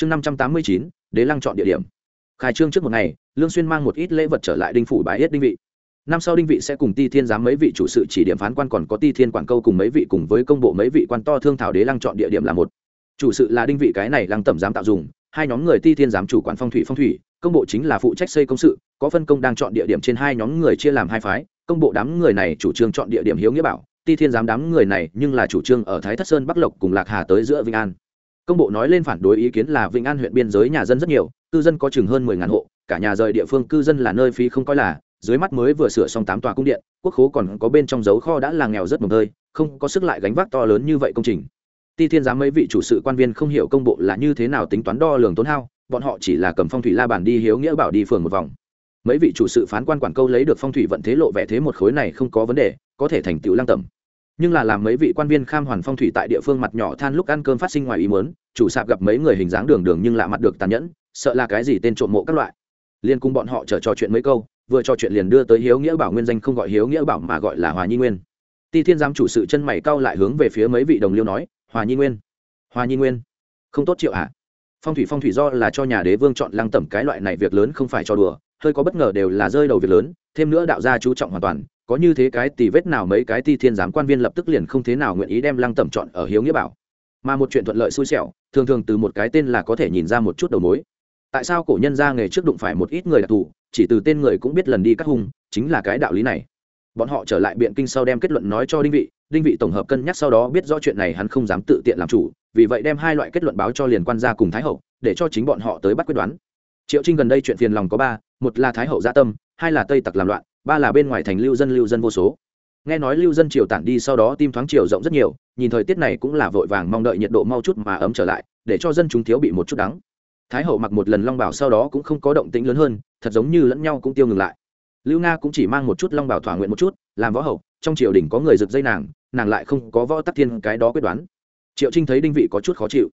chương năm trăm tám mươi chín, đế lăng chọn địa điểm. Khai trương trước một ngày, lương xuyên mang một ít lễ vật trở lại đinh phủ bái yết đinh vị. Năm sau đinh vị sẽ cùng ti thiên giám mấy vị chủ sự chỉ điểm phán quan, còn có ti thiên quản câu cùng mấy vị cùng với công bộ mấy vị quan to thương thảo đế lăng chọn địa điểm là một. Chủ sự là đinh vị, cái này lăng tẩm giám tạo dùng, hai nhóm người ti thiên giám chủ quản phong thủy phong thủy, công bộ chính là phụ trách xây công sự, có phân công đang chọn địa điểm trên hai nhóm người chia làm hai phái, công bộ đám người này chủ trương chọn địa điểm hiếu nghĩa bảo, ti thiên giám đám người này nhưng là chủ trương ở thái thất sơn bắc lộc cùng lạc hà tới giữa vĩnh an công bộ nói lên phản đối ý kiến là vĩnh an huyện biên giới nhà dân rất nhiều, cư dân có chừng hơn mười ngàn hộ, cả nhà rời địa phương cư dân là nơi phí không coi là, dưới mắt mới vừa sửa xong tám tòa cung điện, quốc khố còn có bên trong dấu kho đã là nghèo rất mồm hơi không có sức lại gánh vác to lớn như vậy công trình. Ti thiên giám mấy vị chủ sự quan viên không hiểu công bộ là như thế nào tính toán đo lường tốn hao, bọn họ chỉ là cầm phong thủy la bàn đi hiếu nghĩa bảo đi phường một vòng. Mấy vị chủ sự phán quan quản câu lấy được phong thủy vận thế lộ vẻ thế một khối này không có vấn đề, có thể thành tựu lang tầm nhưng là làm mấy vị quan viên kham hoàn phong thủy tại địa phương mặt nhỏ than lúc ăn cơm phát sinh ngoài ý muốn, chủ sạp gặp mấy người hình dáng đường đường nhưng lạ mặt được tàn nhẫn, sợ là cái gì tên trộm mộ các loại liên cùng bọn họ chờ trò chuyện mấy câu, vừa trò chuyện liền đưa tới hiếu nghĩa bảo nguyên danh không gọi hiếu nghĩa bảo mà gọi là hòa nhi nguyên ti thiên giám chủ sự chân mày cau lại hướng về phía mấy vị đồng liêu nói, hòa nhi nguyên, hòa nhi nguyên, không tốt chịu ạ à? phong thủy phong thủy do là cho nhà đế vương chọn lăng tẩm cái loại này việc lớn không phải cho đùa, hơi có bất ngờ đều là rơi đầu việc lớn, thêm nữa đạo gia chú trọng hoàn toàn có như thế cái tì vết nào mấy cái ti thiên giám quan viên lập tức liền không thế nào nguyện ý đem lăng tẩm chọn ở hiếu nghĩa bảo. Mà một chuyện thuận lợi xui xẻo, thường thường từ một cái tên là có thể nhìn ra một chút đầu mối. Tại sao cổ nhân ra nghề trước đụng phải một ít người đặc thù, chỉ từ tên người cũng biết lần đi cắt hung, chính là cái đạo lý này. Bọn họ trở lại biện kinh sau đem kết luận nói cho đinh vị đinh vị tổng hợp cân nhắc sau đó biết rõ chuyện này hắn không dám tự tiện làm chủ, vì vậy đem hai loại kết luận báo cho liền quan gia cùng thái hậu, để cho chính bọn họ tới bắt quyết đoán. Triệu trinh gần đây chuyện phiền lòng có ba, một là thái hậu gia tâm, hai là tây tặc làm loạn ba là bên ngoài thành lưu dân lưu dân vô số. Nghe nói lưu dân triều tản đi sau đó tim thoáng triều rộng rất nhiều, nhìn thời tiết này cũng là vội vàng mong đợi nhiệt độ mau chút mà ấm trở lại, để cho dân chúng thiếu bị một chút đắng. Thái hậu mặc một lần long bảo sau đó cũng không có động tĩnh lớn hơn, thật giống như lẫn nhau cũng tiêu ngừng lại. Lưu nga cũng chỉ mang một chút long bảo thỏa nguyện một chút, làm võ hậu, trong triều đình có người rực dây nàng nàng lại không có võ tắc thiên cái đó quyết đoán. Triệu trinh thấy đinh vị có chút khó chịu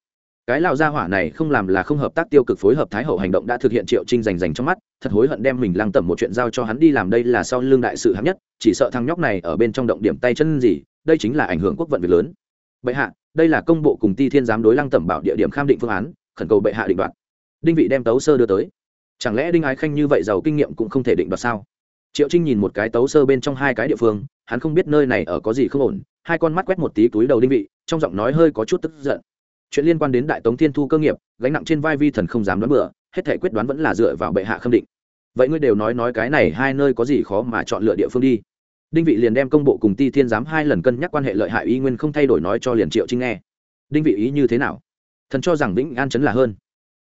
cái lao gia hỏa này không làm là không hợp tác tiêu cực phối hợp thái hậu hành động đã thực hiện triệu trinh rành rành trong mắt, thật hối hận đem mình lăng tẩm một chuyện giao cho hắn đi làm đây là sau lương đại sự hạng nhất, chỉ sợ thằng nhóc này ở bên trong động điểm tay chân gì, đây chính là ảnh hưởng quốc vận việc lớn. Bệ hạ, đây là công bộ cùng ti thiên giám đối lăng tẩm bảo địa điểm kham định phương án, khẩn cầu bệ hạ định đoạt. Đinh vị đem tấu sơ đưa tới. Chẳng lẽ đinh ái khanh như vậy giàu kinh nghiệm cũng không thể định đoạt sao? Triệu trinh nhìn một cái tấu sơ bên trong hai cái địa phương, hắn không biết nơi này ở có gì không ổn, hai con mắt quét một tí túi đầu đinh vị, trong giọng nói hơi có chút tức giận chuyện liên quan đến đại tống thiên thu cơ nghiệp, gánh nặng trên vai vi thần không dám đoán bừa, hết thể quyết đoán vẫn là dựa vào bệ hạ khâm định. Vậy ngươi đều nói nói cái này hai nơi có gì khó mà chọn lựa địa phương đi. Đinh vị liền đem công bộ cùng ti thiên giám hai lần cân nhắc quan hệ lợi hại y nguyên không thay đổi nói cho liền triệu trinh nghe. Đinh vị ý như thế nào? Thần cho rằng vĩnh an chấn là hơn.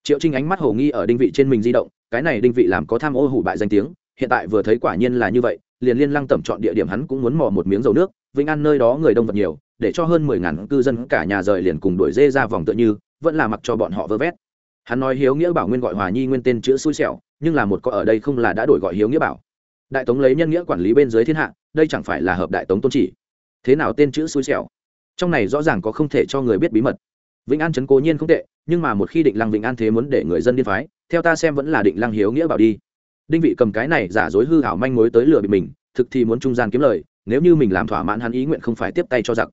Triệu trinh ánh mắt hồ nghi ở đinh vị trên mình di động, cái này đinh vị làm có tham ô hủ bại danh tiếng, hiện tại vừa thấy quả nhiên là như vậy, liền liên lăng tẩm chọn địa điểm hắn cũng muốn mò một miếng dầu nước, vĩnh an nơi đó người đông vật nhiều để cho hơn mười ngàn cư dân cả nhà rời liền cùng đuổi dê ra vòng tựa như, vẫn là mặc cho bọn họ vơ vét. Hắn nói hiếu nghĩa bảo nguyên gọi hòa nhi nguyên tên chữ xui xẻo, nhưng là một có ở đây không là đã đổi gọi hiếu nghĩa bảo. Đại tống lấy nhân nghĩa quản lý bên dưới thiên hạ, đây chẳng phải là hợp đại tống tôn chỉ. Thế nào tên chữ xui xẻo? Trong này rõ ràng có không thể cho người biết bí mật. Vĩnh an trấn cố nhiên không tệ, nhưng mà một khi định lăng vĩnh an thế muốn để người dân điên phái, theo ta xem vẫn là định lăng hiếu nghĩa bảo đi. Đinh vị cầm cái này giả dối hư hảo manh mối tới lừa bị mình, thực thì muốn trung gian kiếm lời, nếu như mình làm thỏa mãn hắn ý nguyện không phải tiếp tay cho giặc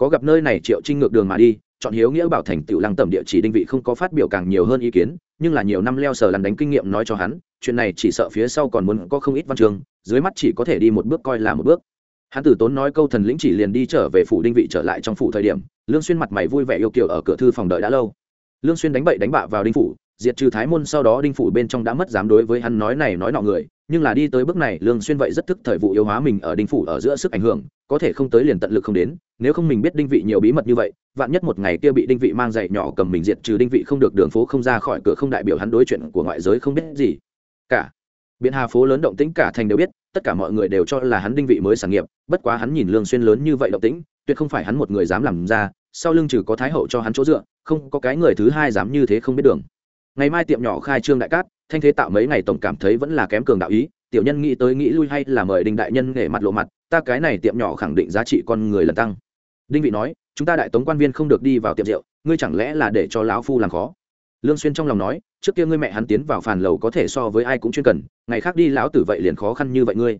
có gặp nơi này triệu trinh ngược đường mà đi, chọn hiếu nghĩa bảo thành tựu lăng tẩm địa chỉ đinh vị không có phát biểu càng nhiều hơn ý kiến, nhưng là nhiều năm leo sờ lăn đánh kinh nghiệm nói cho hắn, chuyện này chỉ sợ phía sau còn muốn có không ít văn chương, dưới mắt chỉ có thể đi một bước coi là một bước. Hắn tử tốn nói câu thần lĩnh chỉ liền đi trở về phủ đinh vị trở lại trong phủ thời điểm, lương xuyên mặt mày vui vẻ yêu kiều ở cửa thư phòng đợi đã lâu. Lương xuyên đánh bậy đánh bạ vào đinh phủ, diệt trừ thái môn sau đó đinh phủ bên trong đã mất dám đối với hắn nói này nói nọ người, nhưng là đi tới bước này, lương xuyên vậy rất thức thời vụ yếu hóa mình ở đinh phủ ở giữa sức ảnh hưởng, có thể không tới liền tận lực không đến nếu không mình biết đinh vị nhiều bí mật như vậy, vạn nhất một ngày kia bị đinh vị mang dạy nhỏ cầm mình diệt trừ đinh vị không được đường phố không ra khỏi cửa không đại biểu hắn đối chuyện của ngoại giới không biết gì. Cả biện hà phố lớn động tĩnh cả thành đều biết, tất cả mọi người đều cho là hắn đinh vị mới sản nghiệp, bất quá hắn nhìn lương xuyên lớn như vậy động tĩnh, tuyệt không phải hắn một người dám làm ra, sau lưng trừ có thái hậu cho hắn chỗ dựa, không có cái người thứ hai dám như thế không biết đường. Ngày mai tiệm nhỏ khai trương đại cát, thanh thế tạo mấy ngày tổng cảm thấy vẫn là kém cường đạo ý, tiểu nhân nghĩ tới nghĩ lui hay là mời đinh đại nhân nghề mặt lộ mặt, ta cái này tiệm nhỏ khẳng định giá trị con người lần tăng đinh vị nói, chúng ta đại tống quan viên không được đi vào tiệm rượu, ngươi chẳng lẽ là để cho lão phu làm khó? Lương xuyên trong lòng nói, trước kia ngươi mẹ hắn tiến vào phàn lầu có thể so với ai cũng chuyên cần, ngày khác đi lão tử vậy liền khó khăn như vậy ngươi.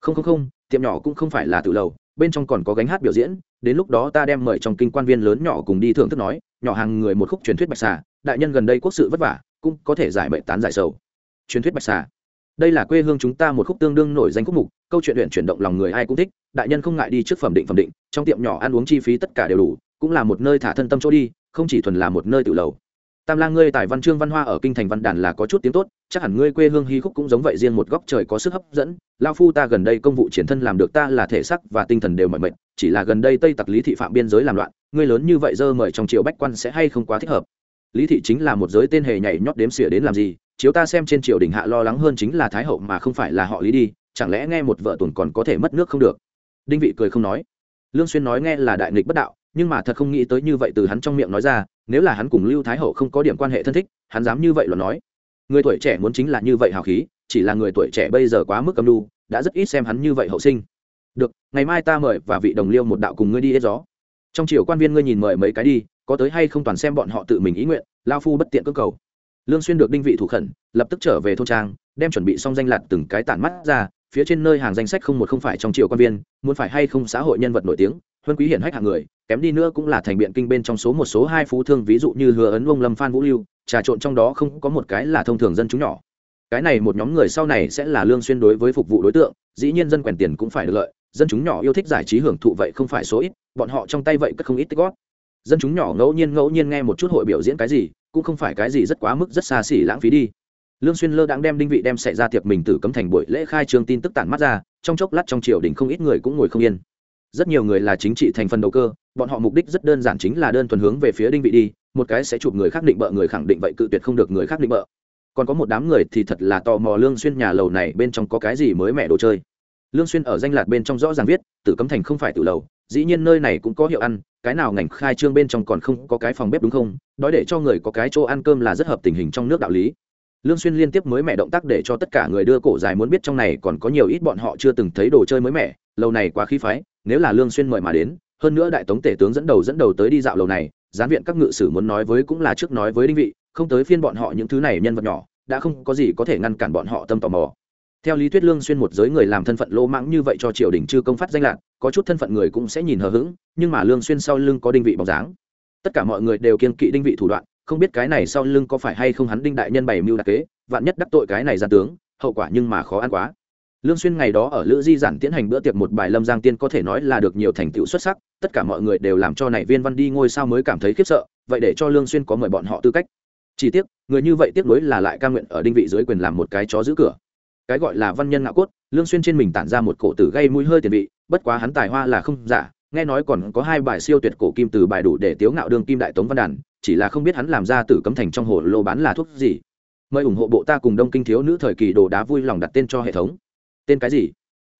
Không không không, tiệm nhỏ cũng không phải là tử lầu, bên trong còn có gánh hát biểu diễn, đến lúc đó ta đem mời trong kinh quan viên lớn nhỏ cùng đi thưởng thức nói, nhỏ hàng người một khúc truyền thuyết bạch xà, đại nhân gần đây quốc sự vất vả, cũng có thể giải mệnh tán giải sầu. Truyền thuyết bạch xà đây là quê hương chúng ta một khúc tương đương nổi danh khúc mục, câu chuyện luyện chuyển động lòng người ai cũng thích, đại nhân không ngại đi trước phẩm định phẩm định, trong tiệm nhỏ ăn uống chi phí tất cả đều đủ, cũng là một nơi thả thân tâm chỗ đi, không chỉ thuần là một nơi tự lầu. Tam lang ngươi tài văn chương văn hoa ở kinh thành văn đàn là có chút tiếng tốt, chắc hẳn ngươi quê hương hy khúc cũng giống vậy riêng một góc trời có sức hấp dẫn lao phu ta gần đây công vụ triển thân làm được ta là thể sắc và tinh thần đều mọi mệnh chỉ là gần đây tây tặc lý thị phạm biên giới làm loạn, ngươi lớn như vậy dơ mời trong triều bách quan sẽ hay không quá thích hợp? Lý thị chính là một giới tên hề nhảy nhót đếm xỉa đến làm gì chiếu ta xem trên triều đình hạ lo lắng hơn chính là thái hậu mà không phải là họ lý đi, chẳng lẽ nghe một vợ tuần còn có thể mất nước không được? Đinh vị cười không nói. Lương xuyên nói nghe là đại nghịch bất đạo, nhưng mà thật không nghĩ tới như vậy từ hắn trong miệng nói ra, nếu là hắn cùng lưu thái hậu không có điểm quan hệ thân thích, hắn dám như vậy là nói. Người tuổi trẻ muốn chính là như vậy hào khí, chỉ là người tuổi trẻ bây giờ quá mức cầm đu đã rất ít xem hắn như vậy hậu sinh. Được, ngày mai ta mời và vị đồng liêu một đạo cùng ngươi đi hết gió. Trong triều quan viên ngươi nhìn mời mấy cái đi, có tới hay không toàn xem bọn họ tự mình ý nguyện, lao phu bất tiện cơ cầu lương xuyên được đinh vị thủ khẩn, lập tức trở về thôn trang, đem chuẩn bị xong danh lạt từng cái tản mắt ra, phía trên nơi hàng danh sách không một không phải trong triều quan viên, muốn phải hay không xã hội nhân vật nổi tiếng, huân quý hiển hách hạng người, kém đi nữa cũng là thành biện kinh bên trong số một số hai phú thương, ví dụ như hứa ấn ông lâm phan vũ lưu, trà trộn trong đó không có một cái là thông thường dân chúng nhỏ. Cái này một nhóm người sau này sẽ là lương xuyên đối với phục vụ đối tượng, dĩ nhiên dân quèn tiền cũng phải được lợi, dân chúng nhỏ yêu thích giải trí hưởng thụ vậy không phải số ít, bọn họ trong tay vậy cất không ít tích góp. Dân chúng nhỏ ngẫu nhiên ngẫu nhiên nghe một chút hội biểu diễn cái gì cũng không phải cái gì rất quá mức rất xa xỉ lãng phí đi. Lương xuyên lơ đãng đem đinh vị đem xảy ra tiệc mình tử cấm thành buổi lễ khai trương tin tức tản mắt ra, trong chốc lát trong triều đình không ít người cũng ngồi không yên. Rất nhiều người là chính trị thành phần đầu cơ, bọn họ mục đích rất đơn giản chính là đơn thuần hướng về phía đinh vị đi, một cái sẽ chụp người khác định bợ, người khẳng định vậy cự tuyệt không được người khác định bợ. Còn có một đám người thì thật là tò mò lương xuyên nhà lầu này bên trong có cái gì mới mẻ đồ chơi. Lương xuyên ở danh lạc bên trong rõ ràng viết, tử cấm thành không phải tử lầu, dĩ nhiên nơi này cũng có hiệu ăn cái nào ngành khai trương bên trong còn không có cái phòng bếp đúng không? Đói để cho người có cái chỗ ăn cơm là rất hợp tình hình trong nước đạo lý. Lương xuyên liên tiếp mới mẹ động tác để cho tất cả người đưa cổ dài muốn biết trong này còn có nhiều ít bọn họ chưa từng thấy đồ chơi mới mẻ, lâu này quá khí phái, nếu là lương xuyên mời mà đến, hơn nữa đại tống tể tướng dẫn đầu dẫn đầu tới đi dạo lâu này, gián viện các ngự sử muốn nói với cũng là trước nói với đinh vị, không tới phiên bọn họ những thứ này nhân vật nhỏ, đã không có gì có thể ngăn cản bọn họ tâm tò mò theo lý thuyết lương xuyên một giới người làm thân phận lô mãng như vậy cho triều đình chưa công phát danh lạc, có chút thân phận người cũng sẽ nhìn hờ hững, nhưng mà lương xuyên sau lưng có đinh vị bóng dáng. Tất cả mọi người đều kiên kỵ đinh vị thủ đoạn, không biết cái này sau lưng có phải hay không hắn đinh đại nhân bày mưu đặc kế, vạn nhất đắc tội cái này ra tướng, hậu quả nhưng mà khó ăn quá. Lương xuyên ngày đó ở lữ di giản tiến hành bữa tiệc một bài lâm giang tiên có thể nói là được nhiều thành tựu xuất sắc, tất cả mọi người đều làm cho này viên văn đi ngôi sao mới cảm thấy khiếp sợ, vậy để cho lương xuyên có mời bọn họ tư cách. Chỉ tiếc, người như vậy tiếc nuối là lại ca nguyện ở đinh vị dưới quyền làm một cái chó giữ cửa cái gọi là văn nhân ngạo cốt, lương xuyên trên mình tản ra một cổ tử gây mũi hơi tiền vị, bất quá hắn tài hoa là không giả, nghe nói còn có hai bài siêu tuyệt cổ kim từ bài đủ để tiếu ngạo đường kim đại tống văn đàn, chỉ là không biết hắn làm ra tử cấm thành trong hồ lô bán là thuốc gì. Mời ủng hộ bộ ta cùng đông kinh thiếu nữ thời kỳ đồ đá vui lòng đặt tên cho hệ thống. Tên cái gì?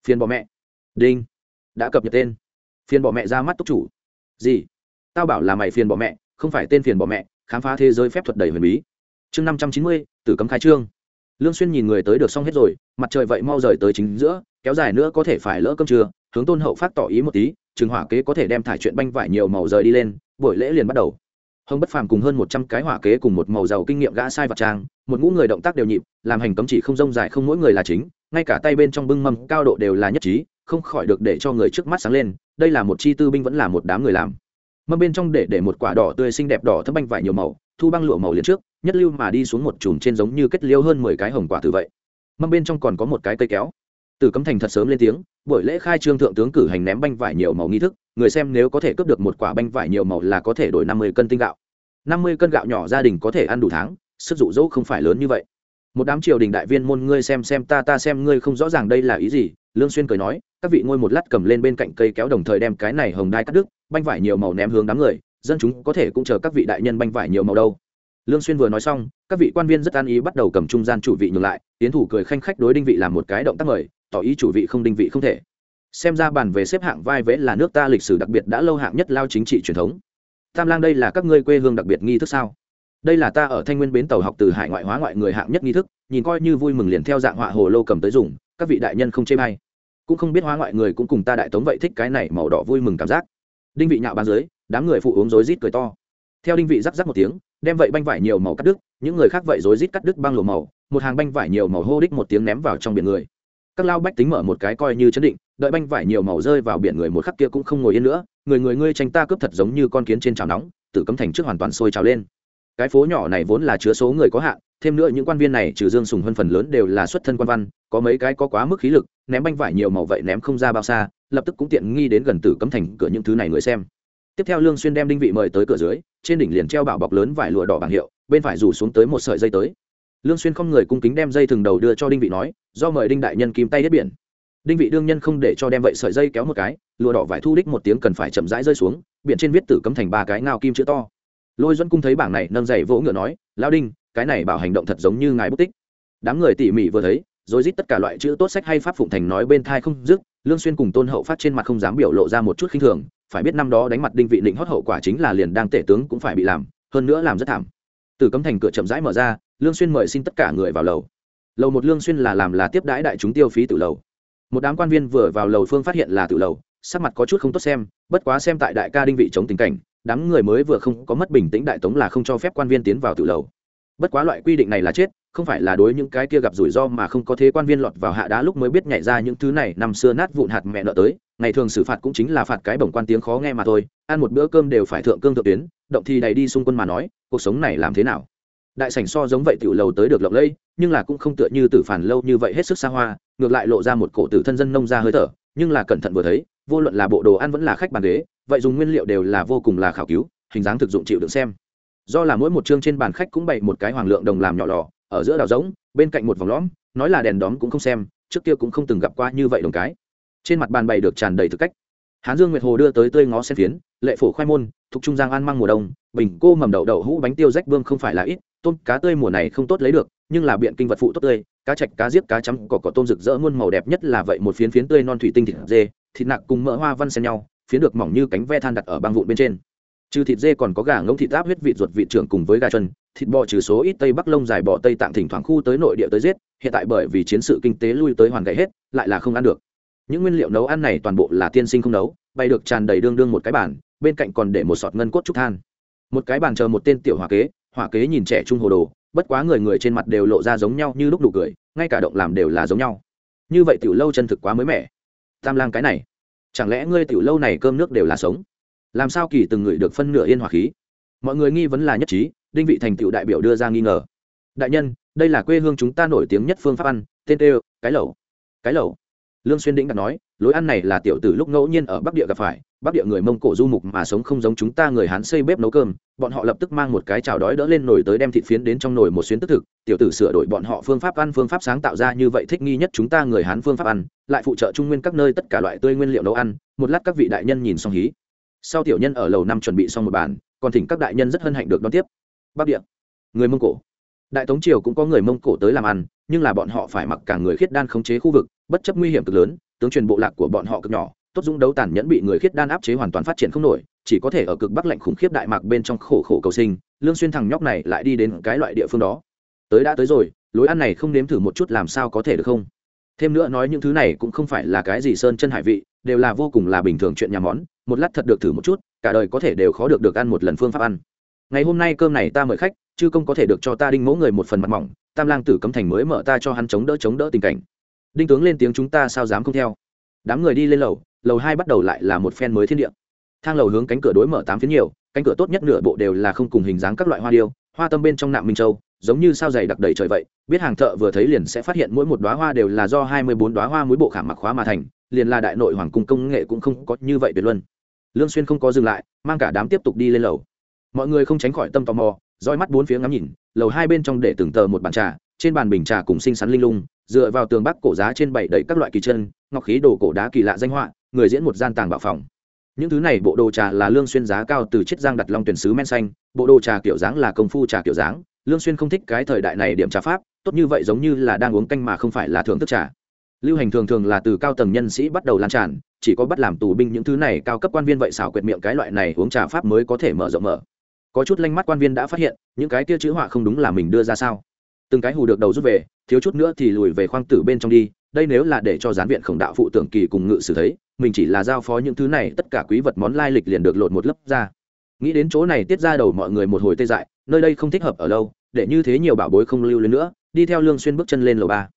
Phiền bỏ mẹ. Đinh. Đã cập nhật tên. Phiền bỏ mẹ ra mắt túc chủ. Gì? Tao bảo là mày phiền bỏ mẹ, không phải tên phiền bỏ mẹ, khám phá thế giới phép thuật đầy huyền bí. Chương năm trăm chín mươi, tử cấm khai trương lương xuyên nhìn người tới được xong hết rồi, mặt trời vậy mau rời tới chính giữa, kéo dài nữa có thể phải lỡ cơm trưa, hướng tôn hậu phát tỏ ý một tí, trường hỏa kế có thể đem thải chuyện banh vải nhiều màu rời đi lên, buổi lễ liền bắt đầu. Hồng bất phàm cùng hơn một trăm cái hỏa kế cùng một màu giàu kinh nghiệm gã sai vật trang, một ngũ người động tác đều nhịp, làm hành cấm chỉ không rông dài không mỗi người là chính, ngay cả tay bên trong bưng mâm cao độ đều là nhất trí, không khỏi được để cho người trước mắt sáng lên, đây là một chi tư binh vẫn là một đám người làm. Mâm bên trong để để một quả đỏ tươi xinh đẹp đỏ thắm banh vải nhiều màu, thu băng lụa màu liền trước nhất lưu mà đi xuống một chùm trên giống như kết liêu hơn mười cái hồng quả từ vậy. Mâm bên trong còn có một cái cây kéo. Từ cấm thành thật sớm lên tiếng, buổi lễ khai trương thượng tướng cử hành ném banh vải nhiều màu nghi thức, người xem nếu có thể cướp được một quả banh vải nhiều màu là có thể đổi năm mươi cân tinh gạo. năm mươi cân gạo nhỏ gia đình có thể ăn đủ tháng, sức dụ dỗ không phải lớn như vậy. Một đám triều đình đại viên môn ngươi xem xem ta ta xem ngươi không rõ ràng đây là ý gì, lương xuyên cười nói, các vị ngồi một lát cầm lên bên cạnh cây kéo đồng thời đem cái này hồng đai cắt đứt, banh vải nhiều màu ném hướng đám người, dân chúng có thể cũng chờ các vị đại nhân banh vải nhiều màu đâu lương xuyên vừa nói xong, các vị quan viên rất an ý bắt đầu cầm trung gian chủ vị nhường lại, tiến thủ cười khanh khách đối đinh vị làm một cái động tác mời, tỏ ý chủ vị không đinh vị không thể. Xem ra bàn về xếp hạng vai vẽ là nước ta lịch sử đặc biệt đã lâu hạng nhất lao chính trị truyền thống. Tam lang đây là các ngươi quê hương đặc biệt nghi thức sao? Đây là ta ở thanh nguyên bến tàu học từ hải ngoại hóa ngoại người hạng nhất nghi thức, nhìn coi như vui mừng liền theo dạng họa hồ lô cầm tới dùng, các vị đại nhân không chê may cũng không biết hóa ngoại người cũng cùng ta đại tống vậy thích cái này màu đỏ vui mừng cảm giác. Đinh vị nhạo bàn dưới, đám người phụ uống rối rít cười to. Theo đinh vị rắc rắc một tiếng đem vậy banh vải nhiều màu cắt đứt, những người khác vậy rối rít cắt đứt băng lụa màu, một hàng banh vải nhiều màu hô đích một tiếng ném vào trong biển người. Các lao bách tính mở một cái coi như chấn định, đợi banh vải nhiều màu rơi vào biển người một khắc kia cũng không ngồi yên nữa, người người ngươi tranh ta cướp thật giống như con kiến trên chảo nóng, tử cấm thành trước hoàn toàn sôi trào lên. Cái phố nhỏ này vốn là chứa số người có hạn, thêm nữa những quan viên này trừ dương sùng hơn phần lớn đều là xuất thân quan văn, có mấy cái có quá mức khí lực, ném banh vải nhiều màu vậy ném không ra bao xa, lập tức cũng tiện nghi đến gần tử cấm thành cửa những thứ này người xem tiếp theo lương xuyên đem đinh vị mời tới cửa dưới, trên đỉnh liền treo bảo bọc lớn vải lụa đỏ bảng hiệu, bên phải rủ xuống tới một sợi dây tới. Lương xuyên không người cung kính đem dây thừng đầu đưa cho đinh vị nói, do mời đinh đại nhân kim tay hết biển. Đinh vị đương nhân không để cho đem vậy sợi dây kéo một cái, lụa đỏ vải thu đích một tiếng cần phải chậm rãi rơi xuống, biển trên viết tử cấm thành ba cái ngao kim chữ to. Lôi duẫn cung thấy bảng này, nâng giày vỗ ngựa nói, lão đinh, cái này bảo hành động thật giống như ngài bút tích. Đám người tỉ mỉ vừa thấy, rồi rít tất cả loại chữ tốt sách hay pháp phụng thành nói bên thai không dứt lương xuyên cùng tôn hậu phát trên mặt không dám biểu lộ ra một chút khinh thường, phải biết năm đó đánh mặt đinh vị định hót hậu quả chính là liền đang tể tướng cũng phải bị làm, hơn nữa làm rất thảm. Từ cấm thành cửa chậm rãi mở ra, lương xuyên mời xin tất cả người vào lầu. Lầu một lương xuyên là làm là tiếp đãi đại chúng tiêu phí tự lầu. Một đám quan viên vừa vào lầu phương phát hiện là tự lầu, sắc mặt có chút không tốt xem, bất quá xem tại đại ca đinh vị chống tình cảnh, đám người mới vừa không có mất bình tĩnh, đại tống là không cho phép quan viên tiến vào tự lầu bất quá loại quy định này là chết, không phải là đối những cái kia gặp rủi ro mà không có thế quan viên lọt vào hạ đá lúc mới biết nhảy ra những thứ này năm xưa nát vụn hạt mẹ nợ tới, ngày thường xử phạt cũng chính là phạt cái bổng quan tiếng khó nghe mà thôi, ăn một bữa cơm đều phải thượng cương thượng tuyến, động thì đầy đi xung quân mà nói, cuộc sống này làm thế nào? Đại sảnh so giống vậy tiểu lầu tới được lộng lẫy, nhưng là cũng không tựa như tử phản lâu như vậy hết sức xa hoa, ngược lại lộ ra một cổ tử thân dân nông ra hơi thở, nhưng là cẩn thận vừa thấy, vô luận là bộ đồ ăn vẫn là khách bàn ghế, vậy dùng nguyên liệu đều là vô cùng là khảo cứu, hình dáng thực dụng chịu được xem do là mỗi một chương trên bàn khách cũng bày một cái hoàng lượng đồng làm nhỏ lò, ở giữa đào giống bên cạnh một vòng lõm, nói là đèn đóm cũng không xem, trước kia cũng không từng gặp qua như vậy đồng cái. Trên mặt bàn bày được tràn đầy thực cách. Hán dương nguyệt hồ đưa tới tươi ngó sen phiến, lệ phổ khoai môn, thuộc trung giang ăn mang mùa đông, bình cô mầm đậu đậu hũ bánh tiêu rách vương không phải là ít, tôm, cá tươi mùa này không tốt lấy được, nhưng là biện kinh vật phụ tốt tươi, cá chạch, cá diếp, cá chấm, cỏ cỏ tôm rực rỡ muôn màu đẹp nhất là vậy một phiến phiến tươi non thủy tinh thịt dê, thịt nạc cùng mỡ hoa văn xen nhau, phiến được mỏng như cánh ve than đặt ở băng vụn bên trên trừ thịt dê còn có gà ngỗng thịt áp huyết vịt ruột vịt trưởng cùng với gà chân, thịt bò trừ số ít tây bắc lông dài bò tây tạng thỉnh thoảng khu tới nội địa tới giết, hiện tại bởi vì chiến sự kinh tế lui tới hoàn gãy hết, lại là không ăn được. Những nguyên liệu nấu ăn này toàn bộ là tiên sinh không nấu, bày được tràn đầy đương đương một cái bàn, bên cạnh còn để một sọt ngân cốt trúc than. Một cái bàn chờ một tên tiểu hỏa kế hỏa kế nhìn trẻ trung hồ đồ, bất quá người người trên mặt đều lộ ra giống nhau như lúc đủ cười, ngay cả động làm đều là giống nhau. Như vậy tiểu lâu chân thực quá mới mẻ. Tam lang cái này, chẳng lẽ ngươi tiểu lâu này cơm nước đều là sống? Làm sao kỳ từng người được phân nửa yên hòa khí? Mọi người nghi vấn là nhất trí, đinh vị thành tựu đại biểu đưa ra nghi ngờ. Đại nhân, đây là quê hương chúng ta nổi tiếng nhất phương pháp ăn, tên tê cái lẩu. Cái lẩu. Lương xuyên đĩnh đã nói, lối ăn này là tiểu tử lúc ngẫu nhiên ở bắc địa gặp phải, bắc địa người mông cổ du mục mà sống không giống chúng ta người hán xây bếp nấu cơm, bọn họ lập tức mang một cái chảo đói đỡ lên nồi tới đem thịt phiến đến trong nồi một xuyến tức thực, tiểu tử sửa đổi bọn họ phương pháp ăn phương pháp sáng tạo ra như vậy thích nghi nhất chúng ta người hán phương pháp ăn, lại phụ trợ trung nguyên các nơi tất cả loại tươi nguyên liệu nấu ăn, một lát các vị đại nhân nhìn xong hí sau tiểu nhân ở lầu năm chuẩn bị xong một bàn, còn thỉnh các đại nhân rất hân hạnh được đón tiếp. Bắc địa, người mông cổ. Đại tống triều cũng có người mông cổ tới làm ăn, nhưng là bọn họ phải mặc cả người khiết đan khống chế khu vực, bất chấp nguy hiểm cực lớn, tướng truyền bộ lạc của bọn họ cực nhỏ, tốt dũng đấu tàn nhẫn bị người khiết đan áp chế hoàn toàn phát triển không nổi, chỉ có thể ở cực bắc lạnh khủng khiếp đại mạc bên trong khổ khổ cầu sinh, lương xuyên thằng nhóc này lại đi đến cái loại địa phương đó. Tới đã tới rồi, lối ăn này không nếm thử một chút làm sao có thể được không? Thêm nữa nói những thứ này cũng không phải là cái gì sơn chân hải vị, đều là vô cùng là bình thường chuyện nhà món một lát thật được thử một chút, cả đời có thể đều khó được được ăn một lần phương pháp ăn. Ngày hôm nay cơm này ta mời khách, chứ không có thể được cho ta đinh mẫu người một phần mặt mỏng, tam lang tử cấm thành mới mở ta cho hắn chống đỡ chống đỡ tình cảnh. Đinh tướng lên tiếng chúng ta sao dám không theo? Đám người đi lên lầu lầu hai bắt đầu lại là một phen mới thiên địa. Thang lầu hướng cánh cửa đối mở tám phiến nhiều, cánh cửa tốt nhất nửa bộ đều là không cùng hình dáng các loại hoa điêu, hoa tâm bên trong nạm minh châu, giống như sao dày đặc đầy trời vậy, biết hàng thợ vừa thấy liền sẽ phát hiện mỗi một đoá hoa đều là do hai mươi bốn đoá hoa mũi bộ khảm mặc khóa mà thành liền là đại nội hoàng cung công nghệ cũng không có như vậy tuyệt luân. Lương xuyên không có dừng lại, mang cả đám tiếp tục đi lên lầu. Mọi người không tránh khỏi tâm tò mò, dõi mắt bốn phía ngắm nhìn, lầu hai bên trong để từng tờ một bàn trà, trên bàn bình trà cùng xinh xắn linh lung, dựa vào tường bắc cổ giá trên bảy đầy các loại kỳ chân, ngọc khí đồ cổ đá kỳ lạ danh họa, người diễn một gian tàng bảo phòng. Những thứ này bộ đồ trà là lương xuyên giá cao từ chiết giang đặt long tuyển sứ men xanh, bộ đồ trà kiểu dáng là công phu trà kiểu dáng, lương xuyên không thích cái thời đại này điểm trà pháp, tốt như vậy giống như là đang uống canh mà không phải là thưởng thức trà lưu hành thường thường là từ cao tầng nhân sĩ bắt đầu lan tràn, chỉ có bắt làm tù binh những thứ này cao cấp quan viên vậy xảo quyệt miệng cái loại này uống trà pháp mới có thể mở rộng mở. Có chút lanh mắt quan viên đã phát hiện, những cái kia chữ họa không đúng là mình đưa ra sao? Từng cái hù được đầu rút về, thiếu chút nữa thì lùi về khoang tử bên trong đi, đây nếu là để cho gián viện khổng đạo phụ tưởng kỳ cùng ngự xử thấy, mình chỉ là giao phó những thứ này, tất cả quý vật món lai lịch liền được lột một lớp ra. Nghĩ đến chỗ này tiết ra đầu mọi người một hồi tê dại, nơi đây không thích hợp ở lâu, để như thế nhiều bảo bối không lưu lên nữa, đi theo lương xuyên bước chân lên lầu ba.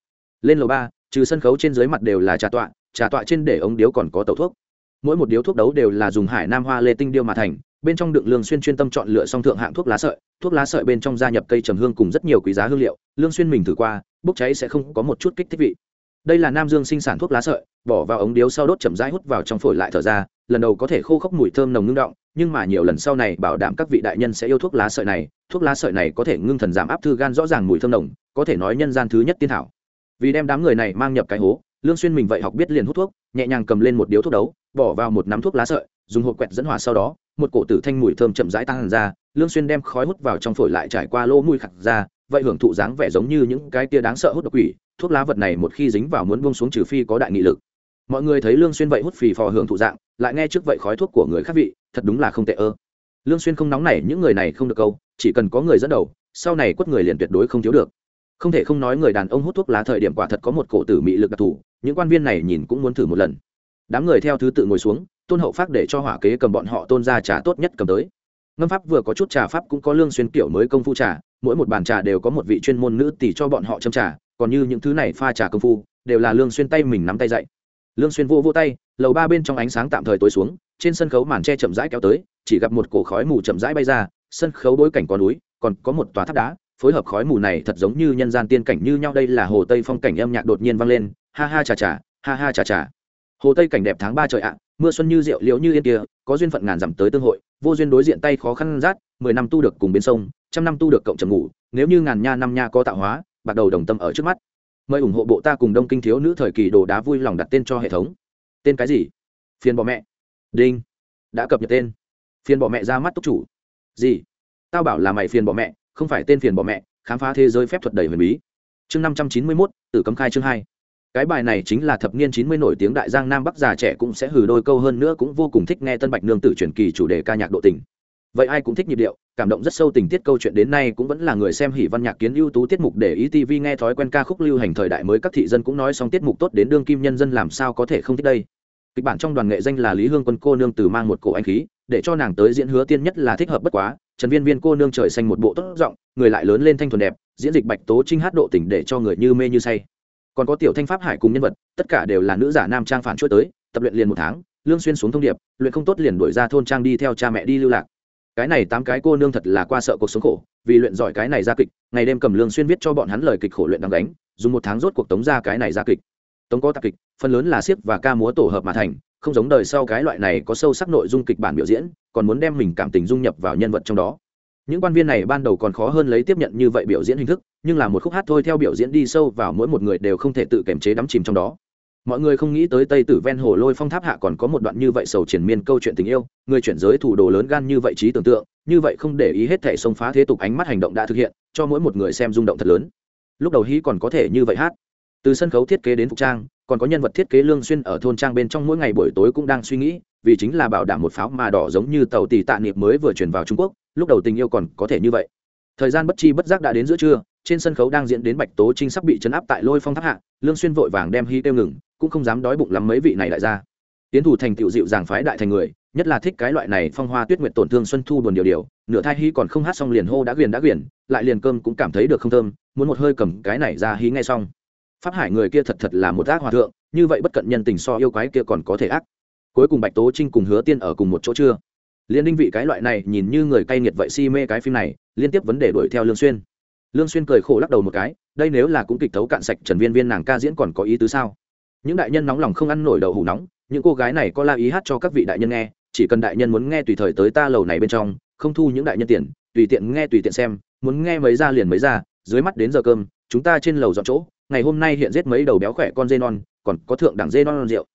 Lên lầu ba trừ sân khấu trên dưới mặt đều là trà tọa trà tọa trên để ống điếu còn có tẩu thuốc. Mỗi một điếu thuốc đấu đều là dùng hải nam hoa lê tinh điêu mà thành, bên trong đựng lương xuyên chuyên tâm chọn lựa song thượng hạng thuốc lá sợi, thuốc lá sợi bên trong gia nhập cây trầm hương cùng rất nhiều quý giá hương liệu, lương xuyên mình thử qua, bốc cháy sẽ không có một chút kích thích vị. Đây là nam dương sinh sản thuốc lá sợi, bỏ vào ống điếu sau đốt chậm rãi hút vào trong phổi lại thở ra, lần đầu có thể khô khốc mùi thơm nồng ngưng động, nhưng mà nhiều lần sau này bảo đảm các vị đại nhân sẽ yêu thuốc lá sợi này, thuốc lá sợi này có thể ngưng thần giảm áp thư gan rõ ràng mùi thơm nồng, có thể nói nhân gian thứ nhất tiên thảo vì đem đám người này mang nhập cái hố, lương xuyên mình vậy học biết liền hút thuốc, nhẹ nhàng cầm lên một điếu thuốc đấu, bỏ vào một nắm thuốc lá sợi, dùng hộp quẹt dẫn hỏa sau đó, một cổ tử thanh mùi thơm chậm rãi tăng ra, lương xuyên đem khói hút vào trong phổi lại trải qua lỗ mũi khạc ra, vậy hưởng thụ dáng vẻ giống như những cái tia đáng sợ hút độc quỷ, thuốc lá vật này một khi dính vào muốn buông xuống trừ phi có đại nghị lực. Mọi người thấy lương xuyên vậy hút phì phò hưởng thụ dạng, lại nghe trước vậy khói thuốc của người khác vị, thật đúng là không tệ ơ. Lương xuyên không nóng nảy những người này không được câu, chỉ cần có người dẫn đầu, sau này quất người liền tuyệt đối không thiếu được không thể không nói người đàn ông hút thuốc lá thời điểm quả thật có một cổ tử mị lực đặc thù, những quan viên này nhìn cũng muốn thử một lần. Đám người theo thứ tự ngồi xuống, tôn hậu pháp để cho hỏa kế cầm bọn họ tôn ra trà tốt nhất cầm tới. Ngâm pháp vừa có chút trà pháp cũng có lương xuyên kiểu mới công phu trà, mỗi một bàn trà đều có một vị chuyên môn nữ tỷ cho bọn họ châm trà, còn như những thứ này pha trà công phu, đều là lương xuyên tay mình nắm tay dậy. Lương xuyên vô vô tay, lầu ba bên trong ánh sáng tạm thời tối xuống, trên sân khấu màn che chậm rãi kéo tới, chỉ gặp một cổ khói mù chậm rãi bay ra, sân khấu bối cảnh có núi, còn có một tòa tháp đá phối hợp khói mù này thật giống như nhân gian tiên cảnh như nhau. Đây là hồ tây phong cảnh âm nhạc đột nhiên vang lên. Ha ha chà chà, ha ha chà chà. Hồ tây cảnh đẹp tháng ba trời ạ, mưa xuân như rượu liễu như yên kia, có duyên phận ngàn dặm tới tương hội, vô duyên đối diện tay khó khăn rát, mười năm tu được cùng bên sông, trăm năm tu được cộng trầm ngủ, nếu như ngàn nha năm nha có tạo hóa, bạc đầu đồng tâm ở trước mắt. Mời ủng hộ bộ ta cùng đông kinh thiếu nữ thời kỳ đồ đá vui lòng đặt tên cho hệ thống. Tên cái gì? Phiền bỏ mẹ. Đinh. Đã cập nhật tên. Phiền bỏ mẹ ra mắt túc chủ. Gì? Tao bảo là mày phiền bỏ mẹ không phải tên phiền bỏ mẹ, khám phá thế giới phép thuật đầy huyền bí. Chương năm trăm chín mươi mốt, tử cấm khai chương hai. Cái bài này chính là thập niên chín mươi nổi tiếng đại giang nam bắc già trẻ cũng sẽ hừ đôi câu hơn nữa cũng vô cùng thích nghe tân bạch nương tử truyền kỳ chủ đề ca nhạc độ tình. Vậy ai cũng thích nhịp điệu, cảm động rất sâu tình tiết câu chuyện đến nay cũng vẫn là người xem hỉ văn nhạc kiến ưu tú tiết mục để ý tv nghe thói quen ca khúc lưu hành thời đại mới các thị dân cũng nói xong tiết mục tốt đến đương kim nhân dân làm sao có thể không thích đây kịch bản trong đoàn nghệ danh là lý hương quân cô nương từ mang một cổ anh khí, để cho nàng tới diễn hứa tiên nhất là thích hợp bất quá. Trần viên viên cô nương trời xanh một bộ tốt giọng, người lại lớn lên thanh thuần đẹp, diễn dịch bạch tố trinh hát độ tỉnh để cho người như mê như say. Còn có tiểu thanh pháp hải cùng nhân vật, tất cả đều là nữ giả nam trang phản chuỗi tới, tập luyện liền một tháng, lương xuyên xuống thông điệp, luyện không tốt liền đuổi ra thôn trang đi theo cha mẹ đi lưu lạc. Cái này tám cái cô nương thật là qua sợ cuộc sống khổ, vì luyện giỏi cái này ra kịch, ngày đêm cầm lương xuyên viết cho bọn hắn lời kịch khổ luyện đang đánh dùng một tháng rốt cuộc tống ra cái này ra kịch tống có tạp kịch, phần lớn là siếc và ca múa tổ hợp mà thành, không giống đời sau cái loại này có sâu sắc nội dung kịch bản biểu diễn, còn muốn đem mình cảm tình dung nhập vào nhân vật trong đó. Những quan viên này ban đầu còn khó hơn lấy tiếp nhận như vậy biểu diễn hình thức, nhưng là một khúc hát thôi theo biểu diễn đi sâu vào mỗi một người đều không thể tự kiềm chế đắm chìm trong đó. Mọi người không nghĩ tới tây tử ven hồ lôi phong tháp hạ còn có một đoạn như vậy sầu triển miên câu chuyện tình yêu, người chuyển giới thủ đồ lớn gan như vậy trí tưởng tượng, như vậy không để ý hết thể xông phá thế tục ánh mắt hành động đã thực hiện, cho mỗi một người xem rung động thật lớn. Lúc đầu hí còn có thể như vậy hát từ sân khấu thiết kế đến phục trang, còn có nhân vật thiết kế lương xuyên ở thôn trang bên trong mỗi ngày buổi tối cũng đang suy nghĩ, vì chính là bảo đảm một pháo mà đỏ giống như tàu tỷ tạ niệm mới vừa chuyển vào trung quốc, lúc đầu tình yêu còn có thể như vậy. Thời gian bất chi bất giác đã đến giữa trưa, trên sân khấu đang diễn đến bạch tố trinh sắp bị chấn áp tại lôi phong tháp hạ, lương xuyên vội vàng đem hy tiêu ngừng, cũng không dám đói bụng lắm mấy vị này lại ra. Tiến thủ thành tiểu dịu dàng phái đại thành người, nhất là thích cái loại này phong hoa tuyết nguyệt tổn thương xuân thu buồn điều điều, nửa thai hí còn không hát xong liền hô đã quyền đã quyền lại liền cơm cũng cảm thấy được không thơm, muốn một hơi cầm cái này ra hí ngay xong pháp hải người kia thật thật là một ác hòa thượng, như vậy bất cận nhân tình so yêu quái kia còn có thể ác. Cuối cùng bạch tố trinh cùng hứa tiên ở cùng một chỗ chưa? Liên đinh vị cái loại này nhìn như người cay nghiệt vậy si mê cái phim này, liên tiếp vấn đề đuổi theo lương xuyên. Lương xuyên cười khổ lắc đầu một cái, đây nếu là cũng kịch tấu cạn sạch trần viên viên nàng ca diễn còn có ý tứ sao? Những đại nhân nóng lòng không ăn nổi đậu hủ nóng, những cô gái này có la ý hát cho các vị đại nhân nghe, chỉ cần đại nhân muốn nghe tùy thời tới ta lầu này bên trong, không thu những đại nhân tiền, tùy tiện nghe tùy tiện xem, muốn nghe mấy ra liền mấy ra, dưới mắt đến giờ cơm, chúng ta trên lầu dọn chỗ ngày hôm nay hiện giết mấy đầu béo khỏe con dê non, còn có thượng đẳng dê non rượu.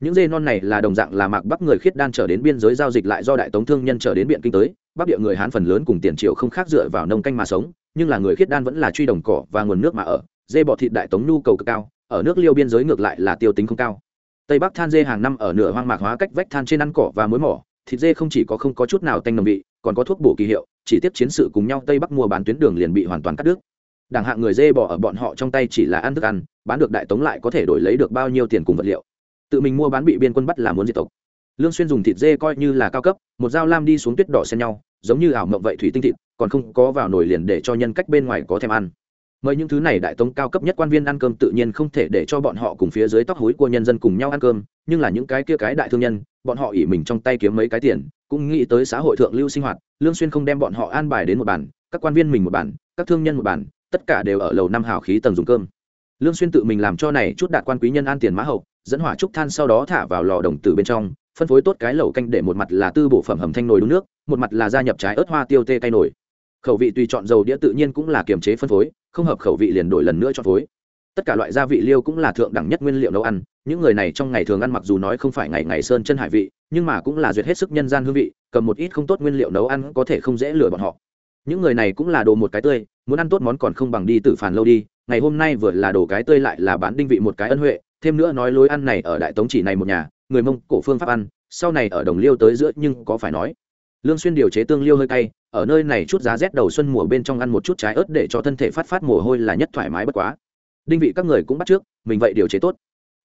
Những dê non này là đồng dạng là mạc bắc người khiết đan trở đến biên giới giao dịch lại do đại tống thương nhân trở đến biện kinh tới, bắc địa người hán phần lớn cùng tiền triệu không khác dựa vào nông canh mà sống, nhưng là người khiết đan vẫn là truy đồng cỏ và nguồn nước mà ở, dê bọ thịt đại tống nhu cầu cực cao, ở nước liêu biên giới ngược lại là tiêu tính không cao. Tây bắc than dê hàng năm ở nửa hoang mạc hóa cách vách than trên ăn cỏ và muối mỏ, thịt dê không chỉ có không có chút nào tanh nồng vị, còn có thuốc bổ kỳ hiệu, chỉ tiếp chiến sự cùng nhau tây bắc mua bán tuyến đường liền bị hoàn toàn cắt đứt đảng hạng người dê bỏ ở bọn họ trong tay chỉ là ăn thức ăn, bán được đại tống lại có thể đổi lấy được bao nhiêu tiền cùng vật liệu. Tự mình mua bán bị biên quân bắt là muốn diệt tộc. Lương xuyên dùng thịt dê coi như là cao cấp, một dao lam đi xuống tuyết đỏ xen nhau, giống như ảo mộng vậy thủy tinh thịt, còn không có vào nồi liền để cho nhân cách bên ngoài có thèm ăn. Mời những thứ này đại tống cao cấp nhất quan viên ăn cơm tự nhiên không thể để cho bọn họ cùng phía dưới tóc hối của nhân dân cùng nhau ăn cơm, nhưng là những cái kia cái đại thương nhân, bọn họ ỉ mình trong tay kiếm mấy cái tiền, cũng nghĩ tới xã hội thượng lưu sinh hoạt, lương xuyên không đem bọn họ an bài đến một bàn, các quan viên mình một bàn, các thương nhân một bàn tất cả đều ở lầu năm hào khí tầng dùng cơm. Lương xuyên tự mình làm cho này chút đạt quan quý nhân an tiền mã hậu, dẫn hỏa trúc than sau đó thả vào lò đồng tử bên trong, phân phối tốt cái lẩu canh để một mặt là tư bổ phẩm hầm thanh nồi đun nước, một mặt là gia nhập trái ớt hoa tiêu tê cay nồi. Khẩu vị tùy chọn dầu đĩa tự nhiên cũng là kiềm chế phân phối, không hợp khẩu vị liền đổi lần nữa cho phối. Tất cả loại gia vị liêu cũng là thượng đẳng nhất nguyên liệu nấu ăn, những người này trong ngày thường ăn mặc dù nói không phải ngày ngày sơn chân hải vị, nhưng mà cũng là duyệt hết sức nhân gian hương vị, cầm một ít không tốt nguyên liệu nấu ăn có thể không dễ lừa bọn họ những người này cũng là đồ một cái tươi, muốn ăn tốt món còn không bằng đi tử phản lâu đi, ngày hôm nay vừa là đồ cái tươi lại là bán đinh vị một cái ân huệ, thêm nữa nói lối ăn này ở đại tống chỉ này một nhà, người mông cổ phương pháp ăn, sau này ở đồng liêu tới giữa nhưng có phải nói. Lương xuyên điều chế tương liêu hơi cay, ở nơi này chút giá rét đầu xuân mùa bên trong ăn một chút trái ớt để cho thân thể phát phát mồ hôi là nhất thoải mái bất quá. Đinh vị các người cũng bắt trước, mình vậy điều chế tốt.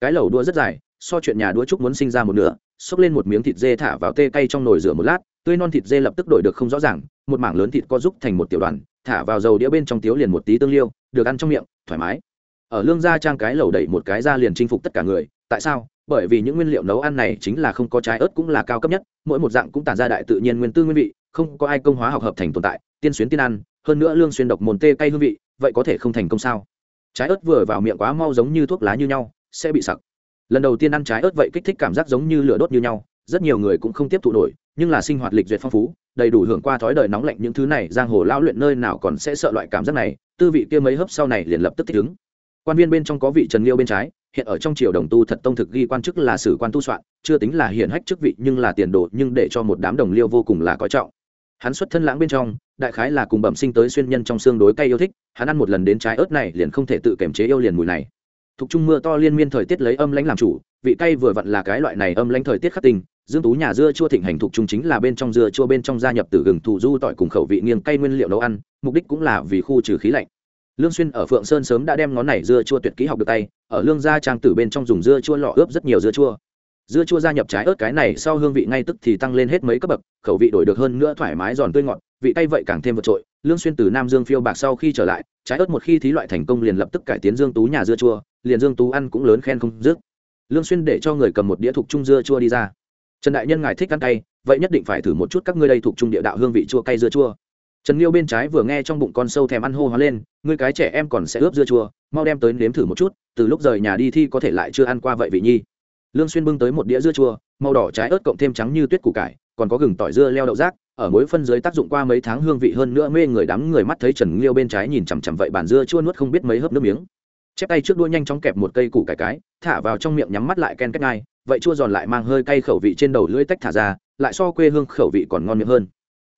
Cái lẩu đua rất dài, so chuyện nhà đua trúc muốn sinh ra một nửa xúc lên một miếng thịt dê thả vào tê cay trong nồi rửa một lát tươi non thịt dê lập tức đổi được không rõ ràng, một mảng lớn thịt co giúp thành một tiểu đoàn, thả vào dầu đĩa bên trong tiếu liền một tí tương liêu, được ăn trong miệng, thoải mái. Ở lương gia trang cái lẩu đẩy một cái ra liền chinh phục tất cả người, tại sao? Bởi vì những nguyên liệu nấu ăn này chính là không có trái ớt cũng là cao cấp nhất, mỗi một dạng cũng tản ra đại tự nhiên nguyên tư nguyên vị, không có ai công hóa học hợp thành tồn tại, tiên xuyến tiên ăn, hơn nữa lương xuyên độc mồn tê cay hương vị, vậy có thể không thành công sao? Trái ớt vừa vào miệng quá mau giống như thuốc lá như nhau, sẽ bị sặc. Lần đầu tiên ăn trái ớt vậy kích thích cảm giác giống như lửa đốt như nhau rất nhiều người cũng không tiếp thụ nổi nhưng là sinh hoạt lịch duyệt phong phú đầy đủ hưởng qua thói đời nóng lạnh những thứ này giang hồ lao luyện nơi nào còn sẽ sợ loại cảm giác này tư vị kia mấy hấp sau này liền lập tức thích ứng. Quan viên bên trong có vị trần liêu bên trái hiện ở trong triều đồng tu thật tông thực ghi quan chức là sử quan tu soạn chưa tính là hiển hách chức vị nhưng là tiền đồ nhưng để cho một đám đồng liêu vô cùng là có trọng. Hắn xuất thân lãng bên trong đại khái là cùng bẩm sinh tới xuyên nhân trong xương đối cay yêu thích hắn ăn một lần đến trái ớt này liền không thể tự kiềm chế yêu liền mùi này. Thục trung mưa to liên miên thời tiết lấy âm lãnh làm chủ, vị cay vừa vặn là cái loại này âm lãnh thời tiết khắc tình, Dương Tú nhà dưa chua thịnh hành thuộc trung chính là bên trong dưa chua bên trong gia nhập từ gừng thủ du tỏi cùng khẩu vị nghiêng cay nguyên liệu nấu ăn, mục đích cũng là vì khu trừ khí lạnh. Lương Xuyên ở Phượng Sơn sớm đã đem ngón này dưa chua tuyệt kỹ học được tay, ở lương gia trang tử bên trong dùng dưa chua lọ ướp rất nhiều dưa chua. Dưa chua gia nhập trái ớt cái này sau hương vị ngay tức thì tăng lên hết mấy cấp bậc, khẩu vị đổi được hơn nữa thoải mái giòn tươi ngọt, vị cay vậy càng thêm vượt trội. Lương Xuyên từ Nam Dương phiêu bạc sau khi trở lại, trái ớt một khi thí loại thành công liền lập tức cải tiến Dương Tú nhà dưa chua, liền Dương Tú ăn cũng lớn khen không dứt. Lương Xuyên để cho người cầm một đĩa thuộc trung dưa chua đi ra. Trần đại nhân ngài thích ăn cay, vậy nhất định phải thử một chút các ngươi đây thuộc trung địa đạo hương vị chua cay dưa chua. Trần liêu bên trái vừa nghe trong bụng con sâu thèm ăn hô hóa lên ngươi cái trẻ em còn sẽ ướp dưa chua mau đem tới nếm thử một chút từ lúc rời nhà đi thi có thể lại chưa ăn qua vậy vị nhi. Lương xuyên bưng tới một đĩa dưa chua màu đỏ trái ớt cộng thêm trắng như tuyết củ cải còn có gừng tỏi dưa leo đậu rác ở mỗi phân dưới tác dụng qua mấy tháng hương vị hơn nữa mê người đắm người mắt thấy trần liêu bên trái nhìn chằm chằm vậy bàn dưa chua nuốt không biết mấy hớp nước miếng chép tay trước đuôi nhanh chóng kẹp một cây củ cải cái, thả vào trong miệng nhắm mắt lại ken cách ngay. Vậy chua giòn lại mang hơi cay khẩu vị trên đầu lưỡi tách thả ra, lại so quê hương khẩu vị còn ngon miệng hơn.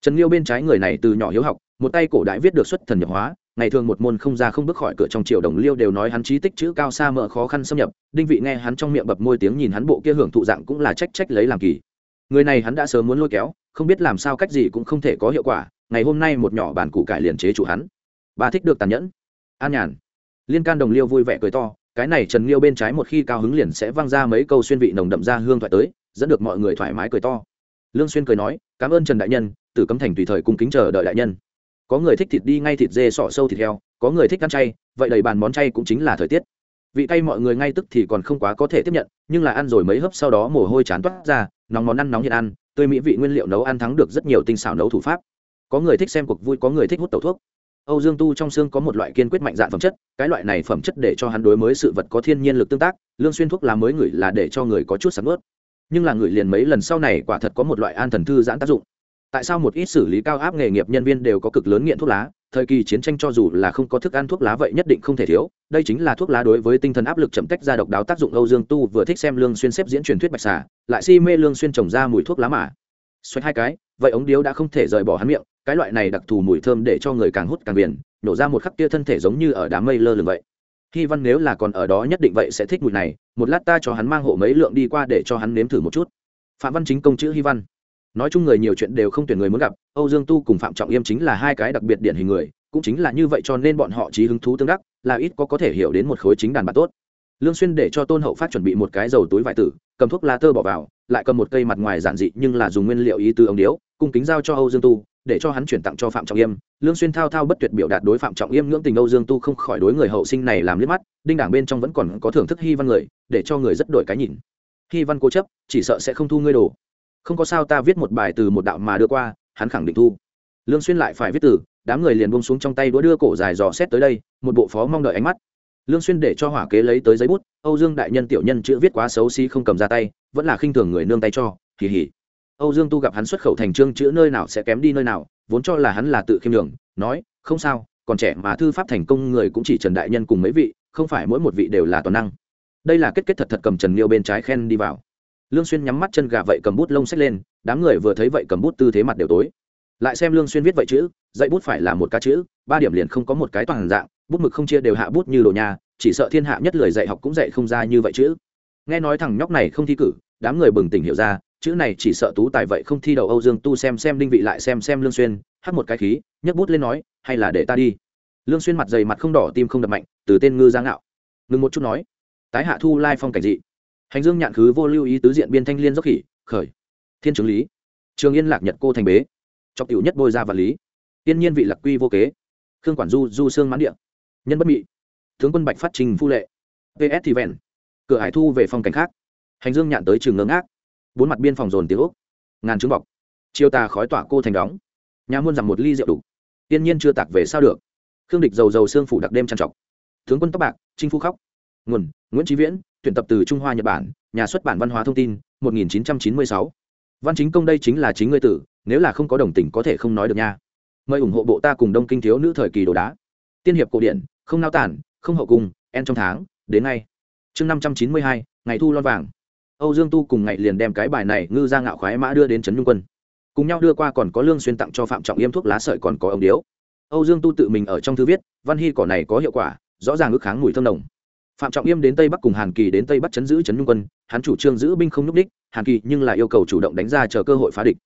Trần liêu bên trái người này từ nhỏ hiếu học, một tay cổ đại viết được xuất thần nhập hóa, ngày thường một môn không ra không bước khỏi cửa trong triều đồng liêu đều nói hắn trí tích chữ cao xa mỡ khó khăn xâm nhập, đinh vị nghe hắn trong miệng bập môi tiếng nhìn hắn bộ kia hưởng thụ dạng cũng là trách trách lấy làm kỳ. Người này hắn đã sớm muốn lôi kéo, không biết làm sao cách gì cũng không thể có hiệu quả, ngày hôm nay một nhỏ bản củ cải liền chế chủ hắn. Bà thích được tàn nhẫn. An nhàn liên can đồng liêu vui vẻ cười to, cái này trần liêu bên trái một khi cao hứng liền sẽ văng ra mấy câu xuyên vị nồng đậm ra hương thoại tới, dẫn được mọi người thoải mái cười to. Lương xuyên cười nói, cảm ơn trần đại nhân, tử cấm thành tùy thời cung kính chờ đợi đại nhân. Có người thích thịt đi ngay thịt dê sọ sâu thịt heo, có người thích ăn chay, vậy đầy bàn món chay cũng chính là thời tiết. Vị cay mọi người ngay tức thì còn không quá có thể tiếp nhận, nhưng là ăn rồi mấy hớp sau đó mồ hôi chán toát ra, nóng món ăn nóng nhiệt ăn, tươi mỹ vị nguyên liệu nấu ăn thắng được rất nhiều tinh xảo nấu thủ pháp. Có người thích xem cuộc vui, có người thích hút tẩu thuốc âu dương tu trong xương có một loại kiên quyết mạnh dạn phẩm chất, cái loại này phẩm chất để cho hắn đối mới sự vật có thiên nhiên lực tương tác, lương xuyên thuốc là mới người là để cho người có chút sảng ngớt. nhưng là người liền mấy lần sau này quả thật có một loại an thần thư giãn tác dụng. Tại sao một ít xử lý cao áp nghề nghiệp nhân viên đều có cực lớn nghiện thuốc lá, thời kỳ chiến tranh cho dù là không có thức ăn thuốc lá vậy nhất định không thể thiếu, đây chính là thuốc lá đối với tinh thần áp lực chậm tách ra độc đáo tác dụng. Âu dương tu vừa thích xem lương xuyên xếp diễn truyền thuyết bạch xà, lại si mê lương xuyên trồng ra mùi thuốc lá mà xoay hai cái, vậy ống điếu đã không thể rời bỏ hắn miệng, cái loại này đặc thù mùi thơm để cho người càng hút càng biển, nổ ra một khắc kia thân thể giống như ở đám mây lơ lửng vậy. Hy văn nếu là còn ở đó nhất định vậy sẽ thích mùi này, một lát ta cho hắn mang hộ mấy lượng đi qua để cho hắn nếm thử một chút. Phạm văn chính công chữ hy văn. Nói chung người nhiều chuyện đều không tuyển người muốn gặp, âu dương tu cùng phạm trọng yêm chính là hai cái đặc biệt điển hình người, cũng chính là như vậy cho nên bọn họ trí hứng thú tương đắc, là ít có có thể hiểu đến một khối chính đàn bà tốt lương xuyên để cho tôn hậu phát chuẩn bị một cái dầu túi vải tử, cầm thuốc lá tơ bỏ vào, lại cầm một cây mặt ngoài giản dị nhưng là dùng nguyên liệu ý từ ống điếu, cung kính giao cho âu dương tu, để cho hắn chuyển tặng cho phạm trọng yêm. Lương xuyên thao thao bất tuyệt biểu đạt đối phạm trọng yêm ngưỡng tình âu dương tu không khỏi đối người hậu sinh này làm liếc mắt, đinh đảng bên trong vẫn còn có thưởng thức hy văn người, để cho người rất đổi cái nhìn. Hy văn cố chấp, chỉ sợ sẽ không thu ngươi đồ. Không có sao ta viết một bài từ một đạo mà đưa qua, hắn khẳng định thu. Lương xuyên lại phải viết từ, đám người liền buông xuống trong tay đũa đưa cổ dài dò xét tới đây, một bộ phó mong đợi ánh mắt lương xuyên để cho hỏa kế lấy tới giấy bút, âu dương đại nhân tiểu nhân chữ viết quá xấu xí không cầm ra tay, vẫn là khinh thường người nương tay cho kỳ hỉ âu dương tu gặp hắn xuất khẩu thành trương chữ nơi nào sẽ kém đi nơi nào, vốn cho là hắn là tự khiêm nhường, nói, không sao, còn trẻ mà thư pháp thành công người cũng chỉ trần đại nhân cùng mấy vị, không phải mỗi một vị đều là toàn năng. Đây là kết kết thật thật cầm trần liêu bên trái khen đi vào. Lương xuyên nhắm mắt chân gà vậy cầm bút lông xách lên, đám người vừa thấy vậy cầm bút tư thế mặt đều tối. Lại xem lương xuyên viết vậy chữ, dạy bút phải là một cá chữ, ba điểm liền không có một cái toàn dạng bút mực không chia đều hạ bút như đồ nhà, chỉ sợ thiên hạ nhất lời dạy học cũng dạy không ra như vậy chứ. Nghe nói thằng nhóc này không thi cử, đám người bừng tỉnh hiểu ra, chữ này chỉ sợ tú tài vậy không thi đầu âu dương tu xem xem đinh vị lại xem xem lương xuyên hắt một cái khí, nhấc bút lên nói, hay là để ta đi. Lương xuyên mặt dày mặt không đỏ, tim không đập mạnh, từ tên ngư giang ngạo. Ngừng một chút nói, tái hạ thu lai phong cảnh dị. Hành dương nhạn khứ vô lưu ý tứ diện biên thanh liên dốc khỉ, khởi. Thiên chứng lý. Trường yên lạc nhật cô thành bế. Trọng tiểu nhất bôi ra vật lý. Tiên nhiên vị lạc quy vô kế. Khương quản du du xương mãn địa nhân bất mị. Tướng quân bạch phát trình phu lệ. Ps thì vẹn. Cửa hải thu về phòng cảnh khác. Hành dương nhạn tới trường ngưỡng ác bốn mặt biên phòng dồn tiếng úc ngàn trứng bọc. Chiêu tà khói tỏa cô thành đóng. Nhà muôn rằng một ly rượu đủ. Tiên nhiên chưa tạc về sao được. Khương địch dầu dầu xương phủ đặc đêm trằn trọc. Tướng quân tóc bạc, chinh phu khóc. Nguồn, nguyễn trí viễn, tuyển tập từ trung hoa, nhật bản, nhà xuất bản văn hóa thông tin 1996. văn chính công đây chính là chính ngươi tử, nếu là không có đồng tình có thể không nói được nha. Mời ủng hộ bộ ta cùng đông kinh thiếu nữ thời kỳ đồ đá. Tiên hiệp cổ điển không nao tản, không hậu cung, en trong tháng, đến ngay. Chương năm trăm chín mươi hai, ngày thu lon vàng. Âu dương tu cùng ngày liền đem cái bài này ngư ra ngạo khoái mã đưa đến trấn nhung quân. Cùng nhau đưa qua còn có lương xuyên tặng cho phạm trọng yêm thuốc lá sợi còn có ông điếu. Âu dương tu tự mình ở trong thư viết, văn hy cỏ này có hiệu quả, rõ ràng ước kháng mùi thơm nồng. Phạm trọng yêm đến tây bắc cùng hàn kỳ đến tây bắc chấn giữ trấn nhung quân, hắn chủ trương giữ binh không nhúc đích hàn kỳ nhưng lại yêu cầu chủ động đánh ra chờ cơ hội phá địch.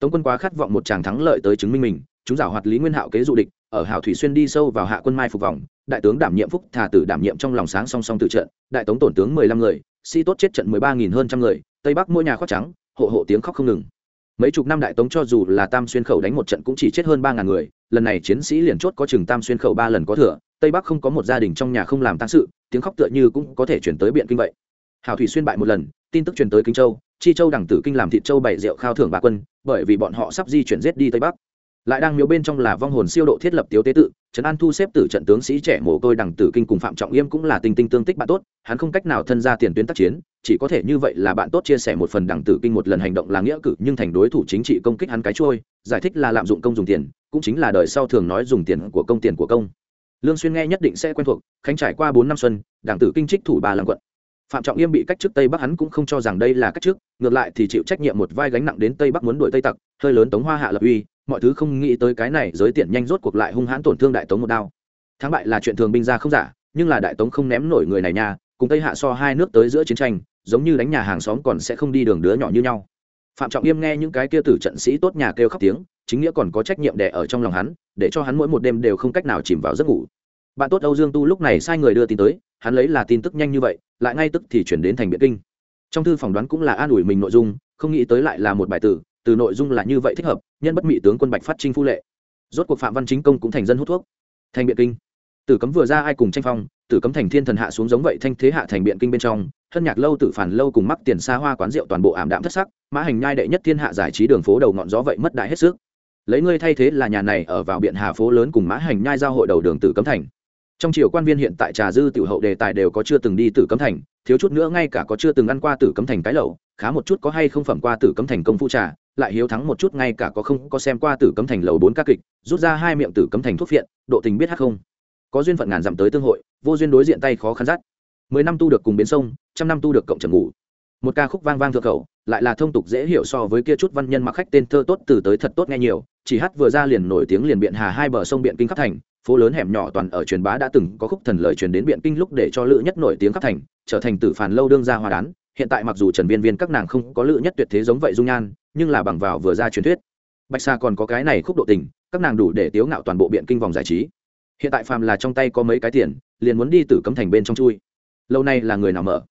Tống quân quá khát vọng một tràng thắng lợi tới chứng minh mình chúng giảo hoạt lý nguyên hạo kế dụ địch, ở hảo thủy xuyên đi sâu vào hạ quân mai phục vòng, đại tướng đảm nhiệm phúc, thà tử đảm nhiệm trong lòng sáng song song tự trận, đại tống tổn tướng mười lăm người, sĩ tốt chết trận mười ba nghìn hơn trăm người, tây bắc mỗi nhà khoác trắng, hộ hộ tiếng khóc không ngừng. Mấy chục năm đại tống cho dù là tam xuyên khẩu đánh một trận cũng chỉ chết hơn ba ngàn người, lần này chiến sĩ liền chốt có chừng tam xuyên khẩu ba lần có thừa, tây bắc không có một gia đình trong nhà không làm tăng sự, tiếng khóc tựa như cũng có thể chuyển tới biện kinh vậy. Hảo thủy xuyên bại một lần, tin tức truyền tới kinh châu, chi châu đẳng tử kinh làm thịt châu bảy rượu khao thưởng bà quân, bởi vì bọn họ sắp di chuyển giết đi tây bắc lại đang miếu bên trong là vong hồn siêu độ thiết lập tiếu tế tự, trấn an thu xếp tử trận tướng sĩ trẻ mồ côi đằng tử kinh cùng phạm trọng yêm cũng là tình tinh tương tích bạn tốt, hắn không cách nào thân ra tiền tuyến tác chiến, chỉ có thể như vậy là bạn tốt chia sẻ một phần đằng tử kinh một lần hành động là nghĩa cử nhưng thành đối thủ chính trị công kích hắn cái trôi giải thích là lạm dụng công dùng tiền, cũng chính là đời sau thường nói dùng tiền của công tiền của công. Lương xuyên nghe nhất định sẽ quen thuộc, khánh trải qua bốn năm xuân đảng tử kinh trích thủ ba lần quận. Phạm trọng yêm bị cách chức tây bắc hắn cũng không cho rằng đây là cách chức, ngược lại thì chịu trách nhiệm một vai gánh nặng đến tây bắc muốn đuổi tây tặc, hơi lớn tống hoa hạ lập uy mọi thứ không nghĩ tới cái này giới tiện nhanh rốt cuộc lại hung hãn tổn thương đại tống một đao. Thắng bại là chuyện thường binh ra không giả, nhưng là đại tống không ném nổi người này nha, cùng tây hạ so hai nước tới giữa chiến tranh, giống như đánh nhà hàng xóm còn sẽ không đi đường đứa nhỏ như nhau. Phạm trọng yêm nghe những cái kia tử trận sĩ tốt nhà kêu khóc tiếng, chính nghĩa còn có trách nhiệm đẻ ở trong lòng hắn, để cho hắn mỗi một đêm đều không cách nào chìm vào giấc ngủ. Bạn tốt âu dương tu lúc này sai người đưa tin tới, hắn lấy là tin tức nhanh như vậy, lại ngay tức thì chuyển đến thành biện kinh. Trong thư phỏng đoán cũng là an ủi mình nội dung, không nghĩ tới lại là một bài tử từ nội dung là như vậy thích hợp, nhân bất mỹ tướng quân bạch phát trinh phu lệ. Rốt cuộc phạm văn chính công cũng thành dân hút thuốc. Thành biện kinh. Tử cấm vừa ra ai cùng tranh phong, tử cấm thành thiên thần hạ xuống giống vậy thanh thế hạ thành biện kinh bên trong thân nhạc lâu tử phản lâu cùng mắc tiền xa hoa quán rượu toàn bộ ảm đạm thất sắc, mã hành nhai đệ nhất thiên hạ giải trí đường phố đầu ngọn gió vậy mất đại hết sức. Lấy ngươi thay thế là nhà này ở vào biện hà phố lớn cùng mã hành nhai giao hội đầu đường tử cấm thành. Trong triều quan viên hiện tại trà dư tiểu hậu đề tài đều có chưa từng đi tử cấm thành, thiếu chút nữa ngay cả có chưa từng ăn qua tử cấm thành cái lẩu, khá một chút có hay không phẩm qua tử cấm thành công phu trà lại hiếu thắng một chút ngay cả có không có xem qua tử cấm thành lầu bốn ca kịch, rút ra hai miệng tử cấm thành thuốc phiện, độ tình biết hát không. Có duyên phận ngàn dặm tới tương hội, vô duyên đối diện tay khó khăn rắt mười năm tu được cùng biến sông, trăm năm tu được cộng trầm ngủ. Một ca khúc vang vang thượng khẩu, lại là thông tục dễ hiểu so với kia chút văn nhân mặc khách tên thơ tốt từ tới thật tốt nghe nhiều, chỉ hát vừa ra liền nổi tiếng liền biện hà hai bờ sông biện kinh khắp thành, phố lớn hẻm nhỏ toàn ở truyền bá đã từng có khúc thần lời truyền đến biện kinh lúc để cho lữ nhất nổi tiếng khắp thành, trở thành tử phản lâu đương gia hoa đán, hiện tại mặc dù trần viên viên các nàng không có lữ nhất tuyệt thế giống vậy dung nhan nhưng là bằng vào vừa ra truyền thuyết. Bạch sa còn có cái này khúc độ tình, các nàng đủ để tiếu ngạo toàn bộ biện kinh vòng giải trí. Hiện tại phàm là trong tay có mấy cái tiền, liền muốn đi từ cấm thành bên trong chui. Lâu nay là người nào mở?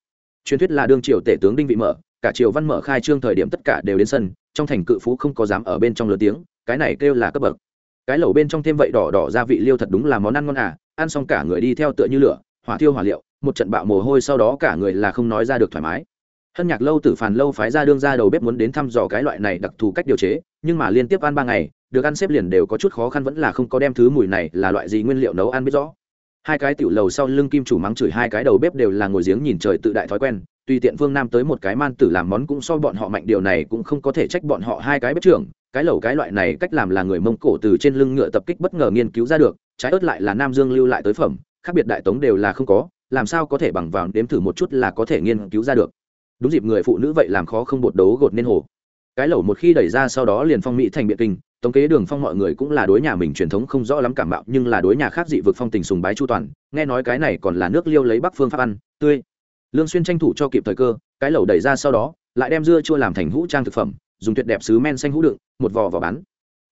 Truyền thuyết là đương triều tể tướng đinh vị mở, cả triều văn mở khai trương thời điểm tất cả đều đến sân, trong thành cự phú không có dám ở bên trong lớn tiếng, cái này kêu là cấp bậc. Cái lẩu bên trong thêm vậy đỏ đỏ gia vị liêu thật đúng là món ăn ngon à ăn xong cả người đi theo tựa như lửa, hỏa thiêu hỏa liệu, một trận bạo mồ hôi sau đó cả người là không nói ra được thoải mái hân nhạc lâu tử phàn lâu phái ra đương ra đầu bếp muốn đến thăm dò cái loại này đặc thù cách điều chế, nhưng mà liên tiếp ăn ba ngày, được ăn xếp liền đều có chút khó khăn vẫn là không có đem thứ mùi này là loại gì nguyên liệu nấu ăn biết rõ. Hai cái tiểu lầu sau lưng kim chủ mắng chửi hai cái đầu bếp đều là ngồi giếng nhìn trời tự đại thói quen, tùy tiện phương nam tới một cái man tử làm món cũng so bọn họ mạnh, điều này cũng không có thể trách bọn họ hai cái bếp trưởng, cái lẩu cái loại này cách làm là người mông cổ từ trên lưng ngựa tập kích bất ngờ nghiên cứu ra được, trái ớt lại là nam dương lưu lại tới phẩm, khác biệt đại tống đều là không có, làm sao có thể bằng vào đếm thử một chút là có thể nghiên cứu ra được đúng dịp người phụ nữ vậy làm khó không bột đấu gột nên hồ. Cái lẩu một khi đẩy ra sau đó liền phong mỹ thành biện kinh, tống kế đường phong mọi người cũng là đối nhà mình truyền thống không rõ lắm cảm bạo nhưng là đối nhà khác dị vực phong tình sùng bái chu toàn, nghe nói cái này còn là nước liêu lấy bắc phương pháp ăn, tươi. Lương xuyên tranh thủ cho kịp thời cơ, cái lẩu đẩy ra sau đó, lại đem dưa chua làm thành hũ trang thực phẩm, dùng tuyệt đẹp sứ men xanh hũ đựng, một vò vào bán.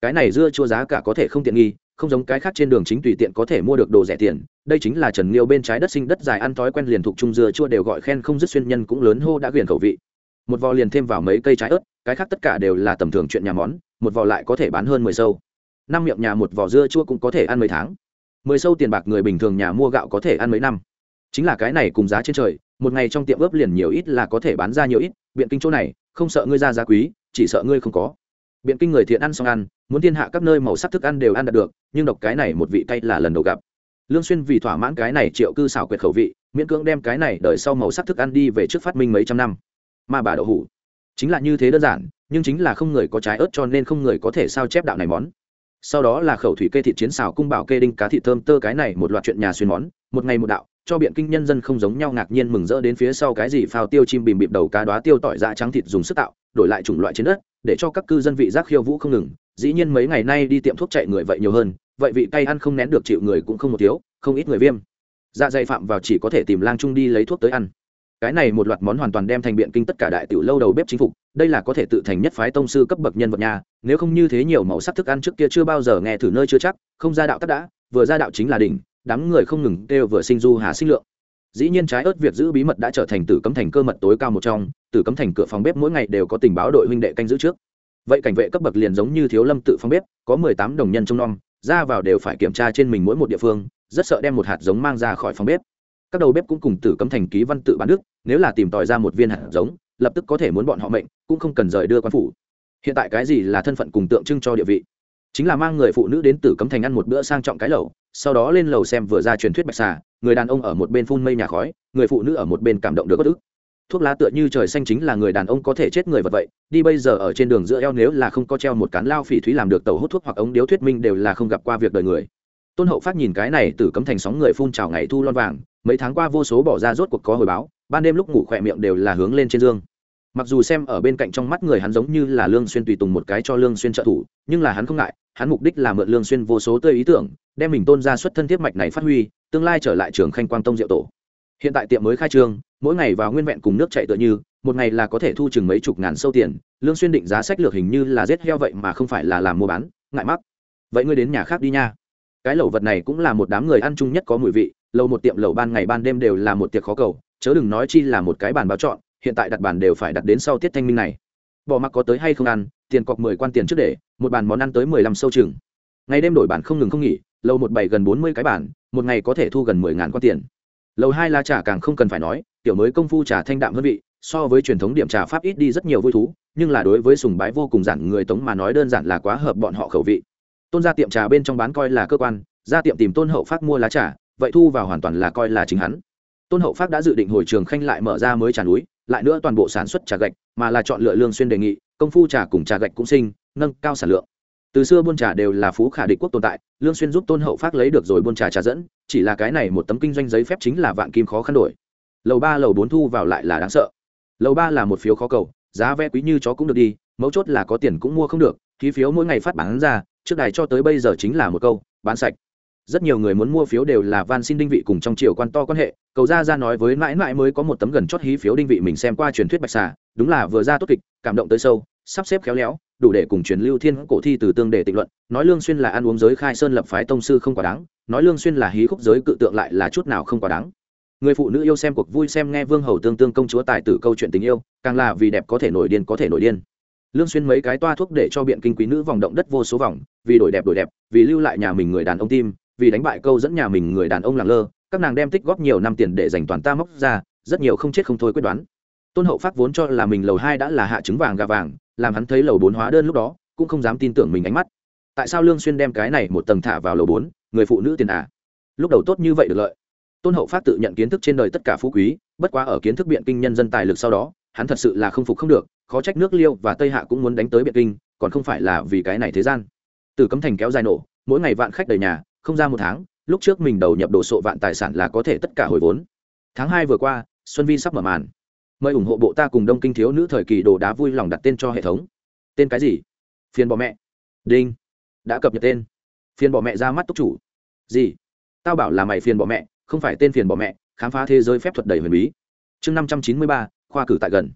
Cái này dưa chua giá cả có thể không tiện nghi không giống cái khác trên đường chính tùy tiện có thể mua được đồ rẻ tiền, đây chính là trần liêu bên trái đất sinh đất dài ăn thói quen liền thuộc trung dưa chua đều gọi khen không dứt xuyên nhân cũng lớn hô đã quyền khẩu vị. Một vò liền thêm vào mấy cây trái ớt, cái khác tất cả đều là tầm thường chuyện nhà món, một vò lại có thể bán hơn mười sâu. Năm miệng nhà một vò dưa chua cũng có thể ăn mấy tháng. Mười sâu tiền bạc người bình thường nhà mua gạo có thể ăn mấy năm. Chính là cái này cùng giá trên trời, một ngày trong tiệm ướp liền nhiều ít là có thể bán ra nhiều ít, biện kinh chỗ này, không sợ ngươi ra giá quý, chỉ sợ ngươi không có biện kinh người thiện ăn xong ăn, muốn thiên hạ các nơi màu sắc thức ăn đều ăn đạt được, nhưng độc cái này một vị cay là lần đầu gặp. Lương xuyên vì thỏa mãn cái này triệu cư xảo quyệt khẩu vị, miễn cưỡng đem cái này đợi sau màu sắc thức ăn đi về trước phát minh mấy trăm năm. Mà bà đậu hủ, chính là như thế đơn giản, nhưng chính là không người có trái ớt cho nên không người có thể sao chép đạo này món. Sau đó là khẩu thủy kê thịt chiến xào cung bảo kê đinh cá thịt thơm tơ cái này một loạt chuyện nhà xuyên món, một ngày một đạo, cho biện kinh nhân dân không giống nhau ngạc nhiên mừng rỡ đến phía sau cái gì phao tiêu chim bìm bịp đầu cá đóa tiêu tỏi dạ trắng thịt dùng sức tạo, đổi lại chủng loại trên đất để cho các cư dân vị giác khiêu vũ không ngừng, dĩ nhiên mấy ngày nay đi tiệm thuốc chạy người vậy nhiều hơn, vậy vị cay ăn không nén được chịu người cũng không một thiếu, không ít người viêm. Dạ dày phạm vào chỉ có thể tìm lang trung đi lấy thuốc tới ăn. Cái này một loạt món hoàn toàn đem thành biện kinh tất cả đại tiểu lâu đầu bếp chính phục, đây là có thể tự thành nhất phái tông sư cấp bậc nhân vật nhà, nếu không như thế nhiều màu sắc thức ăn trước kia chưa bao giờ nghe thử nơi chưa chắc, không ra đạo tất đã, vừa ra đạo chính là đỉnh, đám người không ngừng kêu vừa sinh du hà sinh lượng dĩ nhiên trái ớt việc giữ bí mật đã trở thành tử cấm thành cơ mật tối cao một trong, tử cấm thành cửa phòng bếp mỗi ngày đều có tình báo đội huynh đệ canh giữ trước. Vậy cảnh vệ cấp bậc liền giống như thiếu lâm tự phòng bếp, có mười tám đồng nhân trong nom, ra vào đều phải kiểm tra trên mình mỗi một địa phương, rất sợ đem một hạt giống mang ra khỏi phòng bếp. Các đầu bếp cũng cùng tử cấm thành ký văn tự bán đức, nếu là tìm tòi ra một viên hạt giống, lập tức có thể muốn bọn họ mệnh, cũng không cần rời đưa quan phủ. Hiện tại cái gì là thân phận cùng tượng trưng cho địa vị? Chính là mang người phụ nữ đến tử cấm thành ăn một bữa sang trọng cái lẩu, sau đó lên lầu xem vừa ra truyền thuyết bạch xà, người đàn ông ở một bên phun mây nhà khói, người phụ nữ ở một bên cảm động được bất ức. Thuốc lá tựa như trời xanh chính là người đàn ông có thể chết người vật vậy, đi bây giờ ở trên đường giữa eo nếu là không có treo một cán lao phỉ thúy làm được tàu hút thuốc hoặc ống điếu thuyết minh đều là không gặp qua việc đời người. Tôn hậu phát nhìn cái này từ cấm thành sóng người phun trào ngày thu lon vàng, mấy tháng qua vô số bỏ ra rốt cuộc có hồi báo, ban đêm lúc ngủ khỏe miệng đều là hướng lên trên dương. Mặc dù xem ở bên cạnh trong mắt người hắn giống như là lương xuyên tùy tùng một cái cho lương xuyên trợ thủ, nhưng là hắn không ngại hắn mục đích là mượn lương xuyên vô số tươi ý tưởng, đem mình tôn ra xuất thân thiết mạch này phát huy, tương lai trở lại trường khanh quang tông diệu tổ. Hiện tại tiệm mới khai trương, mỗi ngày vào nguyên vẹn cùng nước chạy tựa như, một ngày là có thể thu chừng mấy chục ngàn sâu tiền, lương xuyên định giá sách lược hình như là giết heo vậy mà không phải là làm mua bán, ngại mắc. Vậy ngươi đến nhà khác đi nha. Cái lẩu vật này cũng là một đám người ăn chung nhất có mùi vị, lầu một tiệm lẩu ban ngày ban đêm đều là một tiệc khó cầu, chớ đừng nói chi là một cái bàn báo chọn, hiện tại đặt bàn đều phải đặt đến sau tiết thanh minh này. Bỏ mặc có tới hay không ăn, tiền cọc mười quan tiền trước để một bàn món ăn tới mười lăm sâu chừng. Ngày đêm đổi bản không ngừng không nghỉ, lầu một bảy gần bốn mươi cái bản một ngày có thể thu gần mười ngàn quan tiền. Lầu hai là trà càng không cần phải nói, tiểu mới công phu trà thanh đạm hơn vị, so với truyền thống điểm trà pháp ít đi rất nhiều vui thú, nhưng là đối với sùng bái vô cùng giản người tống mà nói đơn giản là quá hợp bọn họ khẩu vị. Tôn ra tiệm trà bên trong bán coi là cơ quan ra tiệm tìm tôn hậu phát mua lá trà, vậy thu vào hoàn toàn là coi là chính hắn. Tôn hậu phát đã dự định hồi trường khanh lại mở ra mới trà núi, lại nữa toàn bộ sản xuất trà gạch, mà là chọn lựa lương xuyên đề nghị công phu trà cùng trà gạch cũng sinh, nâng cao sản lượng. Từ xưa buôn trà đều là phú khả địch quốc tồn tại, lương xuyên giúp tôn hậu phát lấy được rồi buôn trà trà dẫn, chỉ là cái này một tấm kinh doanh giấy phép chính là vạn kim khó khăn đổi. Lầu ba, lầu bốn thu vào lại là đáng sợ. Lầu ba là một phiếu khó cầu, giá vé quý như chó cũng được đi, mấu chốt là có tiền cũng mua không được, ký phiếu mỗi ngày phát bán ra, trước đài cho tới bây giờ chính là một câu, bán sạch rất nhiều người muốn mua phiếu đều là van xin đinh vị cùng trong triều quan to quan hệ. Cầu ra ra nói với mãi mãi mới có một tấm gần chót hí phiếu đinh vị mình xem qua truyền thuyết bạch xà, đúng là vừa ra tốt kịch, cảm động tới sâu, sắp xếp khéo léo, đủ để cùng truyền lưu thiên cổ thi từ tương để tịnh luận. Nói lương xuyên là ăn uống giới khai sơn lập phái tông sư không quá đáng, nói lương xuyên là hí khúc giới cự tượng lại là chút nào không quá đáng. Người phụ nữ yêu xem cuộc vui xem nghe vương hầu tương tương công chúa tài tử câu chuyện tình yêu, càng là vì đẹp có thể nổi điên có thể nổi điên. Lương xuyên mấy cái toa thuốc để cho biện kinh quý nữ vòng động đất vô số vòng, vì đổi đẹp đổi đẹp, vì lưu lại nhà mình người đàn ông tim vì đánh bại câu dẫn nhà mình người đàn ông làng lơ, các nàng đem tích góp nhiều năm tiền để dành toàn ta móc ra, rất nhiều không chết không thôi quyết đoán. Tôn hậu phát vốn cho là mình lầu hai đã là hạ trứng vàng gà vàng, làm hắn thấy lầu bốn hóa đơn lúc đó, cũng không dám tin tưởng mình ánh mắt. Tại sao lương xuyên đem cái này một tầng thả vào lầu bốn, người phụ nữ tiền à? Lúc đầu tốt như vậy được lợi. Tôn hậu phát tự nhận kiến thức trên đời tất cả phú quý, bất quá ở kiến thức biện kinh nhân dân tài lực sau đó, hắn thật sự là không phục không được, khó trách nước liêu và tây hạ cũng muốn đánh tới biện kinh, còn không phải là vì cái này thế gian. Từ cấm thành kéo dài nổ, mỗi ngày vạn khách đầy nhà không ra một tháng, lúc trước mình đầu nhập đồ sộ vạn tài sản là có thể tất cả hồi vốn. Tháng hai vừa qua, xuân vi sắp mở màn. Mời ủng hộ bộ ta cùng đông kinh thiếu nữ thời kỳ đồ đá vui lòng đặt tên cho hệ thống. Tên cái gì? Phiền bỏ mẹ. Đinh. Đã cập nhật tên. Phiền bỏ mẹ ra mắt túc chủ. Gì? Tao bảo là mày phiền bỏ mẹ, không phải tên phiền bỏ mẹ, khám phá thế giới phép thuật đầy huyền bí. Chương năm trăm chín mươi ba, khoa cử tại gần.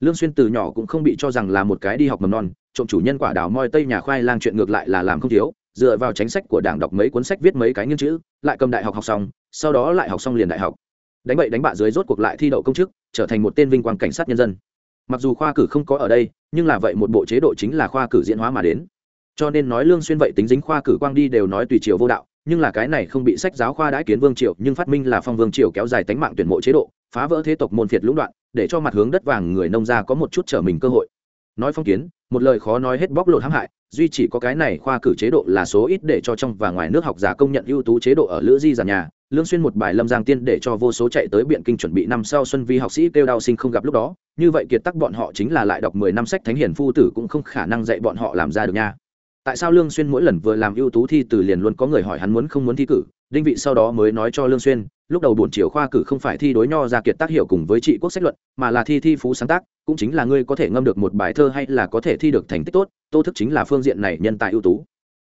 Lương xuyên từ nhỏ cũng không bị cho rằng là một cái đi học mầm non, trộm chủ nhân quả đào moi tây nhà khoai lang chuyện ngược lại là làm không thiếu dựa vào chính sách của đảng đọc mấy cuốn sách viết mấy cái nghiên chữ, lại cầm đại học học xong, sau đó lại học xong liền đại học. Đánh bậy đánh bạ dưới rốt cuộc lại thi đậu công chức, trở thành một tên vinh quang cảnh sát nhân dân. Mặc dù khoa cử không có ở đây, nhưng là vậy một bộ chế độ chính là khoa cử diễn hóa mà đến. Cho nên nói lương xuyên vậy tính dính khoa cử quang đi đều nói tùy triều vô đạo, nhưng là cái này không bị sách giáo khoa đãi kiến vương triều, nhưng phát minh là phong vương triều kéo dài tánh mạng tuyển mộ chế độ, phá vỡ thế tộc môn phiệt lũng đoạn, để cho mặt hướng đất vàng người nông gia có một chút trở mình cơ hội nói phong kiến, một lời khó nói hết bóc lột hãm hại, duy chỉ có cái này khoa cử chế độ là số ít để cho trong và ngoài nước học giả công nhận ưu tú chế độ ở lữ di giàn nhà. Lương xuyên một bài lâm giang tiên để cho vô số chạy tới biện kinh chuẩn bị năm sau xuân vi học sĩ kêu đau sinh không gặp lúc đó. Như vậy kiệt tắc bọn họ chính là lại đọc 10 năm sách thánh hiền phu tử cũng không khả năng dạy bọn họ làm ra được nha. Tại sao lương xuyên mỗi lần vừa làm ưu tú thi từ liền luôn có người hỏi hắn muốn không muốn thi cử? Đinh vị sau đó mới nói cho lương xuyên, lúc đầu buồn chiều khoa cử không phải thi đối nho ra kiệt tác hiệu cùng với trị quốc sách luận, mà là thi thi phú sáng tác, cũng chính là ngươi có thể ngâm được một bài thơ hay là có thể thi được thành tích tốt, tô thức chính là phương diện này nhân tài ưu tú.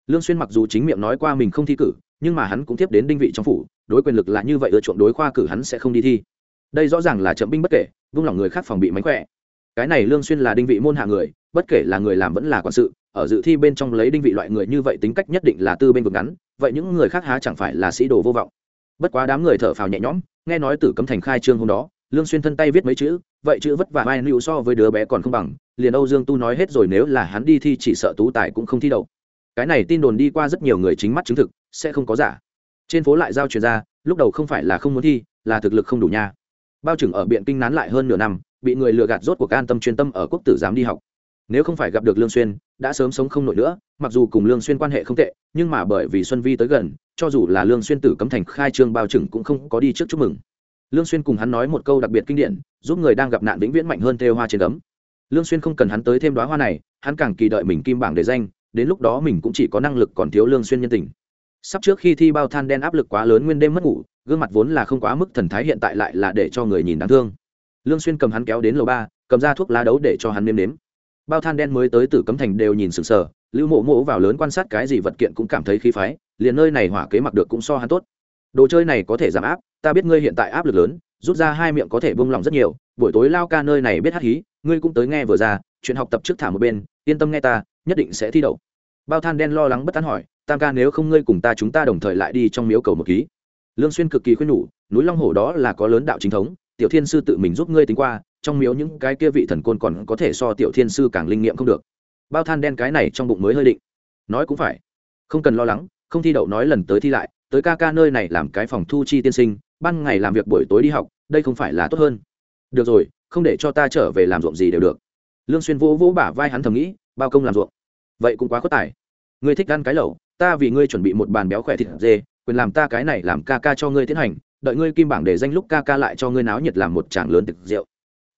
Lương xuyên mặc dù chính miệng nói qua mình không thi cử, nhưng mà hắn cũng tiếp đến đinh vị trong phủ, đối quyền lực là như vậy ưa chuộng đối khoa cử hắn sẽ không đi thi. Đây rõ ràng là chậm binh bất kể, vung lòng người khác phòng bị mánh khỏe. Cái này lương xuyên là đinh vị môn hạ người, bất kể là người làm vẫn là quản sự ở dự thi bên trong lấy đinh vị loại người như vậy tính cách nhất định là tư bên vực ngắn, vậy những người khác há chẳng phải là sĩ đồ vô vọng. Bất quá đám người thở phào nhẹ nhõm, nghe nói tử cấm thành khai trương hôm đó, lương xuyên thân tay viết mấy chữ, vậy chữ vất vả ai lưu so với đứa bé còn không bằng, liền âu dương tu nói hết rồi nếu là hắn đi thi chỉ sợ tú tài cũng không thi đậu. Cái này tin đồn đi qua rất nhiều người chính mắt chứng thực, sẽ không có giả. Trên phố lại giao truyền ra, lúc đầu không phải là không muốn thi, là thực lực không đủ nha. Bao trưởng ở biện kinh nán lại hơn nửa năm, bị người lừa gạt rốt cuộc an tâm chuyên tâm ở quốc tử giám đi học nếu không phải gặp được lương xuyên, đã sớm sống không nổi nữa, mặc dù cùng lương xuyên quan hệ không tệ, nhưng mà bởi vì xuân vi tới gần, cho dù là lương xuyên tử cấm thành khai trương bao trừng cũng không có đi trước chúc mừng. Lương xuyên cùng hắn nói một câu đặc biệt kinh điển, giúp người đang gặp nạn vĩnh viễn mạnh hơn theo hoa trên cấm lương xuyên không cần hắn tới thêm đóa hoa này, hắn càng kỳ đợi mình kim bảng để danh, đến lúc đó mình cũng chỉ có năng lực còn thiếu lương xuyên nhân tình. Sắp trước khi thi bao than đen áp lực quá lớn nguyên đêm mất ngủ, gương mặt vốn là không quá mức thần thái hiện tại lại là để cho người nhìn đáng thương. Lương xuyên cầm hắn kéo đến lầu ba, cầm ra thuốc lá đấu để cho hắn nếm nếm bao than đen mới tới tử cấm thành đều nhìn sừng sờ, lưu mộ mộ vào lớn quan sát cái gì vật kiện cũng cảm thấy khí phái, liền nơi này hỏa kế mặc được cũng so hắn tốt. Đồ chơi này có thể giảm áp, ta biết ngươi hiện tại áp lực lớn, rút ra hai miệng có thể bông lòng rất nhiều, buổi tối lao ca nơi này biết hát hí, ngươi cũng tới nghe vừa ra, chuyện học tập trước thả một bên, yên tâm nghe ta, nhất định sẽ thi đậu. Bao than đen lo lắng bất tán hỏi, tam ca nếu không ngươi cùng ta chúng ta đồng thời lại đi trong miếu cầu một ký. Lương xuyên cực kỳ khuyên nhủ, núi long hổ đó là có lớn đạo chính thống, tiểu thiên sư tự mình giúp ngươi tính qua trong miếu những cái kia vị thần côn còn có thể so tiểu thiên sư càng linh nghiệm không được. Bao than đen cái này trong bụng mới hơi định. Nói cũng phải. Không cần lo lắng, không thi đậu nói lần tới thi lại, tới ca ca nơi này làm cái phòng thu chi tiên sinh, ban ngày làm việc buổi tối đi học, đây không phải là tốt hơn. Được rồi, không để cho ta trở về làm ruộng gì đều được. Lương xuyên vỗ vỗ bả vai hắn thầm nghĩ, bao công làm ruộng. Vậy cũng quá có tài. Ngươi thích ăn cái lẩu, ta vì ngươi chuẩn bị một bàn béo khỏe thịt dê, quyền làm ta cái này làm ca ca cho ngươi tiến hành, đợi ngươi kim bảng để danh lúc ca ca lại cho ngươi náo nhiệt làm một tràng lớn thực rượu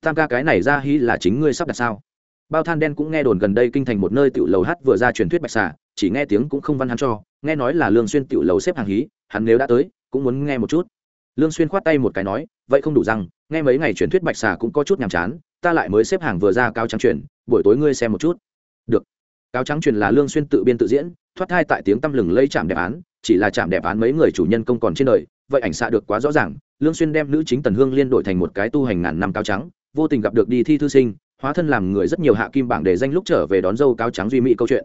tam ca cái này ra hí là chính ngươi sắp đặt sao? Bao than đen cũng nghe đồn gần đây kinh thành một nơi tiểu lầu hát vừa ra truyền thuyết bạch xà, chỉ nghe tiếng cũng không văn hắn cho, nghe nói là lương xuyên tiểu lầu xếp hàng hí, hắn nếu đã tới, cũng muốn nghe một chút. Lương xuyên khoát tay một cái nói, vậy không đủ rằng, nghe mấy ngày truyền thuyết bạch xà cũng có chút nhàm chán, ta lại mới xếp hàng vừa ra cao trắng truyền, buổi tối ngươi xem một chút. Được. Cao trắng truyền là lương xuyên tự biên tự diễn, thoát thai tại tiếng tâm lừng lây chạm đẹp án, chỉ là chạm đẹp án mấy người chủ nhân công còn trên đời, vậy ảnh xạ được quá rõ ràng, lương xuyên đem nữ chính tần hương liên đổi thành một cái tu hành ngàn năm cao trắng vô tình gặp được đi thi thư sinh, hóa thân làm người rất nhiều hạ kim bảng để danh lúc trở về đón dâu cao trắng duy mỹ câu chuyện.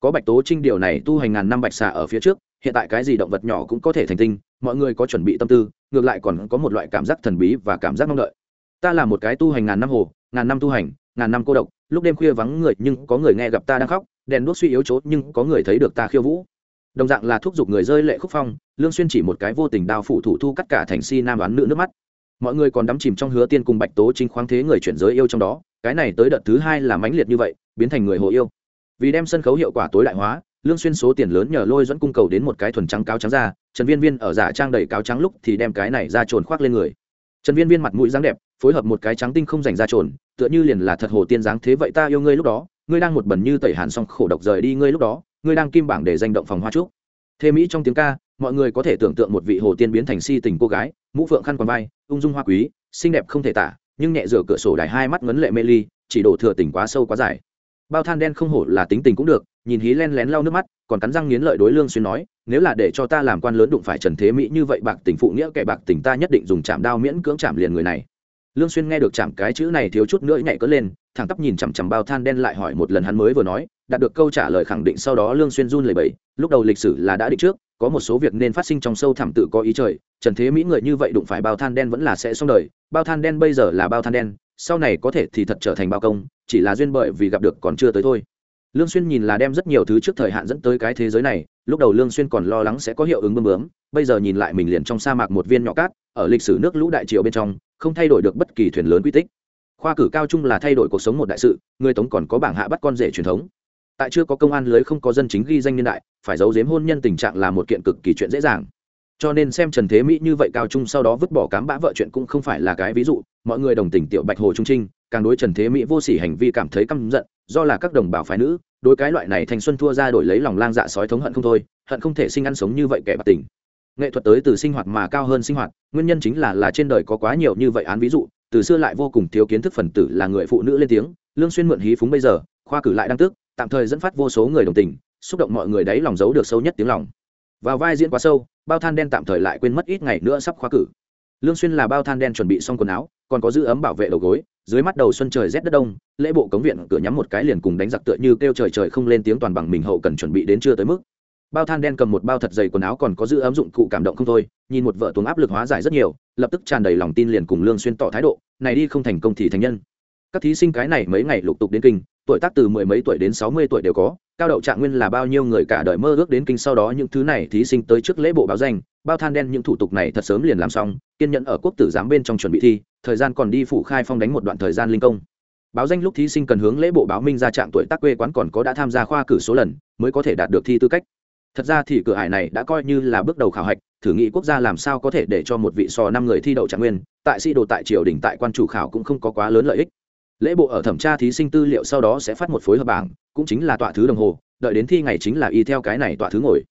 Có bạch tố trinh điều này tu hành ngàn năm bạch xà ở phía trước, hiện tại cái gì động vật nhỏ cũng có thể thành tinh, mọi người có chuẩn bị tâm tư, ngược lại còn có một loại cảm giác thần bí và cảm giác mong đợi. Ta là một cái tu hành ngàn năm hồ, ngàn năm tu hành, ngàn năm cô độc, lúc đêm khuya vắng người nhưng có người nghe gặp ta đang khóc, đèn đuốc suy yếu chốt nhưng có người thấy được ta khiêu vũ. Đồng dạng là thúc giục người rơi lệ khúc phong, lương xuyên chỉ một cái vô tình đao phụ thủ thu cắt cả thành si nam đoán nữ nước mắt mọi người còn đắm chìm trong hứa tiên cùng bạch tố trinh khoáng thế người chuyển giới yêu trong đó, cái này tới đợt thứ hai là mãnh liệt như vậy, biến thành người hồ yêu. Vì đem sân khấu hiệu quả tối đại hóa, lương xuyên số tiền lớn nhờ lôi dẫn cung cầu đến một cái thuần trắng cáo trắng ra, trần viên viên ở giả trang đầy cáo trắng lúc thì đem cái này ra trồn khoác lên người. Trần viên viên mặt mũi dáng đẹp, phối hợp một cái trắng tinh không dành ra trồn, tựa như liền là thật hồ tiên dáng thế vậy ta yêu ngươi lúc đó, ngươi đang một bẩn như tẩy hàn xong khổ độc rời đi ngươi lúc đó, ngươi đang kim bảng để danh động phòng hoa trúc. Thế mỹ trong tiếng ca, mọi người có thể tưởng tượng một vị hồ tiên biến thành si tình cô gái, mũ phượng khăn quàng vai, ung dung hoa quý, xinh đẹp không thể tả, nhưng nhẹ rửa cửa sổ đài hai mắt ngấn lệ mê ly, chỉ đổ thừa tình quá sâu quá dài. Bao than đen không hổ là tính tình cũng được, nhìn hí len lén lau nước mắt, còn cắn răng nghiến lợi đối lương xuyên nói, nếu là để cho ta làm quan lớn đụng phải trần thế mỹ như vậy, bạc tình phụ nghĩa kẻ bạc tình ta nhất định dùng chạm đao miễn cưỡng chạm liền người này. Lương xuyên nghe được chạm cái chữ này thiếu chút nữa nhảy cất lên, thẳng tắp nhìn chằm chằm bao than đen lại hỏi một lần hắn mới vừa nói đạt được câu trả lời khẳng định sau đó lương xuyên run lẩy bẩy, lúc đầu lịch sử là đã định trước, có một số việc nên phát sinh trong sâu thẳm tự có ý trời, trần thế mỹ người như vậy đụng phải bao than đen vẫn là sẽ xong đời, bao than đen bây giờ là bao than đen, sau này có thể thì thật trở thành bao công, chỉ là duyên bởi vì gặp được còn chưa tới thôi. Lương xuyên nhìn là đem rất nhiều thứ trước thời hạn dẫn tới cái thế giới này, lúc đầu lương xuyên còn lo lắng sẽ có hiệu ứng bơm bướm, bây giờ nhìn lại mình liền trong sa mạc một viên nhỏ cát, ở lịch sử nước lũ đại triều bên trong, không thay đổi được bất kỳ thuyền lớn quy tích. Khoa cử cao trung là thay đổi cuộc sống một đại sự, người tống còn có bảng hạ bắt con rể truyền thống tại chưa có công an lưới không có dân chính ghi danh niên đại, phải giấu giếm hôn nhân tình trạng là một kiện cực kỳ chuyện dễ dàng. Cho nên xem trần thế mỹ như vậy cao trung sau đó vứt bỏ cám bã vợ chuyện cũng không phải là cái ví dụ, mọi người đồng tình tiểu bạch hồ trung trinh, càng đối trần thế mỹ vô sỉ hành vi cảm thấy căm giận, do là các đồng bào phái nữ, đối cái loại này thành xuân thua ra đổi lấy lòng lang dạ sói thống hận không thôi, hận không thể sinh ăn sống như vậy kẻ bạc tình. Nghệ thuật tới từ sinh hoạt mà cao hơn sinh hoạt, nguyên nhân chính là là trên đời có quá nhiều như vậy án ví dụ, từ xưa lại vô cùng thiếu kiến thức phần tử là người phụ nữ lên tiếng, lương xuyên mượn hí phúng bây giờ, khoa cử lại đăng tước tạm thời dẫn phát vô số người đồng tình, xúc động mọi người đấy lòng giấu được sâu nhất tiếng lòng. Vào vai diễn quá sâu, bao than đen tạm thời lại quên mất ít ngày nữa sắp khóa cử. Lương xuyên là bao than đen chuẩn bị xong quần áo, còn có giữ ấm bảo vệ đầu gối, dưới mắt đầu xuân trời rét đất đông, lễ bộ cống viện cửa nhắm một cái liền cùng đánh giặc tựa như kêu trời trời không lên tiếng toàn bằng mình hậu cần chuẩn bị đến chưa tới mức. Bao than đen cầm một bao thật dày quần áo còn có giữ ấm dụng cụ cảm động không thôi, nhìn một vợ tuồng áp lực hóa giải rất nhiều, lập tức tràn đầy lòng tin liền cùng lương xuyên tỏ thái độ, này đi không thành công thì thành nhân. Các thí sinh cái này mấy ngày lục tục đến kinh tuổi tác từ mười mấy tuổi đến sáu mươi tuổi đều có, cao đậu trạng nguyên là bao nhiêu người cả đời mơ ước đến kinh sau đó những thứ này thí sinh tới trước lễ bộ báo danh, bao than đen những thủ tục này thật sớm liền làm xong, kiên nhẫn ở quốc tử giám bên trong chuẩn bị thi, thời gian còn đi phủ khai phong đánh một đoạn thời gian linh công. Báo danh lúc thí sinh cần hướng lễ bộ báo minh ra trạng tuổi tác quê quán còn có đã tham gia khoa cử số lần, mới có thể đạt được thi tư cách. Thật ra thì cửa hải này đã coi như là bước đầu khảo hạch, thử nghĩ quốc gia làm sao có thể để cho một vị sò năm người thi đậu trạng nguyên, tại sĩ đồ tại triều đình tại quan chủ khảo cũng không có quá lớn lợi ích lễ bộ ở thẩm tra thí sinh tư liệu sau đó sẽ phát một phối hợp bảng, cũng chính là tọa thứ đồng hồ, đợi đến thi ngày chính là y theo cái này tọa thứ ngồi.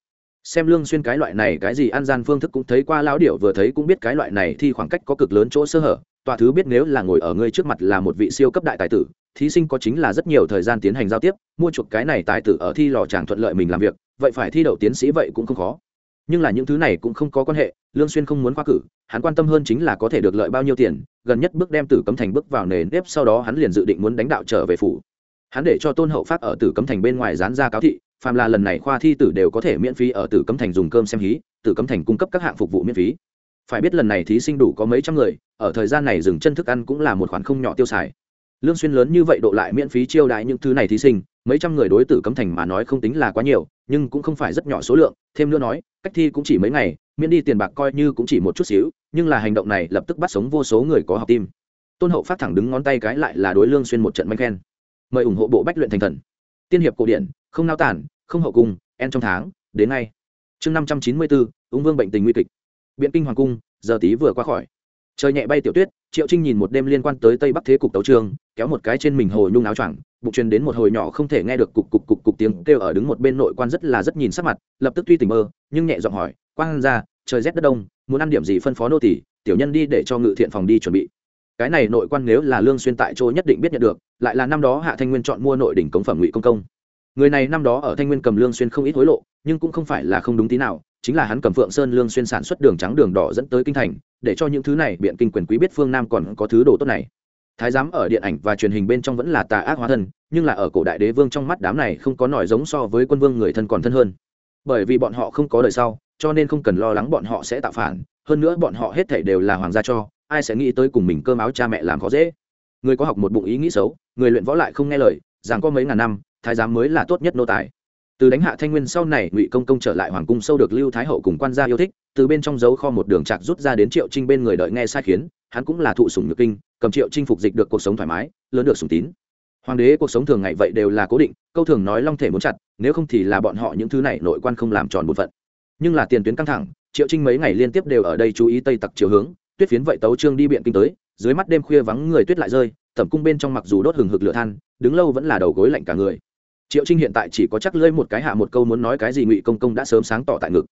Xem lương xuyên cái loại này cái gì ăn gian phương thức cũng thấy qua lão điểu vừa thấy cũng biết cái loại này thi khoảng cách có cực lớn chỗ sơ hở, tọa thứ biết nếu là ngồi ở ngươi trước mặt là một vị siêu cấp đại tài tử, thí sinh có chính là rất nhiều thời gian tiến hành giao tiếp, mua chuộc cái này tài tử ở thi lò chàng thuận lợi mình làm việc, vậy phải thi đậu tiến sĩ vậy cũng không khó nhưng là những thứ này cũng không có quan hệ, lương xuyên không muốn khoa cử, hắn quan tâm hơn chính là có thể được lợi bao nhiêu tiền, gần nhất bước đem tử cấm thành bước vào nề nếp sau đó hắn liền dự định muốn đánh đạo trở về phủ. Hắn để cho tôn hậu phát ở tử cấm thành bên ngoài dán ra cáo thị, phàm là lần này khoa thi tử đều có thể miễn phí ở tử cấm thành dùng cơm xem hí, tử cấm thành cung cấp các hạng phục vụ miễn phí. Phải biết lần này thí sinh đủ có mấy trăm người, ở thời gian này dừng chân thức ăn cũng là một khoản không nhỏ tiêu xài. Lương xuyên lớn như vậy độ lại miễn phí chiêu đãi những thứ này thí sinh, mấy trăm người đối tử cấm thành mà nói không tính là quá nhiều nhưng cũng không phải rất nhỏ số lượng, thêm nữa nói, cách thi cũng chỉ mấy ngày, miễn đi tiền bạc coi như cũng chỉ một chút xíu, nhưng là hành động này lập tức bắt sống vô số người có học tim. Tôn hậu phát thẳng đứng ngón tay cái lại là đối lương xuyên một trận manh khen. Mời ủng hộ bộ bách luyện thành thần. Tiên hiệp cổ điển, không nao tản, không hậu cung, en trong tháng, đến ngay. Chương năm trăm chín mươi bốn ung vương bệnh tình nguy kịch. Biện kinh hoàng cung, giờ tí vừa qua khỏi trời nhẹ bay tiểu tuyết, triệu trinh nhìn một đêm liên quan tới tây bắc thế cục tấu trường, kéo một cái trên mình hồi nhung áo choàng, bụng truyền đến một hồi nhỏ không thể nghe được cục cục cục cục tiếng kêu ở đứng một bên nội quan rất là rất nhìn sắc mặt, lập tức tuy tỉnh mơ, nhưng nhẹ giọng hỏi quan ra, trời rét đất đông, muốn ăn điểm gì phân phó nô tỷ tiểu nhân đi để cho ngự thiện phòng đi chuẩn bị. Cái này nội quan nếu là lương xuyên tại chỗ nhất định biết nhận được, lại là năm đó hạ thanh nguyên chọn mua nội đỉnh cống phẩm ngụy công công. Người này năm đó ở thanh nguyên cầm lương xuyên không ít hối lộ, nhưng cũng không phải là không đúng tí nào, chính là hắn cầm phượng sơn lương xuyên sản xuất đường trắng đường đỏ dẫn tới kinh thành để cho những thứ này biện kinh quyền quý biết phương nam còn có thứ đồ tốt này. Thái giám ở điện ảnh và truyền hình bên trong vẫn là tà ác hóa thân, nhưng là ở cổ đại đế vương trong mắt đám này không có nổi giống so với quân vương người thân còn thân hơn. Bởi vì bọn họ không có đời sau, cho nên không cần lo lắng bọn họ sẽ tạo phản, hơn nữa bọn họ hết thảy đều là hoàng gia cho, ai sẽ nghĩ tới cùng mình cơm áo cha mẹ làm khó dễ. Người có học một bụng ý nghĩ xấu, người luyện võ lại không nghe lời rằng có mấy ngàn năm, thái giám mới là tốt nhất nô tài từ đánh hạ thanh nguyên sau này, ngụy công công trở lại hoàng cung sâu được lưu thái hậu cùng quan gia yêu thích, từ bên trong dấu kho một đường trạc rút ra đến triệu trinh bên người đợi nghe sai khiến, hắn cũng là thụ sủng nhược kinh, cầm triệu trinh phục dịch được cuộc sống thoải mái, lớn được sủng tín. Hoàng đế cuộc sống thường ngày vậy đều là cố định, câu thường nói long thể muốn chặt, nếu không thì là bọn họ những thứ này nội quan không làm tròn một phận. Nhưng là tiền tuyến căng thẳng, triệu trinh mấy ngày liên tiếp đều ở đây chú ý tây tặc chiều hướng, tuyết phiến vậy tấu trương đi biện kinh tới, dưới mắt đêm khuya vắng người tuyết lại rơi tẩm cung bên trong mặc dù đốt hừng hực lửa than, đứng lâu vẫn là đầu gối lạnh cả người triệu trinh hiện tại chỉ có chắc lơi một cái hạ một câu muốn nói cái gì ngụy công công đã sớm sáng tỏ tại ngực.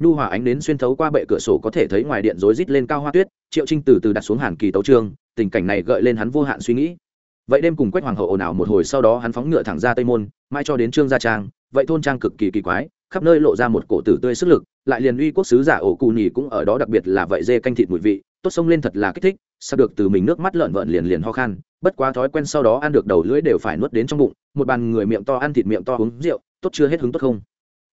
Nhu hòa ánh đến xuyên thấu qua bệ cửa sổ có thể thấy ngoài điện rối rít lên cao hoa tuyết, triệu trinh từ từ đặt xuống hàn kỳ tấu trương tình cảnh này gợi lên hắn vô hạn suy nghĩ. Vậy đêm cùng quách hoàng hậu ồn ào một hồi sau đó hắn phóng ngựa thẳng ra tây môn mai cho đến trương gia trang, vậy thôn trang cực kỳ kỳ quái, khắp nơi lộ ra một cổ tử tươi sức lực, lại liền uy quốc sứ giả ổ cù nhì cũng ở đó đặc biệt là vậy dê canh thịt mùi vị tốt sông lên thật là kích thích sao được từ mình nước mắt lợn vợn liền liền ho khan, bất quá thói quen sau đó ăn được đầu lưỡi đều phải nuốt đến trong bụng, một bàn người miệng to ăn thịt miệng to uống rượu, tốt chưa hết hứng tốt không?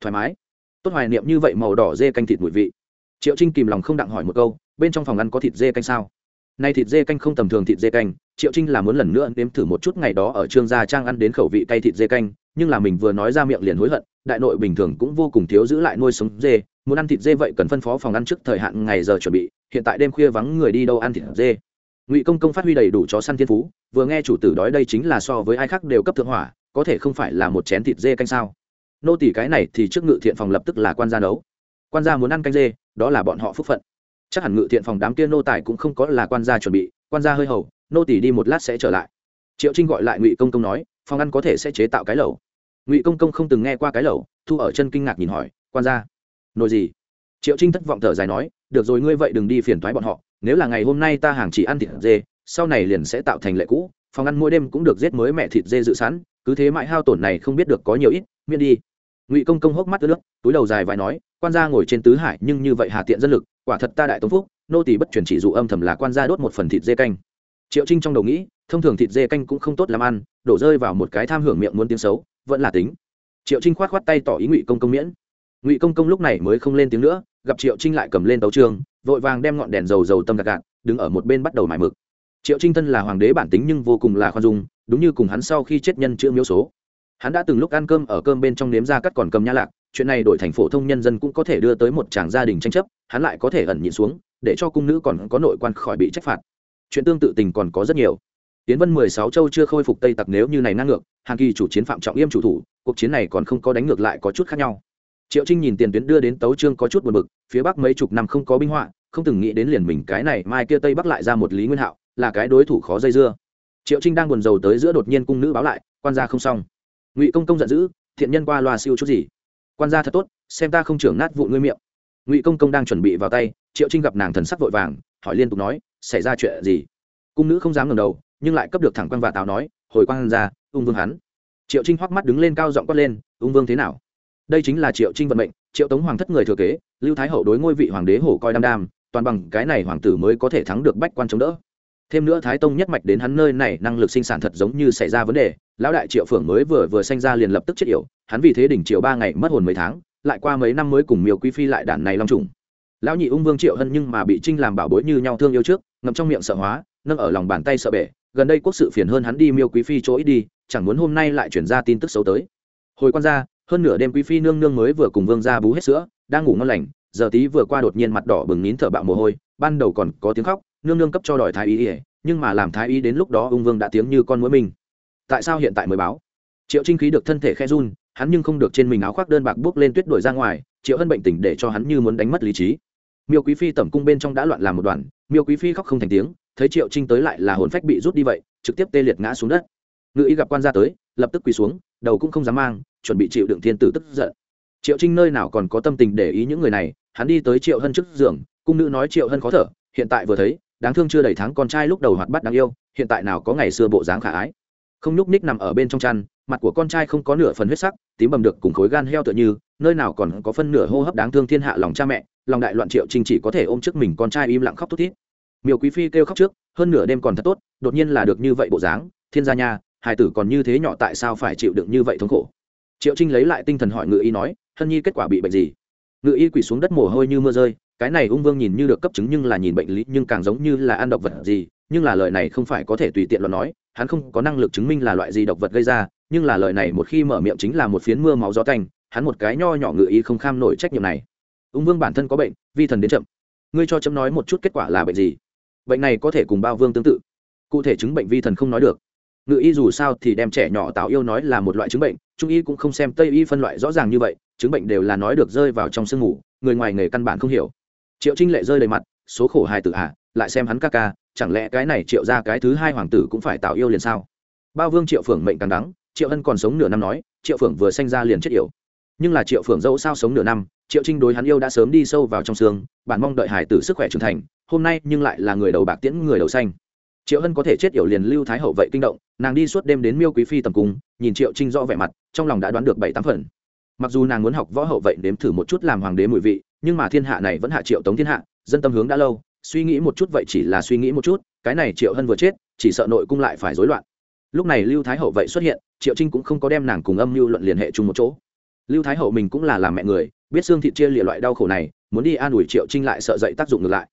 Thoải mái. Tốt hoài niệm như vậy màu đỏ dê canh thịt mùi vị. Triệu trinh kìm lòng không đặng hỏi một câu, bên trong phòng ăn có thịt dê canh sao? Nay thịt dê canh không tầm thường thịt dê canh, triệu trinh là muốn lần nữa nếm thử một chút ngày đó ở trương gia trang ăn đến khẩu vị cay thịt dê canh, nhưng là mình vừa nói ra miệng liền hối hận đại nội bình thường cũng vô cùng thiếu giữ lại nuôi sống dê, muốn ăn thịt dê vậy cần phân phó phòng ăn trước thời hạn ngày giờ chuẩn bị, hiện tại đêm khuya vắng người đi đâu ăn thịt dê. Ngụy công công phát huy đầy đủ chó săn thiên phú, vừa nghe chủ tử đói đây chính là so với ai khác đều cấp thượng hỏa, có thể không phải là một chén thịt dê canh sao? Nô tỷ cái này thì trước ngự thiện phòng lập tức là quan gia nấu. Quan gia muốn ăn canh dê, đó là bọn họ phúc phận. Chắc hẳn ngự thiện phòng đám kia nô tài cũng không có là quan gia chuẩn bị, quan gia hơi hầu, nô tỷ đi một lát sẽ trở lại. Triệu trinh gọi lại ngụy công công nói, phòng ăn có thể sẽ chế tạo cái lẩu ngụy công công không từng nghe qua cái lẩu, thu ở chân kinh ngạc nhìn hỏi, quan gia, nồi gì? Triệu trinh thất vọng thở dài nói, được rồi, ngươi vậy đừng đi phiền thoái bọn họ, nếu là ngày hôm nay ta hàng chỉ ăn thịt dê, sau này liền sẽ tạo thành lệ cũ, phòng ăn mỗi đêm cũng được giết mới mẹ thịt dê dự sẵn, cứ thế mãi hao tổn này không biết được có nhiều ít, miễn đi. Ngụy công công hốc mắt ướt nước, túi đầu dài vài nói, quan gia ngồi trên tứ hải nhưng như vậy hà tiện dân lực, quả thật ta đại tống phúc, nô tỳ bất truyền chỉ dụ âm thầm là quan gia đốt một phần thịt dê canh. Triệu trinh trong đầu nghĩ, thông thường thịt dê canh cũng không tốt làm ăn, đổ rơi vào một cái tham hưởng miệng muốn tiếng xấu vẫn là tính. Triệu trinh khoát khoát tay tỏ ý ngụy công công miễn. Ngụy công công lúc này mới không lên tiếng nữa, gặp triệu trinh lại cầm lên tấu trường, vội vàng đem ngọn đèn dầu dầu tâm gạt gạt, đứng ở một bên bắt đầu mải mực. Triệu trinh thân là hoàng đế bản tính nhưng vô cùng là khoan dung, đúng như cùng hắn sau khi chết nhân chữ miếu số. Hắn đã từng lúc ăn cơm ở cơm bên trong nếm ra cắt còn cầm nha lạc, chuyện này đổi thành phổ thông nhân dân cũng có thể đưa tới một tràng gia đình tranh chấp, hắn lại có thể ẩn nhịn xuống, để cho cung nữ còn có nội quan khỏi bị trách phạt. Chuyện tương tự tình còn có rất nhiều tiến vân mười sáu châu chưa khôi phục tây tặc nếu như này năng ngược hàng kỳ chủ chiến phạm trọng yêm chủ thủ, cuộc chiến này còn không có đánh ngược lại có chút khác nhau. Triệu trinh nhìn tiền tuyến đưa đến tấu trương có chút buồn bực, phía bắc mấy chục năm không có binh họa, không từng nghĩ đến liền mình cái này mai kia tây bắc lại ra một lý nguyên hạo, là cái đối thủ khó dây dưa. Triệu trinh đang buồn rầu tới giữa đột nhiên cung nữ báo lại, quan gia không xong. Ngụy công công giận dữ, thiện nhân qua loa siêu chút gì? Quan gia thật tốt, xem ta không trưởng nát vụ ngươi miệng. Ngụy công công đang chuẩn bị vào tay, triệu trinh gặp nàng thần sắc vội vàng, hỏi liên tục nói, xảy ra chuyện gì? Cung nữ không dám ngẩng đầu nhưng lại cấp được thẳng quan và tào nói, hồi quan ra, ung vương hắn. Triệu trinh hoắc mắt đứng lên cao giọng quát lên, ung vương thế nào? Đây chính là triệu trinh vận mệnh, triệu tống hoàng thất người thừa kế, lưu thái hậu đối ngôi vị hoàng đế hổ coi đam đam toàn bằng cái này hoàng tử mới có thể thắng được bách quan chống đỡ. Thêm nữa thái tông nhất mạch đến hắn nơi này, năng lực sinh sản thật giống như xảy ra vấn đề, lão đại triệu phượng mới vừa vừa sanh ra liền lập tức chết yểu, hắn vì thế đỉnh triệu ba ngày mất hồn mấy tháng, lại qua mấy năm mới cùng miêu quý phi lại đản này long trùng. Lão nhị ung vương triệu hân nhưng mà bị trinh làm bảo bối như nhau thương yêu trước, ngậm trong miệng sợ hóa, nâng ở lòng bàn tay sợ bể gần đây quốc sự phiền hơn hắn đi miêu quý phi chỗ ít đi, chẳng muốn hôm nay lại chuyển ra tin tức xấu tới. Hồi quan ra hơn nửa đêm quý phi nương nương mới vừa cùng vương ra bú hết sữa, đang ngủ ngon lành, giờ tí vừa qua đột nhiên mặt đỏ bừng nín thở bạo mồ hôi, ban đầu còn có tiếng khóc, nương nương cấp cho đòi thái y ỉa nhưng mà làm thái y đến lúc đó ung vương đã tiếng như con mũi mình. Tại sao hiện tại mới báo? Triệu trinh khí được thân thể khe run, hắn nhưng không được trên mình áo khoác đơn bạc bước lên tuyết đổi ra ngoài, triệu hân bệnh tỉnh để cho hắn như muốn đánh mất lý trí. Miêu quý phi tẩm cung bên trong đã loạn làm một đoàn miêu quý phi khóc không thành tiếng, thấy triệu trinh tới lại là hồn phách bị rút đi vậy, trực tiếp tê liệt ngã xuống đất. Ngự y gặp quan gia tới, lập tức quỳ xuống, đầu cũng không dám mang, chuẩn bị chịu đựng thiên tử tức giận. Triệu trinh nơi nào còn có tâm tình để ý những người này, hắn đi tới triệu hân trước giường, cung nữ nói triệu hân khó thở, hiện tại vừa thấy, đáng thương chưa đầy tháng con trai lúc đầu hoạt bát đáng yêu, hiện tại nào có ngày xưa bộ dáng khả ái. Không nhúc ních nằm ở bên trong chăn, mặt của con trai không có nửa phần huyết sắc, tím bầm được cùng khối gan heo tựa như, nơi nào còn có phân nửa hô hấp đáng thương thiên hạ lòng cha mẹ, lòng đại loạn triệu trinh chỉ có thể ôm trước mình con trai im lặng khóc thút thít miêu quý phi kêu khóc trước, hơn nửa đêm còn thật tốt, đột nhiên là được như vậy bộ dáng, thiên gia nha hải tử còn như thế nhỏ tại sao phải chịu đựng như vậy thống khổ? Triệu trinh lấy lại tinh thần hỏi ngự y nói, hân nhi kết quả bị bệnh gì? Ngự y quỳ xuống đất mồ hôi như mưa rơi, cái này ung vương nhìn như được cấp chứng nhưng là nhìn bệnh lý, nhưng càng giống như là ăn độc vật gì, nhưng là lời này không phải có thể tùy tiện luận nói, hắn không có năng lực chứng minh là loại gì độc vật gây ra, nhưng là lời này một khi mở miệng chính là một phiến mưa máu gió tanh, hắn một cái nho nhỏ ngự y không kham nổi trách nhiệm này. Ung vương bản thân có bệnh, vi thần đến chậm. Ngươi cho chấm nói một chút kết quả là bệnh gì? Bệnh này có thể cùng bao vương tương tự. Cụ thể chứng bệnh vi thần không nói được. Ngự y dù sao thì đem trẻ nhỏ tạo yêu nói là một loại chứng bệnh, trung y cũng không xem tây y phân loại rõ ràng như vậy, chứng bệnh đều là nói được rơi vào trong sương ngủ người ngoài nghề căn bản không hiểu. Triệu trinh lệ rơi đầy mặt, số khổ hài tử hạ lại xem hắn ca ca, chẳng lẽ cái này triệu ra cái thứ hai hoàng tử cũng phải tạo yêu liền sao? Bao vương triệu phượng mệnh càng đắng, triệu hân còn sống nửa năm nói, triệu phượng vừa sanh ra liền chết yểu. Nhưng là triệu phượng dẫu sao sống nửa năm, triệu trinh đối hắn yêu đã sớm đi sâu vào trong xương, bản mong đợi hải tử sức khỏe trưởng thành hôm nay nhưng lại là người đầu bạc tiễn người đầu xanh. Triệu hân có thể chết yểu liền lưu thái hậu vậy kinh động, nàng đi suốt đêm đến miêu quý phi tầm cung, nhìn triệu trinh rõ vẻ mặt, trong lòng đã đoán được bảy tám phần. Mặc dù nàng muốn học võ hậu vậy nếm thử một chút làm hoàng đế mùi vị, nhưng mà thiên hạ này vẫn hạ triệu tống thiên hạ, dân tâm hướng đã lâu, suy nghĩ một chút vậy chỉ là suy nghĩ một chút, cái này triệu hân vừa chết, chỉ sợ nội cung lại phải rối loạn. Lúc này lưu thái hậu vậy xuất hiện, triệu trinh cũng không có đem nàng cùng âm mưu luận liên hệ chung một chỗ. Lưu thái hậu mình cũng là làm mẹ người, biết xương thịt chia lịa loại đau khổ này, muốn đi an ủi triệu trinh lại sợ dậy tác dụng ngược lại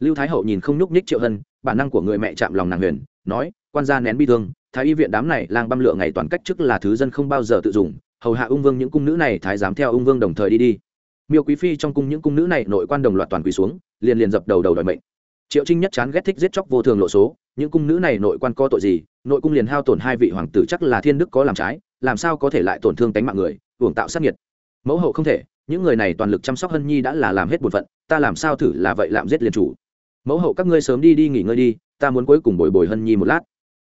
lưu thái hậu nhìn không nhúc nhích triệu hân, bản năng của người mẹ chạm lòng nàng huyền, nói, quan gia nén bi thương, thái y viện đám này lang băm lựa ngày toàn cách chức là thứ dân không bao giờ tự dùng, hầu hạ ung vương những cung nữ này, thái dám theo ung vương đồng thời đi đi. Miêu quý phi trong cung những cung nữ này nội quan đồng loạt toàn quỳ xuống, liền liền dập đầu đầu đòi mệnh. Triệu trinh nhất chán ghét thích giết chóc vô thường lộ số, những cung nữ này nội quan có tội gì, nội cung liền hao tổn hai vị hoàng tử chắc là thiên đức có làm trái, làm sao có thể lại tổn thương tánh mạng người, hưởng tạo sát nhiệt. Mẫu hậu không thể, những người này toàn lực chăm sóc hân nhi đã là làm hết bổn phận, ta làm sao thử là vậy làm giết liền chủ mẫu hậu các ngươi sớm đi đi nghỉ ngơi đi, ta muốn cuối cùng bồi bồi hân nhi một lát.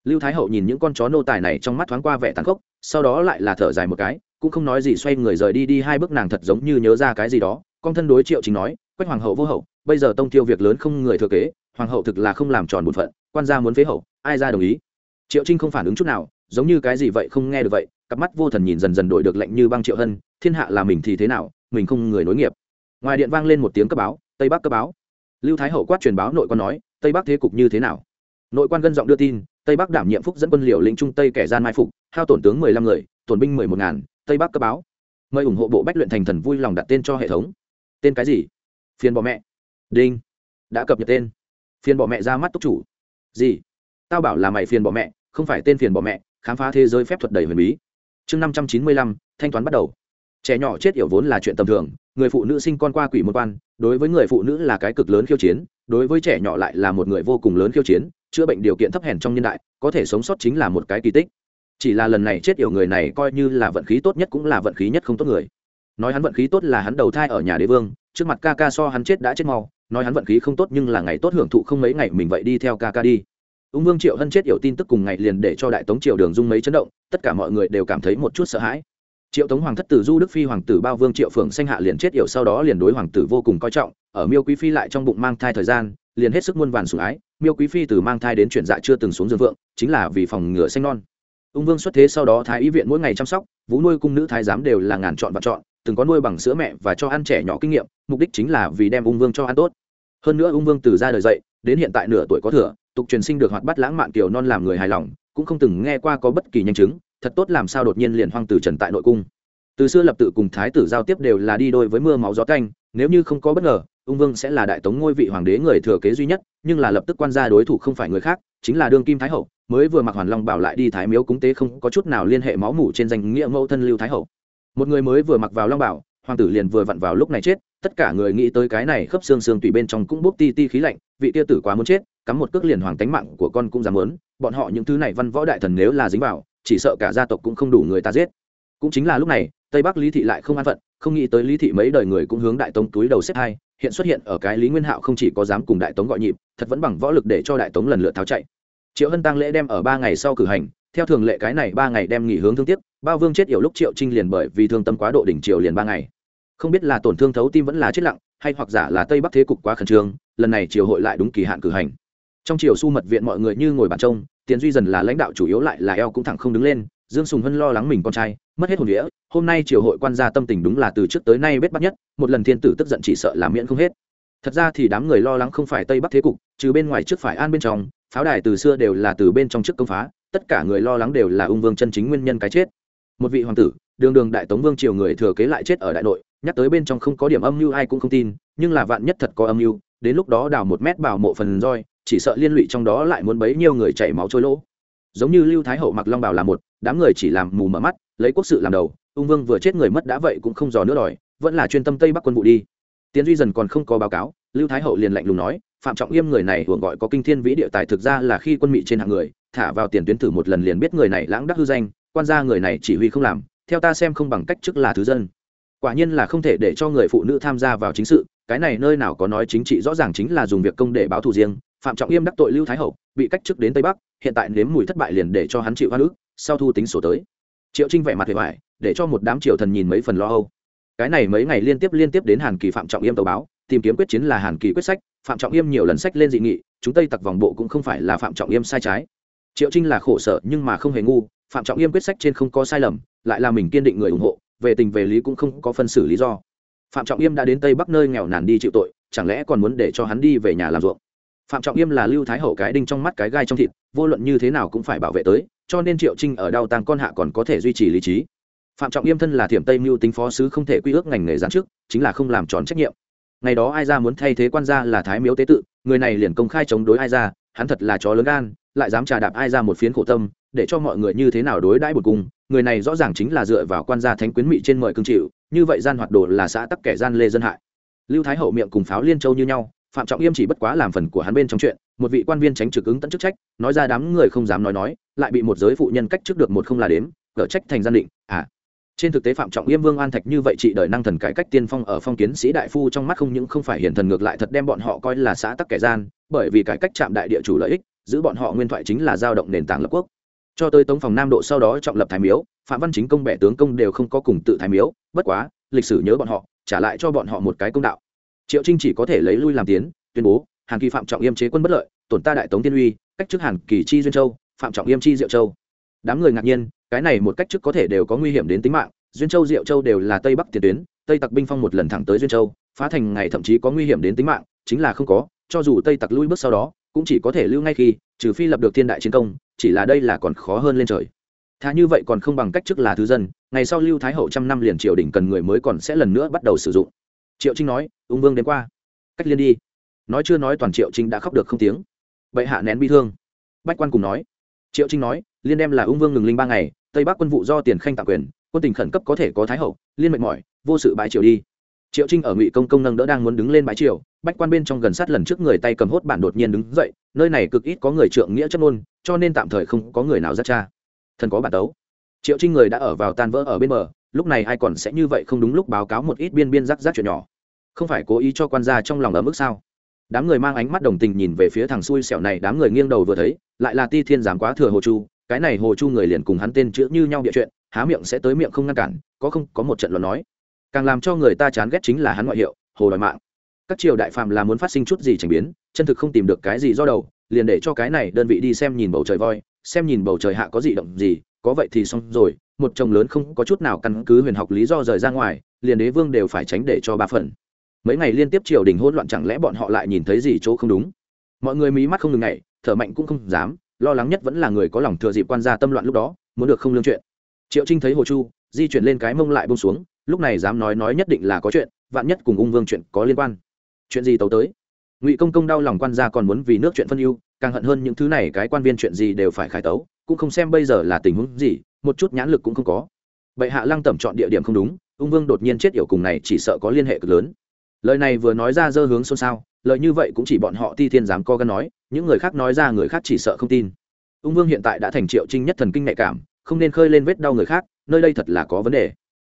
Lưu thái hậu nhìn những con chó nô tài này trong mắt thoáng qua vẻ tàn khốc, sau đó lại là thở dài một cái, cũng không nói gì xoay người rời đi đi hai bước nàng thật giống như nhớ ra cái gì đó, con thân đối triệu chính nói, quách hoàng hậu vô hậu, bây giờ tông tiêu việc lớn không người thừa kế, hoàng hậu thực là không làm tròn bổn phận, quan gia muốn phế hậu, ai ra đồng ý? Triệu trinh không phản ứng chút nào, giống như cái gì vậy không nghe được vậy, cặp mắt vô thần nhìn dần dần đổi được lệnh như băng triệu hân, thiên hạ là mình thì thế nào, mình không người nối nghiệp. Ngoài điện vang lên một tiếng cấp báo, tây bắc cấp báo lưu thái hậu quát truyền báo nội quan nói, tây bắc thế cục như thế nào? Nội quan gân giọng đưa tin, tây bắc đảm nhiệm phúc dẫn quân liều lĩnh trung tây kẻ gian mai phục, hao tổn tướng mười lăm người, tổn binh mười một ngàn, tây bắc cấp báo. Mời ủng hộ bộ bách luyện thành thần vui lòng đặt tên cho hệ thống. Tên cái gì? Phiền bỏ mẹ. Đinh. Đã cập nhật tên. Phiền bỏ mẹ ra mắt túc chủ. Gì? Tao bảo là mày phiền bỏ mẹ, không phải tên phiền bỏ mẹ, khám phá thế giới phép thuật đầy huyền bí. Chương năm trăm chín mươi lăm, thanh toán bắt đầu trẻ nhỏ chết yểu vốn là chuyện tầm thường, người phụ nữ sinh con qua quỷ một quan, đối với người phụ nữ là cái cực lớn khiêu chiến, đối với trẻ nhỏ lại là một người vô cùng lớn khiêu chiến, chữa bệnh điều kiện thấp hèn trong nhân đại, có thể sống sót chính là một cái kỳ tích. Chỉ là lần này chết yểu người này coi như là vận khí tốt nhất cũng là vận khí nhất không tốt người. Nói hắn vận khí tốt là hắn đầu thai ở nhà đế vương, trước mặt ca ca so hắn chết đã chết mau, nói hắn vận khí không tốt nhưng là ngày tốt hưởng thụ không mấy ngày mình vậy đi theo ca ca đi. Ung vương triệu hân chết yểu tin tức cùng ngày liền để cho đại tống triều đường dung mấy chấn động, tất cả mọi người đều cảm thấy một chút sợ hãi triệu tống hoàng thất tử du đức phi, hoàng tử bao vương triệu phượng sanh hạ liền chết yểu, sau đó liền đối hoàng tử vô cùng coi trọng. Ở miêu quý phi lại trong bụng mang thai thời gian, liền hết sức muôn vàn sủng ái. Miêu quý phi từ mang thai đến chuyển dạ chưa từng xuống dương vượng, chính là vì phòng ngừa sanh non. Ung vương xuất thế sau đó thái y viện mỗi ngày chăm sóc, vũ nuôi cung nữ thái giám đều là ngàn chọn và chọn, từng có nuôi bằng sữa mẹ và cho ăn trẻ nhỏ kinh nghiệm, mục đích chính là vì đem ung vương cho ăn tốt. Hơn nữa ung vương từ ra đời dậy, đến hiện tại nửa tuổi có thừa, tục truyền sinh được hoạt bát lãng mạn kiều non làm người hài lòng, cũng không từng nghe qua có bất kỳ nhân chứng thật tốt làm sao đột nhiên liền hoang tử trần tại nội cung. Từ xưa lập tự cùng thái tử giao tiếp đều là đi đôi với mưa máu gió canh nếu như không có bất ngờ, ung vương sẽ là đại tống ngôi vị hoàng đế người thừa kế duy nhất, nhưng là lập tức quan gia đối thủ không phải người khác, chính là đương kim thái hậu, mới vừa mặc hoàn long bảo lại đi thái miếu cúng tế không có chút nào liên hệ máu mủ trên danh nghĩa mẫu thân lưu thái hậu. Một người mới vừa mặc vào long bảo, hoàng tử liền vừa vặn vào lúc này chết, tất cả người nghĩ tới cái này khớp xương xương tùy bên trong cũng bốc ti ti khí lạnh, vị tia tử quá muốn chết, cắm một cước liền hoàng tánh mạng của con cũng dám muốn, bọn họ những thứ này văn võ đại thần nếu là dính vào chỉ sợ cả gia tộc cũng không đủ người ta giết. Cũng chính là lúc này, tây bắc lý thị lại không an phận, không nghĩ tới lý thị mấy đời người cũng hướng đại tống túi đầu xếp hai, hiện xuất hiện ở cái lý nguyên hạo không chỉ có dám cùng đại tống gọi nhịp, thật vẫn bằng võ lực để cho đại tống lần lượt tháo chạy. Triệu hân tăng lễ đem ở ba ngày sau cử hành, theo thường lệ cái này ba ngày đem nghỉ hướng thương tiếc, bao vương chết yểu lúc triệu trinh liền bởi vì thương tâm quá độ đỉnh triều liền ba ngày. Không biết là tổn thương thấu tim vẫn là chết lặng, hay hoặc giả là tây bắc thế cục quá khẩn trương, lần này triều hội lại đúng kỳ hạn cử hành. Trong triều su mật viện mọi người như ngồi bàn trông tiền duy dần là lãnh đạo chủ yếu lại là eo cũng thẳng không đứng lên, dương sùng hân lo lắng mình con trai, mất hết hồn nghĩa hôm nay triều hội quan gia tâm tình đúng là từ trước tới nay bết bắt nhất, một lần thiên tử tức giận chỉ sợ làm miễn không hết. Thật ra thì đám người lo lắng không phải tây bắc thế cục, trừ bên ngoài trước phải an bên trong, pháo đài từ xưa đều là từ bên trong trước công phá, tất cả người lo lắng đều là ung vương chân chính nguyên nhân cái chết. Một vị hoàng tử, đường đường đại tống vương triều người thừa kế lại chết ở đại nội, nhắc tới bên trong không có điểm âm mưu ai cũng không tin, nhưng là vạn nhất thật có âm mưu, đến lúc đó đào một mét bảo mộ phần roi chỉ sợ liên lụy trong đó lại muốn bấy nhiêu người chảy máu trôi lỗ. Giống như lưu thái hậu mặc long bảo là một, đám người chỉ làm mù mở mắt, lấy quốc sự làm đầu, ung vương vừa chết người mất đã vậy cũng không dò nữa đòi, vẫn là chuyên tâm tây bắc quân vụ đi. Tiến duy dần còn không có báo cáo, lưu thái hậu liền lạnh lùng nói, phạm trọng yêm người này hưởng gọi có kinh thiên vĩ địa tài thực ra là khi quân mỹ trên hạng người, thả vào tiền tuyến thử một lần liền biết người này lãng đắc hư danh, quan gia người này chỉ huy không làm, theo ta xem không bằng cách chức là thứ dân. Quả nhiên là không thể để cho người phụ nữ tham gia vào chính sự, cái này nơi nào có nói chính trị rõ ràng chính là dùng việc công để báo thù riêng phạm trọng yêm đắc tội lưu thái hậu, bị cách chức đến tây bắc, hiện tại nếm mùi thất bại liền để cho hắn chịu hoa nước sau thu tính sổ tới. Triệu trinh vẻ mặt hề hoài, để cho một đám triều thần nhìn mấy phần lo âu. Cái này mấy ngày liên tiếp liên tiếp đến hàn kỳ phạm trọng yêm tờ báo, tìm kiếm quyết chiến là hàn kỳ quyết sách, phạm trọng yêm nhiều lần sách lên dị nghị, chúng tây tặc vòng bộ cũng không phải là phạm trọng yêm sai trái. Triệu trinh là khổ sở nhưng mà không hề ngu, phạm trọng yêm quyết sách trên không có sai lầm, lại là mình kiên định người ủng hộ, về tình về lý cũng không có phân xử lý do. Phạm trọng yêm đã đến tây bắc nơi nghèo nàn đi chịu tội, chẳng lẽ còn muốn để cho hắn đi về nhà làm ruộng? Phạm trọng yêm là lưu thái hậu cái đinh trong mắt cái gai trong thịt, vô luận như thế nào cũng phải bảo vệ tới, cho nên triệu trinh ở đau tàng con hạ còn có thể duy trì lý trí. Phạm trọng yêm thân là thiểm tây mưu tính phó sứ không thể quy ước ngành nghề gián trước chính là không làm tròn trách nhiệm. Ngày đó ai ra muốn thay thế quan gia là thái miếu tế tự, người này liền công khai chống đối ai ra, hắn thật là chó lớn gan, lại dám trà đạp ai ra một phiến khổ tâm, để cho mọi người như thế nào đối đãi bột cung, người này rõ ràng chính là dựa vào quan gia thánh quyến mị trên mời cương chịu, như vậy gian hoạt đồ là xã tắc kẻ gian lê dân hại. Lưu thái hậu miệng cùng pháo liên châu như nhau phạm trọng yêm chỉ bất quá làm phần của hắn bên trong chuyện, một vị quan viên tránh trực ứng tận chức trách, nói ra đám người không dám nói nói, lại bị một giới phụ nhân cách trước được một không là đếm gỡ trách thành gian định à. Trên thực tế phạm trọng yêm vương an thạch như vậy trị đời năng thần cải cách tiên phong ở phong kiến sĩ đại phu trong mắt không những không phải hiển thần ngược lại thật đem bọn họ coi là xã tắc kẻ gian, bởi vì cải cách chạm đại địa chủ lợi ích, giữ bọn họ nguyên thoại chính là giao động nền tảng lập quốc. Cho tới tống phòng nam độ sau đó trọng lập thái miếu, phạm văn chính công bệ tướng công đều không có cùng tự thái miếu, bất quá, lịch sử nhớ bọn họ, trả lại cho bọn họ một cái công đạo triệu trinh chỉ có thể lấy lui làm tiến, tuyên bố, hàn kỳ phạm trọng yêm chế quân bất lợi, tổn ta đại tống tiên uy, cách chức hàn kỳ chi duyên châu, phạm trọng yêm chi diệu châu. Đám người ngạc nhiên, cái này một cách chức có thể đều có nguy hiểm đến tính mạng, duyên châu, diệu châu đều là tây bắc tiền tuyến, tây tặc binh phong một lần thẳng tới duyên châu, phá thành ngày thậm chí có nguy hiểm đến tính mạng, chính là không có, cho dù tây tặc lui bước sau đó, cũng chỉ có thể lưu ngay khi, trừ phi lập được thiên đại chiến công, chỉ là đây là còn khó hơn lên trời. Thà như vậy còn không bằng cách chức là thứ dân, ngày sau lưu thái hậu trăm năm liền triều đình cần người mới còn sẽ lần nữa bắt đầu sử dụng triệu trinh nói, ung vương đến qua. Cách liên đi. Nói chưa nói toàn triệu trinh đã khóc được không tiếng. Bệ hạ nén bi thương. Bách quan cùng nói. Triệu trinh nói, liên đem là ung vương ngừng linh ba ngày, tây bắc quân vụ do tiền khanh tạm quyền, quân tình khẩn cấp có thể có thái hậu, liên mệt mỏi, vô sự bãi triều đi. Triệu trinh ở ngụy công công nâng đỡ đang muốn đứng lên bãi triều, bách quan bên trong gần sát lần trước người tay cầm hốt bản đột nhiên đứng dậy, nơi này cực ít có người trượng nghĩa chất ngôn, cho nên tạm thời không có người nào dắt cha. Thần có bản tấu. Triệu trinh người đã ở vào tan vỡ ở bên bờ lúc này ai còn sẽ như vậy không đúng lúc báo cáo một ít biên biên rắc rắc chuyện nhỏ. Không phải cố ý cho quan gia trong lòng ở mức sao? Đám người mang ánh mắt đồng tình nhìn về phía thằng xui xẻo này, đám người nghiêng đầu vừa thấy, lại là ti thiên giám quá thừa hồ chu, cái này hồ chu người liền cùng hắn tên chữ như nhau địa chuyện, há miệng sẽ tới miệng không ngăn cản, có không, có một trận luận nói. Càng làm cho người ta chán ghét chính là hắn ngoại hiệu, hồ đòi mạng. Các triều đại phàm là muốn phát sinh chút gì chẳng biến, chân thực không tìm được cái gì do đầu, liền để cho cái này đơn vị đi xem nhìn bầu trời voi, xem nhìn bầu trời hạ có gì động gì, có vậy thì xong rồi một chồng lớn không có chút nào căn cứ huyền học lý do rời ra ngoài, liền đế vương đều phải tránh để cho ba phần. Mấy ngày liên tiếp triều đình hỗn loạn chẳng lẽ bọn họ lại nhìn thấy gì chỗ không đúng? Mọi người mí mắt không ngừng ngày thở mạnh cũng không dám, lo lắng nhất vẫn là người có lòng thừa dịp quan gia tâm loạn lúc đó, muốn được không lương chuyện. Triệu trinh thấy hồ chu, di chuyển lên cái mông lại bông xuống, lúc này dám nói nói nhất định là có chuyện, vạn nhất cùng ung vương chuyện có liên quan. Chuyện gì tấu tới? Ngụy công công đau lòng quan gia còn muốn vì nước chuyện phân ưu, càng hận hơn những thứ này cái quan viên chuyện gì đều phải khải tấu cũng không xem bây giờ là tình huống gì, một chút nhãn lực cũng không có. Bệ hạ lăng tẩm chọn địa điểm không đúng, ung vương đột nhiên chết yểu cùng này chỉ sợ có liên hệ cực lớn. Lời này vừa nói ra dơ hướng xôn xao, lời như vậy cũng chỉ bọn họ ti thiên dám co gắn nói, những người khác nói ra người khác chỉ sợ không tin. Ung vương hiện tại đã thành triệu trinh nhất thần kinh nhạy cảm, không nên khơi lên vết đau người khác, nơi đây thật là có vấn đề.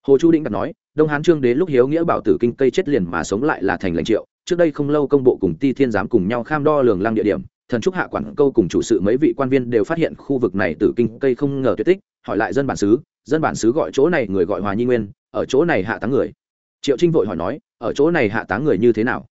Hồ chu định đặt nói, đông hán trương đế lúc hiếu nghĩa bảo tử kinh cây chết liền mà sống lại là thành lãnh triệu, trước đây không lâu công bộ cùng ti thiên giám cùng nhau kham đo lường lăng địa điểm thần trúc hạ quản câu cùng chủ sự mấy vị quan viên đều phát hiện khu vực này tử kinh cây không ngờ tuyệt tích, hỏi lại dân bản xứ, dân bản xứ gọi chỗ này người gọi hòa nhi nguyên, ở chỗ này hạ táng người. Triệu trinh vội hỏi nói, ở chỗ này hạ táng người như thế nào?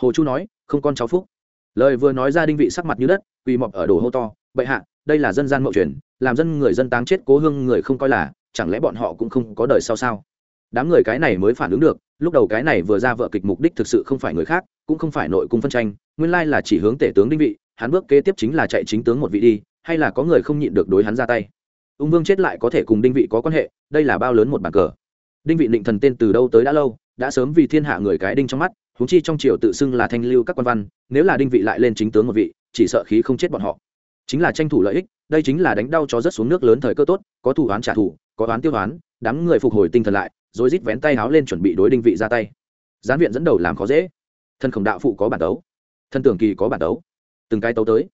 Hồ chu nói, không con cháu phúc. Lời vừa nói ra đinh vị sắc mặt như đất, quỳ mọc ở đồ hô to, bệ hạ, đây là dân gian mậu truyền, làm dân người dân táng chết cố hương người không coi là, chẳng lẽ bọn họ cũng không có đời sau sao? Đám người cái này mới phản ứng được lúc đầu cái này vừa ra vợ kịch mục đích thực sự không phải người khác, cũng không phải nội cung phân tranh, nguyên lai là chỉ hướng tể tướng đinh vị, hắn bước kế tiếp chính là chạy chính tướng một vị đi, hay là có người không nhịn được đối hắn ra tay. Ung vương chết lại có thể cùng đinh vị có quan hệ, đây là bao lớn một bàn cờ. Đinh vị định thần tên từ đâu tới đã lâu, đã sớm vì thiên hạ người cái đinh trong mắt húng chi trong triều tự xưng là thanh lưu các quan văn, nếu là đinh vị lại lên chính tướng một vị, chỉ sợ khí không chết bọn họ. Chính là tranh thủ lợi ích, đây chính là đánh đau cho rất xuống nước lớn thời cơ tốt, có thủ oán trả thù, có oán tiêu oán, đám người phục hồi tinh thần lại rồi rít vén tay háo lên chuẩn bị đối đinh vị ra tay. Gián viện dẫn đầu làm khó dễ. Thân khổng đạo phụ có bản đấu thân tưởng kỳ có bản đấu từng cái tấu tới.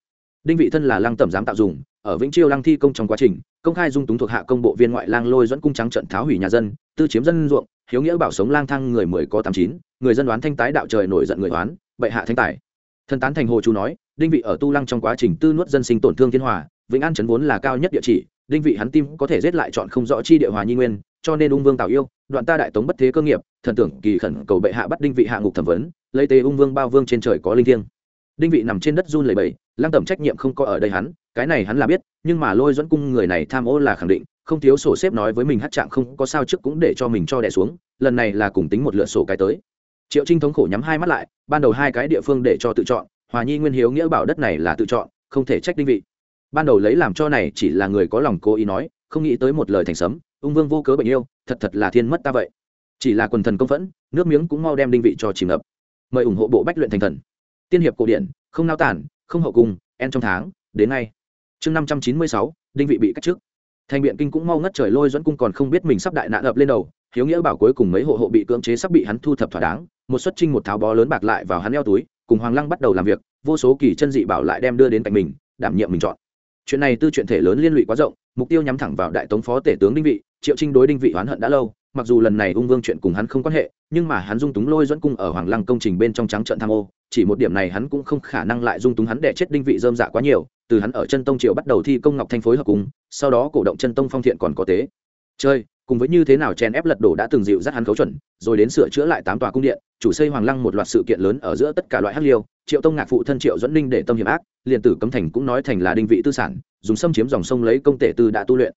Đinh vị thân là lăng tẩm giám tạo dùng, ở vĩnh chiêu lăng thi công trong quá trình, công khai dung túng thuộc hạ công bộ viên ngoại lang lôi dẫn cung trắng trận tháo hủy nhà dân, tư chiếm dân ruộng, hiếu nghĩa bảo sống lang thang người mười có tám chín, người dân đoán thanh tái đạo trời nổi giận người đoán bệ hạ thanh tài. Thân tán thành hồ chú nói, đinh vị ở tu lăng trong quá trình tư nuốt dân sinh tổn thương thiên hòa, vĩnh an chấn vốn là cao nhất địa chỉ, đinh vị hắn tim có thể giết lại chọn không rõ chi địa hòa nhi nguyên, cho nên ung vương tạo yêu đoạn ta đại tống bất thế cơ nghiệp, thần tưởng kỳ khẩn cầu bệ hạ bắt đinh vị hạ ngục thẩm vấn, lấy tế ung vương bao vương trên trời có linh thiêng. Đinh vị nằm trên đất run lẩy bẩy, lăng tẩm trách nhiệm không có ở đây hắn, cái này hắn là biết, nhưng mà lôi dẫn cung người này tham ô là khẳng định, không thiếu sổ xếp nói với mình hát trạng không có sao trước cũng để cho mình cho đẻ xuống, lần này là cùng tính một lượt sổ cái tới. Triệu trinh thống khổ nhắm hai mắt lại, ban đầu hai cái địa phương để cho tự chọn, hòa nhi nguyên hiếu nghĩa bảo đất này là tự chọn, không thể trách đinh vị. Ban đầu lấy làm cho này chỉ là người có lòng cố ý nói, không nghĩ tới một lời thành sấm, ung vương vô cớ bệnh yêu thật thật là thiên mất ta vậy. Chỉ là quần thần công phẫn nước miếng cũng mau đem đinh vị cho chìm ngập. Mời ủng hộ bộ bách luyện thành thần. Tiên hiệp cổ điển không nao tản không hậu cung en trong tháng đến nay, chương năm trăm chín mươi sáu đinh vị bị cách trước, thành biện kinh cũng mau ngất trời lôi dẫn cung còn không biết mình sắp đại nạn ập lên đầu hiếu nghĩa bảo cuối cùng mấy hộ hộ bị cưỡng chế sắp bị hắn thu thập thỏa đáng một xuất trinh một tháo bó lớn bạc lại vào hắn eo túi cùng hoàng lăng bắt đầu làm việc vô số kỳ chân dị bảo lại đem đưa đến cạnh mình đảm nhiệm mình chọn. Chuyện này tư chuyện thể lớn liên lụy quá rộng mục tiêu nhắm thẳng vào đại tống phó tể tướng đinh vị triệu trinh đối đinh vị oán hận đã lâu, mặc dù lần này ung vương chuyện cùng hắn không quan hệ, nhưng mà hắn dung túng lôi dẫn cung ở hoàng lăng công trình bên trong trắng trận tham ô, chỉ một điểm này hắn cũng không khả năng lại dung túng hắn để chết đinh vị dơm dạ quá nhiều, từ hắn ở chân tông triều bắt đầu thi công ngọc thanh phối hợp cùng, sau đó cổ động chân tông phong thiện còn có tế. Chơi, cùng với như thế nào chèn ép lật đổ đã từng dịu dắt hắn cấu chuẩn, rồi đến sửa chữa lại tám tòa cung điện, chủ xây hoàng lăng một loạt sự kiện lớn ở giữa tất cả loại hắc liêu, triệu tông ngạc phụ thân triệu dẫn ninh để tâm hiểm ác liền tử cấm thành cũng nói thành là đinh vị tư sản, dùng xâm chiếm dòng sông lấy công tể tư đã tu luyện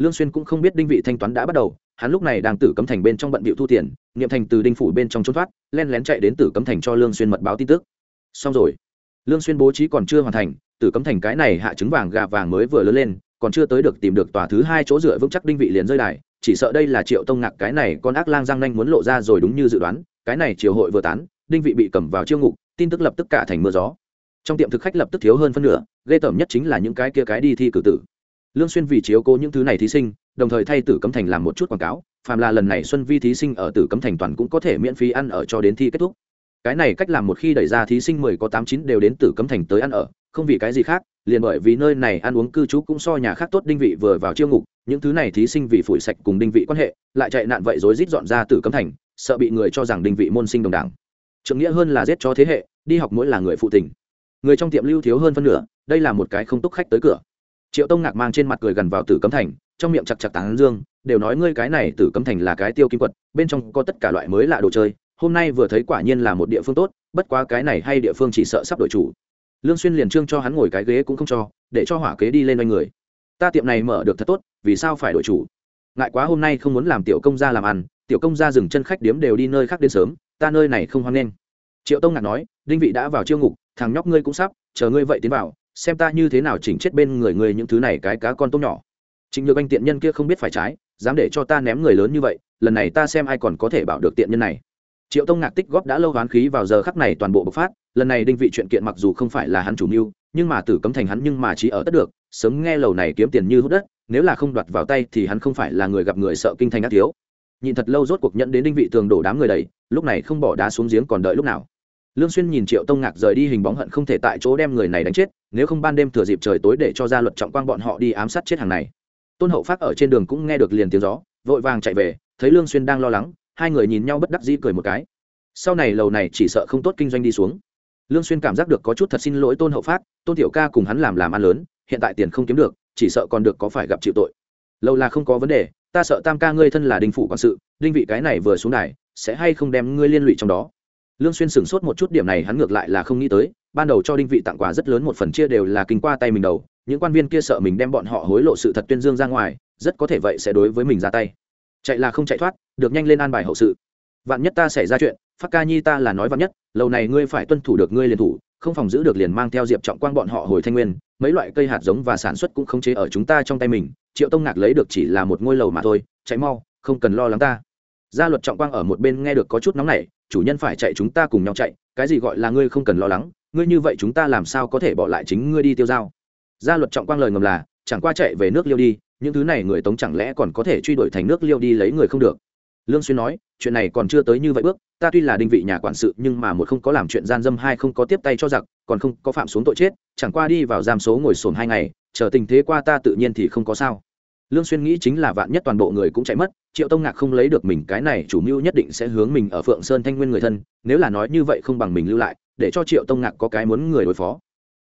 lương xuyên cũng không biết đinh vị thanh toán đã bắt đầu, hắn lúc này đang tử cấm thành bên trong bận bịu thu tiền, niệm thành từ đinh phủ bên trong trốn thoát, len lén chạy đến tử cấm thành cho lương xuyên mật báo tin tức. Xong rồi, lương xuyên bố trí còn chưa hoàn thành, tử cấm thành cái này hạ trứng vàng gà vàng mới vừa lớn lên, còn chưa tới được tìm được tòa thứ hai chỗ dựa vững chắc đinh vị liền rơi đài, chỉ sợ đây là triệu tông ngạc cái này con ác lang giang nanh muốn lộ ra rồi đúng như dự đoán, cái này triều hội vừa tán, đinh vị bị cầm vào chiêu ngục, tin tức lập tức cả thành mưa gió. Trong tiệm thực khách lập tức thiếu hơn phân nửa, ghê tởm nhất chính là những cái kia cái đi thi cử tử lương xuyên vì chiếu cố những thứ này thí sinh, đồng thời thay tử cấm thành làm một chút quảng cáo, phàm là lần này xuân vi thí sinh ở tử cấm thành toàn cũng có thể miễn phí ăn ở cho đến thi kết thúc. Cái này cách làm một khi đẩy ra thí sinh mười có tám chín đều đến tử cấm thành tới ăn ở, không vì cái gì khác, liền bởi vì nơi này ăn uống cư trú cũng so nhà khác tốt đinh vị vừa vào chiêu ngục, những thứ này thí sinh vì phủi sạch cùng đinh vị quan hệ, lại chạy nạn vậy rối rít dọn ra tử cấm thành, sợ bị người cho rằng đinh vị môn sinh đồng đảng. Trưởng nghĩa hơn là giết cho thế hệ, đi học mỗi là người phụ tình. Người trong tiệm lưu thiếu hơn phân nửa, đây là một cái không túc khách tới cửa triệu tông ngạc mang trên mặt cười gần vào tử cấm thành, trong miệng chặt chặt tán dương, đều nói ngươi cái này tử cấm thành là cái tiêu kim quật, bên trong có tất cả loại mới lạ đồ chơi, hôm nay vừa thấy quả nhiên là một địa phương tốt, bất quá cái này hay địa phương chỉ sợ sắp đổi chủ. Lương xuyên liền trương cho hắn ngồi cái ghế cũng không cho, để cho hỏa kế đi lên oanh người. Ta tiệm này mở được thật tốt, vì sao phải đổi chủ? Ngại quá hôm nay không muốn làm tiểu công gia làm ăn, tiểu công gia dừng chân khách điếm đều đi nơi khác đến sớm, ta nơi này không hoan nghênh. Triệu tông ngạc nói, đinh vị đã vào chiêu ngục, thằng nhóc ngươi cũng sắp, chờ ngươi vậy tiến vào xem ta như thế nào chỉnh chết bên người người những thứ này cái cá con tôm nhỏ. Chính nhược anh tiện nhân kia không biết phải trái, dám để cho ta ném người lớn như vậy, lần này ta xem ai còn có thể bảo được tiện nhân này. Triệu tông ngạc tích góp đã lâu hoán khí vào giờ khắc này toàn bộ bộc phát, lần này đinh vị chuyện kiện mặc dù không phải là hắn chủ mưu, nhưng mà tử cấm thành hắn nhưng mà chỉ ở tất được, sớm nghe lầu này kiếm tiền như hút đất, nếu là không đoạt vào tay thì hắn không phải là người gặp người sợ kinh thành ác thiếu. Nhìn thật lâu rốt cuộc nhận đến đinh vị tường đổ đám người đầy, lúc này không bỏ đá xuống giếng còn đợi lúc nào lương xuyên nhìn triệu tông ngạc rời đi hình bóng hận không thể tại chỗ đem người này đánh chết, nếu không ban đêm thừa dịp trời tối để cho gia luật trọng quang bọn họ đi ám sát chết hàng này. Tôn hậu phát ở trên đường cũng nghe được liền tiếng gió, vội vàng chạy về, thấy lương xuyên đang lo lắng, hai người nhìn nhau bất đắc dĩ cười một cái. Sau này lầu này chỉ sợ không tốt kinh doanh đi xuống. Lương xuyên cảm giác được có chút thật xin lỗi tôn hậu phát, tôn tiểu ca cùng hắn làm làm ăn lớn, hiện tại tiền không kiếm được, chỉ sợ còn được có phải gặp chịu tội. Lâu là không có vấn đề, ta sợ tam ca ngươi thân là đinh phủ quản sự, đinh vị cái này vừa xuống đài, sẽ hay không đem ngươi liên lụy trong đó lương xuyên sửng sốt một chút, điểm này hắn ngược lại là không nghĩ tới. Ban đầu cho đinh vị tặng quà rất lớn, một phần chia đều là kinh qua tay mình đầu. Những quan viên kia sợ mình đem bọn họ hối lộ sự thật tuyên dương ra ngoài, rất có thể vậy sẽ đối với mình ra tay. Chạy là không chạy thoát, được nhanh lên an bài hậu sự. Vạn nhất ta xảy ra chuyện, phát ca nhi ta là nói vạn nhất, lâu này ngươi phải tuân thủ được ngươi liền thủ, không phòng giữ được liền mang theo diệp trọng quang bọn họ hồi thanh nguyên, mấy loại cây hạt giống và sản xuất cũng không chế ở chúng ta trong tay mình, triệu tông ngạc lấy được chỉ là một ngôi lầu mà thôi, chạy mau, không cần lo lắng ta. Gia luật trọng quang ở một bên nghe được có chút nóng nảy chủ nhân phải chạy chúng ta cùng nhau chạy, cái gì gọi là ngươi không cần lo lắng, ngươi như vậy chúng ta làm sao có thể bỏ lại chính ngươi đi tiêu dao? Gia luật trọng quang lời ngầm là, chẳng qua chạy về nước liêu đi, những thứ này người tống chẳng lẽ còn có thể truy đuổi thành nước liêu đi lấy người không được? Lương xuyên nói, chuyện này còn chưa tới như vậy bước, ta tuy là đinh vị nhà quản sự, nhưng mà một không có làm chuyện gian dâm hai không có tiếp tay cho giặc, còn không có phạm xuống tội chết, chẳng qua đi vào giam số ngồi sồn hai ngày, chờ tình thế qua ta tự nhiên thì không có sao lương xuyên nghĩ chính là vạn nhất toàn bộ người cũng chạy mất, triệu tông ngạc không lấy được mình, cái này chủ mưu nhất định sẽ hướng mình ở phượng sơn thanh nguyên người thân, nếu là nói như vậy không bằng mình lưu lại, để cho triệu tông ngạc có cái muốn người đối phó.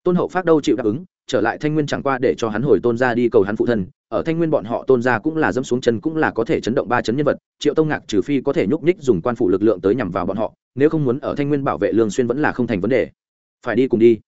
Tôn hậu phát đâu chịu đáp ứng, trở lại thanh nguyên chẳng qua để cho hắn hồi tôn gia đi cầu hắn phụ thân, ở thanh nguyên bọn họ tôn gia cũng là dẫm xuống chân cũng là có thể chấn động ba chấn nhân vật, triệu tông ngạc trừ phi có thể nhúc nhích dùng quan phủ lực lượng tới nhằm vào bọn họ, nếu không muốn ở thanh nguyên bảo vệ lương xuyên vẫn là không thành vấn đề. Phải đi cùng đi.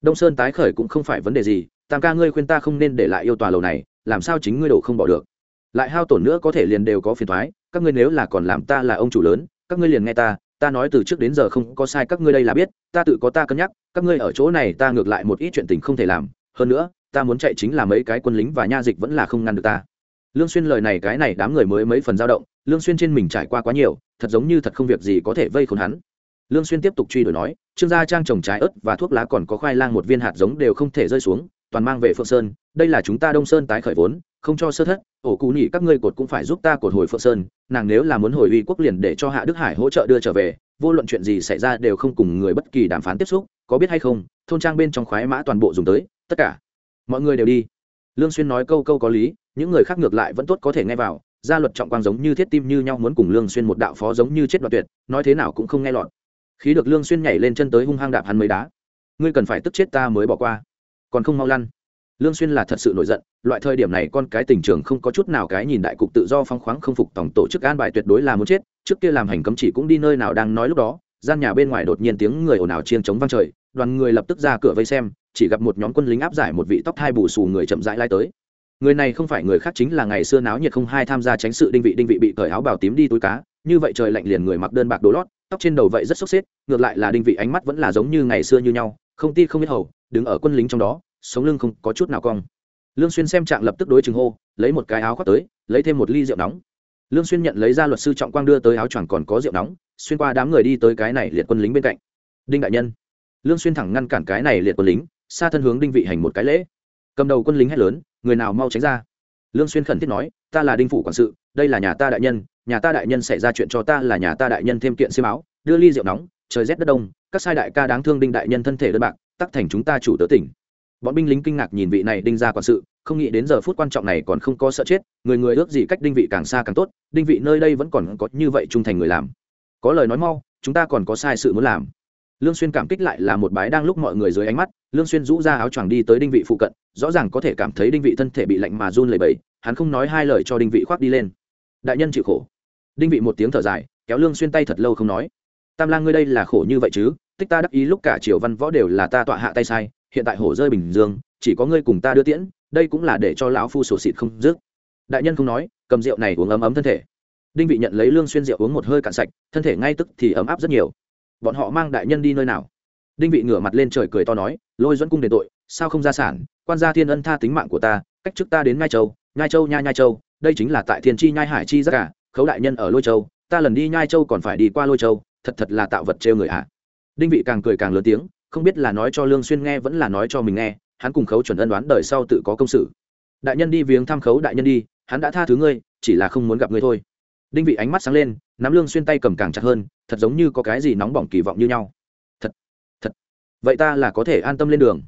Đông sơn tái khởi cũng không phải vấn đề gì, tam ca ngươi khuyên ta không nên để lại yêu tòa lầu này làm sao chính ngươi đổ không bỏ được? Lại hao tổn nữa có thể liền đều có phiền thoái các ngươi nếu là còn làm ta là ông chủ lớn, các ngươi liền nghe ta ta nói từ trước đến giờ không có sai các ngươi đây là biết, ta tự có ta cân nhắc, các ngươi ở chỗ này ta ngược lại một ít chuyện tình không thể làm, hơn nữa, ta muốn chạy chính là mấy cái quân lính và nha dịch vẫn là không ngăn được ta. Lương xuyên lời này cái này đám người mới mấy phần dao động, lương xuyên trên mình trải qua quá nhiều, thật giống như thật không việc gì có thể vây khốn hắn. Lương xuyên tiếp tục truy đuổi nói, trương gia trang trồng trái ớt và thuốc lá còn có khoai lang một viên hạt giống đều không thể rơi xuống toàn mang về phượng sơn, đây là chúng ta đông sơn tái khởi vốn, không cho sơ thất, ổ cụ nhị các ngươi cột cũng phải giúp ta cột hồi phượng sơn, nàng nếu là muốn hồi uy quốc liền để cho hạ đức hải hỗ trợ đưa trở về, vô luận chuyện gì xảy ra đều không cùng người bất kỳ đàm phán tiếp xúc, có biết hay không, thôn trang bên trong khoái mã toàn bộ dùng tới, tất cả. Mọi người đều đi. Lương xuyên nói câu câu có lý, những người khác ngược lại vẫn tốt có thể nghe vào, gia luật trọng quang giống như thiết tim như nhau muốn cùng lương xuyên một đạo phó giống như chết đoạt tuyệt, nói thế nào cũng không nghe lọt. Khí được lương xuyên nhảy lên chân tới hung hăng đạp hắn mấy đá. Ngươi cần phải tức chết ta mới bỏ qua còn không mau lăn. Lương xuyên là thật sự nổi giận, loại thời điểm này con cái tình trường không có chút nào cái nhìn đại cục tự do phong khoáng không phục tổng tổ chức an bài tuyệt đối là muốn chết, trước kia làm hành cấm chỉ cũng đi nơi nào đang nói lúc đó, gian nhà bên ngoài đột nhiên tiếng người ồn ào chiêng chống vang trời, đoàn người lập tức ra cửa vây xem, chỉ gặp một nhóm quân lính áp giải một vị tóc thai bù xù người chậm rãi lai tới. Người này không phải người khác chính là ngày xưa náo nhiệt không hai tham gia tránh sự đinh vị đinh vị bị cởi áo bào tím đi túi cá, như vậy trời lạnh liền người mặc đơn bạc đồ lót, tóc trên đầu vậy rất sốc xếp, ngược lại là đinh vị ánh mắt vẫn là giống như ngày xưa như nhau, không ti không biết hầu đứng ở quân lính trong đó, sống lưng không có chút nào cong. Lương xuyên xem trạng lập tức đối chừng hô, lấy một cái áo khoác tới, lấy thêm một ly rượu nóng. Lương xuyên nhận lấy ra luật sư trọng quang đưa tới áo choàng còn có rượu nóng, xuyên qua đám người đi tới cái này liệt quân lính bên cạnh. Đinh đại nhân. Lương xuyên thẳng ngăn cản cái này liệt quân lính, xa thân hướng đinh vị hành một cái lễ. Cầm đầu quân lính hét lớn, người nào mau tránh ra. Lương xuyên khẩn thiết nói, ta là đinh phủ quản sự, đây là nhà ta đại nhân, nhà ta đại nhân xảy ra chuyện cho ta là nhà ta đại nhân thêm kiện xiêm áo, đưa ly rượu nóng, trời rét đất đông, các sai đại ca đáng thương đinh đại nhân thân thể đơn bạc tắc thành chúng ta chủ tớ tỉnh. Bọn binh lính kinh ngạc nhìn vị này đinh ra quản sự, không nghĩ đến giờ phút quan trọng này còn không có sợ chết, người người ước gì cách đinh vị càng xa càng tốt, đinh vị nơi đây vẫn còn có như vậy trung thành người làm. Có lời nói mau, chúng ta còn có sai sự muốn làm. Lương xuyên cảm kích lại là một bái đang lúc mọi người dưới ánh mắt, lương xuyên rũ ra áo choàng đi tới đinh vị phụ cận, rõ ràng có thể cảm thấy đinh vị thân thể bị lạnh mà run lẩy bẩy, hắn không nói hai lời cho đinh vị khoác đi lên. Đại nhân chịu khổ. Đinh vị một tiếng thở dài, kéo lương xuyên tay thật lâu không nói. Tam lang ngươi đây là khổ như vậy chứ? Tích ta đắc ý lúc cả triều văn võ đều là ta tọa hạ tay sai, hiện tại hổ rơi bình dương, chỉ có ngươi cùng ta đưa tiễn, đây cũng là để cho lão phu sổ xịt không dứt. Đại nhân không nói, cầm rượu này uống ấm ấm thân thể. Đinh vị nhận lấy lương xuyên rượu uống một hơi cạn sạch, thân thể ngay tức thì ấm áp rất nhiều. Bọn họ mang đại nhân đi nơi nào? Đinh vị ngửa mặt lên trời cười to nói, lôi dẫn cung đền tội, sao không ra sản, quan gia thiên ân tha tính mạng của ta, cách trước ta đến ngai châu ngai châu nha nhai châu, đây chính là tại thiên chi nhai hải chi rất cả à, khấu đại nhân ở lôi châu, ta lần đi nhai châu còn phải đi qua lôi châu, thật thật là tạo vật trêu người ạ à đinh vị càng cười càng lớn tiếng, không biết là nói cho lương xuyên nghe vẫn là nói cho mình nghe, hắn cùng khấu chuẩn ân đoán đời sau tự có công sự. Đại nhân đi viếng thăm khấu đại nhân đi, hắn đã tha thứ ngươi, chỉ là không muốn gặp ngươi thôi. Đinh vị ánh mắt sáng lên, nắm lương xuyên tay cầm càng chặt hơn, thật giống như có cái gì nóng bỏng kỳ vọng như nhau. Thật thật. Vậy ta là có thể an tâm lên đường.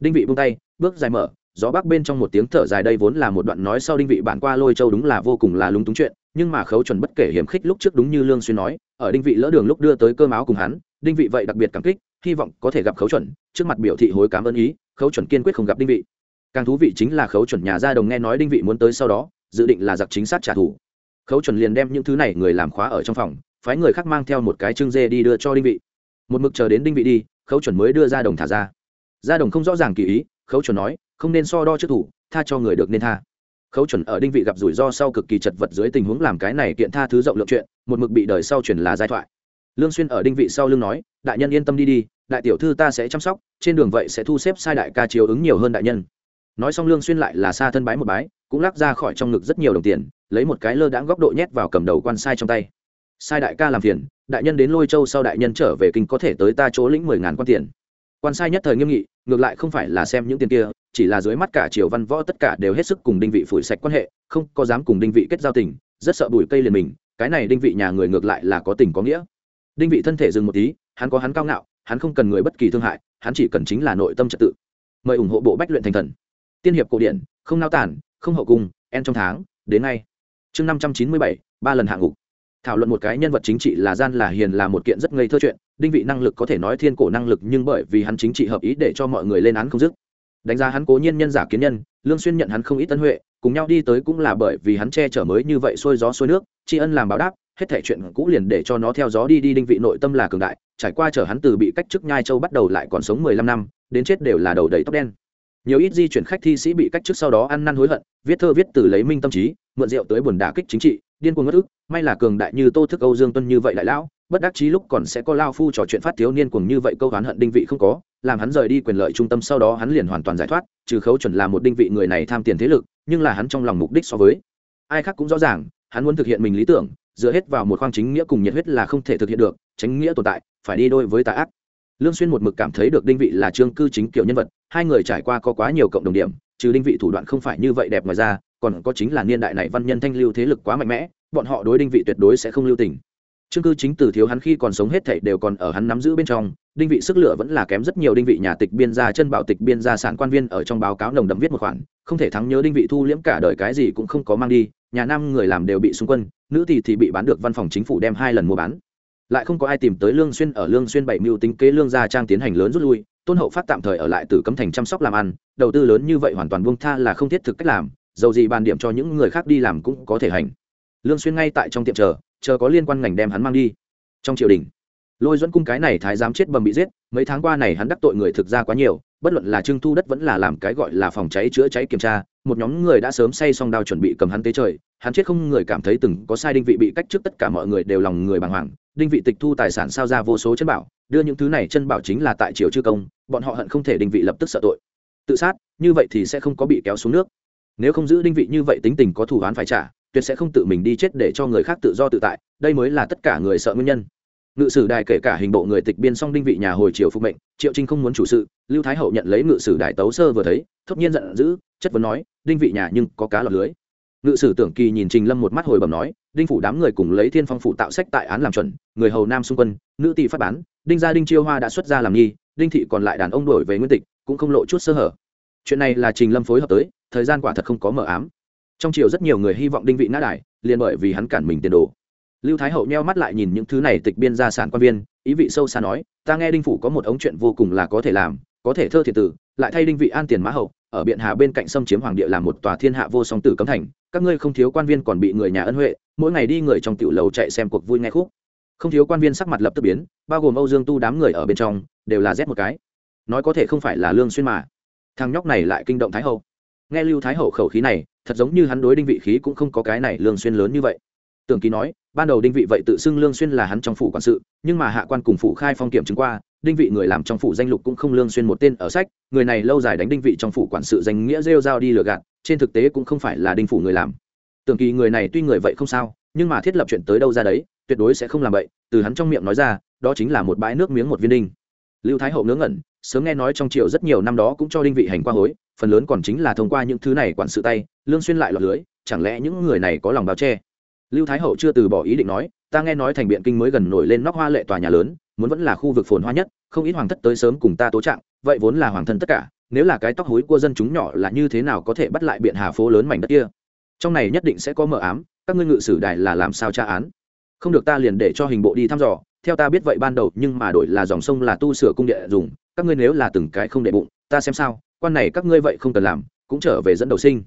Đinh vị buông tay, bước dài mở, gió bắc bên trong một tiếng thở dài đây vốn là một đoạn nói sau đinh vị bản qua lôi châu đúng là vô cùng là lúng túng chuyện, nhưng mà khấu chuẩn bất kể hiểm khích lúc trước đúng như lương xuyên nói, ở đinh vị lỡ đường lúc đưa tới cơm áo cùng hắn đinh vị vậy đặc biệt cảm kích, hy vọng có thể gặp khấu chuẩn, trước mặt biểu thị hối cảm ơn ý, khấu chuẩn kiên quyết không gặp đinh vị. Càng thú vị chính là khấu chuẩn nhà gia đồng nghe nói đinh vị muốn tới sau đó, dự định là giặc chính sát trả thù. Khấu chuẩn liền đem những thứ này người làm khóa ở trong phòng, phái người khác mang theo một cái trưng dê đi đưa cho đinh vị. Một mực chờ đến đinh vị đi, khấu chuẩn mới đưa ra đồng thả ra. Gia đồng không rõ ràng kỳ ý, khấu chuẩn nói, không nên so đo trước thủ, tha cho người được nên tha. Khấu chuẩn ở đinh vị gặp rủi ro sau cực kỳ chật vật dưới tình huống làm cái này kiện tha thứ rộng lượng chuyện, một mực bị đời sau chuyển là giai thoại lương xuyên ở đinh vị sau lưng nói, đại nhân yên tâm đi đi, đại tiểu thư ta sẽ chăm sóc, trên đường vậy sẽ thu xếp sai đại ca chiếu ứng nhiều hơn đại nhân. Nói xong lương xuyên lại là xa thân bái một bái, cũng lắc ra khỏi trong ngực rất nhiều đồng tiền, lấy một cái lơ đãng góc độ nhét vào cầm đầu quan sai trong tay. Sai đại ca làm phiền, đại nhân đến lôi châu sau đại nhân trở về kinh có thể tới ta chỗ lĩnh mười ngàn quan tiền. Quan sai nhất thời nghiêm nghị, ngược lại không phải là xem những tiền kia, chỉ là dưới mắt cả triều văn võ tất cả đều hết sức cùng đinh vị phủi sạch quan hệ, không có dám cùng đinh vị kết giao tình, rất sợ bùi cây liền mình, cái này đinh vị nhà người ngược lại là có tình có nghĩa đinh vị thân thể dừng một tí, hắn có hắn cao ngạo, hắn không cần người bất kỳ thương hại, hắn chỉ cần chính là nội tâm trật tự. Mời ủng hộ bộ bách luyện thành thần. Tiên hiệp cổ điển, không nao tản, không hậu cung, en trong tháng, đến ngay. Chương năm trăm chín mươi bảy, ba lần hạ ngục. Thảo luận một cái nhân vật chính trị là gian là hiền là một kiện rất ngây thơ chuyện, đinh vị năng lực có thể nói thiên cổ năng lực nhưng bởi vì hắn chính trị hợp ý để cho mọi người lên án không dứt. Đánh giá hắn cố nhiên nhân giả kiến nhân, lương xuyên nhận hắn không ít tân huệ, cùng nhau đi tới cũng là bởi vì hắn che chở mới như vậy xuôi gió xuôi nước, tri ân làm báo đáp hết thể chuyện cũ liền để cho nó theo gió đi đi, đinh vị nội tâm là cường đại, trải qua chở hắn từ bị cách chức nhai châu bắt đầu lại còn sống 15 năm, đến chết đều là đầu đầy tóc đen. Nhiều ít di chuyển khách thi sĩ bị cách chức sau đó ăn năn hối hận, viết thơ viết từ lấy minh tâm trí, mượn rượu tới buồn đả kích chính trị, điên cuồng ngất ức, may là cường đại như tô thức âu dương tuân như vậy đại lão, bất đắc chí lúc còn sẽ có lao phu trò chuyện phát thiếu niên cuồng như vậy câu oán hận đinh vị không có, làm hắn rời đi quyền lợi trung tâm sau đó hắn liền hoàn toàn giải thoát, trừ khấu chuẩn là một đinh vị người này tham tiền thế lực, nhưng là hắn trong lòng mục đích so với. Ai khác cũng rõ ràng, hắn muốn thực hiện mình lý tưởng dựa hết vào một khoang chính nghĩa cùng nhiệt huyết là không thể thực hiện được tránh nghĩa tồn tại, phải đi đôi với tà ác. Lương xuyên một mực cảm thấy được đinh vị là trương cư chính kiểu nhân vật, hai người trải qua có quá nhiều cộng đồng điểm, trừ đinh vị thủ đoạn không phải như vậy đẹp ngoài ra, còn có chính là niên đại này văn nhân thanh lưu thế lực quá mạnh mẽ, bọn họ đối đinh vị tuyệt đối sẽ không lưu tình. Chương cư chính từ thiếu hắn khi còn sống hết thảy đều còn ở hắn nắm giữ bên trong, đinh vị sức lửa vẫn là kém rất nhiều đinh vị nhà tịch biên gia, chân bảo tịch biên gia sản quan viên ở trong báo cáo nồng đậm viết một khoản, không thể thắng nhớ đinh vị thu liễm cả đời cái gì cũng không có mang đi, nhà nam người làm đều bị xung quân, nữ thì thì bị bán được văn phòng chính phủ đem hai lần mua bán. Lại không có ai tìm tới lương xuyên ở lương xuyên bảy mưu tính kế lương gia trang tiến hành lớn rút lui, tôn hậu phát tạm thời ở lại tử cấm thành chăm sóc làm ăn, đầu tư lớn như vậy hoàn toàn buông tha là không thiết thực cách làm, dầu gì bàn điểm cho những người khác đi làm cũng có thể hành. Lương xuyên ngay tại trong tiệm chờ chờ có liên quan ngành đem hắn mang đi. Trong triều đình, lôi dẫn cung cái này thái giám chết bầm bị giết, mấy tháng qua này hắn đắc tội người thực ra quá nhiều, bất luận là trưng thu đất vẫn là làm cái gọi là phòng cháy chữa cháy kiểm tra, một nhóm người đã sớm say xong đao chuẩn bị cầm hắn tế trời, hắn chết không người cảm thấy từng có sai đinh vị bị cách trước tất cả mọi người đều lòng người bàng hoàng, đinh vị tịch thu tài sản sao ra vô số chân bảo, đưa những thứ này chân bảo chính là tại triều chư công, bọn họ hận không thể đinh vị lập tức sợ tội. Tự sát, như vậy thì sẽ không có bị kéo xuống nước. Nếu không giữ đinh vị như vậy tính tình có thủ án phải trả tuyệt sẽ không tự mình đi chết để cho người khác tự do tự tại, đây mới là tất cả người sợ nguyên nhân. Ngự sử đài kể cả hình bộ người tịch biên song đinh vị nhà hồi triều phục mệnh, triệu trinh không muốn chủ sự, lưu thái hậu nhận lấy ngự sử đài tấu sơ vừa thấy, thốt nhiên giận dữ, chất vấn nói, đinh vị nhà nhưng có cá lọt lưới. Ngự sử tưởng kỳ nhìn trình lâm một mắt hồi bẩm nói, đinh phủ đám người cùng lấy thiên phong phủ tạo sách tại án làm chuẩn, người hầu nam xung quân, nữ tỷ phát bán, đinh gia đinh chiêu hoa đã xuất ra làm nghi, đinh thị còn lại đàn ông đổi về nguyên tịch, cũng không lộ chút sơ hở. Chuyện này là trình lâm phối hợp tới, thời gian quả thật không có mờ ám trong triều rất nhiều người hy vọng đinh vị ngã đài, liền bởi vì hắn cản mình tiền đồ. Lưu thái hậu nheo mắt lại nhìn những thứ này tịch biên gia sản quan viên, ý vị sâu xa nói, ta nghe đinh phủ có một ống chuyện vô cùng là có thể làm, có thể thơ thiệt tử, lại thay đinh vị an tiền mã hậu, ở biện hà bên cạnh xâm chiếm hoàng địa làm một tòa thiên hạ vô song tử cấm thành, các ngươi không thiếu quan viên còn bị người nhà ân huệ, mỗi ngày đi người trong tiểu lầu chạy xem cuộc vui nghe khúc. Không thiếu quan viên sắc mặt lập tức biến, bao gồm âu dương tu đám người ở bên trong, đều là rét một cái. Nói có thể không phải là lương xuyên mà. Thằng nhóc này lại kinh động thái hậu. Nghe lưu thái hậu khẩu khí này thật giống như hắn đối đinh vị khí cũng không có cái này lương xuyên lớn như vậy. Tưởng ký nói, ban đầu đinh vị vậy tự xưng lương xuyên là hắn trong phủ quản sự, nhưng mà hạ quan cùng phủ khai phong kiểm chứng qua, đinh vị người làm trong phủ danh lục cũng không lương xuyên một tên ở sách, người này lâu dài đánh đinh vị trong phủ quản sự danh nghĩa rêu rao đi lừa gạt, trên thực tế cũng không phải là đinh phủ người làm. Tưởng kỳ người này tuy người vậy không sao, nhưng mà thiết lập chuyện tới đâu ra đấy, tuyệt đối sẽ không làm vậy từ hắn trong miệng nói ra, đó chính là một bãi nước miếng một viên đinh. Lưu thái hậu ngớ ngẩn, sớm nghe nói trong triều rất nhiều năm đó cũng cho đinh vị hành qua hối phần lớn còn chính là thông qua những thứ này quản sự tay, lương xuyên lại lọt lưới, chẳng lẽ những người này có lòng bao che? Lưu thái hậu chưa từ bỏ ý định nói, ta nghe nói thành biện kinh mới gần nổi lên nóc hoa lệ tòa nhà lớn, muốn vẫn là khu vực phồn hoa nhất, không ít hoàng thất tới sớm cùng ta tố trạng, vậy vốn là hoàng thân tất cả, nếu là cái tóc hối của dân chúng nhỏ là như thế nào có thể bắt lại biện hà phố lớn mảnh đất kia? Trong này nhất định sẽ có mờ ám, các ngươi ngự sử đài là làm sao tra án? Không được ta liền để cho hình bộ đi thăm dò, theo ta biết vậy ban đầu nhưng mà đổi là dòng sông là tu sửa cung địa dùng, các ngươi nếu là từng cái không để bụng, ta xem sao quan này các ngươi vậy không cần làm, cũng trở về dẫn đầu sinh.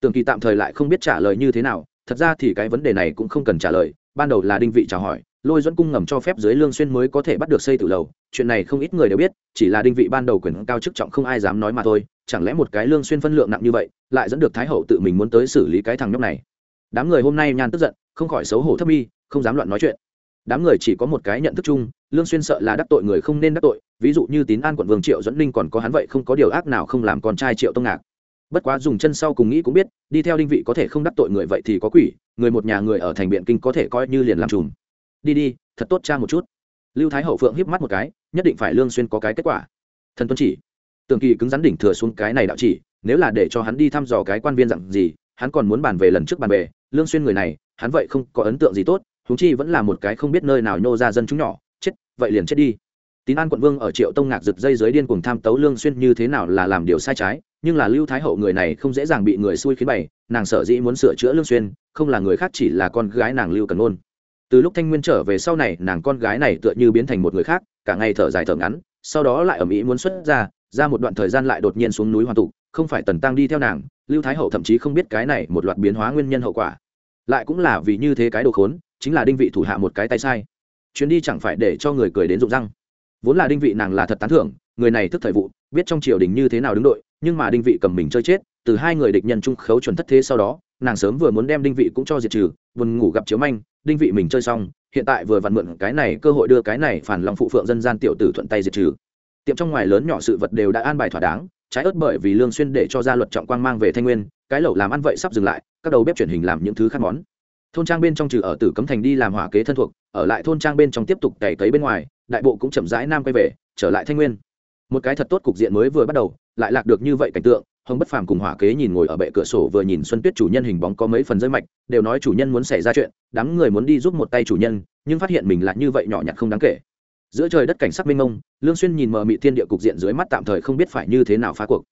Tưởng kỳ tạm thời lại không biết trả lời như thế nào, thật ra thì cái vấn đề này cũng không cần trả lời, ban đầu là đinh vị chào hỏi, lôi dẫn cung ngầm cho phép dưới lương xuyên mới có thể bắt được xây tử lầu, chuyện này không ít người đều biết, chỉ là đinh vị ban đầu quyền cao chức trọng không ai dám nói mà thôi, chẳng lẽ một cái lương xuyên phân lượng nặng như vậy, lại dẫn được thái hậu tự mình muốn tới xử lý cái thằng nhóc này? Đám người hôm nay nhan tức giận, không khỏi xấu hổ thấp mi, không dám loạn nói chuyện. Đám người chỉ có một cái nhận thức chung lương xuyên sợ là đắc tội người không nên đắc tội, ví dụ như tín an quận vương triệu dẫn linh còn có hắn vậy không có điều ác nào không làm con trai triệu tông ngạc. Bất quá dùng chân sau cùng nghĩ cũng biết, đi theo đinh vị có thể không đắc tội người vậy thì có quỷ, người một nhà người ở thành biện kinh có thể coi như liền làm trùm. Đi đi, thật tốt cha một chút. Lưu thái hậu phượng híp mắt một cái, nhất định phải lương xuyên có cái kết quả. Thần tuân chỉ. Tường kỳ cứng rắn đỉnh thừa xuống cái này đạo chỉ, nếu là để cho hắn đi thăm dò cái quan viên dặn gì, hắn còn muốn bàn về lần trước bàn về, lương xuyên người này, hắn vậy không có ấn tượng gì tốt chúng chi vẫn là một cái không biết nơi nào nhô ra dân chúng nhỏ vậy liền chết đi. Tín an quận vương ở triệu tông ngạc giật dây dưới điên cuồng tham tấu lương xuyên như thế nào là làm điều sai trái, nhưng là lưu thái hậu người này không dễ dàng bị người xui khiến bày, nàng sợ dĩ muốn sửa chữa lương xuyên, không là người khác chỉ là con gái nàng lưu cần ôn. Từ lúc thanh nguyên trở về sau này, nàng con gái này tựa như biến thành một người khác, cả ngày thở dài thở ngắn, sau đó lại ở mỹ muốn xuất ra ra một đoạn thời gian lại đột nhiên xuống núi hoàn tụ không phải tần tăng đi theo nàng, lưu thái hậu thậm chí không biết cái này một loạt biến hóa nguyên nhân hậu quả. Lại cũng là vì như thế cái đồ khốn, chính là đinh vị thủ hạ một cái tay sai chuyến đi chẳng phải để cho người cười đến rụng răng. Vốn là đinh vị nàng là thật tán thưởng, người này thức thời vụ, biết trong triều đình như thế nào đứng đội, nhưng mà đinh vị cầm mình chơi chết, từ hai người địch nhân trung khấu chuẩn thất thế sau đó, nàng sớm vừa muốn đem đinh vị cũng cho diệt trừ, buồn ngủ gặp chiếu manh, đinh vị mình chơi xong, hiện tại vừa vặn mượn cái này cơ hội đưa cái này phản lòng phụ phượng dân gian tiểu tử thuận tay diệt trừ. Tiệm trong ngoài lớn nhỏ sự vật đều đã an bài thỏa đáng, trái ớt bởi vì lương xuyên để cho gia luật trọng quang mang về thanh nguyên, cái lẩu làm ăn vậy sắp dừng lại, các đầu bếp chuyển hình làm những thứ khác món thôn trang bên trong trừ ở tử cấm thành đi làm hỏa kế thân thuộc, ở lại thôn trang bên trong tiếp tục cày cấy bên ngoài, đại bộ cũng chậm rãi nam quay về, trở lại thanh nguyên. Một cái thật tốt cục diện mới vừa bắt đầu, lại lạc được như vậy cảnh tượng, hồng bất phàm cùng hỏa kế nhìn ngồi ở bệ cửa sổ vừa nhìn xuân tuyết chủ nhân hình bóng có mấy phần rơi mạch, đều nói chủ nhân muốn xảy ra chuyện, đám người muốn đi giúp một tay chủ nhân, nhưng phát hiện mình là như vậy nhỏ nhặt không đáng kể. Giữa trời đất cảnh sắc mênh mông, lương xuyên nhìn mờ mị thiên địa cục diện dưới mắt tạm thời không biết phải như thế nào phá cuộc.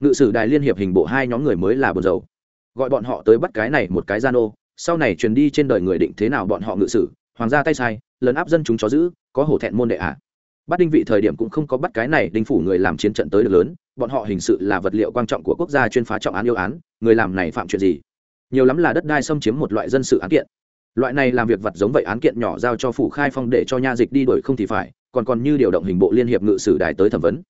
Ngự sử đài liên hiệp hình bộ hai nhóm người mới là buồn rầu. Gọi bọn họ tới bắt cái này một cái gian ô sau này truyền đi trên đời người định thế nào bọn họ ngự sử, hoàng gia tay sai lớn áp dân chúng chó giữ, có hổ thẹn môn đệ ạ. À. bắt đinh vị thời điểm cũng không có bắt cái này đinh phủ người làm chiến trận tới được lớn, bọn họ hình sự là vật liệu quan trọng của quốc gia chuyên phá trọng án yêu án, người làm này phạm chuyện gì? Nhiều lắm là đất đai xâm chiếm một loại dân sự án kiện. Loại này làm việc vật giống vậy án kiện nhỏ giao cho phủ khai phong để cho nha dịch đi đổi không thì phải, còn còn như điều động hình bộ liên hiệp ngự sử đài tới thẩm vấn.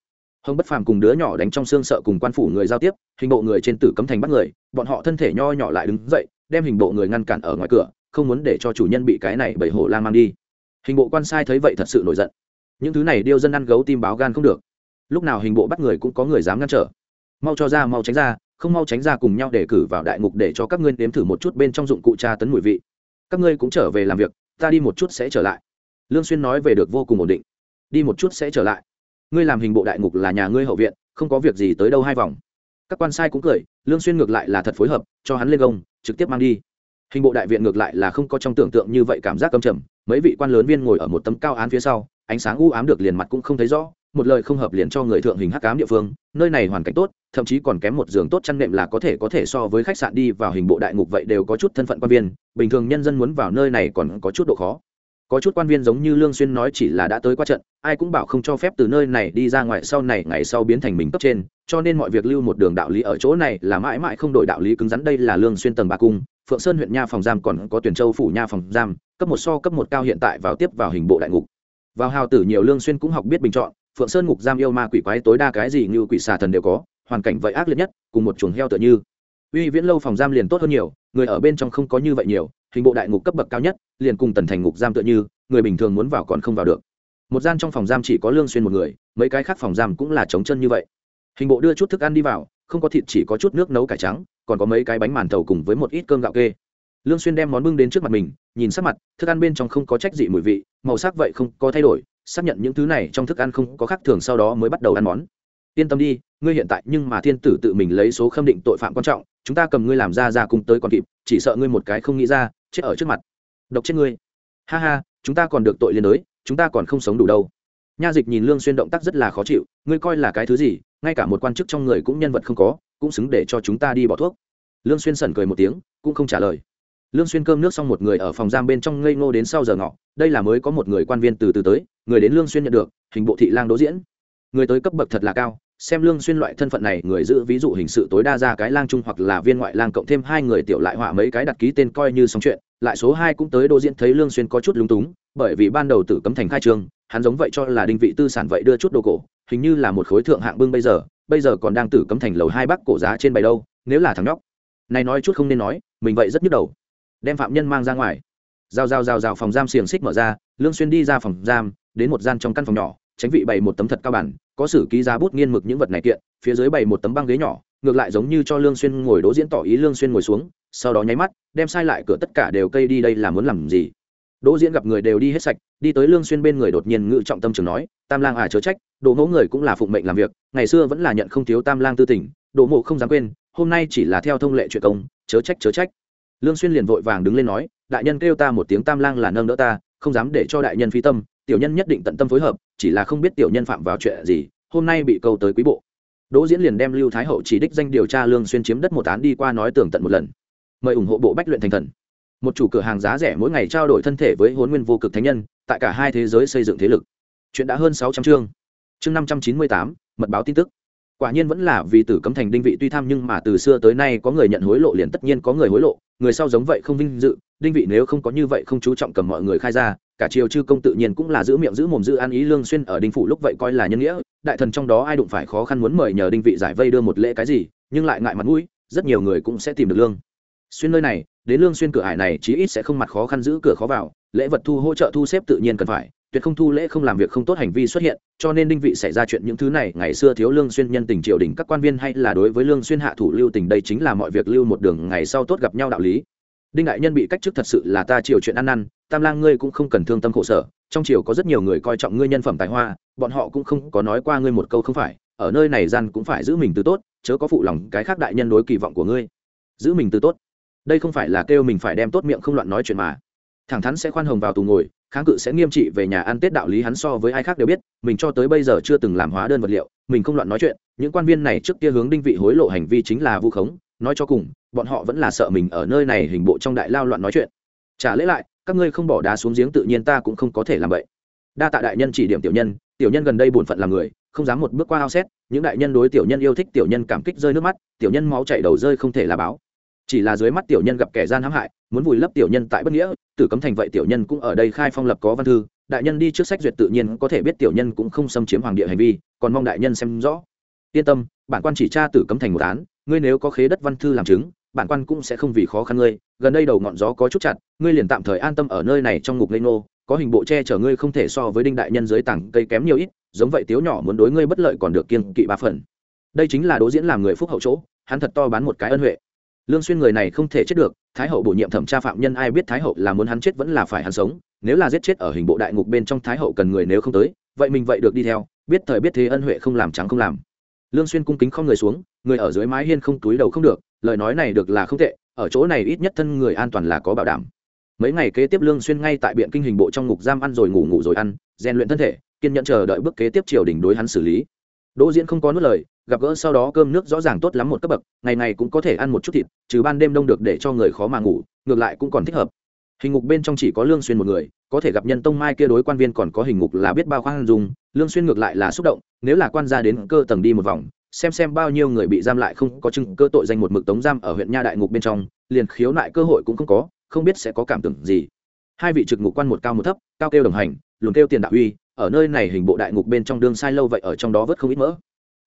Hồng bất phàm cùng đứa nhỏ đánh trong xương sợ cùng quan phủ người giao tiếp, hình bộ người trên tử cấm thành bắt người, bọn họ thân thể nho nhỏ lại đứng dậy đem hình bộ người ngăn cản ở ngoài cửa, không muốn để cho chủ nhân bị cái này bảy hổ lang mang đi. Hình bộ quan sai thấy vậy thật sự nổi giận. Những thứ này điêu dân ăn gấu tim báo gan không được. Lúc nào hình bộ bắt người cũng có người dám ngăn trở. Mau cho ra, mau tránh ra, không mau tránh ra cùng nhau để cử vào đại ngục để cho các ngươi nếm thử một chút bên trong dụng cụ tra tấn mùi vị. Các ngươi cũng trở về làm việc, ta đi một chút sẽ trở lại. Lương xuyên nói về được vô cùng ổn định. Đi một chút sẽ trở lại. Ngươi làm hình bộ đại ngục là nhà ngươi hậu viện, không có việc gì tới đâu hai vòng các quan sai cũng cười, lương xuyên ngược lại là thật phối hợp, cho hắn lên gông, trực tiếp mang đi. Hình bộ đại viện ngược lại là không có trong tưởng tượng như vậy cảm giác căm trầm, mấy vị quan lớn viên ngồi ở một tấm cao án phía sau, ánh sáng u ám được liền mặt cũng không thấy rõ, một lời không hợp liền cho người thượng hình hắc ám địa phương, nơi này hoàn cảnh tốt, thậm chí còn kém một giường tốt chăn nệm là có thể có thể so với khách sạn đi vào hình bộ đại ngục vậy đều có chút thân phận quan viên, bình thường nhân dân muốn vào nơi này còn có chút độ khó. Có chút quan viên giống như lương xuyên nói chỉ là đã tới qua trận, ai cũng bảo không cho phép từ nơi này đi ra ngoài sau này ngày sau biến thành mình cấp trên cho nên mọi việc lưu một đường đạo lý ở chỗ này là mãi mãi không đổi đạo lý cứng rắn. Đây là lương xuyên tầng ba cung, phượng sơn huyện nha phòng giam còn có tuyển châu phủ nha phòng giam, cấp một so cấp một cao hiện tại vào tiếp vào hình bộ đại ngục. Vào hào tử nhiều lương xuyên cũng học biết bình chọn, phượng sơn ngục giam yêu ma quỷ quái tối đa cái gì như quỷ xà thần đều có, hoàn cảnh vậy ác liệt nhất, cùng một chuồng heo tựa như. Uy viễn lâu phòng giam liền tốt hơn nhiều, người ở bên trong không có như vậy nhiều, hình bộ đại ngục cấp bậc cao nhất, liền cùng tần thành ngục giam tựa như, người bình thường muốn vào còn không vào được. Một gian trong phòng giam chỉ có lương xuyên một người, mấy cái khác phòng giam cũng là trống chân như vậy hình bộ đưa chút thức ăn đi vào, không có thịt, chỉ có chút nước nấu cải trắng, còn có mấy cái bánh màn thầu cùng với một ít cơm gạo kê. Lương xuyên đem món bưng đến trước mặt mình, nhìn sắc mặt, thức ăn bên trong không có trách dị mùi vị, màu sắc vậy không có thay đổi, xác nhận những thứ này trong thức ăn không có khác thường sau đó mới bắt đầu ăn món. Yên tâm đi, ngươi hiện tại nhưng mà thiên tử tự mình lấy số khâm định tội phạm quan trọng, chúng ta cầm ngươi làm ra ra cùng tới còn kịp, chỉ sợ ngươi một cái không nghĩ ra, chết ở trước mặt. Độc chết ngươi. Ha ha, chúng ta còn được tội liên đới chúng ta còn không sống đủ đâu nha dịch nhìn lương xuyên động tác rất là khó chịu, ngươi coi là cái thứ gì, ngay cả một quan chức trong người cũng nhân vật không có, cũng xứng để cho chúng ta đi bỏ thuốc. Lương xuyên sẩn cười một tiếng, cũng không trả lời. Lương xuyên cơm nước xong một người ở phòng giam bên trong ngây ngô đến sau giờ ngọ, đây là mới có một người quan viên từ từ tới, người đến lương xuyên nhận được, hình bộ thị lang đỗ diễn. Người tới cấp bậc thật là cao, xem lương xuyên loại thân phận này, người giữ ví dụ hình sự tối đa ra cái lang trung hoặc là viên ngoại lang cộng thêm hai người tiểu lại họa mấy cái đặt ký tên coi như xong chuyện, lại số hai cũng tới đỗ diễn thấy lương xuyên có chút lung túng, bởi vì ban đầu tử cấm thành khai trương hắn giống vậy cho là đinh vị tư sản vậy đưa chút đồ cổ, hình như là một khối thượng hạng bưng bây giờ bây giờ còn đang tử cấm thành lầu hai bắc cổ giá trên bày đâu, nếu là thằng nhóc. Này nói chút không nên nói, mình vậy rất nhức đầu. Đem phạm nhân mang ra ngoài. Rào rào rào rào phòng giam xiềng xích mở ra, lương xuyên đi ra phòng giam, đến một gian trong căn phòng nhỏ, tránh vị bày một tấm thật cao bản, có sử ký giá bút nghiên mực những vật này kiện, phía dưới bày một tấm băng ghế nhỏ, ngược lại giống như cho lương xuyên ngồi đối diễn tỏ ý lương xuyên ngồi xuống, sau đó nháy mắt, đem sai lại cửa tất cả đều cây đi đây là muốn làm gì đỗ diễn gặp người đều đi hết sạch, đi tới lương xuyên bên người đột nhiên ngự trọng tâm trường nói, tam lang à chớ trách đồ mẫu người cũng là phụng mệnh làm việc, ngày xưa vẫn là nhận không thiếu tam lang tư tình đồ mộ không dám quên, hôm nay chỉ là theo thông lệ chuyện công, chớ trách chớ trách. Lương xuyên liền vội vàng đứng lên nói, đại nhân kêu ta một tiếng tam lang là nâng đỡ ta, không dám để cho đại nhân phi tâm, tiểu nhân nhất định tận tâm phối hợp, chỉ là không biết tiểu nhân phạm vào chuyện gì, hôm nay bị câu tới quý bộ. Đỗ diễn liền đem lưu thái hậu chỉ đích danh điều tra lương xuyên chiếm đất một án đi qua nói tường tận một lần. Mời ủng hộ bộ bách luyện thành thần một chủ cửa hàng giá rẻ mỗi ngày trao đổi thân thể với huấn nguyên vô cực thánh nhân, tại cả hai thế giới xây dựng thế lực. Chuyện đã hơn sáu trăm chương. Chương năm trăm chín mươi tám, mật báo tin tức. Quả nhiên vẫn là vì tử cấm thành đinh vị tuy tham nhưng mà từ xưa tới nay có người nhận hối lộ liền tất nhiên có người hối lộ, người sau giống vậy không vinh dự, đinh vị nếu không có như vậy không chú trọng cầm mọi người khai ra, cả triều chư công tự nhiên cũng là giữ miệng giữ mồm giữ an ý lương xuyên ở đinh phủ lúc vậy coi là nhân nghĩa, đại thần trong đó ai đụng phải khó khăn muốn mời nhờ đinh vị giải vây đưa một lễ cái gì, nhưng lại ngại mặt mũi, rất nhiều người cũng sẽ tìm được lương xuyên nơi này, đến lương xuyên cửa hải này chí ít sẽ không mặt khó khăn giữ cửa khó vào, lễ vật thu hỗ trợ thu xếp tự nhiên cần phải, tuyệt không thu lễ không làm việc không tốt hành vi xuất hiện, cho nên đinh vị xảy ra chuyện những thứ này, ngày xưa thiếu lương xuyên nhân tình triều đình các quan viên hay là đối với lương xuyên hạ thủ lưu tình đây chính là mọi việc lưu một đường, ngày sau tốt gặp nhau đạo lý. Đinh đại nhân bị cách chức thật sự là ta triều chuyện ăn năn, tam lang ngươi cũng không cần thương tâm khổ sở, trong triều có rất nhiều người coi trọng ngươi nhân phẩm tài hoa, bọn họ cũng không có nói qua ngươi một câu không phải, ở nơi này gian cũng phải giữ mình từ tốt, chớ có phụ lòng cái khác đại nhân đối kỳ vọng của ngươi. Giữ mình từ tốt đây không phải là kêu mình phải đem tốt miệng không loạn nói chuyện mà. Thẳng thắn sẽ khoan hồng vào tù ngồi, kháng cự sẽ nghiêm trị về nhà ăn tết đạo lý hắn so với ai khác đều biết, mình cho tới bây giờ chưa từng làm hóa đơn vật liệu, mình không loạn nói chuyện, những quan viên này trước kia hướng đinh vị hối lộ hành vi chính là vu khống, nói cho cùng, bọn họ vẫn là sợ mình ở nơi này hình bộ trong đại lao loạn nói chuyện. Trả lễ lại, các ngươi không bỏ đá xuống giếng tự nhiên ta cũng không có thể làm vậy. Đa tạ đại nhân chỉ điểm tiểu nhân tiểu nhân gần đây bổn phận làm người, không dám một bước qua ao xét, những đại nhân đối tiểu nhân yêu thích tiểu nhân cảm kích rơi nước mắt, tiểu nhân máu chảy đầu rơi không thể là báo chỉ là dưới mắt tiểu nhân gặp kẻ gian hãm hại, muốn vùi lấp tiểu nhân tại bất nghĩa, tử cấm thành vậy tiểu nhân cũng ở đây khai phong lập có văn thư, đại nhân đi trước sách duyệt tự nhiên có thể biết tiểu nhân cũng không xâm chiếm hoàng địa hành vi, còn mong đại nhân xem rõ. Yên tâm, bản quan chỉ tra tử cấm thành một án, ngươi nếu có khế đất văn thư làm chứng, bản quan cũng sẽ không vì khó khăn ngươi, gần đây đầu ngọn gió có chút chặt, ngươi liền tạm thời an tâm ở nơi này trong ngục lê nô có hình bộ che chở ngươi không thể so với đinh đại nhân dưới tảng cây kém nhiều ít, giống vậy tiếu nhỏ muốn đối ngươi bất lợi còn được kiên kỵ ba phần. Đây chính là đối diễn làm người phúc hậu chỗ, hắn thật to bán một cái ân huệ lương xuyên người này không thể chết được, thái hậu bổ nhiệm thẩm tra phạm nhân ai biết thái hậu là muốn hắn chết vẫn là phải hắn sống, nếu là giết chết ở hình bộ đại ngục bên trong thái hậu cần người nếu không tới, vậy mình vậy được đi theo, biết thời biết thế ân huệ không làm trắng không làm. Lương xuyên cung kính không người xuống, người ở dưới mái hiên không túi đầu không được, lời nói này được là không tệ, ở chỗ này ít nhất thân người an toàn là có bảo đảm. Mấy ngày kế tiếp lương xuyên ngay tại biện kinh hình bộ trong ngục giam ăn rồi ngủ ngủ rồi ăn, rèn luyện thân thể, kiên nhẫn chờ đợi bước kế tiếp triều đình đối hắn xử lý. Đỗ diễn không có nuốt lời gặp gỡ sau đó cơm nước rõ ràng tốt lắm một cấp bậc, ngày ngày cũng có thể ăn một chút thịt, trừ ban đêm đông được để cho người khó mà ngủ, ngược lại cũng còn thích hợp. Hình ngục bên trong chỉ có lương xuyên một người, có thể gặp nhân tông mai kia đối quan viên còn có hình ngục là biết bao khoan dùng lương xuyên ngược lại là xúc động, nếu là quan gia đến cơ tầng đi một vòng, xem xem bao nhiêu người bị giam lại không có chứng cơ tội danh một mực tống giam ở huyện nha đại ngục bên trong, liền khiếu nại cơ hội cũng không có, không biết sẽ có cảm tưởng gì. Hai vị trực ngục quan một cao một thấp, cao kêu đồng hành lùn kêu tiền đạo uy, ở nơi này hình bộ đại ngục bên trong đương sai lâu vậy ở trong đó vớt không ít mỡ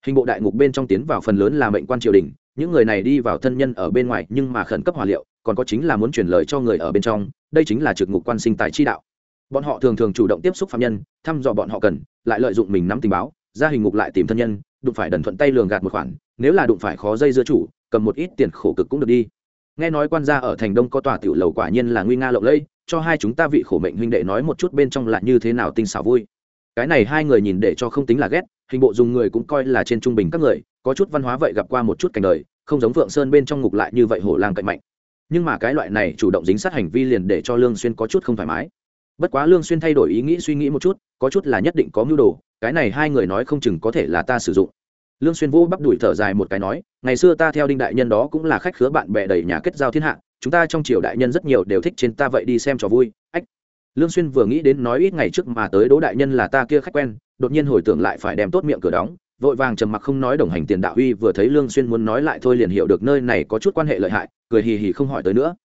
hình bộ đại ngục bên trong tiến vào phần lớn là mệnh quan triều đình, những người này đi vào thân nhân ở bên ngoài nhưng mà khẩn cấp hỏa liệu, còn có chính là muốn truyền lời cho người ở bên trong, đây chính là trực ngục quan sinh tài chi đạo. Bọn họ thường thường chủ động tiếp xúc phạm nhân, thăm dò bọn họ cần, lại lợi dụng mình nắm tình báo, ra hình ngục lại tìm thân nhân, đụng phải đần thuận tay lường gạt một khoản, nếu là đụng phải khó dây dưa chủ, cầm một ít tiền khổ cực cũng được đi. Nghe nói quan gia ở thành đông có tòa tiểu lầu quả nhiên là nguy nga lộng lẫy, cho hai chúng ta vị khổ mệnh huynh đệ nói một chút bên trong là như thế nào tinh xảo vui cái này hai người nhìn để cho không tính là ghét, hình bộ dùng người cũng coi là trên trung bình các người, có chút văn hóa vậy gặp qua một chút cảnh đời, không giống phượng sơn bên trong ngục lại như vậy hổ lang cạnh mạnh. Nhưng mà cái loại này chủ động dính sát hành vi liền để cho lương xuyên có chút không thoải mái. Bất quá lương xuyên thay đổi ý nghĩ suy nghĩ một chút, có chút là nhất định có mưu đồ, cái này hai người nói không chừng có thể là ta sử dụng. Lương xuyên vô bắp đuổi thở dài một cái nói, ngày xưa ta theo đinh đại nhân đó cũng là khách khứa bạn bè đầy nhà kết giao thiên hạ, chúng ta trong triều đại nhân rất nhiều đều thích trên ta vậy đi xem trò vui, ách lương xuyên vừa nghĩ đến nói ít ngày trước mà tới đỗ đại nhân là ta kia khách quen, đột nhiên hồi tưởng lại phải đem tốt miệng cửa đóng, vội vàng trầm mặc không nói đồng hành tiền đạo uy vừa thấy lương xuyên muốn nói lại thôi liền hiểu được nơi này có chút quan hệ lợi hại, cười hì hì không hỏi tới nữa.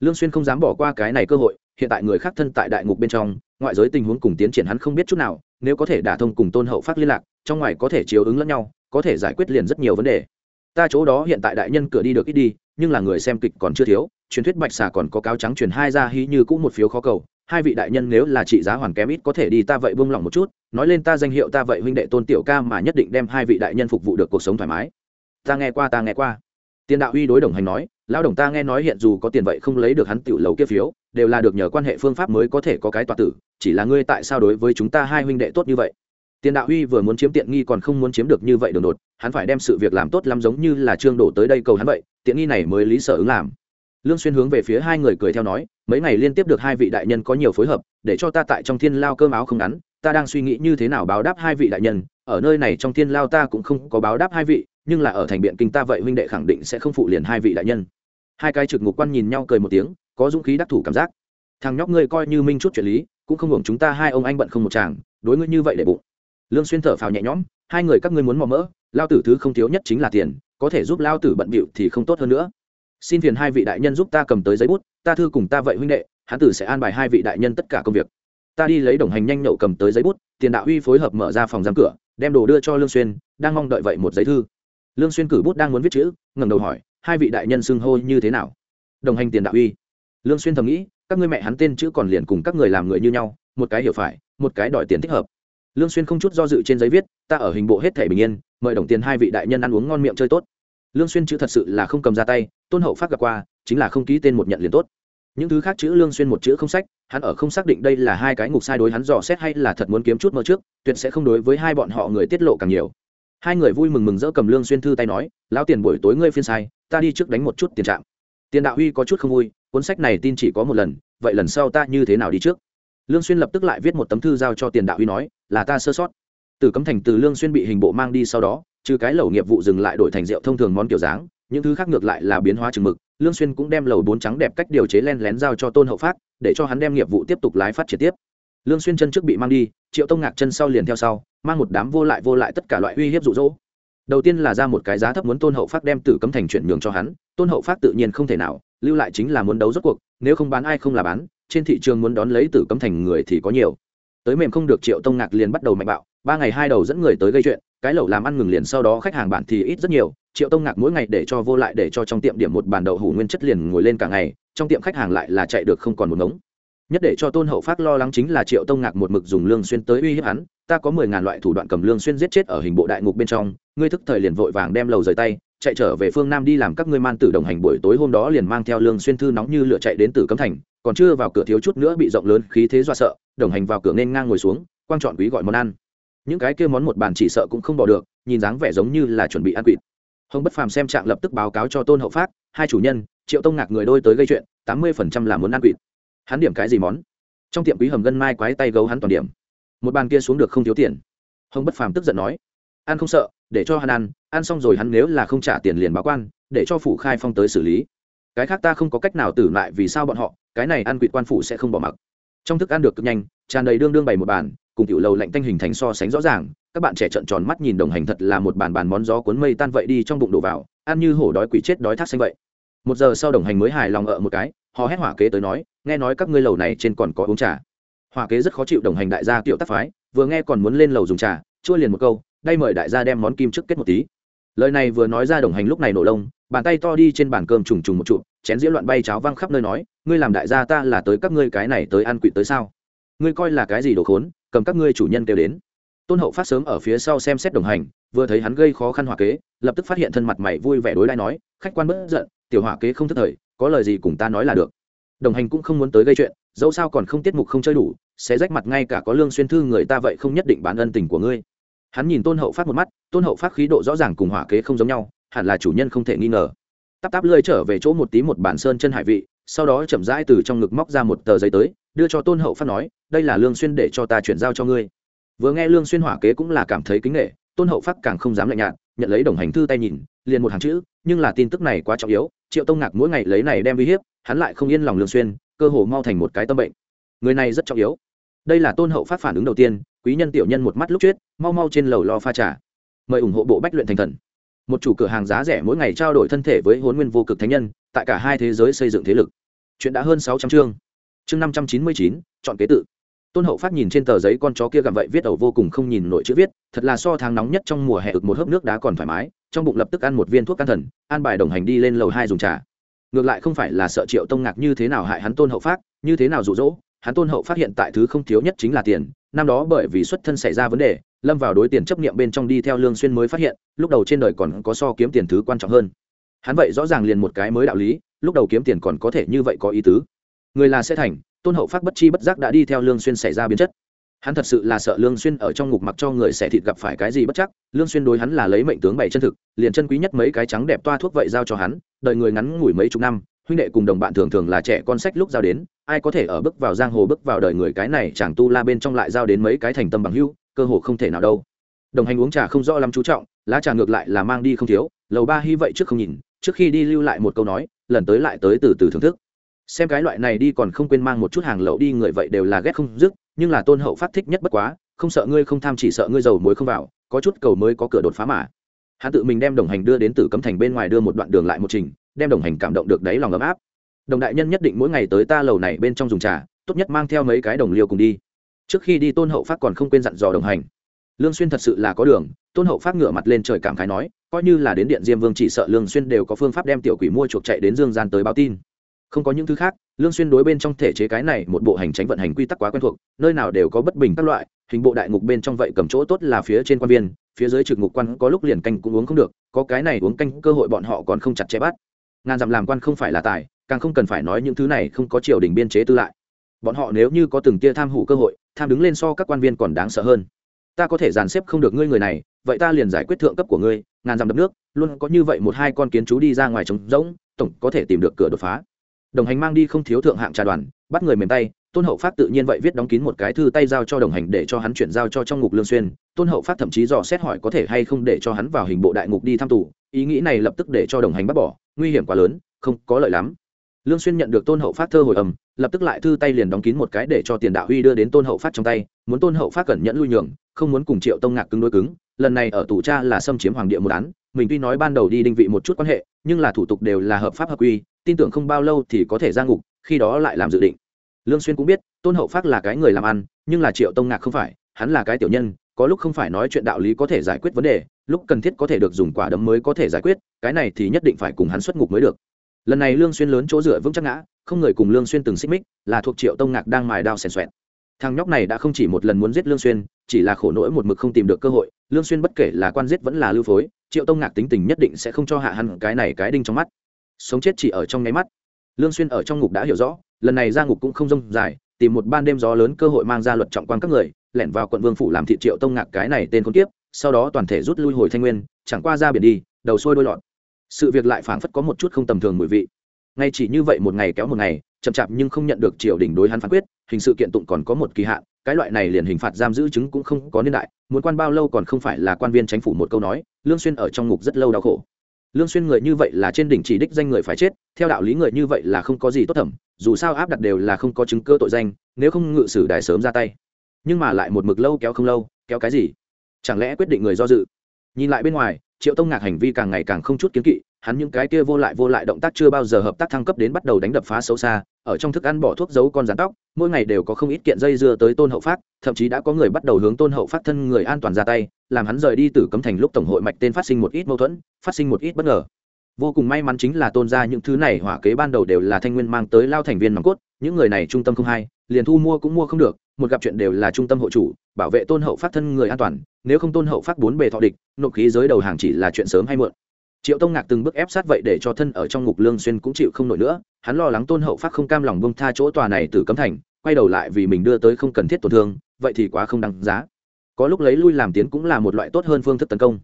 Lương xuyên không dám bỏ qua cái này cơ hội, hiện tại người khác thân tại đại ngục bên trong, ngoại giới tình huống cùng tiến triển hắn không biết chút nào, nếu có thể đả thông cùng tôn hậu phát liên lạc, trong ngoài có thể chiếu ứng lẫn nhau, có thể giải quyết liền rất nhiều vấn đề. Ta chỗ đó hiện tại đại nhân cửa đi được ít đi, nhưng là người xem kịch còn chưa thiếu truyền thuyết bạch xà còn có cáo trắng truyền hai ra hí như cũng một phiếu khó cầu. Hai vị đại nhân nếu là trị giá hoàn kém ít có thể đi ta vậy buông lòng một chút, nói lên ta danh hiệu ta vậy huynh đệ tôn tiểu ca mà nhất định đem hai vị đại nhân phục vụ được cuộc sống thoải mái. Ta nghe qua, ta nghe qua. Tiền đạo uy đối đồng hành nói, lão đồng ta nghe nói hiện dù có tiền vậy không lấy được hắn tiểu lầu kia phiếu, đều là được nhờ quan hệ phương pháp mới có thể có cái tọa tử, chỉ là ngươi tại sao đối với chúng ta hai huynh đệ tốt như vậy? Tiền đạo uy vừa muốn chiếm tiện nghi còn không muốn chiếm được như vậy đường đột, hắn phải đem sự việc làm tốt lắm giống như là trương đổ tới đây cầu hắn vậy, tiện nghi này mới lý sở ứng làm lương xuyên hướng về phía hai người cười theo nói, mấy ngày liên tiếp được hai vị đại nhân có nhiều phối hợp, để cho ta tại trong thiên lao cơm áo không ngắn, ta đang suy nghĩ như thế nào báo đáp hai vị đại nhân, ở nơi này trong thiên lao ta cũng không có báo đáp hai vị, nhưng là ở thành biện kinh ta vậy huynh đệ khẳng định sẽ không phụ liền hai vị đại nhân. Hai cái trực ngục quan nhìn nhau cười một tiếng, có dũng khí đắc thủ cảm giác. Thằng nhóc ngươi coi như minh chút chuyện lý, cũng không hưởng chúng ta hai ông anh bận không một chàng, đối ngươi như vậy để bụng. Lương xuyên thở phào nhẹ nhõm, hai người các ngươi muốn mò mỡ, lao tử thứ không thiếu nhất chính là tiền, có thể giúp lao tử bận bịu thì không tốt hơn nữa xin phiền hai vị đại nhân giúp ta cầm tới giấy bút, ta thư cùng ta vậy huynh đệ hắn tử sẽ an bài hai vị đại nhân tất cả công việc. Ta đi lấy đồng hành nhanh nhậu cầm tới giấy bút, tiền đạo huy phối hợp mở ra phòng giam cửa, đem đồ đưa cho lương xuyên, đang mong đợi vậy một giấy thư. Lương xuyên cử bút đang muốn viết chữ, ngẩng đầu hỏi, hai vị đại nhân xưng hô như thế nào? Đồng hành tiền đạo huy. Lương xuyên thầm nghĩ, các ngươi mẹ hắn tên chữ còn liền cùng các người làm người như nhau, một cái hiểu phải, một cái đòi tiền thích hợp. Lương xuyên không chút do dự trên giấy viết, ta ở hình bộ hết thể bình yên, mời đồng tiền hai vị đại nhân ăn uống ngon miệng chơi tốt lương xuyên chữ thật sự là không cầm ra tay, tôn hậu phát gặp qua, chính là không ký tên một nhận liền tốt. Những thứ khác chữ lương xuyên một chữ không sách, hắn ở không xác định đây là hai cái ngục sai đối hắn dò xét hay là thật muốn kiếm chút mơ trước, tuyệt sẽ không đối với hai bọn họ người tiết lộ càng nhiều. Hai người vui mừng mừng rỡ cầm lương xuyên thư tay nói, lão tiền buổi tối ngươi phiên sai, ta đi trước đánh một chút tiền trạng tiền đạo huy có chút không vui, cuốn sách này tin chỉ có một lần, vậy lần sau ta như thế nào đi trước? Lương xuyên lập tức lại viết một tấm thư giao cho tiền đạo huy nói, là ta sơ sót. Từ cấm thành từ lương xuyên bị hình bộ mang đi sau đó trừ cái lẩu nghiệp vụ dừng lại đổi thành rượu thông thường món kiểu dáng, những thứ khác ngược lại là biến hóa chừng mực, lương xuyên cũng đem lẩu bốn trắng đẹp cách điều chế len lén giao cho tôn hậu phát, để cho hắn đem nghiệp vụ tiếp tục lái phát triển tiếp. Lương xuyên chân trước bị mang đi, triệu tông ngạc chân sau liền theo sau, mang một đám vô lại vô lại tất cả loại uy hiếp dụ dỗ. Đầu tiên là ra một cái giá thấp muốn tôn hậu phát đem tử cấm thành chuyển nhường cho hắn, tôn hậu phát tự nhiên không thể nào, lưu lại chính là muốn đấu rốt cuộc, nếu không bán ai không là bán, trên thị trường muốn đón lấy tử cấm thành người thì có nhiều. Tới mềm không được triệu tông ngạc liền bắt đầu mạnh bạo, ba ngày hai đầu dẫn người tới gây chuyện cái lẩu làm ăn ngừng liền sau đó khách hàng bản thì ít rất nhiều, triệu tông ngạc mỗi ngày để cho vô lại để cho trong tiệm điểm một bàn đậu hủ nguyên chất liền ngồi lên cả ngày, trong tiệm khách hàng lại là chạy được không còn một ngống. Nhất để cho tôn hậu phát lo lắng chính là triệu tông ngạc một mực dùng lương xuyên tới uy hiếp hắn, ta có mười ngàn loại thủ đoạn cầm lương xuyên giết chết ở hình bộ đại ngục bên trong, ngươi thức thời liền vội vàng đem lầu rời tay, chạy trở về phương nam đi làm các ngươi man tử đồng hành buổi tối hôm đó liền mang theo lương xuyên thư nóng như lửa chạy đến tử cấm thành, còn chưa vào cửa thiếu chút nữa bị rộng lớn khí thế dọa sợ, đồng hành vào cửa nên ngang ngồi xuống, quang chọn quý gọi món ăn những cái kia món một bàn chỉ sợ cũng không bỏ được, nhìn dáng vẻ giống như là chuẩn bị ăn quỵt. Hồng bất phàm xem trạng lập tức báo cáo cho tôn hậu phát, hai chủ nhân, triệu tông ngạc người đôi tới gây chuyện, tám mươi phần trăm là muốn ăn quỵt. Hắn điểm cái gì món? Trong tiệm quý hầm gân mai quái tay gấu hắn toàn điểm. Một bàn kia xuống được không thiếu tiền. Hồng bất phàm tức giận nói, ăn không sợ, để cho hắn ăn ăn xong rồi hắn nếu là không trả tiền liền báo quan, để cho phủ khai phong tới xử lý. Cái khác ta không có cách nào tử lại vì sao bọn họ, cái này ăn quỵt quan phủ sẽ không bỏ mặc. Trong thức ăn được cực nhanh, tràn đầy đương đương bày một bàn cùng tiểu lầu lạnh tanh hình thành so sánh rõ ràng, các bạn trẻ trợn tròn mắt nhìn đồng hành thật là một bàn bàn món gió cuốn mây tan vậy đi trong bụng đổ vào, ăn như hổ đói quỷ chết đói thác xanh vậy. Một giờ sau đồng hành mới hài lòng ở một cái họ hét hỏa kế tới nói, nghe nói các ngươi lầu này trên còn có uống trà. Hỏa kế rất khó chịu đồng hành đại gia tiểu tác phái, vừa nghe còn muốn lên lầu dùng trà, chua liền một câu, đây mời đại gia đem món kim trước kết một tí. Lời này vừa nói ra đồng hành lúc này nổ lông, bàn tay to đi trên bàn cơm trùng trùng một trụ, chén dĩa loạn bay cháo văng khắp nơi nói, ngươi làm đại gia ta là tới các ngươi cái này tới ăn quỵ tới sao? Ngươi coi là cái gì đồ khốn, cầm các ngươi chủ nhân kêu đến. Tôn hậu phát sớm ở phía sau xem xét đồng hành, vừa thấy hắn gây khó khăn hỏa kế, lập tức phát hiện thân mặt mày vui vẻ đối lại nói, khách quan bất giận, tiểu hỏa kế không thất thời, có lời gì cùng ta nói là được. Đồng hành cũng không muốn tới gây chuyện, dẫu sao còn không tiết mục không chơi đủ, sẽ rách mặt ngay cả có lương xuyên thư người ta vậy không nhất định bán ân tình của ngươi. Hắn nhìn tôn hậu phát một mắt, tôn hậu phát khí độ rõ ràng cùng hỏa kế không giống nhau, hẳn là chủ nhân không thể nghi ngờ. Tắp tắp lơi trở về chỗ một tí một bản sơn chân hải vị, sau đó chậm rãi từ trong ngực móc ra một tờ giấy tới đưa cho tôn hậu phát nói, đây là lương xuyên để cho ta chuyển giao cho ngươi. Vừa nghe lương xuyên hỏa kế cũng là cảm thấy kính nể, tôn hậu phát càng không dám lạnh nhạt, nhận lấy đồng hành thư tay nhìn, liền một hàng chữ, nhưng là tin tức này quá trọng yếu, triệu tông ngạc mỗi ngày lấy này đem uy hiếp, hắn lại không yên lòng lương xuyên, cơ hồ mau thành một cái tâm bệnh. Người này rất trọng yếu. Đây là tôn hậu phát phản ứng đầu tiên, quý nhân tiểu nhân một mắt lúc chết, mau mau trên lầu lo pha trà. Mời ủng hộ bộ bách luyện thành thần. Một chủ cửa hàng giá rẻ mỗi ngày trao đổi thân thể với huấn nguyên vô cực thánh nhân, tại cả hai thế giới xây dựng thế lực. Chuyện đã hơn sáu trăm chương chương năm trăm chín mươi chín, chọn kế tự. Tôn hậu phát nhìn trên tờ giấy con chó kia gặm vậy viết ẩu vô cùng không nhìn nổi chữ viết, thật là so tháng nóng nhất trong mùa hè ực một hớp nước đá còn thoải mái, trong bụng lập tức ăn một viên thuốc can thần, an bài đồng hành đi lên lầu hai dùng trà. Ngược lại không phải là sợ triệu tông ngạc như thế nào hại hắn tôn hậu phát, như thế nào rụ rỗ hắn tôn hậu phát hiện tại thứ không thiếu nhất chính là tiền, năm đó bởi vì xuất thân xảy ra vấn đề, lâm vào đối tiền chấp niệm bên trong đi theo lương xuyên mới phát hiện, lúc đầu trên đời còn có so kiếm tiền thứ quan trọng hơn. Hắn vậy rõ ràng liền một cái mới đạo lý, lúc đầu kiếm tiền còn có thể như vậy có ý tứ người là sẽ thành, tôn hậu phát bất chi bất giác đã đi theo lương xuyên xảy ra biến chất. Hắn thật sự là sợ lương xuyên ở trong ngục mặc cho người xẻ thịt gặp phải cái gì bất chắc, lương xuyên đối hắn là lấy mệnh tướng bảy chân thực, liền chân quý nhất mấy cái trắng đẹp toa thuốc vậy giao cho hắn đợi người ngắn ngủi mấy chục năm, huynh đệ cùng đồng bạn thường thường là trẻ con sách lúc giao đến, ai có thể ở bước vào giang hồ bước vào đời người cái này chẳng tu la bên trong lại giao đến mấy cái thành tâm bằng hữu, cơ hồ không thể nào đâu. Đồng hành uống trà không rõ lắm chú trọng, lá trà ngược lại là mang đi không thiếu, lầu ba hy vậy trước không nhìn, trước khi đi lưu lại một câu nói, lần tới lại tới từ từ thưởng thức xem cái loại này đi còn không quên mang một chút hàng lậu đi, người vậy đều là ghét không dứt, nhưng là tôn hậu phát thích nhất bất quá, không sợ ngươi không tham chỉ sợ ngươi giàu muối không vào, có chút cầu mới có cửa đột phá mà. Hắn tự mình đem đồng hành đưa đến từ cấm thành bên ngoài đưa một đoạn đường lại một trình, đem đồng hành cảm động được đáy lòng ấm áp. Đồng đại nhân nhất định mỗi ngày tới ta lầu này bên trong dùng trà, tốt nhất mang theo mấy cái đồng liêu cùng đi. Trước khi đi tôn hậu phát còn không quên dặn dò đồng hành. Lương xuyên thật sự là có đường, tôn hậu phát ngửa mặt lên trời cảm khái nói, coi như là đến điện diêm vương chỉ sợ lương xuyên đều có phương pháp đem tiểu quỷ mua chuộc chạy đến dương gian tới báo tin không có những thứ khác, lương xuyên đối bên trong thể chế cái này một bộ hành tránh vận hành quy tắc quá quen thuộc, nơi nào đều có bất bình các loại, hình bộ đại ngục bên trong vậy cầm chỗ tốt là phía trên quan viên, phía dưới trực ngục quan có lúc liền canh cũng uống không được, có cái này uống canh cơ hội bọn họ còn không chặt chẽ bắt. Ngàn dặm làm quan không phải là tài, càng không cần phải nói những thứ này không có triều đình biên chế tư lại. Bọn họ nếu như có từng tia tham hủ cơ hội, tham đứng lên so các quan viên còn đáng sợ hơn. Ta có thể dàn xếp không được ngươi người này, vậy ta liền giải quyết thượng cấp của ngươi, ngàn dặm đập nước, luôn có như vậy một hai con kiến chú đi ra ngoài trống rỗng, tổng có thể tìm được cửa đột phá đồng hành mang đi không thiếu thượng hạng trà đoàn, bắt người mềm tay, tôn hậu phát tự nhiên vậy viết đóng kín một cái thư tay giao cho đồng hành để cho hắn chuyển giao cho trong ngục lương xuyên. Tôn hậu phát thậm chí dò xét hỏi có thể hay không để cho hắn vào hình bộ đại ngục đi thăm tù, ý nghĩ này lập tức để cho đồng hành bắt bỏ, nguy hiểm quá lớn, không có lợi lắm. Lương xuyên nhận được tôn hậu phát thơ hồi âm, lập tức lại thư tay liền đóng kín một cái để cho tiền đạo huy đưa đến tôn hậu phát trong tay, muốn tôn hậu phát cẩn nhẫn lui nhường, không muốn cùng triệu tông ngạc cứng đối cứng, lần này ở tù cha là xâm chiếm hoàng địa một án, mình tuy nói ban đầu đi đinh vị một chút quan hệ, nhưng là thủ tục đều là hợp pháp hợp quy tin tưởng không bao lâu thì có thể ra ngục, khi đó lại làm dự định. Lương xuyên cũng biết, tôn hậu phát là cái người làm ăn, nhưng là triệu tông ngạc không phải, hắn là cái tiểu nhân, có lúc không phải nói chuyện đạo lý có thể giải quyết vấn đề, lúc cần thiết có thể được dùng quả đấm mới có thể giải quyết, cái này thì nhất định phải cùng hắn xuất ngục mới được. Lần này lương xuyên lớn chỗ dựa vững chắc ngã, không người cùng lương xuyên từng xích mích, là thuộc triệu tông ngạc đang mài đao xèn xoẹt. Thằng nhóc này đã không chỉ một lần muốn giết lương xuyên, chỉ là khổ nỗi một mực không tìm được cơ hội, lương xuyên bất kể là quan giết vẫn là lưu phối, triệu tông ngạc tính tình nhất định sẽ không cho hạ hắn cái này cái đinh trong mắt sống chết chỉ ở trong nháy mắt. Lương xuyên ở trong ngục đã hiểu rõ, lần này ra ngục cũng không rông dài, tìm một ban đêm gió lớn cơ hội mang ra luật trọng quan các người, lẻn vào quận vương phủ làm thị triệu tông ngạc cái này tên con tiếp sau đó toàn thể rút lui hồi thanh nguyên, chẳng qua ra biển đi, đầu xuôi đôi lọt sự việc lại phảng phất có một chút không tầm thường mùi vị. Ngay chỉ như vậy một ngày kéo một ngày, chậm chạp nhưng không nhận được triều đình đối hắn phán quyết, hình sự kiện tụng còn có một kỳ hạn, cái loại này liền hình phạt giam giữ chứng cũng không có niên đại, muốn quan bao lâu còn không phải là quan viên chính phủ một câu nói, lương xuyên ở trong ngục rất lâu đau khổ lương xuyên người như vậy là trên đỉnh chỉ đích danh người phải chết, theo đạo lý người như vậy là không có gì tốt thẩm dù sao áp đặt đều là không có chứng cơ tội danh, nếu không ngự sử đài sớm ra tay. Nhưng mà lại một mực lâu kéo không lâu, kéo cái gì? Chẳng lẽ quyết định người do dự? Nhìn lại bên ngoài, triệu tông ngạc hành vi càng ngày càng không chút kiến kỵ hắn những cái kia vô lại vô lại động tác chưa bao giờ hợp tác thăng cấp đến bắt đầu đánh đập phá xấu xa, ở trong thức ăn bỏ thuốc giấu con rắn tóc, mỗi ngày đều có không ít kiện dây dưa tới tôn hậu phát, thậm chí đã có người bắt đầu hướng tôn hậu phát thân người an toàn ra tay, làm hắn rời đi từ cấm thành lúc tổng hội mạch tên phát sinh một ít mâu thuẫn, phát sinh một ít bất ngờ. Vô cùng may mắn chính là tôn ra những thứ này hỏa kế ban đầu đều là thanh nguyên mang tới lao thành viên nòng cốt, những người này trung tâm không hay liền thu mua cũng mua không được, một gặp chuyện đều là trung tâm hộ chủ, bảo vệ tôn hậu phát thân người an toàn, nếu không tôn hậu phát bốn bề thọ địch, nộp khí giới đầu hàng chỉ là chuyện sớm hay muộn triệu tông ngạc từng bước ép sát vậy để cho thân ở trong ngục lương xuyên cũng chịu không nổi nữa, hắn lo lắng tôn hậu phát không cam lòng bông tha chỗ tòa này từ cấm thành, quay đầu lại vì mình đưa tới không cần thiết tổn thương, vậy thì quá không đáng giá. Có lúc lấy lui làm tiến cũng là một loại tốt hơn phương thức tấn công.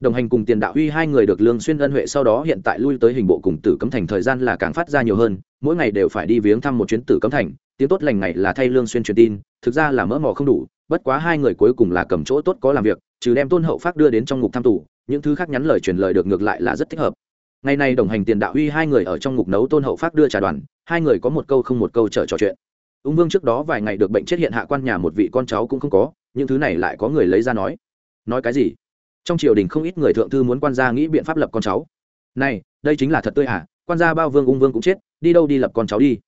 Đồng hành cùng tiền đạo huy hai người được lương xuyên ân huệ sau đó hiện tại lui tới hình bộ cùng tử cấm thành thời gian là càng phát ra nhiều hơn, mỗi ngày đều phải đi viếng thăm một chuyến tử cấm thành, tiếng tốt lành ngày là thay lương xuyên truyền tin, thực ra là mỡ mò không đủ bất quá hai người cuối cùng là cầm chỗ tốt có làm việc, trừ đem tôn hậu phát đưa đến trong ngục tham tù, những thứ khác nhắn lời truyền lời được ngược lại là rất thích hợp. Ngày nay đồng hành tiền đạo huy hai người ở trong ngục nấu tôn hậu phát đưa trà đoàn, hai người có một câu không một câu chờ trò chuyện. Ung vương trước đó vài ngày được bệnh chết hiện hạ quan nhà một vị con cháu cũng không có, những thứ này lại có người lấy ra nói. Nói cái gì? Trong triều đình không ít người thượng thư muốn quan gia nghĩ biện pháp lập con cháu. Này, đây chính là thật tươi à quan gia bao vương ung vương cũng chết, đi đâu đi lập con cháu đi.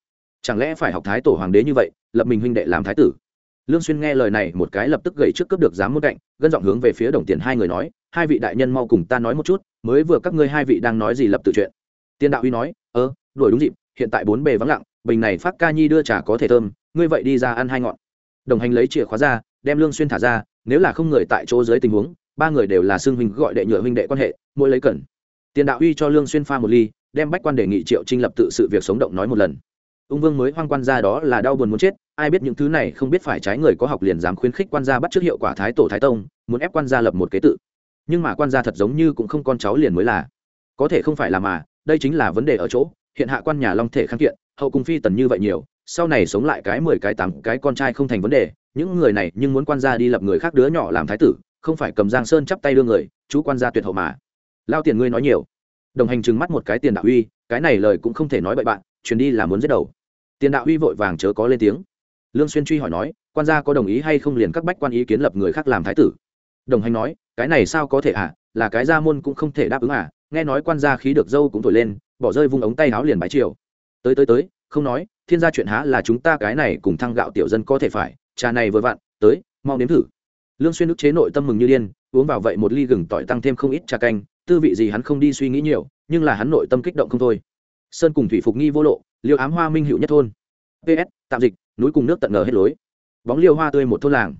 Chẳng lẽ phải học thái tổ hoàng đế như vậy, lập mình huynh đệ làm thái tử? Lương xuyên nghe lời này một cái lập tức gậy trước cướp được dám muốn cạnh, gân giọng hướng về phía đồng tiền hai người nói, hai vị đại nhân mau cùng ta nói một chút, mới vừa các ngươi hai vị đang nói gì lập tự chuyện. Tiên đạo Uy nói, ơ, đuổi đúng dịp, hiện tại bốn bề vắng lặng, bình này phát ca nhi đưa trà có thể thơm, ngươi vậy đi ra ăn hai ngọn. Đồng hành lấy chìa khóa ra, đem lương xuyên thả ra, nếu là không người tại chỗ dưới tình huống, ba người đều là xương huynh gọi đệ nhựa huynh đệ quan hệ, mỗi lấy cần tiền đạo Uy cho lương xuyên pha một ly, đem bách quan đề nghị triệu trinh lập tự sự việc sống động nói một lần ung vương mới hoang quan gia đó là đau buồn muốn chết, ai biết những thứ này không biết phải trái người có học liền dám khuyến khích quan gia bắt trước hiệu quả thái tổ thái tông, muốn ép quan gia lập một kế tự. Nhưng mà quan gia thật giống như cũng không con cháu liền mới là. Có thể không phải là mà, đây chính là vấn đề ở chỗ, hiện hạ quan nhà long thể kháng kiện, hậu cung phi tần như vậy nhiều, sau này sống lại cái mười cái tám cái con trai không thành vấn đề, những người này nhưng muốn quan gia đi lập người khác đứa nhỏ làm thái tử, không phải cầm giang sơn chắp tay đưa người, chú quan gia tuyệt hậu mà. Lao tiền ngươi nói nhiều. Đồng hành trừng mắt một cái tiền đạo uy, cái này lời cũng không thể nói bậy bạn truyền đi là muốn giết đầu. Tiền đạo uy vội vàng chớ có lên tiếng. Lương xuyên truy hỏi nói, quan gia có đồng ý hay không liền các bách quan ý kiến lập người khác làm thái tử? Đồng hành nói, cái này sao có thể à là cái gia môn cũng không thể đáp ứng à nghe nói quan gia khí được dâu cũng thổi lên, bỏ rơi vung ống tay áo liền bái triều. tới tới tới, không nói, thiên gia chuyện há là chúng ta cái này cùng thăng gạo tiểu dân có thể phải, trà này vừa vặn, tới, mau nếm thử. Lương xuyên nức chế nội tâm mừng như điên, uống vào vậy một ly gừng tỏi tăng thêm không ít trà canh, tư vị gì hắn không đi suy nghĩ nhiều, nhưng là hắn nội tâm kích động không thôi sơn cùng thủy phục nghi vô lộ, liêu ám hoa minh hữu nhất thôn. Ps tạm dịch, núi cùng nước tận ngờ hết lối. Bóng liêu hoa tươi một thôn làng.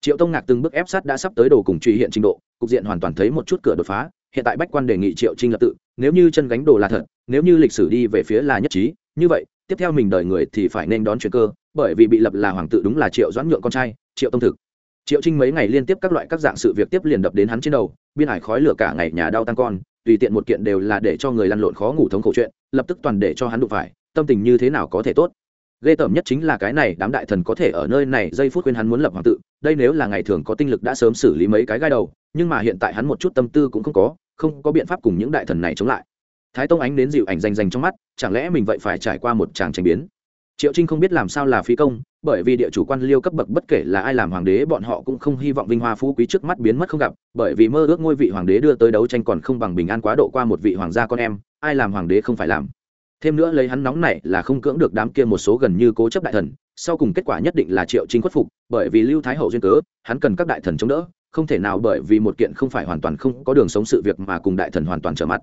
Triệu tông ngạc từng bước ép sát đã sắp tới đồ cùng truy hiện trình độ, cục diện hoàn toàn thấy một chút cửa đột phá, hiện tại bách quan đề nghị triệu trinh lập tự, nếu như chân gánh đồ là thật, nếu như lịch sử đi về phía là nhất trí, như vậy, tiếp theo mình đợi người thì phải nên đón chuyện cơ, bởi vì bị lập là hoàng tự đúng là triệu doãn nhượng con trai, triệu tông thực. Triệu trinh mấy ngày liên tiếp các loại các dạng sự việc tiếp liền đập đến hắn trên đầu, biên hải khói lửa cả ngày nhà đau tăng con tùy tiện một kiện đều là để cho người lăn lộn khó ngủ thống khổ chuyện, lập tức toàn để cho hắn đụng phải, tâm tình như thế nào có thể tốt. Ghê tởm nhất chính là cái này đám đại thần có thể ở nơi này, giây phút khuyên hắn muốn lập hoàng tự, đây nếu là ngày thường có tinh lực đã sớm xử lý mấy cái gai đầu, nhưng mà hiện tại hắn một chút tâm tư cũng không có không có biện pháp cùng những đại thần này chống lại. Thái tông ánh đến dịu ảnh rành rành trong mắt, chẳng lẽ mình vậy phải trải qua một tràng tranh biến? Triệu trinh không biết làm sao là phi công, bởi vì địa chủ quan liêu cấp bậc bất kể là ai làm hoàng đế, bọn họ cũng không hy vọng vinh hoa phú quý trước mắt biến mất không gặp, bởi vì mơ ước ngôi vị hoàng đế đưa tới đấu tranh còn không bằng bình an quá độ qua một vị hoàng gia con em, ai làm hoàng đế không phải làm. Thêm nữa lấy hắn nóng này là không cưỡng được đám kia một số gần như cố chấp đại thần, sau cùng kết quả nhất định là triệu trinh khuất phục, bởi vì lưu thái hậu duyên cớ, hắn cần các đại thần chống đỡ, không thể nào bởi vì một kiện không phải hoàn toàn không có đường sống sự việc mà cùng đại thần hoàn toàn trở mặt.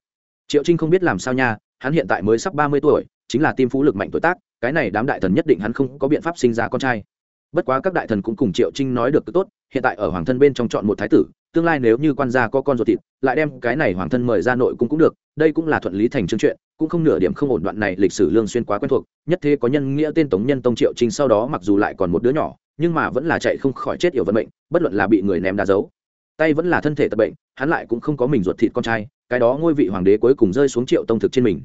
Triệu trinh không biết làm sao nha, hắn hiện tại mới sắp ba mươi tuổi chính là tim phú lực mạnh tuổi tác, cái này đám đại thần nhất định hắn không có biện pháp sinh ra con trai. Bất quá các đại thần cũng cùng triệu trinh nói được tốt, hiện tại ở hoàng thân bên trong chọn một thái tử, tương lai nếu như quan gia có con ruột thịt, lại đem cái này hoàng thân mời ra nội cung cũng được, đây cũng là thuận lý thành chương chuyện, cũng không nửa điểm không ổn đoạn này lịch sử lương xuyên quá quen thuộc, nhất thế có nhân nghĩa tên tống nhân tông triệu trinh sau đó mặc dù lại còn một đứa nhỏ, nhưng mà vẫn là chạy không khỏi chết yểu vận mệnh, bất luận là bị người ném đá giấu. Tay vẫn là thân thể tật bệnh, hắn lại cũng không có mình ruột thịt con trai, cái đó ngôi vị hoàng đế cuối cùng rơi xuống triệu tông thực trên mình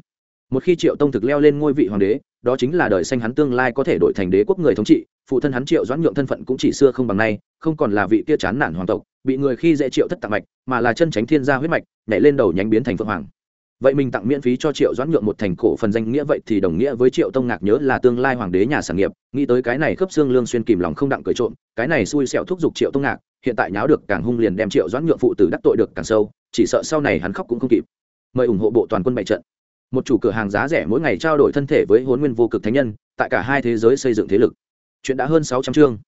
một khi triệu tông thực leo lên ngôi vị hoàng đế, đó chính là đời xanh hắn tương lai có thể đổi thành đế quốc người thống trị, phụ thân hắn triệu doãn nhượng thân phận cũng chỉ xưa không bằng nay, không còn là vị kia chán nản hoàng tộc, bị người khi dễ triệu thất tạng mạch, mà là chân tránh thiên gia huyết mạch, nhảy lên đầu nhánh biến thành phượng hoàng. Vậy mình tặng miễn phí cho triệu doãn nhượng một thành cổ phần danh nghĩa vậy thì đồng nghĩa với triệu tông ngạc nhớ là tương lai hoàng đế nhà sản nghiệp, nghĩ tới cái này khớp xương lương xuyên kìm lòng không đặng cười trộm, cái này xui xẻo thúc giục triệu tông ngạc, hiện tại nháo được càng hung liền đem triệu doãn nhượng phụ tử đắc tội được càng sâu, chỉ sợ sau này hắn khóc cũng không kịp. Mời ủng hộ bộ toàn quân bại trận một chủ cửa hàng giá rẻ mỗi ngày trao đổi thân thể với hôn nguyên vô cực thánh nhân, tại cả hai thế giới xây dựng thế lực. Chuyện đã hơn sáu trăm chương.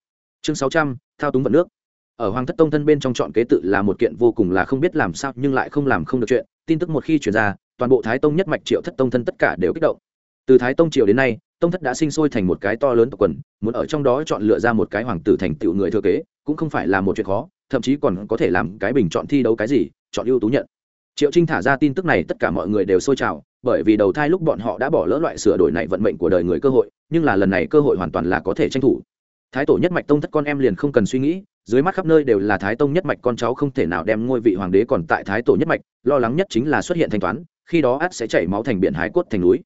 Chương sáu trăm, thao túng vận nước. Ở hoàng thất tông thân bên trong chọn kế tự là một kiện vô cùng là không biết làm sao nhưng lại không làm không được chuyện, tin tức một khi chuyển ra, toàn bộ thái tông nhất mạch triệu thất tông thân tất cả đều kích động. Từ thái tông triều đến nay, tông thất đã sinh sôi thành một cái to lớn tộc quần, muốn ở trong đó chọn lựa ra một cái hoàng tử thành tựu người thừa kế, cũng không phải là một chuyện khó, thậm chí còn có thể làm cái bình chọn thi đấu cái gì, chọn ưu tú nhận triệu trinh thả ra tin tức này, tất cả mọi người đều sôi trào, bởi vì đầu thai lúc bọn họ đã bỏ lỡ loại sửa đổi này vận mệnh của đời người cơ hội, nhưng là lần này cơ hội hoàn toàn là có thể tranh thủ. Thái tổ nhất mạch tông thất con em liền không cần suy nghĩ, dưới mắt khắp nơi đều là thái tông nhất mạch, con cháu không thể nào đem ngôi vị hoàng đế còn tại thái tổ nhất mạch, lo lắng nhất chính là xuất hiện thanh toán, khi đó ắt sẽ chảy máu thành biển hái cốt thành núi.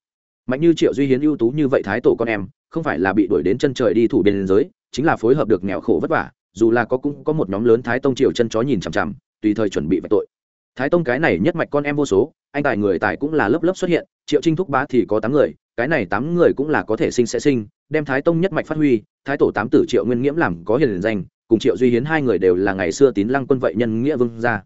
Mạnh như triệu duy hiến ưu tú như vậy thái tổ con em, không phải là bị đuổi đến chân trời đi thủ biên giới, chính là phối hợp được nghèo khổ vất vả, dù là có cũng có một nhóm lớn thái tông triều chân chó nhìn chằm chằm, tùy thời chuẩn bị vạch tội thái tông cái này nhất mạch con em vô số, anh tài người tài cũng là lớp lớp xuất hiện, triệu trinh thúc bá thì có tám người, cái này tám người cũng là có thể sinh sẽ sinh, đem thái tông nhất mạch phát huy, thái tổ tám tử triệu nguyên nghiễm làm có hiền danh, cùng triệu duy hiến hai người đều là ngày xưa tín lăng quân vậy nhân nghĩa vương gia.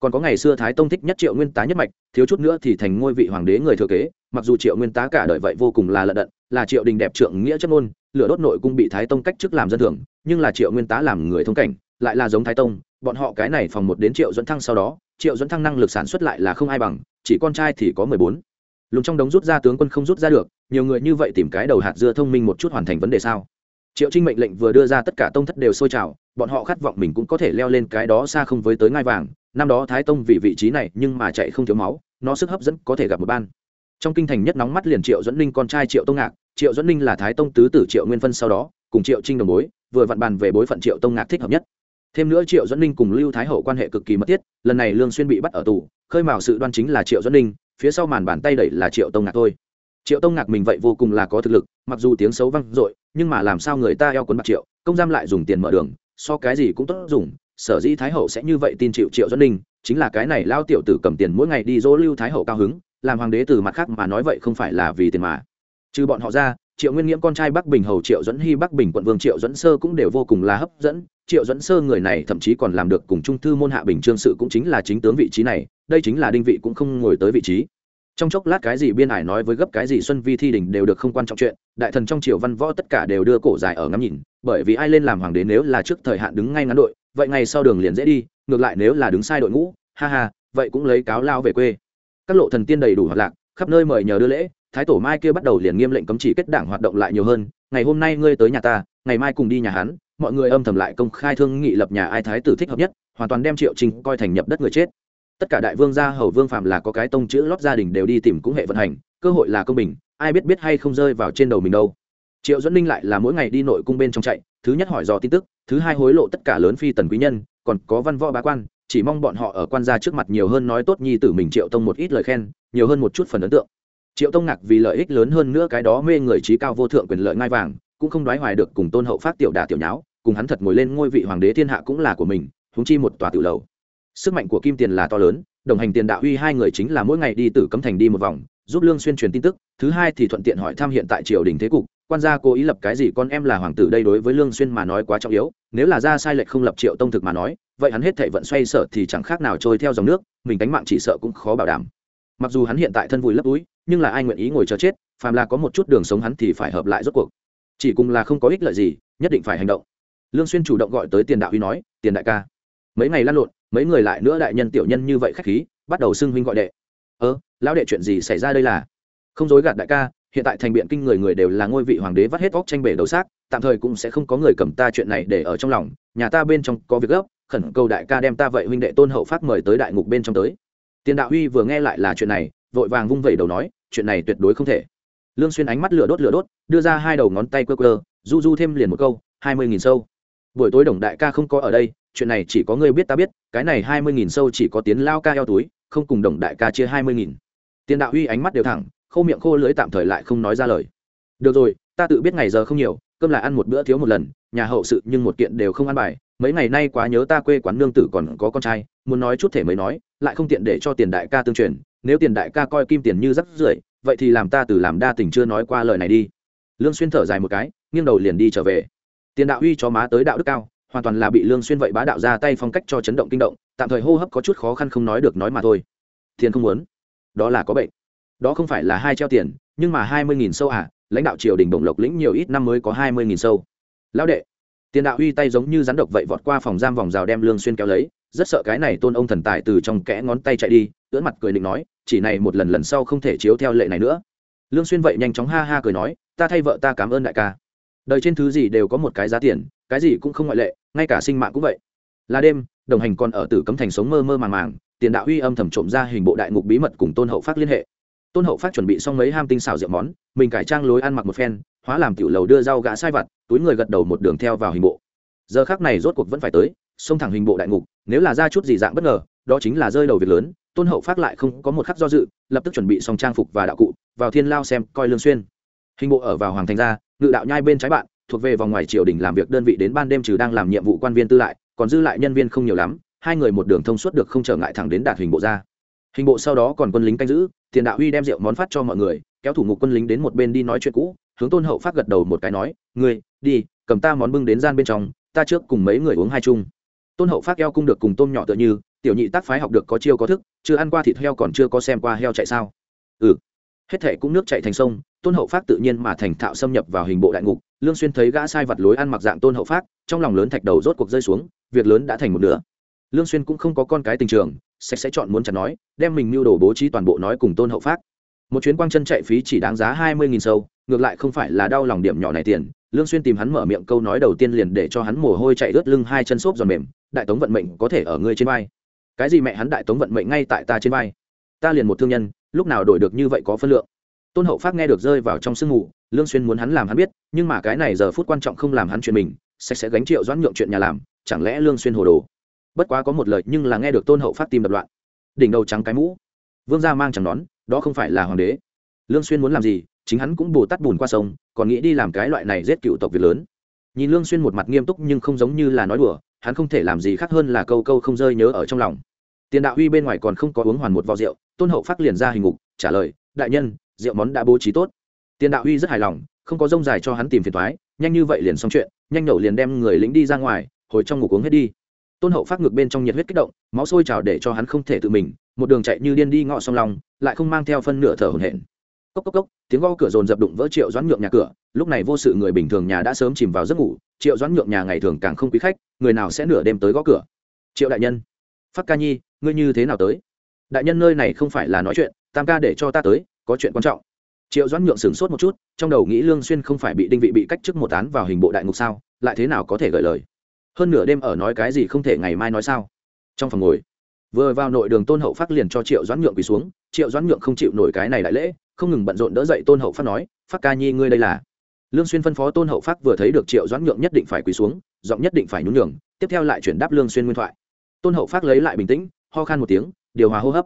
Còn có ngày xưa thái tông thích nhất triệu nguyên tá nhất mạch, thiếu chút nữa thì thành ngôi vị hoàng đế người thừa kế, mặc dù triệu nguyên tá cả đời vậy vô cùng là lận đận, là triệu đình đẹp trượng nghĩa chất ngôn, lửa đốt nội cung bị thái tông cách chức làm dân thường, nhưng là triệu nguyên tá làm người thông cảnh, lại là giống thái tông, bọn họ cái này phòng một đến triệu dẫn thăng sau đó triệu dẫn thăng năng lực sản xuất lại là không ai bằng, chỉ con trai thì có mười bốn. Lùn trong đống rút ra tướng quân không rút ra được, nhiều người như vậy tìm cái đầu hạt dưa thông minh một chút hoàn thành vấn đề sao? Triệu trinh mệnh lệnh vừa đưa ra tất cả tông thất đều sôi trào, bọn họ khát vọng mình cũng có thể leo lên cái đó xa không với tới ngai vàng. Năm đó thái tông vì vị trí này nhưng mà chạy không thiếu máu, nó sức hấp dẫn có thể gặp một ban. Trong kinh thành nhất nóng mắt liền triệu dẫn linh con trai triệu tông ngạc. Triệu dẫn ninh là thái tông tứ tử triệu nguyên phân sau đó, cùng triệu trinh đồng bối, vừa vặn bàn về bối phận triệu tông ngạc thích hợp nhất thêm nữa triệu dẫn ninh cùng lưu thái hậu quan hệ cực kỳ mất thiết lần này lương xuyên bị bắt ở tù khơi mào sự đoan chính là triệu dẫn ninh phía sau màn bàn tay đẩy là triệu tông ngạc thôi triệu tông ngạc mình vậy vô cùng là có thực lực mặc dù tiếng xấu vang dội nhưng mà làm sao người ta eo quấn bạc triệu công giam lại dùng tiền mở đường so cái gì cũng tốt dùng sở dĩ thái hậu sẽ như vậy tin chịu triệu dẫn ninh chính là cái này lao tiểu tử cầm tiền mỗi ngày đi dỗ lưu thái hậu cao hứng làm hoàng đế từ mặt khác mà nói vậy không phải là vì tiền mà trừ bọn họ ra triệu nguyên nghiễm con trai bắc bình hầu triệu dẫn hy bắc bình quận vương triệu dẫn sơ cũng đều vô cùng là hấp dẫn triệu dẫn sơ người này thậm chí còn làm được cùng trung thư môn hạ bình trương sự cũng chính là chính tướng vị trí này, đây chính là đinh vị cũng không ngồi tới vị trí. Trong chốc lát cái gì biên ải nói với gấp cái gì xuân vi thi đình đều được không quan trọng chuyện, đại thần trong triều văn võ tất cả đều đưa cổ dài ở ngắm nhìn, bởi vì ai lên làm hoàng đế nếu là trước thời hạn đứng ngay ngắn đội, vậy ngày sau đường liền dễ đi, ngược lại nếu là đứng sai đội ngũ, ha ha, vậy cũng lấy cáo lao về quê. Các lộ thần tiên đầy đủ hoạt lạc, khắp nơi mời nhờ đưa lễ, thái tổ mai kia bắt đầu liền nghiêm lệnh cấm chỉ kết đảng hoạt động lại nhiều hơn, ngày hôm nay ngươi tới nhà ta, ngày mai cùng đi nhà hắn mọi người âm thầm lại công khai thương nghị lập nhà ai thái tử thích hợp nhất, hoàn toàn đem triệu trình coi thành nhập đất người chết. Tất cả đại vương gia, hầu vương phạm là có cái tông chữ lót gia đình đều đi tìm cũng hệ vận hành, cơ hội là công bình, ai biết biết hay không rơi vào trên đầu mình đâu. Triệu dẫn ninh lại là mỗi ngày đi nội cung bên trong chạy, thứ nhất hỏi dò tin tức, thứ hai hối lộ tất cả lớn phi tần quý nhân, còn có văn võ bá quan, chỉ mong bọn họ ở quan gia trước mặt nhiều hơn nói tốt nhi tử mình triệu tông một ít lời khen, nhiều hơn một chút phần ấn tượng. Triệu tông ngạc vì lợi ích lớn hơn nữa cái đó mê người trí cao vô thượng quyền lợi ngai vàng cũng không đoái hoài được cùng tôn hậu phát tiểu đà tiểu nháo, cùng hắn thật ngồi lên ngôi vị hoàng đế thiên hạ cũng là của mình húng chi một tòa tự lầu. Sức mạnh của kim tiền là to lớn, đồng hành tiền đạo uy hai người chính là mỗi ngày đi từ cấm thành đi một vòng, giúp lương xuyên truyền tin tức, thứ hai thì thuận tiện hỏi thăm hiện tại triều đình thế cục, quan gia cố ý lập cái gì con em là hoàng tử đây đối với lương xuyên mà nói quá trọng yếu, nếu là ra sai lệch không lập triệu tông thực mà nói, vậy hắn hết thảy vận xoay sở thì chẳng khác nào trôi theo dòng nước, mình đánh mạng chỉ sợ cũng khó bảo đảm. Mặc dù hắn hiện tại thân vùi lấp túi, nhưng là ai nguyện ý ngồi chờ chết, phàm là có một chút đường sống hắn thì phải hợp lại rốt cuộc chỉ cùng là không có ích lợi gì, nhất định phải hành động. Lương xuyên chủ động gọi tới tiền đạo Huy nói, tiền đại ca, mấy ngày lăn lộn, mấy người lại nữa đại nhân tiểu nhân như vậy khách khí, bắt đầu xưng huynh gọi đệ. Ơ, lão đệ chuyện gì xảy ra đây là? Không dối gạt đại ca, hiện tại thành biện kinh người người đều là ngôi vị hoàng đế vắt hết óc tranh bể đầu xác, tạm thời cũng sẽ không có người cầm ta chuyện này để ở trong lòng, nhà ta bên trong có việc gấp, khẩn cầu đại ca đem ta vậy huynh đệ tôn hậu phát mời tới đại ngục bên trong tới. Tiền đạo huy vừa nghe lại là chuyện này, vội vàng vung vẩy đầu nói, chuyện này tuyệt đối không thể lương xuyên ánh mắt lửa đốt lửa đốt, đưa ra hai đầu ngón tay quơ quơ, du du thêm liền một câu, hai mươi nghìn sâu. Buổi tối đồng đại ca không có ở đây, chuyện này chỉ có ngươi biết ta biết, cái này hai mươi nghìn sâu chỉ có tiến lao ca eo túi, không cùng đồng đại ca chia hai mươi nghìn. Tiền đạo huy ánh mắt đều thẳng, khô miệng khô lưỡi tạm thời lại không nói ra lời. Được rồi, ta tự biết ngày giờ không nhiều, cơm lại ăn một bữa thiếu một lần, nhà hậu sự nhưng một kiện đều không ăn bài, mấy ngày nay quá nhớ ta quê quán nương tử còn có con trai, muốn nói chút thể mới nói, lại không tiện để cho tiền đại ca tương truyền, nếu tiền đại ca coi kim tiền như rắc rưởi vậy thì làm ta từ làm đa tình chưa nói qua lời này đi. Lương xuyên thở dài một cái, nghiêng đầu liền đi trở về. Tiền đạo uy cho má tới đạo đức cao, hoàn toàn là bị lương xuyên vậy bá đạo ra tay phong cách cho chấn động kinh động, tạm thời hô hấp có chút khó khăn không nói được nói mà thôi. Tiền không muốn. Đó là có bệnh. Đó không phải là hai treo tiền, nhưng mà hai mươi nghìn sâu à lãnh đạo triều đình bổng lộc lĩnh nhiều ít năm mới có hai mươi nghìn sâu. Lão đệ, tiền đạo uy tay giống như rắn độc vậy vọt qua phòng giam vòng rào đem lương xuyên kéo lấy rất sợ cái này tôn ông thần tài từ trong kẽ ngón tay chạy đi, ưỡn mặt cười định nói, chỉ này một lần lần sau không thể chiếu theo lệ này nữa. Lương xuyên vậy nhanh chóng ha ha cười nói, ta thay vợ ta cảm ơn đại ca. Đời trên thứ gì đều có một cái giá tiền, cái gì cũng không ngoại lệ, ngay cả sinh mạng cũng vậy. Là đêm, đồng hành còn ở tử cấm thành sống mơ mơ màng màng, tiền đạo huy âm thầm trộm ra hình bộ đại ngục bí mật cùng tôn hậu phát liên hệ. Tôn hậu phát chuẩn bị xong mấy ham tinh xào rượu món, mình cải trang lối ăn mặc một phen, hóa làm tiểu lầu đưa rau gã sai vặt, túi người gật đầu một đường theo vào hình bộ. Giờ khác này rốt cuộc vẫn phải tới xông thẳng hình bộ đại ngục, nếu là ra chút gì dạng bất ngờ, đó chính là rơi đầu việc lớn, tôn hậu phát lại không có một khắc do dự, lập tức chuẩn bị xong trang phục và đạo cụ, vào thiên lao xem, coi lương xuyên. Hình bộ ở vào hoàng thành gia ngự đạo nhai bên trái bạn, thuộc về vòng ngoài triều đình làm việc đơn vị đến ban đêm trừ đang làm nhiệm vụ quan viên tư lại, còn dư lại nhân viên không nhiều lắm, hai người một đường thông suốt được không trở ngại thẳng đến đạt hình bộ ra. Hình bộ sau đó còn quân lính canh giữ, tiền đạo huy đem rượu món phát cho mọi người, kéo thủ ngục quân lính đến một bên đi nói chuyện cũ, hướng tôn hậu phát gật đầu một cái nói, ngươi, đi, cầm ta món bưng đến gian bên trong, ta trước cùng mấy người uống hai chung tôn hậu phát heo cung được cùng tôm nhỏ tựa như, tiểu nhị tác phái học được có chiêu có thức, chưa ăn qua thịt heo còn chưa có xem qua heo chạy sao. Ừ. Hết thệ cũng nước chạy thành sông, tôn hậu phát tự nhiên mà thành thạo xâm nhập vào hình bộ đại ngục, lương xuyên thấy gã sai vật lối ăn mặc dạng tôn hậu phát trong lòng lớn thạch đầu rốt cuộc rơi xuống, việc lớn đã thành một nửa. Lương xuyên cũng không có con cái tình trường, sạch sẽ chọn muốn chặt nói, đem mình mưu đồ bố trí toàn bộ nói cùng tôn hậu phát một chuyến quang chân chạy phí chỉ đáng giá hai mươi nghìn sâu, ngược lại không phải là đau lòng điểm nhỏ này tiền. Lương xuyên tìm hắn mở miệng câu nói đầu tiên liền để cho hắn mồ hôi chạy ướt lưng hai chân xốp giòn mềm đại tống vận mệnh có thể ở ngươi trên vai. Cái gì mẹ hắn đại tống vận mệnh ngay tại ta trên vai? Ta liền một thương nhân lúc nào đổi được như vậy có phân lượng? Tôn hậu phát nghe được rơi vào trong sương ngủ, lương xuyên muốn hắn làm hắn biết nhưng mà cái này giờ phút quan trọng không làm hắn chuyện mình sẽ sẽ gánh triệu doãn nhượng chuyện nhà làm chẳng lẽ lương xuyên hồ đồ? Bất quá có một lời nhưng là nghe được tôn hậu phát tim đập loạn. Đỉnh đầu trắng cái mũ. Vương gia mang chẳng nón đó không phải là hoàng đế. Lương xuyên muốn làm gì chính hắn cũng bù tát bùn qua sông còn nghĩ đi làm cái loại này giết cựu tộc việt lớn. Nhìn lương xuyên một mặt nghiêm túc nhưng không giống như là nói đùa hắn không thể làm gì khác hơn là câu câu không rơi nhớ ở trong lòng. Tiền đạo huy bên ngoài còn không có uống hoàn một vò rượu, tôn hậu phát liền ra hình ngục, trả lời, đại nhân, rượu món đã bố trí tốt. Tiền đạo huy rất hài lòng, không có rông dài cho hắn tìm phiền toái, nhanh như vậy liền xong chuyện, nhanh nổ liền đem người lính đi ra ngoài, hồi trong ngục uống hết đi. Tôn hậu phát ngược bên trong nhiệt huyết kích động, máu sôi trào để cho hắn không thể tự mình, một đường chạy như điên đi ngọ song lòng lại không mang theo phân nửa thở hổn hển cốc cốc cốc, tiếng gõ cửa dồn dập đụng vỡ triệu doãn nhượng nhà cửa, lúc này vô sự người bình thường nhà đã sớm chìm vào giấc ngủ, triệu doãn nhượng nhà ngày thường càng không quý khách, người nào sẽ nửa đêm tới gõ cửa? Triệu đại nhân, phát ca nhi, ngươi như thế nào tới? Đại nhân nơi này không phải là nói chuyện, tam ca để cho ta tới, có chuyện quan trọng. Triệu doãn nhượng sửng sốt một chút, trong đầu nghĩ lương xuyên không phải bị đinh vị bị cách chức một án vào hình bộ đại ngục sao, lại thế nào có thể gợi lời? Hơn nửa đêm ở nói cái gì không thể ngày mai nói sao? Trong phòng ngồi, vừa vào nội đường tôn hậu phát liền cho triệu doãn nhượng quỳ xuống, triệu doãn nhượng không chịu nổi cái này đại lễ không ngừng bận rộn đỡ dậy tôn hậu phát nói phát ca nhi ngươi đây là. Lương xuyên phân phó tôn hậu phát vừa thấy được triệu doãn nhượng nhất định phải quỳ xuống, giọng nhất định phải nhún nhường, tiếp theo lại chuyển đáp lương xuyên nguyên thoại. Tôn hậu phát lấy lại bình tĩnh, ho khan một tiếng, điều hòa hô hấp.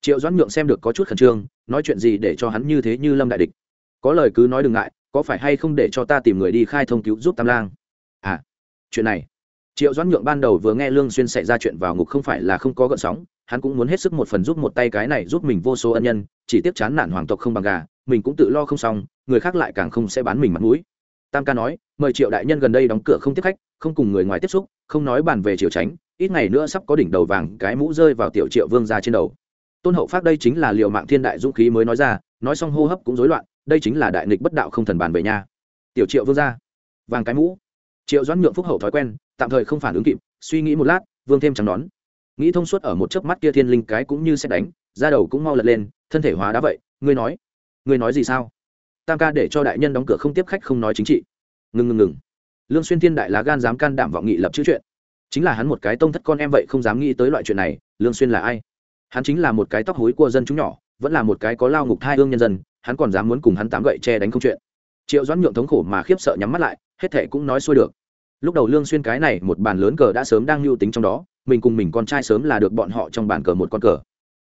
Triệu doãn nhượng xem được có chút khẩn trương, nói chuyện gì để cho hắn như thế như lâm đại địch? Có lời cứ nói đừng ngại, có phải hay không để cho ta tìm người đi khai thông cứu giúp tam lang? À chuyện này triệu doãn nhượng ban đầu vừa nghe lương xuyên xảy ra chuyện vào ngục không phải là không có gợn sóng, hắn cũng muốn hết sức một phần giúp một tay cái này giúp mình vô số ân nhân, chỉ tiếc chán nản hoàng tộc không bằng gà, mình cũng tự lo không xong, người khác lại càng không sẽ bán mình mặt mũi. Tam ca nói, mời triệu đại nhân gần đây đóng cửa không tiếp khách, không cùng người ngoài tiếp xúc, không nói bàn về Triệu tránh, ít ngày nữa sắp có đỉnh đầu vàng, cái mũ rơi vào tiểu triệu vương ra trên đầu. Tôn hậu phát đây chính là liều mạng thiên đại dũng khí mới nói ra, nói xong hô hấp cũng rối loạn, đây chính là đại nghịch bất đạo không thần bàn về nhà. Tiểu triệu vương ra, vàng cái mũ. Triệu doãn nhượng phúc hậu thói quen tạm thời không phản ứng kịp, suy nghĩ một lát, vương thêm chẳng đón nghĩ thông suốt ở một chớp mắt kia thiên linh cái cũng như sẽ đánh, da đầu cũng mau lật lên, thân thể hóa đã vậy, ngươi nói. Ngươi nói gì sao? Tam ca để cho đại nhân đóng cửa không tiếp khách không nói chính trị. Ngừng ngừng ngừng. Lương xuyên thiên đại lá gan dám can đảm vọng nghị lập chữ chuyện. Chính là hắn một cái tông thất con em vậy không dám nghĩ tới loại chuyện này, lương xuyên là ai? Hắn chính là một cái tóc hối của dân chúng nhỏ, vẫn là một cái có lao ngục thai hương nhân dân, hắn còn dám muốn cùng hắn tám gậy che đánh không chuyện. Triệu doãn nhượng thống khổ mà khiếp sợ nhắm mắt lại, hết thề cũng nói xuôi được lúc đầu lương xuyên cái này một bàn lớn cờ đã sớm đang lưu tính trong đó, mình cùng mình con trai sớm là được bọn họ trong bàn cờ một con cờ.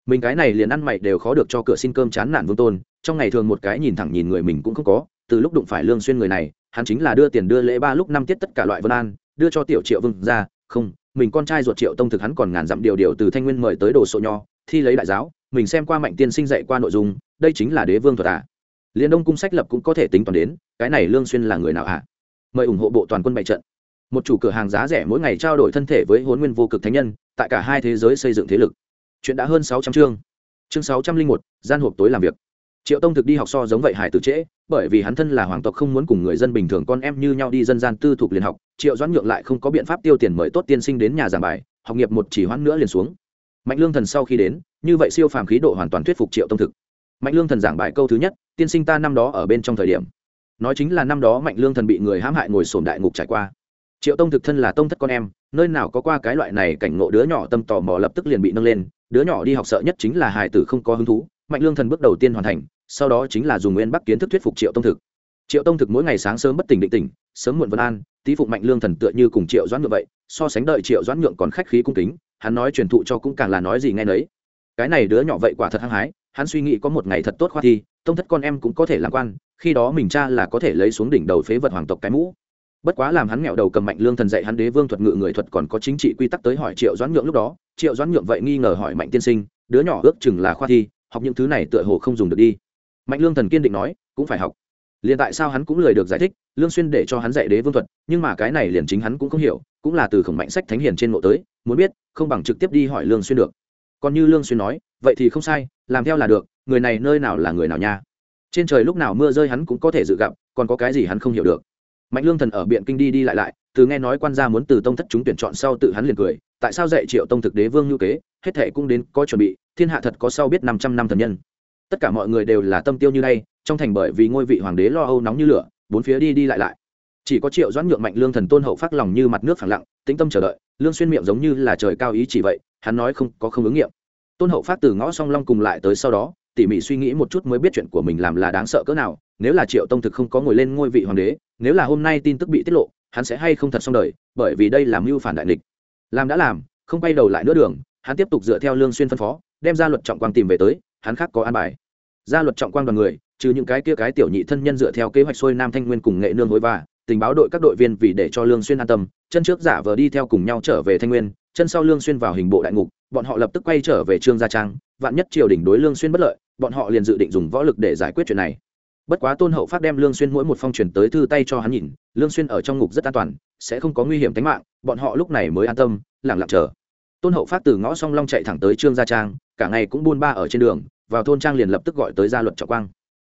Mình cái này liền ăn mày đều khó được cho cửa xin cơm chán nản vương tôn, trong ngày thường một cái nhìn thẳng nhìn người mình cũng không có, từ lúc đụng phải lương xuyên người này, hắn chính là đưa tiền đưa lễ ba lúc năm tiết tất cả loại vân an, đưa cho tiểu triệu vương ra, không, mình con trai ruột triệu tông thực hắn còn ngàn dặm điều điều từ thanh nguyên mời tới đồ sộ nho, thi lấy đại giáo, mình xem qua mạnh tiên sinh dạy qua nội dung, đây chính là đế vương thuật à. Liền đông cung sách lập cũng có thể tính toán đến, cái này lương xuyên là người nào à mời ủng hộ bộ toàn quân bại trận một chủ cửa hàng giá rẻ mỗi ngày trao đổi thân thể với huấn nguyên vô cực thánh nhân, tại cả hai thế giới xây dựng thế lực. Chuyện đã hơn sáu trăm chương. Chương sáu trăm linh một, gian hộp tối làm việc. Triệu tông thực đi học so giống vậy hải tử trễ, bởi vì hắn thân là hoàng tộc không muốn cùng người dân bình thường con em như nhau đi dân gian tư thục liền học, triệu doãn nhượng lại không có biện pháp tiêu tiền mời tốt tiên sinh đến nhà giảng bài, học nghiệp một chỉ hoãn nữa liền xuống. Mạnh lương thần sau khi đến, như vậy siêu phàm khí độ hoàn toàn thuyết phục triệu tông thực. Mạnh lương thần giảng bài câu thứ nhất, tiên sinh ta năm đó ở bên trong thời điểm. Nói chính là năm đó mạnh lương thần bị người hãm hại ngồi sổm đại ngục trải qua triệu tông thực thân là tông thất con em, nơi nào có qua cái loại này cảnh ngộ đứa nhỏ tâm tò mò lập tức liền bị nâng lên, đứa nhỏ đi học sợ nhất chính là hài tử không có hứng thú, mạnh lương thần bước đầu tiên hoàn thành, sau đó chính là dùng nguyên bắc kiến thức thuyết phục triệu tông thực. Triệu tông thực mỗi ngày sáng sớm bất tỉnh định tỉnh, sớm muộn vân an, tí phục mạnh lương thần tựa như cùng triệu doãn ngựa vậy, so sánh đợi triệu doãn nhượng còn khách khí cung kính, hắn nói truyền thụ cho cũng càng là nói gì nghe nấy. Cái này đứa nhỏ vậy quả thật hăng hái, hắn suy nghĩ có một ngày thật tốt khoa thi, tông thất con em cũng có thể làm quan, khi đó mình cha là có thể lấy xuống đỉnh đầu phế vật hoàng tộc cái mũ bất quá làm hắn nghèo đầu cầm mạnh lương thần dạy hắn đế vương thuật ngự người thuật còn có chính trị quy tắc tới hỏi triệu doãn nhượng lúc đó, triệu doãn nhượng vậy nghi ngờ hỏi mạnh tiên sinh, đứa nhỏ ước chừng là khoa thi, học những thứ này tựa hồ không dùng được đi. Mạnh lương thần kiên định nói, cũng phải học. Liền tại sao hắn cũng lời được giải thích, lương xuyên để cho hắn dạy đế vương thuật, nhưng mà cái này liền chính hắn cũng không hiểu, cũng là từ khổng mạnh sách thánh hiền trên ngộ tới, muốn biết, không bằng trực tiếp đi hỏi lương xuyên được. Còn như lương xuyên nói, vậy thì không sai, làm theo là được, người này nơi nào là người nào nha? Trên trời lúc nào mưa rơi hắn cũng có thể dự gặp, còn có cái gì hắn không hiểu được? Mạnh lương thần ở biện kinh đi đi lại lại, từ nghe nói quan gia muốn từ tông thất chúng tuyển chọn sau tự hắn liền cười, tại sao dạy triệu tông thực đế vương như kế, hết thệ cũng đến có chuẩn bị, thiên hạ thật có sau biết năm trăm năm thần nhân. Tất cả mọi người đều là tâm tiêu như nay, trong thành bởi vì ngôi vị hoàng đế lo âu nóng như lửa, bốn phía đi đi lại lại. Chỉ có triệu doãn nhượng mạnh lương thần tôn hậu phát lòng như mặt nước phẳng lặng, tĩnh tâm chờ đợi, lương xuyên miệng giống như là trời cao ý chỉ vậy, hắn nói không, có không ứng nghiệm. Tôn hậu phát từ ngõ song long cùng lại tới sau đó, tỉ mỉ suy nghĩ một chút mới biết chuyện của mình làm là đáng sợ cỡ nào nếu là triệu tông thực không có ngồi lên ngôi vị hoàng đế, nếu là hôm nay tin tức bị tiết lộ, hắn sẽ hay không thật xong đời, bởi vì đây là mưu phản đại địch làm đã làm, không quay đầu lại nữa đường, hắn tiếp tục dựa theo lương xuyên phân phó, đem ra luật trọng quang tìm về tới, hắn khác có an bài. Ra luật trọng quang đoàn người, trừ những cái kia cái tiểu nhị thân nhân dựa theo kế hoạch xuôi nam thanh nguyên cùng nghệ nương hối và, tình báo đội các đội viên vì để cho lương xuyên an tâm, chân trước giả vờ đi theo cùng nhau trở về thanh nguyên, chân sau lương xuyên vào hình bộ đại ngục, bọn họ lập tức quay trở về trương gia trang, vạn nhất triều đình đối lương xuyên bất lợi, bọn họ liền dự định dùng võ lực để giải quyết chuyện này bất quá tôn hậu phát đem lương xuyên mỗi một phong truyền tới thư tay cho hắn nhìn, lương xuyên ở trong ngục rất an toàn, sẽ không có nguy hiểm tính mạng, bọn họ lúc này mới an tâm, lặng lặng chờ. Tôn hậu phát từ ngõ song long chạy thẳng tới trương gia trang, cả ngày cũng buôn ba ở trên đường, vào thôn trang liền lập tức gọi tới gia luật trọng quang.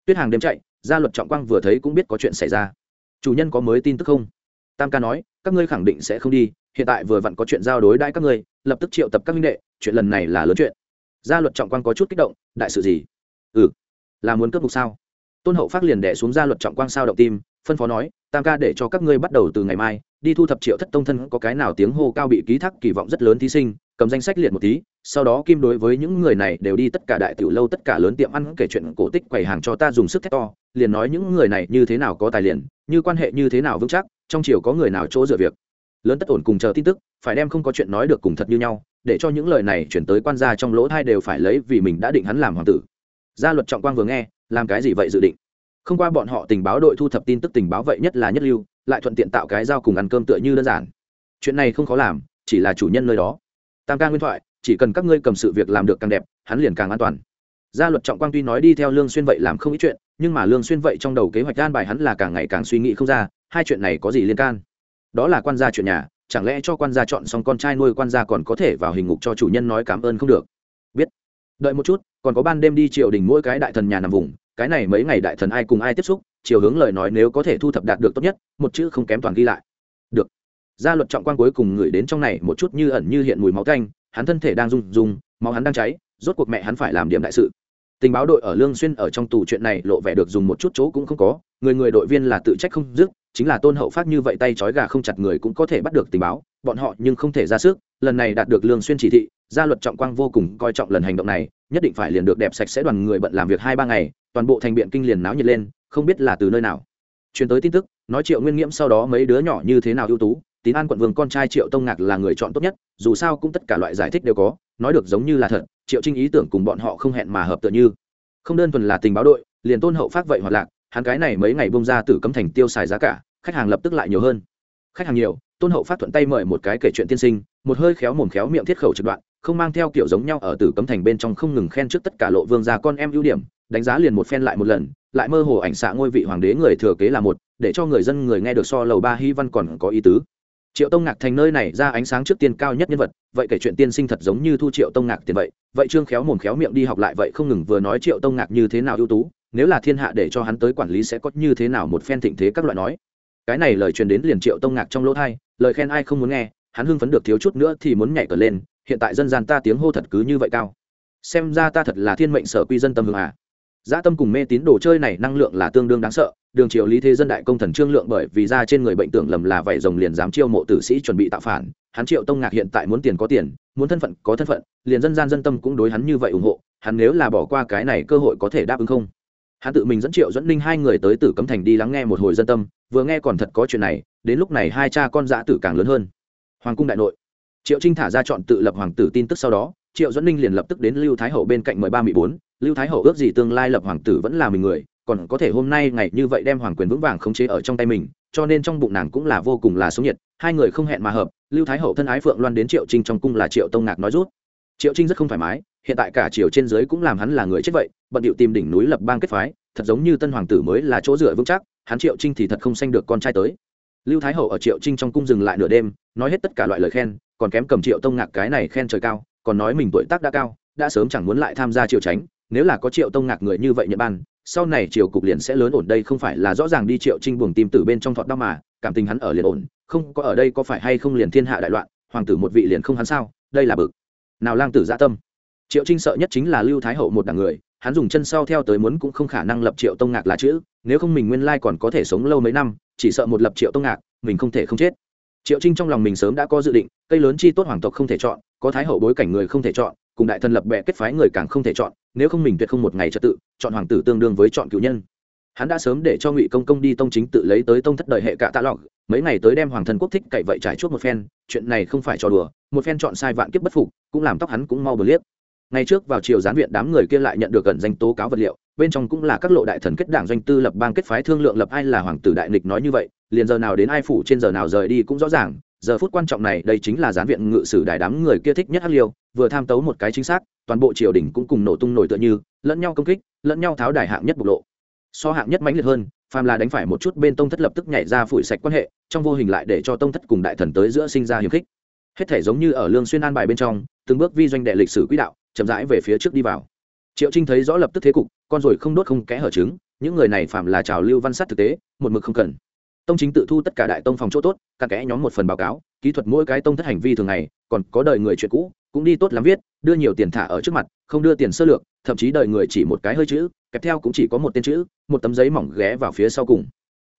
Tuyết hàng đêm chạy, gia luật trọng quang vừa thấy cũng biết có chuyện xảy ra. Chủ nhân có mới tin tức không? Tam ca nói, các ngươi khẳng định sẽ không đi, hiện tại vừa vặn có chuyện giao đối đãi các ngươi, lập tức triệu tập các minh đệ, chuyện lần này là lớn chuyện. Gia luật trọng quang có chút kích động, đại sự gì? Ừ là muốn cướp mục sao? Tôn hậu phát liền đẻ xuống gia luật trọng quang sao động tim, phân phó nói, tam ca để cho các ngươi bắt đầu từ ngày mai, đi thu thập triệu thất tông thân có cái nào tiếng hô cao bị ký thác kỳ vọng rất lớn thí sinh, cầm danh sách liệt một tí, sau đó kim đối với những người này đều đi tất cả đại tiểu lâu, tất cả lớn tiệm ăn kể chuyện cổ tích quầy hàng cho ta dùng sức thét to, liền nói những người này như thế nào có tài liền, như quan hệ như thế nào vững chắc, trong chiều có người nào chỗ dựa việc. Lớn tất ổn cùng chờ tin tức, phải đem không có chuyện nói được cùng thật như nhau, để cho những lời này chuyển tới quan gia trong lỗ thai đều phải lấy vì mình đã định hắn làm hoàng tử. Gia luật trọng quang vừa nghe làm cái gì vậy dự định? Không qua bọn họ tình báo đội thu thập tin tức tình báo vậy nhất là nhất lưu, lại thuận tiện tạo cái dao cùng ăn cơm tựa như đơn giản. Chuyện này không khó làm, chỉ là chủ nhân nơi đó. Tam ca nguyên thoại, chỉ cần các ngươi cầm sự việc làm được càng đẹp, hắn liền càng an toàn. Gia luật trọng quang tuy nói đi theo lương xuyên vậy làm không ít chuyện, nhưng mà lương xuyên vậy trong đầu kế hoạch an bài hắn là càng ngày càng suy nghĩ không ra, hai chuyện này có gì liên can? Đó là quan gia chuyện nhà, chẳng lẽ cho quan gia chọn xong con trai nuôi quan gia còn có thể vào hình ngục cho chủ nhân nói cảm ơn không được? Biết. Đợi một chút còn có ban đêm đi triều đình mỗi cái đại thần nhà nằm vùng, cái này mấy ngày đại thần ai cùng ai tiếp xúc, chiều hướng lời nói nếu có thể thu thập đạt được tốt nhất, một chữ không kém toàn ghi lại. Được. Gia luật trọng quan cuối cùng ngửi đến trong này một chút như ẩn như hiện mùi máu canh hắn thân thể đang rung rung, máu hắn đang cháy, rốt cuộc mẹ hắn phải làm điểm đại sự. Tình báo đội ở lương xuyên ở trong tù chuyện này lộ vẻ được dùng một chút chỗ cũng không có, người người đội viên là tự trách không dứt, chính là tôn hậu phát như vậy tay trói gà không chặt người cũng có thể bắt được tình báo, bọn họ nhưng không thể ra sức, lần này đạt được lương xuyên chỉ thị gia luật trọng quang vô cùng coi trọng lần hành động này, nhất định phải liền được đẹp sạch sẽ đoàn người bận làm việc hai ba ngày, toàn bộ thành biện kinh liền náo nhiệt lên, không biết là từ nơi nào. Truyền tới tin tức, nói triệu nguyên nghiễm sau đó mấy đứa nhỏ như thế nào ưu tú, tín an quận vương con trai triệu tông ngạc là người chọn tốt nhất, dù sao cũng tất cả loại giải thích đều có, nói được giống như là thật, triệu trinh ý tưởng cùng bọn họ không hẹn mà hợp tựa như. Không đơn thuần là tình báo đội, liền tôn hậu phát vậy hoạt lạc, hắn cái này mấy ngày bông ra từ cấm thành tiêu xài giá cả, khách hàng lập tức lại nhiều hơn. Khách hàng nhiều, tôn hậu phát thuận tay mời một cái kể chuyện tiên sinh, một hơi khéo mồm khéo miệng thiết khẩu trực đoạn không mang theo kiểu giống nhau ở tử cấm thành bên trong không ngừng khen trước tất cả lộ vương gia con em ưu điểm, đánh giá liền một phen lại một lần, lại mơ hồ ảnh xạ ngôi vị hoàng đế người thừa kế là một, để cho người dân người nghe được so lầu ba hy văn còn có ý tứ. Triệu tông ngạc thành nơi này ra ánh sáng trước tiên cao nhất nhân vật, vậy kể chuyện tiên sinh thật giống như thu triệu tông ngạc tiền vậy vậy trương khéo mồm khéo miệng đi học lại vậy không ngừng vừa nói triệu tông ngạc như thế nào ưu tú, nếu là thiên hạ để cho hắn tới quản lý sẽ có như thế nào một phen thịnh thế các loại nói. Cái này lời truyền đến liền triệu tông ngạc trong lỗ thai lời khen ai không muốn nghe, hắn hưng phấn được thiếu chút nữa thì muốn nhảy cờ lên hiện tại dân gian ta tiếng hô thật cứ như vậy cao. Xem ra ta thật là thiên mệnh sở quy dân tâm hương à. Dã tâm cùng mê tín đồ chơi này năng lượng là tương đương đáng sợ, đường triệu lý thế dân đại công thần trương lượng bởi vì ra trên người bệnh tưởng lầm là vậy rồng liền dám chiêu mộ tử sĩ chuẩn bị tạo phản, hắn triệu tông ngạc hiện tại muốn tiền có tiền, muốn thân phận có thân phận, liền dân gian dân tâm cũng đối hắn như vậy ủng hộ, hắn nếu là bỏ qua cái này cơ hội có thể đáp ứng không? Hắn tự mình dẫn triệu dẫn ninh hai người tới tử cấm thành đi lắng nghe một hồi dân tâm, vừa nghe còn thật có chuyện này, đến lúc này hai cha con dã tử càng lớn hơn. Hoàng cung đại nội triệu trinh thả ra chọn tự lập hoàng tử tin tức sau đó, triệu dẫn ninh liền lập tức đến lưu thái hậu bên cạnh mười ba mười bốn. Lưu thái hậu ước gì tương lai lập hoàng tử vẫn là mình người, còn có thể hôm nay ngày như vậy đem hoàng quyền vững vàng khống chế ở trong tay mình, cho nên trong bụng nàng cũng là vô cùng là sống nhiệt hai người không hẹn mà hợp, lưu thái hậu thân ái phượng loan đến triệu trinh trong cung là triệu tông ngạc nói rút. Triệu trinh rất không thoải mái, hiện tại cả triều trên dưới cũng làm hắn là người chết vậy, bận điệu tìm đỉnh núi lập bang kết phái, thật giống như tân hoàng tử mới là chỗ dựa vững chắc, hắn triệu trinh thì thật không sanh được con trai tới. Lưu thái hậu ở triệu trinh trong cung dừng lại nửa đêm, nói hết tất cả loại lời khen còn kém cầm triệu tông ngạc cái này khen trời cao, còn nói mình tuổi tác đã cao, đã sớm chẳng muốn lại tham gia triệu tránh nếu là có triệu tông ngạc người như vậy nhật ban, sau này triều cục liền sẽ lớn ổn đây không phải là rõ ràng đi triệu trinh buồng tim tử bên trong thọt đau mà, cảm tình hắn ở liền ổn, không có ở đây có phải hay không liền thiên hạ đại loạn, hoàng tử một vị liền không hắn sao, đây là bực. Nào lang tử dạ tâm. Triệu trinh sợ nhất chính là lưu thái hậu một đảng người, hắn dùng chân sau theo tới muốn cũng không khả năng lập triệu tông ngạc là chữ, nếu không mình nguyên lai còn có thể sống lâu mấy năm, chỉ sợ một lập triệu tông ngạc, mình không thể không chết triệu trinh trong lòng mình sớm đã có dự định, cây lớn chi tốt hoàng tộc không thể chọn, có thái hậu bối cảnh người không thể chọn, cùng đại thần lập bệ kết phái người càng không thể chọn, nếu không mình tuyệt không một ngày trật tự, chọn hoàng tử tương đương với chọn cựu nhân. Hắn đã sớm để cho ngụy công công đi tông chính tự lấy tới tông thất đời hệ cả tạ lọc, mấy ngày tới đem hoàng thần quốc thích cậy vậy trải chuốt một phen, chuyện này không phải trò đùa, một phen chọn sai vạn kiếp bất phục, cũng làm tóc hắn cũng mau bờ liếc ngày trước vào chiều gián viện đám người kia lại nhận được gần danh tố cáo vật liệu, bên trong cũng là các lộ đại thần kết đảng doanh tư lập bang kết phái thương lượng lập ai là hoàng tử đại nghịch nói như vậy, liền giờ nào đến ai phủ trên giờ nào rời đi cũng rõ ràng, giờ phút quan trọng này đây chính là gián viện ngự sử đại đám người kia thích nhất hắc liêu, vừa tham tấu một cái chính xác, toàn bộ triều đình cũng cùng nổ tung nổi tựa như, lẫn nhau công kích, lẫn nhau tháo đài hạng nhất bộc lộ. So hạng nhất mãnh liệt hơn, phàm là đánh phải một chút bên tông thất lập tức nhảy ra phủi sạch quan hệ, trong vô hình lại để cho tông thất cùng đại thần tới giữa sinh ra hiềm khích. Hết thể giống như ở lương xuyên an bài bên trong, từng bước vi doanh đệ lịch sử quỹ đạo chậm rãi về phía trước đi vào. Triệu trinh thấy rõ lập tức thế cục, con rồi không đốt không kẽ hở trứng, những người này phạm là trào lưu văn sát thực tế, một mực không cần. Tông chính tự thu tất cả đại tông phòng chỗ tốt cặn kẽ nhóm một phần báo cáo, kỹ thuật mỗi cái tông thất hành vi thường ngày, còn có đời người chuyện cũ, cũng đi tốt lắm viết, đưa nhiều tiền thả ở trước mặt, không đưa tiền sơ lược, thậm chí đời người chỉ một cái hơi chữ, kẹp theo cũng chỉ có một tên chữ, một tấm giấy mỏng ghé vào phía sau cùng.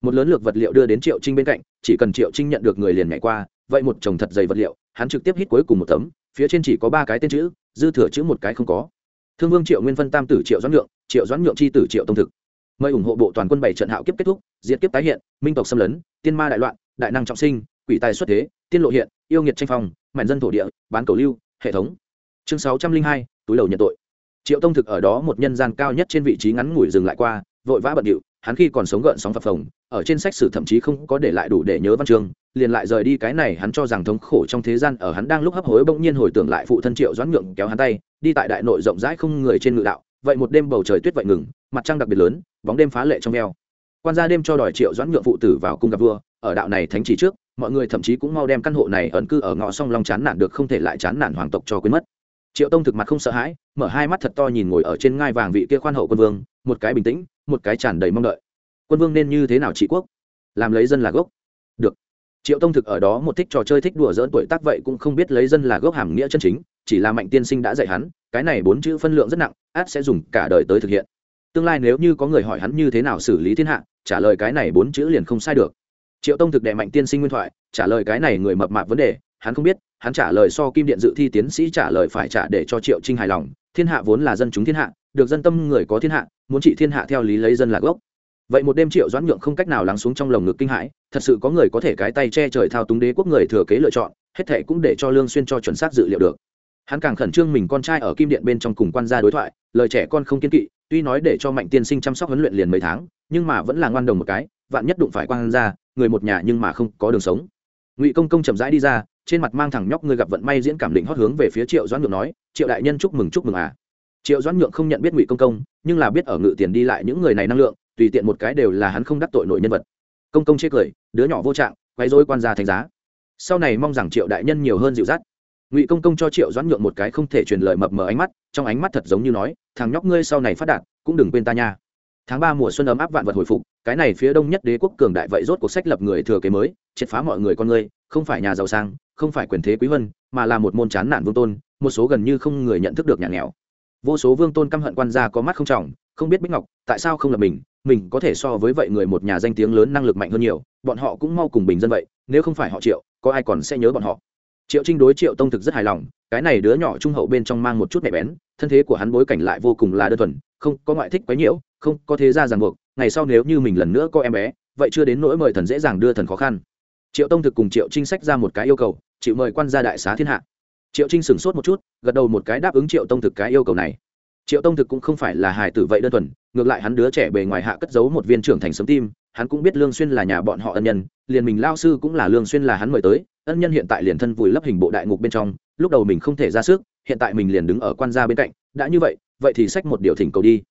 Một lớn lược vật liệu đưa đến triệu trinh bên cạnh, chỉ cần triệu trinh nhận được người liền nhảy qua, vậy một chồng thật dày vật liệu, hắn trực tiếp hít cuối cùng một tấm phía trên chỉ có ba cái tên chữ, dư thừa chữ một cái không có. Thương vương triệu nguyên phân tam tử triệu doãn nhượng, triệu doãn nhượng chi tử triệu tông thực. Mời ủng hộ bộ toàn quân bảy trận hạo kiếp kết thúc diễn kiếp tái hiện, minh tộc xâm lấn, tiên ma đại loạn, đại năng trọng sinh, quỷ tài xuất thế, tiên lộ hiện, yêu nghiệt tranh phong mạnh dân thổ địa, bán cầu lưu, hệ thống. Chương sáu trăm linh hai, túi đầu nhận tội. Triệu tông thực ở đó một nhân gian cao nhất trên vị trí ngắn ngủi dừng lại qua, vội vã bận điệu hắn khi còn sống gợn sóng phập phồng, ở trên sách sử thậm chí không có để lại đủ để nhớ văn chương, liền lại rời đi cái này hắn cho rằng thống khổ trong thế gian ở hắn đang lúc hấp hối bỗng nhiên hồi tưởng lại phụ thân triệu doãn nhượng kéo hắn tay, đi tại đại nội rộng rãi không người trên ngự đạo, vậy một đêm bầu trời tuyết vậy ngừng, mặt trăng đặc biệt lớn, bóng đêm phá lệ trong veo. Quan gia đêm cho đòi triệu doãn nhượng phụ tử vào cung gặp vua, ở đạo này thánh chỉ trước, mọi người thậm chí cũng mau đem căn hộ này ẩn cư ở ngõ song long chán nản được không thể lại chán nản hoàng tộc cho quên mất. Triệu tông thực mặt không sợ hãi, mở hai mắt thật to nhìn ngồi ở trên ngai vàng vị kia khoan hậu quân vương một cái bình tĩnh, một cái tràn đầy mong đợi. Quân vương nên như thế nào trị quốc? Làm lấy dân là gốc. Được. Triệu tông thực ở đó một thích trò chơi thích đùa dỡn tuổi tác vậy cũng không biết lấy dân là gốc hàm nghĩa chân chính, chỉ là mạnh tiên sinh đã dạy hắn, cái này bốn chữ phân lượng rất nặng, át sẽ dùng cả đời tới thực hiện. Tương lai nếu như có người hỏi hắn như thế nào xử lý thiên hạ, trả lời cái này bốn chữ liền không sai được. Triệu tông thực đệ mạnh tiên sinh nguyên thoại, trả lời cái này người mập mạp vấn đề, hắn không biết, hắn trả lời so kim điện dự thi tiến sĩ trả lời phải trả để cho triệu trinh hài lòng, thiên hạ vốn là dân chúng thiên hạ được dân tâm người có thiên hạ, muốn trị thiên hạ theo lý lấy dân là gốc. Vậy một đêm triệu doãn nhượng không cách nào lắng xuống trong lồng ngực kinh hãi, thật sự có người có thể cái tay che trời thao túng đế quốc người thừa kế lựa chọn, hết thệ cũng để cho lương xuyên cho chuẩn xác dự liệu được. Hắn càng khẩn trương mình con trai ở kim điện bên trong cùng quan gia đối thoại, lời trẻ con không kiên kỵ, tuy nói để cho mạnh tiên sinh chăm sóc huấn luyện liền mấy tháng, nhưng mà vẫn là ngoan đồng một cái, vạn nhất đụng phải quan gia, người một nhà nhưng mà không có đường sống. Ngụy công công chậm rãi đi ra, trên mặt mang thẳng nhóc người gặp vận may diễn cảm định hót hướng về phía triệu doãn nhượng nói, triệu đại nhân chúc mừng chúc mừng à triệu doãn nhượng không nhận biết ngụy công công, nhưng là biết ở ngự tiền đi lại những người này năng lượng, tùy tiện một cái đều là hắn không đắc tội nội nhân vật. Công công chê cười, đứa nhỏ vô trạng quay dối quan gia thành giá. Sau này mong rằng triệu đại nhân nhiều hơn dịu dắt. Ngụy công công cho triệu doãn nhượng một cái không thể truyền lời mập mờ ánh mắt, trong ánh mắt thật giống như nói, thằng nhóc ngươi sau này phát đạt, cũng đừng quên ta nha. Tháng ba mùa xuân ấm áp vạn vật hồi phục, cái này phía đông nhất đế quốc cường đại vậy rốt cuộc sách lập người thừa kế mới, triệt phá mọi người con ngươi, không phải nhà giàu sang, không phải quyền thế quý vân, mà là một môn chán nản vương tôn, một số gần như không người nhận thức được nhà nghèo vô số vương tôn căm hận quan gia có mắt không trọng, không biết bích ngọc, tại sao không là mình mình có thể so với vậy người một nhà danh tiếng lớn năng lực mạnh hơn nhiều, bọn họ cũng mau cùng bình dân vậy, nếu không phải họ triệu, có ai còn sẽ nhớ bọn họ? Triệu trinh đối triệu tông thực rất hài lòng, cái này đứa nhỏ trung hậu bên trong mang một chút mẹ bén, thân thế của hắn bối cảnh lại vô cùng là đơn thuần, không có ngoại thích quấy nhiễu, không có thế gia ràng buộc, ngày sau nếu như mình lần nữa có em bé, vậy chưa đến nỗi mời thần dễ dàng đưa thần khó khăn. Triệu tông thực cùng triệu trinh sách ra một cái yêu cầu chịu mời quan gia đại xá thiên hạ triệu trinh sửng sốt một chút, gật đầu một cái đáp ứng triệu tông thực cái yêu cầu này. Triệu tông thực cũng không phải là hài tử vậy đơn thuần, ngược lại hắn đứa trẻ bề ngoài hạ cất giấu một viên trưởng thành sớm tim, hắn cũng biết lương xuyên là nhà bọn họ ân nhân, liền mình lao sư cũng là lương xuyên là hắn mời tới, ân nhân hiện tại liền thân vùi lấp hình bộ đại ngục bên trong, lúc đầu mình không thể ra sức, hiện tại mình liền đứng ở quan gia bên cạnh, đã như vậy vậy thì sách một điều thỉnh cầu đi.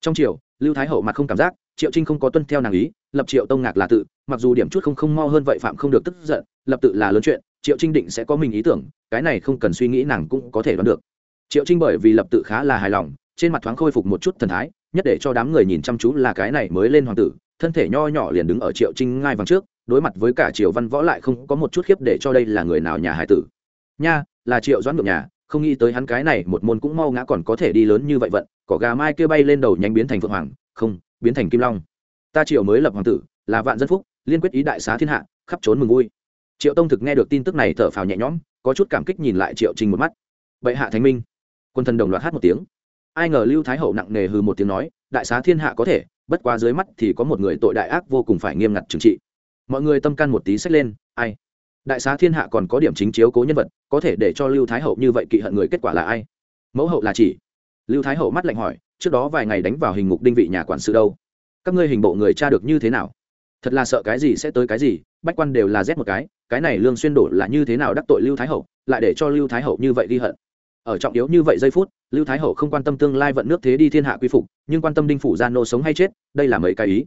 Trong triều, lưu thái hậu mặt không cảm giác, triệu trinh không có tuân theo nàng ý, lập triệu tông ngạc là tự, mặc dù điểm chút không không mo hơn vậy phạm không được tức giận, lập tự là lớn chuyện triệu trinh định sẽ có mình ý tưởng, cái này không cần suy nghĩ nàng cũng có thể đoán được. Triệu trinh bởi vì lập tự khá là hài lòng, trên mặt thoáng khôi phục một chút thần thái, nhất để cho đám người nhìn chăm chú là cái này mới lên hoàng tử, thân thể nho nhỏ liền đứng ở triệu trinh ngai vàng trước, đối mặt với cả triều văn võ lại không có một chút khiếp để cho đây là người nào nhà hải tử. Nha, là triệu doãn ngược nhà, không nghĩ tới hắn cái này một môn cũng mau ngã còn có thể đi lớn như vậy vận, cỏ gà mai kia bay lên đầu nhanh biến thành phượng hoàng, không, biến thành kim long. Ta triệu mới lập hoàng tử, là vạn dân phúc, liên quyết ý đại xá thiên hạ, khắp trốn mừng vui triệu tông thực nghe được tin tức này thở phào nhẹ nhõm, có chút cảm kích nhìn lại triệu trình một mắt. Bệ hạ thánh minh. Quân thần đồng loạt hát một tiếng. Ai ngờ lưu thái hậu nặng nề hừ một tiếng nói, đại xá thiên hạ có thể, bất quá dưới mắt thì có một người tội đại ác vô cùng phải nghiêm ngặt trừng trị. Mọi người tâm can một tí sách lên, ai? Đại xá thiên hạ còn có điểm chính chiếu cố nhân vật, có thể để cho lưu thái hậu như vậy kỵ hận người kết quả là ai? Mẫu hậu là chỉ. Lưu thái hậu mắt lạnh hỏi, trước đó vài ngày đánh vào hình ngục đinh vị nhà quản sự đâu? Các ngươi hình bộ người cha được như thế nào? Thật là sợ cái gì sẽ tới cái gì? Bách quan đều là rét một cái cái này lương xuyên đổ là như thế nào đắc tội lưu thái hậu, lại để cho lưu thái hậu như vậy ghi hận. Ở trọng yếu như vậy giây phút, lưu thái hậu không quan tâm tương lai vận nước thế đi thiên hạ quy phục, nhưng quan tâm đinh phủ gia nô sống hay chết, đây là mấy cái ý.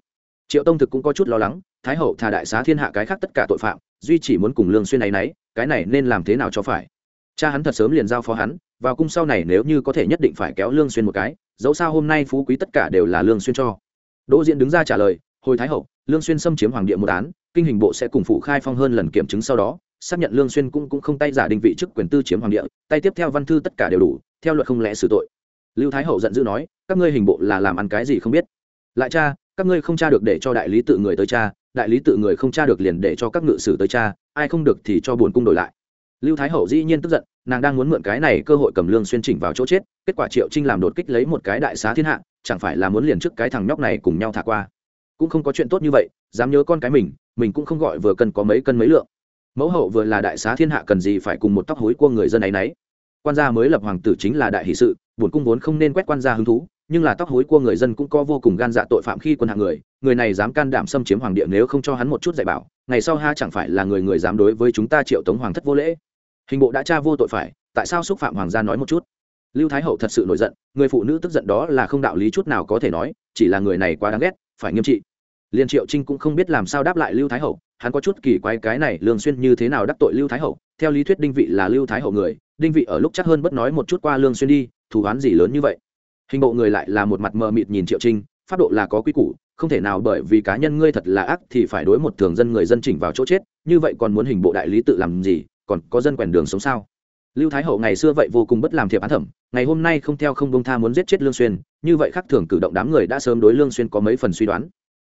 Triệu tông thực cũng có chút lo lắng, thái hậu thà đại xá thiên hạ cái khác tất cả tội phạm, duy chỉ muốn cùng lương xuyên này nấy, cái này nên làm thế nào cho phải? Cha hắn thật sớm liền giao phó hắn, vào cung sau này nếu như có thể nhất định phải kéo lương xuyên một cái, dẫu sao hôm nay phú quý tất cả đều là lương xuyên cho. Đỗ diễn đứng ra trả lời, hồi thái hậu, lương xuyên xâm chiếm hoàng địa một án kinh hình bộ sẽ cùng phụ khai phong hơn lần kiểm chứng sau đó, xác nhận lương xuyên cũng cũng không tay giả định vị chức quyền tư chiếm hoàng địa, tay tiếp theo văn thư tất cả đều đủ, theo luật không lẽ xử tội. Lưu thái hậu giận dữ nói, các ngươi hình bộ là làm ăn cái gì không biết? Lại cha, các ngươi không tra được để cho đại lý tự người tới cha đại lý tự người không tra được liền để cho các ngự sử tới cha ai không được thì cho buồn cung đổi lại. Lưu thái hậu dĩ nhiên tức giận, nàng đang muốn mượn cái này cơ hội cầm lương xuyên chỉnh vào chỗ chết, kết quả triệu trinh làm đột kích lấy một cái đại xá thiên hạ, chẳng phải là muốn liền trước cái thằng nhóc này cùng nhau thả qua. Cũng không có chuyện tốt như vậy, dám nhớ con cái mình mình cũng không gọi vừa cần có mấy cân mấy lượng. Mẫu hậu vừa là đại xá thiên hạ cần gì phải cùng một tóc hối của người dân ấy nấy. Quan gia mới lập hoàng tử chính là đại hỷ sự, bổn cung vốn không nên quét quan gia hứng thú, nhưng là tóc hối của người dân cũng có vô cùng gan dạ tội phạm khi quân hạng người người này dám can đảm xâm chiếm hoàng địa nếu không cho hắn một chút dạy bảo, ngày sau ha chẳng phải là người người dám đối với chúng ta triệu tống hoàng thất vô lễ. Hình bộ đã tra vô tội phải, tại sao xúc phạm hoàng gia nói một chút? Lưu thái hậu thật sự nổi giận, người phụ nữ tức giận đó là không đạo lý chút nào có thể nói, chỉ là người này quá đáng ghét, phải nghiêm trị liên triệu trinh cũng không biết làm sao đáp lại lưu thái hậu, hắn có chút kỳ quái cái này lương xuyên như thế nào đắc tội lưu thái hậu, theo lý thuyết đinh vị là lưu thái hậu người, đinh vị ở lúc chắc hơn bất nói một chút qua lương xuyên đi, thù oán gì lớn như vậy. Hình bộ người lại là một mặt mờ mịt nhìn triệu trinh, pháp độ là có quy củ, không thể nào bởi vì cá nhân ngươi thật là ác thì phải đối một thường dân người dân chỉnh vào chỗ chết, như vậy còn muốn hình bộ đại lý tự làm gì, còn có dân quèn đường sống sao? Lưu thái hậu ngày xưa vậy vô cùng bất làm thiệp án thẩm, ngày hôm nay không theo không bông tha muốn giết chết lương xuyên, như vậy khác thường cử động đám người đã sớm đối lương xuyên có mấy phần suy đoán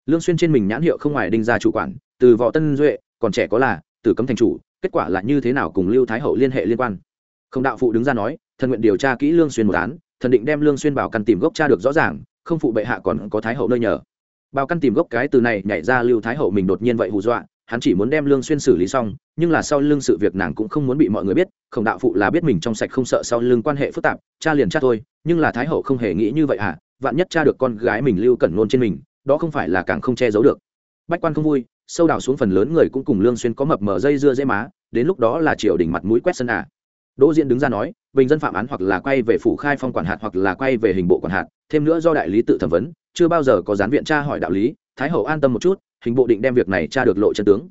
lương xuyên trên mình nhãn hiệu không ngoài đinh gia chủ quản, từ võ tân duệ, còn trẻ có là tử cấm thành chủ, kết quả là như thế nào cùng lưu thái hậu liên hệ liên quan. Không đạo phụ đứng ra nói, thần nguyện điều tra kỹ lương xuyên một án, thần định đem lương xuyên bảo căn tìm gốc tra được rõ ràng, không phụ bệ hạ còn có thái hậu nơi nhờ. Bảo căn tìm gốc cái từ này nhảy ra lưu thái hậu mình đột nhiên vậy hù dọa, hắn chỉ muốn đem lương xuyên xử lý xong, nhưng là sau lưng sự việc nàng cũng không muốn bị mọi người biết khổng đạo phụ là biết mình trong sạch không sợ sau lưng quan hệ phức tạp, cha liền cha thôi, nhưng là thái hậu không hề nghĩ như vậy à vạn nhất cha được con gái mình lưu cẩn nôn trên mình đó không phải là càng không che giấu được. Bách quan không vui, sâu đào xuống phần lớn người cũng cùng lương xuyên có mập mờ dây dưa dễ má, đến lúc đó là triều đình mặt mũi quét sân à. Đỗ diễn đứng ra nói, bình dân phạm án hoặc là quay về phủ khai phong quản hạt hoặc là quay về hình bộ quản hạt, thêm nữa do đại lý tự thẩm vấn, chưa bao giờ có gián viện tra hỏi đạo lý, thái hậu an tâm một chút, hình bộ định đem việc này tra được lộ chân tướng.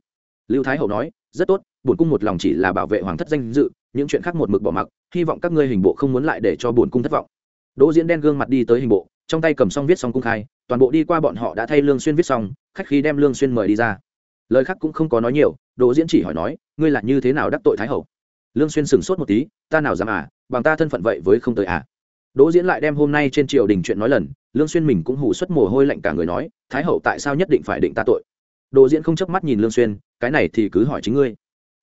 Lưu thái hậu nói, rất tốt, bổn cung một lòng chỉ là bảo vệ hoàng thất danh dự, những chuyện khác một mực bỏ mặc, hy vọng các ngươi hình bộ không muốn lại để cho bổn cung thất vọng. Đỗ diễn đen gương mặt đi tới hình bộ, trong tay cầm xong viết xong cung khai toàn bộ đi qua bọn họ đã thay lương xuyên viết xong, khách khí đem lương xuyên mời đi ra. Lời khác cũng không có nói nhiều, đỗ diễn chỉ hỏi nói, ngươi là như thế nào đắc tội thái hậu? Lương xuyên sừng sốt một tí, ta nào dám à bằng ta thân phận vậy với không tới à. Đỗ diễn lại đem hôm nay trên triều đình chuyện nói lần, lương xuyên mình cũng hù xuất mồ hôi lạnh cả người nói, thái hậu tại sao nhất định phải định ta tội? Đỗ diễn không chớp mắt nhìn lương xuyên, cái này thì cứ hỏi chính ngươi.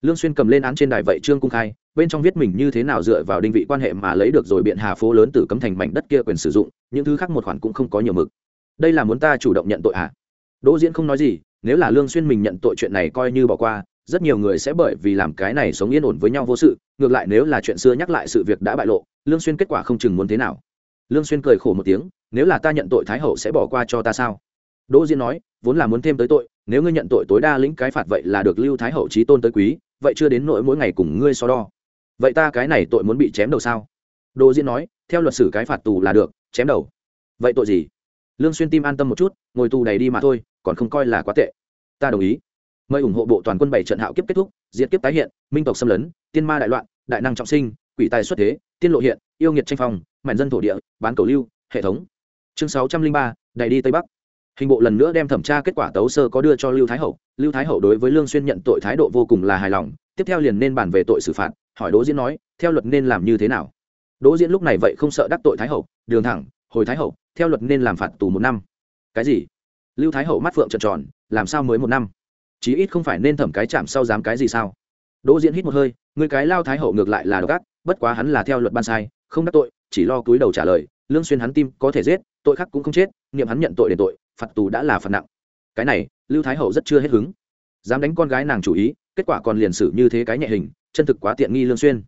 Lương xuyên cầm lên án trên đài vậy trương cung khai, bên trong viết mình như thế nào dựa vào đinh vị quan hệ mà lấy được rồi biện hà phố lớn từ cấm thành mảnh đất kia quyền sử dụng, những thứ khác một khoản cũng không có nhiều mực đây là muốn ta chủ động nhận tội à đỗ diễn không nói gì, nếu là lương xuyên mình nhận tội chuyện này coi như bỏ qua, rất nhiều người sẽ bởi vì làm cái này sống yên ổn với nhau vô sự. Ngược lại nếu là chuyện xưa nhắc lại sự việc đã bại lộ, lương xuyên kết quả không chừng muốn thế nào? Lương xuyên cười khổ một tiếng, nếu là ta nhận tội thái hậu sẽ bỏ qua cho ta sao? Đỗ diễn nói, vốn là muốn thêm tới tội, nếu ngươi nhận tội tối đa lĩnh cái phạt vậy là được lưu thái hậu trí tôn tới quý, vậy chưa đến nỗi mỗi ngày cùng ngươi so đo. Vậy ta cái này tội muốn bị chém đầu sao? Đỗ diễn nói, theo luật sử cái phạt tù là được, chém đầu. Vậy tội gì? Lương xuyên tim an tâm một chút, ngồi tù đầy đi mà thôi, còn không coi là quá tệ. Ta đồng ý. Mời ủng hộ bộ toàn quân bảy trận hạo kiếp kết thúc, diệt kiếp tái hiện, minh tộc xâm lấn, tiên ma đại loạn, đại năng trọng sinh, quỷ tài xuất thế, tiên lộ hiện, yêu nghiệt tranh phong, mảnh dân thổ địa, bán cầu lưu, hệ thống. Chương sáu trăm linh ba, đầy đi tây bắc. Hình bộ lần nữa đem thẩm tra kết quả tấu sơ có đưa cho lưu thái hậu. Lưu thái hậu đối với lương xuyên nhận tội thái độ vô cùng là hài lòng, tiếp theo liền nên bàn về tội xử phạt, hỏi đỗ diễn nói, theo luật nên làm như thế nào? Đỗ diễn lúc này vậy không sợ đắc tội thái hậu, đường thẳng, hồi thái hậu theo luật nên làm phạt tù một năm. Cái gì? Lưu thái hậu mắt phượng trợn tròn, làm sao mới một năm? Chí ít không phải nên thẩm cái chạm sau dám cái gì sao? Đỗ diễn hít một hơi, người cái lao thái hậu ngược lại là độc ác, bất quá hắn là theo luật ban sai, không đắc tội, chỉ lo cúi đầu trả lời, lương xuyên hắn tim có thể giết, tội khác cũng không chết, niệm hắn nhận tội để tội, phạt tù đã là phạt nặng. Cái này, lưu thái hậu rất chưa hết hứng. Dám đánh con gái nàng chủ ý, kết quả còn liền xử như thế cái nhẹ hình, chân thực quá tiện nghi lương xuyên.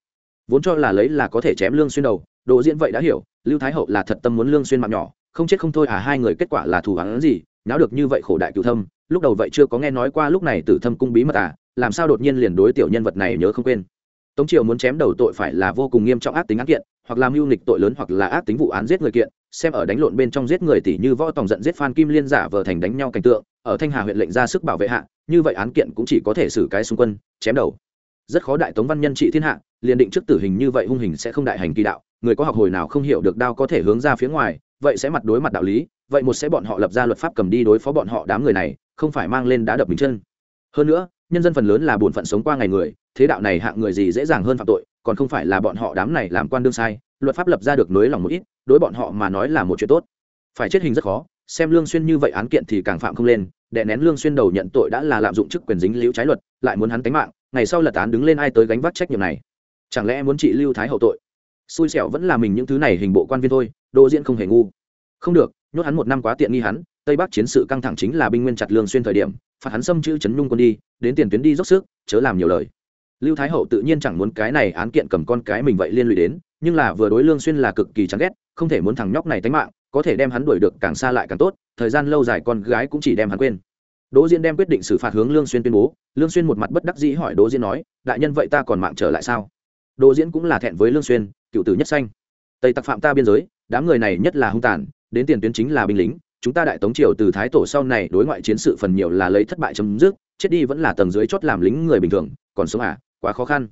Vốn cho là lấy là có thể chém lương xuyên đầu, đỗ diễn vậy đã hiểu, lưu thái hậu là thật tâm muốn lương xuyên mạng nhỏ không chết không thôi à hai người kết quả là thù hắn gì nháo được như vậy khổ đại cựu thâm, lúc đầu vậy chưa có nghe nói qua lúc này tử thâm cung bí mật à làm sao đột nhiên liền đối tiểu nhân vật này nhớ không quên. Tống triều muốn chém đầu tội phải là vô cùng nghiêm trọng ác tính án kiện, hoặc làm mưu nghịch tội lớn hoặc là ác tính vụ án giết người kiện, xem ở đánh lộn bên trong giết người tỷ như võ tòng giận giết phan kim liên giả vờ thành đánh nhau cảnh tượng, ở thanh hà huyện lệnh ra sức bảo vệ hạ, như vậy án kiện cũng chỉ có thể xử cái xung quân, chém đầu. Rất khó đại tống văn nhân trị thiên hạ, liền định trước tử hình như vậy hung hình sẽ không đại hành kỳ đạo, người có học hồi nào không hiểu được đao có thể hướng ra phía ngoài vậy sẽ mặt đối mặt đạo lý, vậy một sẽ bọn họ lập ra luật pháp cầm đi đối phó bọn họ đám người này, không phải mang lên đá đập bình chân. Hơn nữa, nhân dân phần lớn là bổn phận sống qua ngày người, thế đạo này hạng người gì dễ dàng hơn phạm tội, còn không phải là bọn họ đám này làm quan đương sai, luật pháp lập ra được nới lòng một ít, đối bọn họ mà nói là một chuyện tốt. Phải chết hình rất khó, xem lương xuyên như vậy án kiện thì càng phạm không lên, đè nén lương xuyên đầu nhận tội đã là lạm dụng chức quyền dính liễu trái luật, lại muốn hắn tính mạng, ngày sau lật án đứng lên ai tới gánh vác trách nhiệm này? Chẳng lẽ muốn trị lưu thái hậu tội? Xui xẻo vẫn là mình những thứ này hình bộ quan viên thôi, Đỗ diễn không hề ngu. Không được, nhốt hắn một năm quá tiện nghi hắn, tây bắc chiến sự căng thẳng chính là binh nguyên chặt lương xuyên thời điểm, phạt hắn xâm chữ chấn nhung quân đi, đến tiền tuyến đi dốc sức, chớ làm nhiều lời. Lưu thái hậu tự nhiên chẳng muốn cái này án kiện cầm con cái mình vậy liên lụy đến, nhưng là vừa đối lương xuyên là cực kỳ chán ghét, không thể muốn thằng nhóc này tánh mạng, có thể đem hắn đuổi được càng xa lại càng tốt, thời gian lâu dài con gái cũng chỉ đem hắn quên. Đỗ diễn đem quyết định xử phạt hướng lương xuyên tuyên bố, lương xuyên một mặt bất đắc dĩ hỏi đỗ diễn nói, đại nhân vậy ta còn mạng trở lại sao? Đỗ diễn cũng là thẹn với lương xuyên cựu tử nhất xanh tây tặc phạm ta biên giới, đám người này nhất là hung tàn, đến tiền tuyến chính là binh lính, chúng ta đại tống triều từ thái tổ sau này đối ngoại chiến sự phần nhiều là lấy thất bại chấm dứt, chết đi vẫn là tầng dưới chót làm lính người bình thường, còn sống à quá khó khăn.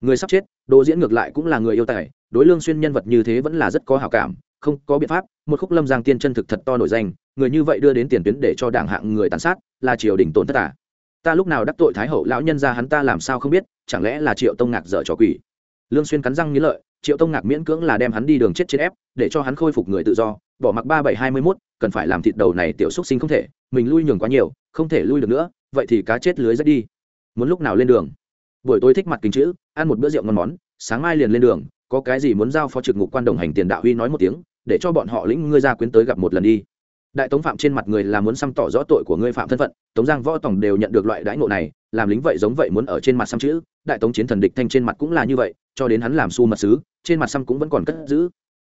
Người sắp chết đồ diễn ngược lại cũng là người yêu tài, đối lương xuyên nhân vật như thế vẫn là rất có hảo cảm, không có biện pháp, một khúc lâm giang tiên chân thực thật to nổi danh, người như vậy đưa đến tiền tuyến để cho đảng hạng người tàn sát, là triều đình tổn thất à. Ta lúc nào đắc tội thái hậu lão nhân ra hắn ta làm sao không biết, chẳng lẽ là triệu tông ngạc dở trò quỷ. Lương xuyên cắn răng nghĩ lợi triệu tông ngạc miễn cưỡng là đem hắn đi đường chết trên ép, để cho hắn khôi phục người tự do, bỏ mặc ba bảy hai mươi mốt, cần phải làm thịt đầu này tiểu xúc sinh không thể, mình lui nhường quá nhiều, không thể lui được nữa, vậy thì cá chết lưới rách đi. Muốn lúc nào lên đường? Buổi tối thích mặt kính chữ, ăn một bữa rượu ngon món, sáng mai liền lên đường, có cái gì muốn giao phó trực ngục quan đồng hành tiền đạo huy nói một tiếng, để cho bọn họ lĩnh ngươi ra quyến tới gặp một lần đi. Đại tống phạm trên mặt người là muốn xăm tỏ rõ tội của ngươi phạm thân phận, tống giang võ tổng đều nhận được loại đãi ngộ này, làm lính vậy giống vậy muốn ở trên mặt xăm chữ, đại tống chiến thần địch thanh trên mặt cũng là như vậy cho đến hắn làm su mật sứ, trên mặt xăm cũng vẫn còn cất giữ.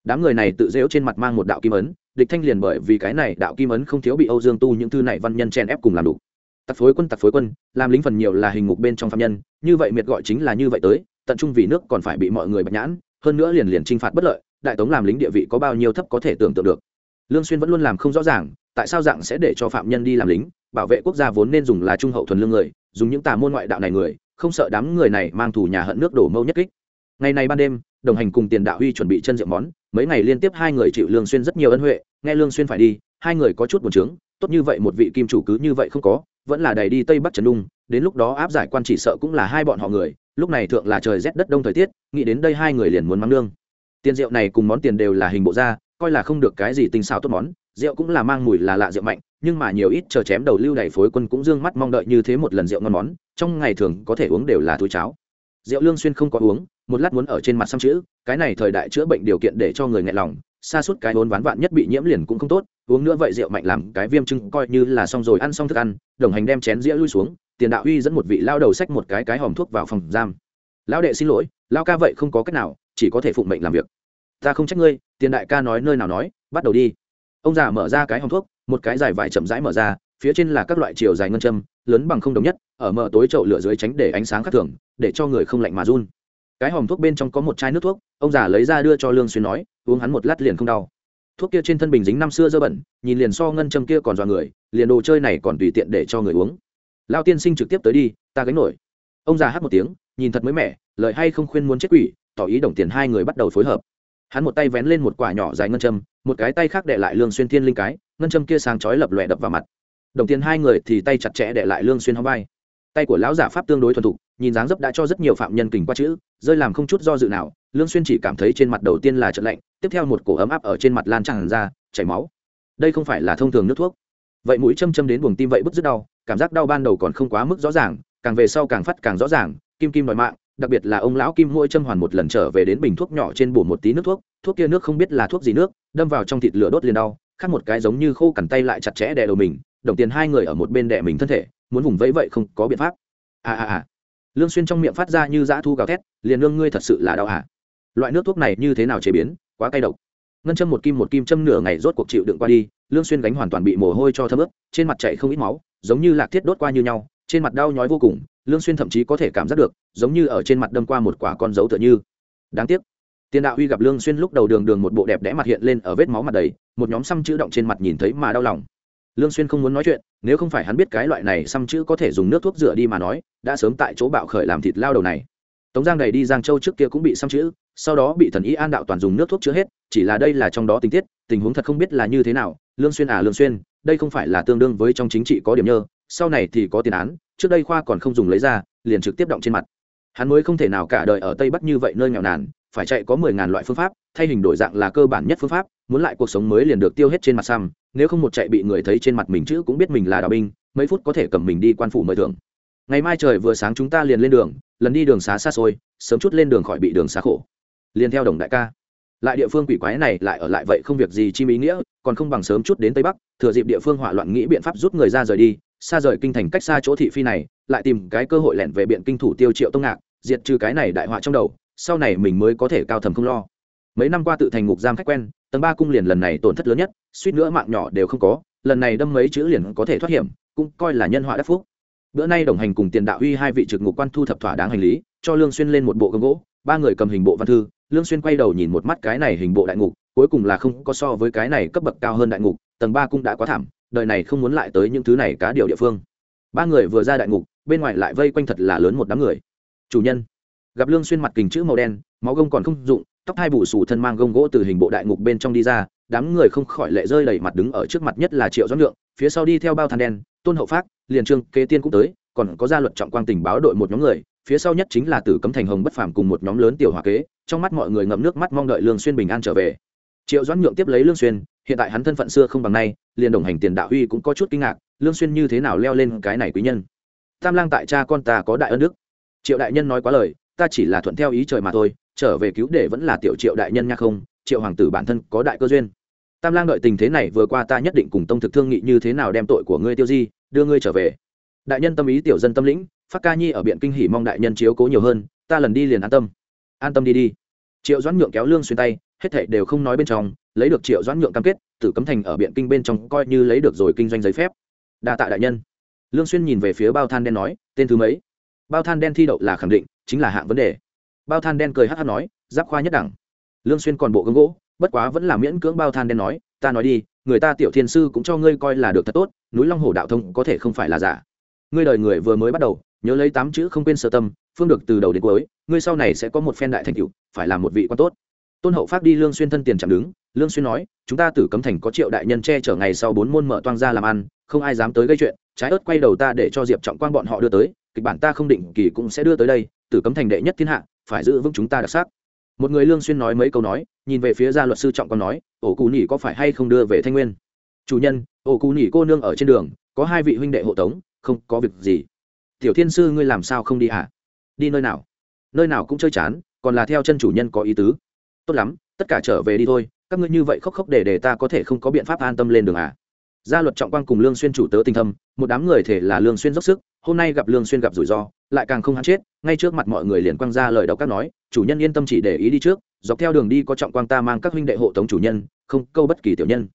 Đám người này tự dễu trên mặt mang một đạo kim ấn, địch thanh liền bởi vì cái này đạo kim ấn không thiếu bị âu dương tu những thư này văn nhân chen ép cùng làm đủ. Tặc phối quân, tặc phối quân, làm lính phần nhiều là hình ngục bên trong phạm nhân, như vậy miệt gọi chính là như vậy tới, tận trung vì nước còn phải bị mọi người bạch nhãn, hơn nữa liền liền t r i n h phạt bất lợi, đại tống làm lính địa vị có bao nhiêu thấp có thể tưởng tượng được. Lương xuyên vẫn luôn làm không rõ ràng, tại sao dạng sẽ để cho phạm nhân đi làm lính, bảo vệ quốc gia vốn nên dùng là trung hậu thuần lương người, dùng những tà môn ngoại đạo này người, không sợ đám người này mang thủ nhà hận nước đổ mâu nhất kích ngày này ban đêm, đồng hành cùng tiền đạo huy chuẩn bị chân rượu món, mấy ngày liên tiếp hai người chịu lương xuyên rất nhiều ân huệ, nghe lương xuyên phải đi, hai người có chút buồn chướng. tốt như vậy một vị kim chủ cứ như vậy không có, vẫn là đầy đi tây bắc trần đung đến lúc đó áp giải quan chỉ sợ cũng là hai bọn họ người, lúc này thượng là trời rét đất đông thời tiết, nghĩ đến đây hai người liền muốn mắng nương tiền rượu này cùng món tiền đều là hình bộ da, coi là không được cái gì tinh xảo tốt món, rượu cũng là mang mùi là lạ rượu mạnh, nhưng mà nhiều ít chờ chém đầu lưu đầy phối quân cũng dương mắt mong đợi như thế một lần rượu ngon món, trong ngày thường có thể uống đều là túi cháo rượu lương xuyên không có uống một lát muốn ở trên mặt xăm chữ, cái này thời đại chữa bệnh điều kiện để cho người nghẹn lòng xa suốt cái vốn ván vạn nhất bị nhiễm liền cũng không tốt, uống nữa vậy rượu mạnh làm cái viêm trưng coi như là xong rồi, ăn xong thức ăn, đồng hành đem chén dĩa lui xuống, tiền đạo uy dẫn một vị lao đầu xách một cái cái hòm thuốc vào phòng giam. Lão đệ xin lỗi lao ca vậy không có cách nào, chỉ có thể phụng mệnh làm việc. Ta không trách ngươi, tiền đại ca nói nơi nào nói, bắt đầu đi. Ông già mở ra cái hòm thuốc, một cái dài vải chậm rãi mở ra, phía trên là các loại chiều dài ngân châm, lớn bằng không đồng nhất, ở mở tối chậu lửa dưới tránh để ánh sáng khác thường, để cho người không lạnh mà run cái hòm thuốc bên trong có một chai nước thuốc, ông già lấy ra đưa cho lương xuyên nói, uống hắn một lát liền không đau. Thuốc kia trên thân bình dính năm xưa dơ bẩn, nhìn liền so ngân châm kia còn dọa người, liền đồ chơi này còn tùy tiện để cho người uống. Lao tiên sinh trực tiếp tới đi, ta gánh nổi. Ông già hát một tiếng, nhìn thật mới mẻ lợi hay không khuyên muốn chết quỷ, tỏ ý đồng tiền hai người bắt đầu phối hợp. Hắn một tay vén lên một quả nhỏ dài ngân châm, một cái tay khác đệ lại lương xuyên thiên linh cái, ngân châm kia sáng chói lập lòe đập vào mặt. Đồng tiền hai người thì tay chặt chẽ đệ lại lương xuyên hóng vai tay của lão giả pháp tương đối thuần thục, nhìn dáng dấp đã cho rất nhiều phạm nhân kình qua chữ, rơi làm không chút do dự nào, lương xuyên chỉ cảm thấy trên mặt đầu tiên là trận lạnh, tiếp theo một cổ ấm áp ở trên mặt lan tràn ra, chảy máu. Đây không phải là thông thường nước thuốc. Vậy mũi châm châm đến buồng tim vậy bứt rất đau, cảm giác đau ban đầu còn không quá mức rõ ràng, càng về sau càng phát càng rõ ràng, kim kim đòi mạng, đặc biệt là ông lão kim mỗi châm hoàn một lần trở về đến bình thuốc nhỏ trên bổ một tí nước thuốc thuốc kia nước không biết là thuốc gì nước, đâm vào trong thịt lửa đốt liền đau, khác một cái giống như khô cằn tay lại chặt chẽ đè đầu mình, đồng tiền hai người ở một bên đè mình thân thể muốn vùng vẫy vậy không có biện pháp. À à à. Lương xuyên trong miệng phát ra như dã thu gào thét, liền nương ngươi thật sự là đau à. Loại nước thuốc này như thế nào chế biến? Quá cay độc. Ngân châm một kim một kim châm nửa ngày rốt cuộc chịu đựng qua đi, lương xuyên gánh hoàn toàn bị mồ hôi cho thấm ướt, trên mặt chảy không ít máu, giống như lạc thiết đốt qua như nhau, trên mặt đau nhói vô cùng, lương xuyên thậm chí có thể cảm giác được, giống như ở trên mặt đâm qua một quả con dấu tựa như. Đáng tiếc. Tiền đạo huy gặp lương xuyên lúc đầu đường đường một bộ đẹp đẽ mặt hiện lên ở vết máu mặt đầy, một nhóm xăm chữ động trên mặt nhìn thấy mà đau lòng lương xuyên không muốn nói chuyện, nếu không phải hắn biết cái loại này xăm chữ có thể dùng nước thuốc rửa đi mà nói, đã sớm tại chỗ bạo khởi làm thịt lao đầu này. Tống giang đầy đi giang châu trước kia cũng bị xăm chữ, sau đó bị thần y an đạo toàn dùng nước thuốc chữa hết, chỉ là đây là trong đó tình tiết, tình huống thật không biết là như thế nào. Lương xuyên à lương xuyên, đây không phải là tương đương với trong chính trị có điểm nhơ, sau này thì có tiền án, trước đây khoa còn không dùng lấy ra, liền trực tiếp động trên mặt. Hắn mới không thể nào cả đời ở tây bắc như vậy nơi nghèo nàn, phải chạy có mười ngàn loại phương pháp, thay hình đổi dạng là cơ bản nhất phương pháp muốn lại cuộc sống mới liền được tiêu hết trên mặt xăm, nếu không một chạy bị người thấy trên mặt mình chữ cũng biết mình là đạo binh, mấy phút có thể cầm mình đi quan phủ mời thưởng. Ngày mai trời vừa sáng chúng ta liền lên đường, lần đi đường xá xa xôi, sớm chút lên đường khỏi bị đường xá khổ. Liền theo đồng đại ca. Lại địa phương quỷ quái này lại ở lại vậy không việc gì chi ý nghĩa, còn không bằng sớm chút đến tây bắc, thừa dịp địa phương hỏa loạn nghĩ biện pháp rút người ra rời đi, xa rời kinh thành cách xa chỗ thị phi này, lại tìm cái cơ hội lẻn về biện kinh thủ tiêu triệu tông ngạc, diệt trừ cái này đại họa trong đầu, sau này mình mới có thể cao thầm không lo. Mấy năm qua tự thành ngục giam khách quen tầng ba cung liền lần này tổn thất lớn nhất, suýt nữa mạng nhỏ đều không có, lần này đâm mấy chữ liền có thể thoát hiểm, cũng coi là nhân họa đắc phúc. Bữa nay đồng hành cùng tiền đạo huy hai vị trực ngục quan thu thập thỏa đáng hành lý, cho lương xuyên lên một bộ gấm gỗ, ba người cầm hình bộ văn thư, lương xuyên quay đầu nhìn một mắt cái này hình bộ đại ngục, cuối cùng là không có so với cái này cấp bậc cao hơn đại ngục, tầng ba cung đã quá thảm, đời này không muốn lại tới những thứ này cá điều địa phương. Ba người vừa ra đại ngục, bên ngoài lại vây quanh thật là lớn một đám người. Chủ nhân. Gặp lương xuyên mặt kình chữ màu đen, máu gông còn không dụng tóc hai bù xù thân mang gông gỗ từ hình bộ đại ngục bên trong đi ra, đám người không khỏi lệ rơi đầy mặt đứng ở trước mặt nhất là triệu doãn lượng, phía sau đi theo bao than đen, tôn hậu phát liền trương, kế tiên cũng tới, còn có gia luật trọng quang tình báo đội một nhóm người, phía sau nhất chính là tử cấm thành hồng bất phàm cùng một nhóm lớn tiểu hòa kế, trong mắt mọi người ngậm nước mắt mong đợi lương xuyên bình an trở về. Triệu doãn nhượng tiếp lấy lương xuyên, hiện tại hắn thân phận xưa không bằng nay, liền đồng hành tiền đạo huy cũng có chút kinh ngạc, lương xuyên như thế nào leo lên cái này quý nhân? Tam lang tại cha con ta có đại ân đức. Triệu đại nhân nói quá lời, ta chỉ là thuận theo ý trời mà thôi trở về cứu để vẫn là tiểu triệu đại nhân nha không, triệu hoàng tử bản thân có đại cơ duyên. Tam lang đợi tình thế này vừa qua ta nhất định cùng tông thực thương nghị như thế nào đem tội của ngươi tiêu di, đưa ngươi trở về. Đại nhân tâm ý tiểu dân tâm lĩnh, phát ca nhi ở biện kinh hỉ mong đại nhân chiếu cố nhiều hơn, ta lần đi liền an tâm. An tâm đi đi. Triệu doãn nhượng kéo lương xuyên tay, hết thảy đều không nói bên trong, lấy được triệu doãn nhượng cam kết, tử cấm thành ở biện kinh bên trong coi như lấy được rồi kinh doanh giấy phép. Đa tạ đại nhân. Lương xuyên nhìn về phía bao than đen nói, tên thứ mấy? Bao than đen thi đậu là khẳng định, chính là hạng vấn đề bao than đen cười hắt hắt nói, giáp khoa nhất đẳng. Lương xuyên còn bộ gương gỗ, bất quá vẫn là miễn cưỡng bao than đen nói, ta nói đi, người ta tiểu thiên sư cũng cho ngươi coi là được thật tốt, núi long hồ đạo thông có thể không phải là giả. Ngươi đời người vừa mới bắt đầu, nhớ lấy tám chữ không quên sơ tâm, phương được từ đầu đến cuối, ngươi sau này sẽ có một phen đại thành tựu, phải là một vị quan tốt. Tôn hậu phát đi lương xuyên thân tiền chạm đứng, lương xuyên nói, chúng ta tử cấm thành có triệu đại nhân che chở ngày sau bốn môn mở toang ra làm ăn, không ai dám tới gây chuyện, trái ớt quay đầu ta để cho diệp trọng quang bọn họ đưa tới, kịch bản ta không định kỳ cũng sẽ đưa tới đây, tử cấm thành đệ nhất thiên hạ phải giữ vững chúng ta đặc sắc. Một người lương xuyên nói mấy câu nói, nhìn về phía gia luật sư trọng còn nói, ổ cù nhỉ có phải hay không đưa về thanh nguyên? Chủ nhân, ổ cù nhỉ cô nương ở trên đường, có hai vị huynh đệ hộ tống, không có việc gì. Tiểu thiên sư ngươi làm sao không đi hả? Đi nơi nào? Nơi nào cũng chơi chán, còn là theo chân chủ nhân có ý tứ. Tốt lắm, tất cả trở về đi thôi, các ngươi như vậy khóc khóc để để ta có thể không có biện pháp an tâm lên đường à? Gia luật trọng quang cùng lương xuyên chủ tớ tình thâm, một đám người thể là lương xuyên dốc sức, hôm nay gặp lương xuyên gặp rủi ro, lại càng không hắn chết, ngay trước mặt mọi người liền quang ra lời đầu các nói, chủ nhân yên tâm chỉ để ý đi trước, dọc theo đường đi có trọng quang ta mang các huynh đệ hộ tống chủ nhân, không câu bất kỳ tiểu nhân.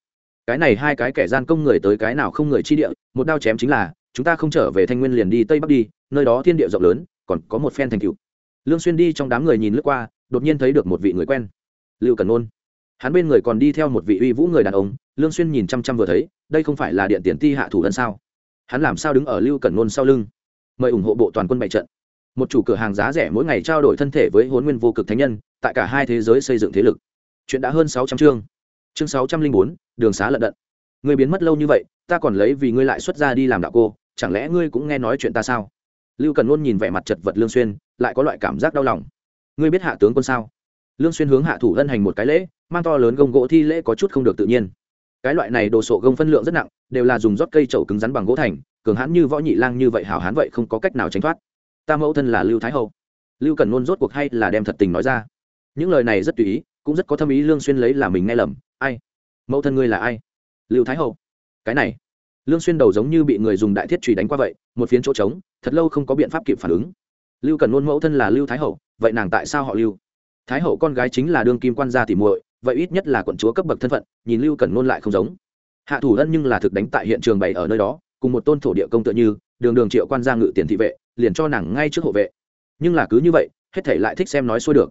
Cái này hai cái kẻ gian công người tới cái nào không người chi địa, một đao chém chính là, chúng ta không trở về thanh nguyên liền đi tây bắc đi, nơi đó thiên địa rộng lớn, còn có một phen thành cựu lương xuyên đi trong đám người nhìn lướt qua, đột nhiên thấy được một vị người quen. Lưu cần ôn hắn bên người còn đi theo một vị uy vũ người đàn ông, lương xuyên nhìn chăm chăm vừa thấy, đây không phải là điện tiền ti hạ thủ lần sao? Hắn làm sao đứng ở lưu cẩn nôn sau lưng? Mời ủng hộ bộ toàn quân bại trận. Một chủ cửa hàng giá rẻ mỗi ngày trao đổi thân thể với huấn nguyên vô cực thánh nhân, tại cả hai thế giới xây dựng thế lực. Chuyện đã hơn sáu trăm chương. Chương sáu trăm linh bốn, đường xá lận đận. Ngươi biến mất lâu như vậy, ta còn lấy vì ngươi lại xuất ra đi làm đạo cô, chẳng lẽ ngươi cũng nghe nói chuyện ta sao? Lưu cần luôn nhìn vẻ mặt chật vật lương xuyên, lại có loại cảm giác đau lòng. Ngươi biết hạ tướng quân sao? Lương xuyên hướng hạ thủ lân hành một cái lễ mang to lớn gông gỗ thi lễ có chút không được tự nhiên. Cái loại này đồ sộ gông phân lượng rất nặng, đều là dùng rót cây chậu cứng rắn bằng gỗ thành, cường hãn như võ nhị lang như vậy hảo hán vậy không có cách nào tránh thoát. Ta mẫu thân là lưu thái hậu. Lưu cần nôn rốt cuộc hay là đem thật tình nói ra. Những lời này rất tùy ý, cũng rất có thâm ý lương xuyên lấy là mình nghe lầm. Ai? Mẫu thân ngươi là ai? Lưu thái hậu. Cái này. Lương xuyên đầu giống như bị người dùng đại thiết chùy đánh qua vậy, một phiến chỗ trống, thật lâu không có biện pháp kịp phản ứng. Lưu cần nôn mẫu thân là lưu thái hậu, vậy nàng tại sao họ lưu? Thái hậu con gái chính là đương kim quan gia tỷ muội vậy ít nhất là quận chúa cấp bậc thân phận, nhìn lưu cần nôn lại không giống. Hạ thủ ân nhưng là thực đánh tại hiện trường bày ở nơi đó, cùng một tôn thổ địa công tựa như, đường đường triệu quan gia ngự tiền thị vệ, liền cho nàng ngay trước hộ vệ. Nhưng là cứ như vậy, hết thảy lại thích xem nói xuôi được.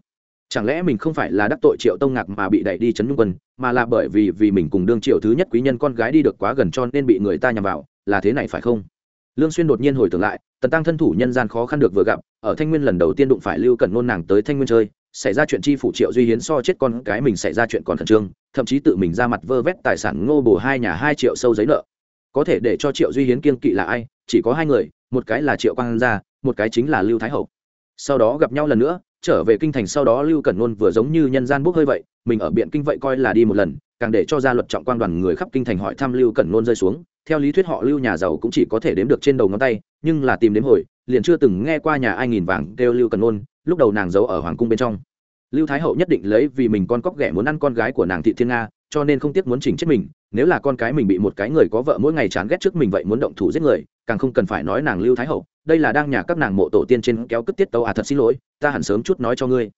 Chẳng lẽ mình không phải là đắc tội triệu tông ngạc mà bị đẩy đi chấn nhung quân, mà là bởi vì vì mình cùng đương triệu thứ nhất quý nhân con gái đi được quá gần cho nên bị người ta nhằm vào, là thế này phải không? Lương xuyên đột nhiên hồi tưởng lại, tần tăng thân thủ nhân gian khó khăn được vừa gặp, ở thanh nguyên lần đầu tiên đụng phải lưu cẩn nôn nàng tới thanh nguyên chơi xảy ra chuyện chi phủ triệu duy hiến so chết con cái mình xảy ra chuyện còn khẩn trương, thậm chí tự mình ra mặt vơ vét tài sản ngô bổ hai nhà hai triệu sâu giấy nợ. Có thể để cho triệu duy hiến kiên kỵ là ai? Chỉ có hai người, một cái là triệu quang gia, một cái chính là lưu thái hậu. Sau đó gặp nhau lần nữa, trở về kinh thành sau đó lưu cẩn nôn vừa giống như nhân gian bốc hơi vậy, mình ở biện kinh vậy coi là đi một lần, càng để cho gia luật trọng quan đoàn người khắp kinh thành hỏi thăm lưu cẩn nôn rơi xuống. Theo lý thuyết họ lưu nhà giàu cũng chỉ có thể đếm được trên đầu ngón tay, nhưng là tìm đếm hồi, liền chưa từng nghe qua nhà ai nghìn vàng kêu lưu cẩn nôn lúc đầu nàng giấu ở hoàng cung bên trong. Lưu thái hậu nhất định lấy vì mình con cóc ghẻ muốn ăn con gái của nàng thị thiên nga, cho nên không tiếc muốn chỉnh chết mình, nếu là con cái mình bị một cái người có vợ mỗi ngày chán ghét trước mình vậy muốn động thủ giết người, càng không cần phải nói nàng lưu thái hậu, đây là đang nhà các nàng mộ tổ tiên trên kéo cất tiết tấu à thật xin lỗi, ta hẳn sớm chút nói cho ngươi.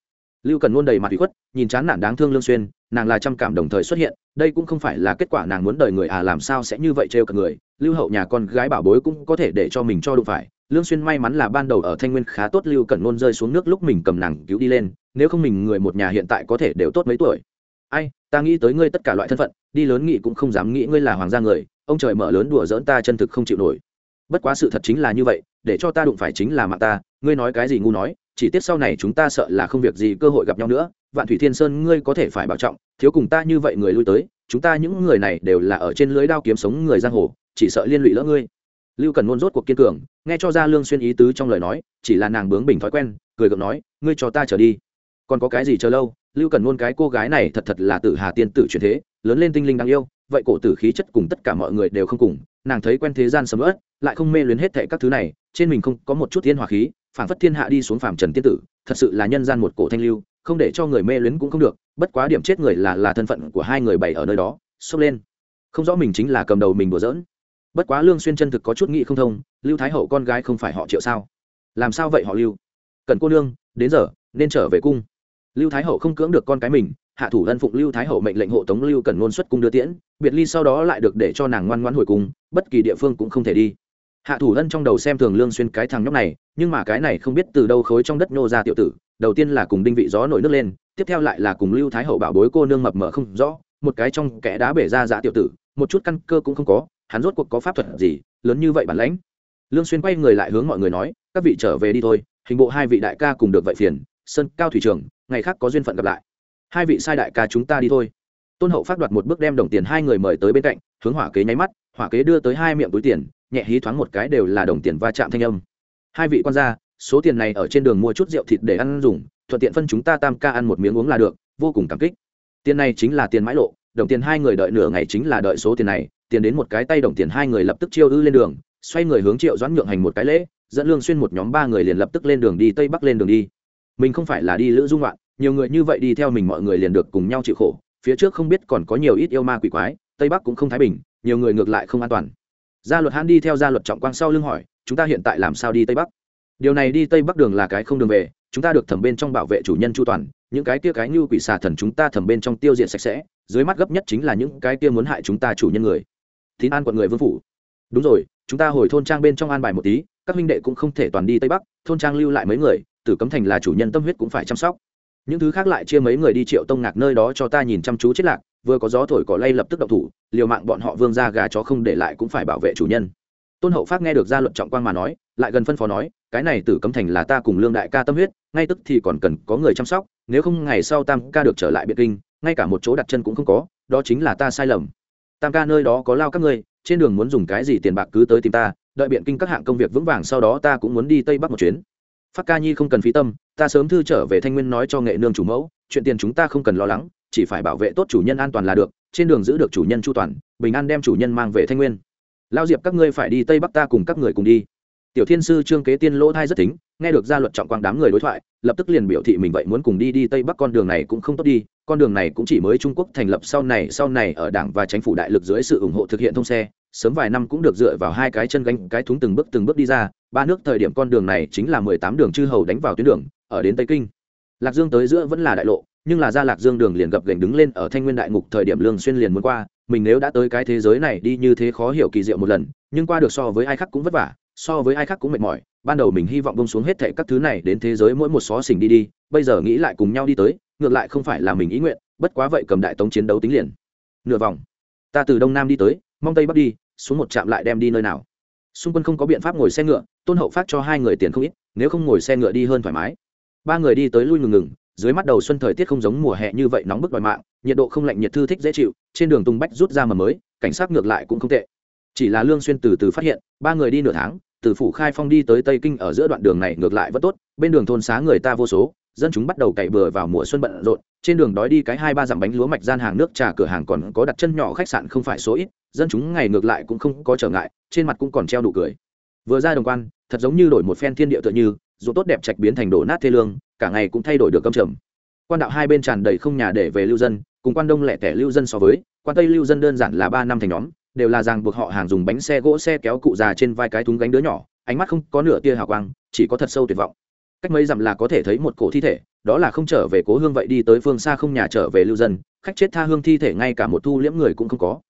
Lưu cần luôn đầy mặt bị khuất, nhìn chán nản đáng thương lương xuyên, nàng là trăm cảm đồng thời xuất hiện, đây cũng không phải là kết quả nàng muốn đời người à làm sao sẽ như vậy trêu cả người, lưu hậu nhà con gái bảo bối cũng có thể để cho mình cho đụng phải lương xuyên may mắn là ban đầu ở thanh nguyên khá tốt lưu cần luôn rơi xuống nước lúc mình cầm nàng cứu đi lên, nếu không mình người một nhà hiện tại có thể đều tốt mấy tuổi. Ai, ta nghĩ tới ngươi tất cả loại thân phận, đi lớn nghị cũng không dám nghĩ ngươi là hoàng gia người, ông trời mở lớn đùa dỡn ta chân thực không chịu nổi. Bất quá sự thật chính là như vậy, để cho ta đụng phải chính là mạng ta, ngươi nói cái gì ngu nói, chỉ tiếc sau này chúng ta sợ là không việc gì cơ hội gặp nhau nữa, vạn thủy thiên sơn ngươi có thể phải bảo trọng, thiếu cùng ta như vậy người lui tới, chúng ta những người này đều là ở trên lưới đao kiếm sống người giang hồ, chỉ sợ liên lụy lỡ ngươi lưu cần ngôn rốt cuộc kiên cường, nghe cho ra lương xuyên ý tứ trong lời nói, chỉ là nàng bướng bình thói quen, cười gượng nói, ngươi cho ta trở đi. Còn có cái gì chờ lâu? Lưu cần ngôn cái cô gái này thật thật là tử hà tiên tử truyền thế, lớn lên tinh linh đáng yêu, vậy cổ tử khí chất cùng tất cả mọi người đều không cùng, nàng thấy quen thế gian sầm ớt lại không mê luyến hết thệ các thứ này, trên mình không có một chút thiên hòa khí, phảng phất thiên hạ đi xuống phàm trần tiên tử, thật sự là nhân gian một cổ thanh lưu, không để cho người mê luyến cũng không được, bất quá điểm chết người là là thân phận của hai người bày ở nơi đó, xốc lên. Không rõ mình chính là cầm đầu mình đùa giỡn bất quá lương xuyên chân thực có chút nghĩ không thông, lưu thái hậu con gái không phải họ triệu sao? Làm sao vậy họ lưu? Cần cô nương, đến giờ, nên trở về cung. Lưu thái hậu không cưỡng được con cái mình, hạ thủ ân phụng lưu thái hậu mệnh lệnh hộ tống lưu cần ngôn xuất cung đưa tiễn, biệt ly sau đó lại được để cho nàng ngoan ngoãn hồi cung, bất kỳ địa phương cũng không thể đi. Hạ thủ ân trong đầu xem thường lương xuyên cái thằng nhóc này, nhưng mà cái này không biết từ đâu khối trong đất nô ra tiểu tử, đầu tiên là cùng đinh vị gió nổi nước lên, tiếp theo lại là cùng lưu thái hậu bảo bối cô nương mập mờ không rõ, một cái trong kẻ đá bể ra dạ tiểu tử, một chút căn cơ cũng không có hắn rốt cuộc có pháp thuật gì, lớn như vậy bản lãnh? Lương xuyên quay người lại hướng mọi người nói, các vị trở về đi thôi, hình bộ hai vị đại ca cùng được vậy phiền, sơn cao thủy trường, ngày khác có duyên phận gặp lại. Hai vị sai đại ca chúng ta đi thôi. Tôn hậu phát đoạt một bước đem đồng tiền hai người mời tới bên cạnh, hướng hỏa kế nháy mắt, hỏa kế đưa tới hai miệng túi tiền, nhẹ hí thoáng một cái đều là đồng tiền va chạm thanh âm. Hai vị quan gia, số tiền này ở trên đường mua chút rượu thịt để ăn dùng, thuận tiện phân chúng ta tam ca ăn một miếng uống là được, vô cùng cảm kích. Tiền này chính là tiền mãi lộ, đồng tiền hai người đợi nửa ngày chính là đợi số tiền này tiền đến một cái tay đồng tiền, hai người lập tức chiêu ư lên đường, xoay người hướng triệu doãn nhượng hành một cái lễ, dẫn lương xuyên một nhóm ba người liền lập tức lên đường đi tây bắc lên đường đi. Mình không phải là đi lữ dung loạn, nhiều người như vậy đi theo mình mọi người liền được cùng nhau chịu khổ, phía trước không biết còn có nhiều ít yêu ma quỷ quái, tây bắc cũng không thái bình, nhiều người ngược lại không an toàn. Gia luật hãn đi theo gia luật trọng quang sau lưng hỏi, chúng ta hiện tại làm sao đi tây bắc? Điều này đi tây bắc đường là cái không đường về, chúng ta được thẩm bên trong bảo vệ chủ nhân chu toàn, những cái kia cái như quỷ xà thần chúng ta thẩm bên trong tiêu diệt sạch sẽ, dưới mắt gấp nhất chính là những cái kia muốn hại chúng ta chủ nhân người tín an quận người vương phủ. Đúng rồi, chúng ta hồi thôn trang bên trong an bài một tí, các huynh đệ cũng không thể toàn đi tây bắc, thôn trang lưu lại mấy người, tử cấm thành là chủ nhân tâm huyết cũng phải chăm sóc. Những thứ khác lại chia mấy người đi triệu tông ngạc nơi đó cho ta nhìn chăm chú chết lạc, vừa có gió thổi cỏ lay lập tức động thủ, liều mạng bọn họ vương ra gà chó không để lại cũng phải bảo vệ chủ nhân. Tôn hậu phát nghe được gia luận trọng quan mà nói, lại gần phân phó nói, cái này tử cấm thành là ta cùng lương đại ca tâm huyết, ngay tức thì còn cần có người chăm sóc, nếu không ngày sau tam ca được trở lại biệt kinh, ngay cả một chỗ đặt chân cũng không có, đó chính là ta sai lầm tam ca nơi đó có lao các ngươi, trên đường muốn dùng cái gì tiền bạc cứ tới tìm ta, đợi biện kinh các hạng công việc vững vàng sau đó ta cũng muốn đi tây bắc một chuyến. Phát ca nhi không cần phí tâm, ta sớm thư trở về thanh nguyên nói cho nghệ nương chủ mẫu, chuyện tiền chúng ta không cần lo lắng, chỉ phải bảo vệ tốt chủ nhân an toàn là được, trên đường giữ được chủ nhân chu toàn, bình an đem chủ nhân mang về thanh nguyên. Lao diệp các ngươi phải đi tây bắc ta cùng các người cùng đi. Tiểu thiên sư trương kế tiên lỗ thai rất tính nghe được gia luật trọng quang đám người đối thoại, lập tức liền biểu thị mình vậy muốn cùng đi đi tây bắc con đường này cũng không tốt đi con đường này cũng chỉ mới trung quốc thành lập sau này sau này ở đảng và chính phủ đại lực dưới sự ủng hộ thực hiện thông xe, sớm vài năm cũng được dựa vào hai cái chân gánh, cái thúng từng bước từng bước đi ra. Ba nước thời điểm con đường này chính là mười tám đường chư hầu đánh vào tuyến đường, ở đến tây kinh. Lạc dương tới giữa vẫn là đại lộ, nhưng là ra lạc dương đường liền gập gành đứng lên ở thanh nguyên đại ngục thời điểm lương xuyên liền muốn qua. Mình nếu đã tới cái thế giới này đi như thế khó hiểu kỳ diệu một lần, nhưng qua được so với ai khác cũng vất vả, so với ai khác cũng mệt mỏi. Ban đầu mình hy vọng bông xuống hết thệ các thứ này đến thế giới mỗi một xó xỉnh đi đi, bây giờ nghĩ lại cùng nhau đi tới ngược lại không phải là mình ý nguyện, bất quá vậy cầm đại tống chiến đấu tính liền. Nửa vòng, ta từ đông nam đi tới, mong tây bắc đi, xuống một trạm lại đem đi nơi nào. Xung quân không có biện pháp ngồi xe ngựa, tôn hậu phát cho hai người tiền không ít, nếu không ngồi xe ngựa đi hơn thoải mái. Ba người đi tới lui ngừng ngừng, dưới mắt đầu xuân thời tiết không giống mùa hè như vậy nóng bức đòi mạng, nhiệt độ không lạnh nhiệt thư thích dễ chịu, trên đường tung bách rút ra mà mới, cảnh sát ngược lại cũng không tệ. Chỉ là lương xuyên từ từ phát hiện, ba người đi nửa tháng, từ phủ khai phong đi tới tây kinh ở giữa đoạn đường này ngược lại vẫn tốt, bên đường thôn xá người ta vô số dân chúng bắt đầu cày bừa vào mùa xuân bận rộn, trên đường đói đi cái hai ba dặm bánh lúa mạch gian hàng nước trà cửa hàng còn có đặt chân nhỏ khách sạn không phải số ít, dân chúng ngày ngược lại cũng không có trở ngại, trên mặt cũng còn treo đủ cười. Vừa ra đồng quan, thật giống như đổi một phen thiên địa tựa như dù tốt đẹp trạch biến thành đổ nát thê lương, cả ngày cũng thay đổi được câm trầm quan đạo hai bên tràn đầy không nhà để về lưu dân, cùng quan đông lẻ tẻ lưu dân so với, quan tây lưu dân đơn giản là ba năm thành nhóm, đều là ràng buộc họ hàng dùng bánh xe gỗ xe kéo cụ già trên vai cái thúng gánh đứa nhỏ, ánh mắt không có nửa tia hào quang, chỉ có thật sâu tuyệt vọng cách mấy dặm là có thể thấy một cổ thi thể, đó là không trở về cố hương vậy đi tới phương xa không nhà trở về lưu dân, khách chết tha hương thi thể ngay cả một thu liễm người cũng không có.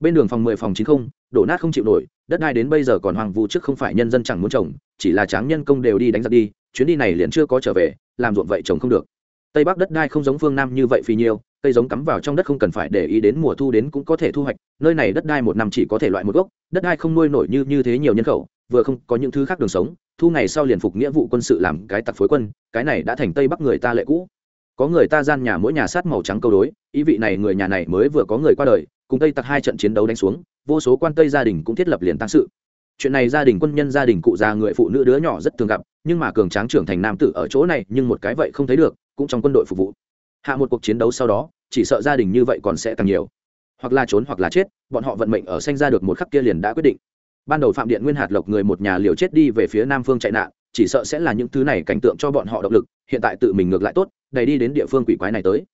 Bên đường phòng mười phòng chín không, đổ nát không chịu nổi, đất đai đến bây giờ còn hoàng vụ trước không phải nhân dân chẳng muốn trồng, chỉ là tráng nhân công đều đi đánh giặc đi, chuyến đi này liền chưa có trở về, làm ruộng vậy trồng không được. Tây bắc đất đai không giống phương nam như vậy phì nhiêu cây giống cắm vào trong đất không cần phải để ý đến mùa thu đến cũng có thể thu hoạch, nơi này đất đai một năm chỉ có thể loại một gốc, đất đai không nuôi nổi như như thế nhiều nhân khẩu, vừa không có những thứ khác đường sống thu ngày sau liền phục nghĩa vụ quân sự làm cái tặc phối quân, cái này đã thành tây bắc người ta lệ cũ. Có người ta gian nhà mỗi nhà sát màu trắng câu đối, ý vị này người nhà này mới vừa có người qua đời, cùng tây tặc hai trận chiến đấu đánh xuống, vô số quan tây gia đình cũng thiết lập liền tăng sự. Chuyện này gia đình quân nhân, gia đình cụ già, người phụ nữ đứa nhỏ rất thường gặp, nhưng mà cường tráng trưởng thành nam tử ở chỗ này, nhưng một cái vậy không thấy được, cũng trong quân đội phục vụ. Hạ một cuộc chiến đấu sau đó, chỉ sợ gia đình như vậy còn sẽ càng nhiều. Hoặc là trốn hoặc là chết, bọn họ vận mệnh ở sanh ra được một khắc kia liền đã quyết định ban đầu phạm điện nguyên hạt lộc người một nhà liều chết đi về phía nam phương chạy nạn, chỉ sợ sẽ là những thứ này cảnh tượng cho bọn họ động lực, hiện tại tự mình ngược lại tốt đầy đi đến địa phương quỷ quái này tới.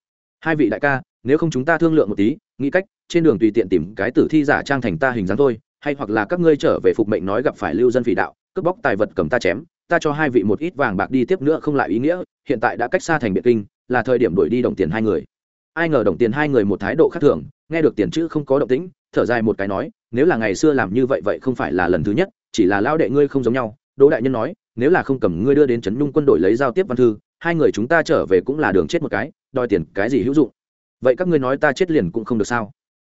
Hai vị đại ca, nếu không chúng ta thương lượng một tí, nghĩ cách, trên đường tùy tiện tìm cái tử thi giả trang thành ta hình dáng thôi, hay hoặc là các ngươi trở về phục mệnh nói gặp phải lưu dân phỉ đạo, cướp bóc tài vật cầm ta chém, ta cho hai vị một ít vàng bạc đi tiếp nữa không lại ý nghĩa, hiện tại đã cách xa thành biệt kinh, là thời điểm đuổi đi đồng tiền hai người. Ai ngờ đồng tiền hai người một thái độ khác thường, nghe được tiền chữ không có động tĩnh thở dài một cái nói, nếu là ngày xưa làm như vậy vậy không phải là lần thứ nhất, chỉ là lao đệ ngươi không giống nhau. Đỗ đại nhân nói, nếu là không cầm ngươi đưa đến trấn nhung quân đội lấy giao tiếp văn thư, hai người chúng ta trở về cũng là đường chết một cái, đòi tiền cái gì hữu dụng? Vậy các ngươi nói ta chết liền cũng không được sao?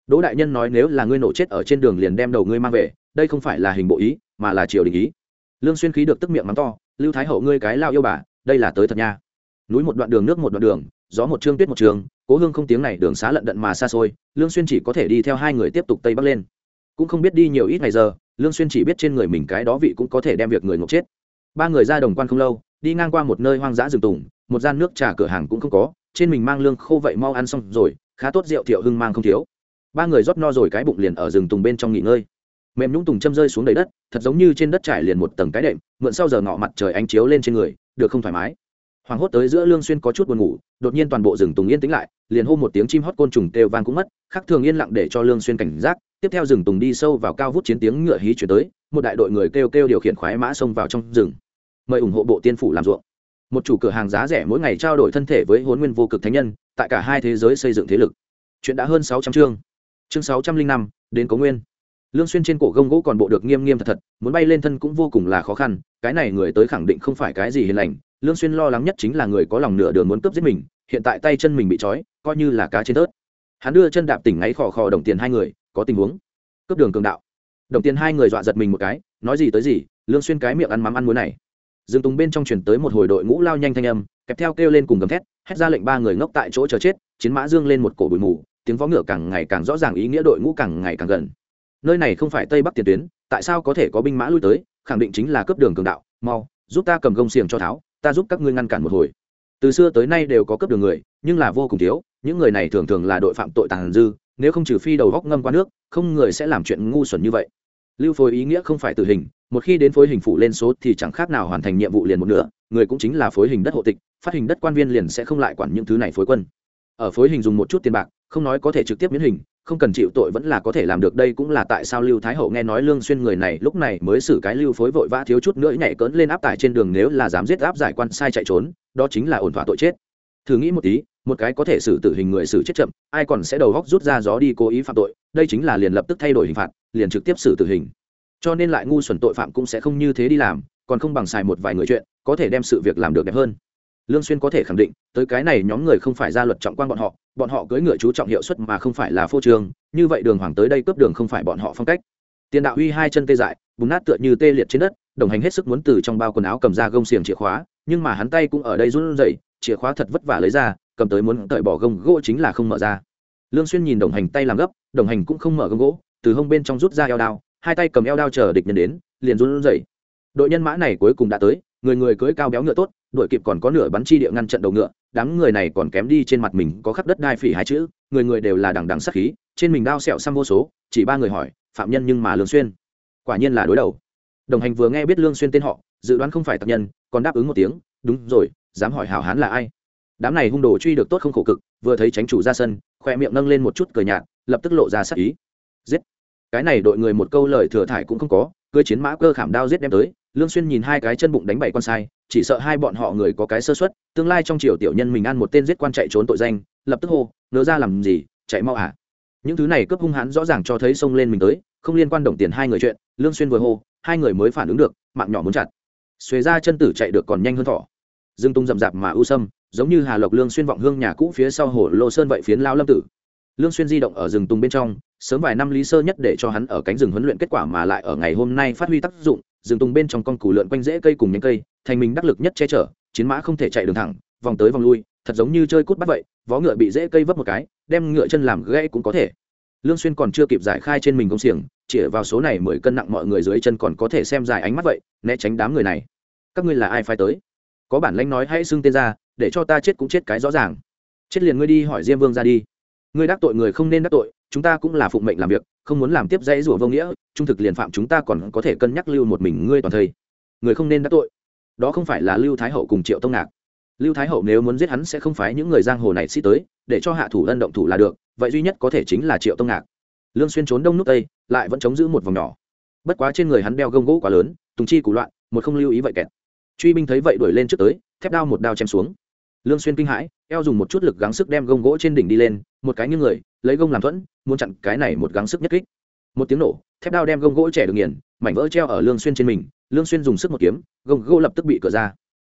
Đỗ đại nhân nói, nếu là ngươi nổ chết ở trên đường liền đem đầu ngươi mang về, đây không phải là hình bộ ý, mà là triều đình ý. Lương xuyên khí được tức miệng mắng to, lưu thái hậu ngươi cái lao yêu bà, đây là tới thật nha. Núi một đoạn đường, nước một đoạn đường, gió một trương tuyết một trường cố hương không tiếng này đường xá lận đận mà xa xôi, lương xuyên chỉ có thể đi theo hai người tiếp tục tây bắc lên. Cũng không biết đi nhiều ít ngày giờ, lương xuyên chỉ biết trên người mình cái đó vị cũng có thể đem việc người ngục chết. Ba người ra đồng quan không lâu, đi ngang qua một nơi hoang dã rừng tùng, một gian nước trà cửa hàng cũng không có, trên mình mang lương khô vậy mau ăn xong rồi, khá tốt rượu thiệu hưng mang không thiếu. Ba người rót no rồi cái bụng liền ở rừng tùng bên trong nghỉ ngơi. Mềm nhũng tùng châm rơi xuống đầy đất, thật giống như trên đất trải liền một tầng cái đệm, mượn sau giờ ngọ mặt trời ánh chiếu lên trên người, được không thoải mái hoàng hốt tới giữa lương xuyên có chút buồn ngủ, đột nhiên toàn bộ rừng tùng yên tĩnh lại, liền hô một tiếng chim hót côn trùng kêu vang cũng mất, khắc thường yên lặng để cho lương xuyên cảnh giác, tiếp theo rừng tùng đi sâu vào cao vút chiến tiếng ngựa hí chuyển tới, một đại đội người kêu kêu điều khiển khoái mã xông vào trong rừng. Mời ủng hộ bộ tiên phủ làm ruộng. Một chủ cửa hàng giá rẻ mỗi ngày trao đổi thân thể với huấn nguyên vô cực thánh nhân, tại cả hai thế giới xây dựng thế lực. Chuyện đã hơn sáu trăm chương. Chương sáu trăm linh năm, đến cố nguyên. Lương xuyên trên cổ gông gỗ còn bộ được nghiêm nghiêm thật thật, muốn bay lên thân cũng vô cùng là khó khăn, cái này người tới khẳng định không phải cái gì hiền lành lương xuyên lo lắng nhất chính là người có lòng nửa đường muốn cướp giết mình, hiện tại tay chân mình bị trói, coi như là cá trên tớt. Hắn đưa chân đạp tỉnh ngáy khò khò đồng tiền hai người, có tình huống. Cướp đường cường đạo. Đồng tiền hai người dọa giật mình một cái, nói gì tới gì, lương xuyên cái miệng ăn mắm ăn muối này. Dương tùng bên trong truyền tới một hồi đội ngũ lao nhanh thanh âm, kẹp theo kêu lên cùng gầm thét, hét ra lệnh ba người ngốc tại chỗ chờ chết, chiến mã dương lên một cổ bụi mù, tiếng vó ngựa càng ngày càng rõ ràng ý nghĩa đội ngũ càng ngày càng gần. Nơi này không phải tây bắc tiền tuyến, tại sao có thể có binh mã lui tới, khẳng định chính là cướp đường cường đạo, mau, giúp ta cầm gông xiềng cho tháo ta giúp các ngươi ngăn cản một hồi. Từ xưa tới nay đều có cấp đường người, nhưng là vô cùng thiếu. Những người này thường thường là đội phạm tội tàn dư, nếu không trừ phi đầu góc ngâm qua nước, không người sẽ làm chuyện ngu xuẩn như vậy. Lưu phối ý nghĩa không phải tử hình, một khi đến phối hình phụ lên số thì chẳng khác nào hoàn thành nhiệm vụ liền một nửa, người cũng chính là phối hình đất hộ tịch, phát hình đất quan viên liền sẽ không lại quản những thứ này phối quân. Ở phối hình dùng một chút tiền bạc không nói có thể trực tiếp miễn hình, không cần chịu tội vẫn là có thể làm được. Đây cũng là tại sao lưu thái hậu nghe nói lương xuyên người này lúc này mới xử cái lưu phối vội vã thiếu chút nữa nhảy cỡn lên áp tải trên đường nếu là dám giết áp giải quan sai chạy trốn, đó chính là ổn thỏa tội chết. Thử nghĩ một tí, một cái có thể xử tử hình người xử chết chậm, ai còn sẽ đầu góc rút ra gió đi cố ý phạm tội, đây chính là liền lập tức thay đổi hình phạt, liền trực tiếp xử tử hình. Cho nên lại ngu xuẩn tội phạm cũng sẽ không như thế đi làm, còn không bằng xài một vài người chuyện, có thể đem sự việc làm được đẹp hơn. Lương xuyên có thể khẳng định, tới cái này nhóm người không phải ra luật trọng quan bọn họ bọn họ cưỡi ngựa chú trọng hiệu suất mà không phải là phô trương, như vậy đường hoàng tới đây cướp đường không phải bọn họ phong cách. Tiền đạo huy hai chân tê dại, bùn nát tựa như tê liệt trên đất, đồng hành hết sức muốn từ trong bao quần áo cầm ra gông xiềng chìa khóa, nhưng mà hắn tay cũng ở đây run rẩy, chìa khóa thật vất vả lấy ra, cầm tới muốn cởi bỏ gông gỗ chính là không mở ra. Lương xuyên nhìn đồng hành tay làm gấp, đồng hành cũng không mở gông gỗ, từ hông bên trong rút ra eo đao, hai tay cầm eo đao chờ địch nhân đến, liền run rẩy. Đội nhân mã này cuối cùng đã tới, người người cưỡi cao béo ngựa tốt đội kịp còn có nửa bắn chi địa ngăn trận đầu ngựa, đám người này còn kém đi trên mặt mình có khắp đất đai phỉ hai chữ, người người đều là đằng đằng sắc khí, trên mình đao sẹo xăm vô số, chỉ ba người hỏi, phạm nhân nhưng mà lương xuyên? Quả nhiên là đối đầu. Đồng hành vừa nghe biết lương xuyên tên họ, dự đoán không phải tập nhân, còn đáp ứng một tiếng, đúng rồi, dám hỏi hảo hán là ai? Đám này hung đồ truy được tốt không khổ cực, vừa thấy tránh chủ ra sân, khoe miệng nâng lên một chút cười nhạt, lập tức lộ ra sắc ý. Giết. Cái này đội người một câu lời thừa thải cũng không có cưỡi chiến mã cơ khảm đao giết đem tới, lương xuyên nhìn hai cái chân bụng đánh bảy con sai, chỉ sợ hai bọn họ người có cái sơ suất, tương lai trong triều tiểu nhân mình ăn một tên giết quan chạy trốn tội danh, lập tức hô nỡ ra làm gì, chạy mau à? Những thứ này cướp hung hãn rõ ràng cho thấy xông lên mình tới, không liên quan đồng tiền hai người chuyện, lương xuyên vừa hô, hai người mới phản ứng được, mạng nhỏ muốn chặt. Xuề ra chân tử chạy được còn nhanh hơn thỏ. Dương tung rậm rạp mà ưu sâm, giống như hà lộc lương xuyên vọng hương nhà cũ phía sau hồ lô sơn vậy phiến lao lâm tử. Lương xuyên di động ở rừng tung bên trong sớm vài năm lý sơ nhất để cho hắn ở cánh rừng huấn luyện kết quả mà lại ở ngày hôm nay phát huy tác dụng, rừng tùng bên trong con củ lượn quanh rễ cây cùng nhánh cây, thành mình đắc lực nhất che chở, chiến mã không thể chạy đường thẳng, vòng tới vòng lui, thật giống như chơi cút bắt vậy, vó ngựa bị rễ cây vấp một cái, đem ngựa chân làm gãy cũng có thể. Lương xuyên còn chưa kịp giải khai trên mình công xiềng, chỉ vào số này mười cân nặng mọi người dưới chân còn có thể xem dài ánh mắt vậy, né tránh đám người này. Các ngươi là ai phải tới? Có bản lãnh nói hãy xưng tên ra, để cho ta chết cũng chết cái rõ ràng. Chết liền ngươi đi hỏi diêm vương ra đi. Ngươi đắc tội người không nên đắc tội chúng ta cũng là phụng mệnh làm việc, không muốn làm tiếp dãy rủa vô nghĩa, trung thực liền phạm chúng ta còn có thể cân nhắc lưu một mình ngươi toàn thây. Người không nên đắc tội. Đó không phải là lưu thái hậu cùng triệu tông ngạc. Lưu thái hậu nếu muốn giết hắn sẽ không phái những người giang hồ này sĩ tới, để cho hạ thủ ân động thủ là được, vậy duy nhất có thể chính là triệu tông ngạc. Lương xuyên trốn đông nút tây, lại vẫn chống giữ một vòng nhỏ. Bất quá trên người hắn đeo gông gỗ quá lớn, tùng chi củ loạn, một không lưu ý vậy kẹt. Truy binh thấy vậy đuổi lên trước tới, thép đao một đao chém xuống lương xuyên kinh hãi, eo dùng một chút lực gắng sức đem gông gỗ trên đỉnh đi lên, một cái như người, lấy gông làm thuẫn, muốn chặn cái này một gắng sức nhất kích. Một tiếng nổ, thép đao đem gông gỗ trẻ được nghiền, mảnh vỡ treo ở lương xuyên trên mình, lương xuyên dùng sức một kiếm, gông gỗ lập tức bị cửa ra.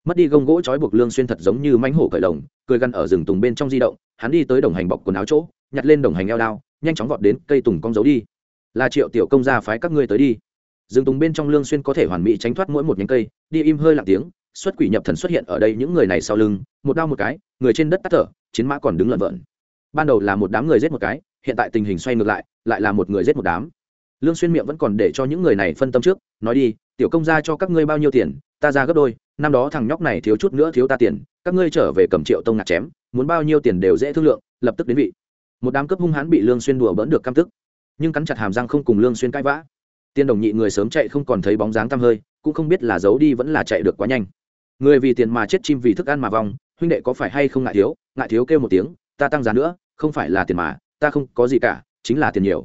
Mất đi gông gỗ trói buộc lương xuyên thật giống như mánh hổ cởi lồng, cười gằn ở rừng tùng bên trong di động, hắn đi tới đồng hành bọc quần áo chỗ, nhặt lên đồng hành eo đao, nhanh chóng vọt đến cây tùng cong giấu đi. Là triệu tiểu công gia phái các ngươi tới đi. Rừng tùng bên trong lương xuyên có thể hoàn mỹ tránh thoát mỗi một nhánh cây, đi im hơi lặng tiếng xuất quỷ nhập thần xuất hiện ở đây những người này sau lưng, một đau một cái, người trên đất tắt thở, chiến mã còn đứng lợn vợn ban đầu là một đám người giết một cái, hiện tại tình hình xoay ngược lại lại là một người giết một đám. Lương xuyên miệng vẫn còn để cho những người này phân tâm trước, nói đi, tiểu công gia cho các ngươi bao nhiêu tiền? Ta ra gấp đôi, năm đó thằng nhóc này thiếu chút nữa thiếu ta tiền, các ngươi trở về cầm triệu tông ngạc chém, muốn bao nhiêu tiền đều dễ thương lượng, lập tức đến vị. Một đám cướp hung hãn bị lương xuyên đùa bỡn được cam tức, nhưng cắn chặt hàm răng không cùng lương xuyên cãi vã. Tiên đồng nhị người sớm chạy không còn thấy bóng dáng tăm hơi, cũng không biết là giấu đi vẫn là chạy được quá nhanh người vì tiền mà chết chim vì thức ăn mà vong, huynh đệ có phải hay không ngại thiếu? Ngại thiếu kêu một tiếng, ta tăng giá nữa, không phải là tiền mà, ta không có gì cả, chính là tiền nhiều.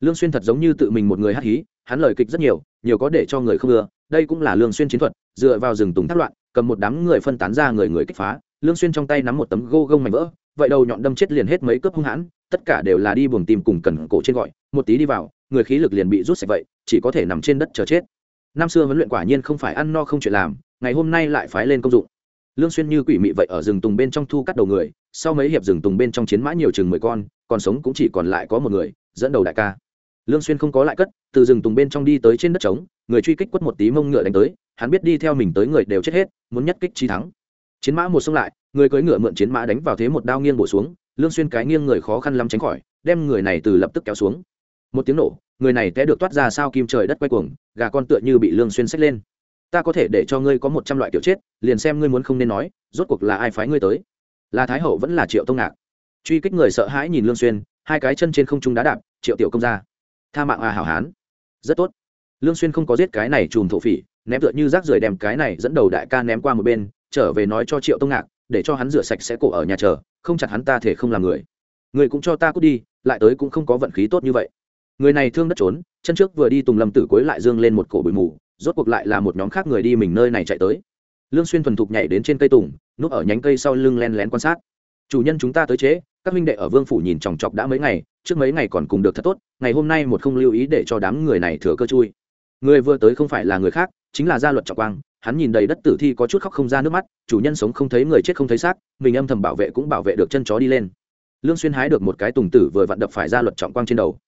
Lương xuyên thật giống như tự mình một người hát hí, hắn lời kịch rất nhiều nhiều có để cho người không ưa, đây cũng là lương xuyên chiến thuật, dựa vào rừng tùng thác loạn, cầm một đám người phân tán ra người người kích phá, lương xuyên trong tay nắm một tấm gô gông mảnh vỡ, vậy đầu nhọn đâm chết liền hết mấy cướp hung hãn, tất cả đều là đi buồng tìm cùng cần cổ trên gọi, một tí đi vào, người khí lực liền bị rút sạch vậy, chỉ có thể nằm trên đất chờ chết. Năm xưa huấn luyện quả nhiên không phải ăn no không chuyện làm ngày hôm nay lại phái lên công dụng. Lương xuyên như quỷ mị vậy ở rừng tùng bên trong thu cắt đầu người, sau mấy hiệp rừng tùng bên trong chiến mã nhiều chừng mười con, còn sống cũng chỉ còn lại có một người, dẫn đầu đại ca. Lương xuyên không có lại cất, từ rừng tùng bên trong đi tới trên đất trống, người truy kích quất một tí mông ngựa đánh tới, hắn biết đi theo mình tới người đều chết hết, muốn nhất kích chi thắng. Chiến mã một xông lại, người cưỡi ngựa mượn chiến mã đánh vào thế một đao nghiêng bổ xuống, lương xuyên cái nghiêng người khó khăn lắm tránh khỏi, đem người này từ lập tức kéo xuống. Một tiếng nổ, người này té được toát ra sao kim trời đất quay cuồng, gà con tựa như bị lương xuyên xách lên ta có thể để cho ngươi có một trăm loại kiểu chết, liền xem ngươi muốn không nên nói, rốt cuộc là ai phái ngươi tới? Là thái hậu vẫn là triệu tông ngạc? Truy kích người sợ hãi nhìn lương xuyên, hai cái chân trên không trung đá đạp, triệu tiểu công gia tha mạng à hảo hán. Rất tốt. Lương xuyên không có giết cái này chùm thổ phỉ, ném tựa như rác rưởi đem cái này dẫn đầu đại ca ném qua một bên, trở về nói cho triệu tông ngạc, để cho hắn rửa sạch sẽ cổ ở nhà chờ, không chặt hắn ta thể không làm người. Người cũng cho ta cút đi, lại tới cũng không có vận khí tốt như vậy. Người này thương đất trốn, chân trước vừa đi tùng lâm tử cuối lại dương lên một cổ bụi mù rốt cuộc lại là một nhóm khác người đi mình nơi này chạy tới. Lương xuyên thuần thục nhảy đến trên cây tùng, núp ở nhánh cây sau lưng len lén quan sát. Chủ nhân chúng ta tới chế, các huynh đệ ở vương phủ nhìn chòng chọc đã mấy ngày, trước mấy ngày còn cùng được thật tốt, ngày hôm nay một không lưu ý để cho đám người này thừa cơ chui. Người vừa tới không phải là người khác, chính là gia luật trọng quang, hắn nhìn đầy đất tử thi có chút khóc không ra nước mắt, chủ nhân sống không thấy người chết không thấy xác, mình âm thầm bảo vệ cũng bảo vệ được chân chó đi lên. Lương xuyên hái được một cái tùng tử vừa vặn đập phải gia luật trọng quang trên đầu.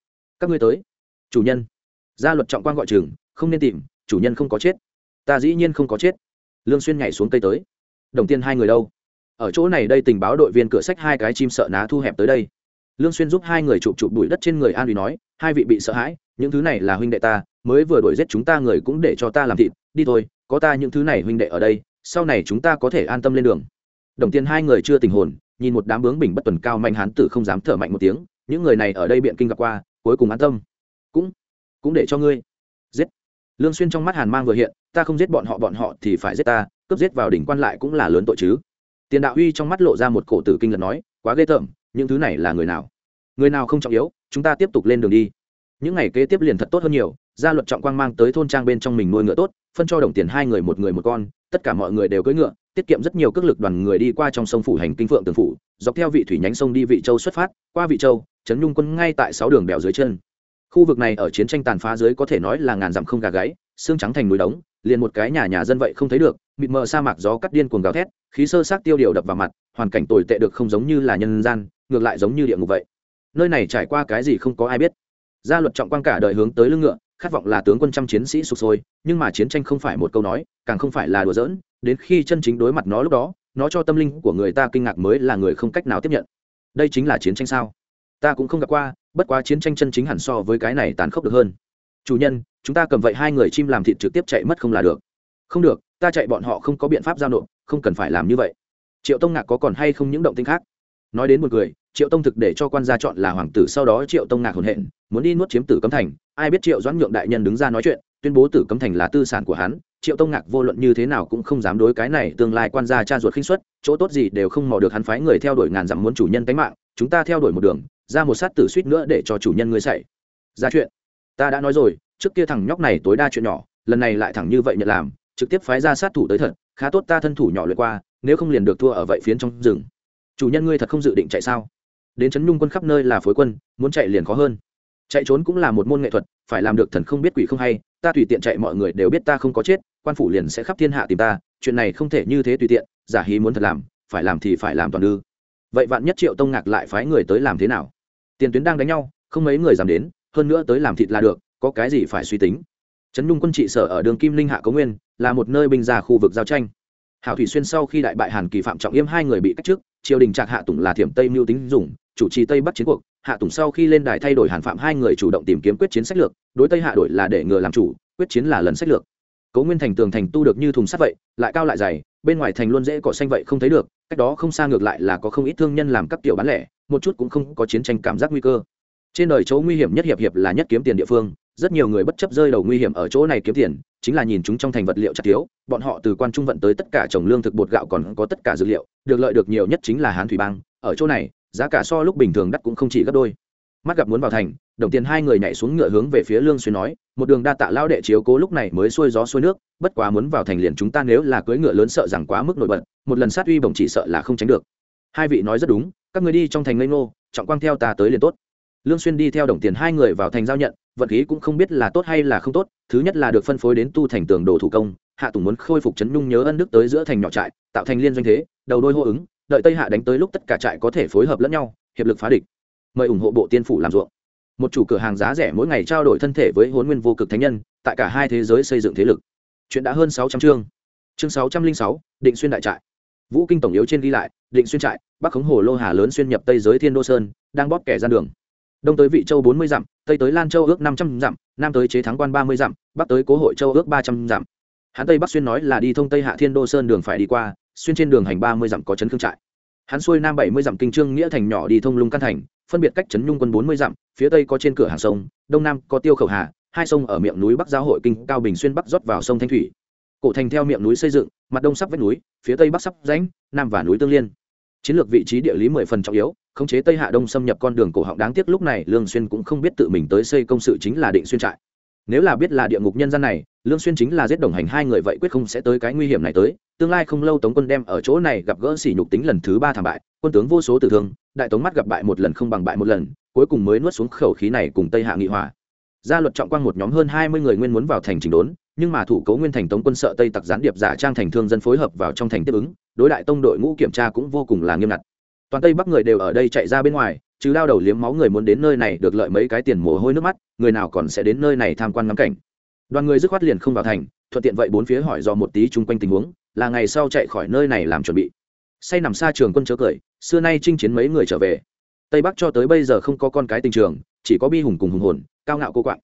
Các ngươi tới. Chủ nhân. Gia luật trọng quang gọi trường không nên tìm chủ nhân không có chết, ta dĩ nhiên không có chết. Lương xuyên nhảy xuống cây tới. Đồng tiên hai người đâu? Ở chỗ này đây tình báo đội viên cửa sách hai cái chim sợ ná thu hẹp tới đây. Lương xuyên giúp hai người chụp chụp bụi đất trên người an uy nói, hai vị bị sợ hãi, những thứ này là huynh đệ ta, mới vừa đuổi giết chúng ta người cũng để cho ta làm thịt, đi thôi, có ta những thứ này huynh đệ ở đây, sau này chúng ta có thể an tâm lên đường. Đồng tiền hai người chưa tình hồn, nhìn một đám bướng bình bất tuần cao mạnh hán tử không dám thở mạnh một tiếng, những người này ở đây biện kinh gặp qua, cuối cùng an tâm. Cũng cũng để cho ngươi lương xuyên trong mắt hàn mang vừa hiện, ta không giết bọn họ bọn họ thì phải giết ta, cướp giết vào đỉnh quan lại cũng là lớn tội chứ. Tiền đạo huy trong mắt lộ ra một cổ tử kinh lật nói, quá ghê tởm, những thứ này là người nào? Người nào không trọng yếu, chúng ta tiếp tục lên đường đi. Những ngày kế tiếp liền thật tốt hơn nhiều, gia luật trọng quang mang tới thôn trang bên trong mình nuôi ngựa tốt, phân cho đồng tiền hai người một người một con, tất cả mọi người đều cưỡi ngựa, tiết kiệm rất nhiều cước lực đoàn người đi qua trong sông phủ hành kinh phượng tường phủ, dọc theo vị thủy nhánh sông đi vị châu xuất phát, qua vị châu, trấn nhung quân ngay tại sáu đường đèo dưới chân khu vực này ở chiến tranh tàn phá dưới có thể nói là ngàn dặm không gà gáy, xương trắng thành núi đống liền một cái nhà nhà dân vậy không thấy được, mịt mờ sa mạc gió cắt điên cuồng gào thét, khí sơ sát tiêu điều đập vào mặt, hoàn cảnh tồi tệ được không giống như là nhân gian, ngược lại giống như địa ngục vậy. Nơi này trải qua cái gì không có ai biết. Gia luật trọng quan cả đời hướng tới lưng ngựa, khát vọng là tướng quân trăm chiến sĩ sụp sôi, nhưng mà chiến tranh không phải một câu nói, càng không phải là đùa giỡn, đến khi chân chính đối mặt nó lúc đó, nó cho tâm linh của người ta kinh ngạc mới là người không cách nào tiếp nhận. Đây chính là chiến tranh sao? Ta cũng không gặp qua, bất quá chiến tranh chân chính hẳn so với cái này tàn khốc được hơn. Chủ nhân, chúng ta cầm vậy hai người chim làm thịt trực tiếp chạy mất không là được. Không được, ta chạy bọn họ không có biện pháp giao nộp, không cần phải làm như vậy. Triệu tông ngạc có còn hay không những động tinh khác? Nói đến một người triệu tông thực để cho quan gia chọn là hoàng tử, sau đó triệu tông ngạc hồn hện, muốn đi nuốt chiếm tử cấm thành. Ai biết triệu doãn nhượng đại nhân đứng ra nói chuyện, tuyên bố tử cấm thành là tư sản của hắn. Triệu tông ngạc vô luận như thế nào cũng không dám đối cái này tương lai quan gia cha ruột khinh xuất chỗ tốt gì đều không mò được hắn phái người theo đuổi ngàn dặm muốn chủ nhân tánh mạng. Chúng ta theo đuổi một đường ra một sát tử suýt nữa để cho chủ nhân ngươi xảy ra chuyện. Ta đã nói rồi, trước kia thằng nhóc này tối đa chuyện nhỏ, lần này lại thẳng như vậy nhận làm, trực tiếp phái ra sát thủ tới thật, khá tốt ta thân thủ nhỏ lượt qua, nếu không liền được thua ở vậy phiến trong rừng. Chủ nhân ngươi thật không dự định chạy sao? Đến trấn nhung quân khắp nơi là phối quân, muốn chạy liền khó hơn. Chạy trốn cũng là một môn nghệ thuật, phải làm được thần không biết quỷ không hay, ta tùy tiện chạy mọi người đều biết ta không có chết, quan phủ liền sẽ khắp thiên hạ tìm ta, chuyện này không thể như thế tùy tiện, giả hí muốn thật làm, phải làm thì phải làm toàn ư. Vậy vạn nhất triệu tông ngạc lại phái người tới làm thế nào? Tiền tuyến đang đánh nhau, không mấy người dám đến, hơn nữa tới làm thịt là được, có cái gì phải suy tính. Trấn nhung quân trị sở ở đường kim linh hạ cống nguyên, là một nơi binh ra khu vực giao tranh. Hảo thủy xuyên sau khi đại bại hàn kỳ phạm trọng yêm hai người bị cách chức, triều đình trạc hạ tùng là thiểm tây mưu tính dùng, chủ trì tây bắc chiến cuộc. Hạ tùng sau khi lên đài thay đổi hàn phạm hai người chủ động tìm kiếm quyết chiến sách lược, đối tây hạ đổi là để ngừa làm chủ, quyết chiến là lần sách lược. Cấu nguyên thành tường thành tu được như thùng sắt vậy, lại cao lại dày, bên ngoài thành luôn dễ cỏ xanh vậy không thấy được, cách đó không xa ngược lại là có không ít thương nhân làm các kiểu bán lẻ một chút cũng không có chiến tranh cảm giác nguy cơ. Trên đời chỗ nguy hiểm nhất hiệp hiệp là nhất kiếm tiền địa phương, rất nhiều người bất chấp rơi đầu nguy hiểm ở chỗ này kiếm tiền, chính là nhìn chúng trong thành vật liệu chặt thiếu, bọn họ từ quan trung vận tới tất cả trồng lương thực bột gạo còn có tất cả dược liệu, được lợi được nhiều nhất chính là hán thủy bang, ở chỗ này, giá cả so lúc bình thường đắt cũng không chỉ gấp đôi. Mắt gặp muốn vào thành, đồng tiền hai người nhảy xuống ngựa hướng về phía lương xuyên nói, một đường đa tạ lao đệ chiếu cố lúc này mới xuôi gió xuôi nước, bất quá muốn vào thành liền chúng ta nếu là cưỡi ngựa lớn sợ rằng quá mức nổi bật, một lần sát uy bổng chỉ sợ là không tránh được hai vị nói rất đúng, các người đi trong thành ngây ngô, trọng quang theo ta tới liền tốt. Lương xuyên đi theo đồng tiền hai người vào thành giao nhận, vận khí cũng không biết là tốt hay là không tốt, thứ nhất là được phân phối đến tu thành tường đồ thủ công, hạ tùng muốn khôi phục chấn nhung nhớ ân đức tới giữa thành nhỏ trại, tạo thành liên doanh thế, đầu đôi hô ứng, đợi tây hạ đánh tới lúc tất cả trại có thể phối hợp lẫn nhau, hiệp lực phá địch. Mời ủng hộ bộ tiên phủ làm ruộng. Một chủ cửa hàng giá rẻ mỗi ngày trao đổi thân thể với huấn nguyên vô cực thánh nhân, tại cả hai thế giới xây dựng thế lực. Chuyện đã hơn sáu trăm chương. Chương sáu trăm linh sáu, định xuyên đại trại vũ kinh tổng yếu trên ghi lại, định xuyên trại, bắc khống hồ lô hà lớn xuyên nhập tây giới thiên đô sơn, đang bóp kẻ ra đường. Đông tới vị châu bốn mươi dặm, tây tới lan châu ước năm trăm dặm, nam tới chế thắng quan ba mươi dặm, bắc tới cố hội châu ước ba trăm dặm. Hắn tây bắc xuyên nói là đi thông tây hạ thiên đô sơn đường phải đi qua, xuyên trên đường hành ba mươi dặm có trấn khương trại. Hắn xuôi nam bảy mươi dặm kinh trương nghĩa thành nhỏ đi thông lung căn thành, phân biệt cách trấn nhung quân bốn mươi dặm, phía tây có trên cửa hàng sông, đông nam có tiêu khẩu hà, hai sông ở miệng núi bắc giao hội kinh cao bình xuyên bắc rót vào sông thanh thủy cổ thành theo miệng núi xây dựng, mặt đông sắp vách núi, phía tây bắc sắp rãnh, nam và núi tương liên. Chiến lược vị trí địa lý mười phần trọng yếu, khống chế tây hạ đông xâm nhập con đường cổ họng đáng tiếc lúc này lương xuyên cũng không biết tự mình tới xây công sự chính là định xuyên trại. Nếu là biết là địa ngục nhân gian này, lương xuyên chính là giết đồng hành hai người vậy quyết không sẽ tới cái nguy hiểm này tới. Tương lai không lâu tống quân đem ở chỗ này gặp gỡ sỉ nhục tính lần thứ ba thảm bại, quân tướng vô số tử thương, đại tống mắt gặp bại một lần không bằng bại một lần, cuối cùng mới nuốt xuống khẩu khí này cùng tây hạ nghị hòa. Gia luật trọng quang một nhóm hơn hai mươi người nguyên muốn vào thành chỉnh đốn nhưng mà thủ cố nguyên thành tống quân sợ tây tặc gián điệp giả trang thành thương dân phối hợp vào trong thành tiếp ứng, đối đại tông đội ngũ kiểm tra cũng vô cùng là nghiêm ngặt. Toàn tây bắc người đều ở đây chạy ra bên ngoài chứ lao đầu liếm máu người muốn đến nơi này được lợi mấy cái tiền mồ hôi nước mắt, người nào còn sẽ đến nơi này tham quan ngắm cảnh. Đoàn người dứt khoát liền không vào thành, thuận tiện vậy bốn phía hỏi do một tí chung quanh tình huống, là ngày sau chạy khỏi nơi này làm chuẩn bị. Say nằm xa trường quân chớ cười, xưa nay chinh chiến mấy người trở về. Tây bắc cho tới bây giờ không có con cái tình trường, chỉ có bi hùng cùng hùng hồn, cao ngạo cô quạng.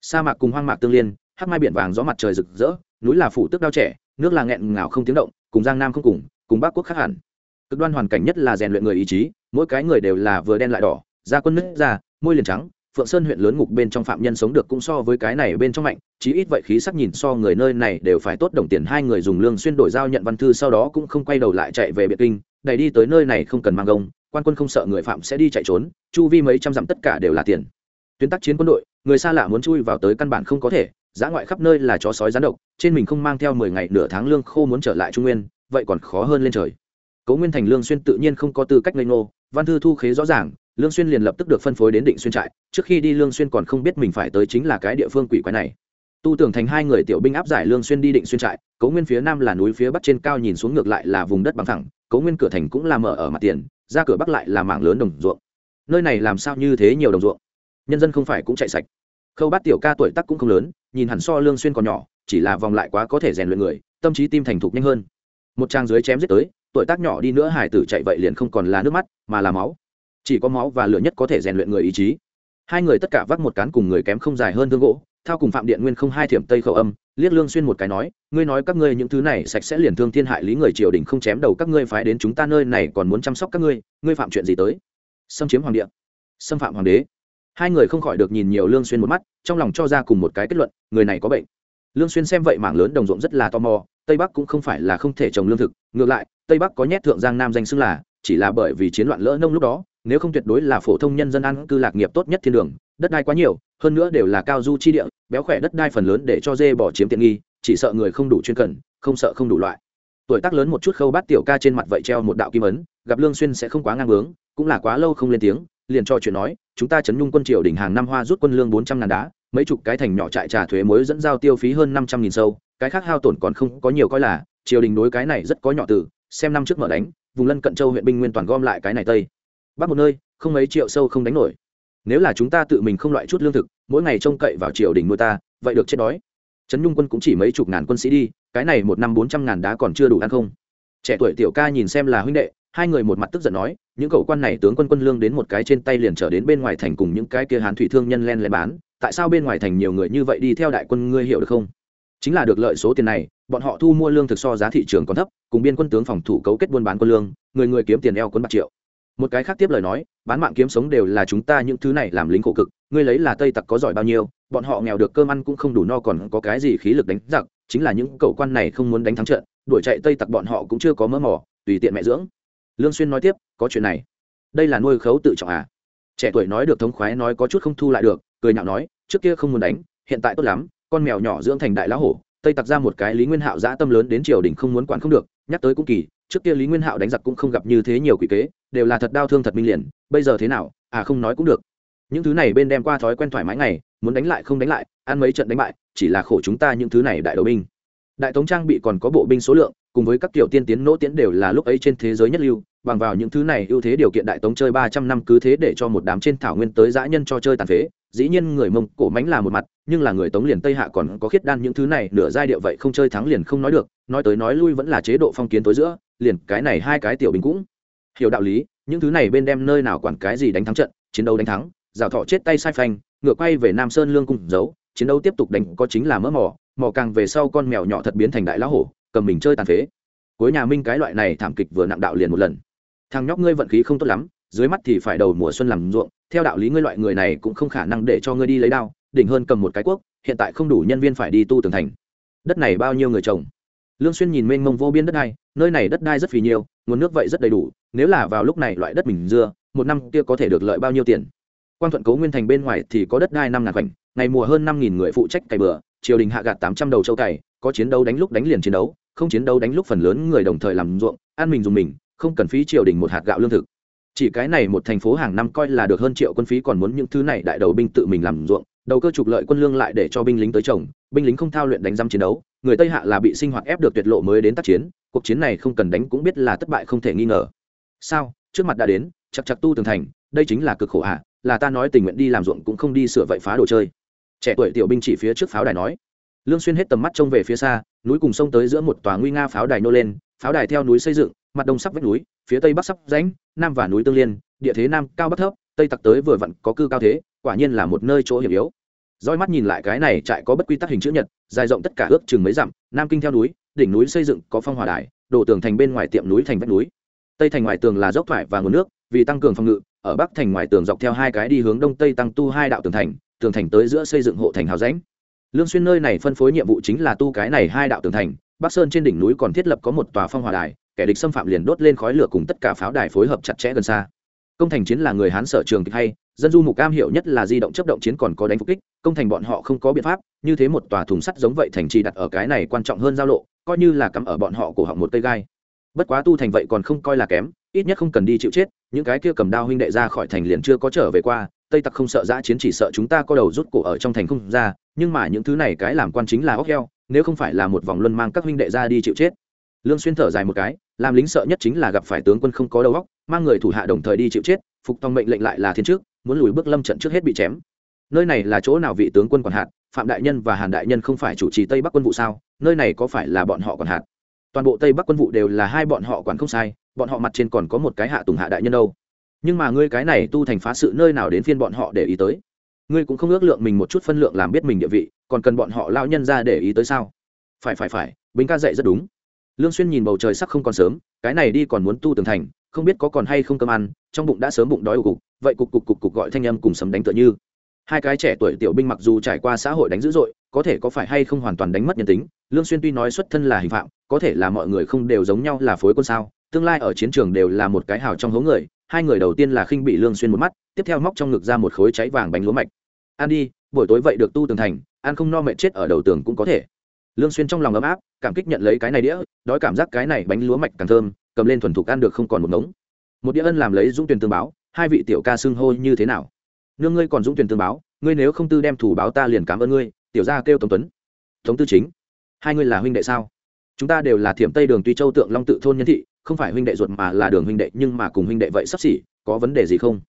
Sa mạc cùng hoang mạc tương liên hắc mai biển vàng gió mặt trời rực rỡ, núi là phủ tước đao trẻ, nước là nghẹn ngào không tiếng động, cùng giang nam không cùng cùng bắc quốc khác hẳn. Cực đoan hoàn cảnh nhất là rèn luyện người ý chí, mỗi cái người đều là vừa đen lại đỏ, da quân nứt da môi liền trắng, phượng sơn huyện lớn ngục bên trong phạm nhân sống được cũng so với cái này bên trong mạnh, chí ít vậy khí sắc nhìn so người nơi này đều phải tốt đồng tiền, hai người dùng lương xuyên đổi giao nhận văn thư sau đó cũng không quay đầu lại chạy về biệt kinh, đẩy đi tới nơi này không cần mang gông, quan quân không sợ người phạm sẽ đi chạy trốn, chu vi mấy trăm dặm tất cả đều là tiền. Tuyến tác chiến quân đội, người xa lạ muốn chui vào tới căn bản không có thể giã ngoại khắp nơi là chó sói rắn độc, trên mình không mang theo mười ngày nửa tháng lương khô muốn trở lại trung nguyên, vậy còn khó hơn lên trời. Cố nguyên thành lương xuyên tự nhiên không có tư cách ngây ngô, văn thư thu khế rõ ràng, lương xuyên liền lập tức được phân phối đến định xuyên trại, trước khi đi lương xuyên còn không biết mình phải tới chính là cái địa phương quỷ quái này. Tu tưởng thành hai người tiểu binh áp giải lương xuyên đi định xuyên trại cố nguyên phía nam là núi phía bắc trên cao nhìn xuống ngược lại là vùng đất bằng thẳng cố nguyên cửa thành cũng là mở ở mặt tiền, ra cửa bắc lại là mảng lớn đồng ruộng. Nơi này làm sao như thế nhiều đồng ruộng? Nhân dân không phải cũng chạy sạch. Khâu bát tiểu ca tuổi tác cũng không lớn nhìn hẳn so lương xuyên còn nhỏ, chỉ là vòng lại quá có thể rèn luyện người, tâm trí tim thành thục nhanh hơn. Một trang dưới chém giết tới, tuổi tác nhỏ đi nữa hải tử chạy vậy liền không còn là nước mắt, mà là máu. Chỉ có máu và lửa nhất có thể rèn luyện người ý chí. Hai người tất cả vác một cán cùng người kém không dài hơn thương gỗ, thao cùng phạm điện nguyên không hai thiểm tây khẩu âm, liếc lương xuyên một cái nói, ngươi nói các ngươi những thứ này sạch sẽ liền thương thiên hại lý người triều đình không chém đầu các ngươi phái đến chúng ta nơi này còn muốn chăm sóc các ngươi ngươi phạm chuyện gì tới? Xâm chiếm hoàng địa. Xâm phạm hoàng đế hai người không khỏi được nhìn nhiều lương xuyên một mắt, trong lòng cho ra cùng một cái kết luận, người này có bệnh. Lương xuyên xem vậy mảng lớn đồng ruộng rất là tò mò, tây bắc cũng không phải là không thể trồng lương thực, ngược lại, tây bắc có nhét thượng giang nam danh xưng là, chỉ là bởi vì chiến loạn lỡ nông lúc đó, nếu không tuyệt đối là phổ thông nhân dân ăn cư lạc nghiệp tốt nhất thiên đường, đất đai quá nhiều, hơn nữa đều là cao du chi địa, béo khỏe đất đai phần lớn để cho dê bỏ chiếm tiện nghi, chỉ sợ người không đủ chuyên cần, không sợ không đủ loại. Tuổi tác lớn một chút khâu bát tiểu ca trên mặt vậy treo một đạo kim ấn, gặp lương xuyên sẽ không quá ngang bướng, cũng là quá lâu không lên tiếng, liền cho chuyện nói chúng ta chấn nhung quân triều đỉnh hàng năm hoa rút quân lương bốn trăm ngàn đá, mấy chục cái thành nhỏ trại trà thuế mới dẫn giao tiêu phí hơn năm trăm nghìn sâu, cái khác hao tổn còn không có nhiều coi là, triều đình đối cái này rất có nhỏ từ, xem năm trước mở đánh, vùng lân cận châu huyện binh nguyên toàn gom lại cái này tây. Bắc một nơi, không mấy triệu sâu không đánh nổi. Nếu là chúng ta tự mình không loại chút lương thực, mỗi ngày trông cậy vào triều đình nuôi ta, vậy được chết đói. Trấn nhung quân cũng chỉ mấy chục ngàn quân sĩ đi, cái này một năm bốn trăm ngàn đá còn chưa đủ ăn không. Trẻ tuổi tiểu ca nhìn xem là huynh đệ, hai người một mặt tức giận nói những cậu quan này tướng quân quân lương đến một cái trên tay liền trở đến bên ngoài thành cùng những cái kia hán thủy thương nhân len lén bán. Tại sao bên ngoài thành nhiều người như vậy đi theo đại quân ngươi hiểu được không? Chính là được lợi số tiền này, bọn họ thu mua lương thực so giá thị trường còn thấp, cùng biên quân tướng phòng thủ cấu kết buôn bán quân lương, người người kiếm tiền eo quân bạc triệu. Một cái khác tiếp lời nói, bán mạng kiếm sống đều là chúng ta những thứ này làm lính khổ cực, ngươi lấy là tây tặc có giỏi bao nhiêu, bọn họ nghèo được cơm ăn cũng không đủ no còn có cái gì khí lực đánh giặc, chính là những cậu quan này không muốn đánh thắng trận, đuổi chạy tây tặc bọn họ cũng chưa có mơ mỏ tùy tiện mẹ dưỡng lương xuyên nói tiếp, có chuyện này. Đây là nuôi khấu tự trọng à? Trẻ tuổi nói được thống khoái nói có chút không thu lại được, cười nhạo nói, trước kia không muốn đánh, hiện tại tốt lắm, con mèo nhỏ dưỡng thành đại lão hổ, tây tặc ra một cái lý nguyên hạo dã tâm lớn đến triều đình không muốn quản không được, nhắc tới cũng kỳ, trước kia lý nguyên hạo đánh giặc cũng không gặp như thế nhiều quỷ kế, đều là thật đau thương thật minh liền, bây giờ thế nào à không nói cũng được. Những thứ này bên đem qua thói quen thoải mái ngày, muốn đánh lại không đánh lại, ăn mấy trận đánh bại, chỉ là khổ chúng ta những thứ này đại đầu binh. Đại tống trang bị còn có bộ binh số lượng cùng với các kiểu tiên tiến nỗ tiến đều là lúc ấy trên thế giới nhất lưu, bằng vào những thứ này ưu thế điều kiện đại tống chơi ba trăm năm cứ thế để cho một đám trên thảo nguyên tới dã nhân cho chơi tàn phế, dĩ nhiên người mông cổ mánh là một mặt, nhưng là người tống liền tây hạ còn có khiết đan những thứ này, nửa giai điệu vậy không chơi thắng liền không nói được, nói tới nói lui vẫn là chế độ phong kiến tối giữa, liền cái này hai cái tiểu bình cũng. Hiểu đạo lý, những thứ này bên đem nơi nào quản cái gì đánh thắng trận, chiến đấu đánh thắng, rào thọ chết tay sai phanh, ngựa quay về nam sơn lương cung giấu, chiến đấu tiếp tục đánh có chính là mỡ mỏ mỏ càng về sau con mèo nhỏ thật biến thành đại lão hổ cầm mình chơi tàn phế. Cuối nhà minh cái loại này thảm kịch vừa nặng đạo liền một lần. Thằng nhóc ngươi vận khí không tốt lắm, dưới mắt thì phải đầu mùa xuân làm ruộng, theo đạo lý ngươi loại người này cũng không khả năng để cho ngươi đi lấy đao, đỉnh hơn cầm một cái quốc hiện tại không đủ nhân viên phải đi tu tường thành. Đất này bao nhiêu người trồng? Lương xuyên nhìn mênh mông vô biên đất đai, nơi này đất đai rất phì nhiều, nguồn nước vậy rất đầy đủ, nếu là vào lúc này loại đất mình dưa, một năm kia có thể được lợi bao nhiêu tiền? Quan thuận cố nguyên thành bên ngoài thì có đất đai năm ngàn khoảnh, ngày mùa hơn năm nghìn người phụ trách cày bừa, triều đình hạ gạt tám trăm đầu châu cày, có chiến đấu đánh lúc đánh liền chiến đấu không chiến đấu đánh lúc phần lớn người đồng thời làm ruộng, ăn mình dùng mình, không cần phí triều đình một hạt gạo lương thực. Chỉ cái này một thành phố hàng năm coi là được hơn triệu quân phí còn muốn những thứ này đại đầu binh tự mình làm ruộng, đầu cơ trục lợi quân lương lại để cho binh lính tới chồng binh lính không thao luyện đánh giam chiến đấu, người tây hạ là bị sinh hoạt ép được tuyệt lộ mới đến tác chiến, cuộc chiến này không cần đánh cũng biết là thất bại không thể nghi ngờ. Sao? Trước mặt đã đến chặt chặt tu tường thành, đây chính là cực khổ hạ là ta nói tình nguyện đi làm ruộng cũng không đi sửa vậy phá đồ chơi. Trẻ tuổi tiểu binh chỉ phía trước pháo đài nói. Lương xuyên hết tầm mắt trông về phía xa núi cùng sông tới giữa một tòa nguy nga pháo đài nô lên, pháo đài theo núi xây dựng, mặt đông sắp vách núi, phía tây bắc sắp rãnh, nam và núi tương liên, địa thế nam cao bắc thấp, tây tặc tới vừa vặn có cư cao thế, quả nhiên là một nơi chỗ hiểm yếu. Roi mắt nhìn lại cái này trại có bất quy tắc hình chữ nhật, dài rộng tất cả ước chừng mấy dặm, nam kinh theo núi, đỉnh núi xây dựng có phong hòa đài đổ tường thành bên ngoài tiệm núi thành vách núi. Tây thành ngoài tường là dốc thoải và nguồn nước, vì tăng cường phòng ngự, ở bắc thành ngoài tường dọc theo hai cái đi hướng đông tây tăng tu hai đạo tường thành tường thành tới giữa xây dựng hộ thành hào rãnh lương xuyên nơi này phân phối nhiệm vụ chính là tu cái này hai đạo tường thành, bắc sơn trên đỉnh núi còn thiết lập có một tòa phong hỏa đài, kẻ địch xâm phạm liền đốt lên khói lửa cùng tất cả pháo đài phối hợp chặt chẽ gần xa. Công thành chiến là người hán sở trường kịch hay, dân du mục cam hiểu nhất là di động chấp động chiến còn có đánh phục kích, công thành bọn họ không có biện pháp, như thế một tòa thùng sắt giống vậy thành trì đặt ở cái này quan trọng hơn giao lộ, coi như là cắm ở bọn họ cổ họng một cây gai. Bất quá tu thành vậy còn không coi là kém, ít nhất không cần đi chịu chết, những cái kia cầm đao huynh đệ ra khỏi thành liền chưa có trở về qua, tây tặc không sợ giã chiến chỉ sợ chúng ta có đầu rút cổ ở trong thành không ra nhưng mà những thứ này cái làm quan chính là óc heo, nếu không phải là một vòng luân mang các huynh đệ ra đi chịu chết. Lương xuyên thở dài một cái, làm lính sợ nhất chính là gặp phải tướng quân không có đầu óc, mang người thủ hạ đồng thời đi chịu chết, phục tòng mệnh lệnh lại là thiên trước, muốn lùi bước lâm trận trước hết bị chém. Nơi này là chỗ nào vị tướng quân quản hạt, phạm đại nhân và hàn đại nhân không phải chủ trì tây bắc quân vụ sao, nơi này có phải là bọn họ quản hạt? Toàn bộ tây bắc quân vụ đều là hai bọn họ quản không sai, bọn họ mặt trên còn có một cái hạ tùng hạ đại nhân đâu. Nhưng mà ngươi cái này tu thành phá sự nơi nào đến phiên bọn họ để ý tới? Ngươi cũng không ước lượng mình một chút phân lượng làm biết mình địa vị, còn cần bọn họ lao nhân ra để ý tới sao? Phải phải phải, bính ca dạy rất đúng. Lương xuyên nhìn bầu trời sắc không còn sớm, cái này đi còn muốn tu tường thành, không biết có còn hay không cơm ăn, trong bụng đã sớm bụng đói ủ cục, vậy cục cục cục cục gọi thanh âm cùng sấm đánh tựa như. Hai cái trẻ tuổi tiểu binh mặc dù trải qua xã hội đánh dữ dội, có thể có phải hay không hoàn toàn đánh mất nhân tính, lương xuyên tuy nói xuất thân là hình phạm, có thể là mọi người không đều giống nhau là phối quân sao, tương lai ở chiến trường đều là một cái hào trong hố người hai người đầu tiên là khinh bị lương xuyên một mắt tiếp theo móc trong ngực ra một khối cháy vàng bánh lúa mạch ăn đi buổi tối vậy được tu tường thành ăn không no mệt chết ở đầu tường cũng có thể lương xuyên trong lòng ấm áp cảm kích nhận lấy cái này đĩa đói cảm giác cái này bánh lúa mạch càng thơm cầm lên thuần thục ăn được không còn một ngống một đĩa ân làm lấy dũng tuyển tương báo hai vị tiểu ca xưng hô như thế nào nương ngươi còn dũng tuyển tương báo ngươi nếu không tư đem thủ báo ta liền cảm ơn ngươi tiểu gia kêu tống tuấn tống tư chính hai ngươi là huynh đệ sao chúng ta đều là thiểm tây đường tuy châu tượng long tự thôn nhân thị không phải huynh đệ ruột mà là đường huynh đệ, nhưng mà cùng huynh đệ vậy sắp xỉ, có vấn đề gì không?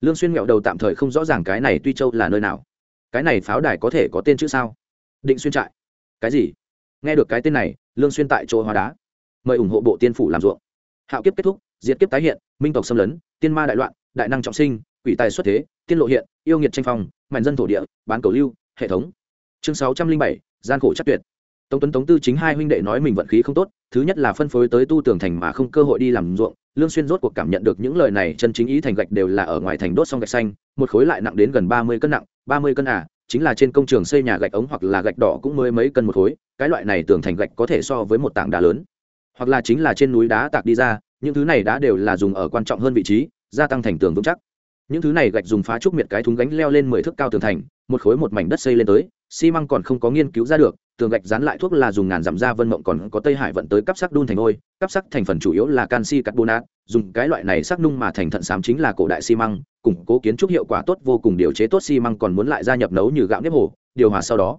Lương xuyên nghẹo đầu tạm thời không rõ ràng cái này tuy châu là nơi nào. Cái này pháo đài có thể có tên chữ sao? Định xuyên trại. Cái gì? Nghe được cái tên này, lương xuyên tại chỗ hóa đá. Mời ủng hộ bộ tiên phủ làm ruộng. Hạo kiếp kết thúc, diệt kiếp tái hiện, minh tộc xâm lấn, tiên ma đại loạn, đại năng trọng sinh, quỷ tài xuất thế, tiên lộ hiện, yêu nghiệt tranh phong mạnh dân thổ địa, bán cầu lưu, hệ thống. Chương sáu trăm linh bảy, gian khổ chắc tuyệt tống tuấn tống tư chính hai huynh đệ nói mình vận khí không tốt, thứ nhất là phân phối tới tu tường thành mà không cơ hội đi làm ruộng, lương xuyên rốt cuộc cảm nhận được những lời này, chân chính ý thành gạch đều là ở ngoài thành đốt xong gạch xanh, một khối lại nặng đến gần ba mươi cân nặng, ba mươi cân à chính là trên công trường xây nhà gạch ống hoặc là gạch đỏ cũng mới mấy cân một khối, cái loại này tường thành gạch có thể so với một tảng đá lớn. Hoặc là chính là trên núi đá tạc đi ra, những thứ này đá đều là dùng ở quan trọng hơn vị trí, gia tăng thành tường vững chắc. Những thứ này gạch dùng phá trúc miệt cái thúng gánh leo lên mười thước cao tường thành, một khối một mảnh đất xây lên tới xi măng còn không có nghiên cứu ra được, tường gạch dán lại thuốc là dùng ngàn dặm ra vân mộng còn có tây hải vận tới cắp sắc đun thành ngôi cắp sắc thành phần chủ yếu là canxi carbonat dùng cái loại này sắc nung mà thành thận xám chính là cổ đại xi măng, củng cố kiến trúc hiệu quả tốt vô cùng điều chế tốt xi măng còn muốn lại gia nhập nấu như gạo nếp hồ, điều hòa sau đó.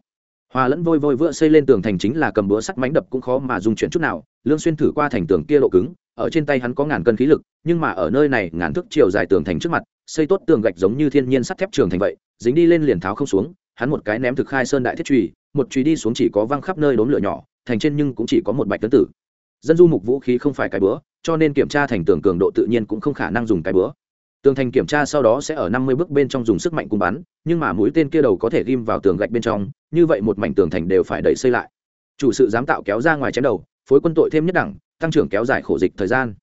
Hòa lẫn vôi vôi vữa xây lên tường thành chính là cầm búa sắt mánh đập cũng khó mà dùng chuyển chút nào, lương xuyên thử qua thành tường kia lộ cứng, ở trên tay hắn có ngàn cân khí lực, nhưng mà ở nơi này ngàn thước chiều dài tường thành trước mặt, xây tốt tường gạch giống như thiên nhiên sắt thép trường thành vậy, dính đi lên liền tháo không xuống hắn một cái ném thực khai sơn đại thiết trùy một trùy đi xuống chỉ có văng khắp nơi đốn lửa nhỏ, thành trên nhưng cũng chỉ có một bạch tấn tử. Dân du mục vũ khí không phải cái bữa, cho nên kiểm tra thành tường cường độ tự nhiên cũng không khả năng dùng cái bữa. Tường thành kiểm tra sau đó sẽ ở năm mươi bước bên trong dùng sức mạnh cung bắn, nhưng mà mũi tên kia đầu có thể ghim vào tường gạch bên trong, như vậy một mảnh tường thành đều phải đẩy xây lại. Chủ sự dám tạo kéo ra ngoài chém đầu, phối quân tội thêm nhất đẳng, tăng trưởng kéo dài khổ dịch thời gian.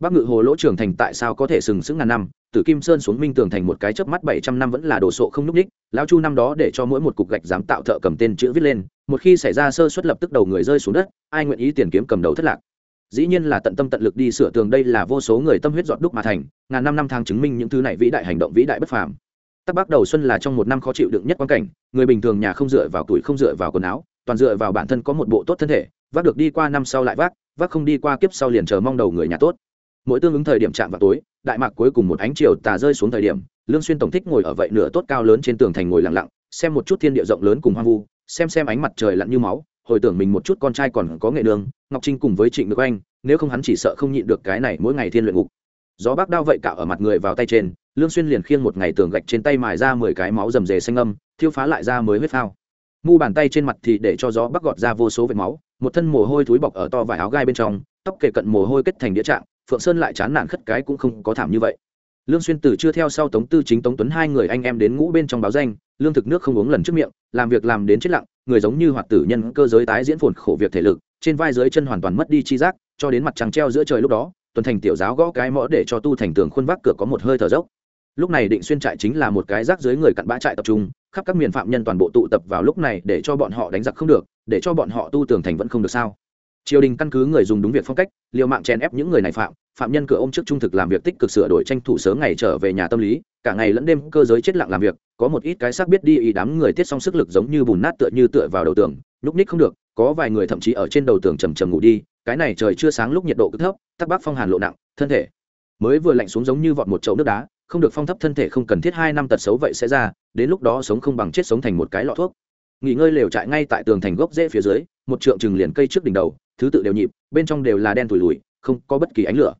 Bắc ngự hồ lỗ trưởng thành tại sao có thể sừng sững ngàn năm từ kim sơn xuống minh tường thành một cái chớp mắt bảy trăm năm vẫn là đồ sộ không lúc ních lão chu năm đó để cho mỗi một cục gạch dám tạo thợ cầm tên chữ viết lên, một khi xảy ra sơ suất lập tức đầu người rơi xuống đất, ai nguyện ý tiền kiếm cầm đầu thất lạc. Dĩ nhiên là tận tâm tận lực đi sửa tường đây là vô số người tâm huyết dọn đúc mà thành, ngàn năm năm tháng chứng minh những thứ này vĩ đại hành động vĩ đại bất phàm. Tắc bắc đầu xuân là trong một năm khó chịu đựng nhất quan cảnh, người bình thường nhà không dựa vào tuổi, không dựa vào quần áo, toàn dựa vào bản thân có một bộ tốt thân thể, vác được đi qua năm sau lại vác vác không đi qua kiếp sau liền chờ mong đầu người nhà tốt mỗi tương ứng thời điểm chạm vào tối, đại mạc cuối cùng một ánh chiều tà rơi xuống thời điểm, lương xuyên tổng thích ngồi ở vậy nửa tốt cao lớn trên tường thành ngồi lặng lặng, xem một chút thiên địa rộng lớn cùng hoang vu, xem xem ánh mặt trời lặn như máu, hồi tưởng mình một chút con trai còn có nghệ đường, ngọc trinh cùng với trịnh được anh nếu không hắn chỉ sợ không nhịn được cái này mỗi ngày thiên luyện ngục. Gió bác đao vậy cạo ở mặt người vào tay trên, lương xuyên liền khiêng một ngày tường gạch trên tay mài ra mười cái máu rầm rề xanh âm, thiêu phá lại ra mới huyết phao. Mu bàn tay trên mặt thì để cho gió bắc gọt ra vô số vệt máu, một thân mồ hôi thối bọc ở to vải áo gai bên trong, tóc kề cận mồ hôi kết thành đĩa trạng phượng sơn lại chán nản khất cái cũng không có thảm như vậy. Lương xuyên từ chưa theo sau tống tư chính tống tuấn hai người anh em đến ngũ bên trong báo danh, lương thực nước không uống lần trước miệng, làm việc làm đến chết lặng, người giống như hoạt tử nhân cơ giới tái diễn phồn khổ việc thể lực, trên vai dưới chân hoàn toàn mất đi chi giác, cho đến mặt trăng treo giữa trời lúc đó, tuần thành tiểu giáo gõ cái mõ để cho tu thành tường khuôn vác cửa có một hơi thở dốc. Lúc này định xuyên trại chính là một cái rác dưới người cặn bã trại tập trung, khắp các miền phạm nhân toàn bộ tụ tập vào lúc này để cho bọn họ đánh giặc không được, để cho bọn họ tu tường thành vẫn không được sao? Triều đình căn cứ người dùng đúng việc phong cách, liều mạng chèn ép những người này phạm phạm nhân cửa ôm trước trung thực làm việc tích cực sửa đổi tranh thủ sớm ngày trở về nhà tâm lý, cả ngày lẫn đêm cơ giới chết lặng làm việc, có một ít cái xác biết đi ý đám người tiết xong sức lực giống như bùn nát tựa như tựa vào đầu tường nhúc ních không được, có vài người thậm chí ở trên đầu tường trầm trầm ngủ đi, cái này trời chưa sáng lúc nhiệt độ cứ thấp, tắc bác phong hàn lộ nặng, thân thể mới vừa lạnh xuống giống như vọt một chậu nước đá, không được phong thấp thân thể không cần thiết hai năm tật xấu vậy sẽ ra, đến lúc đó sống không bằng chết sống thành một cái lọ thuốc. Nghỉ ngơi lều trại ngay tại tường thành gốc rễ phía dưới, một trượng chừng liền cây trước đỉnh đầu thứ tự đều nhịp, bên trong đều là đen thùi lùi, không có bất kỳ ánh lửa.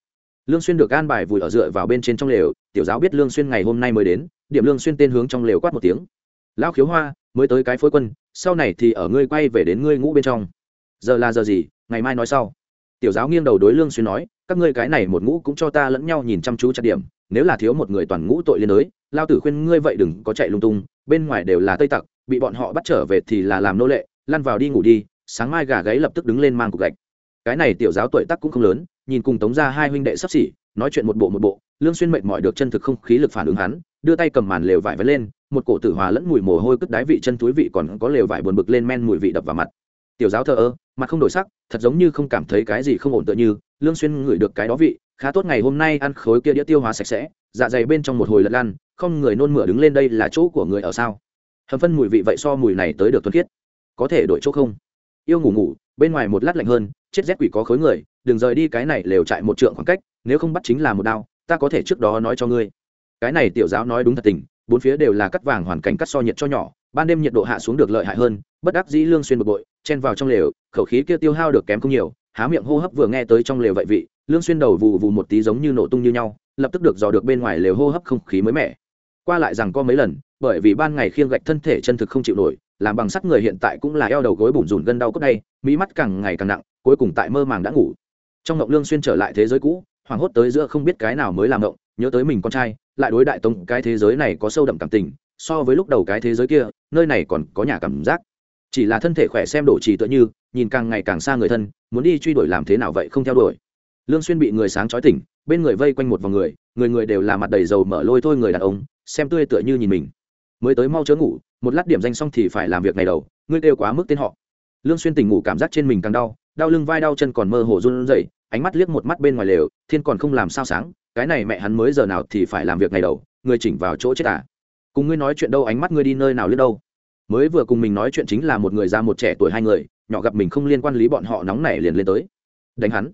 Lương xuyên được an bài vùi ở dựa vào bên trên trong lều, tiểu giáo biết lương xuyên ngày hôm nay mới đến, điểm lương xuyên tên hướng trong lều quát một tiếng. Lão khiếu hoa, mới tới cái phối quân, sau này thì ở ngươi quay về đến ngươi ngũ bên trong. Giờ là giờ gì, ngày mai nói sau. Tiểu giáo nghiêng đầu đối lương xuyên nói, các ngươi cái này một ngũ cũng cho ta lẫn nhau nhìn chăm chú chặt điểm, nếu là thiếu một người toàn ngũ tội liên đới, lao tử khuyên ngươi vậy đừng có chạy lung tung, bên ngoài đều là tây tặc, bị bọn họ bắt trở về thì là làm nô lệ, lăn vào đi ngủ đi sáng mai gà gáy lập tức đứng lên mang cục gạch. Cái này tiểu giáo tuổi tác cũng không lớn, nhìn cùng tống ra hai huynh đệ sắp xỉ, nói chuyện một bộ một bộ, lương xuyên mệt mỏi được chân thực không khí lực phản ứng hắn, đưa tay cầm màn lều vải vén lên, một cổ tử hòa lẫn mùi mồ hôi cất đái vị chân túi vị còn có lều vải buồn bực lên men mùi vị đập vào mặt. Tiểu giáo thờ ơ, mặt không đổi sắc, thật giống như không cảm thấy cái gì không ổn tựa như, lương xuyên ngửi được cái đó vị, khá tốt ngày hôm nay ăn khối kia đĩa tiêu hóa sạch sẽ dạ dày bên trong một hồi lật lan không người nôn mửa đứng lên đây là chỗ của người ở sao? Hầm phân mùi vị vậy so mùi này tới được thuần khiết. Có thể đổi chỗ không? Yêu ngủ ngủ, bên ngoài một lát lạnh hơn, chết rét quỷ có khối người, đừng rời đi cái này lều chạy một trượng khoảng cách, nếu không bắt chính là một đao, ta có thể trước đó nói cho ngươi. Cái này tiểu giáo nói đúng thật tình, bốn phía đều là cắt vàng hoàn cảnh cắt so nhiệt cho nhỏ, ban đêm nhiệt độ hạ xuống được lợi hại hơn, bất đắc dĩ lương xuyên bực bội, chen vào trong lều, khẩu khí kia tiêu hao được kém không nhiều, há miệng hô hấp vừa nghe tới trong lều vậy vị, lương xuyên đầu vù vù một tí giống như nổ tung như nhau, lập tức được dò được bên ngoài lều hô hấp không khí mới mẻ. Qua lại rằng có mấy lần, bởi vì ban ngày khiêng gạch thân thể chân thực không chịu nổi làm bằng sắt người hiện tại cũng là eo đầu gối bủn rủn gân đau cốt đây mỹ mắt càng ngày càng nặng, cuối cùng tại mơ màng đã ngủ. Trong ngộng lương xuyên trở lại thế giới cũ, hoảng hốt tới giữa không biết cái nào mới làm ngộng, nhớ tới mình con trai, lại đối đại tông cái thế giới này có sâu đậm cảm tình, so với lúc đầu cái thế giới kia, nơi này còn có nhà cảm giác. Chỉ là thân thể khỏe xem đổ trì tựa như, nhìn càng ngày càng xa người thân, muốn đi truy đuổi làm thế nào vậy không theo đuổi. Lương xuyên bị người sáng chói tỉnh, bên người vây quanh một vòng người người người đều là mặt đầy dầu mở lôi thôi người đàn ông, xem tươi tựa như nhìn mình mới tới mau chớ ngủ, một lát điểm danh xong thì phải làm việc ngày đầu, ngươi kêu quá mức tên họ. Lương xuyên tỉnh ngủ cảm giác trên mình càng đau đau lưng vai đau chân còn mơ hồ run rẩy, ánh mắt liếc một mắt bên ngoài lều, thiên còn không làm sao sáng, cái này mẹ hắn mới giờ nào thì phải làm việc ngày đầu, người chỉnh vào chỗ chết à. Cùng ngươi nói chuyện đâu, ánh mắt ngươi đi nơi nào liếc đâu. Mới vừa cùng mình nói chuyện chính là một người già một trẻ tuổi hai người, nhỏ gặp mình không liên quan lý bọn họ nóng nảy liền lên tới. Đánh hắn.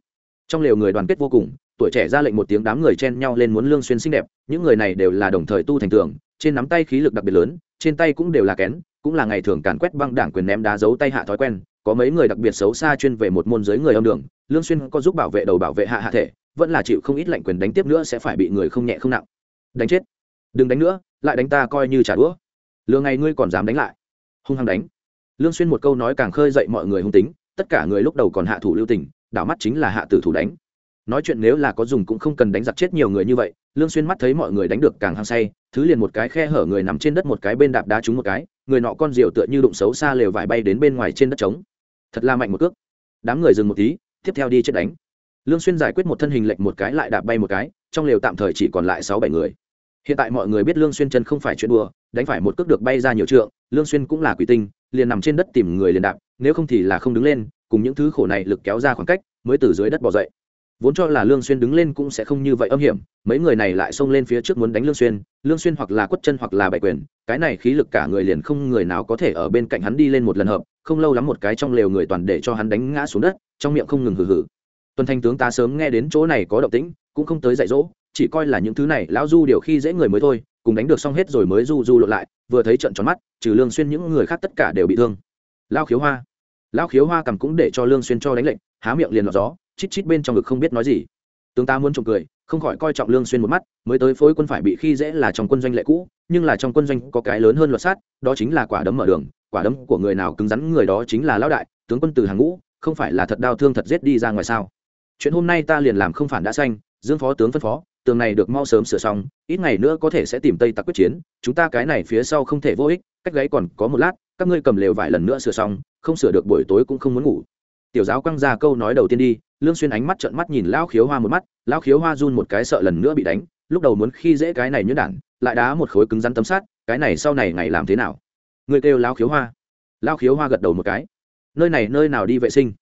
Trong lều người đoàn kết vô cùng, tuổi trẻ ra lệnh một tiếng đám người chen nhau lên muốn lương xuyên xinh đẹp, những người này đều là đồng thời tu thành tường trên nắm tay khí lực đặc biệt lớn, trên tay cũng đều là kén, cũng là ngày thường càn quét băng đảng quyền ném đá giấu tay hạ thói quen, có mấy người đặc biệt xấu xa chuyên về một môn giới người âm đường, lương xuyên có giúp bảo vệ đầu bảo vệ hạ hạ thể, vẫn là chịu không ít lệnh quyền đánh tiếp nữa sẽ phải bị người không nhẹ không nặng. Đánh chết. Đừng đánh nữa, lại đánh ta coi như trả đũa. Lừa ngày ngươi còn dám đánh lại. Hung hăng đánh. Lương xuyên một câu nói càng khơi dậy mọi người hung tính, tất cả người lúc đầu còn hạ thủ lưu tình, đảo mắt chính là hạ tử thủ đánh. Nói chuyện nếu là có dùng cũng không cần đánh giặc chết nhiều người như vậy lương xuyên mắt thấy mọi người đánh được càng hăng say, thứ liền một cái khe hở người nằm trên đất một cái bên đạp đá trúng một cái, người nọ con diều tựa như đụng xấu xa lều vải bay đến bên ngoài trên đất trống. Thật là mạnh một cước. Đám người dừng một tí, tiếp theo đi chết đánh. Lương xuyên giải quyết một thân hình lệnh một cái lại đạp bay một cái, trong lều tạm thời chỉ còn lại sáu bảy người. Hiện tại mọi người biết lương xuyên chân không phải chuyện đùa, đánh phải một cước được bay ra nhiều trượng, lương xuyên cũng là quỷ tinh, liền nằm trên đất tìm người liền đạp, nếu không thì là không đứng lên, cùng những thứ khổ này lực kéo ra khoảng cách, mới từ dưới đất bò dậy vốn cho là lương xuyên đứng lên cũng sẽ không như vậy âm hiểm, mấy người này lại xông lên phía trước muốn đánh lương xuyên lương xuyên hoặc là quất chân hoặc là bại quyền, cái này khí lực cả người liền không người nào có thể ở bên cạnh hắn đi lên một lần hợp, không lâu lắm một cái trong lều người toàn để cho hắn đánh ngã xuống đất, trong miệng không ngừng hừ hừ. Tuần thanh tướng ta sớm nghe đến chỗ này có động tĩnh, cũng không tới dạy dỗ, chỉ coi là những thứ này, lão du điều khi dễ người mới thôi, cùng đánh được xong hết rồi mới du du lộ lại, vừa thấy trận tròn mắt, trừ lương xuyên những người khác tất cả đều bị thương. Lao khiếu hoa. Lao khiếu hoa cầm cũng để cho lương xuyên cho đánh lệnh, há miệng liền lọt gió chít chít bên trong ngực không biết nói gì. Tướng ta muốn trộm cười, không khỏi coi trọng lương xuyên một mắt, mới tới phối quân phải bị khi dễ là trong quân doanh lệ cũ, nhưng là trong quân doanh có cái lớn hơn luật sát, đó chính là quả đấm mở đường, quả đấm của người nào cứng rắn, người đó chính là lão đại, tướng quân từ hàng ngũ, không phải là thật đau thương thật giết đi ra ngoài sao. Chuyện hôm nay ta liền làm không phản đã xanh, dương phó tướng phân phó, tường này được mau sớm sửa xong, ít ngày nữa có thể sẽ tìm tây tặc quyết chiến, chúng ta cái này phía sau không thể vô ích, cách gáy còn có một lát, các ngươi cầm lều vài lần nữa sửa xong, không sửa được buổi tối cũng không muốn ngủ. Tiểu giáo quăng ra câu nói đầu tiên đi lương xuyên ánh mắt trợn mắt nhìn lão khiếu hoa một mắt, lão khiếu hoa run một cái sợ lần nữa bị đánh, lúc đầu muốn khi dễ cái này nhuyễn đản, lại đá một khối cứng rắn tấm sát cái này sau này ngày làm thế nào? Người kêu lão khiếu hoa. Lão khiếu hoa gật đầu một cái. Nơi này nơi nào đi vệ sinh?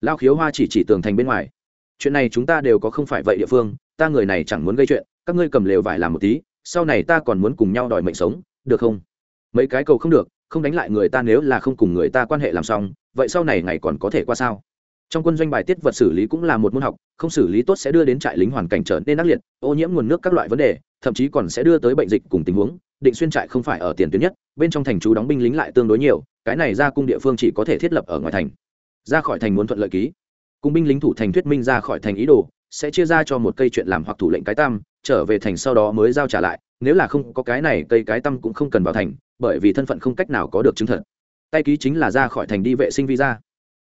Lão khiếu hoa chỉ chỉ tường thành bên ngoài. Chuyện này chúng ta đều có không phải vậy địa phương, ta người này chẳng muốn gây chuyện, các ngươi cầm lều vải làm một tí, sau này ta còn muốn cùng nhau đòi mệnh sống, được không? Mấy cái cầu không được, không đánh lại người ta nếu là không cùng người ta quan hệ làm xong, vậy sau này ngày còn có thể qua sao? Trong quân doanh bài tiết vật xử lý cũng là một môn học, không xử lý tốt sẽ đưa đến trại lính hoàn cảnh trở nên ác liệt, ô nhiễm nguồn nước các loại vấn đề, thậm chí còn sẽ đưa tới bệnh dịch cùng tình huống, định xuyên trại không phải ở tiền tuyến nhất, bên trong thành chú đóng binh lính lại tương đối nhiều, cái này ra cung địa phương chỉ có thể thiết lập ở ngoài thành. Ra khỏi thành muốn thuận lợi ký. Cùng binh lính thủ thành thuyết minh ra khỏi thành ý đồ, sẽ chia ra cho một cây chuyện làm hoặc thủ lệnh cái tam, trở về thành sau đó mới giao trả lại, nếu là không có cái này cây cái tam cũng không cần vào thành, bởi vì thân phận không cách nào có được chứng thật. Tay ký chính là ra khỏi thành đi vệ sinh visa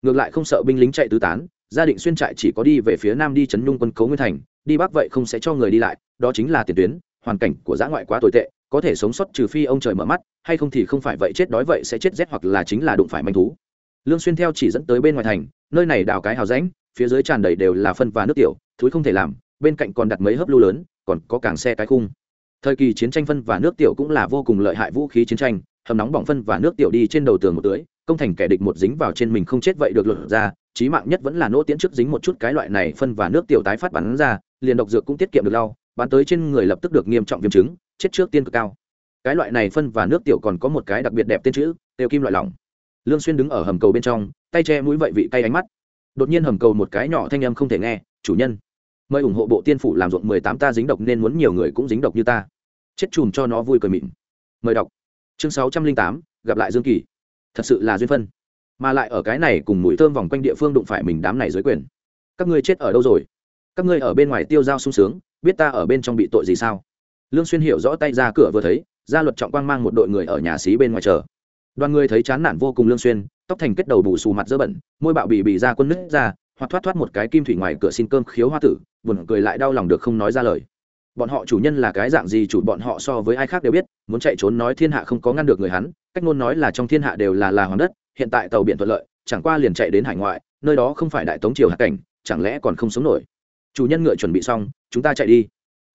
ngược lại không sợ binh lính chạy tứ tán, gia định xuyên trại chỉ có đi về phía nam đi chấn nhung quân cấu nguyên thành, đi bắc vậy không sẽ cho người đi lại, đó chính là tiền tuyến, hoàn cảnh của giã ngoại quá tồi tệ, có thể sống sót trừ phi ông trời mở mắt, hay không thì không phải vậy chết đói vậy sẽ chết rét hoặc là chính là đụng phải manh thú. Lương xuyên theo chỉ dẫn tới bên ngoài thành, nơi này đào cái hào rãnh, phía dưới tràn đầy đều là phân và nước tiểu, thúi không thể làm, bên cạnh còn đặt mấy hớp lưu lớn, còn có càng xe cái khung. Thời kỳ chiến tranh phân và nước tiểu cũng là vô cùng lợi hại vũ khí chiến tranh, hầm nóng bỏng phân và nước tiểu đi trên đầu tường một tưới công thành kẻ địch một dính vào trên mình không chết vậy được lột ra, chí mạng nhất vẫn là nỗ tiễn trước dính một chút cái loại này phân và nước tiểu tái phát bắn ra, liền độc dược cũng tiết kiệm được lau, bắn tới trên người lập tức được nghiêm trọng viêm chứng, chết trước tiên cực cao. Cái loại này phân và nước tiểu còn có một cái đặc biệt đẹp tên chữ, tiêu kim loại lỏng. Lương xuyên đứng ở hầm cầu bên trong, tay che mũi vậy vị tay ánh mắt. Đột nhiên hầm cầu một cái nhỏ thanh âm không thể nghe, chủ nhân, mời ủng hộ bộ tiên phủ làm ruộng mười tám ta dính độc nên muốn nhiều người cũng dính độc như ta. Chết chùm cho nó vui cười mịn. Mời đọc. Chương sáu trăm linh tám, gặp lại dương kỳ thật sự là duyên phân. Mà lại ở cái này cùng mùi thơm vòng quanh địa phương đụng phải mình đám này dưới quyền. Các ngươi chết ở đâu rồi? Các ngươi ở bên ngoài tiêu dao sung sướng, biết ta ở bên trong bị tội gì sao? Lương xuyên hiểu rõ tay ra cửa vừa thấy gia luật trọng quang mang một đội người ở nhà xí bên ngoài chờ. Đoàn người thấy chán nản vô cùng lương xuyên, tóc thành kết đầu bù xù mặt dơ bẩn, môi bạo bị bị ra quân nứt ra, hoặc thoát thoát một cái kim thủy ngoài cửa xin cơm khiếu hoa tử, buồn cười lại đau lòng được không nói ra lời. Bọn họ chủ nhân là cái dạng gì chủ, bọn họ so với ai khác đều biết, muốn chạy trốn nói thiên hạ không có ngăn được người hắn cách ngôn nói là trong thiên hạ đều là là hoàng đất, hiện tại tàu biển thuận lợi, chẳng qua liền chạy đến hải ngoại, nơi đó không phải đại tống triều hạ cảnh, chẳng lẽ còn không sống nổi? Chủ nhân ngựa chuẩn bị xong, chúng ta chạy đi.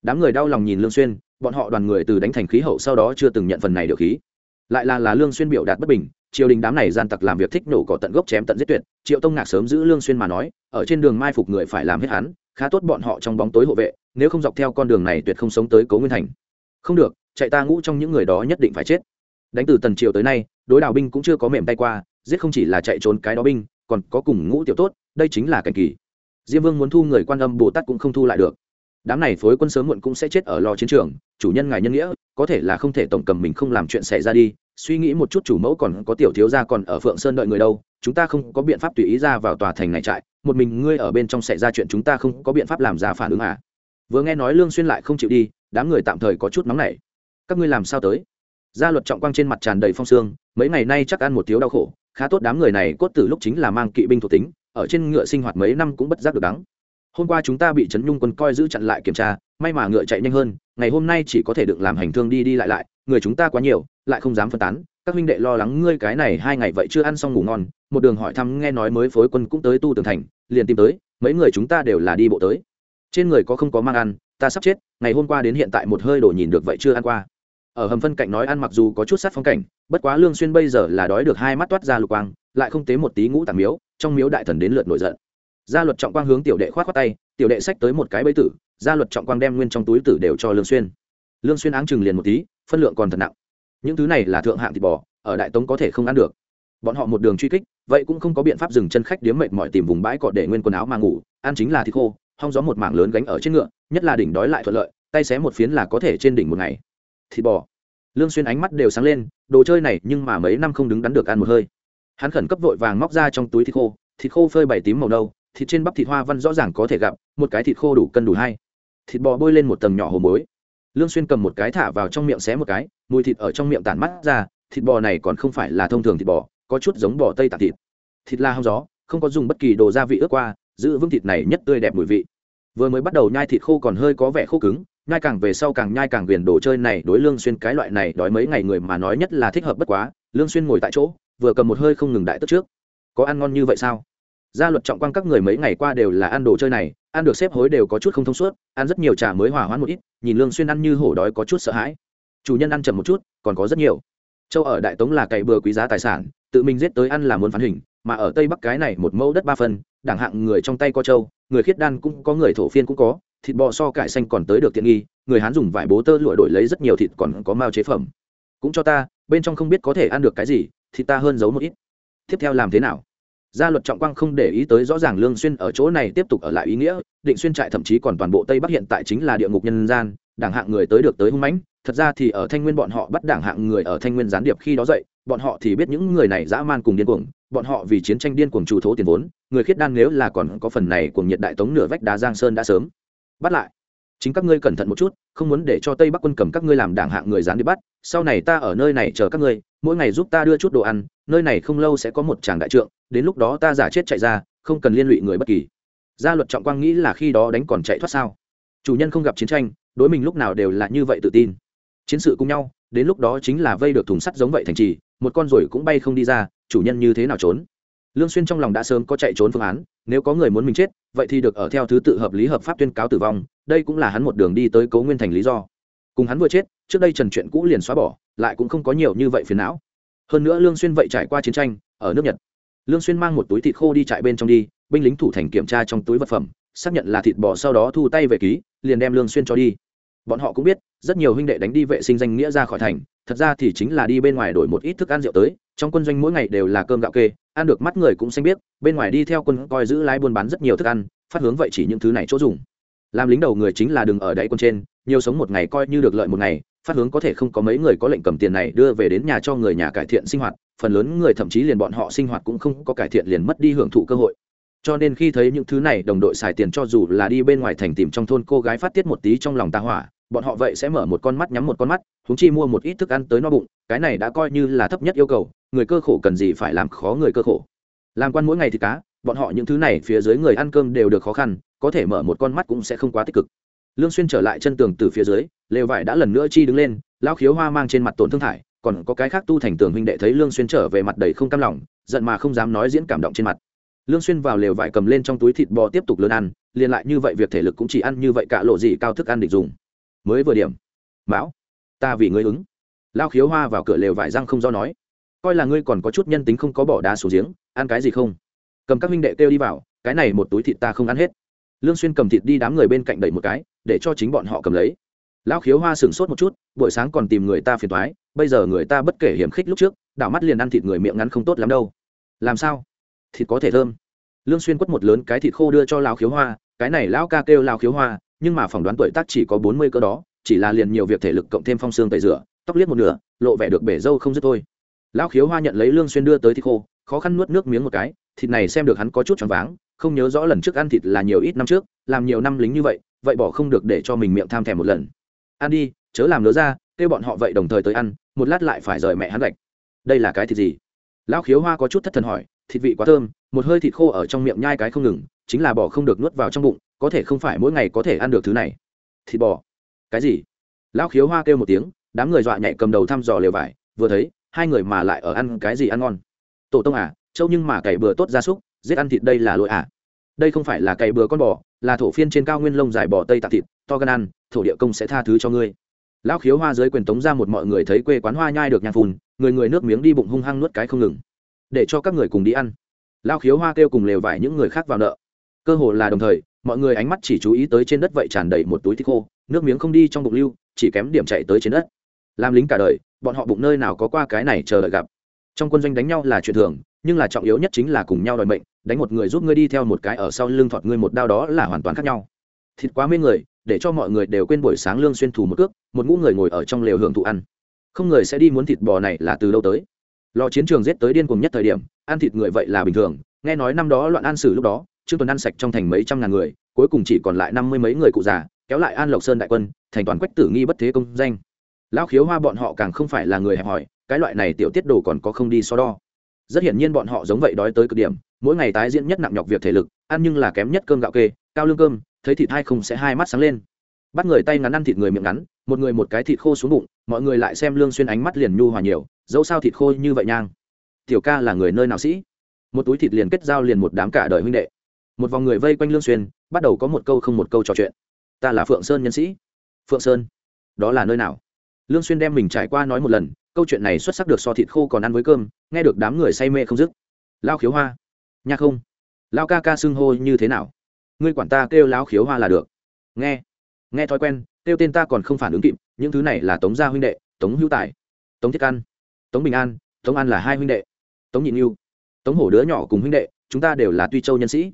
Đám người đau lòng nhìn lương xuyên, bọn họ đoàn người từ đánh thành khí hậu sau đó chưa từng nhận phần này được khí. Lại là là lương xuyên biểu đạt bất bình, triều đình đám này gian tặc làm việc thích nổ cỏ tận gốc chém tận giết tuyệt, triệu tông ngạc sớm giữ lương xuyên mà nói, ở trên đường mai phục người phải làm hết hắn, khá tốt bọn họ trong bóng tối hộ vệ, nếu không dọc theo con đường này tuyệt không sống tới cố nguyên thành. Không được, chạy ta ngũ trong những người đó nhất định phải chết đánh từ tần triều tới nay, đối đào binh cũng chưa có mềm tay qua, giết không chỉ là chạy trốn cái đó binh, còn có cùng ngũ tiểu tốt, đây chính là cảnh kỳ. Diêm vương muốn thu người quan âm bồ tát cũng không thu lại được. Đám này phối quân sớm muộn cũng sẽ chết ở lò chiến trường, chủ nhân ngài nhân nghĩa, có thể là không thể tổng cầm mình không làm chuyện xảy ra đi, suy nghĩ một chút chủ mẫu còn có tiểu thiếu gia còn ở phượng sơn đợi người đâu, chúng ta không có biện pháp tùy ý ra vào tòa thành này trại, một mình ngươi ở bên trong xảy ra chuyện chúng ta không có biện pháp làm ra phản ứng à? Vừa nghe nói lương xuyên lại không chịu đi, đám người tạm thời có chút nóng nảy. Các ngươi làm sao tới? Gia luật trọng quang trên mặt tràn đầy phong sương, mấy ngày nay chắc ăn một thiếu đau khổ, khá tốt đám người này cốt từ lúc chính là mang kỵ binh thuộc tính, ở trên ngựa sinh hoạt mấy năm cũng bất giác được đắng. Hôm qua chúng ta bị trấn nhung quân coi giữ chặn lại kiểm tra, may mà ngựa chạy nhanh hơn, ngày hôm nay chỉ có thể được làm hành thương đi đi lại lại, người chúng ta quá nhiều, lại không dám phân tán. Các huynh đệ lo lắng ngươi cái này hai ngày vậy chưa ăn xong ngủ ngon, một đường hỏi thăm nghe nói mới phối quân cũng tới tu tường thành, liền tìm tới, mấy người chúng ta đều là đi bộ tới. Trên người có không có mang ăn, ta sắp chết, ngày hôm qua đến hiện tại một hơi đổ nhìn được vậy chưa ăn qua ở hầm phân cạnh nói ăn mặc dù có chút sát phong cảnh, bất quá lương xuyên bây giờ là đói được hai mắt toát ra lục quang, lại không tế một tí ngũ tàng miếu, trong miếu đại thần đến lượt nổi giận. Gia luật trọng quang hướng tiểu đệ khoát khoát tay, tiểu đệ xách tới một cái bẫy tử, gia luật trọng quang đem nguyên trong túi tử đều cho lương xuyên. Lương xuyên áng chừng liền một tí, phân lượng còn thật nặng. Những thứ này là thượng hạng thịt bò, ở đại tống có thể không ăn được. Bọn họ một đường truy kích, vậy cũng không có biện pháp dừng chân khách điếm mệt mỏi tìm vùng bãi cọ để nguyên quần áo mà ngủ, ăn chính là thịt khô, hong gió một mảng lớn gánh ở trên ngựa, nhất là đỉnh đói lại thuận lợi, tay xé một phiến là có thể trên đỉnh một ngày thịt bò. Lương xuyên ánh mắt đều sáng lên, đồ chơi này nhưng mà mấy năm không đứng đắn được ăn một hơi. Hắn khẩn cấp vội vàng móc ra trong túi thịt khô thịt khô phơi bảy tím màu nâu, thịt trên bắp thịt hoa văn rõ ràng có thể gặp, một cái thịt khô đủ cân đủ hai. Thịt bò bôi lên một tầng nhỏ hồ muối. Lương xuyên cầm một cái thả vào trong miệng xé một cái, mùi thịt ở trong miệng tản mắt ra, thịt bò này còn không phải là thông thường thịt bò, có chút giống bò tây tản thịt. Thịt la hong gió, không có dùng bất kỳ đồ gia vị ướp qua, giữ vững thịt này nhất tươi đẹp mùi vị. Vừa mới bắt đầu nhai thịt khô còn hơi có vẻ khô cứng nhai càng về sau càng nhai càng viền đồ chơi này, đối lương xuyên cái loại này đói mấy ngày người mà nói nhất là thích hợp bất quá, lương xuyên ngồi tại chỗ, vừa cầm một hơi không ngừng đại tức trước. Có ăn ngon như vậy sao? Gia luật trọng quang các người mấy ngày qua đều là ăn đồ chơi này, ăn được xếp hối đều có chút không thông suốt, ăn rất nhiều trà mới hòa hoãn một ít, nhìn lương xuyên ăn như hổ đói có chút sợ hãi. Chủ nhân ăn chậm một chút, còn có rất nhiều. Châu ở đại tống là cày bừa quý giá tài sản, tự mình giết tới ăn là muốn phán hình, mà ở tây bắc cái này một mẫu đất ba phần đẳng hạng người trong tay có châu, người khiết đan cũng có, người thổ phiên cũng có thịt bò so cải xanh còn tới được tiện nghi, người hán dùng vải bố tơ lụa đổi lấy rất nhiều thịt còn có mao chế phẩm. Cũng cho ta, bên trong không biết có thể ăn được cái gì thì ta hơn giấu một ít. Tiếp theo làm thế nào? Gia luật trọng quang không để ý tới rõ ràng lương xuyên ở chỗ này tiếp tục ở lại ý nghĩa, định xuyên trại thậm chí còn toàn bộ tây bắc hiện tại chính là địa ngục nhân gian, đảng hạng người tới được tới hung mãnh, thật ra thì ở thanh nguyên bọn họ bắt đảng hạng người ở thanh nguyên gián điệp khi đó dậy, bọn họ thì biết những người này dã man cùng điên cuồng, bọn họ vì chiến tranh điên cuồng chủ thố tiền vốn, người khiết đan nếu là còn có phần này cùng nhiệt đại tống nửa vách đá giang sơn đã sớm bắt lại. Chính các ngươi cẩn thận một chút, không muốn để cho tây bắc quân cầm các ngươi làm đảng hạng người dán đi bắt. Sau này ta ở nơi này chờ các ngươi, mỗi ngày giúp ta đưa chút đồ ăn, nơi này không lâu sẽ có một tràng đại trượng, đến lúc đó ta giả chết chạy ra, không cần liên lụy người bất kỳ. Gia luật trọng quang nghĩ là khi đó đánh còn chạy thoát sao? Chủ nhân không gặp chiến tranh, đối mình lúc nào đều là như vậy tự tin. Chiến sự cùng nhau, đến lúc đó chính là vây được thùng sắt giống vậy thành trì, một con ruồi cũng bay không đi ra, chủ nhân như thế nào trốn? Lương xuyên trong lòng đã sớm có chạy trốn phương án, nếu có người muốn mình chết vậy thì được ở theo thứ tự hợp lý hợp pháp tuyên cáo tử vong, đây cũng là hắn một đường đi tới cố nguyên thành lý do. Cùng hắn vừa chết, trước đây trần chuyện cũ liền xóa bỏ, lại cũng không có nhiều như vậy phiền não. Hơn nữa lương xuyên vậy trải qua chiến tranh, ở nước nhật. Lương xuyên mang một túi thịt khô đi trại bên trong đi, binh lính thủ thành kiểm tra trong túi vật phẩm, xác nhận là thịt bò sau đó thu tay về ký, liền đem lương xuyên cho đi. Bọn họ cũng biết rất nhiều huynh đệ đánh đi vệ sinh danh nghĩa ra khỏi thành, thật ra thì chính là đi bên ngoài đổi một ít thức ăn rượu tới, trong quân doanh mỗi ngày đều là cơm gạo kê, ăn được mắt người cũng xanh biết bên ngoài đi theo quân coi giữ lái buôn bán rất nhiều thức ăn, phát hướng vậy chỉ những thứ này chỗ dùng. Làm lính đầu người chính là đừng ở đáy quân trên, nhiều sống một ngày coi như được lợi một ngày, phát hướng có thể không có mấy người có lệnh cầm tiền này đưa về đến nhà cho người nhà cải thiện sinh hoạt, phần lớn người thậm chí liền bọn họ sinh hoạt cũng không có cải thiện liền mất đi hưởng thụ cơ hội. Cho nên khi thấy những thứ này, đồng đội xài tiền cho dù là đi bên ngoài thành tìm trong thôn cô gái phát tiết một tí trong lòng ta hỏa bọn họ vậy sẽ mở một con mắt nhắm một con mắt húng chi mua một ít thức ăn tới no bụng, cái này đã coi như là thấp nhất yêu cầu, người cơ khổ cần gì phải làm khó người cơ khổ. Làm quan mỗi ngày thì cá, bọn họ những thứ này phía dưới người ăn cơm đều được khó khăn, có thể mở một con mắt cũng sẽ không quá tích cực. Lương xuyên trở lại chân tường từ phía dưới, lều vải đã lần nữa chi đứng lên, lão khiếu hoa mang trên mặt tổn thương thải, còn có cái khác tu thành tường huynh đệ thấy lương xuyên trở về mặt đầy không cam lòng, giận mà không dám nói diễn cảm động trên mặt. Lương xuyên vào lều vải cầm lên trong túi thịt bò tiếp tục lớn ăn, liền lại như vậy việc thể lực cũng chỉ ăn như vậy cả lộ gì cao thức ăn định dùng mới vừa điểm. Mão, ta vì ngươi ứng. Lao khiếu hoa vào cửa lều vải răng không do nói. Coi là ngươi còn có chút nhân tính không có bỏ đá xuống giếng, ăn cái gì không? Cầm các huynh đệ kêu đi vào, cái này một túi thịt ta không ăn hết. Lương xuyên cầm thịt đi đám người bên cạnh đẩy một cái, để cho chính bọn họ cầm lấy. Lao khiếu hoa sừng sốt một chút, buổi sáng còn tìm người ta phiền toái, bây giờ người ta bất kể hiểm khích lúc trước, đảo mắt liền ăn thịt người miệng ngắn không tốt lắm đâu. Làm sao? Thịt có thể thơm. Lương xuyên quất một lớn cái thịt khô đưa cho lao khiếu hoa, cái này lão ca kêu lao khiếu hoa nhưng mà phỏng đoán tuổi tác chỉ có bốn mươi cơ đó, chỉ là liền nhiều việc thể lực cộng thêm phong xương tẩy rửa, tóc liếc một nửa, lộ vẻ được bể dâu không dứt thôi. Lão khiếu hoa nhận lấy lương xuyên đưa tới thịt khô, khó khăn nuốt nước miếng một cái, thịt này xem được hắn có chút choáng váng, không nhớ rõ lần trước ăn thịt là nhiều ít năm trước, làm nhiều năm lính như vậy vậy bỏ không được để cho mình miệng tham thèm một lần. Ăn đi, chớ làm nữa ra, kêu bọn họ vậy đồng thời tới ăn, một lát lại phải rời mẹ hắn gạch. Đây là cái thịt gì? Lão khiếu hoa có chút thất thần hỏi, thịt vị quá thơm, một hơi thịt khô ở trong miệng nhai cái không ngừng, chính là bỏ không được nuốt vào trong bụng có thể không phải mỗi ngày có thể ăn được thứ này. Thịt bò. Cái gì? Lão khiếu hoa kêu một tiếng, đám người dọa nhảy cầm đầu thăm dò lều vải, vừa thấy, hai người mà lại ở ăn cái gì ăn ngon? Tổ tông à châu nhưng mà cày bừa tốt gia súc, giết ăn thịt đây là lỗi à? Đây không phải là cày bừa con bò, là thổ phiên trên cao nguyên lông dài bò tây tạc thịt, to gan ăn, thổ địa công sẽ tha thứ cho ngươi. Lão khiếu hoa dưới quyền tống ra một mọi người thấy quê quán hoa nhai được nhang phun người người nước miếng đi bụng hung hăng nuốt cái không ngừng. Để cho các người cùng đi ăn. Lão khiếu hoa kêu cùng lều vải những người khác vào nợ. Cơ hồ là đồng thời mọi người ánh mắt chỉ chú ý tới trên đất vậy tràn đầy một túi thịt khô, nước miếng không đi trong bụng lưu, chỉ kém điểm chạy tới trên đất. Làm lính cả đời, bọn họ bụng nơi nào có qua cái này chờ đợi gặp. Trong quân doanh đánh nhau là chuyện thường, nhưng là trọng yếu nhất chính là cùng nhau đòi mệnh, đánh một người giúp ngươi đi theo một cái ở sau lưng thọt ngươi một đao đó là hoàn toàn khác nhau. Thịt quá mê người, để cho mọi người đều quên buổi sáng lương xuyên thủ một cước, một ngũ người ngồi ở trong lều hưởng thụ ăn. Không người sẽ đi muốn thịt bò này là từ đâu tới. Lò chiến trường giết tới điên cuồng nhất thời điểm, ăn thịt người vậy là bình thường, nghe nói năm đó loạn an sử lúc đó trương tuần ăn sạch trong thành mấy trăm ngàn người, cuối cùng chỉ còn lại năm mươi mấy người cụ già, kéo lại an lộc sơn đại quân, thành toàn quách tử nghi bất thế công danh. Lão khiếu hoa bọn họ càng không phải là người hẹp hòi, cái loại này tiểu tiết đồ còn có không đi so đo. Rất hiển nhiên bọn họ giống vậy đói tới cực điểm, mỗi ngày tái diễn nhất nặng nhọc việc thể lực, ăn nhưng là kém nhất cơm gạo kê, cao lương cơm, thấy thịt hai không sẽ hai mắt sáng lên. Bắt người tay ngắn ăn thịt người miệng ngắn, một người một cái thịt khô xuống bụng, mọi người lại xem lương xuyên ánh mắt liền nhu hòa nhiều, dẫu sao thịt khô như vậy nhang. Tiểu ca là người nơi nào sĩ? Một túi thịt liền kết giao liền một đám cả đời huynh đệ một vòng người vây quanh lương xuyên bắt đầu có một câu không một câu trò chuyện ta là phượng sơn nhân sĩ phượng sơn đó là nơi nào lương xuyên đem mình trải qua nói một lần câu chuyện này xuất sắc được so thịt khô còn ăn với cơm nghe được đám người say mê không dứt lao khiếu hoa nha không lao ca ca xưng hô như thế nào ngươi quản ta kêu lao khiếu hoa là được nghe nghe thói quen kêu tên ta còn không phản ứng kịp những thứ này là tống gia huynh đệ tống hữu tài tống thiết an tống bình an tống an là hai huynh đệ tống nhịn yêu tống hổ đứa nhỏ cùng huynh đệ chúng ta đều là tuy châu nhân sĩ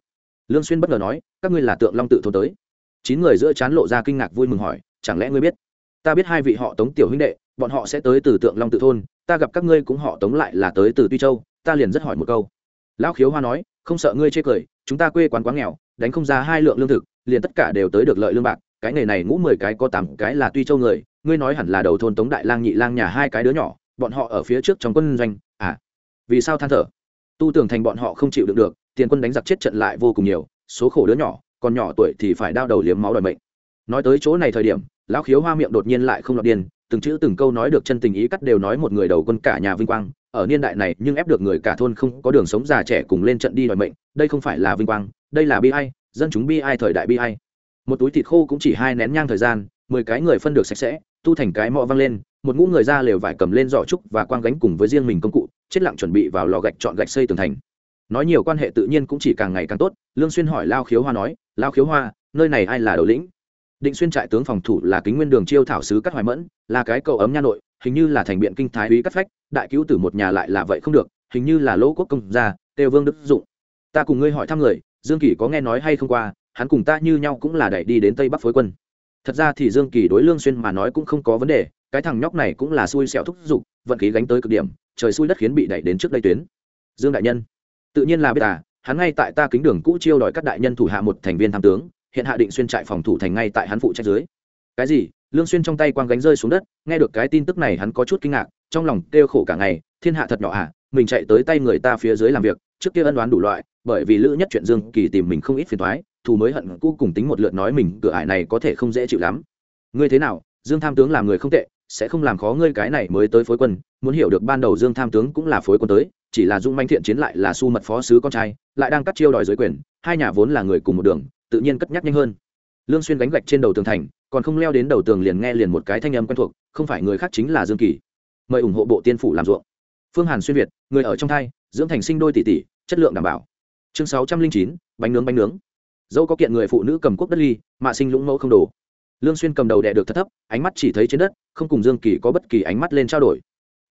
lương xuyên bất ngờ nói, các ngươi là tượng long tự thôn tới. Chín người giữa chán lộ ra kinh ngạc vui mừng hỏi, chẳng lẽ ngươi biết? Ta biết hai vị họ tống tiểu huynh đệ, bọn họ sẽ tới từ tượng long tự thôn, ta gặp các ngươi cũng họ tống lại là tới từ tuy châu, ta liền rất hỏi một câu. Lão khiếu hoa nói, không sợ ngươi chê cười, chúng ta quê quán quá nghèo, đánh không ra hai lượng lương thực, liền tất cả đều tới được lợi lương bạc, cái nghề này ngũ mười cái có tám cái là tuy châu người, ngươi nói hẳn là đầu thôn tống đại lang nhị lang nhà hai cái đứa nhỏ, bọn họ ở phía trước trong quân doanh à vì sao than thở? Tu tưởng thành bọn họ không chịu đựng được tiền quân đánh giặc chết trận lại vô cùng nhiều, số khổ đứa nhỏ, còn nhỏ tuổi thì phải đau đầu liếm máu đòi mệnh. Nói tới chỗ này thời điểm, lão khiếu hoa miệng đột nhiên lại không lọt điên, từng chữ từng câu nói được chân tình ý cắt đều nói một người đầu quân cả nhà vinh quang, ở niên đại này nhưng ép được người cả thôn không có đường sống già trẻ cùng lên trận đi đòi mệnh, đây không phải là vinh quang, đây là bi ai, dân chúng bi ai thời đại bi ai. Một túi thịt khô cũng chỉ hai nén nhang thời gian, mười cái người phân được sạch sẽ, tu thành cái mọ văng lên, một ngũ người ra lều vải cầm lên giỏ trúc và quang gánh cùng với riêng mình công cụ, chết lặng chuẩn bị vào lò gạch chọn gạch xây tường thành nói nhiều quan hệ tự nhiên cũng chỉ càng ngày càng tốt, lương xuyên hỏi lao khiếu hoa nói, lao khiếu hoa, nơi này ai là đầu lĩnh? Định xuyên trại tướng phòng thủ là kính nguyên đường chiêu thảo sứ cắt hoài mẫn, là cái cầu ấm nha nội, hình như là thành biện kinh thái úy cắt phách, đại cứu tử một nhà lại là vậy không được, hình như là lỗ quốc công gia Tề vương đức dụng. Ta cùng ngươi hỏi thăm người, dương kỳ có nghe nói hay không qua, hắn cùng ta như nhau cũng là đẩy đi đến tây bắc phối quân. Thật ra thì dương kỳ đối lương xuyên mà nói cũng không có vấn đề, cái thằng nhóc này cũng là xui xẻo thúc giục, vận khí gánh tới cực điểm, trời xui đất khiến bị đẩy đến trước đây tuyến. Dương đại nhân tự nhiên là biết à hắn ngay tại ta kính đường cũ chiêu đòi các đại nhân thủ hạ một thành viên tham tướng, hiện hạ định xuyên trại phòng thủ thành ngay tại hắn phụ trách dưới. Cái gì? Lương xuyên trong tay quang gánh rơi xuống đất, nghe được cái tin tức này hắn có chút kinh ngạc, trong lòng kêu khổ cả ngày, thiên hạ thật nhỏ à mình chạy tới tay người ta phía dưới làm việc, trước kia ân đoán đủ loại, bởi vì lữ nhất chuyện dương kỳ tìm mình không ít phiền toái, thù mới hận cũ cùng tính một lượt nói mình cửa ải này có thể không dễ chịu lắm. Ngươi thế nào? Dương tham tướng làm người không tệ, sẽ không làm khó ngươi cái này mới tới phối quân, muốn hiểu được ban đầu dương tham tướng cũng là phối quân tới chỉ là dung manh thiện chiến lại là su mật phó sứ con trai, lại đang cắt chiêu đòi giới quyền, hai nhà vốn là người cùng một đường, tự nhiên cất nhắc nhanh hơn. Lương xuyên gánh gạch trên đầu tường thành, còn không leo đến đầu tường liền nghe liền một cái thanh âm quen thuộc, không phải người khác chính là dương kỳ. Mời ủng hộ bộ tiên phủ làm ruộng. Phương hàn xuyên việt, người ở trong thai, dưỡng thành sinh đôi tỷ tỷ, chất lượng đảm bảo. Chương sáu trăm linh chín, bánh nướng bánh nướng. Dẫu có kiện người phụ nữ cầm quốc đất ly mạ sinh lũng mẫu không đồ lương xuyên cầm đầu đè được thật thấp, ánh mắt chỉ thấy trên đất, không cùng dương kỳ có bất kỳ ánh mắt lên trao đổi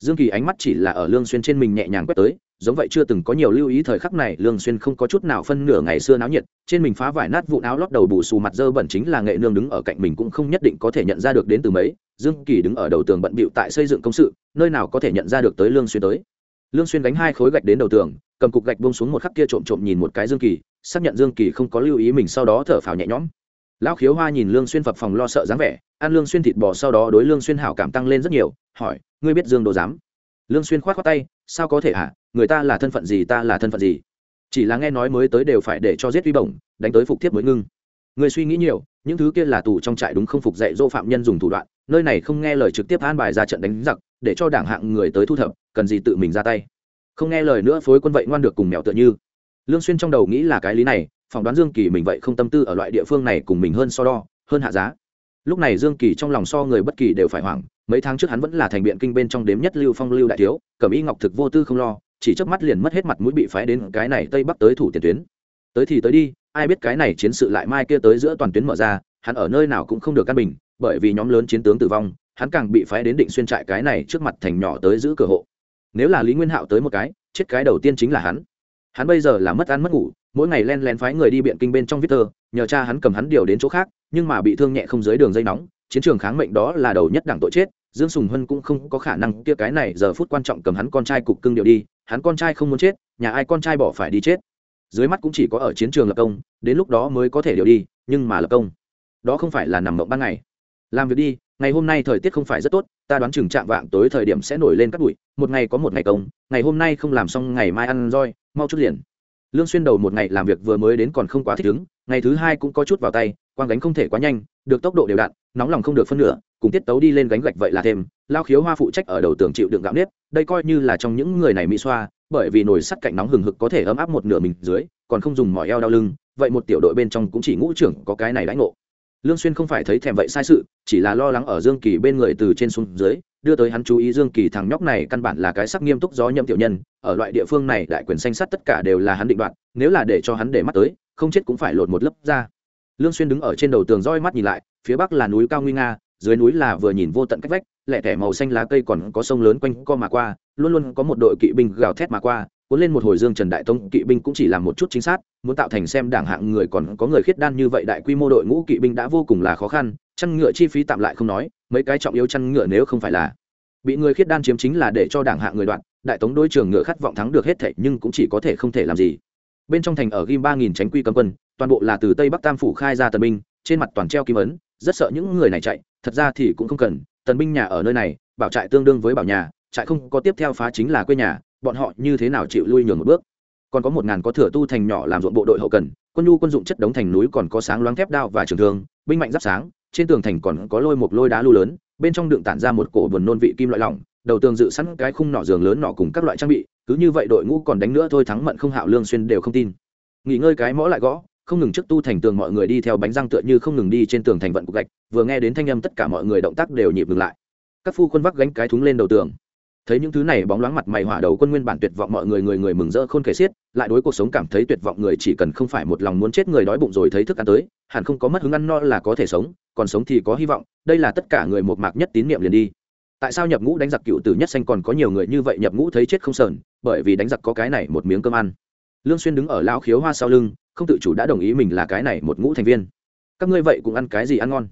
dương kỳ ánh mắt chỉ là ở lương xuyên trên mình nhẹ nhàng quét tới, giống vậy chưa từng có nhiều lưu ý thời khắc này lương xuyên không có chút nào phân nửa ngày xưa náo nhiệt, trên mình phá vải nát vụn áo lót đầu bù xù mặt dơ bẩn chính là nghệ nương đứng ở cạnh mình cũng không nhất định có thể nhận ra được đến từ mấy, dương kỳ đứng ở đầu tường bận bịu tại xây dựng công sự, nơi nào có thể nhận ra được tới lương xuyên tới. Lương xuyên đánh hai khối gạch đến đầu tường, cầm cục gạch buông xuống một khắc kia trộm trộm nhìn một cái dương kỳ, xác nhận dương kỳ không có lưu ý mình sau đó thở phào nhẹ nhõm lão khiếu hoa nhìn lương xuyên phập phòng lo sợ dáng vẻ, ăn lương xuyên thịt bò sau đó đối lương xuyên hảo cảm tăng lên rất nhiều, hỏi, ngươi biết dương đồ dám lương xuyên khoát khoát tay, sao có thể hả? Người ta là thân phận gì, ta là thân phận gì? Chỉ là nghe nói mới tới đều phải để cho giết uy bổng, đánh tới phục thiếp mới ngưng. Người suy nghĩ nhiều, những thứ kia là tù trong trại đúng không phục dạy dỗ phạm nhân dùng thủ đoạn, nơi này không nghe lời trực tiếp an bài ra trận đánh giặc, để cho đảng hạng người tới thu thập, cần gì tự mình ra tay. Không nghe lời nữa phối quân vậy ngoan được cùng mèo tựa như. Lương xuyên trong đầu nghĩ là cái lý này phỏng đoán dương kỳ mình vậy không tâm tư ở loại địa phương này cùng mình hơn so đo, hơn hạ giá. Lúc này dương kỳ trong lòng so người bất kỳ đều phải hoảng, mấy tháng trước hắn vẫn là thành biện kinh bên trong đếm nhất lưu phong, lưu đại thiếu, cẩm y ngọc thực vô tư không lo, chỉ chớp mắt liền mất hết mặt mũi bị phái đến cái này tây bắc tới thủ tiền tuyến. Tới thì tới đi, ai biết cái này chiến sự lại mai kia tới giữa toàn tuyến mở ra, hắn ở nơi nào cũng không được căn bình, bởi vì nhóm lớn chiến tướng tử vong, hắn càng bị phái đến định xuyên trại cái này trước mặt thành nhỏ tới giữ cửa hộ. Nếu là lý nguyên hạo tới một cái, chết cái đầu tiên chính là hắn. Hắn bây giờ là mất ăn mất ngủ mỗi ngày len lén phái người đi biện kinh bên trong viết thơ nhờ cha hắn cầm hắn điều đến chỗ khác, nhưng mà bị thương nhẹ không dưới đường dây nóng, chiến trường kháng mệnh đó là đầu nhất đảng tội chết, dương sùng hân cũng không có khả năng kia cái này giờ phút quan trọng cầm hắn con trai cục cưng điều đi, hắn con trai không muốn chết, nhà ai con trai bỏ phải đi chết. Dưới mắt cũng chỉ có ở chiến trường lập công, đến lúc đó mới có thể điều đi, nhưng mà lập công, đó không phải là nằm mộng ban ngày. Làm việc đi, ngày hôm nay thời tiết không phải rất tốt, ta đoán chừng chạm vạng tối thời điểm sẽ nổi lên các bụi, một ngày có một ngày công, ngày hôm nay không làm xong ngày mai ăn roi, mau chút liền lương xuyên đầu một ngày làm việc vừa mới đến còn không quá thích ứng, ngày thứ hai cũng có chút vào tay, quang gánh không thể quá nhanh, được tốc độ đều đặn, nóng lòng không được phân nửa, cùng tiết tấu đi lên gánh gạch vậy là thêm, lao khiếu hoa phụ trách ở đầu tường chịu đựng gạo nếp, đây coi như là trong những người này mỹ xoa, bởi vì nồi sắt cạnh nóng hừng hực có thể ấm áp một nửa mình dưới, còn không dùng mỏi eo đau lưng, vậy một tiểu đội bên trong cũng chỉ ngũ trưởng có cái này lãnh ngộ. Lương xuyên không phải thấy thèm vậy sai sự, chỉ là lo lắng ở dương kỳ bên người từ trên xuống dưới đưa tới hắn chú ý dương kỳ thằng nhóc này căn bản là cái sắc nghiêm túc gió nhậm tiểu nhân, ở loại địa phương này đại quyền xanh sắt tất cả đều là hắn định đoạt, nếu là để cho hắn để mắt tới, không chết cũng phải lột một lớp ra. Lương xuyên đứng ở trên đầu tường roi mắt nhìn lại, phía bắc là núi cao nguy nga, dưới núi là vừa nhìn vô tận cách vách, lẻ tẻ màu xanh lá cây còn có sông lớn quanh co mà qua, luôn luôn có một đội kỵ binh gào thét mà qua cuốn lên một hồi dương trần đại tông kỵ binh cũng chỉ làm một chút chính xác muốn tạo thành xem đảng hạng người còn có người khiết đan như vậy đại quy mô đội ngũ kỵ binh đã vô cùng là khó khăn, chăn ngựa chi phí tạm lại không nói, mấy cái trọng yếu chăn ngựa nếu không phải là bị người khiết đan chiếm chính là để cho đảng hạng người đoạn, đại tống đối trường ngựa khát vọng thắng được hết thảy nhưng cũng chỉ có thể không thể làm gì. Bên trong thành ở ghim ba nghìn tránh quy cấm quân, toàn bộ là từ tây bắc tam phủ khai ra tần binh, trên mặt toàn treo kim ấn, rất sợ những người này chạy, thật ra thì cũng không cần, tần binh nhà ở nơi này, bảo trại tương đương với bảo nhà, trại không có tiếp theo phá chính là quê nhà bọn họ như thế nào chịu lui nhường một bước? Còn có một ngàn có thừa tu thành nhỏ làm ruộng bộ đội hậu cần, quân nhu quân dụng chất đống thành núi còn có sáng loáng thép đao và trường thương, binh mạnh giáp sáng, trên tường thành còn có lôi một lôi đá lưu lớn, bên trong đựng tản ra một cổ buồn nôn vị kim loại lỏng, đầu tường dự sẵn cái khung nọ giường lớn nọ cùng các loại trang bị, cứ như vậy đội ngũ còn đánh nữa thôi thắng mận không hạo lương xuyên đều không tin. Nghỉ ngơi cái mõ lại gõ, không ngừng trước tu thành tường mọi người đi theo bánh răng tựa như không ngừng đi trên tường thành vận cục gạch, vừa nghe đến thanh âm tất cả mọi người động tác đều nhịp ngừng lại. Các phu quân vác gánh cái thúng lên đầu tường thấy những thứ này bóng loáng mặt mày hỏa đầu quân nguyên bản tuyệt vọng mọi người người người mừng rỡ khôn kể xiết, lại đối cuộc sống cảm thấy tuyệt vọng người chỉ cần không phải một lòng muốn chết người đói bụng rồi thấy thức ăn tới, hẳn không có mất hứng ăn no là có thể sống, còn sống thì có hy vọng, đây là tất cả người một mạc nhất tín niệm liền đi. Tại sao nhập ngũ đánh giặc cựu tử nhất xanh còn có nhiều người như vậy nhập ngũ thấy chết không sờn, bởi vì đánh giặc có cái này một miếng cơm ăn. Lương xuyên đứng ở lão khiếu hoa sau lưng, không tự chủ đã đồng ý mình là cái này một ngũ thành viên. Các ngươi vậy cũng ăn cái gì ăn ngon?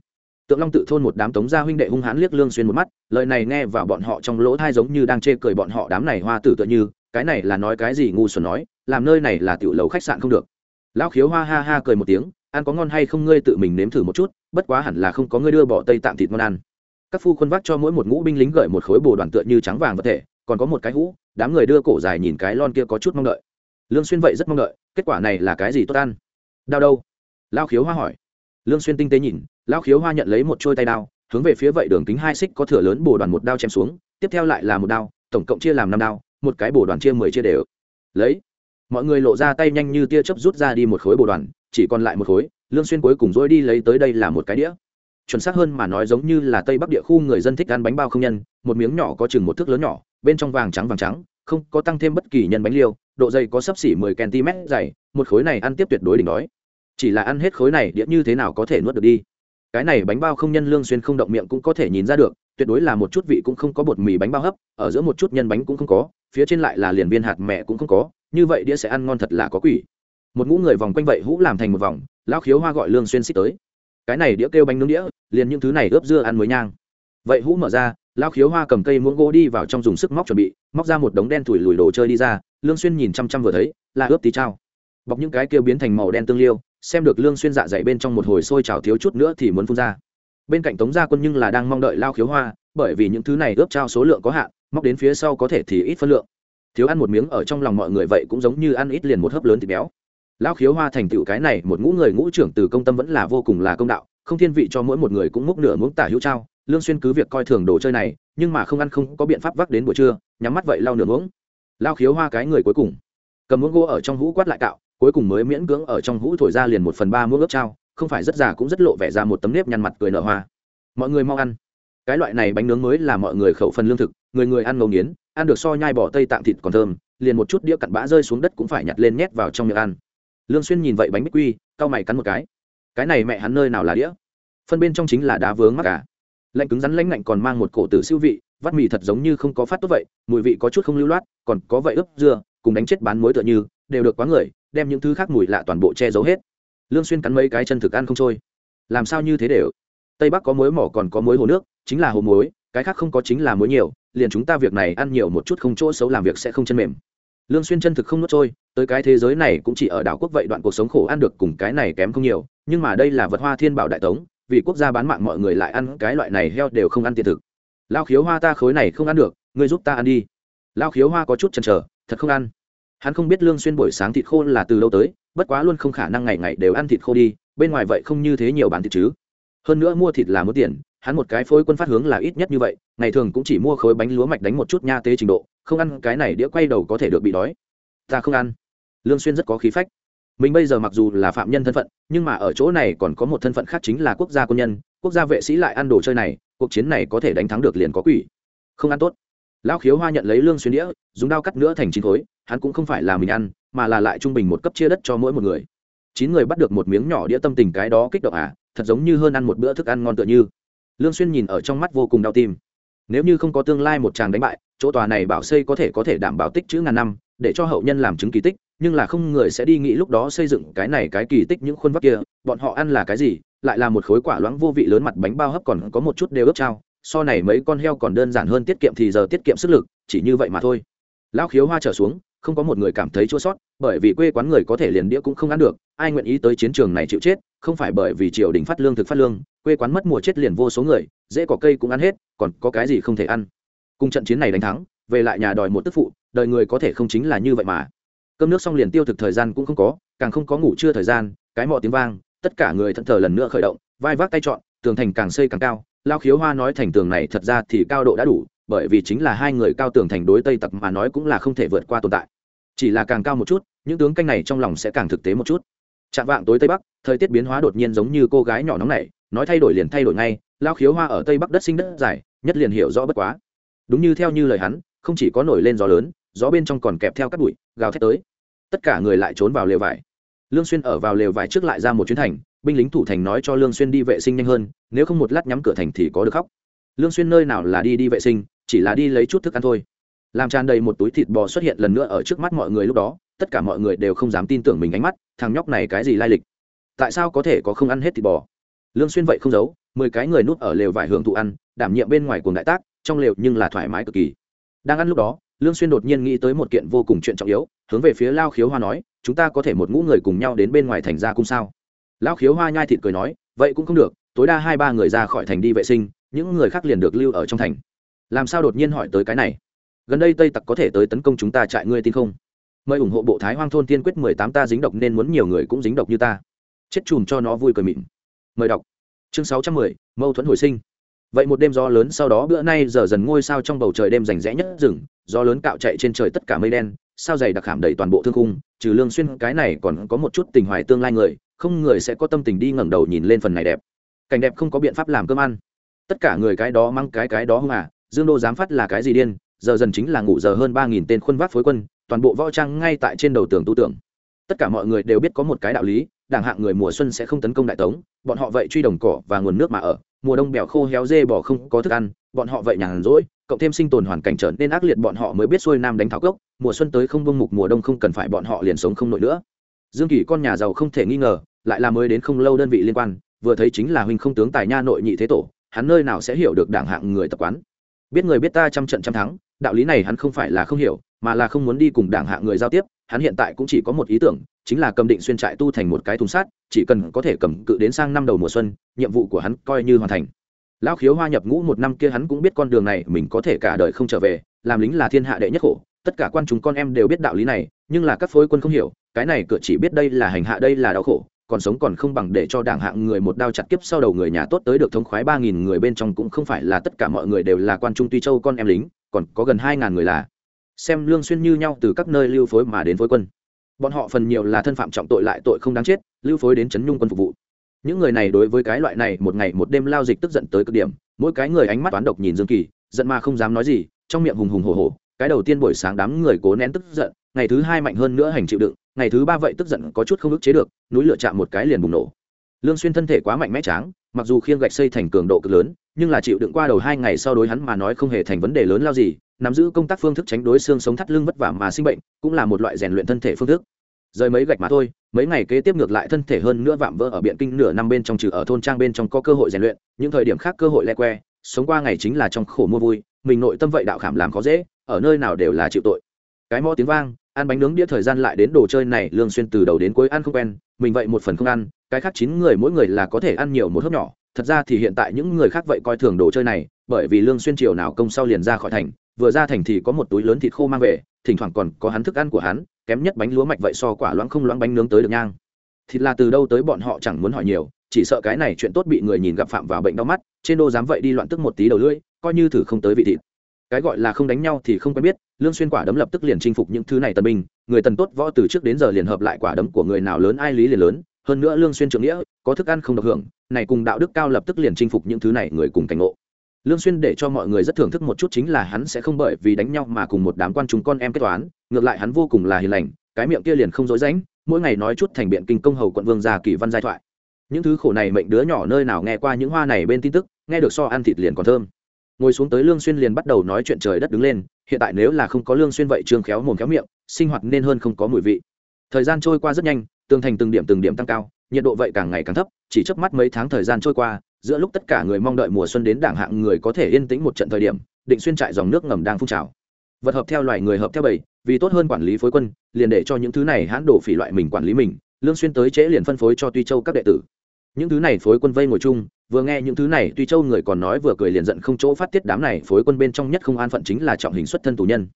Tượng long tự thôn một đám tống gia huynh đệ hung hãn liếc lương xuyên một mắt, lời này nghe vào bọn họ trong lỗ thai giống như đang chê cười bọn họ đám này hoa tử tựa như, cái này là nói cái gì ngu xuẩn nói, làm nơi này là tiểu lầu khách sạn không được. Lão khiếu hoa ha ha cười một tiếng, ăn có ngon hay không ngươi tự mình nếm thử một chút, bất quá hẳn là không có ngươi đưa bỏ tây tạm thịt ngon ăn. Các phu quân vác cho mỗi một ngũ binh lính gửi một khối bồ đoàn tựa như trắng vàng vật thể, còn có một cái hũ, đám người đưa cổ dài nhìn cái lon kia có chút mong đợi. Lương xuyên vậy rất mong đợi, kết quả này là cái gì tốt ăn? Đau đâu? Lao khiếu hoa hỏi lương xuyên tinh tế nhìn, lão khiếu hoa nhận lấy một trôi tay đao, hướng về phía vậy đường kính hai xích có thừa lớn bổ đoàn một đao chém xuống, tiếp theo lại là một đao, tổng cộng chia làm năm đao, một cái bổ đoàn chia mười chia đều. Lấy. Mọi người lộ ra tay nhanh như tia chớp rút ra đi một khối bổ đoàn, chỉ còn lại một khối, lương xuyên cuối cùng dỗi đi lấy tới đây là một cái đĩa. Chuẩn xác hơn mà nói giống như là tây bắc địa khu người dân thích ăn bánh bao không nhân, một miếng nhỏ có chừng một thước lớn nhỏ, bên trong vàng trắng vàng trắng, không có tăng thêm bất kỳ nhân bánh liêu, độ dày có sấp xỉ 10 cm dày, một khối này ăn tiếp tuyệt đối đỉnh đói chỉ là ăn hết khối này đĩa như thế nào có thể nuốt được đi. Cái này bánh bao không nhân lương xuyên không động miệng cũng có thể nhìn ra được, tuyệt đối là một chút vị cũng không có bột mì bánh bao hấp, ở giữa một chút nhân bánh cũng không có, phía trên lại là liền viên hạt mẹ cũng không có, như vậy đĩa sẽ ăn ngon thật là có quỷ. Một ngũ người vòng quanh vậy hũ làm thành một vòng, lão khiếu hoa gọi lương xuyên xích tới. Cái này đĩa kêu bánh nướng đĩa, liền những thứ này ướp dưa ăn mới nhang. Vậy hũ mở ra, lão khiếu hoa cầm cây muỗng gỗ đi vào trong dùng sức móc chuẩn bị, móc ra một đống đen thủi lùi đồ chơi đi ra, lương xuyên nhìn chăm chăm vừa thấy, là ướp tí trao. Bọc những cái kia biến thành màu đen tương liêu xem được lương xuyên dạ dày bên trong một hồi sôi trào thiếu chút nữa thì muốn phun ra. Bên cạnh tống gia quân nhưng là đang mong đợi lao khiếu hoa, bởi vì những thứ này ướp trao số lượng có hạn, móc đến phía sau có thể thì ít phân lượng. Thiếu ăn một miếng ở trong lòng mọi người vậy cũng giống như ăn ít liền một hớp lớn thịt béo. Lao khiếu hoa thành tựu cái này một ngũ người ngũ trưởng từ công tâm vẫn là vô cùng là công đạo, không thiên vị cho mỗi một người cũng múc nửa muỗng tả hữu trao, lương xuyên cứ việc coi thường đồ chơi này, nhưng mà không ăn không có biện pháp vác đến buổi trưa, nhắm mắt vậy lao nửa muỗng. Lao khiếu hoa cái người cuối cùng, cầm muỗng gỗ ở trong hũ quát lại cạo cuối cùng mới miễn cưỡng ở trong hũ thổi ra liền một phần ba muỗng ướp trao, không phải rất già cũng rất lộ vẻ ra một tấm nếp nhăn mặt cười nở hoa. Mọi người mau ăn. Cái loại này bánh nướng mới là mọi người khẩu phần lương thực, người người ăn ngấu nghiến, ăn được so nhai bỏ tây tạm thịt còn thơm, liền một chút đĩa cặn bã rơi xuống đất cũng phải nhặt lên nhét vào trong miệng ăn. Lương xuyên nhìn vậy bánh bích quy, cau mày cắn một cái. Cái này mẹ hắn nơi nào là đĩa? Phân bên trong chính là đá vướng mắc cả à? lạnh cứng rắn lãnh lạnh còn mang một cổ tử siêu vị, vắt mì thật giống như không có phát tốt vậy, mùi vị có chút không lưu loát, còn có vậy ướp dưa, cùng đánh chết bán muối tựa như, đều được quá người đem những thứ khác mùi lạ toàn bộ che giấu hết. Lương xuyên cắn mấy cái chân thực ăn không trôi. Làm sao như thế đều? Tây bắc có muối mỏ còn có muối hồ nước, chính là hồ muối, cái khác không có chính là muối nhiều, liền chúng ta việc này ăn nhiều một chút không chỗ xấu làm việc sẽ không chân mềm. Lương xuyên chân thực không nuốt trôi, tới cái thế giới này cũng chỉ ở đảo quốc vậy đoạn cuộc sống khổ ăn được cùng cái này kém không nhiều, nhưng mà đây là vật hoa thiên bảo đại tống, vì quốc gia bán mạng mọi người lại ăn cái loại này heo đều không ăn tiền thực. Lao khiếu hoa ta khối này không ăn được, ngươi giúp ta ăn đi. Lao khiếu hoa có chút chần chờ, thật không ăn hắn không biết lương xuyên buổi sáng thịt khô là từ lâu tới, bất quá luôn không khả năng ngày ngày đều ăn thịt khô đi, bên ngoài vậy không như thế nhiều bán thịt chứ. Hơn nữa mua thịt là mua tiền, hắn một cái phối quân phát hướng là ít nhất như vậy, ngày thường cũng chỉ mua khối bánh lúa mạch đánh một chút nha tế trình độ, không ăn cái này đĩa quay đầu có thể được bị đói. Ta không ăn. Lương xuyên rất có khí phách. Mình bây giờ mặc dù là phạm nhân thân phận, nhưng mà ở chỗ này còn có một thân phận khác chính là quốc gia quân nhân, quốc gia vệ sĩ lại ăn đồ chơi này, cuộc chiến này có thể đánh thắng được liền có quỷ. Không ăn tốt lão khiếu hoa nhận lấy lương xuyên đĩa, dùng dao cắt nữa thành chín khối, hắn cũng không phải là mình ăn, mà là lại trung bình một cấp chia đất cho mỗi một người. Chín người bắt được một miếng nhỏ đĩa tâm tình cái đó kích động à thật giống như hơn ăn một bữa thức ăn ngon tựa như. Lương xuyên nhìn ở trong mắt vô cùng đau tim. Nếu như không có tương lai một chàng đánh bại, chỗ tòa này bảo xây có thể có thể đảm bảo tích chữ ngàn năm, để cho hậu nhân làm chứng kỳ tích, nhưng là không người sẽ đi nghĩ lúc đó xây dựng cái này cái kỳ tích những khuôn vác kia, bọn họ ăn là cái gì, lại là một khối quả loãng vô vị lớn mặt bánh bao hấp còn có một chút đều ướp trao so này mấy con heo còn đơn giản hơn tiết kiệm thì giờ tiết kiệm sức lực, chỉ như vậy mà thôi. Lão khiếu hoa trở xuống, không có một người cảm thấy chua sót, bởi vì quê quán người có thể liền đĩa cũng không ăn được, ai nguyện ý tới chiến trường này chịu chết, không phải bởi vì triều đình phát lương thực phát lương, quê quán mất mùa chết liền vô số người, dễ có cây cũng ăn hết, còn có cái gì không thể ăn. Cùng trận chiến này đánh thắng, về lại nhà đòi một tức phụ, đời người có thể không chính là như vậy mà. Cơm nước xong liền tiêu thực thời gian cũng không có, càng không có ngủ trưa thời gian, cái mọ tiếng vang, tất cả người thận thờ lần nữa khởi động, vai vác tay chọn, tường thành càng xây càng cao lao khiếu hoa nói thành tường này thật ra thì cao độ đã đủ, bởi vì chính là hai người cao tường thành đối tây tặc mà nói cũng là không thể vượt qua tồn tại. Chỉ là càng cao một chút, những tướng canh này trong lòng sẽ càng thực tế một chút. Chạm vạng tối tây bắc, thời tiết biến hóa đột nhiên giống như cô gái nhỏ nóng này nói thay đổi liền thay đổi ngay, lao khiếu hoa ở tây bắc đất sinh đất dài, nhất liền hiểu rõ bất quá. Đúng như theo như lời hắn, không chỉ có nổi lên gió lớn, gió bên trong còn kẹp theo các bụi, gào thét tới. Tất cả người lại trốn vào lều vải. Lương xuyên ở vào lều vải trước lại ra một chuyến thành binh lính thủ thành nói cho lương xuyên đi vệ sinh nhanh hơn, nếu không một lát nhắm cửa thành thì có được khóc. Lương xuyên nơi nào là đi đi vệ sinh, chỉ là đi lấy chút thức ăn thôi. Làm tràn đầy một túi thịt bò xuất hiện lần nữa ở trước mắt mọi người lúc đó, tất cả mọi người đều không dám tin tưởng mình ánh mắt, thằng nhóc này cái gì lai lịch? Tại sao có thể có không ăn hết thịt bò? Lương xuyên vậy không giấu, mười cái người núp ở lều vải hưởng thụ ăn, đảm nhiệm bên ngoài cuồng đại tác, trong lều nhưng là thoải mái cực kỳ. Đang ăn lúc đó, lương xuyên đột nhiên nghĩ tới một kiện vô cùng chuyện trọng yếu, hướng về phía lao khiếu hoa nói, chúng ta có thể một ngũ người cùng nhau đến bên ngoài thành ra cung sao? Lão khiếu hoa nhai thịt cười nói, vậy cũng không được, tối đa hai ba người ra khỏi thành đi vệ sinh, những người khác liền được lưu ở trong thành. Làm sao đột nhiên hỏi tới cái này? Gần đây tây tặc có thể tới tấn công chúng ta trại ngươi tin không? Mời ủng hộ bộ thái hoang thôn tiên quyết mười tám ta dính độc nên muốn nhiều người cũng dính độc như ta. Chết chùm cho nó vui cười mịn. Mời đọc. Chương sáu trăm mười, mâu thuẫn hồi sinh. Vậy một đêm gió lớn sau đó bữa nay giờ dần ngôi sao trong bầu trời đêm rành rẽ nhất rừng, gió lớn cạo chạy trên trời tất cả mây đen, sao dày đặc hàm đầy toàn bộ thương khung, trừ lương xuyên, cái này còn có một chút tình hoài tương lai người không người sẽ có tâm tình đi ngẩng đầu nhìn lên phần này đẹp. Cảnh đẹp không có biện pháp làm cơm ăn. Tất cả người cái đó mang cái cái đó hung à dương đô dám phát là cái gì điên, giờ dần chính là ngủ giờ hơn ba nghìn tên khuôn vác phối quân, toàn bộ võ trang ngay tại trên đầu tường tu tưởng tất cả mọi người đều biết có một cái đạo lý, đảng hạng người mùa xuân sẽ không tấn công đại tống, bọn họ vậy truy đồng cỏ và nguồn nước mà ở, mùa đông bèo khô héo dê bỏ không có thức ăn, bọn họ vậy nhàn rỗi, cộng thêm sinh tồn hoàn cảnh trở nên ác liệt bọn họ mới biết xuôi nam đánh tháo gốc mùa xuân tới không bông mục mùa đông không cần phải bọn họ liền sống không nổi nữa. Dương kỳ con nhà giàu không thể nghi ngờ lại là mới đến không lâu đơn vị liên quan, vừa thấy chính là huynh không tướng tài nha nội nhị thế tổ, hắn nơi nào sẽ hiểu được đảng hạng người tập quán. Biết người biết ta trăm trận trăm thắng, đạo lý này hắn không phải là không hiểu, mà là không muốn đi cùng đảng hạng người giao tiếp, hắn hiện tại cũng chỉ có một ý tưởng, chính là cầm định xuyên trại tu thành một cái thùng sát chỉ cần có thể cầm cự đến sang năm đầu mùa xuân, nhiệm vụ của hắn coi như hoàn thành. Lão khiếu hoa nhập ngũ một năm kia hắn cũng biết con đường này, mình có thể cả đời không trở về, làm lính là thiên hạ đệ nhất khổ, tất cả quan chúng con em đều biết đạo lý này, nhưng là các phối quân không hiểu, cái này cửa chỉ biết đây là hành hạ, đây là đau khổ còn sống còn không bằng để cho đảng hạng người một đao chặt kiếp sau đầu người nhà tốt tới được thống khoái ba nghìn người bên trong cũng không phải là tất cả mọi người đều là quan trung tuy châu con em lính, còn có gần hai ngàn người là. Xem lương xuyên như nhau từ các nơi lưu phối mà đến phối quân. Bọn họ phần nhiều là thân phạm trọng tội lại tội không đáng chết, lưu phối đến chấn nhung quân phục vụ. Những người này đối với cái loại này một ngày một đêm lao dịch tức giận tới cực điểm, mỗi cái người ánh mắt toán độc nhìn dương kỳ, giận mà không dám nói gì, trong miệng hùng hùng hổ hổ, cái đầu tiên buổi sáng đám người cố nén tức giận, ngày thứ hai mạnh hơn nữa hành chịu đựng ngày thứ ba vậy tức giận có chút không ức chế được, núi lửa chạm một cái liền bùng nổ. Lương xuyên thân thể quá mạnh mẽ tráng, mặc dù khiêng gạch xây thành cường độ cực lớn, nhưng là chịu đựng qua đầu hai ngày sau đối hắn mà nói không hề thành vấn đề lớn lao gì, nắm giữ công tác phương thức tránh đối xương sống thắt lưng vất vả mà sinh bệnh, cũng là một loại rèn luyện thân thể phương thức. Rời mấy gạch mà thôi, mấy ngày kế tiếp ngược lại thân thể hơn nữa vạm vỡ ở biện kinh nửa năm bên trong trừ ở thôn trang bên trong có cơ hội rèn luyện, những thời điểm khác cơ hội le que, sống qua ngày chính là trong khổ mua vui, mình nội tâm vậy đạo khảm làm khó dễ, ở nơi nào đều là chịu tội. Cái mõ tiếng vang ăn bánh nướng đĩa thời gian lại đến đồ chơi này, lương xuyên từ đầu đến cuối ăn không quen, mình vậy một phần không ăn, cái khác chín người mỗi người là có thể ăn nhiều một hớp nhỏ. Thật ra thì hiện tại những người khác vậy coi thường đồ chơi này, bởi vì lương xuyên chiều nào công sau liền ra khỏi thành, vừa ra thành thì có một túi lớn thịt khô mang về, thỉnh thoảng còn có hắn thức ăn của hắn, kém nhất bánh lúa mạch vậy so quả loãng không loãng bánh nướng tới được nhang. Thịt là từ đâu tới bọn họ chẳng muốn hỏi nhiều, chỉ sợ cái này chuyện tốt bị người nhìn gặp phạm vào bệnh đau mắt, trên đô dám vậy đi loạn tức một tí đầu lưỡi, coi như thử không tới vị thịt cái gọi là không đánh nhau thì không quen biết, lương xuyên quả đấm lập tức liền chinh phục những thứ này tần binh, người tần tốt võ từ trước đến giờ liền hợp lại quả đấm của người nào lớn ai lý liền lớn, hơn nữa lương xuyên trưởng nghĩa, có thức ăn không độc hưởng, này cùng đạo đức cao lập tức liền chinh phục những thứ này người cùng cảnh ngộ. Lương xuyên để cho mọi người rất thưởng thức một chút chính là hắn sẽ không bởi vì đánh nhau mà cùng một đám quan chúng con em kết toán, ngược lại hắn vô cùng là hiền lành, cái miệng kia liền không dối rãnh, mỗi ngày nói chút thành biện kinh công hầu quận vương gia kỳ văn giai thoại. Những thứ khổ này mệnh đứa nhỏ nơi nào nghe qua những hoa này bên tin tức, nghe được so ăn thịt liền còn thơm ngồi xuống tới lương xuyên liền bắt đầu nói chuyện trời đất đứng lên, hiện tại nếu là không có lương xuyên vậy trương khéo mồm khéo miệng, sinh hoạt nên hơn không có mùi vị. Thời gian trôi qua rất nhanh, tường thành từng điểm từng điểm tăng cao, nhiệt độ vậy càng ngày càng thấp, chỉ chớp mắt mấy tháng thời gian trôi qua, giữa lúc tất cả người mong đợi mùa xuân đến đảng hạng người có thể yên tĩnh một trận thời điểm, định xuyên trại dòng nước ngầm đang phun trào. Vật hợp theo loài người hợp theo bầy, vì tốt hơn quản lý phối quân, liền để cho những thứ này hãn đổ phỉ loại mình quản lý mình, lương xuyên tới trễ liền phân phối cho tuy châu các đệ tử những thứ này phối quân vây ngồi chung, vừa nghe những thứ này, tuy châu người còn nói vừa cười liền giận không chỗ phát tiết đám này phối quân bên trong nhất không an phận chính là trọng hình xuất thân tù nhân.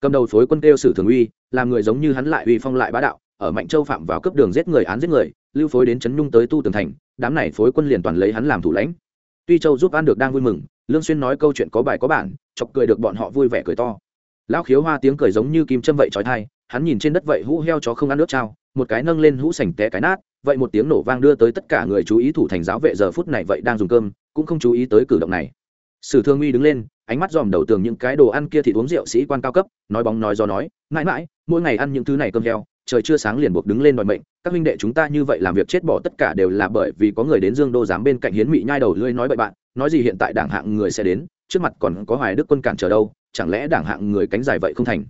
Cầm đầu phối quân kêu sử thường uy, làm người giống như hắn lại uy phong lại bá đạo, ở mạnh châu phạm vào cấp đường giết người án giết người, lưu phối đến chấn nhung tới tu tường thành, đám này phối quân liền toàn lấy hắn làm thủ lãnh. Tuy châu giúp ăn được đang vui mừng, lương xuyên nói câu chuyện có bài có bản, chọc cười được bọn họ vui vẻ cười to. Lão khiếu hoa tiếng cười giống như kim châm vậy chói tai hắn nhìn trên đất vậy hũ heo chó không ăn nước trao, một cái nâng lên hũ sành té cái nát vậy một tiếng nổ vang đưa tới tất cả người chú ý thủ thành giáo vệ giờ phút này vậy đang dùng cơm, cũng không chú ý tới cử động này. Sử thương uy đứng lên, ánh mắt dòm đầu tường những cái đồ ăn kia thì uống rượu sĩ quan cao cấp, nói bóng nói do nói, mãi mãi, mỗi ngày ăn những thứ này cơm heo, trời chưa sáng liền buộc đứng lên đòi mệnh, các huynh đệ chúng ta như vậy làm việc chết bỏ tất cả đều là bởi vì có người đến dương đô giám bên cạnh hiến mị nhai đầu lưỡi nói bậy bạn, nói gì hiện tại đảng hạng người sẽ đến, trước mặt còn có hoài đức quân cản trở đâu, chẳng lẽ đảng hạng người cánh dài vậy không thành?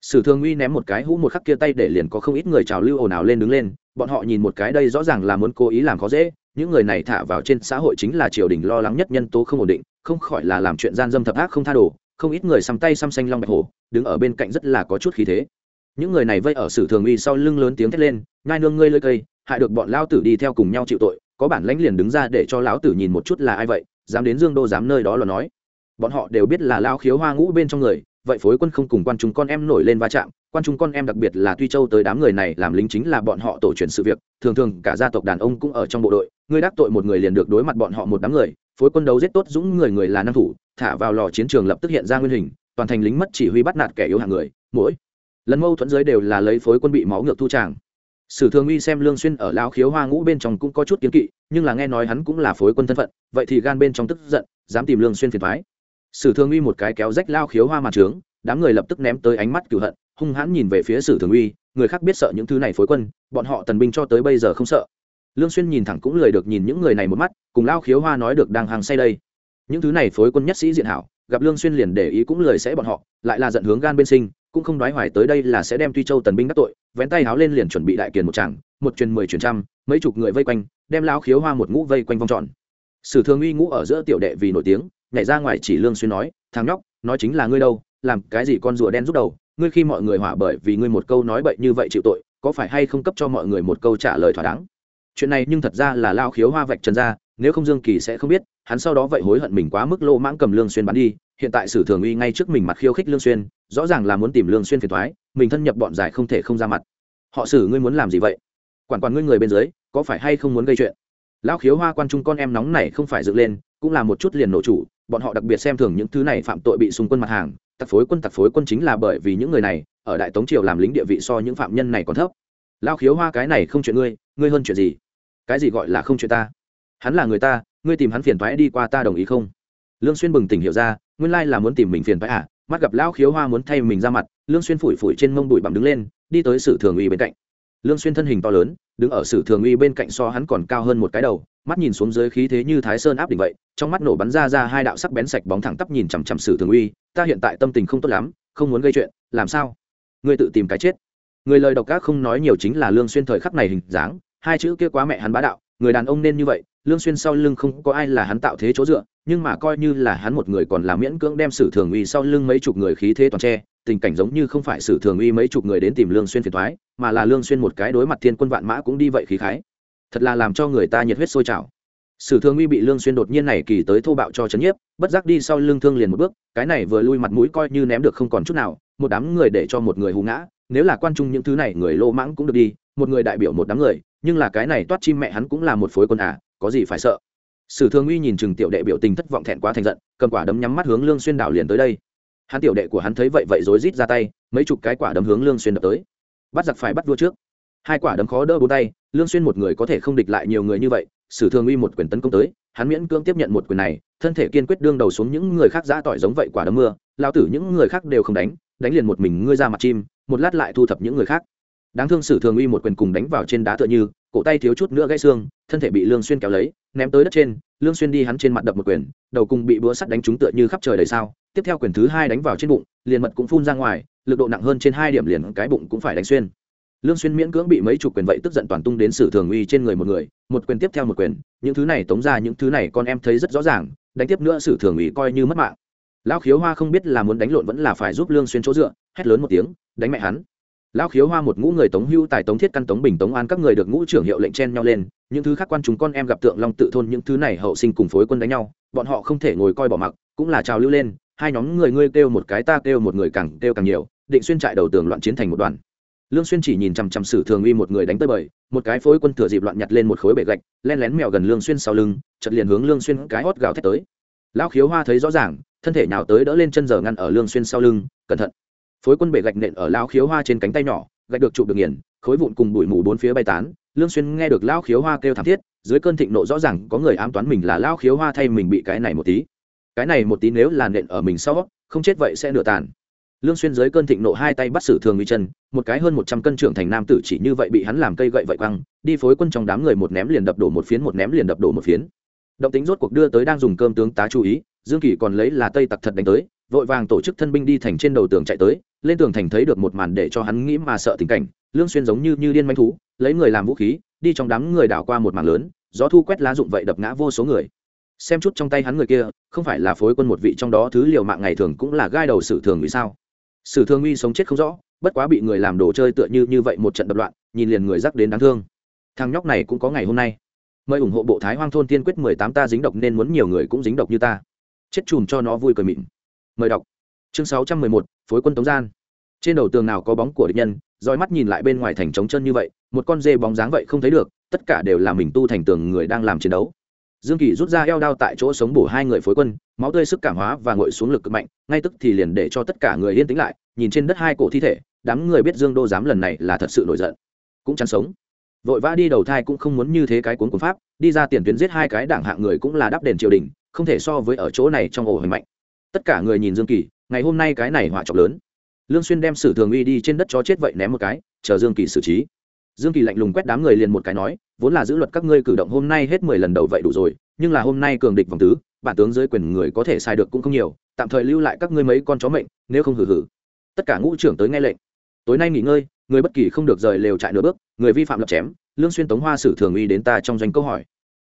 Sử thương uy ném một cái hũ một khắc kia tay để liền có không ít người trào lưu ồn ào lên đứng lên bọn họ nhìn một cái đây rõ ràng là muốn cố ý làm khó dễ, những người này thả vào trên xã hội chính là triều đình lo lắng nhất nhân tố không ổn định, không khỏi là làm chuyện gian dâm thập ác không tha đồ, không ít người xăm tay xăm xanh long bạch hổ, đứng ở bên cạnh rất là có chút khí thế. Những người này vây ở sử thường uy sau lưng lớn tiếng thét lên ngai nương ngươi lơi cây, hại được bọn lao tử đi theo cùng nhau chịu tội, có bản lãnh liền đứng ra để cho lão tử nhìn một chút là ai vậy, dám đến dương đô dám nơi đó là nói. Bọn họ đều biết là lao khiếu hoa ngũ bên trong người vậy phối quân không cùng quan chúng con em nổi lên va chạm, quan chúng con em đặc biệt là tuy châu tới đám người này làm lính chính là bọn họ tổ truyền sự việc, thường thường cả gia tộc đàn ông cũng ở trong bộ đội, ngươi đắc tội một người liền được đối mặt bọn họ một đám người, phối quân đấu giết tốt dũng người người là năng thủ, thả vào lò chiến trường lập tức hiện ra nguyên hình, toàn thành lính mất chỉ huy bắt nạt kẻ yếu hạng người, mỗi lần mâu thuẫn giới đều là lấy phối quân bị máu ngược thu tràng. Sử thường uy xem lương xuyên ở lão khiếu hoa ngũ bên trong cũng có chút kiến kỵ, nhưng là nghe nói hắn cũng là phối quân thân phận, vậy thì gan bên trong tức giận, dám tìm lương xuyên phiền toái sử thường uy một cái kéo rách lao khiếu hoa màn trướng, đám người lập tức ném tới ánh mắt cửu hận, hung hãn nhìn về phía sử thường uy, người khác biết sợ những thứ này phối quân, bọn họ tần binh cho tới bây giờ không sợ. Lương xuyên nhìn thẳng cũng lười được nhìn những người này một mắt, cùng lao khiếu hoa nói được đang hàng say đây. Những thứ này phối quân nhất sĩ diện hảo, gặp lương xuyên liền để ý cũng lười sẽ bọn họ, lại là giận hướng gan bên sinh, cũng không đoái hoài tới đây là sẽ đem tuy châu tần binh bắt tội, vén tay háo lên liền chuẩn bị đại kiền một tràng, một truyền mười truyền trăm, mấy chục người vây quanh, đem lao khiếu hoa một ngũ vây quanh vòng tròn. Sử thường uy ngũ ở giữa tiểu đệ vì nổi tiếng nhảy ra ngoài chỉ lương xuyên nói, thằng nhóc, nói chính là ngươi đâu, làm cái gì con rùa đen rút đầu, ngươi khi mọi người hỏa bởi vì ngươi một câu nói bậy như vậy chịu tội, có phải hay không cấp cho mọi người một câu trả lời thỏa đáng? Chuyện này nhưng thật ra là lao khiếu hoa vạch trần ra, nếu không dương kỳ sẽ không biết, hắn sau đó vậy hối hận mình quá mức lô mãng cầm lương xuyên bắn đi, hiện tại sử thường uy ngay trước mình mặt khiêu khích lương xuyên, rõ ràng là muốn tìm lương xuyên phiền toái, mình thân nhập bọn giải không thể không ra mặt. Họ xử ngươi muốn làm gì vậy? Quản quản ngươi người bên dưới, có phải hay không muốn gây chuyện? Lão khiếu hoa quan trung con em nóng này không phải dựng lên, cũng là một chút liền nổ chủ bọn họ đặc biệt xem thường những thứ này phạm tội bị xung quân mặt hàng, tặc phối quân tặc phối quân chính là bởi vì những người này, ở đại tống triều làm lính địa vị so những phạm nhân này còn thấp. Lao khiếu hoa cái này không chuyện ngươi ngươi hơn chuyện gì? Cái gì gọi là không chuyện ta? Hắn là người ta, ngươi tìm hắn phiền thoái đi qua ta đồng ý không? Lương xuyên bừng tỉnh hiểu ra, nguyên lai là muốn tìm mình phiền thoái à? Mắt gặp lão khiếu hoa muốn thay mình ra mặt, lương xuyên phủi phủi trên mông bụi bặm đứng lên, đi tới sử thường uy bên cạnh. Lương xuyên thân hình to lớn, đứng ở sử thường uy bên cạnh so hắn còn cao hơn một cái đầu mắt nhìn xuống dưới khí thế như thái sơn áp đỉnh vậy, trong mắt nổ bắn ra ra hai đạo sắc bén sạch bóng thẳng tắp nhìn chằm chằm sử thường uy, ta hiện tại tâm tình không tốt lắm, không muốn gây chuyện, làm sao? Ngươi tự tìm cái chết. Người lời độc ác không nói nhiều chính là lương xuyên thời khắc này hình dáng, hai chữ kia quá mẹ hắn bá đạo, người đàn ông nên như vậy, lương xuyên sau lưng không có ai là hắn tạo thế chỗ dựa, nhưng mà coi như là hắn một người còn là miễn cưỡng đem sử thường uy sau lưng mấy chục người khí thế toàn che, tình cảnh giống như không phải sử thường uy mấy chục người đến tìm lương xuyên phiền toái, mà là lương xuyên một cái đối mặt thiên quân vạn mã cũng đi vậy khí khái thật là làm cho người ta nhiệt huyết sôi trào. Sử Thương uy bị lương xuyên đột nhiên này kỳ tới thô bạo cho chấn nhiếp, bất giác đi sau lưng thương liền một bước, cái này vừa lui mặt mũi coi như ném được không còn chút nào, một đám người để cho một người hù ngã, nếu là quan trung những thứ này người lô mãng cũng được đi, một người đại biểu một đám người, nhưng là cái này toát chim mẹ hắn cũng là một phối quân à có gì phải sợ. Sử thương uy nhìn chừng tiểu đệ biểu tình thất vọng thẹn quá thành giận, cầm quả đấm nhắm mắt hướng lương xuyên đảo liền tới đây. Hắn tiểu đệ của hắn thấy vậy vậy rối rít ra tay, mấy chục cái quả đấm hướng lương xuyên đập tới. Bắt giặc phải bắt vua trước. Hai quả đấm khó đỡ bốn tay lương xuyên một người có thể không địch lại nhiều người như vậy, sử thường uy một quyền tấn công tới, hắn miễn cưỡng tiếp nhận một quyền này, thân thể kiên quyết đương đầu xuống những người khác giã tỏi giống vậy quả đấm mưa lao tử những người khác đều không đánh đánh liền một mình ngươi ra mặt chim, một lát lại thu thập những người khác. Đáng thương sử thường uy một quyền cùng đánh vào trên đá tựa như, cổ tay thiếu chút nữa gãy xương, thân thể bị lương xuyên kéo lấy, ném tới đất trên, lương xuyên đi hắn trên mặt đập một quyền, đầu cùng bị búa sắt đánh trúng tựa như khắp trời đầy sao, tiếp theo quyền thứ hai đánh vào trên bụng, liền mật cũng phun ra ngoài, lực độ nặng hơn trên hai điểm liền cái bụng cũng phải đánh xuyên lương xuyên miễn cưỡng bị mấy chục quyền vậy tức giận toàn tung đến sử thường uy trên người một người, một quyền tiếp theo một quyền, những thứ này tống ra những thứ này con em thấy rất rõ ràng, đánh tiếp nữa sử thường uy coi như mất mạng. Lão khiếu hoa không biết là muốn đánh lộn vẫn là phải giúp lương xuyên chỗ dựa, hét lớn một tiếng, đánh mẹ hắn. Lão khiếu hoa một ngũ người tống hưu tài tống thiết căn tống bình tống an các người được ngũ trưởng hiệu lệnh chen nhau lên, những thứ khác quan chúng con em gặp tượng long tự thôn những thứ này hậu sinh cùng phối quân đánh nhau, bọn họ không thể ngồi coi bỏ mặc, cũng là trào lưu lên, hai nhóm người ngươi kêu một cái ta kêu một người càng kêu càng nhiều, định xuyên trại đầu tường loạn chiến thành một đoàn lương xuyên chỉ nhìn chằm chằm sử thường uy một người đánh tới bời, một cái phối quân thừa dịp loạn nhặt lên một khối bệ gạch, len lén mèo gần lương xuyên sau lưng, chợt liền hướng lương xuyên cái hót gào thét tới. Lão khiếu hoa thấy rõ ràng, thân thể nào tới đỡ lên chân giờ ngăn ở lương xuyên sau lưng, cẩn thận. Phối quân bệ gạch nện ở lão khiếu hoa trên cánh tay nhỏ, gạch được chụp được nghiền, khối vụn cùng bụi mù bốn phía bay tán. Lương xuyên nghe được lão khiếu hoa kêu thảm thiết, dưới cơn thịnh nộ rõ ràng có người ám toán mình là lão khiếu hoa thay mình bị cái này một tí. Cái này một tí nếu là nện ở mình sau, không chết vậy sẽ nửa tàn lương xuyên dưới cơn thịnh nộ hai tay bắt sử thường uy chân một cái hơn một trăm cân trưởng thành nam tử chỉ như vậy bị hắn làm cây gậy vậy quăng, đi phối quân trong đám người một ném liền đập đổ một phiến, một ném liền đập đổ một phiến. Động tính rốt cuộc đưa tới đang dùng cơm tướng tá chú ý, dương kỳ còn lấy là tây tặc thật đánh tới, vội vàng tổ chức thân binh đi thành trên đầu tường chạy tới, lên tường thành thấy được một màn để cho hắn nghĩ mà sợ tình cảnh, lương xuyên giống như như điên manh thú, lấy người làm vũ khí, đi trong đám người đảo qua một mảng lớn, gió thu quét lá dụng vậy đập ngã vô số người. Xem chút trong tay hắn người kia, không phải là phối quân một vị trong đó thứ liều mạng ngày thường cũng là gai đầu sử thường vì sao? Sử thương uy sống chết không rõ, bất quá bị người làm đồ chơi tựa như như vậy một trận đập loạn, nhìn liền người rắc đến đáng thương. Thằng nhóc này cũng có ngày hôm nay. Mời ủng hộ bộ thái hoang thôn tiên quyết mười tám ta dính độc nên muốn nhiều người cũng dính độc như ta. Chết chùm cho nó vui cười mịn. Mời đọc. Chương sáu trăm mười một, phối quân tống gian. Trên đầu tường nào có bóng của địch nhân, roi mắt nhìn lại bên ngoài thành trống chân như vậy, một con dê bóng dáng vậy không thấy được, tất cả đều là mình tu thành tường người đang làm chiến đấu dương kỳ rút ra eo đao tại chỗ sống bổ hai người phối quân, máu tươi sức cảm hóa và ngội xuống lực cực mạnh, ngay tức thì liền để cho tất cả người yên tĩnh lại, nhìn trên đất hai cổ thi thể, đám người biết dương đô dám lần này là thật sự nổi giận. Cũng chán sống. Vội vã đi đầu thai cũng không muốn như thế cái cuốn cuốn pháp, đi ra tiền tuyến giết hai cái đảng hạng người cũng là đắp đền triều đình, không thể so với ở chỗ này trong ổ hình mạnh. Tất cả người nhìn dương kỳ, ngày hôm nay cái này họa trọng lớn. Lương xuyên đem sử thường uy đi trên đất chó chết vậy ném một cái, chờ dương kỳ xử trí dương kỳ lạnh lùng quét đám người liền một cái nói, vốn là giữ luật các ngươi cử động hôm nay hết mười lần đầu vậy đủ rồi, nhưng là hôm nay cường địch vòng tứ, bản tướng dưới quyền người có thể sai được cũng không nhiều, tạm thời lưu lại các ngươi mấy con chó mệnh, nếu không hử hử tất cả ngũ trưởng tới nghe lệnh. Tối nay nghỉ ngơi, người bất kỳ không được rời lều trại nửa bước, người vi phạm lập chém, lương xuyên tống hoa sử thường uy đến ta trong doanh câu hỏi.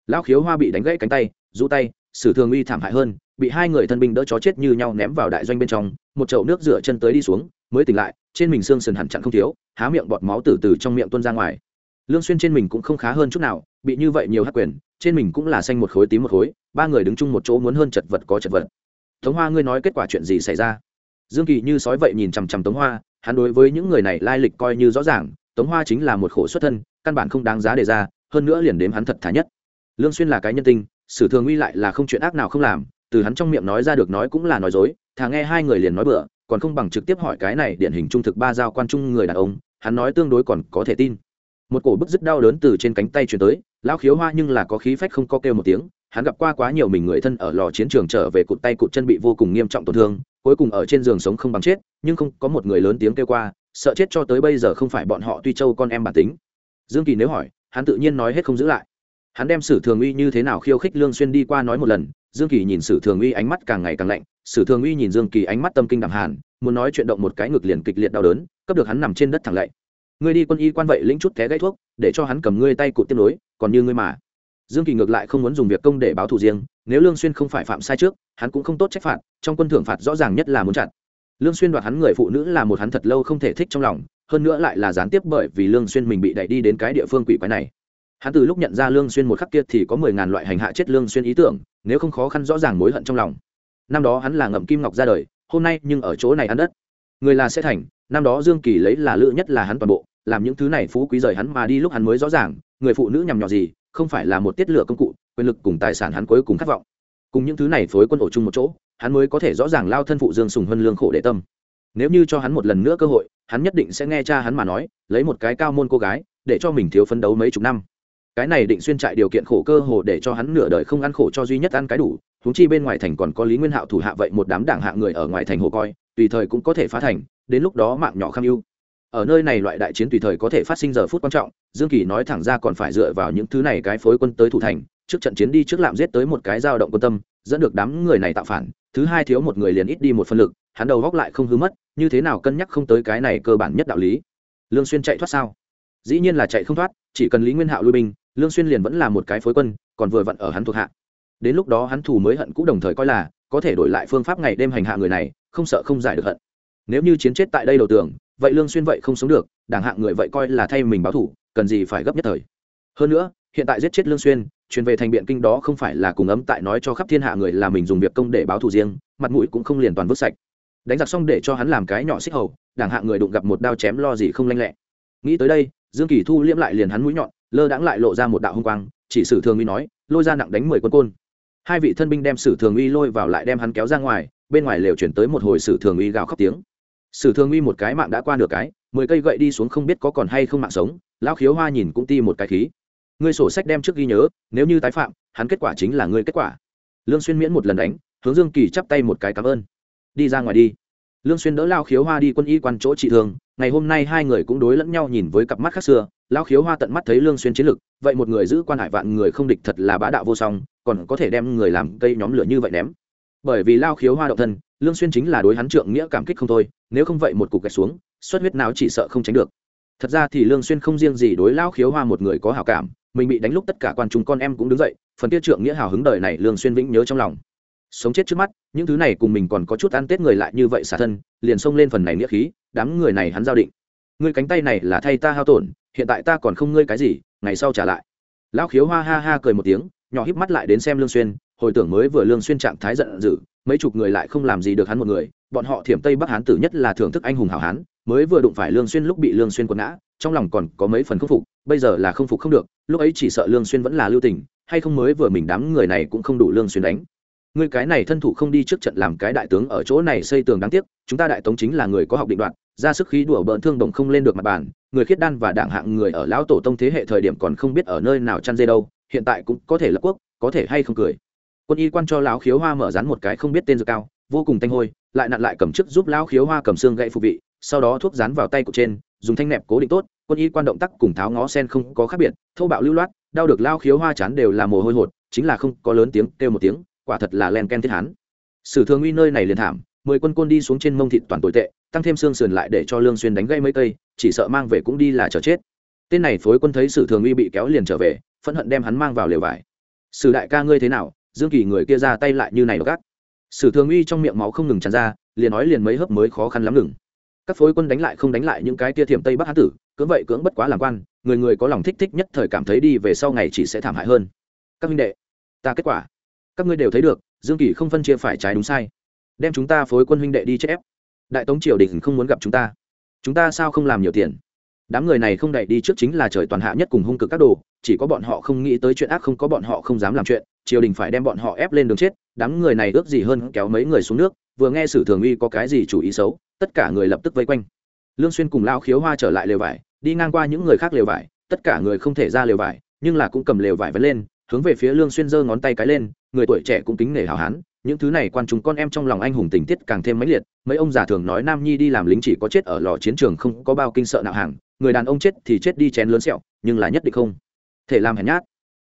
Lão khiếu hoa bị đánh gãy cánh tay, rũ tay sử thường uy thảm hại hơn, bị hai người thân binh đỡ chó chết như nhau ném vào đại doanh bên trong, một chậu nước rửa chân tới đi xuống, mới tỉnh lại trên mình xương sườn hẳn chặn không thiếu, há miệng bọt máu từ từ trong miệng tuôn ra ngoài. Lương xuyên trên mình cũng không khá hơn chút nào, bị như vậy nhiều hắc quyền, trên mình cũng là xanh một khối tím một khối, ba người đứng chung một chỗ muốn hơn chật vật có chật vật. Tống hoa, ngươi nói kết quả chuyện gì xảy ra? Dương kỳ như sói vậy nhìn chằm chằm tống hoa, hắn đối với những người này lai lịch coi như rõ ràng, tống hoa chính là một khổ xuất thân, căn bản không đáng giá đề ra, hơn nữa liền đếm hắn thật thà nhất. Lương xuyên là cái nhân tình sử thường uy lại là không chuyện ác nào không làm, từ hắn trong miệng nói ra được nói cũng là nói dối, thà nghe hai người liền nói bừa còn không bằng trực tiếp hỏi cái này điển hình trung thực ba giao quan trung người đàn ông, hắn nói tương đối còn có thể tin. Một cổ bức dứt đau đớn từ trên cánh tay chuyển tới lao khiếu hoa nhưng là có khí phách không có kêu một tiếng, hắn gặp qua quá nhiều mình người thân ở lò chiến trường trở về cụt tay cụt chân bị vô cùng nghiêm trọng tổn thương, cuối cùng ở trên giường sống không bằng chết, nhưng không có một người lớn tiếng kêu qua, sợ chết cho tới bây giờ không phải bọn họ tuy châu con em bản tính. Dương kỳ nếu hỏi, hắn tự nhiên nói hết không giữ lại. Hắn đem sử thường uy như thế nào khiêu khích lương xuyên đi qua nói một lần dương kỳ nhìn sử thường uy ánh mắt càng ngày càng lạnh, sử thường uy nhìn dương kỳ ánh mắt tâm kinh đẳng hàn, muốn nói chuyện động một cái ngực liền kịch liệt đau đớn, cấp được hắn nằm trên đất thẳng lạy. Ngươi đi quân y quan vậy lĩnh chút té gãy thuốc, để cho hắn cầm ngươi tay cụt tiếp nối, còn như ngươi mà. Dương kỳ ngược lại không muốn dùng việc công để báo thù riêng, nếu lương xuyên không phải phạm sai trước, hắn cũng không tốt trách phạt, trong quân thưởng phạt rõ ràng nhất là muốn chặn lương xuyên đoạt hắn người phụ nữ là một hắn thật lâu không thể thích trong lòng, hơn nữa lại là gián tiếp bởi vì lương xuyên mình bị đẩy đi đến cái địa phương quỷ quái này. Hắn từ lúc nhận ra lương xuyên một khắc kia thì có mười ngàn loại hành hạ chết lương xuyên ý tưởng nếu không khó khăn rõ ràng mối hận trong lòng. Năm đó hắn là ngậm kim ngọc ra đời, hôm nay nhưng ở chỗ này ăn đất. Người là sẽ thành, năm đó dương kỳ lấy là lựa nhất là hắn toàn bộ, làm những thứ này phú quý rời hắn mà đi lúc hắn mới rõ ràng, người phụ nữ nhằm nhọ gì, không phải là một tiết lựa công cụ, quyền lực cùng tài sản hắn cuối cùng khát vọng. Cùng những thứ này phối quân ổ chung một chỗ, hắn mới có thể rõ ràng lao thân phụ dương sùng hơn lương khổ để tâm. Nếu như cho hắn một lần nữa cơ hội, hắn nhất định sẽ nghe cha hắn mà nói, lấy một cái cao môn cô gái, để cho mình thiếu phấn đấu mấy chục năm cái này định xuyên trại điều kiện khổ cơ hồ để cho hắn nửa đời không ăn khổ cho duy nhất ăn cái đủ húng chi bên ngoài thành còn có lý nguyên hạo thủ hạ vậy một đám đảng hạ người ở ngoài thành hồ coi, tùy thời cũng có thể phá thành, đến lúc đó mạng nhỏ kham ưu. Ở nơi này loại đại chiến tùy thời có thể phát sinh giờ phút quan trọng, dương kỳ nói thẳng ra còn phải dựa vào những thứ này cái phối quân tới thủ thành, trước trận chiến đi trước lạm giết tới một cái dao động quân tâm, dẫn được đám người này tạo phản, thứ hai thiếu một người liền ít đi một phân lực, hắn đầu góc lại không hứa mất, như thế nào cân nhắc không tới cái này cơ bản nhất đạo lý. Lương xuyên chạy thoát sao? Dĩ nhiên là chạy không thoát, chỉ cần lý nguyên hạo lui binh lương xuyên liền vẫn là một cái phối quân còn vừa vặn ở hắn thuộc hạ. Đến lúc đó hắn thù mới hận cũng đồng thời coi là có thể đổi lại phương pháp ngày đêm hành hạ người này không sợ không giải được hận. Nếu như chiến chết tại đây đầu tường vậy lương xuyên vậy không sống được đảng hạng người vậy coi là thay mình báo thù, cần gì phải gấp nhất thời. Hơn nữa hiện tại giết chết lương xuyên truyền về thành biện kinh đó không phải là cùng ấm tại nói cho khắp thiên hạ người là mình dùng việc công để báo thù riêng mặt mũi cũng không liền toàn vứt sạch. Đánh giặc xong để cho hắn làm cái nhỏ xích hầu đảng hạng người đụng gặp một đao chém lo gì không lanh lẹ. Nghĩ tới đây dương kỳ thu liễm lại liền hắn mũi nhọn lơ đãng lại lộ ra một đạo hung quang, chỉ sử thường uy nói, lôi ra nặng đánh mười quân côn. Hai vị thân binh đem sử thường uy lôi vào lại đem hắn kéo ra ngoài, bên ngoài lều chuyển tới một hồi sử thường uy gào khóc tiếng. Sử thường uy một cái mạng đã qua được cái, mười cây gậy đi xuống không biết có còn hay không mạng sống, lão khiếu hoa nhìn cũng ti một cái khí. Ngươi sổ sách đem trước ghi nhớ, nếu như tái phạm, hắn kết quả chính là ngươi kết quả. Lương xuyên miễn một lần đánh, hướng dương kỳ chắp tay một cái cảm ơn. Đi ra ngoài đi. Lương xuyên đỡ lao khiếu hoa đi quân y quan chỗ trị thương ngày hôm nay hai người cũng đối lẫn nhau nhìn với cặp mắt khác xưa Lão khiếu hoa tận mắt thấy lương xuyên chiến lực, vậy một người giữ quan hải vạn người không địch thật là bá đạo vô song, còn có thể đem người làm cây nhóm lửa như vậy ném. Bởi vì lao khiếu hoa động thân, lương xuyên chính là đối hắn trượng nghĩa cảm kích không thôi, nếu không vậy một cục gạch xuống, xuất huyết não chỉ sợ không tránh được. Thật ra thì lương xuyên không riêng gì đối lao khiếu hoa một người có hảo cảm, mình bị đánh lúc tất cả quan chúng con em cũng đứng dậy, phần tiết trượng nghĩa hào hứng đời này lương xuyên vĩnh nhớ trong lòng. Sống chết trước mắt, những thứ này cùng mình còn có chút ăn tết người lại như vậy xả thân, liền xông lên phần này nghĩa khí, đám người này hắn giao định. Ngươi cánh tay này là thay ta hao tổn hiện tại ta còn không ngươi cái gì, ngày sau trả lại. Lão khiếu hoa ha ha cười một tiếng, nhỏ híp mắt lại đến xem lương xuyên, hồi tưởng mới vừa lương xuyên trạng thái giận dữ, mấy chục người lại không làm gì được hắn một người, bọn họ thiểm tây bắc hán tử nhất là thưởng thức anh hùng hảo hán, mới vừa đụng phải lương xuyên lúc bị lương xuyên quật ngã, trong lòng còn có mấy phần không phục, bây giờ là không phục không được, lúc ấy chỉ sợ lương xuyên vẫn là lưu tình, hay không mới vừa mình đám người này cũng không đủ lương xuyên đánh. Ngươi cái này thân thủ không đi trước trận làm cái đại tướng ở chỗ này xây tường đáng tiếc, chúng ta đại tống chính là người có học định đoạn ra sức khí đùa bỡn thương đồng không lên được mặt bàn người khiết đan và đảng hạng người ở lão tổ tông thế hệ thời điểm còn không biết ở nơi nào chăn dê đâu, hiện tại cũng có thể lập quốc, có thể hay không cười. Quân y quan cho lão khiếu hoa mở rán một cái không biết tên dược cao, vô cùng tanh hôi, lại nặn lại cầm chức giúp lão khiếu hoa cầm xương gậy phục vị, sau đó thuốc dán vào tay của trên, dùng thanh nẹp cố định tốt, quân y quan động tác cùng tháo ngó sen không có khác biệt thâu bạo lưu loát, đau được lao khiếu hoa chán đều là mồ hôi hột, chính là không có lớn tiếng kêu một tiếng, quả thật là len ken thiết hán. Sử thường uy nơi này liền thảm, mười quân côn đi xuống trên mông thịt toàn tồi tệ, tăng thêm xương sườn lại để cho lương xuyên đánh gây mấy cây chỉ sợ mang về cũng đi là chờ chết. Tên này phối quân thấy sử thường uy bị kéo liền trở về, phẫn hận đem hắn mang vào lều vải. Sử đại ca ngươi thế nào? Dương kỳ người kia ra tay lại như này gắt sử thường uy trong miệng máu không ngừng tràn ra, liền nói liền mấy hớp mới khó khăn lắm ngừng. Các phối quân đánh lại không đánh lại những cái tia thiểm tây bắc hán tử, cưỡng vậy cưỡng bất quá làm quan, người người có lòng thích thích nhất thời cảm thấy đi về sau ngày chỉ sẽ thảm hại hơn. Các minh đệ, ta kết quả. Các ngươi đều thấy được, dương kỳ không phân chia phải trái đúng sai. Đem chúng ta phối quân huynh đệ đi chết ép đại tống triều đình không muốn gặp chúng ta chúng ta sao không làm nhiều tiền? Đám người này không đẩy đi trước chính là trời toàn hạ nhất cùng hung cực các đồ, chỉ có bọn họ không nghĩ tới chuyện ác, không có bọn họ không dám làm chuyện, triều đình phải đem bọn họ ép lên đường chết, đám người này ước gì hơn kéo mấy người xuống nước, vừa nghe sử thường uy có cái gì chủ ý xấu, tất cả người lập tức vây quanh. Lương xuyên cùng lao khiếu hoa trở lại lều vải, đi ngang qua những người khác lều vải, tất cả người không thể ra lều vải, nhưng là cũng cầm lều vải vấn lên, hướng về phía lương xuyên giơ ngón tay cái lên, người tuổi trẻ cũng kính nể hào hán những thứ này quan chúng con em trong lòng anh hùng tình tiết càng thêm mãnh liệt, mấy ông già thường nói nam nhi đi làm lính chỉ có chết ở lò chiến trường không có bao kinh sợ nạo hàng, người đàn ông chết thì chết đi chén lớn sẹo, nhưng là nhất định không thể làm hèn nhát.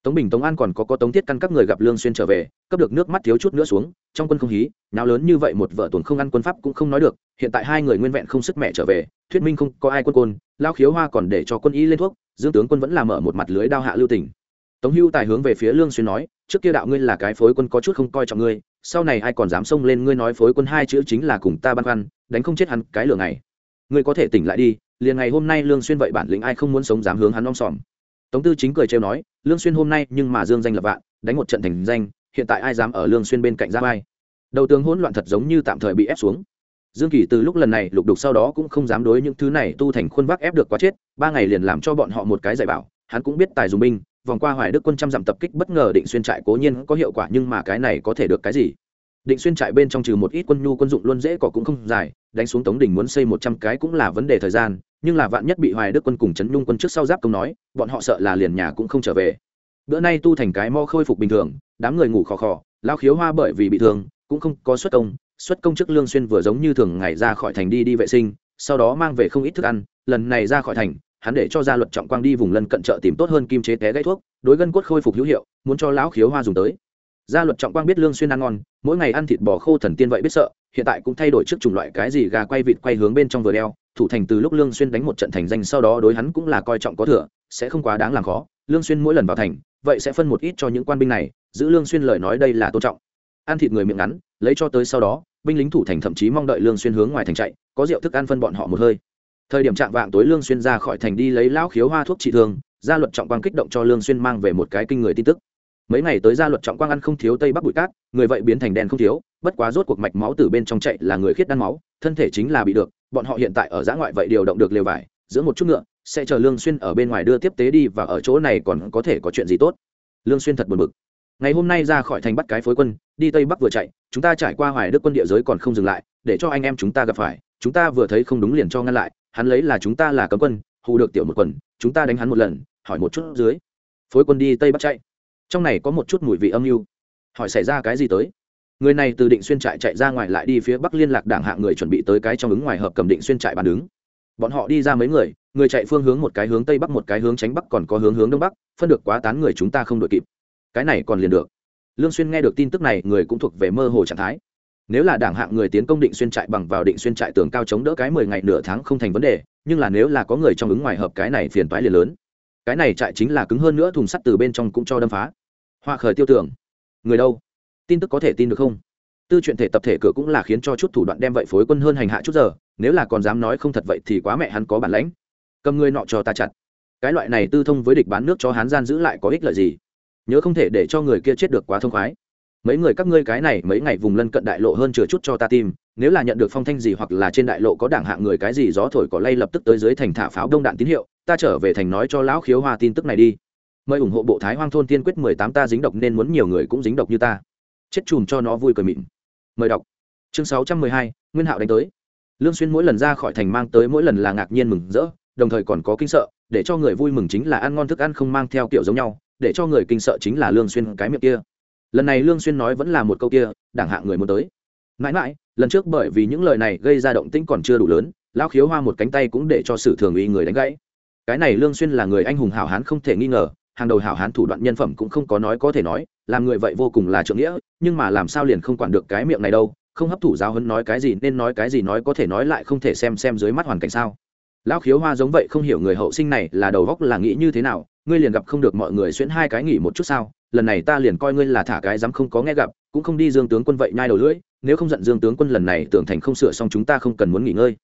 Tống bình, tống an còn có có tống tiết căn các người gặp lương xuyên trở về, cấp được nước mắt thiếu chút nữa xuống, trong quân không hí nào lớn như vậy một vợ tuần không ăn quân pháp cũng không nói được, hiện tại hai người nguyên vẹn không sức mẹ trở về, thuyết minh không có ai quân côn lao khiếu hoa còn để cho quân y lên thuốc, dương tướng quân vẫn làm mở một mặt lưới đao hạ lưu tình tống hưu tài hướng về phía lương xuyên nói, trước kia đạo ngươi là cái phối quân có chút không coi trọng ngươi, sau này ai còn dám xông lên ngươi nói phối quân hai chữ chính là cùng ta băn khoăn, đánh không chết hắn cái lửa này. Ngươi có thể tỉnh lại đi, liền ngày hôm nay lương xuyên vậy bản lĩnh ai không muốn sống dám hướng hắn om sòm. Tống tư chính cười trêu nói, lương xuyên hôm nay nhưng mà dương danh lập vạn, đánh một trận thành danh, hiện tại ai dám ở lương xuyên bên cạnh ra vai? Đầu tướng hỗn loạn thật giống như tạm thời bị ép xuống. Dương kỳ từ lúc lần này lục đục sau đó cũng không dám đối những thứ này tu thành khuôn vác ép được quá chết, ba ngày liền làm cho bọn họ một cái dạy bảo, hắn cũng biết tài dùng binh vòng qua hoài đức quân trăm dặm tập kích bất ngờ định xuyên trại cố nhiên có hiệu quả nhưng mà cái này có thể được cái gì? Định xuyên trại bên trong trừ một ít quân nhu quân dụng luôn dễ có cũng không dài, đánh xuống tống đình muốn xây một trăm cái cũng là vấn đề thời gian, nhưng là vạn nhất bị hoài đức quân cùng trấn nhung quân trước sau giáp công nói, bọn họ sợ là liền nhà cũng không trở về. Bữa nay tu thành cái mo khôi phục bình thường, đám người ngủ khò khò lao khiếu hoa bởi vì bị thương, cũng không có xuất công xuất công chức lương xuyên vừa giống như thường ngày ra khỏi thành đi đi vệ sinh, sau đó mang về không ít thức ăn, lần này ra khỏi thành hắn để cho gia luật trọng quang đi vùng lân cận chợ tìm tốt hơn kim chế té gãy thuốc, đối gân cốt khôi phục hữu hiệu, muốn cho lão khiếu hoa dùng tới. Gia luật trọng quang biết lương xuyên ăn ngon, mỗi ngày ăn thịt bò khô thần tiên vậy biết sợ, hiện tại cũng thay đổi trước chủng loại cái gì gà quay vịt quay hướng bên trong vừa đeo, thủ thành từ lúc lương xuyên đánh một trận thành danh sau đó đối hắn cũng là coi trọng có thừa, sẽ không quá đáng làm khó, lương xuyên mỗi lần vào thành, vậy sẽ phân một ít cho những quan binh này, giữ lương xuyên lời nói đây là tôn trọng. Ăn thịt người miệng ngắn, lấy cho tới sau đó, binh lính thủ thành thậm chí mong đợi lương xuyên hướng ngoài thành chạy, có rượu thức ăn phân bọn họ một hơi thời điểm trạng vạng tối lương xuyên ra khỏi thành đi lấy lão khiếu hoa thuốc trị thương, gia luật trọng quang kích động cho lương xuyên mang về một cái kinh người tin tức. Mấy ngày tới gia luật trọng quang ăn không thiếu tây bắc bụi cát, người vậy biến thành đen không thiếu, bất quá rốt cuộc mạch máu từ bên trong chạy là người khiết đan máu, thân thể chính là bị được, bọn họ hiện tại ở giã ngoại vậy điều động được lều vải, giữa một chút ngựa, sẽ chờ lương xuyên ở bên ngoài đưa tiếp tế đi và ở chỗ này còn có thể có chuyện gì tốt. Lương xuyên thật buồn bực. Ngày hôm nay ra khỏi thành bắt cái phối quân, đi tây bắc vừa chạy, chúng ta trải qua hoài đức quân địa giới còn không dừng lại, để cho anh em chúng ta gặp phải, chúng ta vừa thấy không đúng liền cho ngăn lại hắn lấy là chúng ta là cấm quân, hù được tiểu một quần, chúng ta đánh hắn một lần, hỏi một chút dưới. Phối quân đi tây bắc chạy. Trong này có một chút mùi vị âm mưu. Hỏi xảy ra cái gì tới? Người này từ định xuyên trại chạy ra ngoài lại đi phía bắc liên lạc đảng hạng người chuẩn bị tới cái trong ứng ngoài hợp cầm định xuyên trại bàn đứng. Bọn họ đi ra mấy người người chạy phương hướng một cái hướng tây bắc, một cái hướng tránh bắc, còn có hướng hướng đông bắc, phân được quá tán người chúng ta không đội kịp. Cái này còn liền được. Lương xuyên nghe được tin tức này, người cũng thuộc về mơ hồ trạng thái nếu là đảng hạng người tiến công định xuyên trại bằng vào định xuyên trại tường cao chống đỡ cái mười ngày nửa tháng không thành vấn đề, nhưng là nếu là có người trong ứng ngoài hợp cái này phiền toái liền lớn. Cái này trại chính là cứng hơn nữa thùng sắt từ bên trong cũng cho đâm phá. Hoa khởi tiêu tưởng. Người đâu? Tin tức có thể tin được không? Tư chuyện thể tập thể cửa cũng là khiến cho chút thủ đoạn đem vậy phối quân hơn hành hạ chút giờ, nếu là còn dám nói không thật vậy thì quá mẹ hắn có bản lãnh. Cầm người nọ cho ta chặt. Cái loại này tư thông với địch bán nước cho hắn gian giữ lại có ích lợi gì? Nhớ không thể để cho người kia chết được quá thông khoái mấy người các ngươi cái này mấy ngày vùng lân cận đại lộ hơn chừa chút cho ta tìm, nếu là nhận được phong thanh gì hoặc là trên đại lộ có đảng hạng người cái gì gió thổi có lay lập tức tới dưới thành thả pháo đông đạn tín hiệu, ta trở về thành nói cho lão khiếu hoa tin tức này đi. Mời ủng hộ bộ thái hoang thôn tiên quyết mười tám ta dính độc nên muốn nhiều người cũng dính độc như ta. Chết chùm cho nó vui cười mịn. Mời đọc. Chương sáu trăm mười hai, nguyên hạo đánh tới. Lương xuyên mỗi lần ra khỏi thành mang tới mỗi lần là ngạc nhiên mừng rỡ, đồng thời còn có kinh sợ, để cho người vui mừng chính là ăn ngon thức ăn không mang theo kiểu giống nhau, để cho người kinh sợ chính là lương xuyên cái miệng kia lần này lương xuyên nói vẫn là một câu kia, đảng hạng người muốn tới. Mãi mãi, lần trước bởi vì những lời này gây ra động tĩnh còn chưa đủ lớn, lão khiếu hoa một cánh tay cũng để cho sử thường uy người đánh gãy. Cái này lương xuyên là người anh hùng hảo hán không thể nghi ngờ, hàng đầu hảo hán thủ đoạn nhân phẩm cũng không có nói có thể nói, làm người vậy vô cùng là trượng nghĩa, nhưng mà làm sao liền không quản được cái miệng này đâu, không hấp thụ giáo huấn nói cái gì nên nói cái gì nói có thể nói lại không thể xem xem dưới mắt hoàn cảnh sao. Lão khiếu hoa giống vậy không hiểu người hậu sinh này là đầu góc là nghĩ như thế nào, ngươi liền gặp không được mọi người xuyên hai cái nghỉ một chút sao lần này ta liền coi ngươi là thả cái dám không có nghe gặp, cũng không đi dương tướng quân vậy nhai đầu lưỡi, nếu không giận dương tướng quân lần này tưởng thành không sửa xong chúng ta không cần muốn nghỉ ngơi.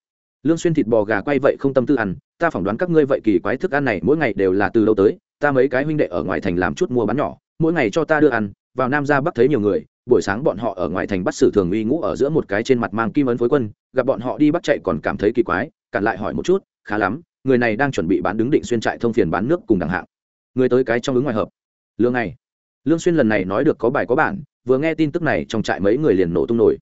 Lương xuyên thịt bò gà quay vậy không tâm tư ăn, ta phỏng đoán các ngươi vậy kỳ quái thức ăn này mỗi ngày đều là từ đâu tới, ta mấy cái huynh đệ ở ngoài thành làm chút mua bán nhỏ, mỗi ngày cho ta đưa ăn, vào nam ra bắc thấy nhiều người, buổi sáng bọn họ ở ngoài thành bắt sử thường uy ngũ ở giữa một cái trên mặt mang kim ấn phối quân, gặp bọn họ đi bắt chạy còn cảm thấy kỳ quái, cản lại hỏi một chút, khá lắm, người này đang chuẩn bị bán đứng định xuyên trại thông phiền bán nước cùng đẳng hạng. Người tới cái trong ứng ngoài hợp. Lương này lương xuyên lần này nói được có bài có bản, vừa nghe tin tức này trong trại mấy người liền nổ tung nổi.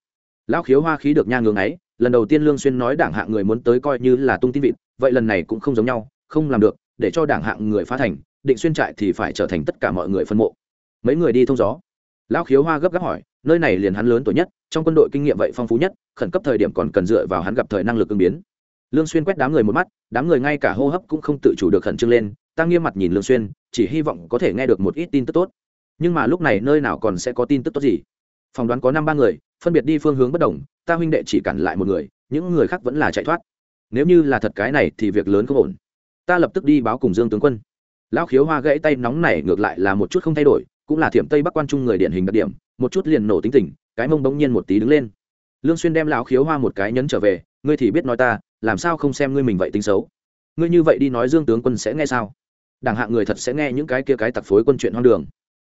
Lão khiếu hoa khí được nha ngưỡng ấy, lần đầu tiên lương xuyên nói đảng hạng người muốn tới coi như là tung tin vịt, vậy lần này cũng không giống nhau, không làm được, để cho đảng hạng người phá thành, định xuyên trại thì phải trở thành tất cả mọi người phân mộ. Mấy người đi thông gió. Lão khiếu hoa gấp gáp hỏi, nơi này liền hắn lớn tuổi nhất, trong quân đội kinh nghiệm vậy phong phú nhất, khẩn cấp thời điểm còn cần dựa vào hắn gặp thời năng lực ứng biến. Lương xuyên quét đám người một mắt, đám người ngay cả hô hấp cũng không tự chủ được khẩn trương lên, ta nghiêm mặt nhìn lương xuyên, chỉ hy vọng có thể nghe được một ít tin tức tốt nhưng mà lúc này nơi nào còn sẽ có tin tức tốt gì? Phỏng đoán có năm ba người, phân biệt đi phương hướng bất đồng, ta huynh đệ chỉ cản lại một người, những người khác vẫn là chạy thoát. Nếu như là thật cái này thì việc lớn không ổn. Ta lập tức đi báo cùng dương tướng quân. Lão khiếu hoa gãy tay nóng này ngược lại là một chút không thay đổi, cũng là thiểm tây bắc quan trung người điển hình đặc điểm, một chút liền nổ tính tình, cái mông bỗng nhiên một tí đứng lên. Lương xuyên đem lão khiếu hoa một cái nhấn trở về, ngươi thì biết nói ta, làm sao không xem ngươi mình vậy tính xấu? Ngươi như vậy đi nói dương tướng quân sẽ nghe sao? Đảng hạng người thật sẽ nghe những cái kia cái tặc phối quân chuyện hoang đường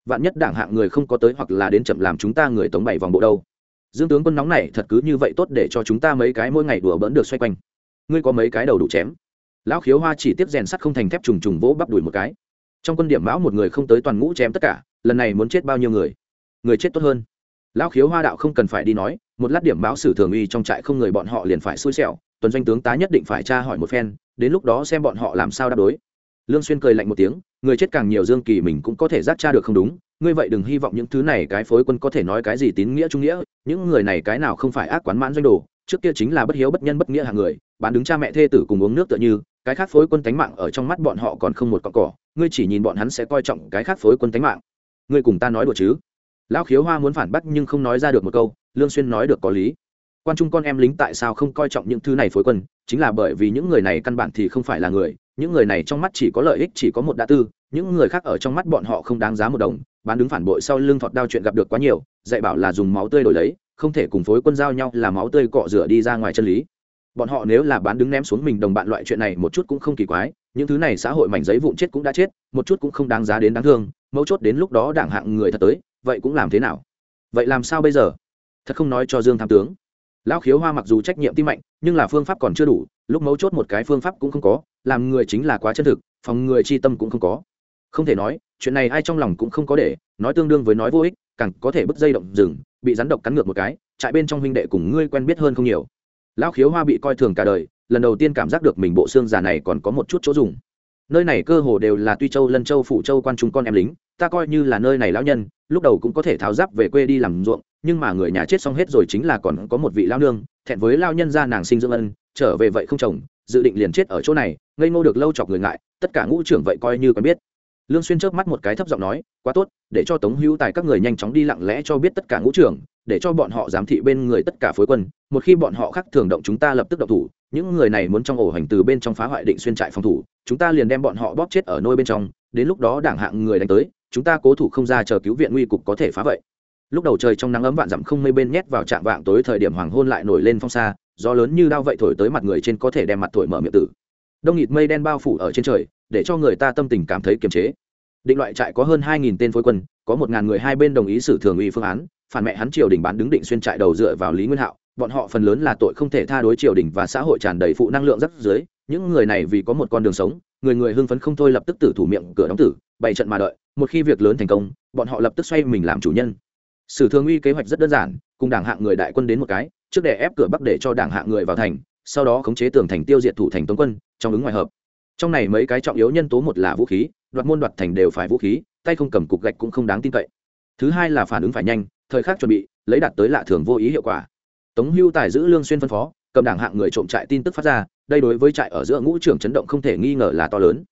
vạn nhất đảng hạng người không có tới hoặc là đến chậm làm chúng ta người tống bảy vòng bộ đâu. Dương tướng quân nóng này thật cứ như vậy tốt để cho chúng ta mấy cái mỗi ngày đùa bỡn được xoay quanh. Ngươi có mấy cái đầu đủ chém? Lão khiếu hoa chỉ tiếp rèn sắt không thành thép trùng trùng vỗ bắp đùi một cái. Trong quân điểm mão một người không tới toàn ngũ chém tất cả, lần này muốn chết bao nhiêu người? Người chết tốt hơn. Lão khiếu hoa đạo không cần phải đi nói, một lát điểm báo sử thường uy trong trại không người bọn họ liền phải xui xẻo, tuần doanh tướng tá nhất định phải tra hỏi một phen, đến lúc đó xem bọn họ làm sao đáp đối. Lương xuyên cười lạnh một tiếng người chết càng nhiều dương kỳ mình cũng có thể giác tra được không đúng. Ngươi vậy đừng hy vọng những thứ này cái phối quân có thể nói cái gì tín nghĩa trung nghĩa. Những người này cái nào không phải ác quán mãn doanh đồ. Trước kia chính là bất hiếu bất nhân bất nghĩa hàng người. Bán đứng cha mẹ thê tử cùng uống nước tựa như. Cái khác phối quân tánh mạng ở trong mắt bọn họ còn không một cọng cỏ. Ngươi chỉ nhìn bọn hắn sẽ coi trọng cái khác phối quân tánh mạng. Ngươi cùng ta nói đùa chứ? Lão khiếu hoa muốn phản bác nhưng không nói ra được một câu. Lương xuyên nói được có lý. Quan trung con em lính tại sao không coi trọng những thứ này phối quân? Chính là bởi vì những người này căn bản thì không phải là người. Những người này trong mắt chỉ có lợi ích chỉ có một đa tư những người khác ở trong mắt bọn họ không đáng giá một đồng, bán đứng phản bội sau lưng thọt đao chuyện gặp được quá nhiều, dạy bảo là dùng máu tươi đổi lấy, không thể cùng phối quân giao nhau là máu tươi cọ rửa đi ra ngoài chân lý. Bọn họ nếu là bán đứng ném xuống mình đồng bạn loại chuyện này một chút cũng không kỳ quái, những thứ này xã hội mảnh giấy vụn chết cũng đã chết, một chút cũng không đáng giá đến đáng thương, mấu chốt đến lúc đó đảng hạng người thật tới, vậy cũng làm thế nào? Vậy làm sao bây giờ? Thật không nói cho dương tham tướng. Lão khiếu hoa mặc dù trách nhiệm tim mạnh, nhưng là phương pháp còn chưa đủ, lúc mấu chốt một cái phương pháp cũng không có, làm người chính là quá chân thực, phòng người chi tâm cũng không có không thể nói, chuyện này ai trong lòng cũng không có để, nói tương đương với nói vô ích, càng có thể bứt dây động rừng, bị rắn độc cắn ngược một cái, trại bên trong huynh đệ cùng ngươi quen biết hơn không nhiều. Lão khiếu hoa bị coi thường cả đời, lần đầu tiên cảm giác được mình bộ xương già này còn có một chút chỗ dùng. Nơi này cơ hồ đều là tuy châu, lân châu phụ châu quan chúng con em lính, ta coi như là nơi này lão nhân, lúc đầu cũng có thể tháo giáp về quê đi làm ruộng, nhưng mà người nhà chết xong hết rồi chính là còn có một vị lao nương, thẹn với lao nhân gia nàng sinh dưỡng ân, trở về vậy không chồng, dự định liền chết ở chỗ này, ngây ngô được lâu chọc người ngại, tất cả ngũ trưởng vậy coi như quen biết lương xuyên chớp mắt một cái thấp giọng nói, quá tốt, để cho tống hữu tài các người nhanh chóng đi lặng lẽ cho biết tất cả ngũ trưởng, để cho bọn họ giám thị bên người tất cả phối quân. Một khi bọn họ khác thường động chúng ta lập tức động thủ, những người này muốn trong ổ hành từ bên trong phá hoại định xuyên trại phòng thủ, chúng ta liền đem bọn họ bóp chết ở nôi bên trong. Đến lúc đó đảng hạng người đánh tới, chúng ta cố thủ không ra chờ cứu viện nguy cục có thể phá vậy. Lúc đầu trời trong nắng ấm vạn dặm không mây bên nhét vào trạm vạng tối thời điểm hoàng hôn lại nổi lên phong xa gió lớn như đao vậy thổi tới mặt người trên có thể đem mặt thổi mở miệng tử. Đông nghịt mây đen bao phủ ở trên trời để cho người ta tâm tình cảm thấy kiềm chế. Định loại trại có hơn hai nghìn tên phối quân, có một ngàn người hai bên đồng ý xử thường uy phương án, phản mẹ hắn triều đình bán đứng định xuyên trại đầu dựa vào lý nguyên hạo, bọn họ phần lớn là tội không thể tha đối triều đình và xã hội tràn đầy phụ năng lượng rất dưới những người này vì có một con đường sống, người người hưng phấn không thôi lập tức tử thủ miệng cửa đóng tử, bày trận mà đợi, một khi việc lớn thành công, bọn họ lập tức xoay mình làm chủ nhân. Sử thường uy kế hoạch rất đơn giản, cùng đảng hạng người đại quân đến một cái, trước để ép cửa bắc để cho đảng hạng người vào thành, sau đó khống chế tường thành tiêu diệt thủ thành tống quân, trong ứng ngoài hợp trong này mấy cái trọng yếu nhân tố một là vũ khí, đoạt môn đoạt thành đều phải vũ khí, tay không cầm cục gạch cũng không đáng tin cậy. Thứ hai là phản ứng phải nhanh, thời khắc chuẩn bị, lấy đạt tới lạ thường vô ý hiệu quả. Tống hưu tài giữ lương xuyên phân phó, cầm đảng hạng người trộm trại tin tức phát ra, đây đối với trại ở giữa ngũ trưởng chấn động không thể nghi ngờ là to lớn.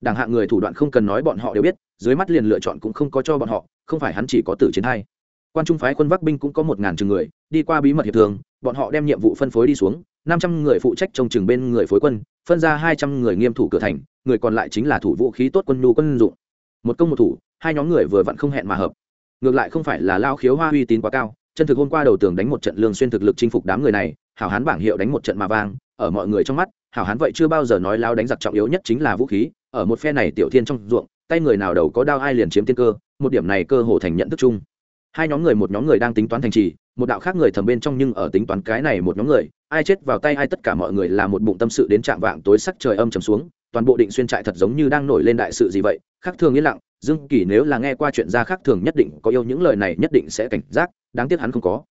Đảng hạng người thủ đoạn không cần nói bọn họ đều biết, dưới mắt liền lựa chọn cũng không có cho bọn họ, không phải hắn chỉ có tử chiến hai. Quan trung phái quân vác binh cũng có một ngàn chừng người, đi qua bí mật hiệp thường bọn họ đem nhiệm vụ phân phối đi xuống năm trăm người phụ trách trông chừng bên người phối quân, phân ra hai trăm người nghiêm thủ cửa thành, người còn lại chính là thủ vũ khí tốt quân nhu quân dụng. Một công một thủ, hai nhóm người vừa vặn không hẹn mà hợp. Ngược lại không phải là lao khiếu hoa uy tín quá cao, chân thực hôm qua đầu tường đánh một trận lương xuyên thực lực chinh phục đám người này, hảo hán bảng hiệu đánh một trận mà vang, ở mọi người trong mắt, hảo hán vậy chưa bao giờ nói lao đánh giặc trọng yếu nhất chính là vũ khí, ở một phe này tiểu thiên trong ruộng, tay người nào đầu có đao ai liền chiếm tiên cơ, một điểm này cơ hồ thành nhận thức chung. Hai nhóm người một nhóm người đang tính toán thành trì một đạo khác người thầm bên trong nhưng ở tính toán cái này một nhóm người, ai chết vào tay ai tất cả mọi người là một bụng tâm sự đến trạm vạng tối sắc trời âm trầm xuống, toàn bộ định xuyên trại thật giống như đang nổi lên đại sự gì vậy khác thường yên lặng, dương kỳ nếu là nghe qua chuyện ra khác thường nhất định có yêu những lời này nhất định sẽ cảnh giác, đáng tiếc hắn không có.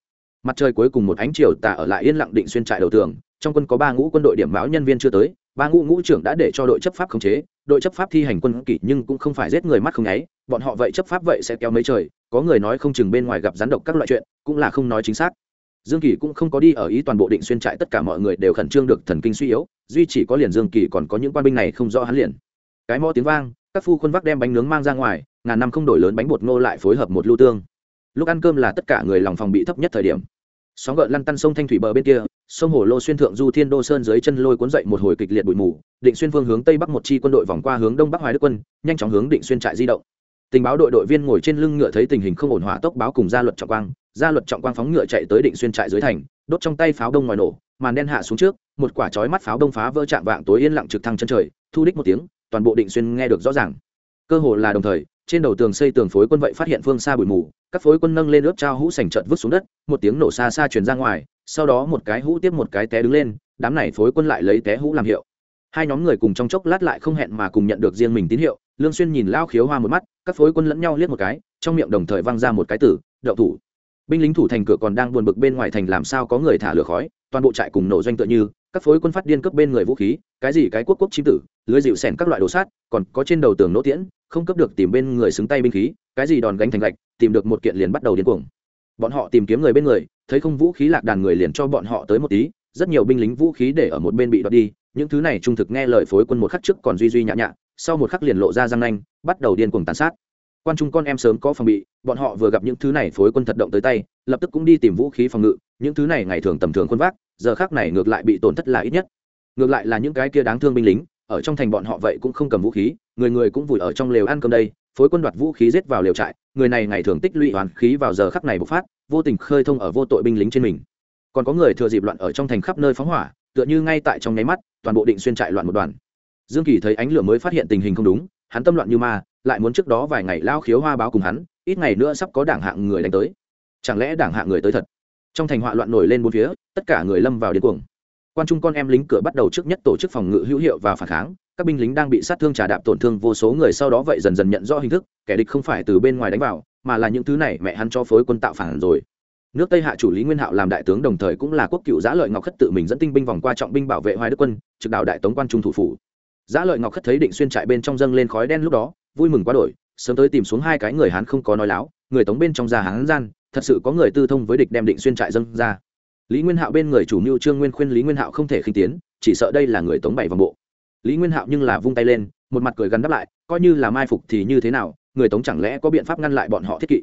Mặt trời cuối cùng một ánh chiều tà ở lại yên lặng định xuyên trại đầu tường, trong quân có ba ngũ quân đội điểm báo nhân viên chưa tới, ba ngũ ngũ trưởng đã để cho đội chấp pháp khống chế, đội chấp pháp thi hành quân kỷ nhưng cũng không phải giết người mắt không nháy, bọn họ vậy chấp pháp vậy sẽ kéo mấy trời, có người nói không chừng bên ngoài gặp rắn độc các loại chuyện cũng là không nói chính xác. Dương kỳ cũng không có đi ở ý toàn bộ định xuyên trại, tất cả mọi người đều khẩn trương được thần kinh suy yếu, duy chỉ có liền dương kỳ còn có những quan binh này không rõ hắn liền. Cái mõ tiếng vang, các phu quân vác đem bánh nướng mang ra ngoài, ngàn năm không đổi lớn bánh bột ngô lại phối hợp một lưu tương. Lúc ăn cơm là tất cả người lòng phòng bị thấp nhất thời điểm. Sóng gợn lăn tăn sông thanh thủy bờ bên kia, sông hồ lô xuyên thượng du thiên đô sơn dưới chân lôi cuốn dậy một hồi kịch liệt bụi mù, định xuyên phương hướng tây bắc một chi quân đội vòng qua hướng đông bắc hoài đức quân, nhanh chóng hướng định xuyên trại di động. Tình báo đội đội viên ngồi trên lưng ngựa thấy tình hình không ổn hỏa tốc báo cùng gia luật trọng quang gia luật trọng quang phóng ngựa chạy tới định xuyên trại dưới thành, đốt trong tay pháo đông ngoài nổ, màn đen hạ xuống trước, một quả chói mắt pháo đông phá vỡ chạm vạng tối yên lặng trực thăng chân trời, thu đích một tiếng, toàn bộ định xuyên nghe được rõ ràng. Cơ hồ là đồng thời, trên đầu tường xây tường phối quân vậy phát hiện phương xa bụi mù, các phối quân nâng lên ướp trao hũ sành trận vứt xuống đất, một tiếng nổ xa xa truyền ra ngoài, sau đó một cái hũ tiếp một cái té đứng lên, đám này phối quân lại lấy té hũ làm hiệu. Hai nhóm người cùng trong chốc lát lại không hẹn mà cùng nhận được riêng mình tín hiệu, lương xuyên nhìn lao khiếu hoa một mắt, các phối quân lẫn nhau liếc một cái, trong miệng đồng thời vang ra một cái tử đậu thủ binh lính thủ thành cửa còn đang buồn bực bên ngoài thành làm sao có người thả lửa khói, toàn bộ trại cùng nổ doanh tựa như, các phối quân phát điên cướp bên người vũ khí, cái gì cái quốc quốc chim tử, lưới dịu xẻn các loại đồ sát, còn có trên đầu tường nỗ tiễn, không cấp được tìm bên người xứng tay binh khí, cái gì đòn gánh thành gạch, tìm được một kiện liền bắt đầu điên cuồng. Bọn họ tìm kiếm người bên người, thấy không vũ khí lạc đàn người liền cho bọn họ tới một tí, rất nhiều binh lính vũ khí để ở một bên bị đoạt đi, những thứ này trung thực nghe lời phối quân một khắc trước còn duy duy nhã nhã, sau một khắc liền lộ ra răng nanh, bắt đầu điên cuồng tàn sát quan trung con em sớm có phòng bị, bọn họ vừa gặp những thứ này phối quân thật động tới tay, lập tức cũng đi tìm vũ khí phòng ngự, những thứ này ngày thường tầm thường quân vác, giờ khác này ngược lại bị tổn thất là ít nhất. Ngược lại là những cái kia đáng thương binh lính, ở trong thành bọn họ vậy cũng không cầm vũ khí, người người cũng vùi ở trong lều ăn cơm đây, phối quân đoạt vũ khí giết vào lều trại, người này ngày thường tích lũy hoàn khí vào giờ khắc này bộc phát, vô tình khơi thông ở vô tội binh lính trên mình. Còn có người thừa dịp loạn ở trong thành khắp nơi phóng hỏa, tựa như ngay tại trong nháy mắt, toàn bộ định xuyên trại loạn một đoàn. Dương kỳ thấy ánh lửa mới phát hiện tình hình không đúng hắn tâm loạn như ma, lại muốn trước đó vài ngày lao khiếu hoa báo cùng hắn, ít ngày nữa sắp có đảng hạng người đánh tới. Chẳng lẽ đảng hạng người tới thật? Trong thành họa loạn nổi lên bốn phía, tất cả người lâm vào điên cuồng. Quan trung con em lính cửa bắt đầu trước nhất tổ chức phòng ngự hữu hiệu và phản kháng, các binh lính đang bị sát thương trà đạp tổn thương vô số người sau đó vậy dần dần nhận rõ hình thức, kẻ địch không phải từ bên ngoài đánh vào, mà là những thứ này mẹ hắn cho phối quân tạo phản rồi. Nước tây hạ chủ lý nguyên hạo làm đại tướng đồng thời cũng là quốc cựu giã lợi ngọc khất tự mình dẫn tinh binh vòng qua trọng binh bảo vệ hoài đức quân, trực đạo đại tống quan trung thủ phủ. Giá lợi ngọc khất thấy định xuyên trại bên trong dâng lên khói đen lúc đó, vui mừng quá đổi, sớm tới tìm xuống hai cái người hán không có nói láo, người tống bên trong già hán gian, thật sự có người tư thông với địch đem định xuyên trại dâng ra. Lý nguyên hạo bên người chủ mưu trương nguyên khuyên lý nguyên hạo không thể khinh tiến, chỉ sợ đây là người tống bảy vòng bộ. Lý nguyên hạo nhưng là vung tay lên, một mặt cười gần đáp lại, coi như là mai phục thì như thế nào, người tống chẳng lẽ có biện pháp ngăn lại bọn họ thiết kỵ?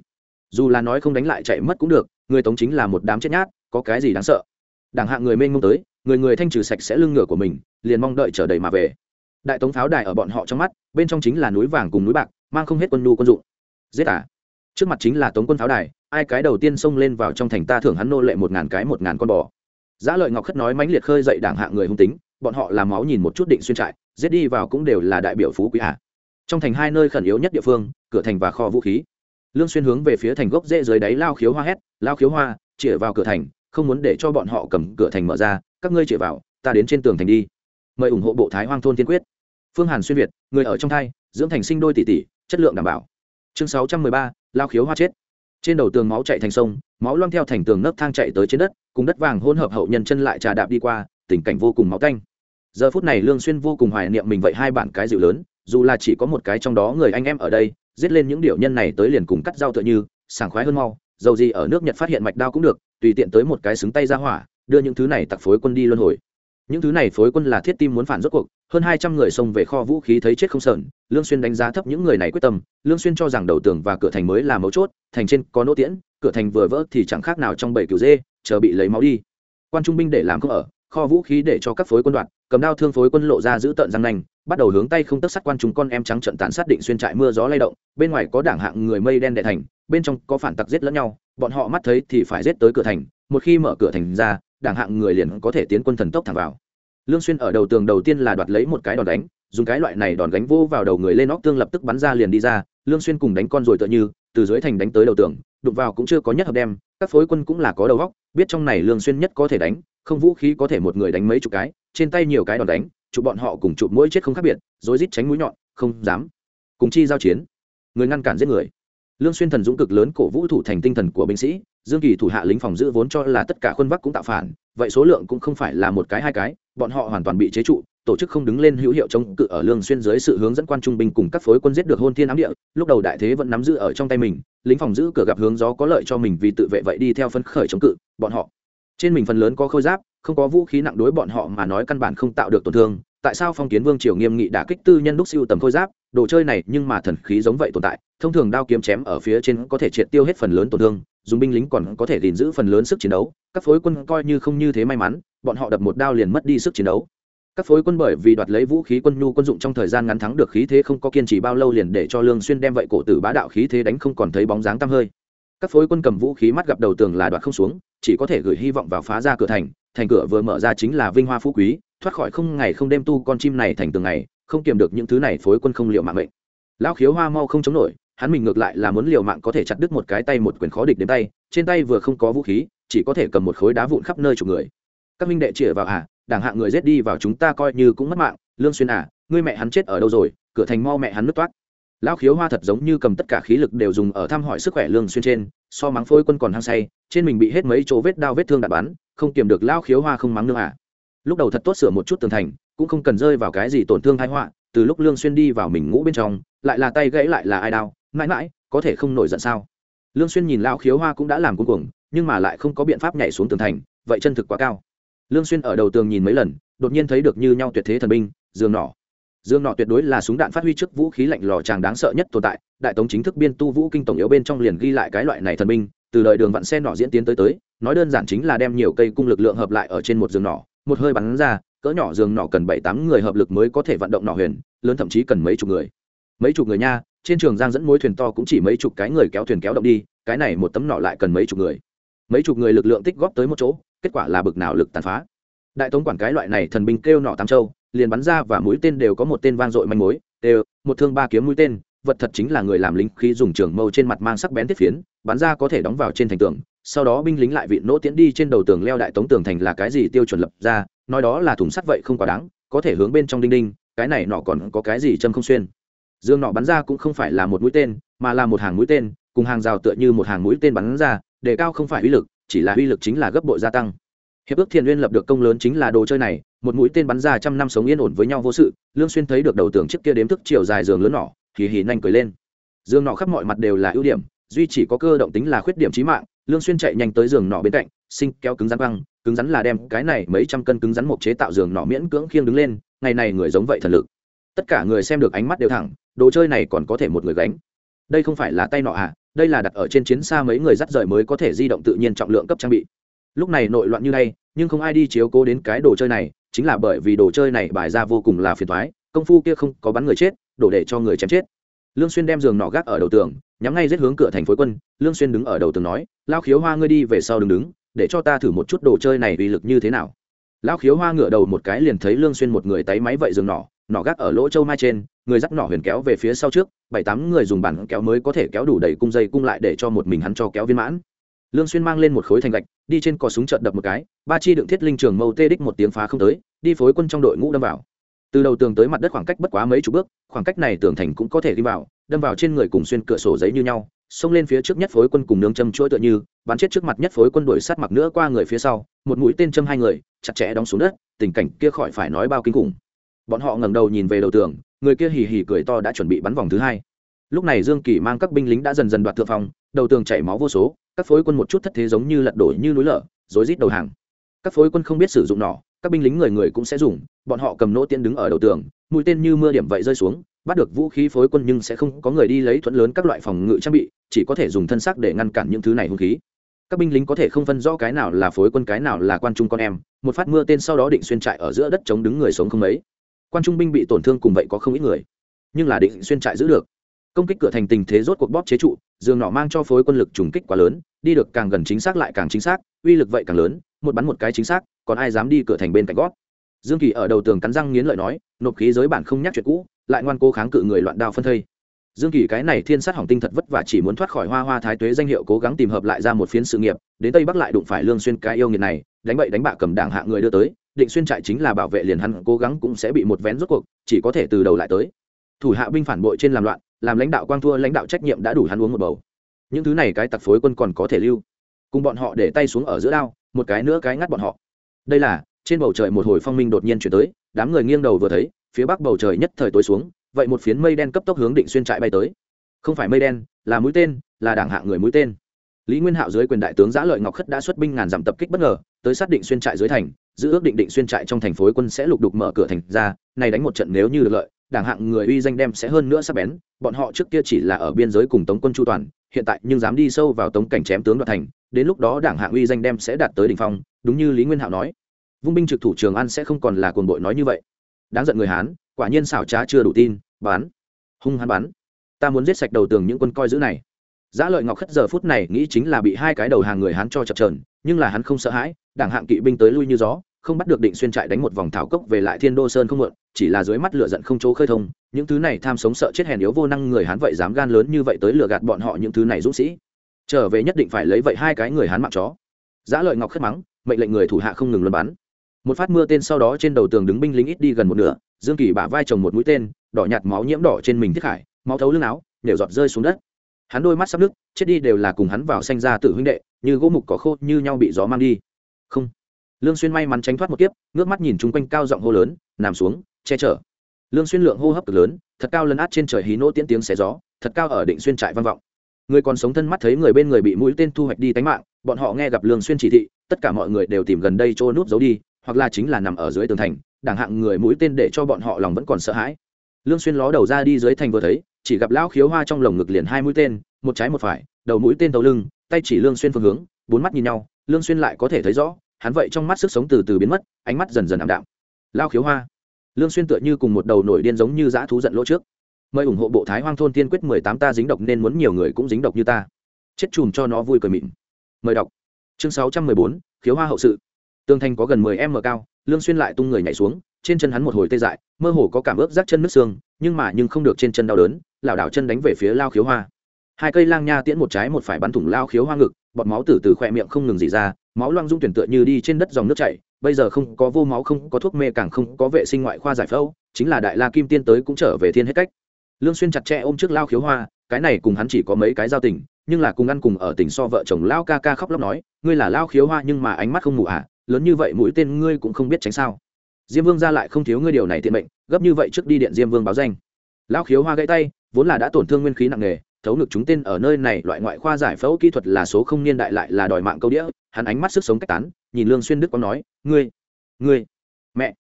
Dù là nói không đánh lại chạy mất cũng được, người tống chính là một đám chết nhát, có cái gì đáng sợ? Đảng hạng người mênh mông tới, người người thanh trừ sạch sẽ lưng ngựa của mình, liền mong đợi chờ đầy mà về đại tống pháo đài ở bọn họ trong mắt, bên trong chính là núi vàng cùng núi bạc, mang không hết quân nhu quân dụng. Giết à? Trước mặt chính là tống quân pháo đài, ai cái đầu tiên xông lên vào trong thành ta thưởng hắn nô lệ một ngàn cái một ngàn con bò. Giá lợi ngọc khất nói mãnh liệt khơi dậy đảng hạ người hung tính, bọn họ làm máu nhìn một chút định xuyên trại, giết đi vào cũng đều là đại biểu phú quý hạ trong thành hai nơi khẩn yếu nhất địa phương, cửa thành và kho vũ khí. Lương xuyên hướng về phía thành gốc dễ dưới đáy lao khiếu hoa hét, lao khiếu hoa, chĩa vào cửa thành, không muốn để cho bọn họ cầm cửa thành mở ra, các ngươi chĩa vào, ta đến trên tường thành đi mời ủng hộ bộ thái hoang thôn tiên quyết. Phương hàn xuyên việt người ở trong thai dưỡng thành sinh đôi tỷ tỷ chất lượng đảm bảo. Chương 613, lao khiếu hoa chết. Trên đầu tường máu chạy thành sông máu loang theo thành tường nấc thang chạy tới trên đất cùng đất vàng hỗn hợp hậu nhân chân lại trà đạp đi qua tình cảnh vô cùng máu tanh. Giờ phút này lương xuyên vô cùng hoài niệm mình vậy hai bản cái dịu lớn dù là chỉ có một cái trong đó người anh em ở đây giết lên những điều nhân này tới liền cùng cắt dao tựa như sảng khoái hơn mau dầu gì ở nước nhật phát hiện mạch đao cũng được tùy tiện tới một cái xứng tay ra hỏa đưa những thứ này tặc phối quân đi luân hồi những thứ này phối quân là thiết tim muốn phản rốt cuộc, hơn hai trăm người xông về kho vũ khí thấy chết không sờn, lương xuyên đánh giá thấp những người này quyết tâm, lương xuyên cho rằng đầu tường và cửa thành mới là mấu chốt, thành trên có nỗ tiễn, cửa thành vừa vỡ thì chẳng khác nào trong bảy cửu dê, chờ bị lấy máu đi. Quan trung binh để làm không ở, kho vũ khí để cho các phối quân đoạn cầm đao thương phối quân lộ ra giữ tận răng nanh, bắt đầu hướng tay không tức sát quan chúng con em trắng trận tàn sát định xuyên trại mưa gió lay động, bên ngoài có đảng hạng người mây đen đệ thành, bên trong có phản tặc giết lẫn nhau, bọn họ mắt thấy thì phải giết tới cửa thành, một khi mở cửa thành ra đảng hạng người liền có thể tiến quân thần tốc thẳng vào. Lương xuyên ở đầu tường đầu tiên là đoạt lấy một cái đòn đánh, dùng cái loại này đòn đánh vô vào đầu người lên óc tương lập tức bắn ra liền đi ra, lương xuyên cùng đánh con rồi tựa như, từ dưới thành đánh tới đầu tường, đụng vào cũng chưa có nhất hợp đem, các phối quân cũng là có đầu óc, biết trong này lương xuyên nhất có thể đánh, không vũ khí có thể một người đánh mấy chục cái, trên tay nhiều cái đòn đánh, chụp bọn họ cùng chụp mũi chết không khác biệt rồi rít tránh mũi nhọn, không dám cùng chi giao chiến. Người ngăn cản giết người lương xuyên thần dũng cực lớn cổ vũ thủ thành tinh thần của binh sĩ, dương kỳ thủ hạ lính phòng giữ vốn cho là tất cả khuôn vác cũng tạo phản, vậy số lượng cũng không phải là một cái hai cái, bọn họ hoàn toàn bị chế trụ, tổ chức không đứng lên hữu hiệu chống cự ở lương xuyên dưới sự hướng dẫn quan trung binh cùng các phối quân giết được hôn thiên ám địa, lúc đầu đại thế vẫn nắm giữ ở trong tay mình, lính phòng giữ cửa gặp hướng gió có lợi cho mình vì tự vệ vậy đi theo phân khởi chống cự, bọn họ. Trên mình phần lớn có khôi giáp, không có vũ khí nặng đối bọn họ mà nói căn bản không tạo được tổn thương, tại sao phong kiến vương triều nghiêm nghị đả kích tư nhân đúc siêu tầm khôi giáp, đồ chơi này nhưng mà thần khí giống vậy tồn tại thông thường đao kiếm chém ở phía trên có thể triệt tiêu hết phần lớn tổn thương, dùng binh lính còn có thể gìn giữ phần lớn sức chiến đấu. Các phối quân coi như không như thế may mắn, bọn họ đập một đao liền mất đi sức chiến đấu. Các phối quân bởi vì đoạt lấy vũ khí quân nhu quân dụng trong thời gian ngắn thắng được khí thế không có kiên trì bao lâu liền để cho lương xuyên đem vậy cổ tử bá đạo khí thế đánh không còn thấy bóng dáng tăm hơi. Các phối quân cầm vũ khí mắt gặp đầu tường là đoạt không xuống, chỉ có thể gửi hy vọng vào phá ra cửa thành thành cửa vừa mở ra chính là vinh hoa phú quý, thoát khỏi không ngày không đêm tu con chim này thành từng ngày, không kiềm được những thứ này phối quân không liệu mạng mệnh. Lão khiếu hoa mau không chống nổi hắn mình ngược lại là muốn liều mạng có thể chặt đứt một cái tay một quyền khó địch đến tay, trên tay vừa không có vũ khí, chỉ có thể cầm một khối đá vụn khắp nơi chụp người. Các minh đệ chĩa vào à đảng hạng người giết đi vào chúng ta coi như cũng mất mạng, lương xuyên à ngươi mẹ hắn chết ở đâu rồi, cửa thành mo mẹ hắn nứt toát lão khiếu hoa thật giống như cầm tất cả khí lực đều dùng ở thăm hỏi sức khỏe lương xuyên trên, so mắng phôi quân còn hăng say, trên mình bị hết mấy chỗ vết đao vết thương đạn bắn, không kiềm được lão khiếu hoa không mắng nữa à. Lúc đầu thật tốt sửa một chút tường thành, cũng không cần rơi vào cái gì tổn thương thái họa, từ lúc lương xuyên đi vào mình ngũ bên trong, lại là tay gãy lại là ai đau mãi mãi, có thể không nổi giận sao? Lương xuyên nhìn lão khiếu hoa cũng đã làm cuồng cuồng, nhưng mà lại không có biện pháp nhảy xuống tường thành, vậy chân thực quá cao. Lương xuyên ở đầu tường nhìn mấy lần, đột nhiên thấy được như nhau tuyệt thế thần binh, dương nỏ dương nỏ tuyệt đối là súng đạn phát huy trước vũ khí lạnh lò chàng đáng sợ nhất tồn tại, đại tống chính thức biên tu vũ kinh tổng yếu bên trong liền ghi lại cái loại này thần binh, từ đời đường vạn xe nỏ diễn tiến tới tới, nói đơn giản chính là đem nhiều cây cung lực lượng hợp lại ở trên một giường nỏ một hơi bắn ra, cỡ nhỏ giường nỏ cần bảy tám người hợp lực mới có thể vận động nỏ huyền, lớn thậm chí cần mấy chục người mấy chục người nha, trên trường giang dẫn mối thuyền to cũng chỉ mấy chục cái người kéo thuyền kéo động đi, cái này một tấm nỏ lại cần mấy chục người. Mấy chục người lực lượng tích góp tới một chỗ, kết quả là bực nào lực tàn phá. Đại tống quản cái loại này thần binh kêu nỏ tam châu, liền bắn ra và mũi tên đều có một tên vang dội manh mối, đều, một thương ba kiếm mũi tên, vật thật chính là người làm lính khi dùng trường mâu trên mặt mang sắc bén tiết phiến, bắn ra có thể đóng vào trên thành tường, sau đó binh lính lại vị nỗ tiễn đi trên đầu tường leo đại tống tường thành là cái gì tiêu chuẩn lập ra, nói đó là thùng sắt vậy không quá đáng, có thể hướng bên trong đinh đinh, cái này nọ còn có cái gì châm không xuyên dương nọ bắn ra cũng không phải là một mũi tên, mà là một hàng mũi tên, cùng hàng rào tựa như một hàng mũi tên bắn ra, đề cao không phải uy lực, chỉ là uy lực chính là gấp bội gia tăng. Hiệp ước thiền uyên lập được công lớn chính là đồ chơi này, một mũi tên bắn ra trăm năm sống yên ổn với nhau vô sự, lương xuyên thấy được đầu tường trước kia đếm thức chiều dài giường lớn nọ thì hì nhanh cười lên. Giường nọ khắp mọi mặt đều là ưu điểm, duy chỉ có cơ động tính là khuyết điểm chí mạng, lương xuyên chạy nhanh tới giường nọ bên cạnh, sinh kéo cứng rắn băng, cứng rắn là đem cái này mấy trăm cân cứng rắn một chế tạo giường nọ miễn cưỡng khiêng đứng lên, ngày này người giống vậy thần lực. Tất cả người xem được ánh mắt đều thẳng đồ chơi này còn có thể một người gánh. Đây không phải là tay nọ à đây là đặt ở trên chiến xa mấy người dắt rời mới có thể di động tự nhiên trọng lượng cấp trang bị. Lúc này nội loạn như đây nhưng không ai đi chiếu cố đến cái đồ chơi này, chính là bởi vì đồ chơi này bài ra vô cùng là phiền thoái công phu kia không có bắn người chết, đổ để cho người chém chết. Lương xuyên đem giường nọ gác ở đầu tường, nhắm ngay giết hướng cửa thành phối quân, lương xuyên đứng ở đầu tường nói lao khiếu hoa ngươi đi về sau đứng đứng, để cho ta thử một chút đồ chơi này uy lực như thế nào. Lao khiếu hoa ngửa đầu một cái liền thấy lương xuyên một người tay máy vậy giường nọ nỏ gác ở lỗ châu mai trên, người dắt nỏ huyền kéo về phía sau trước, bảy tám người dùng bản kéo mới có thể kéo đủ đầy cung dây cung lại để cho một mình hắn cho kéo viên mãn. Lương xuyên mang lên một khối thành gạch, đi trên cò súng trận đập một cái, ba chi đựng thiết linh trường mâu tê đích một tiếng phá không tới, đi phối quân trong đội ngũ đâm vào. Từ đầu tường tới mặt đất khoảng cách bất quá mấy chục bước, khoảng cách này tường thành cũng có thể đi vào, đâm vào trên người cùng xuyên cửa sổ giấy như nhau, xông lên phía trước nhất phối quân cùng nướng châm chuỗi tựa như, bắn chết trước mặt nhất phối quân đuổi sát mặc nữa qua người phía sau, một mũi tên châm hai người, chặt chẽ đóng xuống đất, tình cảnh kia khỏi phải nói bao kinh khủng bọn họ ngẩng đầu nhìn về đầu tường, người kia hì hì cười to đã chuẩn bị bắn vòng thứ hai. Lúc này dương kỳ mang các binh lính đã dần dần đoạt thượng phòng đầu tường chảy máu vô số, các phối quân một chút thất thế giống như lật đổ như núi lở, rối rít đầu hàng. Các phối quân không biết sử dụng nỏ, các binh lính người người cũng sẽ dùng, bọn họ cầm nỗ tiên đứng ở đầu tường, mũi tên như mưa điểm vậy rơi xuống, bắt được vũ khí phối quân nhưng sẽ không có người đi lấy thuẫn lớn các loại phòng ngự trang bị, chỉ có thể dùng thân xác để ngăn cản những thứ này hung khí. Các binh lính có thể không phân rõ cái nào là phối quân cái nào là quan trung con em, một phát mưa tên sau đó định xuyên trại ở giữa đất chống đứng người sống không mấy quan trung binh bị tổn thương cùng vậy có không ít người, nhưng là định xuyên trại giữ được. Công kích cửa thành tình thế rốt cuộc bóp chế trụ dường nọ mang cho phối quân lực trùng kích quá lớn, đi được càng gần chính xác lại càng chính xác, uy lực vậy càng lớn, một bắn một cái chính xác, còn ai dám đi cửa thành bên cạnh gót. Dương kỳ ở đầu tường cắn răng nghiến lợi nói, nộp khí giới bản không nhắc chuyện cũ, lại ngoan cố kháng cự người loạn đao phân thây. Dương kỳ cái này thiên sát hỏng tinh thật vất vả chỉ muốn thoát khỏi hoa hoa thái tuế danh hiệu cố gắng tìm hợp lại ra một phiến sự nghiệp, đến tây bắc lại đụng phải lương xuyên cái yêu nghiệt này, đánh bậy đánh bạ cầm đảng hạ người đưa tới định xuyên trại chính là bảo vệ liền hắn cố gắng cũng sẽ bị một vén rốt cuộc, chỉ có thể từ đầu lại tới. Thủ hạ binh phản bội trên làm loạn, làm lãnh đạo quang thua lãnh đạo trách nhiệm đã đủ hắn uống một bầu. Những thứ này cái tặc phối quân còn có thể lưu. Cùng bọn họ để tay xuống ở giữa đao, một cái nữa cái ngắt bọn họ. Đây là, trên bầu trời một hồi phong minh đột nhiên chuyển tới, đám người nghiêng đầu vừa thấy, phía bắc bầu trời nhất thời tối xuống, vậy một phiến mây đen cấp tốc hướng định xuyên trại bay tới. Không phải mây đen, là mũi tên, là đảng hạng người mũi tên. Lý nguyên hạo dưới quyền đại tướng giã lợi ngọc khất đã xuất binh ngàn dặm tập kích bất ngờ, tới xác định xuyên trại dưới thành giữ ước định định xuyên trại trong thành phố quân sẽ lục đục mở cửa thành ra, này đánh một trận nếu như được lợi, đảng hạng người uy danh đem sẽ hơn nữa sắp bén, bọn họ trước kia chỉ là ở biên giới cùng tống quân chu toàn, hiện tại nhưng dám đi sâu vào tống cảnh chém tướng đoạt thành, đến lúc đó đảng hạng uy danh đem sẽ đạt tới đỉnh phong, đúng như lý nguyên hạo nói. Vung binh trực thủ trường an sẽ không còn là cuồng bội nói như vậy. Đáng giận người hán, quả nhiên xảo trá chưa đủ tin, bán. Hung hãn bắn ta muốn giết sạch đầu tường những quân coi giữ này. Giá lợi ngọc khất giờ phút này nghĩ chính là bị hai cái đầu hàng người hán cho chập trờn nhưng là hắn không sợ hãi, đảng hạng kỵ binh tới lui như gió không bắt được định xuyên trại đánh một vòng thảo cốc về lại thiên đô sơn không mượn, chỉ là dưới mắt lửa giận không chỗ khơi thông, những thứ này tham sống sợ chết hèn yếu vô năng người hán vậy dám gan lớn như vậy tới lừa gạt bọn họ những thứ này dũng sĩ. Trở về nhất định phải lấy vậy hai cái người hán mạng chó. Giã lợi ngọc khất mắng, mệnh lệnh người thủ hạ không ngừng luân bắn. Một phát mưa tên sau đó trên đầu tường đứng binh lính ít đi gần một nửa, dương kỳ bả vai chồng một mũi tên, đỏ nhạt máu nhiễm đỏ trên mình thiết khải, máu thấu lưng áo đều giọt rơi xuống đất. Hắn đôi mắt sắp nước chết đi đều là cùng hắn vào xanh ra tử huynh đệ, như gỗ mục có khô như nhau bị gió mang đi. Không lương xuyên may mắn tránh thoát một kiếp, ngước mắt nhìn chung quanh cao giọng hô lớn, nằm xuống, che chở. Lương xuyên lượng hô hấp cực lớn, thật cao lấn át trên trời hí nỗ tiễn tiếng xé gió, thật cao ở định xuyên trại vang vọng. Người còn sống thân mắt thấy người bên người bị mũi tên thu hoạch đi tánh mạng, bọn họ nghe gặp lương xuyên chỉ thị, tất cả mọi người đều tìm gần đây trôn núp giấu đi, hoặc là chính là nằm ở dưới tường thành, đảng hạng người mũi tên để cho bọn họ lòng vẫn còn sợ hãi. Lương xuyên ló đầu ra đi dưới thành vừa thấy, chỉ gặp lão khiếu hoa trong lồng ngực liền hai mũi tên, một trái một phải, đầu mũi tên đầu lưng, tay chỉ lương xuyên phương hướng, bốn mắt nhìn nhau, lương xuyên lại có thể thấy rõ hắn vậy trong mắt sức sống từ từ biến mất ánh mắt dần dần ảm đạm. Lao khiếu hoa lương xuyên tựa như cùng một đầu nổi điên giống như dã thú giận lỗ trước. Mời ủng hộ bộ thái hoang thôn tiên quyết 18 ta dính độc nên muốn nhiều người cũng dính độc như ta. Chết chùm cho nó vui cười mịn. Mời đọc. Chương 614, khiếu hoa hậu sự. Tương thành có gần 10 m cao lương xuyên lại tung người nhảy xuống trên chân hắn một hồi tê dại mơ hồ có cảm ướp rác chân nước xương nhưng mà nhưng không được trên chân đau đớn lảo đảo chân đánh về phía lao khiếu hoa. Hai cây lang nha tiễn một trái một phải bắn thủng lao khiếu hoa ngực bọt máu từ từ khỏe miệng không ngừng dỉ ra, máu loang dung tuyển tựa như đi trên đất dòng nước chảy, bây giờ không có vô máu, không có thuốc mê, càng không có vệ sinh ngoại khoa giải phẫu, chính là đại la kim tiên tới cũng trở về thiên hết cách. Lương xuyên chặt chẽ ôm trước lao khiếu hoa, cái này cùng hắn chỉ có mấy cái giao tình, nhưng là cùng ăn cùng ở tỉnh so vợ chồng lao ca ca khóc lóc nói, ngươi là lao khiếu hoa nhưng mà ánh mắt không mù à lớn như vậy mũi tên ngươi cũng không biết tránh sao. Diêm vương ra lại không thiếu ngươi điều này tiện mệnh, gấp như vậy trước đi điện diêm vương báo danh. Lao khiếu hoa gãy tay, vốn là đã tổn thương nguyên khí nặng nề thấu ngực chúng tên ở nơi này, loại ngoại khoa giải phẫu kỹ thuật là số không niên đại lại là đòi mạng câu đĩa. Hắn ánh mắt sức sống cách tán, nhìn lương xuyên đức quang nói, ngươi ngươi, mẹ,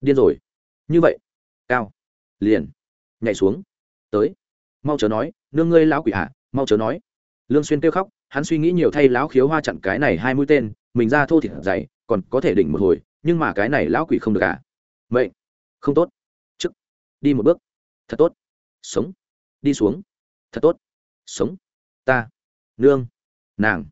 điên rồi. Như vậy, cao, liền, nhảy xuống, tới. Mau chớ nói, nương ngươi lão quỷ hạ mau chớ nói. Lương xuyên kêu khóc, hắn suy nghĩ nhiều thay lão khiếu hoa chặn cái này hai mũi tên, mình ra thô thịt dày, còn có thể đỉnh một hồi, nhưng mà cái này lão quỷ không được à vậy không tốt chức đi một bước, thật tốt, sống, đi xuống, thật tốt sống. Ta. Nương. Nàng.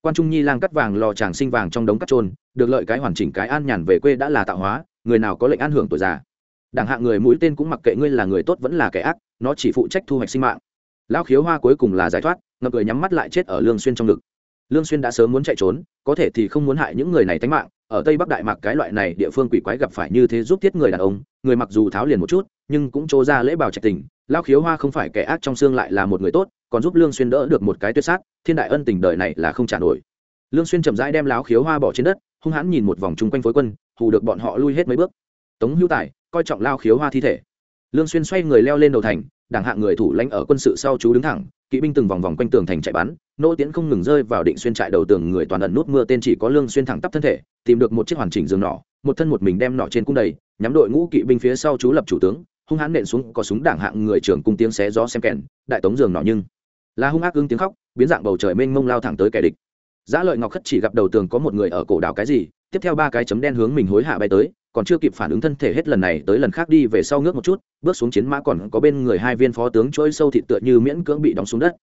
Quan trung nhi lang cắt vàng lò tràng sinh vàng trong đống cắt trôn, được lợi cái hoàn chỉnh cái an nhàn về quê đã là tạo hóa, người nào có lệnh an hưởng tuổi già. Đảng hạng người mũi tên cũng mặc kệ ngươi là người tốt vẫn là kẻ ác, nó chỉ phụ trách thu hoạch sinh mạng. Lao khiếu hoa cuối cùng là giải thoát, ngập người nhắm mắt lại chết ở lương xuyên trong ngực. Lương xuyên đã sớm muốn chạy trốn, có thể thì không muốn hại những người này tánh mạng ở tây bắc đại mạc cái loại này địa phương quỷ quái gặp phải như thế giúp thiết người đàn ông, người mặc dù tháo liền một chút, nhưng cũng trô ra lễ bào trạch tình. Lao khiếu hoa không phải kẻ ác trong xương lại là một người tốt, còn giúp lương xuyên đỡ được một cái tuyệt sát, thiên đại ân tình đời này là không trả nổi. Lương xuyên chậm rãi đem láo khiếu hoa bỏ trên đất, hung hãn nhìn một vòng chung quanh phối quân, hù được bọn họ lui hết mấy bước. Tống hữu tài, coi trọng lao khiếu hoa thi thể. Lương xuyên xoay người leo lên đầu thành, đảng hạng người thủ lãnh ở quân sự sau chú đứng thẳng kỵ binh từng vòng vòng quanh tường thành chạy bắn nỗ tiễn không ngừng rơi vào định xuyên trại đầu tường người toàn ẩn nút mưa tên chỉ có lương xuyên thẳng tắp thân thể, tìm được một chiếc hoàn chỉnh giường nỏ, một thân một mình đem nỏ trên cung đầy, nhắm đội ngũ kỵ binh phía sau chú lập chủ tướng, hung hãn nện xuống có súng đảng hạng người trưởng cung tiếng xé gió xem kèn, đại tống giường nỏ nhưng là hung ác ưng tiếng khóc, biến dạng bầu trời mênh mông lao thẳng tới kẻ địch. Giá lợi ngọc khất chỉ gặp đầu tường có một người ở cổ đảo cái gì, tiếp theo ba cái chấm đen hướng mình hối hạ bay tới còn chưa kịp phản ứng thân thể hết lần này tới lần khác đi về sau ngước một chút, bước xuống chiến mã còn có bên người hai viên phó tướng trôi sâu thịt tựa như miễn cưỡng bị đóng xuống đất.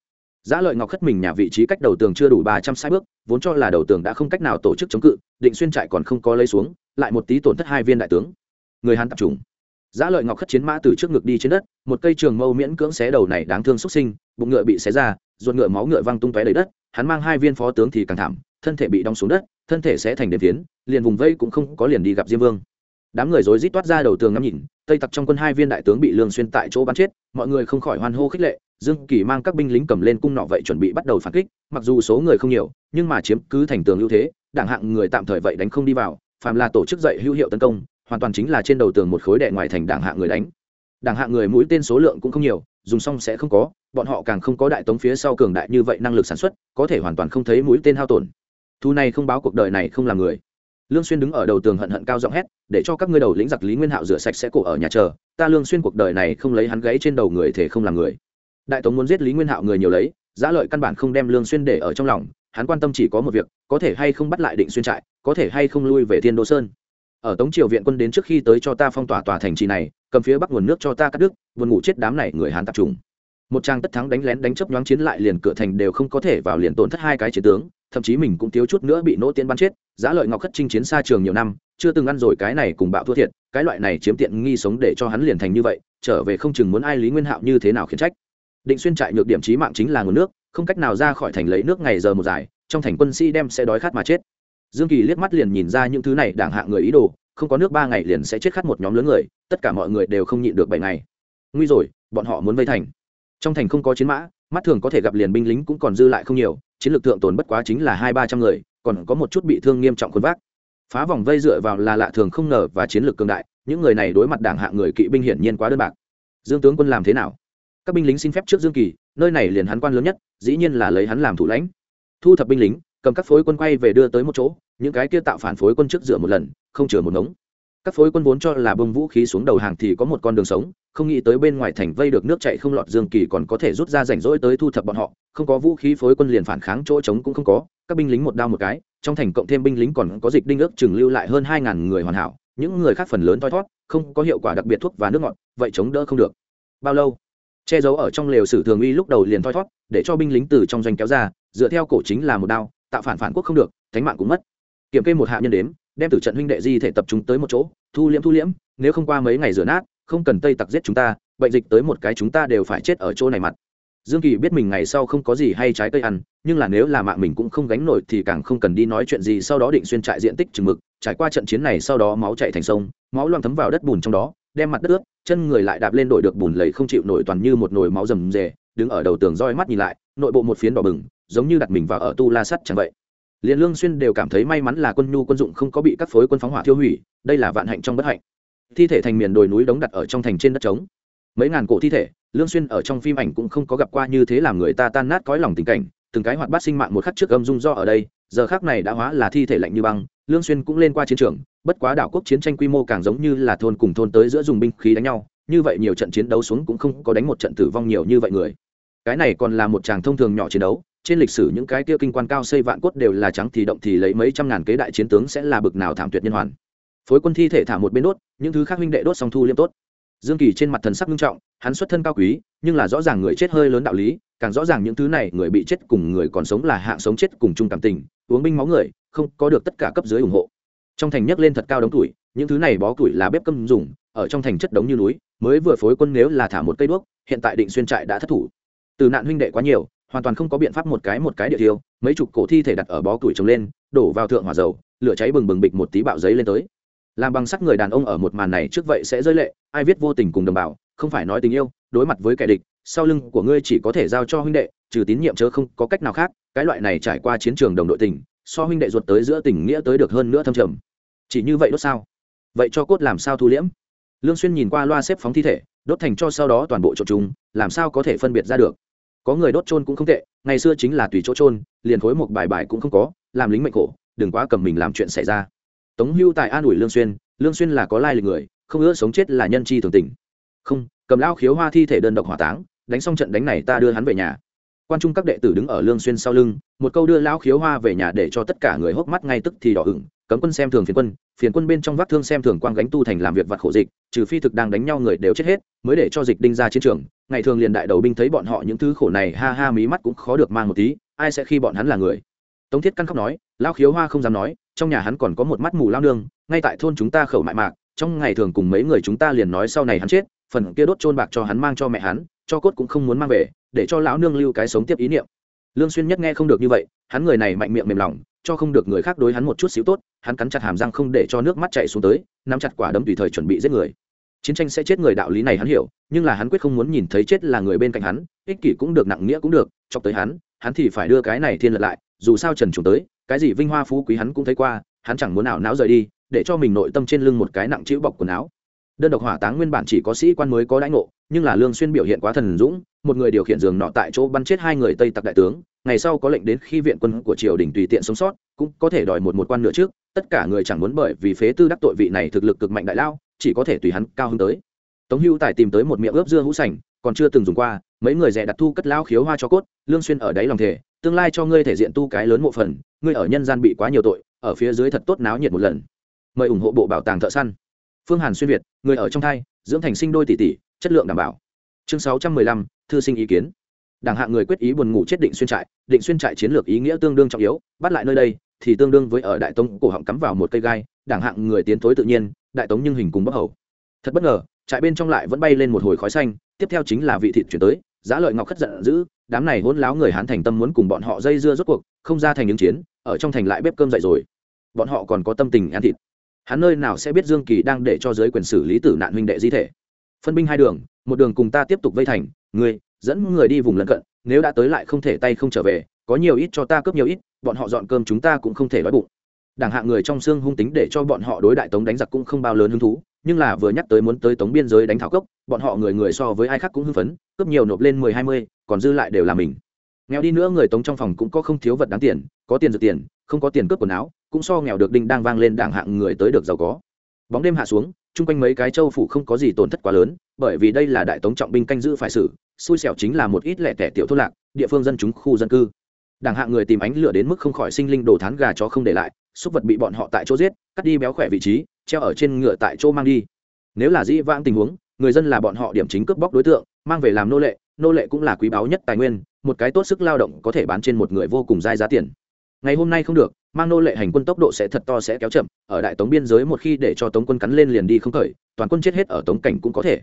Giá lợi ngọc khất mình nhà vị trí cách đầu tường chưa đủ ba trăm sai bước, vốn cho là đầu tường đã không cách nào tổ chức chống cự, định xuyên trại còn không có lấy xuống, lại một tí tổn thất hai viên đại tướng. Người hàn tập trung. Giá lợi ngọc khất chiến mã từ trước ngực đi trên đất, một cây trường mâu miễn cưỡng xé đầu này đáng thương xuất sinh, bụng ngựa bị xé ra, ruột ngựa máu ngựa văng tung tóe đầy đất, hắn mang hai viên phó tướng thì càng thảm, thân thể bị đóng xuống đất, thân thể sẽ thành đền phiến, liền vùng vây cũng không có liền đi gặp diêm vương đám người rối rít toát ra đầu tường ngắm nhìn, tây tặc trong quân hai viên đại tướng bị lương xuyên tại chỗ bắn chết, mọi người không khỏi hoan hô khích lệ, dương kỳ mang các binh lính cầm lên cung nọ vậy chuẩn bị bắt đầu phản kích, mặc dù số người không nhiều, nhưng mà chiếm cứ thành tường ưu thế, đảng hạng người tạm thời vậy đánh không đi vào, phàm là tổ chức dậy hữu hiệu tấn công, hoàn toàn chính là trên đầu tường một khối đệ ngoài thành đảng hạng người đánh. Đảng hạng người mũi tên số lượng cũng không nhiều, dùng xong sẽ không có, bọn họ càng không có đại tống phía sau cường đại như vậy năng lực sản xuất, có thể hoàn toàn không thấy mũi tên hao tổn. Thu này không báo cuộc đời này không là người lương xuyên đứng ở đầu tường hận hận cao giọng hét, để cho các ngươi đầu lĩnh giặc lý nguyên hạo rửa sạch sẽ cổ ở nhà chờ, ta lương xuyên cuộc đời này không lấy hắn gãy trên đầu người thể không làm người. Đại tống muốn giết lý nguyên hạo người nhiều lấy, giá lợi căn bản không đem lương xuyên để ở trong lòng, hắn quan tâm chỉ có một việc, có thể hay không bắt lại định xuyên trại, có thể hay không lui về thiên đô sơn. Ở tống triều viện quân đến trước khi tới cho ta phong tỏa tòa thành trì này, cầm phía bắc nguồn nước cho ta cắt đứt, buồn ngủ chết đám này người hán tập trung một trang tất thắng đánh lén đánh chấp nhoáng chiến lại liền cửa thành đều không có thể vào liền tổn thất hai cái chiến tướng thậm chí mình cũng thiếu chút nữa bị nỗ tiến bắn chết, giá lợi ngọc khất chinh chiến xa trường nhiều năm, chưa từng ăn rồi cái này cùng bạo thua thiệt, cái loại này chiếm tiện nghi sống để cho hắn liền thành như vậy, trở về không chừng muốn ai lý nguyên hạo như thế nào khiến trách. Định xuyên trại nhược điểm trí mạng chính là nguồn nước, không cách nào ra khỏi thành lấy nước ngày giờ một dài, trong thành quân sĩ đem sẽ đói khát mà chết. Dương kỳ liếc mắt liền nhìn ra những thứ này đảng hạ người ý đồ, không có nước ba ngày liền sẽ chết khát một nhóm lớn người, tất cả mọi người đều không nhịn được bảy ngày. Nguy rồi, bọn họ muốn vây thành. Trong thành không có chiến mã, mắt thường có thể gặp liền binh lính cũng còn dư lại không nhiều chiến lược thượng tồn bất quá chính là hai ba trăm người, còn có một chút bị thương nghiêm trọng khuôn vác. Phá vòng vây dựa vào là lạ thường không ngờ và chiến lược cường đại, những người này đối mặt đảng hạng người kỵ binh hiển nhiên quá đơn bạc. Dương tướng quân làm thế nào? Các binh lính xin phép trước dương kỳ, nơi này liền hắn quan lớn nhất, dĩ nhiên là lấy hắn làm thủ lãnh. Thu thập binh lính, cầm các phối quân quay về đưa tới một chỗ, những cái kia tạo phản phối quân trước dựa một lần, không chừa một ngống các phối quân vốn cho là bông vũ khí xuống đầu hàng thì có một con đường sống, không nghĩ tới bên ngoài thành vây được nước chạy không lọt dương kỳ còn có thể rút ra rảnh rỗi tới thu thập bọn họ, không có vũ khí phối quân liền phản kháng chỗ trống cũng không có, các binh lính một đao một cái, trong thành cộng thêm binh lính còn có dịch đinh ước chừng lưu lại hơn hai ngàn người hoàn hảo, những người khác phần lớn thoi thót, không có hiệu quả đặc biệt thuốc và nước ngọt, vậy chống đỡ không được. Bao lâu? Che giấu ở trong lều sử thường uy lúc đầu liền thoi thót, để cho binh lính từ trong doanh kéo ra, dựa theo cổ chính là một đao, tạo phản phản quốc không được, thánh mạng cũng mất. Kiểm kê một hạ nhân đếm đem từ trận huynh đệ di thể tập trung tới một chỗ, thu liễm thu liễm, nếu không qua mấy ngày rửa nát, không cần tây tặc giết chúng ta, bệnh dịch tới một cái chúng ta đều phải chết ở chỗ này mặt. Dương kỳ biết mình ngày sau không có gì hay trái cây ăn, nhưng là nếu là mạng mình cũng không gánh nổi thì càng không cần đi nói chuyện gì, sau đó định xuyên trại diện tích chừng mực, trải qua trận chiến này sau đó máu chạy thành sông, máu loang thấm vào đất bùn trong đó, đem mặt đất ướt, chân người lại đạp lên đổi được bùn lầy không chịu nổi toàn như một nồi máu rầm rề, đứng ở đầu tường roi mắt nhìn lại, nội bộ một phiến đỏ bừng, giống như đặt mình vào ở tu la sắt chẳng vậy liền lương xuyên đều cảm thấy may mắn là quân nhu quân dụng không có bị các phối quân phóng hỏa thiêu hủy, đây là vạn hạnh trong bất hạnh. Thi thể thành miền đồi núi đống đặt ở trong thành trên đất trống. Mấy ngàn cổ thi thể, lương xuyên ở trong phim ảnh cũng không có gặp qua như thế làm người ta tan nát cõi lòng tình cảnh, từng cái hoạt bát sinh mạng một khắc trước âm dung do ở đây, giờ khắc này đã hóa là thi thể lạnh như băng, lương xuyên cũng lên qua chiến trường, bất quá đảo quốc chiến tranh quy mô càng giống như là thôn cùng thôn tới giữa dùng binh khí đánh nhau, như vậy nhiều trận chiến đấu xuống cũng không có đánh một trận tử vong nhiều như vậy người. Cái này còn là một chàng thông thường nhỏ chiến đấu trên lịch sử những cái kia kinh quan cao xây vạn cốt đều là trắng thì động thì lấy mấy trăm ngàn kế đại chiến tướng sẽ là bực nào thảm tuyệt nhân hoàn. Phối quân thi thể thả một bên đốt, những thứ khác huynh đệ đốt xong thu liêm tốt. Dương kỳ trên mặt thần sắc nghiêm trọng, hắn xuất thân cao quý, nhưng là rõ ràng người chết hơi lớn đạo lý, càng rõ ràng những thứ này người bị chết cùng người còn sống là hạng sống chết cùng chung cảm tình, uống binh máu người, không có được tất cả cấp dưới ủng hộ. Trong thành nhấc lên thật cao đống tuổi, những thứ này bó tuổi là bếp cơm dùng, ở trong thành chất đống như núi, mới vừa phối quân nếu là thả một cây đuốc, hiện tại định xuyên trại đã thất thủ. Từ nạn huynh đệ quá nhiều hoàn toàn không có biện pháp một cái một cái địa tiêu mấy chục cổ thi thể đặt ở bó tuổi trồng lên, đổ vào thượng hỏa dầu, lửa cháy bừng bừng bịch một tí bạo giấy lên tới. Làm bằng sắt người đàn ông ở một màn này trước vậy sẽ rơi lệ, ai viết vô tình cùng đồng bào, không phải nói tình yêu, đối mặt với kẻ địch, sau lưng của ngươi chỉ có thể giao cho huynh đệ, trừ tín nhiệm chớ không có cách nào khác, cái loại này trải qua chiến trường đồng đội tình, so huynh đệ ruột tới giữa tình nghĩa tới được hơn nữa thâm trầm. Chỉ như vậy đốt sao? Vậy cho cốt làm sao thu liễm? Lương xuyên nhìn qua loa xếp phóng thi thể, đốt thành cho sau đó toàn bộ trộn chúng làm sao có thể phân biệt ra được? Có người đốt trôn cũng không tệ, ngày xưa chính là tùy chỗ trôn liền khối một bài bài cũng không có, làm lính mệnh khổ, đừng quá cầm mình làm chuyện xảy ra. Tống hưu tại an ủi lương xuyên lương xuyên là có lai lịch người, không ưa sống chết là nhân chi thường tình. Không, cầm lao khiếu hoa thi thể đơn độc hỏa táng, đánh xong trận đánh này ta đưa hắn về nhà. Quan trung các đệ tử đứng ở lương xuyên sau lưng, một câu đưa lao khiếu hoa về nhà để cho tất cả người hốc mắt ngay tức thì đỏ ửng cấm quân xem thường phiền quân phiền quân bên trong vác thương xem thường quang gánh tu thành làm việc vặt khổ dịch, trừ phi thực đang đánh nhau người đều chết hết, mới để cho dịch đinh ra chiến trường. Ngày thường liền đại đầu binh thấy bọn họ những thứ khổ này, ha ha, mí mắt cũng khó được mang một tí, ai sẽ khi bọn hắn là người? Tống thiết căn khóc nói lao khiếu hoa không dám nói, trong nhà hắn còn có một mắt mù lao nương, ngay tại thôn chúng ta khẩu mại mạc, trong ngày thường cùng mấy người chúng ta liền nói sau này hắn chết, phần kia đốt trôn bạc cho hắn mang cho mẹ hắn, cho cốt cũng không muốn mang về, để cho lão nương lưu cái sống tiếp ý niệm. Lương xuyên nhất nghe không được như vậy, hắn người này mạnh miệng mềm lòng cho không được người khác đối hắn một chút xíu tốt, hắn cắn chặt hàm răng không để cho nước mắt chạy xuống tới, nắm chặt quả đấm tùy thời chuẩn bị giết người. Chiến tranh sẽ chết người đạo lý này hắn hiểu, nhưng là hắn quyết không muốn nhìn thấy chết là người bên cạnh hắn, ích kỷ cũng được, nặng nghĩa cũng được, chọc tới hắn hắn thì phải đưa cái này thiên lật lại, dù sao trần trùng tới, cái gì vinh hoa phú quý hắn cũng thấy qua, hắn chẳng muốn nào não rời đi, để cho mình nội tâm trên lưng một cái nặng chữ bọc quần áo. Đơn độc hỏa táng nguyên bản chỉ có sĩ quan mới có đãi ngộ, nhưng là lương xuyên biểu hiện quá thần dũng, một người điều khiển giường nọ tại chỗ bắn chết hai người tây tặc đại tướng ngày sau có lệnh đến khi viện quân của triều đình tùy tiện sống sót, cũng có thể đòi một một quan nữa trước, tất cả người chẳng muốn bởi vì phế tư đắc tội vị này thực lực cực mạnh đại lao, chỉ có thể tùy hắn cao hơn tới. Tống hưu tài tìm tới một miệng ướp dưa hũ sành, còn chưa từng dùng qua, mấy người rẻ đặt thu cất lao khiếu hoa cho cốt, lương xuyên ở đấy lòng thể tương lai cho ngươi thể diện tu cái lớn một phần, ngươi ở nhân gian bị quá nhiều tội, ở phía dưới thật tốt náo nhiệt một lần. Mời ủng hộ bộ bảo tàng thợ săn. Phương hàn xuyên việt, người ở trong thai, dưỡng thành sinh đôi tỷ tỷ, chất lượng đảm bảo. Chương sáu trăm mười lăm, thư sinh ý kiến đảng hạng người quyết ý buồn ngủ chết định xuyên trại, định xuyên trại chiến lược ý nghĩa tương đương trọng yếu, bắt lại nơi đây thì tương đương với ở đại tống cổ họng cắm vào một cây gai, đảng hạng người tiến tối tự nhiên, đại tống nhưng hình cùng bất hầu. Thật bất ngờ, trại bên trong lại vẫn bay lên một hồi khói xanh, tiếp theo chính là vị thịt chuyển tới, giá lợi ngọc khất giận dữ, đám này hôn láo người hán thành tâm muốn cùng bọn họ dây dưa rốt cuộc, không ra thành những chiến, ở trong thành lại bếp cơm dậy rồi. Bọn họ còn có tâm tình ăn thịt. Hắn nơi nào sẽ biết dương kỳ đang để cho giới quyền xử lý tử nạn huynh đệ di thể? Phân binh hai đường, một đường cùng ta tiếp tục vây thành người dẫn người đi vùng lân cận, nếu đã tới lại không thể tay không trở về, có nhiều ít cho ta cướp nhiều ít, bọn họ dọn cơm chúng ta cũng không thể đói bụng. Đảng hạ người trong xương hung tính để cho bọn họ đối đại tống đánh giặc cũng không bao lớn hứng thú, nhưng là vừa nhắc tới muốn tới tống biên giới đánh thảo cốc, bọn họ người người so với ai khác cũng hưng phấn, cướp nhiều nộp lên mười hai mươi, còn dư lại đều là mình. Nghèo đi nữa người tống trong phòng cũng có không thiếu vật đáng tiền, có tiền dự tiền, không có tiền cướp quần áo, cũng so nghèo được đinh đang vang lên đảng hạng người tới được giàu có. Bóng đêm hạ xuống chung quanh mấy cái châu phủ không có gì tổn thất quá lớn, bởi vì đây là đại tống trọng binh canh giữ phải xử, xui xẻo chính là một ít lẻ tẻ tiểu thôn lạc, địa phương dân chúng khu dân cư. Đảng hạng người tìm ánh lửa đến mức không khỏi sinh linh đồ thán gà chó không để lại, súc vật bị bọn họ tại chỗ giết, cắt đi béo khỏe vị trí, treo ở trên ngựa tại chỗ mang đi. Nếu là dĩ vãng tình huống, người dân là bọn họ điểm chính cướp bóc đối tượng, mang về làm nô lệ nô lệ cũng là quý báu nhất tài nguyên, một cái tốt sức lao động có thể bán trên một người vô cùng dai giá tiền. Ngày hôm nay không được mang nô lệ hành quân tốc độ sẽ thật to sẽ kéo chậm, ở đại tống biên giới một khi để cho tống quân cắn lên liền đi không khởi, toàn quân chết hết ở tống cảnh cũng có thể.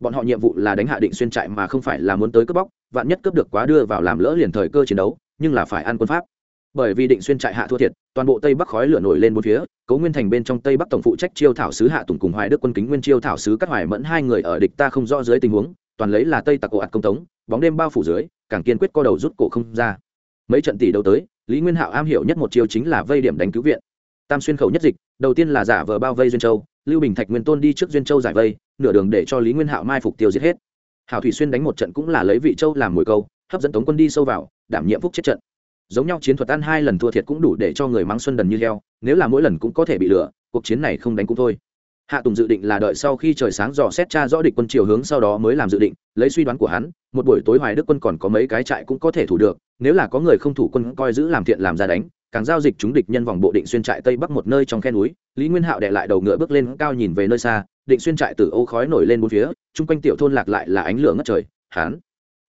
Bọn họ nhiệm vụ là đánh hạ định xuyên trại mà không phải là muốn tới cướp bóc, vạn nhất cướp được quá đưa vào làm lỡ liền thời cơ chiến đấu, nhưng là phải ăn quân pháp. Bởi vì định xuyên trại hạ thua thiệt, toàn bộ tây bắc khói lửa nổi lên bốn phía cấu nguyên thành bên trong tây bắc tổng phụ trách chiêu thảo sứ hạ tùng cùng hoài đức quân kính nguyên chiêu thảo sứ các hoài mẫn hai người ở địch ta không rõ dưới tình huống, toàn lấy là tây tặc cổ ạt công tống, bóng đêm bao phủ dưới, càng kiên quyết co đầu rút cổ không ra. Mấy trận tỷ đấu tới lý nguyên hạo am hiểu nhất một chiêu chính là vây điểm đánh cứu viện. Tam xuyên khẩu nhất dịch, đầu tiên là giả vờ bao vây duyên châu, lưu bình thạch nguyên tôn đi trước duyên châu giải vây, nửa đường để cho lý nguyên hạo mai phục tiêu diệt hết. Hảo thủy xuyên đánh một trận cũng là lấy vị châu làm mồi câu, hấp dẫn tống quân đi sâu vào, đảm nhiệm phúc chết trận. Giống nhau chiến thuật ăn hai lần thua thiệt cũng đủ để cho người mắng xuân đần như heo, nếu là mỗi lần cũng có thể bị lừa, cuộc chiến này không đánh cũng thôi hạ tùng dự định là đợi sau khi trời sáng dò xét cha rõ địch quân chiều hướng sau đó mới làm dự định, lấy suy đoán của hắn, một buổi tối hoài đức quân còn có mấy cái trại cũng có thể thủ được, nếu là có người không thủ quân coi giữ làm thiện làm ra đánh, càng giao dịch chúng địch nhân vòng bộ định xuyên trại tây bắc một nơi trong khe núi, lý nguyên hạo đệ lại đầu ngựa bước lên cao nhìn về nơi xa, định xuyên trại từ ô khói nổi lên bốn phía, chung quanh tiểu thôn lạc lại là ánh lửa ngất trời, Hắn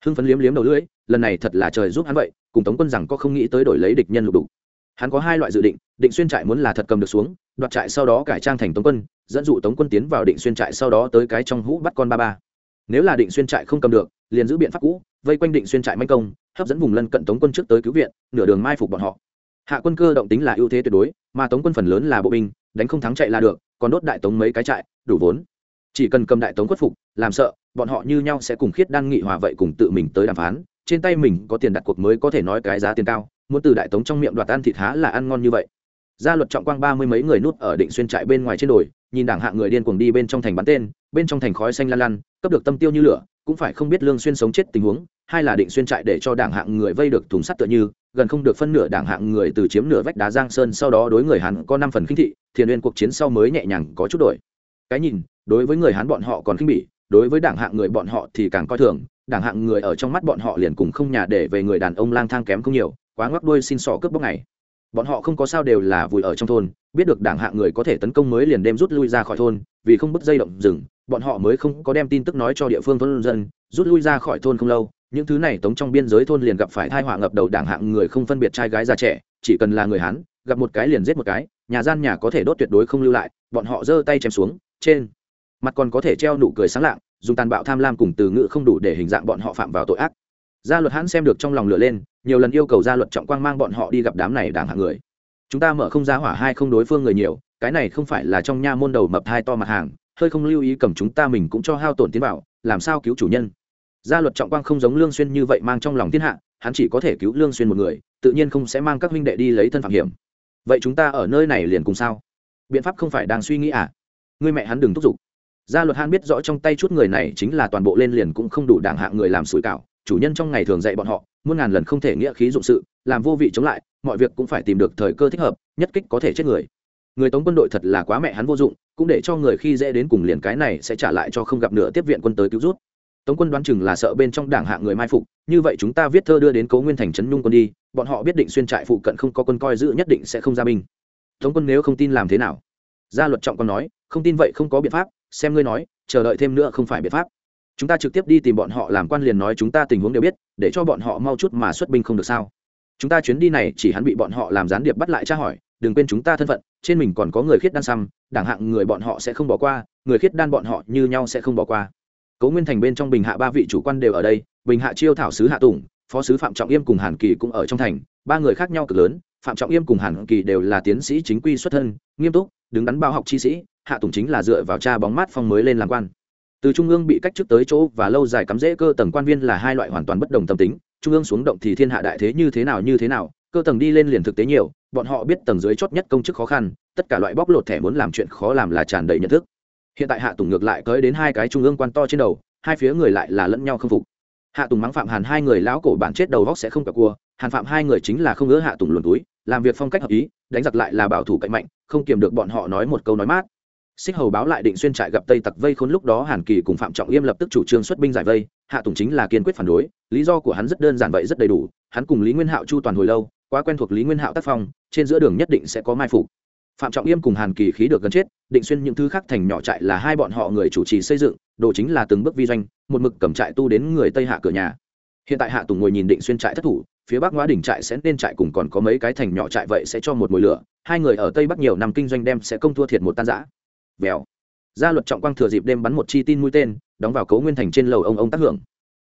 hưng phấn liếm liếm đầu lưỡi, lần này thật là trời giúp hắn vậy, cùng tống quân rằng có không nghĩ tới đổi lấy địch nhân lục đủ hắn có hai loại dự định định xuyên trại muốn là thật cầm được xuống, đoạt trại sau đó cải trang thành tống quân dẫn dụ tống quân tiến vào định xuyên trại sau đó tới cái trong hũ bắt con ba ba. Nếu là định xuyên trại không cầm được, liền giữ biện pháp cũ, vây quanh định xuyên trại manh công, hấp dẫn vùng lân cận tống quân trước tới cứu viện, nửa đường mai phục bọn họ. Hạ quân cơ động tính là ưu thế tuyệt đối, mà tống quân phần lớn là bộ binh, đánh không thắng chạy là được, còn đốt đại tống mấy cái trại, đủ vốn. Chỉ cần cầm đại tống khuất phục, làm sợ, bọn họ như nhau sẽ cùng khiết đan nghị hòa vậy cùng tự mình tới đàm phán, trên tay mình có tiền đặt cuộc mới có thể nói cái giá tiền cao, muốn từ đại tống trong miệng đoạt ăn thịt há là ăn ngon như vậy. Gia luật trọng quang ba mươi mấy người nút ở định xuyên trại bên ngoài trên đồi nhìn đảng hạng người điên cuồng đi bên trong thành bắn tên, bên trong thành khói xanh lan lan, cấp được tâm tiêu như lửa, cũng phải không biết lương xuyên sống chết tình huống hay là định xuyên trại để cho đảng hạng người vây được thùng sắt tựa như, gần không được phân nửa đảng hạng người từ chiếm nửa vách đá giang sơn sau đó đối người hán có năm phần khinh thị, thiền uyên cuộc chiến sau mới nhẹ nhàng có chút đổi. Cái nhìn, đối với người hán bọn họ còn khinh bỉ, đối với đảng hạng người bọn họ thì càng coi thường, đảng hạng người ở trong mắt bọn họ liền cùng không nhà để về người đàn ông lang thang kém không nhiều, quá ngoắc đuôi xin sỏ cướp bóc này bọn họ không có sao đều là vùi ở trong thôn, biết được đảng hạng người có thể tấn công mới liền đem rút lui ra khỏi thôn, vì không bứt dây động rừng, bọn họ mới không có đem tin tức nói cho địa phương thôn dân, rút lui ra khỏi thôn không lâu, những thứ này tống trong biên giới thôn liền gặp phải thai họa ngập đầu đảng hạng người không phân biệt trai gái già trẻ, chỉ cần là người hán, gặp một cái liền giết một cái, nhà gian nhà có thể đốt tuyệt đối không lưu lại, bọn họ giơ tay chém xuống, trên mặt còn có thể treo nụ cười sáng lạng, dùng tàn bạo tham lam cùng từ ngữ không đủ để hình dạng bọn họ phạm vào tội ác gia luật hãn xem được trong lòng lửa lên, nhiều lần yêu cầu gia luật trọng quang mang bọn họ đi gặp đám này đảng hạng người. Chúng ta mở không ra hỏa hai không đối phương người nhiều, cái này không phải là trong nha môn đầu mập hai to mặt hàng, hơi không lưu ý cầm chúng ta mình cũng cho hao tổn tiến vào làm sao cứu chủ nhân. Gia luật trọng quang không giống lương xuyên như vậy mang trong lòng thiên hạ, hắn chỉ có thể cứu lương xuyên một người, tự nhiên không sẽ mang các huynh đệ đi lấy thân phạm hiểm. Vậy chúng ta ở nơi này liền cùng sao? Biện pháp không phải đang suy nghĩ à? Ngươi mẹ hắn đừng thúc giục. Gia luật hắn biết rõ trong tay chút người này chính là toàn bộ lên liền cũng không đủ đảng hạng người làm sủi cảo chủ nhân trong ngày thường dạy bọn họ, muôn ngàn lần không thể nghĩa khí dụng sự, làm vô vị chống lại, mọi việc cũng phải tìm được thời cơ thích hợp, nhất kích có thể chết người. Người tống quân đội thật là quá mẹ hắn vô dụng, cũng để cho người khi dễ đến cùng liền cái này sẽ trả lại cho không gặp nửa tiếp viện quân tới cứu rút. Tống quân đoán chừng là sợ bên trong đảng hạng người mai phục, như vậy chúng ta viết thơ đưa đến cố nguyên thành trấn nhung quân đi, bọn họ biết định xuyên trại phụ cận không có quân coi giữ nhất định sẽ không ra binh. Tống quân nếu không tin làm thế nào? Gia luật trọng còn nói, không tin vậy không có biện pháp, xem ngươi nói, chờ đợi thêm nữa không phải biện pháp chúng ta trực tiếp đi tìm bọn họ làm quan liền nói chúng ta tình huống đều biết, để cho bọn họ mau chút mà xuất binh không được sao? Chúng ta chuyến đi này chỉ hắn bị bọn họ làm gián điệp bắt lại tra hỏi, đừng quên chúng ta thân phận, trên mình còn có người khiết đan xăm, đảng hạng người bọn họ sẽ không bỏ qua, người khiết đan bọn họ như nhau sẽ không bỏ qua. Cố nguyên thành bên trong bình hạ ba vị chủ quan đều ở đây, bình hạ chiêu thảo sứ hạ tùng, phó sứ phạm trọng yêm cùng hàn kỳ cũng ở trong thành, ba người khác nhau cực lớn, phạm trọng yêm cùng hàn kỳ đều là tiến sĩ chính quy xuất thân, nghiêm túc, đứng đắn bao học chi sĩ, hạ tùng chính là dựa vào cha bóng mát phong mới lên làm quan từ trung ương bị cách chức tới chỗ và lâu dài cắm rễ cơ tầng quan viên là hai loại hoàn toàn bất đồng tâm tính, trung ương xuống động thì thiên hạ đại thế như thế nào như thế nào, cơ tầng đi lên liền thực tế nhiều, bọn họ biết tầng dưới chót nhất công chức khó khăn, tất cả loại bóc lột thẻ muốn làm chuyện khó làm là tràn đầy nhận thức. Hiện tại hạ tùng ngược lại tới đến hai cái trung ương quan to trên đầu, hai phía người lại là lẫn nhau không phục. Hạ tùng mắng phạm hàn hai người lão cổ bản chết đầu góc sẽ không cả cua, hàn phạm hai người chính là không ngỡ hạ tùng luồn túi, làm việc phong cách hợp ý, đánh giặc lại là bảo thủ cạnh mạnh, không kiềm được bọn họ nói một câu nói mát xích hầu báo lại định xuyên trại gặp tây tặc vây khốn lúc đó hàn kỳ cùng phạm trọng yêm lập tức chủ trương xuất binh giải vây, hạ tùng chính là kiên quyết phản đối, lý do của hắn rất đơn giản vậy rất đầy đủ, hắn cùng lý nguyên hạo chu toàn hồi lâu, quá quen thuộc lý nguyên hạo tác phong, trên giữa đường nhất định sẽ có mai phục. Phạm trọng yêm cùng hàn kỳ khí được gần chết, định xuyên những thứ khác thành nhỏ trại là hai bọn họ người chủ trì xây dựng, đồ chính là từng bước vi doanh, một mực cầm trại tu đến người tây hạ cửa nhà. Hiện tại hạ tùng ngồi nhìn định xuyên trại thất thủ, phía bắc ngoã đỉnh trại sẽ nên trại cùng còn có mấy cái thành nhỏ trại vậy sẽ cho một mồi lửa, hai người ở tây bắc nhiều năm kinh doanh đem sẽ công thua thiệt một tan giã vèo. Gia luật trọng quang thừa dịp đêm bắn một chi tin mũi tên, đóng vào cấu nguyên thành trên lầu ông ông tác hưởng.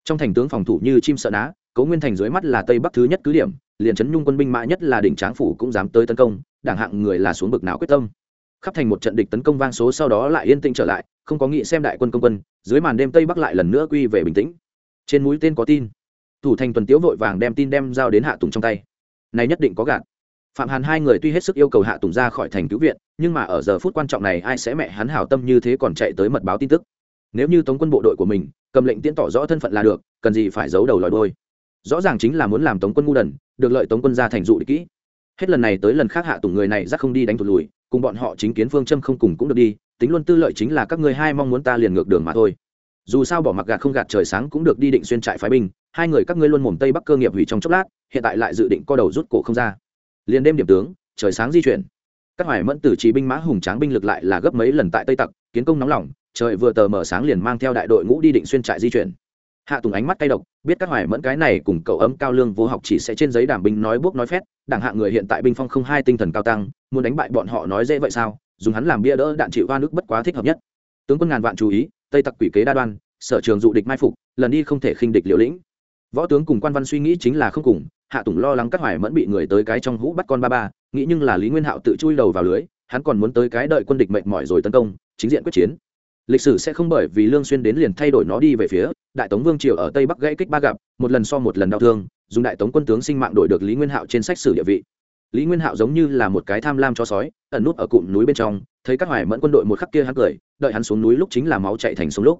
Trong thành tướng phòng thủ như chim sợ ná, cấu nguyên thành dưới mắt là tây bắc thứ nhất cứ điểm, liền trấn nhung quân binh mã nhất là đỉnh tráng phủ cũng dám tới tấn công, đảng hạng người là xuống bực não quyết tâm. Khắp thành một trận địch tấn công vang số sau đó lại yên tĩnh trở lại, không có nghĩ xem đại quân công quân, dưới màn đêm tây bắc lại lần nữa quy về bình tĩnh. Trên mũi tên có tin. Thủ thành tuần tiếu vội vàng đem tin đem giao đến hạ tùng trong tay. Này nhất định có gạt phạm hàn hai người tuy hết sức yêu cầu hạ tùng ra khỏi thành cứu viện, nhưng mà ở giờ phút quan trọng này ai sẽ mẹ hắn hảo tâm như thế còn chạy tới mật báo tin tức. Nếu như tống quân bộ đội của mình, cầm lệnh tiễn tỏ rõ thân phận là được, cần gì phải giấu đầu lòi đôi rõ ràng chính là muốn làm tống quân ngu đần, được lợi tống quân ra thành dụ địch kỹ. Hết lần này tới lần khác hạ tùng người này rắc không đi đánh thụt lùi, cùng bọn họ chính kiến phương châm không cùng cũng được đi, tính luôn tư lợi chính là các ngươi hai mong muốn ta liền ngược đường mà thôi. Dù sao bỏ mặc gạt không gạt trời sáng cũng được đi định xuyên trại phái binh, hai người các ngươi luôn mồm tây bắc cơ nghiệp hủy trong chốc lát, hiện tại lại dự định co đầu rút cổ không ra liền đêm điểm tướng, trời sáng di chuyển. Các hoài mẫn tử trí binh mã hùng tráng binh lực lại là gấp mấy lần tại tây tặc, kiến công nóng lòng, trời vừa tờ mở sáng liền mang theo đại đội ngũ đi định xuyên trại di chuyển. Hạ tùng ánh mắt cay độc, biết các hoài mẫn cái này cùng cậu ấm cao lương vô học chỉ sẽ trên giấy đảm binh nói buốc nói phét, đảng hạ người hiện tại binh phong không hai tinh thần cao tăng, muốn đánh bại bọn họ nói dễ vậy sao, dùng hắn làm bia đỡ đạn chịu hoa nước bất quá thích hợp nhất. Tướng quân ngàn vạn chú ý, tây tặc quỷ kế đa đoan, sở trường dụ địch mai phục, lần đi không thể khinh địch liều lĩnh. Võ tướng cùng quan văn suy nghĩ chính là không cùng hạ tùng lo lắng các hoài mẫn bị người tới cái trong hũ bắt con ba ba, nghĩ nhưng là lý nguyên hạo tự chui đầu vào lưới, hắn còn muốn tới cái đợi quân địch mệt mỏi rồi tấn công, chính diện quyết chiến. Lịch sử sẽ không bởi vì lương xuyên đến liền thay đổi nó đi về phía đại tống vương triều ở tây bắc gãy kích ba gặp, một lần so một lần đau thương, dùng đại tống quân tướng sinh mạng đổi được lý nguyên hạo trên sách sử địa vị. Lý nguyên hạo giống như là một cái tham lam cho sói, ẩn nút ở cụm núi bên trong, thấy các hoài mẫn quân đội một khắc kia hắn cười, đợi hắn xuống núi lúc chính là máu chạy thành sông lúc.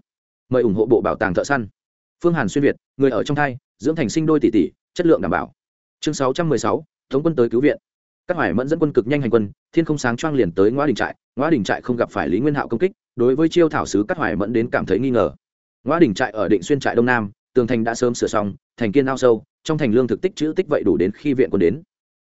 Mời ủng hộ bộ bảo tàng thợ săn. Phương hàn xuyên việt, người ở trong thai, dưỡng thành sinh đôi tỷ tỷ, chất lượng đảm bảo chương 616, thống quân tới cứu viện. Các hoài mẫn dẫn quân cực nhanh hành quân thiên không sáng choang liền tới ngõ đình trại. Ngõ đình trại không gặp phải lý nguyên hạo công kích đối với chiêu thảo sứ các hoài mẫn đến cảm thấy nghi ngờ. Ngõ đình trại ở định xuyên trại đông nam tường thành đã sớm sửa xong thành kiên ao sâu trong thành lương thực tích chữ tích vậy đủ đến khi viện quân đến.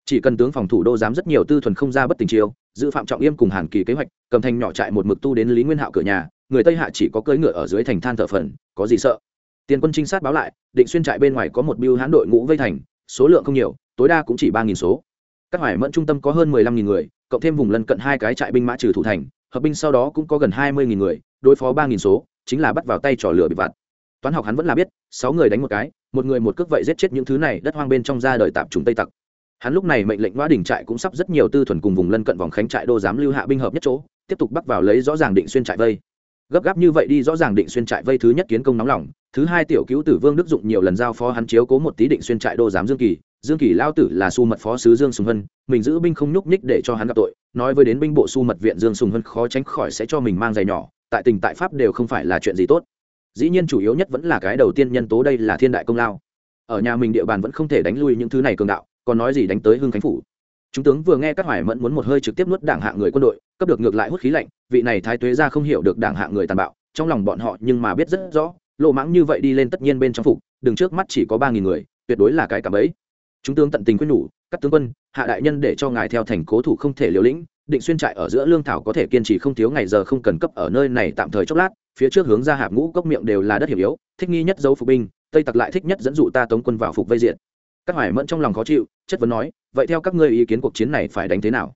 Chỉ cần tướng phòng thủ đô dám rất nhiều tư thuần không ra bất tình chiêu giữ phạm trọng yêm cùng hàn kỳ kế hoạch cầm thành nhỏ trại một mực tu đến lý nguyên hạo cửa nhà người tây hạ chỉ có cưỡi ngựa ở dưới thành than thở phần có gì sợ? Tiền quân trinh sát báo lại định xuyên trại bên ngoài có một biêu hán đội ngũ vây thành số lượng không nhiều, tối đa cũng chỉ ba nghìn số. Các hoài mẫn trung tâm có hơn mười lăm nghìn người, cộng thêm vùng lân cận hai cái trại binh mã trừ thủ thành, hợp binh sau đó cũng có gần hai mươi nghìn người, đối phó ba nghìn số, chính là bắt vào tay trò lửa bị vặt. Toán học hắn vẫn là biết, sáu người đánh một cái, một người một cước vậy giết chết những thứ này, đất hoang bên trong ra đời tạp chúng tây tặc. Hắn lúc này mệnh lệnh ngoa đình trại cũng sắp rất nhiều tư thuần cùng vùng lân cận vòng khánh trại đô giám lưu hạ binh hợp nhất chỗ, tiếp tục bắt vào lấy rõ ràng định xuyên trại vây. Gấp gáp như vậy đi rõ ràng định xuyên trại vây thứ nhất kiến công nóng lòng thứ hai tiểu cứu tử vương đức dụng nhiều lần giao phó hắn chiếu cố một tí định xuyên trại đô giám dương kỳ. Dương kỳ lao tử là su mật phó sứ dương sùng hân, mình giữ binh không nhúc nhích để cho hắn gặp tội, nói với đến binh bộ su mật viện dương sùng hân khó tránh khỏi sẽ cho mình mang giày nhỏ, tại tình tại pháp đều không phải là chuyện gì tốt. Dĩ nhiên chủ yếu nhất vẫn là cái đầu tiên nhân tố đây là thiên đại công lao. Ở nhà mình địa bàn vẫn không thể đánh lui những thứ này cường đạo, còn nói gì đánh tới hưng khánh phủ. Chúng tướng vừa nghe các hoài mẫn muốn một hơi trực tiếp nuốt đảng hạ người quân đội, cấp được ngược lại hút khí lạnh, vị này thái tuế ra không hiểu được đảng hạ người tàn bạo, trong lòng bọn họ nhưng mà biết rất rõ lộ mãng như vậy đi lên tất nhiên bên trong phục, đừng trước mắt chỉ có ba nghìn người, tuyệt đối là cái cảm ấy. Chúng tướng tận tình quyết nhủ, các tướng quân, hạ đại nhân để cho ngài theo thành cố thủ không thể liều lĩnh, định xuyên trại ở giữa lương thảo có thể kiên trì không thiếu ngày giờ không cần cấp ở nơi này tạm thời chốc lát, phía trước hướng ra hạp ngũ cốc miệng đều là đất hiểm yếu, thích nghi nhất dấu phục binh, tây tặc lại thích nhất dẫn dụ ta tống quân vào phục vây diện. Các hoài mẫn trong lòng khó chịu, chất vấn nói, vậy theo các ngươi ý kiến cuộc chiến này phải đánh thế nào?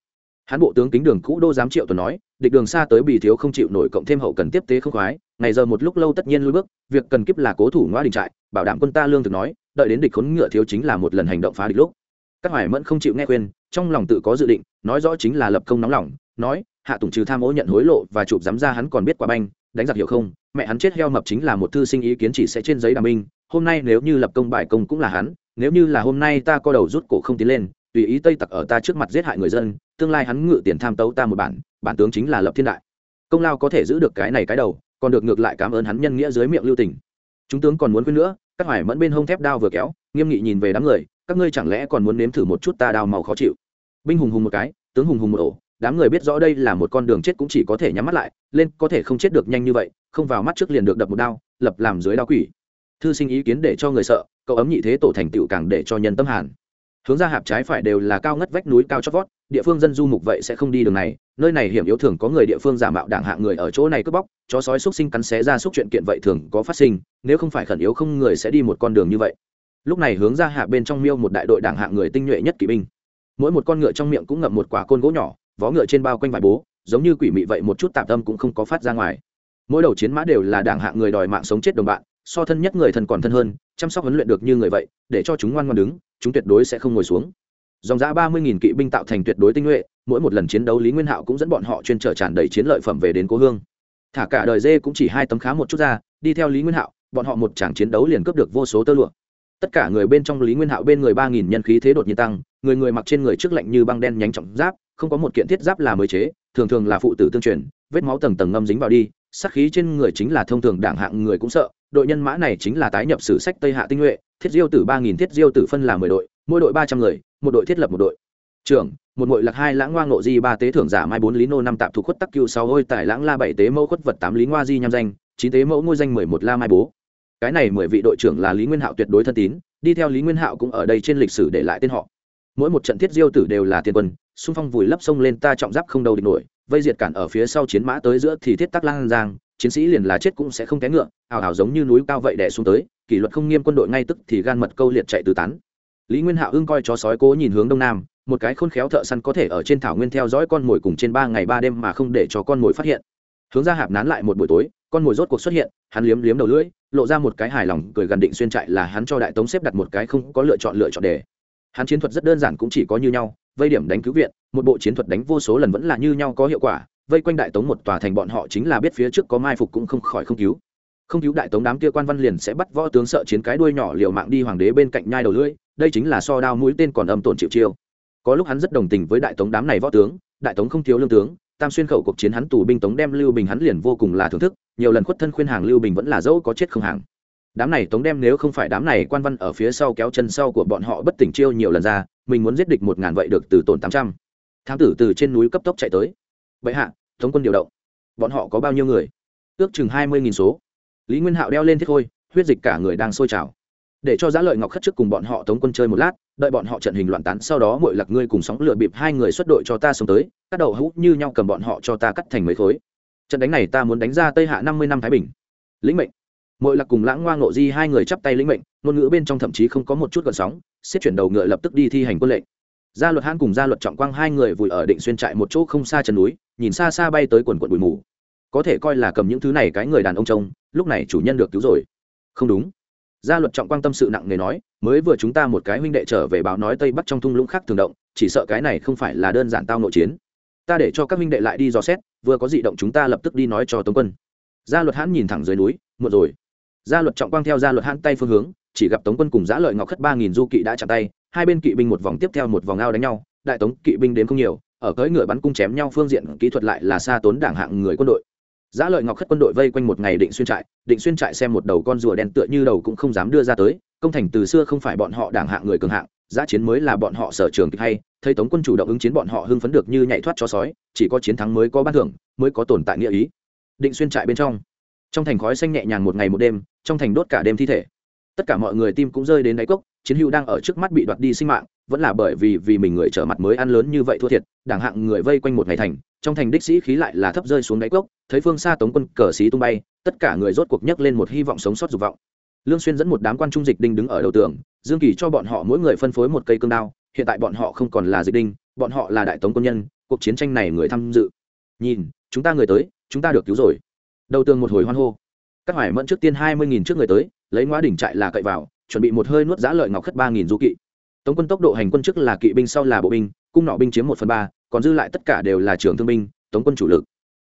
Hán bộ tướng kính đường cũ đô giám triệu tuần nói, địch đường xa tới bì thiếu không chịu nổi cộng thêm hậu cần tiếp tế không khoái ngày giờ một lúc lâu tất nhiên lui bước, việc cần kiếp là cố thủ ngoa đình trại, bảo đảm quân ta lương thực nói, đợi đến địch khốn ngựa thiếu chính là một lần hành động phá địch lúc. Các hoài mẫn không chịu nghe khuyên, trong lòng tự có dự định, nói rõ chính là lập công nóng lòng, nói, hạ tùng trừ tham ô nhận hối lộ và chụp dám ra hắn còn biết quả banh, đánh giặc hiểu không, mẹ hắn chết heo mập chính là một thư sinh ý kiến chỉ sẽ trên giấy đàm minh, hôm nay nếu như lập công bài công cũng là hắn, nếu như là hôm nay ta co đầu rút cổ không tiến lên, tùy ý tây tặc ở ta trước mặt giết hại người dân, tương lai hắn ngự tiền tham tấu ta một bản bản tướng chính là lập thiên đại. Công lao có thể giữ được cái này cái đầu còn được ngược lại cảm ơn hắn nhân nghĩa dưới miệng lưu tình. Chúng tướng còn muốn quên nữa, các hoài mẫn bên hông thép đao vừa kéo, nghiêm nghị nhìn về đám người, các ngươi chẳng lẽ còn muốn nếm thử một chút ta đao màu khó chịu? Binh hùng hùng một cái, tướng hùng hùng một ổ, đám người biết rõ đây là một con đường chết cũng chỉ có thể nhắm mắt lại, lên có thể không chết được nhanh như vậy, không vào mắt trước liền được đập một đao, lập làm dưới đao quỷ. Thư sinh ý kiến để cho người sợ, cậu ấm nhị thế tổ thành tựu càng để cho nhân tâm hàn hướng ra hạp trái phải đều là cao ngất vách núi cao chót vót, địa phương dân du mục vậy sẽ không đi đường này, nơi này hiểm yếu thường có người địa phương giả mạo đảng hạng người ở chỗ này cướp bóc, chó sói xúc sinh cắn xé ra xúc chuyện kiện vậy thường có phát sinh, nếu không phải khẩn yếu không người sẽ đi một con đường như vậy. Lúc này hướng ra hạ bên trong miêu một đại đội đảng hạng người tinh nhuệ nhất kỵ binh. Mỗi một con ngựa trong miệng cũng ngậm một quả côn gỗ nhỏ, vó ngựa trên bao quanh vải bố, giống như quỷ mị vậy một chút tạm tâm cũng không có phát ra ngoài. Mỗi đầu chiến mã đều là đảng hạng người đòi mạng sống chết đồng bạn, so thân nhất người thân còn thân hơn, chăm sóc huấn luyện được như người vậy, để cho chúng ngoan ngoan đứng chúng tuyệt đối sẽ không ngồi xuống. Dòng giã ba mươi nghìn kỵ binh tạo thành tuyệt đối tinh nhuệ, mỗi một lần chiến đấu lý nguyên hạo cũng dẫn bọn họ chuyên trở tràn đầy chiến lợi phẩm về đến cố hương. Thả cả đời dê cũng chỉ hai tấm khá một chút ra, đi theo lý nguyên hạo, bọn họ một tràng chiến đấu liền cướp được vô số tơ lụa. Tất cả người bên trong lý nguyên hạo bên người ba nghìn nhân khí thế đột nhiên tăng, người người mặc trên người trước lạnh như băng đen nhánh trọng giáp, không có một kiện thiết giáp là mới chế, thường thường là phụ tử tương truyền, vết máu tầng tầng ngâm dính vào đi, sát khí trên người chính là thông thường đảng hạng người cũng sợ đội nhân mã này chính là tái nhập sử sách tây hạ tinh nhuệ thiết diêu tử ba nghìn, thiết diêu tử phân là mười đội, mỗi đội ba trăm người, một đội thiết lập một đội. Trưởng, một mội lạc hai lãng ngoa ngộ di ba tế thưởng giả mai bốn lý nô năm tạm thuộc khuất tắc cựu sáu ôi tại lãng la bảy tế mẫu khuất vật tám lý ngoa di nham danh, chín tế mẫu ngôi danh mười một la mai bố. Cái này mười vị đội trưởng là lý nguyên hạo tuyệt đối thân tín, đi theo lý nguyên hạo cũng ở đây trên lịch sử để lại tên họ. Mỗi một trận thiết diêu tử đều là tiền quân, xung phong vùi lấp sông lên ta trọng giáp không đầu địch nổi, vây diệt cản ở phía sau chiến mã tới giữa thì thiết tắc lang giang chiến sĩ liền là chết cũng sẽ không té ngựa ảo ảo giống như núi cao vậy đè xuống tới, kỷ luật không nghiêm quân đội ngay tức thì gan mật câu liệt chạy tứ tán. Lý nguyên hạo ưng coi chó sói cố nhìn hướng đông nam, một cái khôn khéo thợ săn có thể ở trên thảo nguyên theo dõi con mồi cùng trên ba ngày ba đêm mà không để cho con mồi phát hiện. Hướng ra hạp nán lại một buổi tối, con mồi rốt cuộc xuất hiện, hắn liếm liếm đầu lưỡi, lộ ra một cái hài lòng, cười gần định xuyên trại là hắn cho đại tống xếp đặt một cái không có lựa chọn lựa chọn đề. Hắn chiến thuật rất đơn giản cũng chỉ có như nhau vây điểm đánh cứu viện, một bộ chiến thuật đánh vô số lần vẫn là như nhau có hiệu quả, vây quanh đại tống một tòa thành bọn họ chính là biết phía trước có mai phục cũng không khỏi không cứu. Không cứu đại tống đám kia quan văn liền sẽ bắt võ tướng sợ chiến cái đuôi nhỏ liều mạng đi hoàng đế bên cạnh nhai đầu lưỡi, đây chính là so đao mũi tên còn âm tổn chịu chiêu. Có lúc hắn rất đồng tình với đại tống đám này võ tướng, đại tống không thiếu lương tướng, tam xuyên khẩu cuộc chiến hắn tù binh tống đem lưu bình hắn liền vô cùng là thưởng thức, nhiều lần khuất thân khuyên hàng lưu bình vẫn là dẫu có chết không hàng. Đám này tống đem nếu không phải đám này quan văn ở phía sau kéo chân sau của bọn họ bất tỉnh chiêu nhiều lần ra mình muốn giết địch một ngàn vậy được từ tổn tám trăm. Thám tử từ trên núi cấp tốc chạy tới. Vậy hạ, thống quân điều động. Bọn họ có bao nhiêu người? Ước chừng hai mươi nghìn số. Lý nguyên hạo đeo lên thiết khôi, huyết dịch cả người đang sôi trào. Để cho giá lợi ngọc khất trước cùng bọn họ tống quân chơi một lát, đợi bọn họ trận hình loạn tán, sau đó mỗi lạc ngươi cùng sóng lửa bịp hai người xuất đội cho ta sống tới, các đầu hũ như nhau cầm bọn họ cho ta cắt thành mấy khối. Trận đánh này ta muốn đánh ra tây hạ năm mươi năm thái bình. Lĩnh mệnh. Mỗi lạc cùng lãng ngoa ngộ di hai người chắp tay lĩnh mệnh ngôn ngữ bên trong thậm chí không có một chút gợn sóng xếp chuyển đầu ngựa lập tức đi thi hành quân lệnh. Gia luật hãn cùng gia luật trọng quang hai người vùi ở định xuyên trại một chỗ không xa chân núi, nhìn xa xa bay tới quần quận bụi mù. Có thể coi là cầm những thứ này cái người đàn ông trông, lúc này chủ nhân được cứu rồi. Không đúng. Gia luật trọng quang tâm sự nặng nề nói, mới vừa chúng ta một cái huynh đệ trở về báo nói tây bắc trong thung lũng khác thường động, chỉ sợ cái này không phải là đơn giản tao nội chiến. Ta để cho các huynh đệ lại đi dò xét, vừa có dị động chúng ta lập tức đi nói cho tống quân. Gia luật hãn nhìn thẳng dưới núi một rồi. Gia luật trọng quang theo gia luật hãn tay phương hướng chỉ gặp tống quân cùng giã lợi ngọc khất ba nghìn du kỵ đã chạm tay, hai bên kỵ binh một vòng tiếp theo một vòng ao đánh nhau, đại tống kỵ binh đến không nhiều, ở cưỡi ngựa bắn cung chém nhau phương diện kỹ thuật lại là xa tốn đảng hạng người quân đội. Giã lợi ngọc khất quân đội vây quanh một ngày định xuyên trại, định xuyên trại xem một đầu con rùa đen tựa như đầu cũng không dám đưa ra tới, công thành từ xưa không phải bọn họ đảng hạng người cường hạng, giã chiến mới là bọn họ sở trường kịch hay, thấy tống quân chủ động ứng chiến bọn họ hưng phấn được như nhảy thoát cho sói, chỉ có chiến thắng mới có ban thưởng, mới có tồn tại nghĩa ý. Định xuyên trại bên trong trong thành khói xanh nhẹ nhàng một ngày một đêm, trong thành đốt cả đêm thi thể tất cả mọi người tim cũng rơi đến đáy cốc, chiến hữu đang ở trước mắt bị đoạt đi sinh mạng, vẫn là bởi vì vì mình người trở mặt mới ăn lớn như vậy thua thiệt, đảng hạng người vây quanh một ngày thành, trong thành đích sĩ khí lại là thấp rơi xuống đáy cốc, thấy phương xa tống quân cờ xí tung bay, tất cả người rốt cuộc nhấc lên một hy vọng sống sót dục vọng. Lương xuyên dẫn một đám quan trung dịch đinh đứng ở đầu tường, dương kỳ cho bọn họ mỗi người phân phối một cây cương đao, hiện tại bọn họ không còn là dịch đinh, bọn họ là đại tống quân nhân, cuộc chiến tranh này người tham dự. Nhìn, chúng ta người tới, chúng ta được cứu rồi. Đầu tường một hồi hoan hô. Các hoài mẫn trước tiên hai mươi nghìn trước người tới lấy ngoa đỉnh trại là cậy vào, chuẩn bị một hơi nuốt giã lợi ngọc khất ba nghìn du kỵ. Tống quân tốc độ hành quân trước là kỵ binh, sau là bộ binh, cung nọ binh chiếm một phần ba, còn dư lại tất cả đều là trường thương binh, tống quân chủ lực.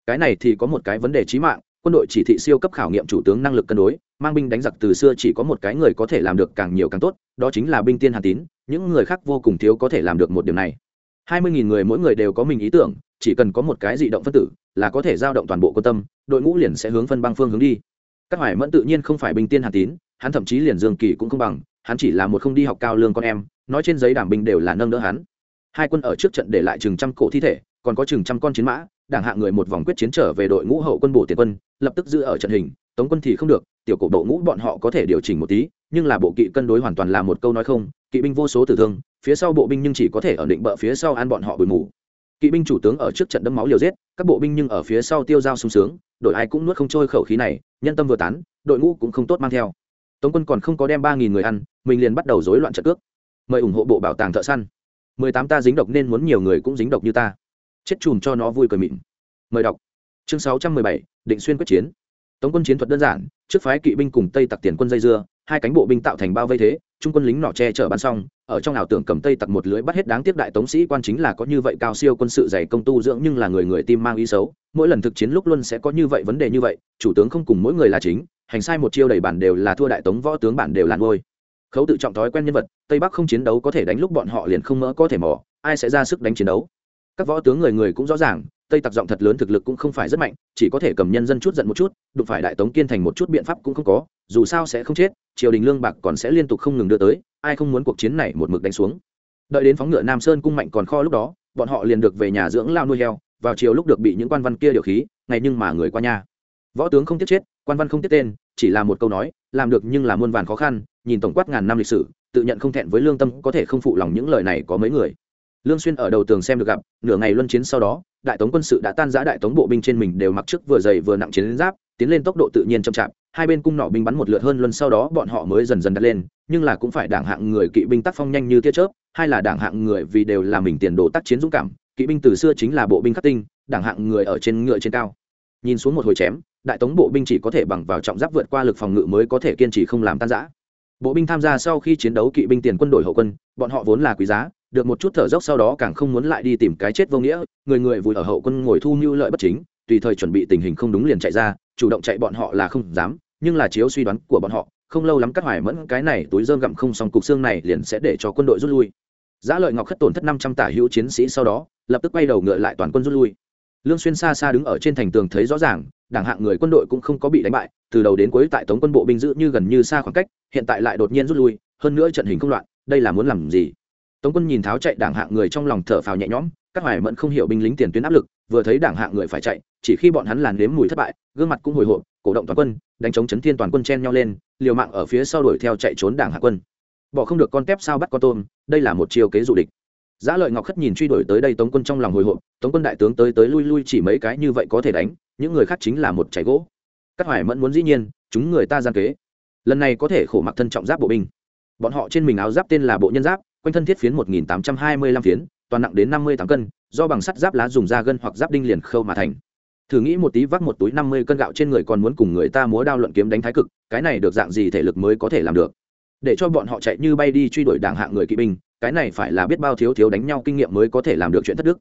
Cái này thì có một cái vấn đề chí mạng, quân đội chỉ thị siêu cấp khảo nghiệm chủ tướng năng lực cân đối, mang binh đánh giặc từ xưa chỉ có một cái người có thể làm được càng nhiều càng tốt, đó chính là binh tiên hàn tín, những người khác vô cùng thiếu có thể làm được một điều này. Hai mươi nghìn người mỗi người đều có mình ý tưởng, chỉ cần có một cái dị động phân tử, là có thể giao động toàn bộ quân tâm, đội ngũ liền sẽ hướng phân băng phương hướng đi các hoài mẫn tự nhiên không phải binh tiên hàn tín, hắn thậm chí liền dương kỳ cũng không bằng, hắn chỉ là một không đi học cao lương con em, nói trên giấy đảm binh đều là nâng đỡ hắn. Hai quân ở trước trận để lại chừng trăm cổ thi thể, còn có chừng trăm con chiến mã, đảng hạ người một vòng quyết chiến trở về đội ngũ hậu quân bổ tiền quân, lập tức giữ ở trận hình, tống quân thì không được, tiểu cổ độ ngũ bọn họ có thể điều chỉnh một tí, nhưng là bộ kỵ cân đối hoàn toàn là một câu nói không, kỵ binh vô số tử thương, phía sau bộ binh nhưng chỉ có thể ở định bợ phía sau ăn bọn họ bụi mù. Kỵ binh chủ tướng ở trước trận đấm máu liều giết, các bộ binh nhưng ở phía sau tiêu dao sung sướng, đội ai cũng nuốt không trôi khẩu khí này nhân tâm vừa tán, đội ngũ cũng không tốt mang theo. Tống quân còn không có đem ba nghìn người ăn, mình liền bắt đầu rối loạn trận cước. Mời ủng hộ bộ bảo tàng thợ săn. Mười tám ta dính độc nên muốn nhiều người cũng dính độc như ta. Chết chùm cho nó vui cười mịn. Mời đọc. Chương sáu trăm mười bảy, định xuyên quyết chiến. Tống quân chiến thuật đơn giản, trước phái kỵ binh cùng tây tặc tiền quân dây dưa, hai cánh bộ binh tạo thành bao vây thế, trung quân lính nọ che chở bắn xong ở trong ảo tưởng cầm tây tặc một lưới bắt hết đáng tiếc đại tống sĩ quan chính là có như vậy cao siêu quân sự dày công tu dưỡng nhưng là người người tim mang ý xấu, mỗi lần thực chiến lúc luôn sẽ có như vậy vấn đề như vậy, chủ tướng không cùng mỗi người là chính, hành sai một chiêu đầy bản đều là thua đại tống võ tướng bản đều là ngôi khấu tự trọng thói quen nhân vật, tây bắc không chiến đấu có thể đánh lúc bọn họ liền không mỡ có thể mỏ ai sẽ ra sức đánh chiến đấu? Các võ tướng người người cũng rõ ràng, tây tặc giọng thật lớn thực lực cũng không phải rất mạnh, chỉ có thể cầm nhân dân chút giận một chút, đụng phải đại tống kiên thành một chút biện pháp cũng không có, dù sao sẽ không chết, triều đình lương bạc còn sẽ liên tục không ngừng đưa tới ai không muốn cuộc chiến này một mực đánh xuống. Đợi đến phóng ngựa nam sơn cung mạnh còn kho lúc đó, bọn họ liền được về nhà dưỡng lao nuôi heo, vào chiều lúc được bị những quan văn kia điều khí, ngày nhưng mà người qua nhà. Võ tướng không tiếc chết, quan văn không tiếc tên, chỉ là một câu nói, làm được nhưng là muôn vàn khó khăn, nhìn tổng quát ngàn năm lịch sử, tự nhận không thẹn với lương tâm, có thể không phụ lòng những lời này có mấy người. Lương xuyên ở đầu tường xem được gặp, nửa ngày luân chiến sau đó, đại tống quân sự đã tan rã đại tống bộ binh trên mình đều mặc trước vừa dày vừa nặng chiến giáp, tiến lên tốc độ tự nhiên chậm chạp hai bên cung nỏ binh bắn một lượt hơn luân sau đó bọn họ mới dần dần đặt lên, nhưng là cũng phải đảng hạng người kỵ binh tác phong nhanh như tia chớp hay là đảng hạng người vì đều là mình tiền đồ tác chiến dũng cảm, kỵ binh từ xưa chính là bộ binh khắc tinh, đảng hạng người ở trên ngựa trên cao. Nhìn xuống một hồi chém, đại tống bộ binh chỉ có thể bằng vào trọng giáp vượt qua lực phòng ngự mới có thể kiên trì không làm tan rã. Bộ binh tham gia sau khi chiến đấu kỵ binh tiền quân đội hậu quân, bọn họ vốn là quý giá, được một chút thở dốc sau đó càng không muốn lại đi tìm cái chết vô nghĩa, người người vùi ở hậu quân ngồi thu mưu lợi bất chính, tùy thời chuẩn bị tình hình không đúng liền chạy ra, chủ động chạy bọn họ là không dám nhưng là chiếu suy đoán của bọn họ, không lâu lắm các hoài mẫn cái này túi dơm gặm không xong cục xương này liền sẽ để cho quân đội rút lui. Giá lợi ngọc khất tổn thất năm trăm tả hữu chiến sĩ sau đó, lập tức quay đầu ngựa lại toàn quân rút lui. Lương xuyên xa xa đứng ở trên thành tường thấy rõ ràng, đảng hạng người quân đội cũng không có bị đánh bại, từ đầu đến cuối tại tống quân bộ binh giữ như gần như xa khoảng cách, hiện tại lại đột nhiên rút lui, hơn nữa trận hình không loạn, đây là muốn làm gì? Tống quân nhìn tháo chạy đảng hạng người trong lòng thở phào nhẹ nhõm, các hoài mẫn không hiểu binh lính tiền tuyến áp lực, vừa thấy đảng hạng người phải chạy, chỉ khi bọn hắn làn nếm mùi thất bại, gương mặt cũng hồi hộp cổ động toàn quân, đánh chống chấn thiên toàn quân chen nhau lên, liều mạng ở phía sau đuổi theo chạy trốn đảng hạ quân. Bỏ không được con tép sao bắt con tôm, đây là một chiêu kế dụ địch. Giá lợi ngọc khất nhìn truy đuổi tới đây tống quân trong lòng hồi hộp, tống quân đại tướng tới tới lui lui chỉ mấy cái như vậy có thể đánh, những người khác chính là một chảy gỗ. Các hoài mẫn muốn dĩ nhiên, chúng người ta gian kế. Lần này có thể khổ mặc thân trọng giáp bộ binh. Bọn họ trên mình áo giáp tên là bộ nhân giáp, quanh thân thiết phiến một nghìn tám trăm hai mươi lăm phiến, toàn nặng đến năm mươi tám cân, do bằng sắt giáp lá dùng da gân hoặc giáp đinh liền khâu mà thành thử nghĩ một tí vác một túi năm mươi cân gạo trên người còn muốn cùng người ta múa đao luận kiếm đánh thái cực, cái này được dạng gì thể lực mới có thể làm được? Để cho bọn họ chạy như bay đi truy đuổi đảng hạng người kỵ binh, cái này phải là biết bao thiếu thiếu đánh nhau kinh nghiệm mới có thể làm được chuyện thất đức.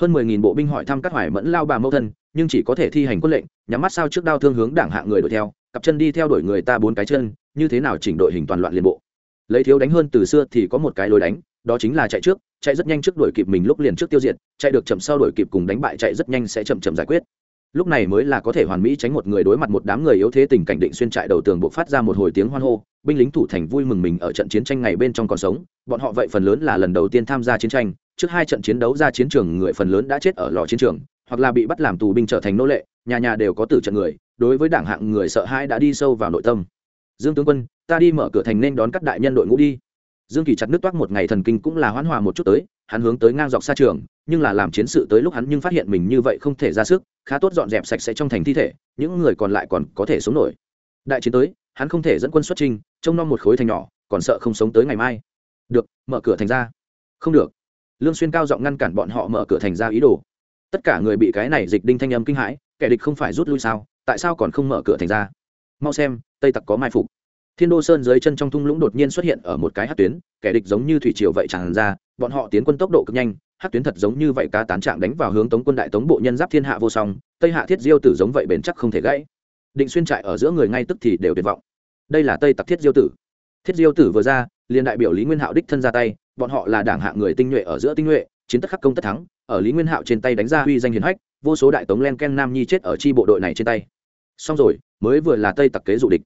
Hơn mười nghìn bộ binh hỏi thăm các hoài mẫn lao bà mẫu thân, nhưng chỉ có thể thi hành quân lệnh, nhắm mắt sao trước đao thương hướng đảng hạng người đuổi theo, cặp chân đi theo đuổi người ta bốn cái chân, như thế nào chỉnh đội hình toàn loạn liên bộ. Lấy thiếu đánh hơn từ xưa thì có một cái lối đánh, đó chính là chạy trước, chạy rất nhanh trước đuổi kịp mình lúc liền trước tiêu diệt, chạy được chậm sau đuổi kịp cùng đánh bại chạy rất nhanh sẽ chậm chậm giải quyết lúc này mới là có thể hoàn mỹ tránh một người đối mặt một đám người yếu thế tình cảnh định xuyên trại đầu tường buộc phát ra một hồi tiếng hoan hô, binh lính thủ thành vui mừng mình ở trận chiến tranh ngày bên trong còn sống, bọn họ vậy phần lớn là lần đầu tiên tham gia chiến tranh, trước hai trận chiến đấu ra chiến trường người phần lớn đã chết ở lò chiến trường, hoặc là bị bắt làm tù binh trở thành nô lệ, nhà nhà đều có tử trận người, đối với đảng hạng người sợ hãi đã đi sâu vào nội tâm. Dương tướng quân, ta đi mở cửa thành nên đón các đại nhân đội ngũ đi. Dương kỳ chặt nước toát một ngày thần kinh cũng là hoãn hòa một chút tới, hắn hướng tới ngang dọc xa trường, nhưng là làm chiến sự tới lúc hắn nhưng phát hiện mình như vậy không thể ra sức khá tốt dọn dẹp sạch sẽ trong thành thi thể, những người còn lại còn có thể sống nổi. Đại chiến tới, hắn không thể dẫn quân xuất trình trông nom một khối thành nhỏ, còn sợ không sống tới ngày mai. Được, mở cửa thành ra. Không được. Lương xuyên cao giọng ngăn cản bọn họ mở cửa thành ra ý đồ. Tất cả người bị cái này dịch đinh thanh âm kinh hãi, kẻ địch không phải rút lui sao, tại sao còn không mở cửa thành ra? Mau xem, tây tặc có mai phục. Thiên đô sơn dưới chân trong thung lũng đột nhiên xuất hiện ở một cái hát tuyến, kẻ địch giống như thủy triều vậy tràn ra, bọn họ tiến quân tốc độ cực nhanh hát tuyến thật giống như vậy cá tán trạng đánh vào hướng tống quân đại tống bộ nhân giáp thiên hạ vô song, tây hạ thiết diêu tử giống vậy bền chắc không thể gãy. Định xuyên trại ở giữa người ngay tức thì đều tuyệt vọng. Đây là tây tặc thiết diêu tử. Thiết diêu tử vừa ra, liền đại biểu lý nguyên hạo đích thân ra tay, bọn họ là đảng hạng người tinh nhuệ ở giữa tinh nhuệ, chiến tất khắc công tất thắng, ở lý nguyên hạo trên tay đánh ra huy danh hiền hách, vô số đại tống len ken nam nhi chết ở chi bộ đội này trên tay. Xong rồi, mới vừa là tây tặc kế dụ địch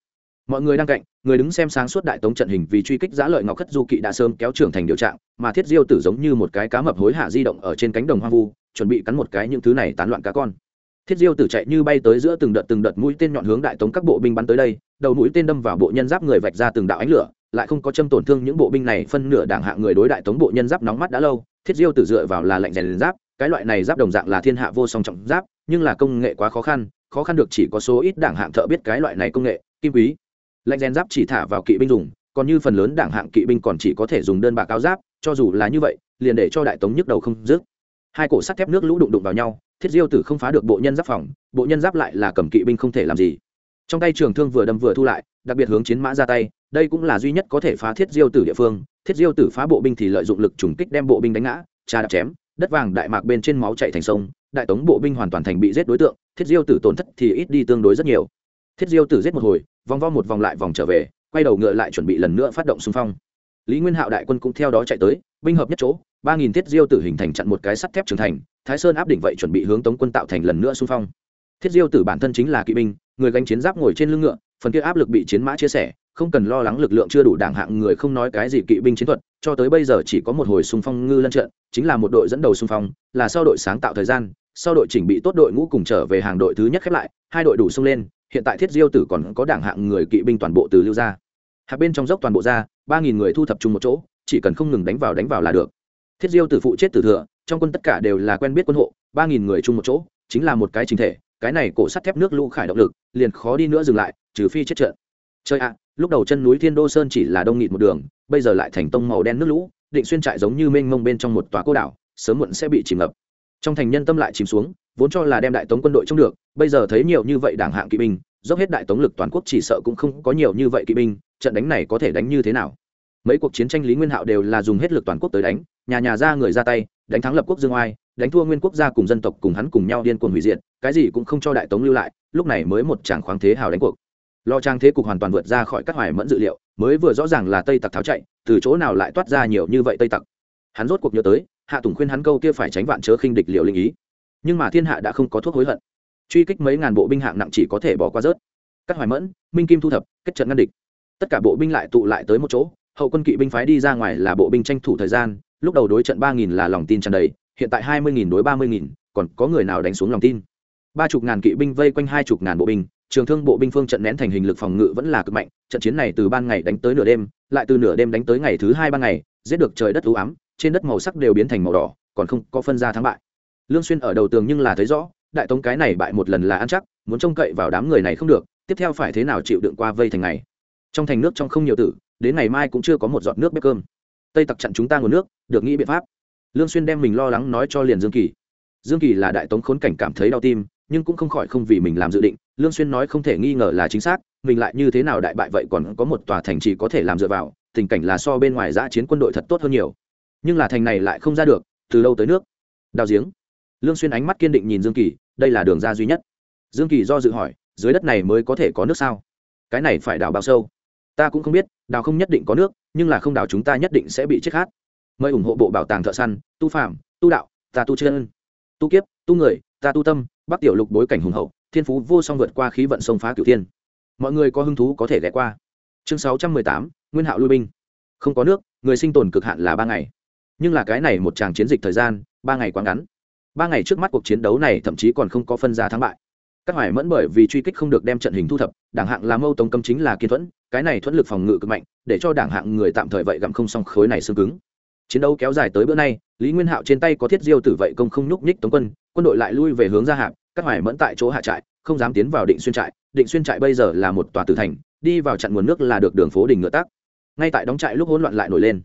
mọi người đang cạnh, người đứng xem sáng suốt đại tống trận hình vì truy kích giã lợi ngọc khất du kỵ đã sớm kéo trưởng thành điều trạng, mà thiết diêu tử giống như một cái cá mập hối hạ di động ở trên cánh đồng hoang vu, chuẩn bị cắn một cái những thứ này tán loạn cá con. Thiết diêu tử chạy như bay tới giữa từng đợt từng đợt mũi tên nhọn hướng đại tống các bộ binh bắn tới đây, đầu mũi tên đâm vào bộ nhân giáp người vạch ra từng đạo ánh lửa, lại không có châm tổn thương những bộ binh này phân nửa đảng hạ người đối đại tống bộ nhân giáp nóng mắt đã lâu. Thiết diêu tử dựa vào là lệnh rèn giáp, cái loại này giáp đồng dạng là thiên hạ vô song trọng giáp, nhưng là công nghệ quá khó khăn khó khăn được chỉ có số ít đảng hạng thợ biết cái loại này công nghệ, kim quý lạnh rèn giáp chỉ thả vào kỵ binh dùng, còn như phần lớn đảng hạng kỵ binh còn chỉ có thể dùng đơn bạc áo giáp, cho dù là như vậy, liền để cho đại tống nhức đầu không dứt. Hai cổ sắt thép nước lũ đụng đụng vào nhau, thiết diêu tử không phá được bộ nhân giáp phòng, bộ nhân giáp lại là cầm kỵ binh không thể làm gì. Trong tay trường thương vừa đâm vừa thu lại, đặc biệt hướng chiến mã ra tay, đây cũng là duy nhất có thể phá thiết diêu tử địa phương. Thiết diêu tử phá bộ binh thì lợi dụng lực trùng kích đem bộ binh đánh ngã, trà đạp chém, đất vàng đại mạc bên trên máu chạy thành sông, đại tống bộ binh hoàn toàn thành bị giết đối tượng, thiết diêu tử tổn thất thì ít đi tương đối rất nhiều. Thiết diêu tử giết một hồi vòng vo một vòng lại vòng trở về, quay đầu ngựa lại chuẩn bị lần nữa phát động xung phong. Lý nguyên hạo đại quân cũng theo đó chạy tới, binh hợp nhất chỗ, ba nghìn thiết diêu tử hình thành chặn một cái sắt thép trưởng thành, thái sơn áp đỉnh vậy chuẩn bị hướng tống quân tạo thành lần nữa xung phong. Thiết diêu tử bản thân chính là kỵ binh, người gánh chiến giáp ngồi trên lưng ngựa, phần kia áp lực bị chiến mã chia sẻ, không cần lo lắng lực lượng chưa đủ đảng hạng người không nói cái gì kỵ binh chiến thuật, cho tới bây giờ chỉ có một hồi xung phong ngư lân trận, chính là một đội dẫn đầu xung phong, là sau đội sáng tạo thời gian, sau đội chỉnh bị tốt đội ngũ cùng trở về hàng đội thứ nhất khép lại, hai đội đủ xông lên hiện tại thiết diêu tử còn có đảng hạng người kỵ binh toàn bộ từ lưu ra hạ bên trong dốc toàn bộ ra ba nghìn người thu thập chung một chỗ, chỉ cần không ngừng đánh vào đánh vào là được. Thiết diêu tử phụ chết tử thừa, trong quân tất cả đều là quen biết quân hộ, ba nghìn người chung một chỗ, chính là một cái chính thể, cái này cổ sắt thép nước lũ khải động lực, liền khó đi nữa dừng lại, trừ phi chết trận. Chơi ạ, lúc đầu chân núi thiên đô sơn chỉ là đông nghịt một đường, bây giờ lại thành tông màu đen nước lũ, định xuyên trại giống như mênh mông bên trong một tòa cô đảo, sớm muộn sẽ bị chìm ngập. Trong thành nhân tâm lại chìm xuống vốn cho là đem đại tống quân đội trông được, bây giờ thấy nhiều như vậy đảng hạng kỵ binh, dốc hết đại tống lực toàn quốc chỉ sợ cũng không có nhiều như vậy kỵ binh, trận đánh này có thể đánh như thế nào? Mấy cuộc chiến tranh lý nguyên hạo đều là dùng hết lực toàn quốc tới đánh, nhà nhà ra người ra tay, đánh thắng lập quốc dương oai, đánh thua nguyên quốc gia cùng dân tộc cùng hắn cùng nhau điên cuồng hủy diệt, cái gì cũng không cho đại tống lưu lại, lúc này mới một tràng khoáng thế hào đánh cuộc. Lo trang thế cục hoàn toàn vượt ra khỏi các hoài mẫn dự liệu, mới vừa rõ ràng là tây tặc tháo chạy, từ chỗ nào lại toát ra nhiều như vậy tây tặc. Hắn rốt cuộc nhớ tới, hạ tùng khuyên hắn câu kia phải tránh vạn chớ khinh địch liệu linh ý nhưng mà thiên hạ đã không có thuốc hối hận. Truy kích mấy ngàn bộ binh hạng nặng chỉ có thể bỏ qua rớt. Các hoài mẫn, minh kim thu thập, kết trận ngăn địch. Tất cả bộ binh lại tụ lại tới một chỗ, hậu quân kỵ binh phái đi ra ngoài là bộ binh tranh thủ thời gian, lúc đầu đối trận ba nghìn là lòng tin tràn đầy, hiện tại hai mươi nghìn đối ba mươi nghìn, còn có người nào đánh xuống lòng tin? Ba chục ngàn kỵ binh vây quanh hai chục ngàn bộ binh, trường thương bộ binh phương trận nén thành hình lực phòng ngự vẫn là cực mạnh, trận chiến này từ ban ngày đánh tới nửa đêm, lại từ nửa đêm đánh tới ngày thứ hai ban ngày, giết được trời đất ưu ám, trên đất màu sắc đều biến thành màu đỏ, còn không có phân ra thắng bại lương xuyên ở đầu tường nhưng là thấy rõ, đại tống cái này bại một lần là ăn chắc, muốn trông cậy vào đám người này không được, tiếp theo phải thế nào chịu đựng qua vây thành này? trong thành nước trong không nhiều tử, đến ngày mai cũng chưa có một giọt nước bếp cơm. Tây tặc chặn chúng ta nguồn nước, được nghĩ biện pháp. Lương xuyên đem mình lo lắng nói cho liền dương kỳ. Dương kỳ là đại tống khốn cảnh cảm thấy đau tim, nhưng cũng không khỏi không vì mình làm dự định, lương xuyên nói không thể nghi ngờ là chính xác, mình lại như thế nào đại bại vậy còn có một tòa thành chỉ có thể làm dựa vào, tình cảnh là so bên ngoài giã chiến quân đội thật tốt hơn nhiều. Nhưng là thành này lại không ra được, từ đâu tới nước. Đào giếng lương xuyên ánh mắt kiên định nhìn dương kỳ, đây là đường ra duy nhất. Dương kỳ do dự hỏi, dưới đất này mới có thể có nước sao? Cái này phải đào bao sâu? Ta cũng không biết, đào không nhất định có nước, nhưng là không đào chúng ta nhất định sẽ bị chết khát. Mời ủng hộ bộ bảo tàng thợ săn, tu phạm, tu đạo, ta tu chân. Tu kiếp, tu người, ta tu tâm, bắc tiểu lục bối cảnh hùng hậu, thiên phú vô song vượt qua khí vận sông phá cửu thiên. Mọi người có hứng thú có thể ghé qua. Chương sáu trăm mười tám, nguyên hạo lui binh. Không có nước, người sinh tồn cực hạn là ba ngày. Nhưng là cái này một tràng chiến dịch thời gian, ba ngày quá ngắn ba ngày trước mắt cuộc chiến đấu này thậm chí còn không có phân ra thắng bại. Các hoài mẫn bởi vì truy kích không được đem trận hình thu thập, đảng hạng làm mâu tống cấm chính là kiên thuẫn, cái này thuẫn lực phòng ngự cực mạnh, để cho đảng hạng người tạm thời vậy gặm không xong khối này xương cứng. Chiến đấu kéo dài tới bữa nay, lý nguyên hạo trên tay có thiết diêu tử vậy công không nhúc nhích tống quân quân đội lại lui về hướng ra hạng các hoài mẫn tại chỗ hạ trại, không dám tiến vào định xuyên trại, định xuyên trại bây giờ là một tòa tử thành, đi vào chặn nguồn nước là được đường phố đình ngựa tắc. ngay tại đóng trại lúc hỗn loạn lại nổi lên.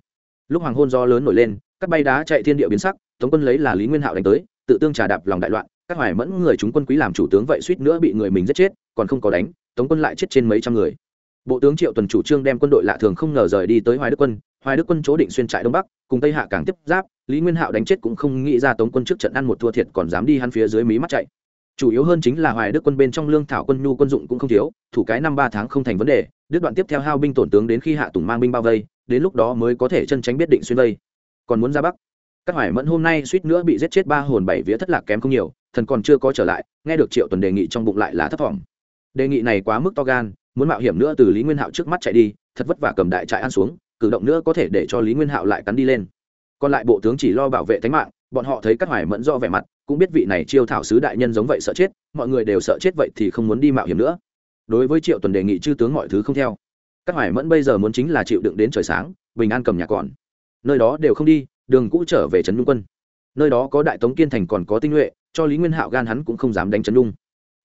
Lúc hoàng hôn do lớn nổi lên các bay đá chạy thiên địa biến sắc, tống quân lấy là lý nguyên hạo đánh tới tự tương trà đạp lòng đại loạn, các hoài mẫn người chúng quân quý làm chủ tướng vậy suýt nữa bị người mình giết chết, còn không có đánh, tống quân lại chết trên mấy trăm người. Bộ tướng triệu tuần chủ trương đem quân đội lạ thường không ngờ rời đi tới hoài đức quân, hoài đức quân chỗ định xuyên trại đông bắc, cùng tây hạ càng tiếp giáp, lý nguyên hạo đánh chết cũng không nghĩ ra tống quân trước trận ăn một thua thiệt còn dám đi hắn phía dưới mí mắt chạy. Chủ yếu hơn chính là hoài đức quân bên trong lương thảo quân nhu quân dụng cũng không thiếu, thủ cái năm ba tháng không thành vấn đề, đứt đoạn tiếp theo hao binh tổn tướng đến khi hạ tùng mang binh bao vây, đến lúc đó mới có thể chân tránh biết định xuyên vây. Còn muốn ra bắc? Các hoài mẫn hôm nay suýt nữa bị giết chết ba hồn bảy vía thất lạc kém không nhiều, thần còn chưa có trở lại, nghe được triệu tuần đề nghị trong bụng lại là thất vọng đề nghị này quá mức to gan, muốn mạo hiểm nữa từ lý nguyên hạo trước mắt chạy đi, thật vất vả cầm đại trại ăn xuống, cử động nữa có thể để cho lý nguyên hạo lại cắn đi lên. Còn lại bộ tướng chỉ lo bảo vệ tính mạng, bọn họ thấy các hoài mẫn do vẻ mặt, cũng biết vị này chiêu thảo sứ đại nhân giống vậy sợ chết, mọi người đều sợ chết vậy thì không muốn đi mạo hiểm nữa. Đối với triệu tuần đề nghị chư tướng mọi thứ không theo các hoài mẫn bây giờ muốn chính là chịu đựng đến trời sáng, bình an cầm nhà còn. Nơi đó đều không đi đường cũ trở về trấn nhung quân. Nơi đó có đại tống kiên thành còn có tinh nhuệ, cho lý nguyên hạo gan hắn cũng không dám đánh trấn nhung.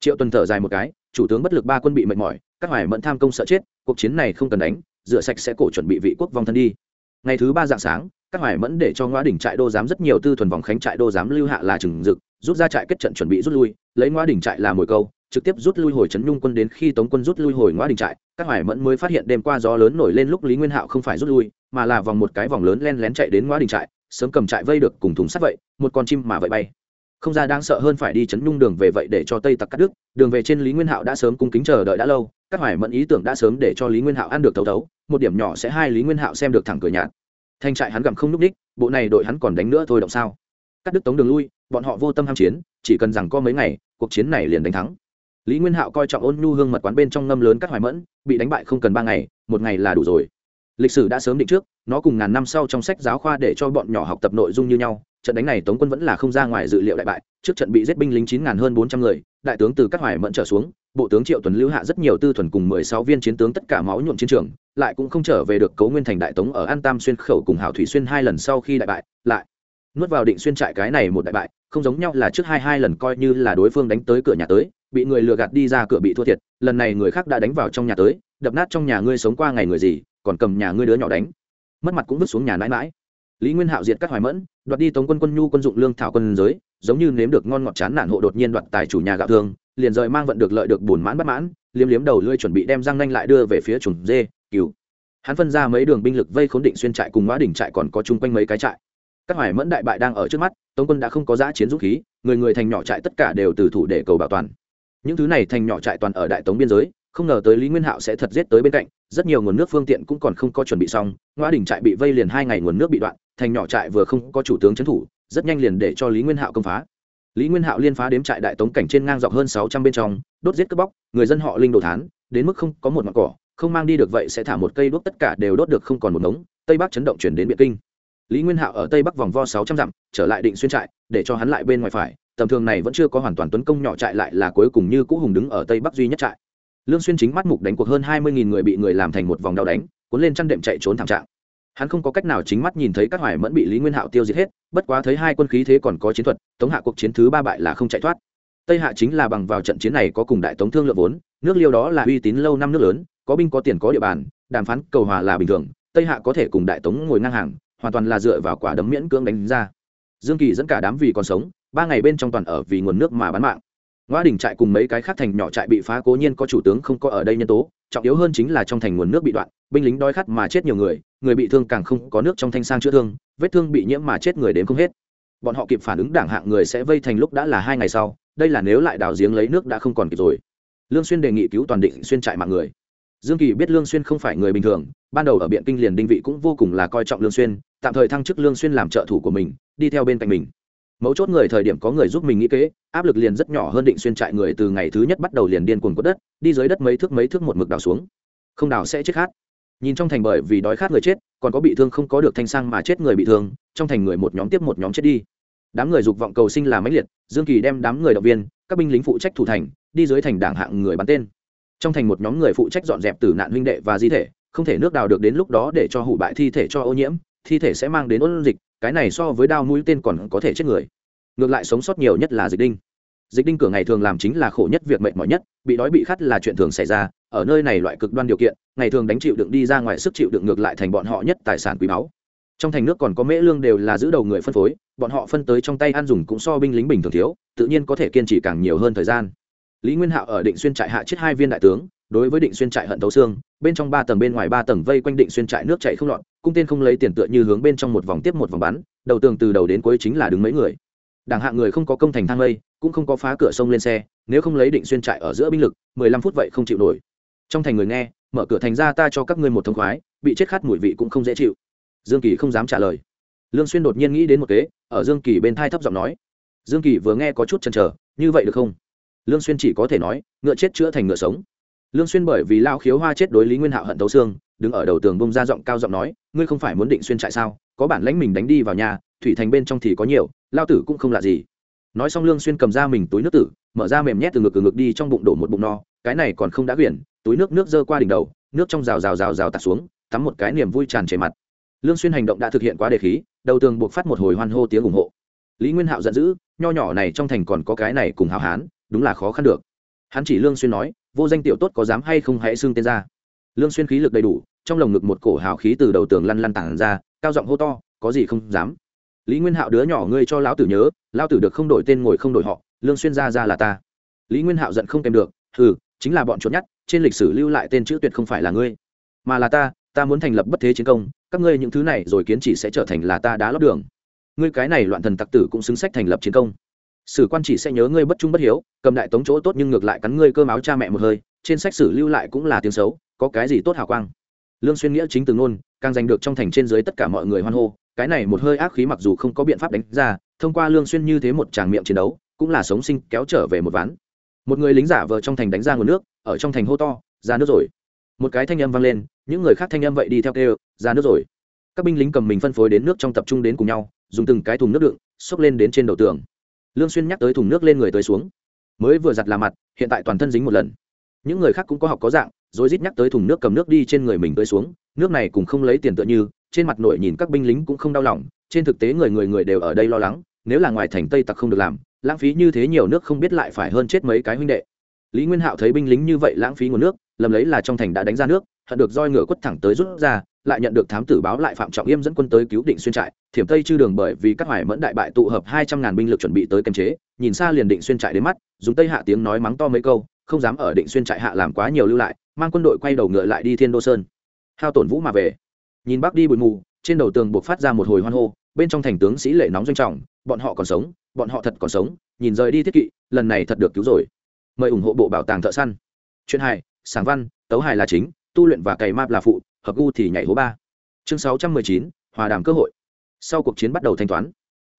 Triệu tuần thở dài một cái, chủ tướng bất lực ba quân bị mệt mỏi, các hoài mẫn tham công sợ chết, cuộc chiến này không cần đánh, rửa sạch sẽ cổ chuẩn bị vị quốc vong thân đi. Ngày thứ ba dạng sáng, các hoài mẫn để cho ngõ đỉnh trại đô giám rất nhiều tư thuần vòng khánh trại đô giám lưu hạ là trừng dực, rút ra trại kết trận chuẩn bị rút lui, lấy ngõ đỉnh trại là mồi câu trực tiếp rút lui hồi trấn nhung quân đến khi tống quân rút lui hồi ngõ đình trại, các hoài mẫn mới phát hiện đêm qua gió lớn nổi lên lúc lý nguyên hạo không phải rút lui, mà là vòng một cái vòng lớn len lén chạy đến ngõ đình trại, sớm cầm trại vây được cùng thùng sắt vậy, một con chim mà vậy bay. Không ra đáng sợ hơn phải đi chấn nhung đường về vậy để cho tây tặc cắt đứt, đường về trên lý nguyên hạo đã sớm cung kính chờ đợi đã lâu, các hoài mẫn ý tưởng đã sớm để cho lý nguyên hạo ăn được thấu thấu, một điểm nhỏ sẽ hai lý nguyên hạo xem được thẳng cửa nhạt thanh trại hắn gặm không núp đích, bộ này đội hắn còn đánh nữa thôi động sao? Cắt đứt tống đường lui, bọn họ vô tâm ham chiến, chỉ cần rằng có mấy ngày, cuộc chiến này liền đánh thắng lý nguyên hạo coi trọng ôn nhu hương mật quán bên trong ngâm lớn các hoài mẫn, bị đánh bại không cần ba ngày, một ngày là đủ rồi. Lịch sử đã sớm định trước, nó cùng ngàn năm sau trong sách giáo khoa để cho bọn nhỏ học tập nội dung như nhau, trận đánh này tống quân vẫn là không ra ngoài dự liệu đại bại, trước trận bị giết binh lính chín ngàn hơn bốn trăm người, đại tướng từ các hoài mẫn trở xuống, bộ tướng triệu tuần lưu hạ rất nhiều tư thuần cùng mười sáu viên chiến tướng tất cả máu nhuộm chiến trường, lại cũng không trở về được cấu nguyên thành đại tống ở an tam xuyên khẩu cùng hảo thủy xuyên hai lần sau khi đại bại, lại nuốt vào định xuyên trại cái này một đại bại, không giống nhau là trước hai hai lần coi như là đối phương đánh tới cửa nhà tới bị người lừa gạt đi ra cửa bị thua thiệt, lần này người khác đã đánh vào trong nhà tới, đập nát trong nhà ngươi sống qua ngày người gì, còn cầm nhà ngươi đứa nhỏ đánh. Mất mặt cũng vứt xuống nhà mãi mãi. Lý nguyên hạo diệt các hoài mẫn, đoạt đi tống quân quân nhu quân dụng lương thảo quân giới, giống như nếm được ngon ngọt chán nản hộ đột nhiên đoạt tài chủ nhà gạo thương liền rời mang vận được lợi được bùn mãn bất mãn, liếm liếm đầu lưỡi chuẩn bị đem răng nanh lại đưa về phía trùng dê cứu hắn phân ra mấy đường binh lực vây khốn định xuyên trại cùng ngõ đỉnh trại còn có chung quanh mấy cái trại. Các hoài mẫn đại bại đang ở trước mắt, tống quân đã không có giã chiến dũng khí, người người thành nhỏ trại tất cả đều từ thủ để cầu bảo toàn những thứ này thành nhỏ trại toàn ở đại tống biên giới, không ngờ tới lý nguyên hạo sẽ thật giết tới bên cạnh, rất nhiều nguồn nước phương tiện cũng còn không có chuẩn bị xong ngoa đỉnh trại bị vây liền hai ngày nguồn nước bị đoạn, thành nhỏ trại vừa không có chủ tướng trấn thủ, rất nhanh liền để cho lý nguyên hạo công phá. Lý nguyên hạo liên phá đếm trại đại tống cảnh trên ngang dọc hơn sáu trăm bên trong, đốt giết cướp bóc, người dân họ linh đồ thán, đến mức không có một mặt cỏ, không mang đi được vậy sẽ thả một cây đuốc tất cả đều đốt được không còn một ngống, tây bắc chấn động chuyển đến biện kinh. Lý nguyên hạo ở tây bắc vòng vo sáu trăm dặm, trở lại định xuyên trại, để cho hắn lại bên ngoài phải tầm thường này vẫn chưa có hoàn toàn tuấn công nhỏ trại lại là cuối cùng như cũ hùng đứng ở tây bắc duy nhất trại. Lương xuyên chính mắt mục đánh cuộc hơn hai mươi người bị người làm thành một vòng đau đánh, cuốn lên chăn đệm chạy trốn thảm trạng. Hắn không có cách nào chính mắt nhìn thấy các hoài mẫn bị lý nguyên hạo tiêu diệt hết, bất quá thấy hai quân khí thế còn có chiến thuật, tống hạ cuộc chiến thứ ba bại là không chạy thoát. Tây hạ chính là bằng vào trận chiến này có cùng đại tống thương lượng vốn, nước liêu đó là uy tín lâu năm nước lớn, có binh có tiền có địa bàn, đàm phán cầu hòa là bình thường, tây hạ có thể cùng đại tống ngồi ngang hàng, hoàn toàn là dựa vào quả đấm miễn cưỡng đánh ra. Dương kỳ dẫn cả đám vì còn sống ba ngày bên trong toàn ở vì nguồn nước mà bán mạng. Ngoa đình trại cùng mấy cái khác thành nhỏ trại bị phá cố nhiên có chủ tướng không có ở đây nhân tố, trọng yếu hơn chính là trong thành nguồn nước bị đoạn, binh lính đói khát mà chết nhiều người người bị thương càng không có nước trong thanh sang chữa thương, vết thương bị nhiễm mà chết người đến không hết. Bọn họ kịp phản ứng đảng hạng người sẽ vây thành lúc đã là hai ngày sau, đây là nếu lại đào giếng lấy nước đã không còn kịp rồi. Lương xuyên đề nghị cứu toàn định xuyên trại mạng người. Dương kỳ biết lương xuyên không phải người bình thường, ban đầu ở biện kinh liền đinh vị cũng vô cùng là coi trọng lương xuyên, tạm thời thăng chức lương xuyên làm trợ thủ của mình, đi theo bên cạnh mình mấu chốt người thời điểm có người giúp mình nghĩ kế, áp lực liền rất nhỏ hơn định xuyên trại người từ ngày thứ nhất bắt đầu liền điên cuồng quất đất, đi dưới đất mấy thước mấy thước một mực đào xuống. Không đào sẽ chết khát. Nhìn trong thành bởi vì đói khát người chết, còn có bị thương không có được thanh sang mà chết người bị thương, trong thành người một nhóm tiếp một nhóm chết đi. Đám người dục vọng cầu sinh là máy liệt, dương kỳ đem đám người động viên, các binh lính phụ trách thủ thành, đi dưới thành đảng hạng người bắn tên. Trong thành một nhóm người phụ trách dọn dẹp tử nạn huynh đệ và di thể, không thể nước đào được đến lúc đó để cho hủ bại thi thể cho ô nhiễm, thi thể sẽ mang đến ôn dịch cái này so với đao mũi tên còn có thể chết người. Ngược lại sống sót nhiều nhất là dịch đinh. Dịch đinh cửa ngày thường làm chính là khổ nhất việc mệt mỏi nhất, bị đói bị khát là chuyện thường xảy ra, ở nơi này loại cực đoan điều kiện, ngày thường đánh chịu đựng đi ra ngoài sức chịu đựng ngược lại thành bọn họ nhất tài sản quý báu. Trong thành nước còn có mễ lương đều là giữ đầu người phân phối, bọn họ phân tới trong tay ăn dùng cũng so binh lính bình thường thiếu, tự nhiên có thể kiên trì càng nhiều hơn thời gian. Lý nguyên hạo ở định xuyên trại hạ chết hai viên đại tướng đối với định xuyên trại hận thấu xương, bên trong ba tầng bên ngoài ba tầng vây quanh định xuyên trại nước chạy không lọt, cung tên không lấy tiền tựa như hướng bên trong một vòng tiếp một vòng bắn, đầu tường từ đầu đến cuối chính là đứng mấy người. Đảng hạng người không có công thành thang lây, cũng không có phá cửa sông lên xe, nếu không lấy định xuyên trại ở giữa binh lực, mười lăm phút vậy không chịu nổi. Trong thành người nghe, mở cửa thành ra ta cho các ngươi một thông khoái, bị chết khát mùi vị cũng không dễ chịu. Dương kỳ không dám trả lời. Lương xuyên đột nhiên nghĩ đến một kế, ở dương kỳ bên thai thấp giọng nói. Dương kỳ vừa nghe có chút chần chờ, như vậy được không? Lương xuyên chỉ có thể nói, ngựa chết chữa thành ngựa sống lương xuyên bởi vì lao khiếu hoa chết đối lý nguyên hạo hận tấu xương, đứng ở đầu tường bông ra giọng cao giọng nói, ngươi không phải muốn định xuyên trại sao? Có bản lãnh mình đánh đi vào nhà, thủy thành bên trong thì có nhiều lao tử cũng không lạ gì. Nói xong lương xuyên cầm ra mình túi nước tử, mở ra mềm nhét từ ngực từ ngực đi trong bụng đổ một bụng no, cái này còn không đã quyển, túi nước nước dơ qua đỉnh đầu, nước trong rào rào rào rào tạt xuống, tắm một cái niềm vui tràn trề mặt. Lương xuyên hành động đã thực hiện quá đề khí, đầu tường buộc phát một hồi hoan hô tiếng ủng hộ. Lý nguyên hạo giận dữ, nho nhỏ này trong thành còn có cái này cùng hào hán, đúng là khó khăn được. Hắn chỉ lương xuyên nói vô danh tiểu tốt có dám hay không hãy xưng tên ra. Lương xuyên khí lực đầy đủ, trong lồng ngực một cổ hào khí từ đầu tường lăn lăn tàng ra, cao giọng hô to, có gì không dám? Lý nguyên hạo đứa nhỏ ngươi cho lão tử nhớ, lão tử được không đổi tên ngồi không đổi họ, lương xuyên ra ra là ta. Lý nguyên hạo giận không kèm được ừ chính là bọn trốn nhát trên lịch sử lưu lại tên chữ tuyệt không phải là ngươi, mà là ta ta muốn thành lập bất thế chiến công, các ngươi những thứ này rồi kiến chỉ sẽ trở thành là ta đá lót đường. Ngươi cái này loạn thần tặc tử cũng xứng sách thành lập chiến công sử quan chỉ sẽ nhớ ngươi bất trung bất hiếu, cầm đại tống chỗ tốt nhưng ngược lại cắn ngươi cơ máu cha mẹ một hơi, trên sách sử lưu lại cũng là tiếng xấu, có cái gì tốt hào quang. Lương xuyên nghĩa chính từ ngôn, càng giành được trong thành trên dưới tất cả mọi người hoan hô, cái này một hơi ác khí mặc dù không có biện pháp đánh ra, thông qua lương xuyên như thế một tràng miệng chiến đấu, cũng là sống sinh kéo trở về một ván. Một người lính giả vờ trong thành đánh ra nguồn nước, ở trong thành hô to, ra nước rồi. Một cái thanh âm vang lên, những người khác thanh âm vậy đi theo kêu, ra nước rồi. Các binh lính cầm mình phân phối đến nước trong tập trung đến cùng nhau, dùng từng cái thùng nước đựng, xốc lên đến trên đầu tường lương xuyên nhắc tới thùng nước lên người tới xuống. Mới vừa giặt là mặt, hiện tại toàn thân dính một lần. Những người khác cũng có học có dạng, rồi rít nhắc tới thùng nước cầm nước đi trên người mình tới xuống, nước này cũng không lấy tiền tựa như, trên mặt nội nhìn các binh lính cũng không đau lòng, trên thực tế người người người đều ở đây lo lắng, nếu là ngoài thành tây tặc không được làm, lãng phí như thế nhiều nước không biết lại phải hơn chết mấy cái huynh đệ. Lý nguyên hạo thấy binh lính như vậy lãng phí nguồn nước, lầm lấy là trong thành đã đánh ra nước hận được roi ngựa quất thẳng tới rút ra, lại nhận được thám tử báo lại phạm trọng yêm dẫn quân tới cứu định xuyên trại. Thiểm tây chư đường bởi vì các hoài mẫn đại bại tụ hợp hai trăm ngàn binh lực chuẩn bị tới kiềm chế, nhìn xa liền định xuyên trại đến mắt, dùng tây hạ tiếng nói mắng to mấy câu, không dám ở định xuyên trại hạ làm quá nhiều lưu lại, mang quân đội quay đầu ngựa lại đi thiên đô sơn. Hao tổn vũ mà về. Nhìn bắc đi bụi mù, trên đầu tường buộc phát ra một hồi hoan hô, bên trong thành tướng sĩ lệ nóng doanh trọng, bọn họ còn sống, bọn họ thật còn sống, nhìn rời đi thiết kỵ, lần này thật được cứu rồi. Mời ủng hộ bộ bảo tàng thợ săn. Chuyện hài sáng văn, tấu hài là chính tu luyện và cày map là phụ, hợp gu thì nhảy hố ba. Chương sáu trăm mười chín, hòa đàm cơ hội. Sau cuộc chiến bắt đầu thanh toán,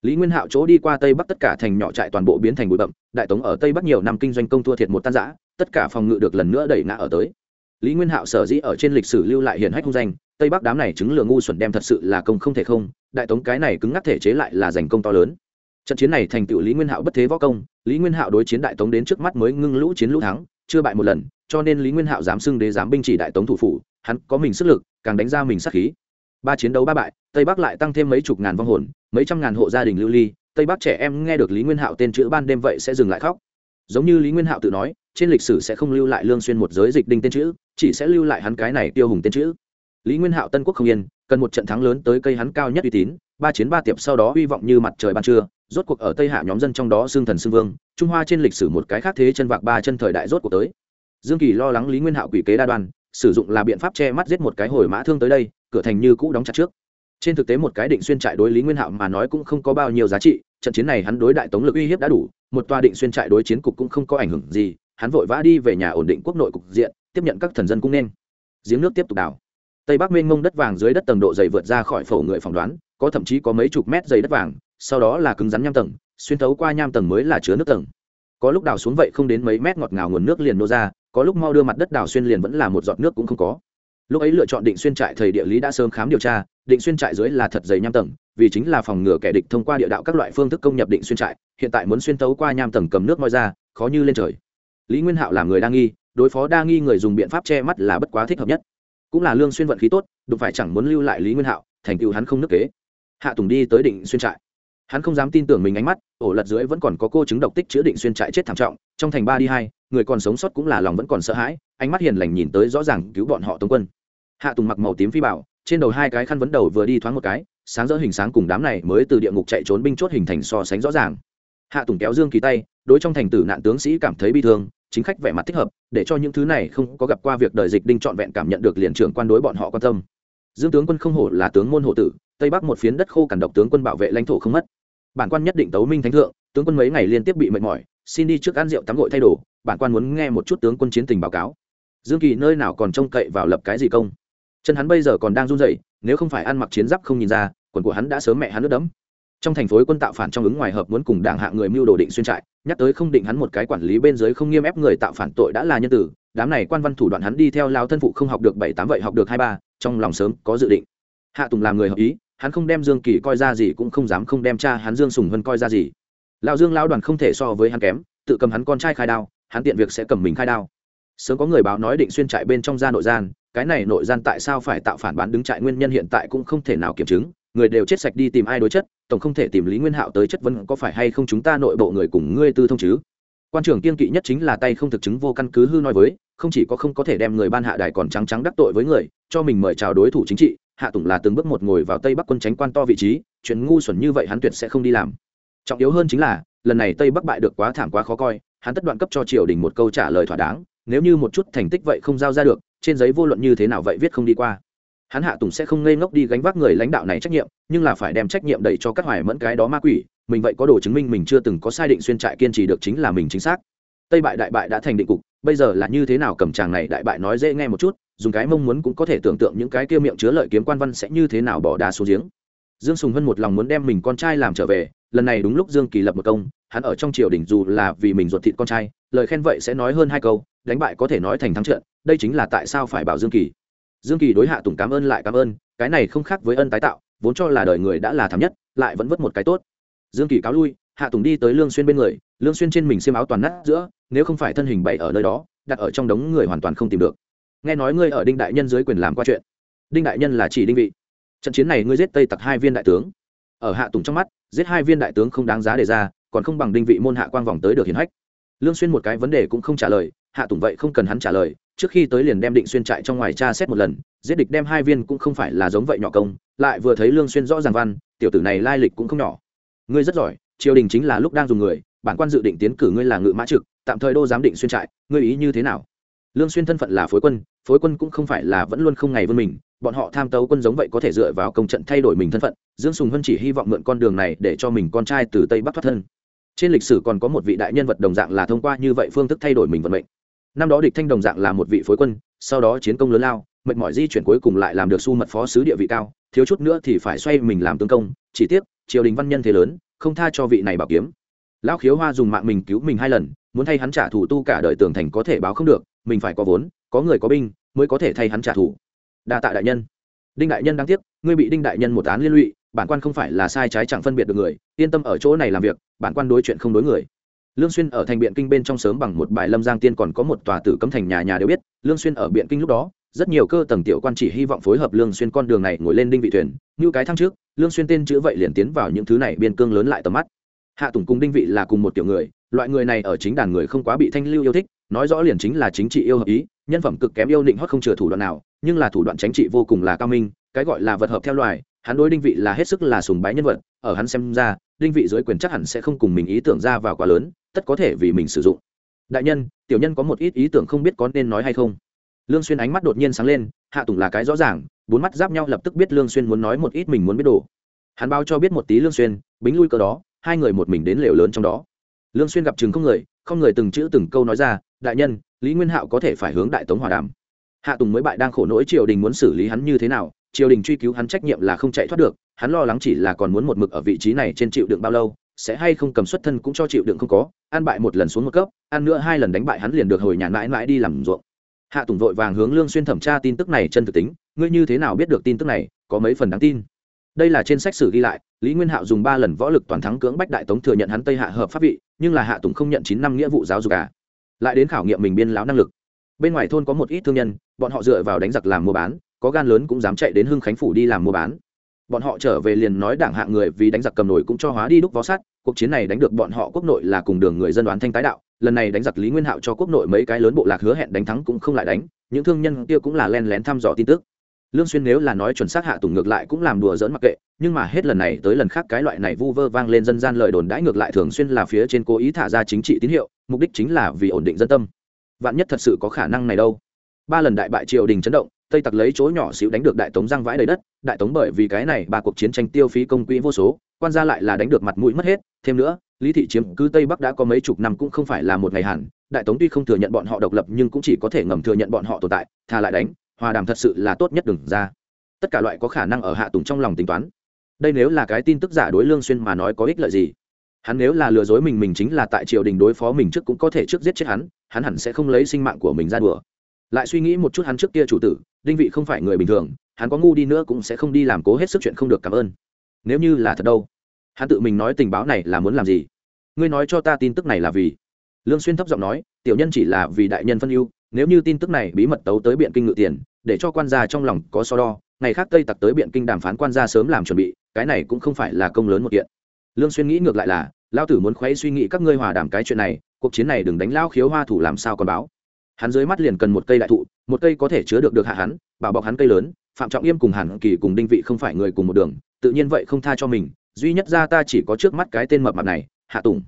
lý nguyên hạo chỗ đi qua tây bắc tất cả thành nhỏ trại toàn bộ biến thành bụi bậm, đại tống ở tây bắc nhiều năm kinh doanh công thua thiệt một tan giã tất cả phòng ngự được lần nữa đẩy ngã ở tới. Lý nguyên hạo sở dĩ ở trên lịch sử lưu lại hiển hách không danh, tây bắc đám này chứng lừa ngu xuẩn đem thật sự là công không thể không, đại tống cái này cứng ngắc thể chế lại là giành công to lớn. Trận chiến này thành tựu lý nguyên hạo bất thế võ công, lý nguyên hạo đối chiến đại tống đến trước mắt mới ngưng lũ chiến lũ thắng chưa bại một lần, cho nên lý nguyên hạo dám xưng đế dám binh chỉ đại tống thủ phủ, hắn có mình sức lực, càng đánh ra mình sát khí. Ba chiến đấu ba bại, tây bắc lại tăng thêm mấy chục ngàn vong hồn, mấy trăm ngàn hộ gia đình lưu ly, tây bắc trẻ em nghe được lý nguyên hạo tên chữ ban đêm vậy sẽ dừng lại khóc. Giống như lý nguyên hạo tự nói, trên lịch sử sẽ không lưu lại lương xuyên một giới dịch đinh tên chữ, chỉ sẽ lưu lại hắn cái này tiêu hùng tên chữ. Lý nguyên hạo tân quốc không yên, cần một trận thắng lớn tới cây hắn cao nhất uy tín, ba chiến ba tiệp sau đó hy vọng như mặt trời ban trưa rốt cuộc ở tây hạ nhóm dân trong đó xương thần xương vương, trung hoa trên lịch sử một cái khác thế chân vạc ba chân thời đại rốt cuộc tới. Dương kỳ lo lắng lý nguyên hạo quỷ kế đa đoan, sử dụng là biện pháp che mắt giết một cái hồi mã thương tới đây, cửa thành như cũ đóng chặt trước. Trên thực tế một cái định xuyên trại đối lý nguyên hạo mà nói cũng không có bao nhiêu giá trị, trận chiến này hắn đối đại tống lực uy hiếp đã đủ, một tòa định xuyên trại đối chiến cục cũng không có ảnh hưởng gì, hắn vội vã đi về nhà ổn định quốc nội cục diện, tiếp nhận các thần dân cũng nên. Giếng nước tiếp tục đào. Tây bắc mênh mông đất vàng dưới đất tầng độ dày vượt ra khỏi phổ người phỏng đoán, có thậm chí có mấy chục mét dày đất vàng sau đó là cứng rắn nham tầng, xuyên thấu qua nham tầng mới là chứa nước tầng. Có lúc đào xuống vậy không đến mấy mét ngọt ngào nguồn nước liền nô ra, có lúc mau đưa mặt đất đào xuyên liền vẫn là một giọt nước cũng không có. Lúc ấy lựa chọn định xuyên trại thầy địa lý đã sớm khám điều tra, định xuyên trại dưới là thật dày nham tầng, vì chính là phòng ngừa kẻ địch thông qua địa đạo các loại phương thức công nhập định xuyên trại, hiện tại muốn xuyên tấu qua nham tầng cầm nước moi ra, khó như lên trời. Lý nguyên hạo là người đa nghi, đối phó đa nghi người dùng biện pháp che mắt là bất quá thích hợp nhất. Cũng là lương xuyên vận khí tốt, đụng phải chẳng muốn lưu lại lý nguyên hạo, thành tựu hắn không nước kế. Hạ tùng đi tới định xuyên trại hắn không dám tin tưởng mình ánh mắt, ổ lật dưới vẫn còn có cô chứng độc tích chữa định xuyên trại chết thảm trọng, trong thành ba đi hai, người còn sống sót cũng là lòng vẫn còn sợ hãi, ánh mắt hiền lành nhìn tới rõ ràng cứu bọn họ tống quân. Hạ tùng mặc màu tím phi bảo, trên đầu hai cái khăn vấn đầu vừa đi thoáng một cái, sáng rỡ hình sáng cùng đám này mới từ địa ngục chạy trốn binh chốt hình thành so sánh rõ ràng. Hạ tùng kéo dương kỳ tay, đối trong thành tử nạn tướng sĩ cảm thấy bi thương, chính khách vẻ mặt thích hợp, để cho những thứ này không có gặp qua việc đời dịch đinh trọn vẹn cảm nhận được liền trưởng quan đối bọn họ quan tâm. Dương tướng quân không hổ là tướng môn hộ tử, tây bắc một phiến đất khô cằn độc tướng quân bảo vệ lãnh thổ không mất bản quan nhất định tấu minh thánh thượng, tướng quân mấy ngày liên tiếp bị mệt mỏi, xin đi trước ăn rượu tắm gội thay đồ, bản quan muốn nghe một chút tướng quân chiến tình báo cáo. Dương kỳ nơi nào còn trông cậy vào lập cái gì công? Chân hắn bây giờ còn đang run rẩy, nếu không phải ăn mặc chiến giáp không nhìn ra, quần của hắn đã sớm mẹ hắn nước đấm trong thành phố quân tạo phản trong ứng ngoài hợp muốn cùng đảng hạng người mưu đồ định xuyên trại, nhắc tới không định hắn một cái quản lý bên dưới không nghiêm ép người tạo phản tội đã là nhân tử, đám này quan văn thủ đoạn hắn đi theo lao thân phụ không học được bảy tám vậy học được hai ba, trong lòng sớm có dự định. Hạ tùng làm người hợp ý hắn không đem dương kỳ coi ra gì cũng không dám không đem cha hắn dương sùng vân coi ra gì. Lão dương lão đoàn không thể so với hắn kém, tự cầm hắn con trai khai đao, hắn tiện việc sẽ cầm mình khai đao. Sớm có người báo nói định xuyên trại bên trong gia nội gian, cái này nội gian tại sao phải tạo phản bán đứng trại nguyên nhân hiện tại cũng không thể nào kiểm chứng, người đều chết sạch đi tìm ai đối chất, tổng không thể tìm lý nguyên hạo tới chất vấn có phải hay không chúng ta nội bộ người cùng ngươi tư thông chứ? Quan trưởng kiên kỵ nhất chính là tay không thực chứng vô căn cứ hư nói với, không chỉ có không có thể đem người ban hạ đài còn trắng trắng đắc tội với người, cho mình mời chào đối thủ chính trị hạ tùng là từng bước một ngồi vào tây bắc quân tránh quan to vị trí, chuyện ngu xuẩn như vậy hắn tuyệt sẽ không đi làm. Trọng yếu hơn chính là, lần này tây bắc bại được quá thảm quá khó coi, hắn tất đoạn cấp cho triều đình một câu trả lời thỏa đáng, nếu như một chút thành tích vậy không giao ra được, trên giấy vô luận như thế nào vậy viết không đi qua. Hắn hạ tùng sẽ không ngây ngốc đi gánh vác người lãnh đạo này trách nhiệm, nhưng là phải đem trách nhiệm đẩy cho các hoài mẫn cái đó ma quỷ, mình vậy có đồ chứng minh mình chưa từng có sai định xuyên trại kiên trì được chính là mình chính xác. Tây bại đại bại đã thành định cục, bây giờ là như thế nào cầm chàng này đại bại nói dễ nghe một chút dùng cái mong muốn cũng có thể tưởng tượng những cái kia miệng chứa lợi kiếm quan văn sẽ như thế nào bỏ đá xuống giếng. Dương sùng hân một lòng muốn đem mình con trai làm trở về, lần này đúng lúc dương kỳ lập một công, hắn ở trong triều đình dù là vì mình ruột thịt con trai, lời khen vậy sẽ nói hơn hai câu, đánh bại có thể nói thành thắng trận, đây chính là tại sao phải bảo dương kỳ. Dương kỳ đối hạ tùng cảm ơn lại cảm ơn, cái này không khác với ân tái tạo, vốn cho là đời người đã là thảm nhất, lại vẫn vất một cái tốt. Dương kỳ cáo lui, hạ tùng đi tới lương xuyên bên người, lương xuyên trên mình xiêm áo toàn nát giữa, nếu không phải thân hình bậy ở nơi đó, đặt ở trong đống người hoàn toàn không tìm được nghe nói ngươi ở đinh đại nhân dưới quyền làm qua chuyện. Đinh đại nhân là chỉ đinh vị. Trận chiến này ngươi giết tây tặc hai viên đại tướng. Ở hạ tùng trong mắt, giết hai viên đại tướng không đáng giá đề ra, còn không bằng đinh vị môn hạ quang vòng tới được hiển hách. Lương xuyên một cái vấn đề cũng không trả lời, hạ tùng vậy không cần hắn trả lời. Trước khi tới liền đem định xuyên trại trong ngoài tra xét một lần, giết địch đem hai viên cũng không phải là giống vậy nhỏ công, lại vừa thấy lương xuyên rõ ràng văn, tiểu tử này lai lịch cũng không nhỏ. Ngươi rất giỏi, triều đình chính là lúc đang dùng người, bản quan dự định tiến cử ngươi là ngự mã trực, tạm thời đô giám định xuyên trại, ngươi ý như thế nào? Lương xuyên thân phận là phối quân phối quân cũng không phải là vẫn luôn không ngày vươn mình, bọn họ tham tấu quân giống vậy có thể dựa vào công trận thay đổi mình thân phận, dương sùng hân chỉ hy vọng mượn con đường này để cho mình con trai từ tây bắc thoát thân. Trên lịch sử còn có một vị đại nhân vật đồng dạng là thông qua như vậy phương thức thay đổi mình vận mệnh. Năm đó địch thanh đồng dạng là một vị phối quân, sau đó chiến công lớn lao, mệt mỏi di chuyển cuối cùng lại làm được su mật phó sứ địa vị cao, thiếu chút nữa thì phải xoay mình làm tướng công, chỉ tiếc, triều đình văn nhân thế lớn, không tha cho vị này bảo kiếm. Lão khiếu hoa dùng mạng mình cứu mình hai lần muốn thay hắn trả thù tu cả đời tường thành có thể báo không được, mình phải có vốn, có người có binh mới có thể thay hắn trả thù. Đa tạ đại nhân. Đinh đại nhân đáng tiếc, ngươi bị đinh đại nhân một án liên lụy, bản quan không phải là sai trái chẳng phân biệt được người, yên tâm ở chỗ này làm việc, bản quan đối chuyện không đối người. Lương xuyên ở thành biện kinh bên trong sớm bằng một bài lâm giang tiên còn có một tòa tử cấm thành nhà nhà đều biết, lương xuyên ở biện kinh lúc đó, rất nhiều cơ tầng tiểu quan chỉ hy vọng phối hợp lương xuyên con đường này ngồi lên đinh vị thuyền, như cái thăng trước, lương xuyên tên chữ vậy liền tiến vào những thứ này biên cương lớn lại tầm mắt. Hạ tùng cung đinh vị là cùng một tiểu người loại người này ở chính đàn người không quá bị thanh lưu yêu thích, nói rõ liền chính là chính trị yêu hợp ý, nhân phẩm cực kém yêu định hót không chừa thủ đoạn nào, nhưng là thủ đoạn chính trị vô cùng là cao minh, cái gọi là vật hợp theo loài, hắn đối đinh vị là hết sức là sùng bái nhân vật, ở hắn xem ra, đinh vị dưới quyền chắc hẳn sẽ không cùng mình ý tưởng ra vào quá lớn, tất có thể vì mình sử dụng. Đại nhân, tiểu nhân có một ít ý tưởng không biết có nên nói hay không. Lương xuyên ánh mắt đột nhiên sáng lên, hạ tùng là cái rõ ràng, bốn mắt giáp nhau lập tức biết lương xuyên muốn nói một ít mình muốn biết đồ. Hắn báo cho biết một tí lương xuyên, bính lui cơ đó, hai người một mình đến lều lớn trong đó lương xuyên gặp chừng không người không người từng chữ từng câu nói ra, đại nhân, lý nguyên hạo có thể phải hướng đại tống hòa đàm. Hạ tùng mới bại đang khổ nỗi triều đình muốn xử lý hắn như thế nào, triều đình truy cứu hắn trách nhiệm là không chạy thoát được, hắn lo lắng chỉ là còn muốn một mực ở vị trí này trên chịu đựng bao lâu, sẽ hay không cầm xuất thân cũng cho chịu đựng không có, ăn bại một lần xuống một cấp, ăn nữa hai lần đánh bại hắn liền được hồi nhà mãi mãi đi làm ruộng. Hạ tùng vội vàng hướng lương xuyên thẩm tra tin tức này chân thực tính, ngươi như thế nào biết được tin tức này, có mấy phần đáng tin? Đây là trên sách sử ghi lại, lý nguyên hạo dùng ba lần võ lực toàn thắng cưỡng bách đại tống thừa nhận hắn tây hạ hợp pháp vị, nhưng là hạ tùng không nhận chín năm nghĩa vụ giáo dục cả lại đến khảo nghiệm mình biên láo năng lực. Bên ngoài thôn có một ít thương nhân, bọn họ dựa vào đánh giặc làm mua bán, có gan lớn cũng dám chạy đến hưng khánh phủ đi làm mua bán. Bọn họ trở về liền nói đảng hạng người vì đánh giặc cầm nổi cũng cho hóa đi đúc vó sát, cuộc chiến này đánh được bọn họ quốc nội là cùng đường người dân đoán thanh tái đạo, lần này đánh giặc lý nguyên hạo cho quốc nội mấy cái lớn bộ lạc hứa hẹn đánh thắng cũng không lại đánh, những thương nhân kia cũng là len lén thăm dò tin tức lương xuyên nếu là nói chuẩn xác hạ tùng ngược lại cũng làm đùa giỡn mặc kệ, nhưng mà hết lần này tới lần khác cái loại này vu vơ vang lên dân gian lời đồn đãi ngược lại thường xuyên là phía trên cố ý thả ra chính trị tín hiệu, mục đích chính là vì ổn định dân tâm. Vạn nhất thật sự có khả năng này đâu. Ba lần đại bại triều đình chấn động, tây tặc lấy chỗ nhỏ xíu đánh được đại tống giang vãi đầy đất, đại tống bởi vì cái này ba cuộc chiến tranh tiêu phí công quỹ vô số, quan gia lại là đánh được mặt mũi mất hết, thêm nữa, lý thị chiếm cứ tây bắc đã có mấy chục năm cũng không phải là một ngày hẳn, đại tống tuy không thừa nhận bọn họ độc lập nhưng cũng chỉ có thể ngầm thừa nhận bọn họ tồn tại, thà lại đánh hòa đàm thật sự là tốt nhất đừng ra. Tất cả loại có khả năng ở hạ tùng trong lòng tính toán. Đây nếu là cái tin tức giả đối lương xuyên mà nói có ích lợi gì? Hắn nếu là lừa dối mình mình chính là tại triều đình đối phó mình trước cũng có thể trước giết chết hắn hắn hẳn sẽ không lấy sinh mạng của mình ra đùa. Lại suy nghĩ một chút hắn trước kia chủ tử, đinh vị không phải người bình thường, hắn có ngu đi nữa cũng sẽ không đi làm cố hết sức chuyện không được cảm ơn. Nếu như là thật đâu? Hắn tự mình nói tình báo này là muốn làm gì? Ngươi nói cho ta tin tức này là vì? Lương xuyên thấp giọng nói, tiểu nhân chỉ là vì đại nhân phân ưu nếu như tin tức này bí mật tấu tới biện kinh ngự tiền, để cho quan gia trong lòng có so đo, ngày khác tây tặc tới biện kinh đàm phán quan gia sớm làm chuẩn bị, cái này cũng không phải là công lớn một kiện. Lương xuyên nghĩ ngược lại là lao tử muốn khuấy suy nghĩ các ngươi hòa đàm cái chuyện này, cuộc chiến này đừng đánh lao khiếu hoa thủ làm sao còn báo. Hắn dưới mắt liền cần một cây đại thụ, một cây có thể chứa được được hạ hắn, bảo bọc hắn cây lớn, phạm trọng yêm cùng hàn kỳ cùng đinh vị không phải người cùng một đường, tự nhiên vậy không tha cho mình, duy nhất ra ta chỉ có trước mắt cái tên mập mạp này, hạ tùng.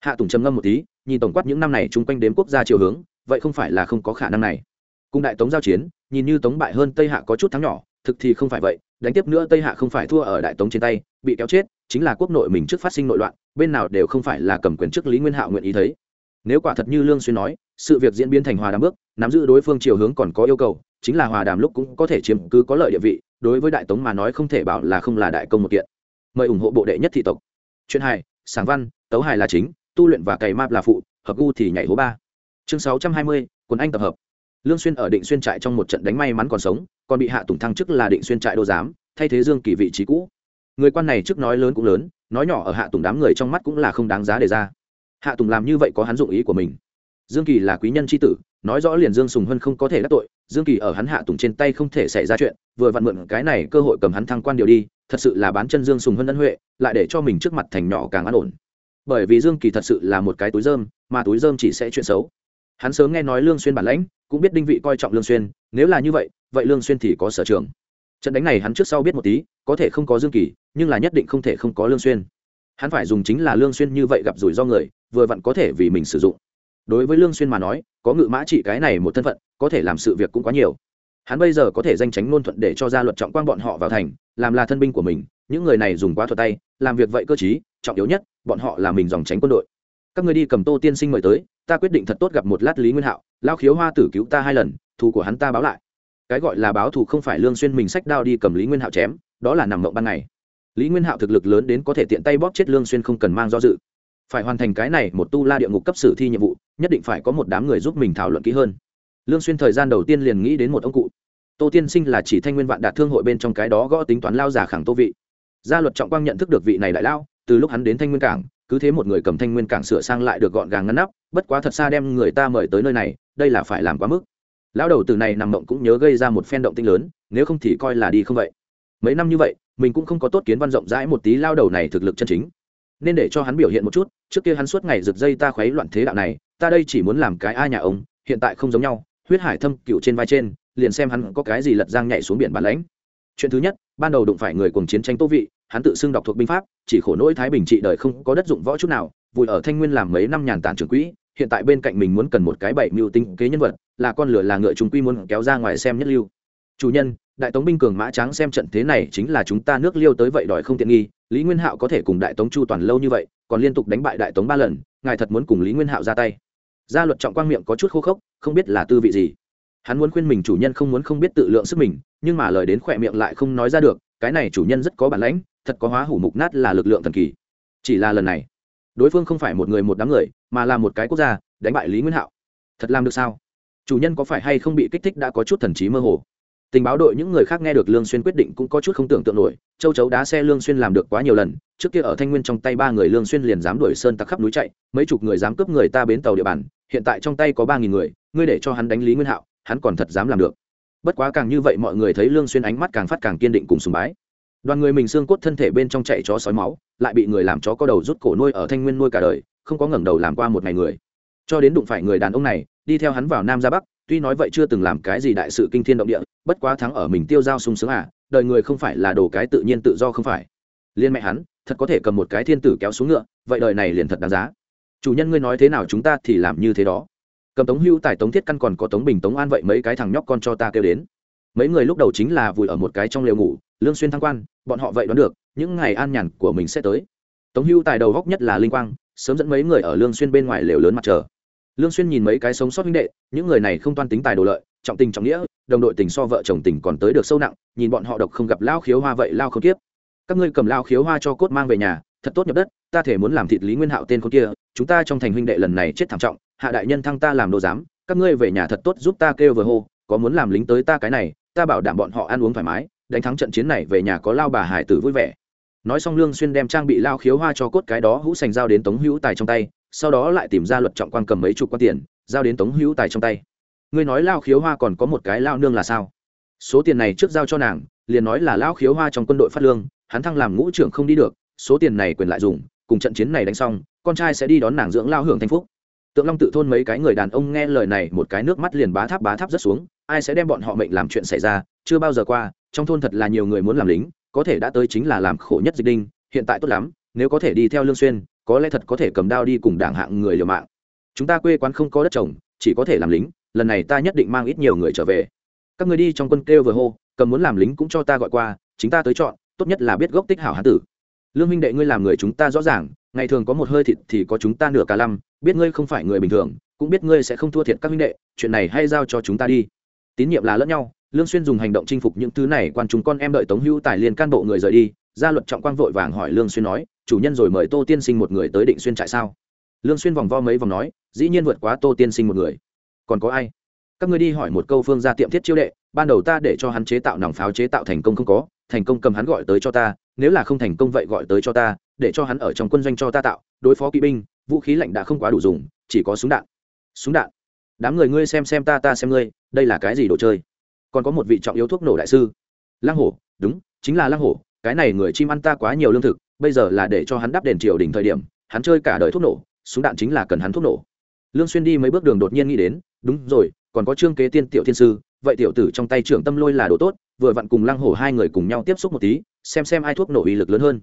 Hạ tùng trầm ngâm một tí, nhìn tổng quát những năm này chung quanh đến quốc gia chiều hướng vậy không phải là không có khả năng này. Cùng đại tống giao chiến, nhìn như tống bại hơn tây hạ có chút thắng nhỏ, thực thì không phải vậy, đánh tiếp nữa tây hạ không phải thua ở đại tống trên tay, bị kéo chết, chính là quốc nội mình trước phát sinh nội loạn, bên nào đều không phải là cầm quyền trước lý nguyên hạo nguyện ý thấy. Nếu quả thật như lương xuyên nói, sự việc diễn biến thành hòa đàm bước, nắm giữ đối phương chiều hướng còn có yêu cầu, chính là hòa đàm lúc cũng có thể chiếm cứ có lợi địa vị, đối với đại tống mà nói không thể bảo là không là đại công một kiện. Mời ủng hộ bộ đệ nhất thị tộc. Chuyện hài sáng văn, tấu hài là chính, tu luyện và cày map là phụ, hợp gu thì nhảy hố ba chương sáu trăm hai mươi, quần anh tập hợp. Lương xuyên ở định xuyên trại trong một trận đánh may mắn còn sống, còn bị hạ tùng thăng chức là định xuyên trại đô giám, thay thế dương kỳ vị trí cũ. Người quan này trước nói lớn cũng lớn, nói nhỏ ở hạ tùng đám người trong mắt cũng là không đáng giá để ra. Hạ tùng làm như vậy có hắn dụng ý của mình. Dương kỳ là quý nhân tri tử, nói rõ liền dương sùng hân không có thể đắc tội, dương kỳ ở hắn hạ tùng trên tay không thể xảy ra chuyện, vừa vặn mượn cái này cơ hội cầm hắn thăng quan điều đi, thật sự là bán chân dương sùng hân ân huệ, lại để cho mình trước mặt thành nhỏ càng an ổn. Bởi vì dương kỳ thật sự là một cái túi dơm mà túi dơm chỉ sẽ chuyện xấu hắn sớm nghe nói lương xuyên bản lãnh cũng biết đinh vị coi trọng lương xuyên nếu là như vậy vậy lương xuyên thì có sở trường. Trận đánh này hắn trước sau biết một tí có thể không có dương kỳ nhưng là nhất định không thể không có lương xuyên. Hắn phải dùng chính là lương xuyên như vậy gặp rủi ro người vừa vặn có thể vì mình sử dụng. Đối với lương xuyên mà nói có ngự mã trị cái này một thân phận có thể làm sự việc cũng quá nhiều. Hắn bây giờ có thể danh tránh ngôn thuận để cho gia luật trọng quan bọn họ vào thành làm là thân binh của mình những người này dùng quá thuật tay làm việc vậy cơ trí, trọng yếu nhất bọn họ là mình dòng tránh quân đội các người đi cầm tô tiên sinh mời tới, ta quyết định thật tốt gặp một lát lý nguyên hạo lao khiếu hoa tử cứu ta hai lần, thù của hắn ta báo lại. Cái gọi là báo thù không phải lương xuyên mình sách đao đi cầm lý nguyên hạo chém, đó là nằm mộng ban ngày. Lý nguyên hạo thực lực lớn đến có thể tiện tay bóp chết lương xuyên không cần mang do dự. Phải hoàn thành cái này một tu la địa ngục cấp sử thi nhiệm vụ, nhất định phải có một đám người giúp mình thảo luận kỹ hơn. Lương xuyên thời gian đầu tiên liền nghĩ đến một ông cụ. Tô tiên sinh là chỉ thanh nguyên vạn đạt thương hội bên trong cái đó gõ tính toán lao giả khẳng tô vị. Gia luật trọng quang nhận thức được vị này đại lao, từ lúc hắn đến thanh nguyên cảng cứ thế một người cầm thanh nguyên cảng sửa sang lại được gọn gàng ngăn nắp, bất quá thật xa đem người ta mời tới nơi này, đây là phải làm quá mức. Lão đầu từ này nằm mộng cũng nhớ gây ra một phen động tinh lớn, nếu không thì coi là đi không vậy. Mấy năm như vậy, mình cũng không có tốt kiến văn rộng rãi một tí lao đầu này thực lực chân chính. Nên để cho hắn biểu hiện một chút, trước kia hắn suốt ngày rực dây ta khuấy loạn thế đạo này, ta đây chỉ muốn làm cái ai nhà ông, hiện tại không giống nhau, huyết hải thâm cựu trên vai trên, liền xem hắn có cái gì lật giang nhảy xuống biển bản lãnh. Chuyện thứ nhất, ban đầu đụng phải người cùng chiến tranh tô vị hắn tự xưng đọc thuộc binh pháp, chỉ khổ nỗi thái bình trị đời không có đất dụng võ chút nào, vùi ở thanh nguyên làm mấy năm nhàn tản trưởng quỹ, hiện tại bên cạnh mình muốn cần một cái bảy mưu tinh kế nhân vật, là con lửa là ngựa chúng quy muốn kéo ra ngoài xem nhất lưu. Chủ nhân, đại tống binh cường mã trắng xem trận thế này chính là chúng ta nước liêu tới vậy đòi không tiện nghi, lý nguyên hạo có thể cùng đại tống chu toàn lâu như vậy, còn liên tục đánh bại đại tống ba lần, ngài thật muốn cùng lý nguyên hạo ra tay. Gia luật trọng quang miệng có chút khô khốc, không biết là tư vị gì. Hắn muốn khuyên mình chủ nhân không muốn không biết tự lượng sức mình, nhưng mà lời đến khỏe miệng lại không nói ra được, cái này chủ nhân rất có bản lãnh thật có hóa hủ mục nát là lực lượng thần kỳ. Chỉ là lần này, đối phương không phải một người một đám người, mà là một cái quốc gia, đánh bại lý nguyên hạo. Thật làm được sao? Chủ nhân có phải hay không bị kích thích đã có chút thần trí mơ hồ? Tình báo đội những người khác nghe được lương xuyên quyết định cũng có chút không tưởng tượng nổi, châu chấu đá xe lương xuyên làm được quá nhiều lần, trước kia ở thanh nguyên trong tay ba người lương xuyên liền dám đuổi sơn tặc khắp núi chạy, mấy chục người dám cướp người ta bến tàu địa bàn, hiện tại trong tay có ba nghìn người, ngươi để cho hắn đánh lý nguyên hạo, hắn còn thật dám làm được. Bất quá càng như vậy mọi người thấy lương xuyên ánh mắt càng phát càng kiên định cùng sùng bái đoàn người mình xương cốt thân thể bên trong chạy chó sói máu, lại bị người làm chó có đầu rút cổ nuôi ở thanh nguyên nuôi cả đời, không có ngẩng đầu làm qua một ngày người. Cho đến đụng phải người đàn ông này, đi theo hắn vào nam ra bắc, tuy nói vậy chưa từng làm cái gì đại sự kinh thiên động địa, bất quá thắng ở mình tiêu giao sung sướng à đời người không phải là đồ cái tự nhiên tự do không phải. Liên mẹ hắn, thật có thể cầm một cái thiên tử kéo xuống ngựa, vậy đời này liền thật đáng giá. Chủ nhân ngươi nói thế nào chúng ta thì làm như thế đó. Cầm tống hưu tài tống thiết căn còn có tống bình tống an vậy mấy cái thằng nhóc con cho ta kêu đến mấy người lúc đầu chính là vùi ở một cái trong lều ngủ, lương xuyên thăng quan, bọn họ vậy đoán được, những ngày an nhàn của mình sẽ tới. Tống hưu tài đầu góc nhất là linh quang, sớm dẫn mấy người ở lương xuyên bên ngoài lều lớn mặt trời. Lương xuyên nhìn mấy cái sống sót huynh đệ, những người này không toan tính tài đồ lợi, trọng tình trọng nghĩa, đồng đội tình so vợ chồng tình còn tới được sâu nặng, nhìn bọn họ độc không gặp lao khiếu hoa vậy lao không tiếp. Các ngươi cầm lao khiếu hoa cho cốt mang về nhà, thật tốt nhập đất, ta thể muốn làm thịt lý nguyên hạo tên con kia, chúng ta trong thành huynh đệ lần này chết thảm trọng, hạ đại nhân thăng ta làm đồ giám, các ngươi về nhà thật tốt giúp ta kêu vừa hô, có muốn làm lính tới ta cái này ta bảo đảm bọn họ ăn uống thoải mái, đánh thắng trận chiến này về nhà có lao bà hải tử vui vẻ. Nói xong lương xuyên đem trang bị lao khiếu hoa cho cốt cái đó hũ sành giao đến tống hữu tài trong tay, sau đó lại tìm ra luật trọng quan cầm mấy chục quan tiền, giao đến tống hữu tài trong tay. Ngươi nói lao khiếu hoa còn có một cái lao nương là sao? Số tiền này trước giao cho nàng, liền nói là lao khiếu hoa trong quân đội phát lương, hắn thăng làm ngũ trưởng không đi được, số tiền này quyền lại dùng, cùng trận chiến này đánh xong, con trai sẽ đi đón nàng dưỡng lao hưởng thanh phúc. Tượng long tự thôn mấy cái người đàn ông nghe lời này, một cái nước mắt liền bá tháp bá tháp rất xuống ai sẽ đem bọn họ mệnh làm chuyện xảy ra, chưa bao giờ qua, trong thôn thật là nhiều người muốn làm lính, có thể đã tới chính là làm khổ nhất dịch đinh, hiện tại tốt lắm, nếu có thể đi theo lương xuyên, có lẽ thật có thể cầm đao đi cùng đảng hạng người liều mạng. Chúng ta quê quán không có đất trồng, chỉ có thể làm lính, lần này ta nhất định mang ít nhiều người trở về. Các người đi trong quân kêu vừa hô, cầm muốn làm lính cũng cho ta gọi qua, chính ta tới chọn, tốt nhất là biết gốc tích hảo hán tử. Lương minh đệ ngươi làm người chúng ta rõ ràng, ngày thường có một hơi thịt thì có chúng ta nửa cả lăm, biết ngươi không phải người bình thường, cũng biết ngươi sẽ không thua thiệt các minh đệ, chuyện này hay giao cho chúng ta đi tín nhiệm là lẫn nhau, lương xuyên dùng hành động chinh phục những thứ này, quan chúng con em đợi tống hữu tài liên can bộ người rời đi gia luật trọng quang vội vàng hỏi lương xuyên nói, chủ nhân rồi mời tô tiên sinh một người tới định xuyên trại sao? Lương xuyên vòng vo mấy vòng nói, dĩ nhiên vượt quá tô tiên sinh một người. Còn có ai? Các ngươi đi hỏi một câu phương gia tiệm thiết chiêu đệ, ban đầu ta để cho hắn chế tạo nòng pháo chế tạo thành công không có, thành công cầm hắn gọi tới cho ta, nếu là không thành công vậy gọi tới cho ta, để cho hắn ở trong quân doanh cho ta tạo, đối phó kỵ binh, vũ khí lạnh đã không quá đủ dùng, chỉ có súng đạn. Súng đạn? Đám người ngươi xem xem ta ta xem ngươi, đây là cái gì đồ chơi? Còn có một vị trọng yếu thuốc nổ đại sư. Lăng hổ, đúng, chính là lăng hổ, cái này người chim ăn ta quá nhiều lương thực, bây giờ là để cho hắn đáp đền triều đỉnh thời điểm, hắn chơi cả đời thuốc nổ, súng đạn chính là cần hắn thuốc nổ. Lương xuyên đi mấy bước đường đột nhiên nghĩ đến, đúng rồi, còn có trương kế tiên, tiểu thiên sư, vậy tiểu tử trong tay trưởng tâm lôi là đồ tốt, vừa vặn cùng lăng hổ hai người cùng nhau tiếp xúc một tí, xem xem ai thuốc nổ uy lực lớn hơn.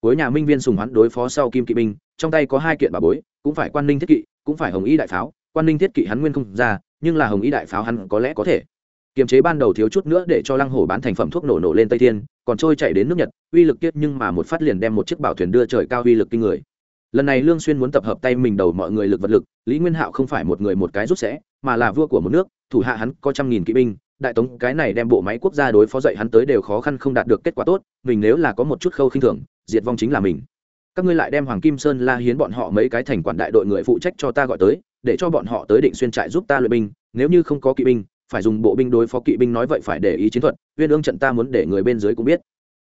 Cuối nhà minh viên sùng hoán đối phó sau kim kỵ binh, trong tay có hai kiện bà bối, cũng phải quan ninh thiết kỵ, cũng phải hồng ý đại pháo quan ninh thiết kỵ hắn nguyên không ra, nhưng là hồng ý đại pháo hắn có lẽ có thể. Kiềm chế ban đầu thiếu chút nữa để cho lăng hổ bán thành phẩm thuốc nổ nổ lên tây thiên, còn trôi chạy đến nước nhật, uy lực kiết nhưng mà một phát liền đem một chiếc bảo thuyền đưa trời cao uy lực kinh người. Lần này lương xuyên muốn tập hợp tay mình đầu mọi người lực vật lực, lý nguyên hạo không phải một người một cái rút sẽ, mà là vua của một nước, thủ hạ hắn có trăm nghìn kỵ binh, đại tống cái này đem bộ máy quốc gia đối phó dậy hắn tới đều khó khăn không đạt được kết quả tốt, mình nếu là có một chút khâu khinh thường, diệt vong chính là mình. Các ngươi lại đem hoàng kim sơn la hiến bọn họ mấy cái thành quản đại đội người phụ trách cho ta gọi tới để cho bọn họ tới định xuyên trại giúp ta luyện binh, nếu như không có kỵ binh, phải dùng bộ binh đối phó kỵ binh nói vậy phải để ý chiến thuật, uyên ương trận ta muốn để người bên dưới cũng biết.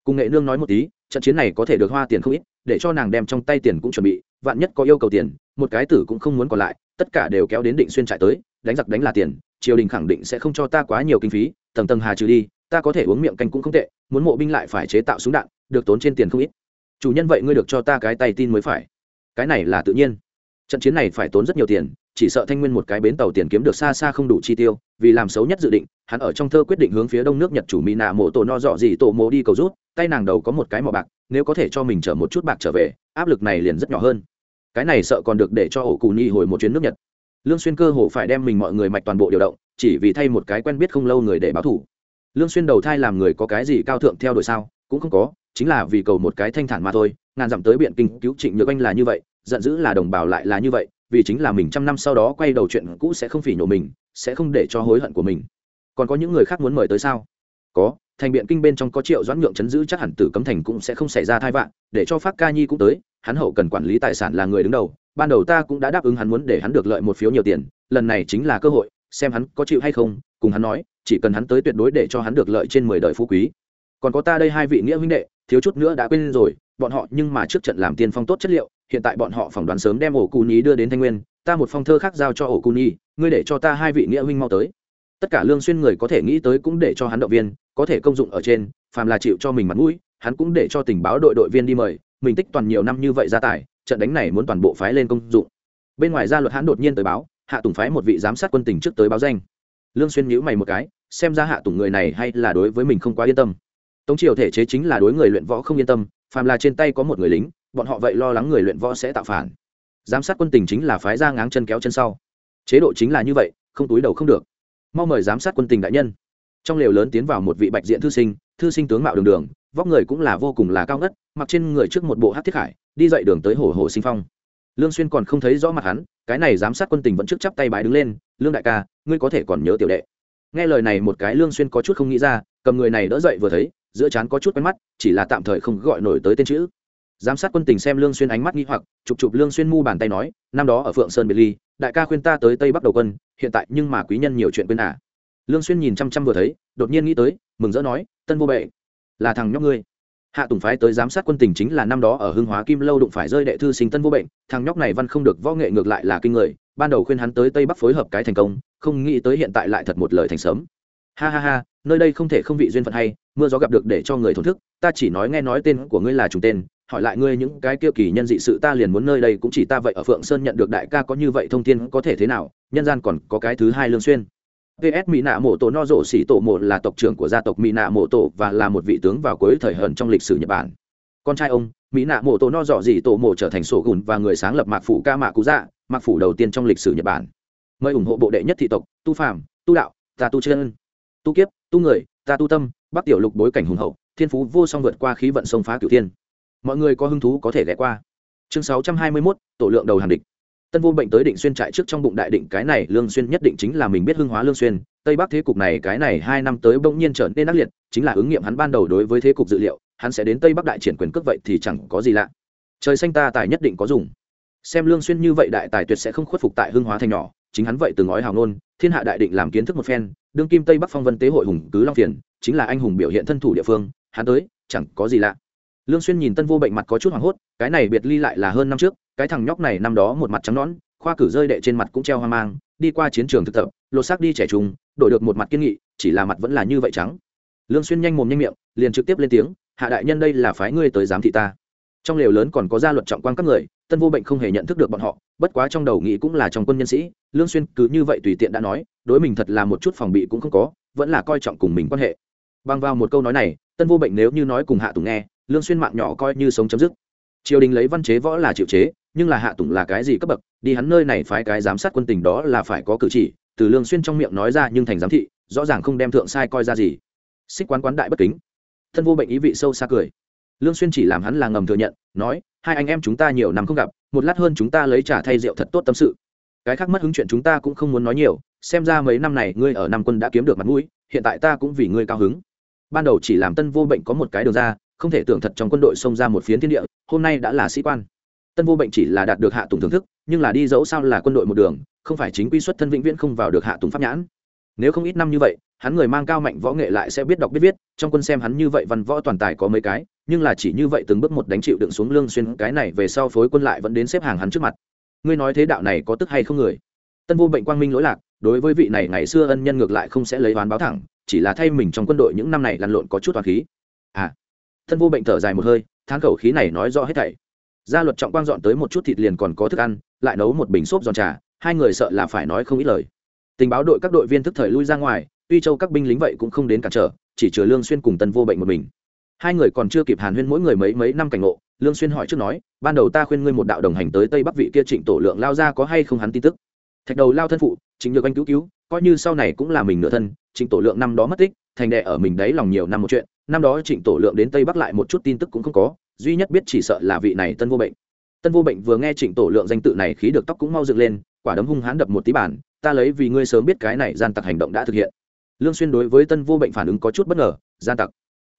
Cùng nghệ nương nói một tí, trận chiến này có thể được hoa tiền không ít, để cho nàng đem trong tay tiền cũng chuẩn bị, vạn nhất có yêu cầu tiền, một cái tử cũng không muốn còn lại, tất cả đều kéo đến định xuyên trại tới, đánh giặc đánh là tiền, triều đình khẳng định sẽ không cho ta quá nhiều kinh phí, tầng tầng hà trừ đi, ta có thể uống miệng canh cũng không tệ, muốn mộ binh lại phải chế tạo súng đạn, được tốn trên tiền không ít. Chủ nhân vậy ngươi được cho ta cái tay tin mới phải. Cái này là tự nhiên. Trận chiến này phải tốn rất nhiều tiền chỉ sợ thanh nguyên một cái bến tàu tiền kiếm được xa xa không đủ chi tiêu, vì làm xấu nhất dự định, hắn ở trong thơ quyết định hướng phía đông nước nhật chủ mỹ nạ mộ tổ no dọ gì tổ mộ đi cầu rút, tay nàng đầu có một cái mỏ bạc, nếu có thể cho mình chở một chút bạc trở về, áp lực này liền rất nhỏ hơn. Cái này sợ còn được để cho ổ cù nhi hồi một chuyến nước nhật. Lương xuyên cơ hồ phải đem mình mọi người mạch toàn bộ điều động, chỉ vì thay một cái quen biết không lâu người để báo thủ. Lương xuyên đầu thai làm người có cái gì cao thượng theo đuổi sao? Cũng không có, chính là vì cầu một cái thanh thản mà thôi. Ngàn dặm tới biện kinh cứu trịnh nhược anh là như vậy, giận dữ là đồng bào lại là như vậy vì chính là mình trăm năm sau đó quay đầu chuyện cũ sẽ không phỉ nhổ mình, sẽ không để cho hối hận của mình. Còn có những người khác muốn mời tới sao? Có, thành biện kinh bên trong có triệu doãn nhượng chấn giữ chắc hẳn tử cấm thành cũng sẽ không xảy ra thai vạn, để cho phát ca nhi cũng tới, hắn hậu cần quản lý tài sản là người đứng đầu, ban đầu ta cũng đã đáp ứng hắn muốn để hắn được lợi một phiếu nhiều tiền, lần này chính là cơ hội, xem hắn có chịu hay không, cùng hắn nói, chỉ cần hắn tới tuyệt đối để cho hắn được lợi trên mười đời phú quý. Còn có ta đây hai vị nghĩa huynh đệ, thiếu chút nữa đã quên rồi bọn họ nhưng mà trước trận làm tiên phong tốt chất liệu, hiện tại bọn họ phỏng đoán sớm đem ổ cù nhí đưa đến thanh nguyên, ta một phong thơ khác giao cho ổ cù nhí ngươi để cho ta hai vị nghĩa huynh mau tới. Tất cả lương xuyên người có thể nghĩ tới cũng để cho hắn động viên, có thể công dụng ở trên, phàm là chịu cho mình mặt mũi, hắn cũng để cho tình báo đội đội viên đi mời, mình tích toàn nhiều năm như vậy ra tài, trận đánh này muốn toàn bộ phái lên công dụng. Bên ngoài gia luật hắn đột nhiên tới báo, hạ tùng phái một vị giám sát quân tình trước tới báo danh. Lương xuyên nhíu mày một cái, xem ra hạ tùng người này hay là đối với mình không quá yên tâm. Tống triều thể chế chính là đối người luyện võ không yên tâm phàm là trên tay có một người lính, bọn họ vậy lo lắng người luyện võ sẽ tạo phản. Giám sát quân tình chính là phái ra ngáng chân kéo chân sau. Chế độ chính là như vậy, không túi đầu không được. Mau mời giám sát quân tình đại nhân. Trong lều lớn tiến vào một vị bạch diện thư sinh thư sinh tướng mạo đường đường, vóc người cũng là vô cùng là cao ngất, mặc trên người trước một bộ hát thiết khải, đi dậy đường tới hồ hồ sinh phong. Lương xuyên còn không thấy rõ mặt hắn, cái này giám sát quân tình vẫn trước chắp tay bái đứng lên, lương đại ca, ngươi có thể còn nhớ tiểu đệ. Nghe lời này một cái lương xuyên có chút không nghĩ ra, cầm người này đỡ dậy vừa thấy giữa chán có chút quen mắt, chỉ là tạm thời không gọi nổi tới tên chữ. Giám sát quân tình xem lương xuyên ánh mắt nghi hoặc, chụp chụp lương xuyên mu bàn tay nói, năm đó ở phượng sơn biệt ly, đại ca khuyên ta tới tây bắc đầu quân, hiện tại nhưng mà quý nhân nhiều chuyện quên à. Lương xuyên nhìn chăm chăm vừa thấy, đột nhiên nghĩ tới, mừng rỡ nói, tân vô bệ, là thằng nhóc ngươi. Hạ tùng phái tới giám sát quân tình chính là năm đó ở hưng hóa kim lâu đụng phải rơi đệ thư sinh tân vô bệnh thằng nhóc này văn không được võ nghệ ngược lại là kinh người, ban đầu khuyên hắn tới tây bắc phối hợp cái thành công, không nghĩ tới hiện tại lại thật một lời thành sớm. Ha ha ha, nơi đây không thể không vị duyên phận hay mưa gió gặp được để cho người thổn thức, ta chỉ nói nghe nói tên của ngươi là trùng tên, hỏi lại ngươi những cái kia kỳ nhân dị sự ta liền muốn nơi đây cũng chỉ ta vậy, ở phượng sơn nhận được đại ca có như vậy thông tin có thể thế nào, nhân gian còn có cái thứ hai lương xuyên. Ps mỹ nạ mộ tổ no rộ xỉ tổ một là tộc trưởng của gia tộc mỹ nạ mộ tổ và là một vị tướng vào cuối thời hận trong lịch sử nhật bản. Con trai ông, mỹ nạ mộ tổ no dọ dị tổ mộ trở thành sổ gùn và người sáng lập mạc phủ ca mạ cú dạ mạc phủ đầu tiên trong lịch sử nhật bản. Mời ủng hộ bộ đệ nhất thị tộc, tu phàm, tu đạo, ta tu chân. Tu kiếp, tu người, ta tu tâm bắc tiểu lục bối cảnh hùng hậu thiên phú vô song vượt qua khí vận sông phá cửu thiên. Mọi người có hứng thú có thể ghé qua. Chương sáu trăm hai mươi 621, tổ lượng đầu hàn địch. Tân vô bệnh tới định xuyên trại trước trong bụng đại định cái này lương xuyên nhất định chính là mình biết hưng hóa lương xuyên. Tây bắc thế cục này cái này hai năm tới bỗng nhiên trở nên ác liệt chính là ứng nghiệm hắn ban đầu đối với thế cục dự liệu hắn sẽ đến tây bắc đại triển quyền cước vậy thì chẳng có gì lạ. Trời xanh ta tài nhất định có dùng. Xem lương xuyên như vậy đại tài tuyệt sẽ không khuất phục tại hưng hóa thành nhỏ chính hắn vậy từng nói hào nôn thiên hạ đại định làm kiến thức một phen đương kim tây bắc phong vân tế hội hùng cứ long phiền chính là anh hùng biểu hiện thân thủ địa phương, hắn tới, chẳng có gì lạ. Lương xuyên nhìn tân vô bệnh mặt có chút hoảng hốt, cái này biệt ly lại là hơn năm trước, cái thằng nhóc này năm đó một mặt trắng nõn, khoa cử rơi đệ trên mặt cũng treo hoang mang, đi qua chiến trường thực tập, lột xác đi trẻ trung, đổi được một mặt kiên nghị, chỉ là mặt vẫn là như vậy trắng. Lương xuyên nhanh mồm nhanh miệng, liền trực tiếp lên tiếng, hạ đại nhân đây là phái ngươi tới giám thị ta. Trong lều lớn còn có gia luật trọng quan các người, tân vô bệnh không hề nhận thức được bọn họ, bất quá trong đầu nghĩ cũng là trong quân nhân sĩ, lương xuyên cứ như vậy tùy tiện đã nói, đối mình thật là một chút phòng bị cũng không có, vẫn là coi trọng cùng mình quan hệ bằng vào một câu nói này, tân vô bệnh nếu như nói cùng hạ tùng nghe, lương xuyên mạng nhỏ coi như sống chấm dứt. Triều đình lấy văn chế võ là chịu chế, nhưng là hạ tùng là cái gì cấp bậc, đi hắn nơi này phái cái giám sát quân tình đó là phải có cử chỉ, từ lương xuyên trong miệng nói ra nhưng thành giám thị, rõ ràng không đem thượng sai coi ra gì. Xích quán quán đại bất kính. Thân vô bệnh ý vị sâu xa cười. Lương xuyên chỉ làm hắn là ngầm thừa nhận, nói, hai anh em chúng ta nhiều năm không gặp, một lát hơn chúng ta lấy trà thay rượu thật tốt tâm sự. Cái khác mất hứng chuyện chúng ta cũng không muốn nói nhiều, xem ra mấy năm này ngươi ở nam quân đã kiếm được mặt mũi, hiện tại ta cũng vì ngươi cao hứng ban đầu chỉ làm tân vô bệnh có một cái đường ra, không thể tưởng thật trong quân đội xông ra một phiến thiên địa, hôm nay đã là sĩ quan. Tân vô bệnh chỉ là đạt được hạ tùng thưởng thức, nhưng là đi dẫu sao là quân đội một đường, không phải chính quy xuất thân vĩnh viễn không vào được hạ tùng pháp nhãn. Nếu không ít năm như vậy, hắn người mang cao mạnh võ nghệ lại sẽ biết đọc biết viết, trong quân xem hắn như vậy văn võ toàn tài có mấy cái, nhưng là chỉ như vậy từng bước một đánh chịu đựng xuống lương xuyên, cái này về sau phối quân lại vẫn đến xếp hàng hắn trước mặt. Ngươi nói thế đạo này có tức hay không người? Tân vô bệnh quang minh lỗi lạc, đối với vị này ngày xưa ân nhân ngược lại không sẽ lấy oán báo thẳng chỉ là thay mình trong quân đội những năm này lăn lộn có chút toàn khí. À thân vô bệnh thở dài một hơi, tháng khẩu khí này nói rõ hết thảy. Gia luật trọng quang dọn tới một chút thịt liền còn có thức ăn, lại nấu một bình xốp giòn trà, hai người sợ là phải nói không ít lời. Tình báo đội các đội viên thức thời lui ra ngoài, tuy châu các binh lính vậy cũng không đến cản trở, chỉ chứa lương xuyên cùng tân vô bệnh một mình. Hai người còn chưa kịp hàn huyên mỗi người mấy mấy năm cảnh ngộ, lương xuyên hỏi trước nói, ban đầu ta khuyên ngươi một đạo đồng hành tới tây bắc vị kia trịnh tổ lượng lao ra có hay không hắn tin tức? Thạch đầu lao thân phụ chính được anh cứu cứu, coi như sau này cũng là mình nửa thân trịnh tổ lượng năm đó mất tích, thành đệ ở mình đấy lòng nhiều năm một chuyện, năm đó trịnh tổ lượng đến tây bắc lại một chút tin tức cũng không có, duy nhất biết chỉ sợ là vị này tân vô bệnh. Tân vô bệnh vừa nghe trịnh tổ lượng danh tự này khí được tóc cũng mau dựng lên, quả đấm hung hãn đập một tí bản ta lấy vì ngươi sớm biết cái này gian tặc hành động đã thực hiện. Lương xuyên đối với tân vô bệnh phản ứng có chút bất ngờ, gian tặc.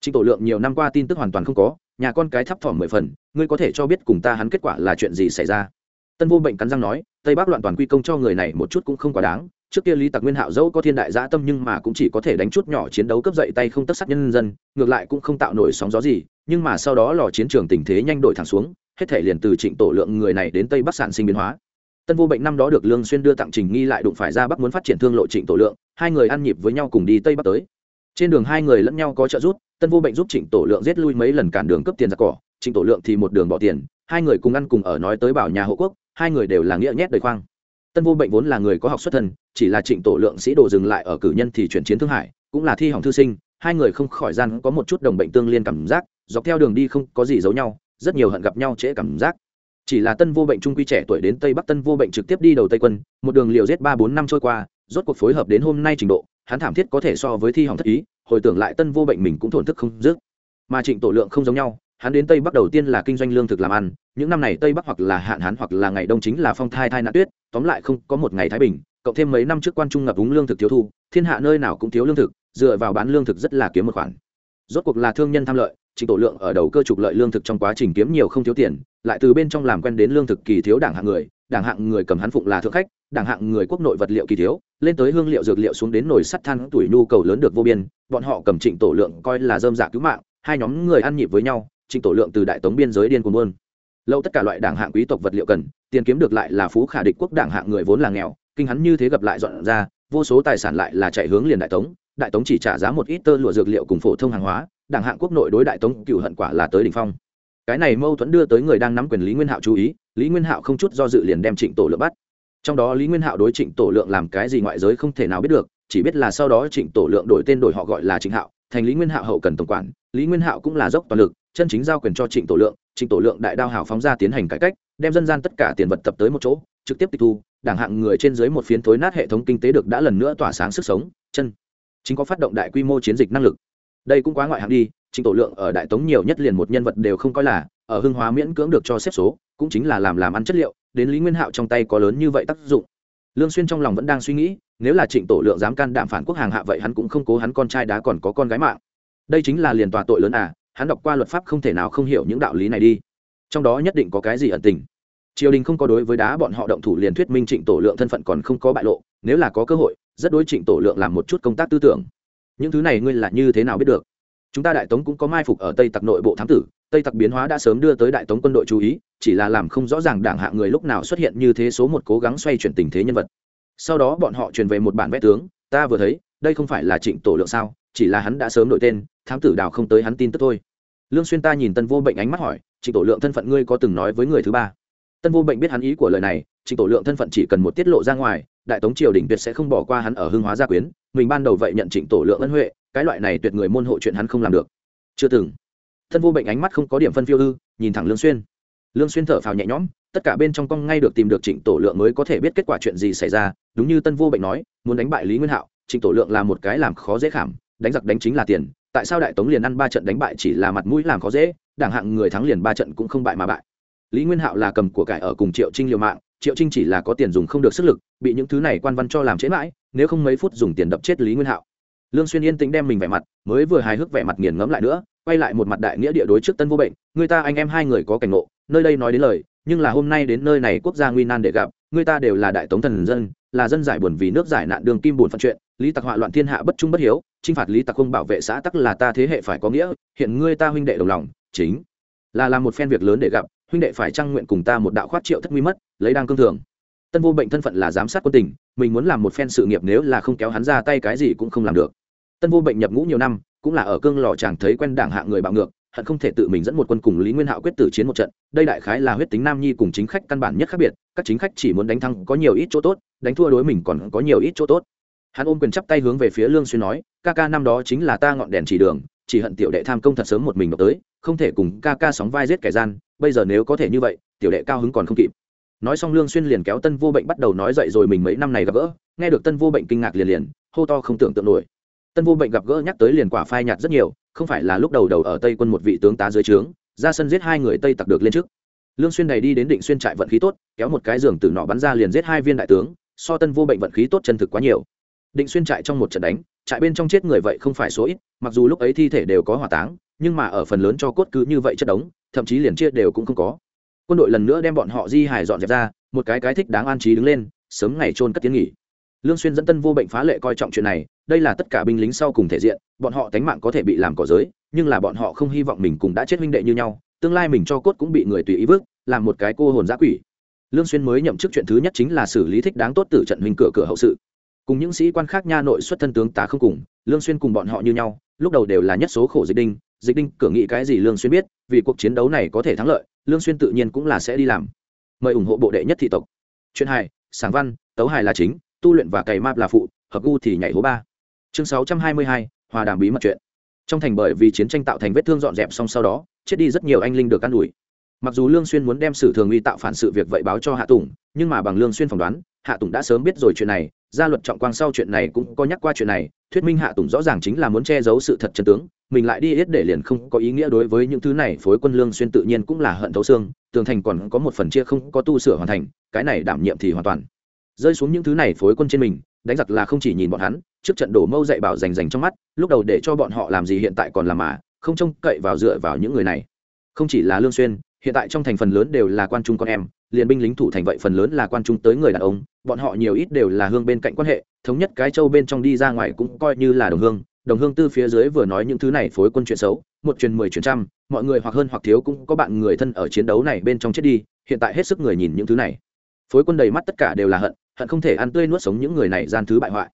Trịnh tổ lượng nhiều năm qua tin tức hoàn toàn không có, nhà con cái thấp thỏm mười phần, ngươi có thể cho biết cùng ta hắn kết quả là chuyện gì xảy ra? Tân vô bệnh cắn răng nói, tây bắc loạn toàn quy công cho người này một chút cũng không quá đáng trước kia lý tặc nguyên hạo dẫu có thiên đại dã tâm nhưng mà cũng chỉ có thể đánh chút nhỏ chiến đấu cấp dậy tay không tất sát nhân dân, ngược lại cũng không tạo nổi sóng gió gì, nhưng mà sau đó lò chiến trường tình thế nhanh đổi thẳng xuống, hết thể liền từ trịnh tổ lượng người này đến tây bắc sản sinh biến hóa. Tân vô bệnh năm đó được lương xuyên đưa tặng trình nghi lại đụng phải ra bắc muốn phát triển thương lộ trịnh tổ lượng, hai người ăn nhịp với nhau cùng đi tây bắc tới. Trên đường hai người lẫn nhau có trợ giúp, tân vô bệnh giúp trịnh tổ lượng giết lui mấy lần cản đường cấp tiền giặc cỏ, trịnh tổ lượng thì một đường bỏ tiền, hai người cùng ăn cùng ở nói tới bảo nhà hộ quốc, hai người đều là nghĩa nhét đời khoang tân vô bệnh vốn là người có học xuất thân, chỉ là trịnh tổ lượng sĩ đồ dừng lại ở cử nhân thì chuyển chiến thương hải, cũng là thi hỏng thư sinh, hai người không khỏi gian có một chút đồng bệnh tương liên cảm giác, dọc theo đường đi không có gì giấu nhau, rất nhiều hận gặp nhau trễ cảm giác. Chỉ là tân vô bệnh trung quy trẻ tuổi đến tây bắc, tân vô bệnh trực tiếp đi đầu tây quân, một đường liều giết ba bốn năm trôi qua, rốt cuộc phối hợp đến hôm nay trình độ, hắn thảm thiết có thể so với thi hỏng thất ý, hồi tưởng lại tân vô bệnh mình cũng thổn thức không dứt. Mà trịnh tổ lượng không giống nhau hắn đến tây bắc đầu tiên là kinh doanh lương thực làm ăn, những năm này tây bắc hoặc là hạn hán hoặc là ngày đông chính là phong thai thai nạn tuyết, tóm lại không có một ngày thái bình, cộng thêm mấy năm trước quan trung ngập úng lương thực thiếu thu, thiên hạ nơi nào cũng thiếu lương thực, dựa vào bán lương thực rất là kiếm một khoản. Rốt cuộc là thương nhân tham lợi, trình tổ lượng ở đầu cơ trục lợi lương thực trong quá trình kiếm nhiều không thiếu tiền, lại từ bên trong làm quen đến lương thực kỳ thiếu đảng hạng người, đảng hạng người cầm hắn phụng là thượng khách, đảng hạng người quốc nội vật liệu kỳ thiếu, lên tới hương liệu dược liệu xuống đến nồi sắt than tuổi nhu cầu lớn được vô biên, bọn họ cầm trịnh tổ lượng coi là dơm dạ cứu mạng, hai nhóm người ăn nhịp với nhau trịnh tổ lượng từ đại tống biên giới điên cuồng buôn. Lâu tất cả loại đảng hạng quý tộc vật liệu cần, tiền kiếm được lại là phú khả địch quốc đảng hạng người vốn là nghèo, kinh hắn như thế gặp lại dọn ra, vô số tài sản lại là chạy hướng liền đại tống đại tống chỉ trả giá một ít tơ lụa dược liệu cùng phổ thông hàng hóa, đảng hạng quốc nội đối đại tống cựu hận quả là tới đỉnh phong. Cái này mâu thuẫn đưa tới người đang nắm quyền lý nguyên hạo chú ý, lý nguyên hạo không chút do dự liền đem trịnh tổ lượng bắt. Trong đó lý nguyên hạo đối trịnh tổ lượng làm cái gì ngoại giới không thể nào biết được, chỉ biết là sau đó trịnh tổ lượng đổi tên đổi họ gọi là trịnh hạo, thành lý nguyên hạo hậu cần tổng quản, lý nguyên hạo cũng là dốc toàn lực chân chính giao quyền cho trịnh tổ lượng, trịnh tổ lượng đại đao hào phóng ra tiến hành cải cách, đem dân gian tất cả tiền vật tập tới một chỗ, trực tiếp tịch thu, đảng hạng người trên dưới một phiến thối nát hệ thống kinh tế được đã lần nữa tỏa sáng sức sống, chân. Chính có phát động đại quy mô chiến dịch năng lực. Đây cũng quá ngoại hạng đi, trịnh tổ lượng ở đại tống nhiều nhất liền một nhân vật đều không coi là, ở hưng hóa miễn cưỡng được cho xếp số, cũng chính là làm làm ăn chất liệu, đến lý nguyên hạo trong tay có lớn như vậy tác dụng. Lương xuyên trong lòng vẫn đang suy nghĩ, nếu là trịnh tổ lượng dám can đảm phản quốc hàng hạ vậy hắn cũng không cố hắn con trai đá còn có con gái mạng. Đây chính là liền tòa tội lớn à hắn đọc qua luật pháp không thể nào không hiểu những đạo lý này đi. Trong đó nhất định có cái gì ẩn tình. Triều đình không có đối với đá bọn họ động thủ liền thuyết minh trịnh tổ lượng thân phận còn không có bại lộ, nếu là có cơ hội, rất đối trịnh tổ lượng làm một chút công tác tư tưởng. Những thứ này ngươi là như thế nào biết được? Chúng ta đại tống cũng có mai phục ở tây tặc nội bộ thám tử, tây tặc biến hóa đã sớm đưa tới đại tống quân đội chú ý, chỉ là làm không rõ ràng đảng hạ người lúc nào xuất hiện như thế số một cố gắng xoay chuyển tình thế nhân vật. Sau đó bọn họ truyền về một bản vẽ tướng, ta vừa thấy, đây không phải là trịnh tổ lượng sao, chỉ là hắn đã sớm đổi tên, thám tử đào không tới hắn tin tức thôi lương xuyên ta nhìn tân vô bệnh ánh mắt hỏi trịnh tổ lượng thân phận ngươi có từng nói với người thứ ba? Tân vô bệnh biết hắn ý của lời này trịnh tổ lượng thân phận chỉ cần một tiết lộ ra ngoài đại tống triều đình tuyệt sẽ không bỏ qua hắn ở Hương hóa gia quyến. Mình ban đầu vậy nhận trịnh tổ lượng ân huệ cái loại này tuyệt người môn hộ chuyện hắn không làm được. Chưa từng. Thân vô bệnh ánh mắt không có điểm phân phiêu hư, nhìn thẳng lương xuyên. Lương xuyên thở phào nhẹ nhõm tất cả bên trong cong ngay được tìm được trịnh tổ lượng mới có thể biết kết quả chuyện gì xảy ra. Đúng như tân vô bệnh nói muốn đánh bại lý nguyên hạo trịnh tổ lượng là một cái làm khó dễ khảm đánh giặc đánh chính là tiền tại sao đại tống liền ăn ba trận đánh bại chỉ là mặt mũi làm khó dễ, đảng hạng người thắng liền ba trận cũng không bại mà bại. Lý nguyên hạo là cầm của cải ở cùng triệu trinh liều mạng, triệu trinh chỉ là có tiền dùng không được sức lực, bị những thứ này quan văn cho làm chế mãi, nếu không mấy phút dùng tiền đập chết lý nguyên hạo. Lương xuyên yên tĩnh đem mình vẻ mặt, mới vừa hài hước vẻ mặt nghiền ngẫm lại nữa, quay lại một mặt đại nghĩa địa đối trước tân vô bệnh, người ta anh em hai người có cảnh ngộ, nơi đây nói đến lời, nhưng là hôm nay đến nơi này quốc gia nguy nan để gặp, người ta đều là đại tống thần dân, là dân giải buồn vì nước giải nạn đường kim buồn phận chuyện, lý tặc họa loạn thiên hạ bất trung bất hiếu chinh phạt lý tặc không bảo vệ xã tắc là ta thế hệ phải có nghĩa, hiện ngươi ta huynh đệ đồng lòng, chính là làm một phen việc lớn để gặp, huynh đệ phải trang nguyện cùng ta một đạo khoát triệu thất nguy mất, lấy đang cương thường. Tân vô bệnh thân phận là giám sát quân tình, mình muốn làm một phen sự nghiệp nếu là không kéo hắn ra tay cái gì cũng không làm được. Tân vô bệnh nhập ngũ nhiều năm, cũng là ở cương lò chàng thấy quen đảng hạ người bạo ngược, hận không thể tự mình dẫn một quân cùng lý nguyên hạo quyết tử chiến một trận, đây đại khái là huyết tính nam nhi cùng chính khách căn bản nhất khác biệt, các chính khách chỉ muốn đánh thắng có nhiều ít chỗ tốt, đánh thua đối mình còn có nhiều ít chỗ tốt hắn ôm quyền chắp tay hướng về phía lương xuyên nói, ca ca năm đó chính là ta ngọn đèn chỉ đường, chỉ hận tiểu đệ tham công thật sớm một mình độc tới, không thể cùng ca ca sóng vai giết kẻ gian, bây giờ nếu có thể như vậy, tiểu đệ cao hứng còn không kịp. Nói xong lương xuyên liền kéo tân vô bệnh bắt đầu nói dậy rồi mình mấy năm này gặp gỡ, nghe được tân vô bệnh kinh ngạc liền liền, hô to không tưởng tượng nổi. Tân vô bệnh gặp gỡ nhắc tới liền quả phai nhạt rất nhiều, không phải là lúc đầu đầu ở tây quân một vị tướng tá dưới trướng, ra sân giết hai người tây tặc được lên trước. Lương xuyên này đi đến định xuyên trại vận khí tốt, kéo một cái giường từ nọ bắn ra liền giết hai viên đại tướng, so tân vô bệnh vận khí tốt chân thực quá nhiều định xuyên trại trong một trận đánh, trại bên trong chết người vậy không phải số ít, mặc dù lúc ấy thi thể đều có hỏa táng, nhưng mà ở phần lớn cho cốt cứ như vậy chất đống, thậm chí liền chia đều cũng không có. Quân đội lần nữa đem bọn họ di hài dọn dẹp ra, một cái cái thích đáng an trí đứng lên, sớm ngày trôn cất tiến nghỉ. Lương xuyên dẫn tân vô bệnh phá lệ coi trọng chuyện này, đây là tất cả binh lính sau cùng thể diện, bọn họ tánh mạng có thể bị làm cỏ giới nhưng là bọn họ không hy vọng mình cùng đã chết huynh đệ như nhau, tương lai mình cho cốt cũng bị người tùy ý vứt, làm một cái cô hồn giã quỷ. Lương xuyên mới nhậm chức chuyện thứ nhất chính là xử lý thích đáng tốt tử trận huynh cửa cửa hậu sự cùng những sĩ quan khác nha nội xuất thân tướng tá không cùng lương xuyên cùng bọn họ như nhau lúc đầu đều là nhất số khổ dịch đinh dịch đinh cửa nghĩ cái gì lương xuyên biết vì cuộc chiến đấu này có thể thắng lợi lương xuyên tự nhiên cũng là sẽ đi làm. Mời ủng hộ bộ đệ nhất thị tộc. Chuyện hài sáng văn tấu hài là chính tu luyện và cày map là phụ hợp gu thì nhảy hố ba. Chương 622, hòa đàm bí mật chuyện. Trong thành bởi vì chiến tranh tạo thành vết thương dọn dẹp xong sau đó chết đi rất nhiều anh linh được căn đuổi mặc dù lương xuyên muốn đem sử thường uy tạo phản sự việc vậy báo cho hạ tùng, nhưng mà bằng lương xuyên phỏng đoán, hạ tùng đã sớm biết rồi chuyện này, gia luật trọng quang sau chuyện này cũng có nhắc qua chuyện này, thuyết minh hạ tùng rõ ràng chính là muốn che giấu sự thật chân tướng, mình lại đi ít để liền không có ý nghĩa đối với những thứ này, phối quân lương xuyên tự nhiên cũng là hận thấu xương, tường thành còn có một phần chia không có tu sửa hoàn thành, cái này đảm nhiệm thì hoàn toàn. Rơi xuống những thứ này phối quân trên mình, đánh giặc là không chỉ nhìn bọn hắn, trước trận đổ mâu dạy bảo rành rành trong mắt, lúc đầu để cho bọn họ làm gì hiện tại còn làm mà, không trông cậy vào dựa vào những người này. Không chỉ là lương xuyên hiện tại trong thành phần lớn đều là quan trung con em, liền binh lính thủ thành vậy phần lớn là quan trung tới người đàn ông, bọn họ nhiều ít đều là hương bên cạnh quan hệ, thống nhất cái châu bên trong đi ra ngoài cũng coi như là đồng hương đồng hương tư phía dưới vừa nói những thứ này phối quân chuyện xấu, một truyền mười truyền trăm, mọi người hoặc hơn hoặc thiếu cũng có bạn người thân ở chiến đấu này bên trong chết đi, hiện tại hết sức người nhìn những thứ này. Phối quân đầy mắt tất cả đều là hận hận không thể ăn tươi nuốt sống những người này gian thứ bại hoại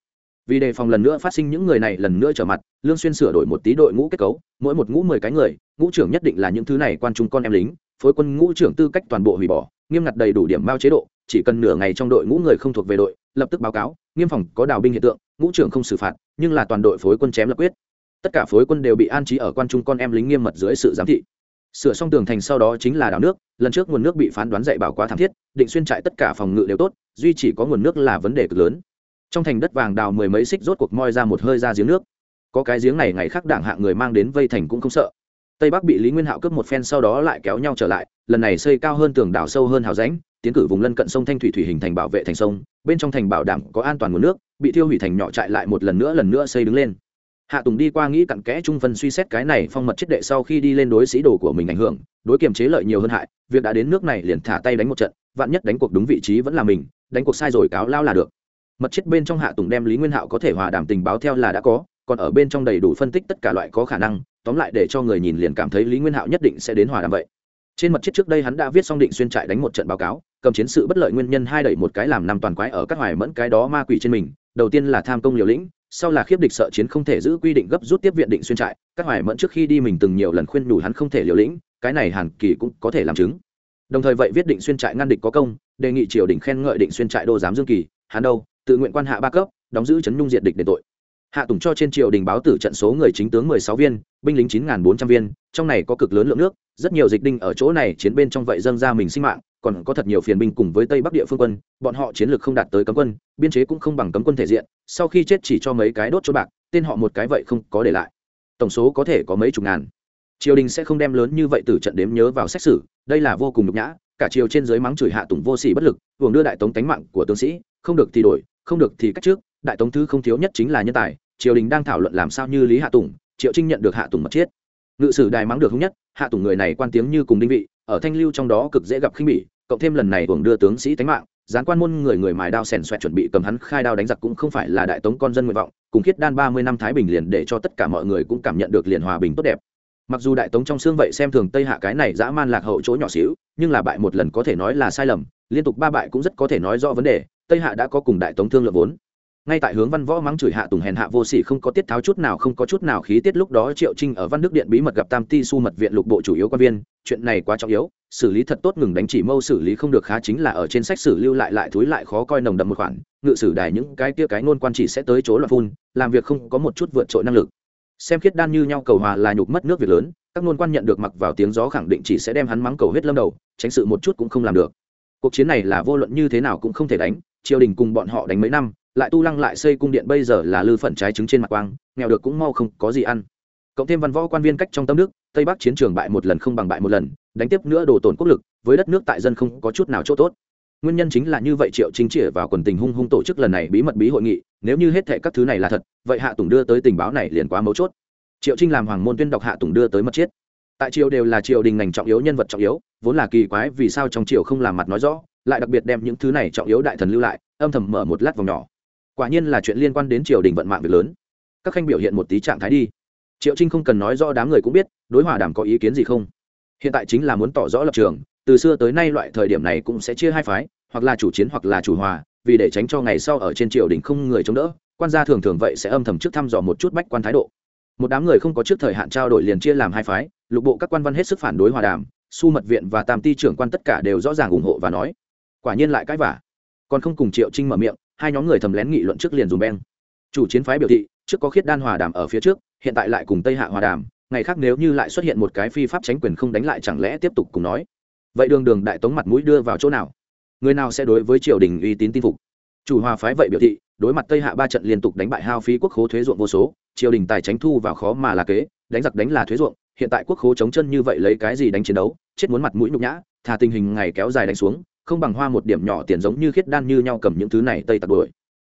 vì đề phòng lần nữa phát sinh những người này lần nữa trở mặt, lương xuyên sửa đổi một tí đội ngũ kết cấu, mỗi một ngũ mười cái người, ngũ trưởng nhất định là những thứ này quan trung con em lính, phối quân ngũ trưởng tư cách toàn bộ hủy bỏ, nghiêm ngặt đầy đủ điểm bao chế độ, chỉ cần nửa ngày trong đội ngũ người không thuộc về đội, lập tức báo cáo, nghiêm phòng có đào binh hiện tượng, ngũ trưởng không xử phạt, nhưng là toàn đội phối quân chém lập quyết. Tất cả phối quân đều bị an trí ở quan trung con em lính nghiêm mật dưới sự giám thị. Sửa xong tường thành sau đó chính là đào nước, lần trước nguồn nước bị phán đoán dạy bảo quá thảm thiết, định xuyên trại tất cả phòng ngự đều tốt, duy chỉ có nguồn nước là vấn đề cực lớn trong thành đất vàng đào mười mấy xích rốt cuộc moi ra một hơi ra giếng nước. Có cái giếng này ngày khác đảng hạng người mang đến vây thành cũng không sợ. Tây bắc bị lý nguyên hạo cướp một phen sau đó lại kéo nhau trở lại, lần này xây cao hơn tường đảo sâu hơn hào ránh tiến cử vùng lân cận sông thanh thủy thủy hình thành bảo vệ thành sông, bên trong thành bảo đảm có an toàn nguồn nước, bị thiêu hủy thành nhỏ trại lại một lần nữa lần nữa xây đứng lên. Hạ tùng đi qua nghĩ cặn kẽ trung phân suy xét cái này phong mật chết đệ sau khi đi lên đối sĩ đồ của mình ảnh hưởng, đối kiềm chế lợi nhiều hơn hại, việc đã đến nước này liền thả tay đánh một trận, vạn nhất đánh cuộc đúng vị trí vẫn là mình, đánh cuộc sai rồi cáo lao là được mật chết bên trong hạ tùng đem lý nguyên hạo có thể hòa đàm tình báo theo là đã có, còn ở bên trong đầy đủ phân tích tất cả loại có khả năng, tóm lại để cho người nhìn liền cảm thấy lý nguyên hạo nhất định sẽ đến hòa đàm vậy. Trên mật chết trước đây hắn đã viết xong định xuyên trại đánh một trận báo cáo, cầm chiến sự bất lợi nguyên nhân hai đẩy một cái làm năm toàn quái ở các hoài mẫn cái đó ma quỷ trên mình, đầu tiên là tham công liều lĩnh, sau là khiếp địch sợ chiến không thể giữ quy định gấp rút tiếp viện định xuyên trại, các hoài mẫn trước khi đi mình từng nhiều lần khuyên đủ hắn không thể liều lĩnh, cái này hàn kỳ cũng có thể làm chứng. Đồng thời vậy viết định xuyên trại ngăn địch có công, đề nghị triều đình khen ngợi định xuyên trại đô giám dương kỳ, hắn đâu? Tự nguyện quan hạ ba cấp, đóng giữ chấn nhung diện địch đền tội. Hạ tùng cho trên triều đình báo tử trận số người chính tướng mười sáu viên, binh lính chín bốn trăm viên, trong này có cực lớn lượng nước, rất nhiều dịch đinh ở chỗ này chiến bên trong vậy dâng ra mình sinh mạng, còn có thật nhiều phiền binh cùng với tây bắc địa phương quân, bọn họ chiến lược không đạt tới cấm quân, biên chế cũng không bằng cấm quân thể diện, sau khi chết chỉ cho mấy cái đốt chỗ bạc, tên họ một cái vậy không có để lại. Tổng số có thể có mấy chục ngàn. Triều đình sẽ không đem lớn như vậy từ trận đếm nhớ vào xét xử, đây là vô cùng nhục nhã, cả triều trên dưới mắng chửi hạ tùng vô sỉ bất lực, hưởng đưa đại tống tánh mạng của tướng sĩ, không được thì đổi không được thì cách trước, đại tống thư không thiếu nhất chính là nhân tài, triều đình đang thảo luận làm sao như lý hạ tùng, triệu trinh nhận được hạ tùng mật chiết. Ngự sử đài mắng được hung nhất, hạ tùng người này quan tiếng như cùng đinh vị, ở thanh lưu trong đó cực dễ gặp khinh bỉ, cộng thêm lần này hưởng đưa tướng sĩ tánh mạng, gián quan môn người người mài đao sèn xoẹt chuẩn bị cầm hắn khai đao đánh giặc cũng không phải là đại tống con dân nguyện vọng, cùng khiết đan ba mươi năm thái bình liền để cho tất cả mọi người cũng cảm nhận được liền hòa bình tốt đẹp. Mặc dù đại tống trong xương vậy xem thường tây hạ cái này dã man lạc hậu chỗ nhỏ xíu, nhưng là bại một lần có thể nói là sai lầm, liên tục ba bại cũng rất có thể nói rõ vấn đề tây hạ đã có cùng đại tống thương lượng vốn. Ngay tại hướng văn võ mắng chửi hạ tùng hèn hạ vô sỉ không có tiết tháo chút nào, không có chút nào khí tiết, lúc đó triệu trinh ở văn đức điện bí mật gặp tam ti su mật viện lục bộ chủ yếu quan viên. Chuyện này quá trọng yếu, xử lý thật tốt, ngừng đánh chỉ mâu xử lý không được khá chính là ở trên sách sử lưu lại lại thúi lại khó coi nồng đậm một khoản. Ngự sử đài những cái kia cái nôn quan chỉ sẽ tới chỗ loạn phun, làm việc không có một chút vượt trội năng lực. Xem khiết đan như nhau cầu hòa là nhục mất nước việc lớn, các nôn quan nhận được mặc vào tiếng gió khẳng định chỉ sẽ đem hắn mắng cầu huyết lâm đầu, tránh sự một chút cũng không làm được. Cuộc chiến này là vô luận như thế nào cũng không thể đánh triều đình cùng bọn họ đánh mấy năm, lại tu lăng lại xây cung điện bây giờ là lư phận trái trứng trên mặt quang, nghèo được cũng mau không có gì ăn. Cộng thêm văn võ quan viên cách trong tâm nước, tây bắc chiến trường bại một lần không bằng bại một lần, đánh tiếp nữa đổ tổn quốc lực, với đất nước tại dân không có chút nào chỗ tốt. Nguyên nhân chính là như vậy triệu chính chĩa vào quần tình hung hung tổ chức lần này bí mật bí hội nghị, nếu như hết thệ các thứ này là thật, vậy hạ tùng đưa tới tình báo này liền quá mấu chốt. Triệu trinh làm hoàng môn tuyên đọc hạ tùng đưa tới mất chết tại triều đều là triều đình ngành trọng yếu, nhân vật trọng yếu, vốn là kỳ quái vì sao trong triều không làm mặt nói rõ lại đặc biệt đem những thứ này trọng yếu đại thần lưu lại, âm thầm mở một lát vòng nhỏ. Quả nhiên là chuyện liên quan đến triều đình vận mạng việc lớn. Các khanh biểu hiện một tí trạng thái đi. Triệu trinh không cần nói rõ đám người cũng biết, đối hòa đàm có ý kiến gì không? Hiện tại chính là muốn tỏ rõ lập trường, từ xưa tới nay loại thời điểm này cũng sẽ chia hai phái, hoặc là chủ chiến hoặc là chủ hòa, vì để tránh cho ngày sau ở trên triều đình không người chống đỡ, quan gia thường thường vậy sẽ âm thầm trước thăm dò một chút bách quan thái độ. Một đám người không có trước thời hạn trao đổi liền chia làm hai phái, lục bộ các quan văn hết sức phản đối hòa đàm, su mật viện và tam ti trưởng quan tất cả đều rõ ràng ủng hộ và nói quả nhiên lại cãi vả còn không cùng triệu trinh mở miệng, hai nhóm người thầm lén nghị luận trước liền dùng beng. Chủ chiến phái biểu thị, trước có khiết đan hòa đàm ở phía trước, hiện tại lại cùng tây hạ hòa đàm, ngày khác nếu như lại xuất hiện một cái phi pháp tránh quyền không đánh lại chẳng lẽ tiếp tục cùng nói? Vậy đường đường đại tống mặt mũi đưa vào chỗ nào? Người nào sẽ đối với triều đình uy tín tin phục? Chủ hòa phái vậy biểu thị, đối mặt tây hạ ba trận liên tục đánh bại hao phí quốc khố thuế ruộng vô số, triều đình tài tránh thu vào khó mà là kế, đánh giặc đánh là thuế ruộng, hiện tại quốc khố chống chân như vậy lấy cái gì đánh chiến đấu, chết muốn mặt mũi nhục nhã, thà tình hình ngày kéo dài đánh xuống không bằng hoa một điểm nhỏ tiền giống như khiết đan như nhau cầm những thứ này tây tặc đuổi.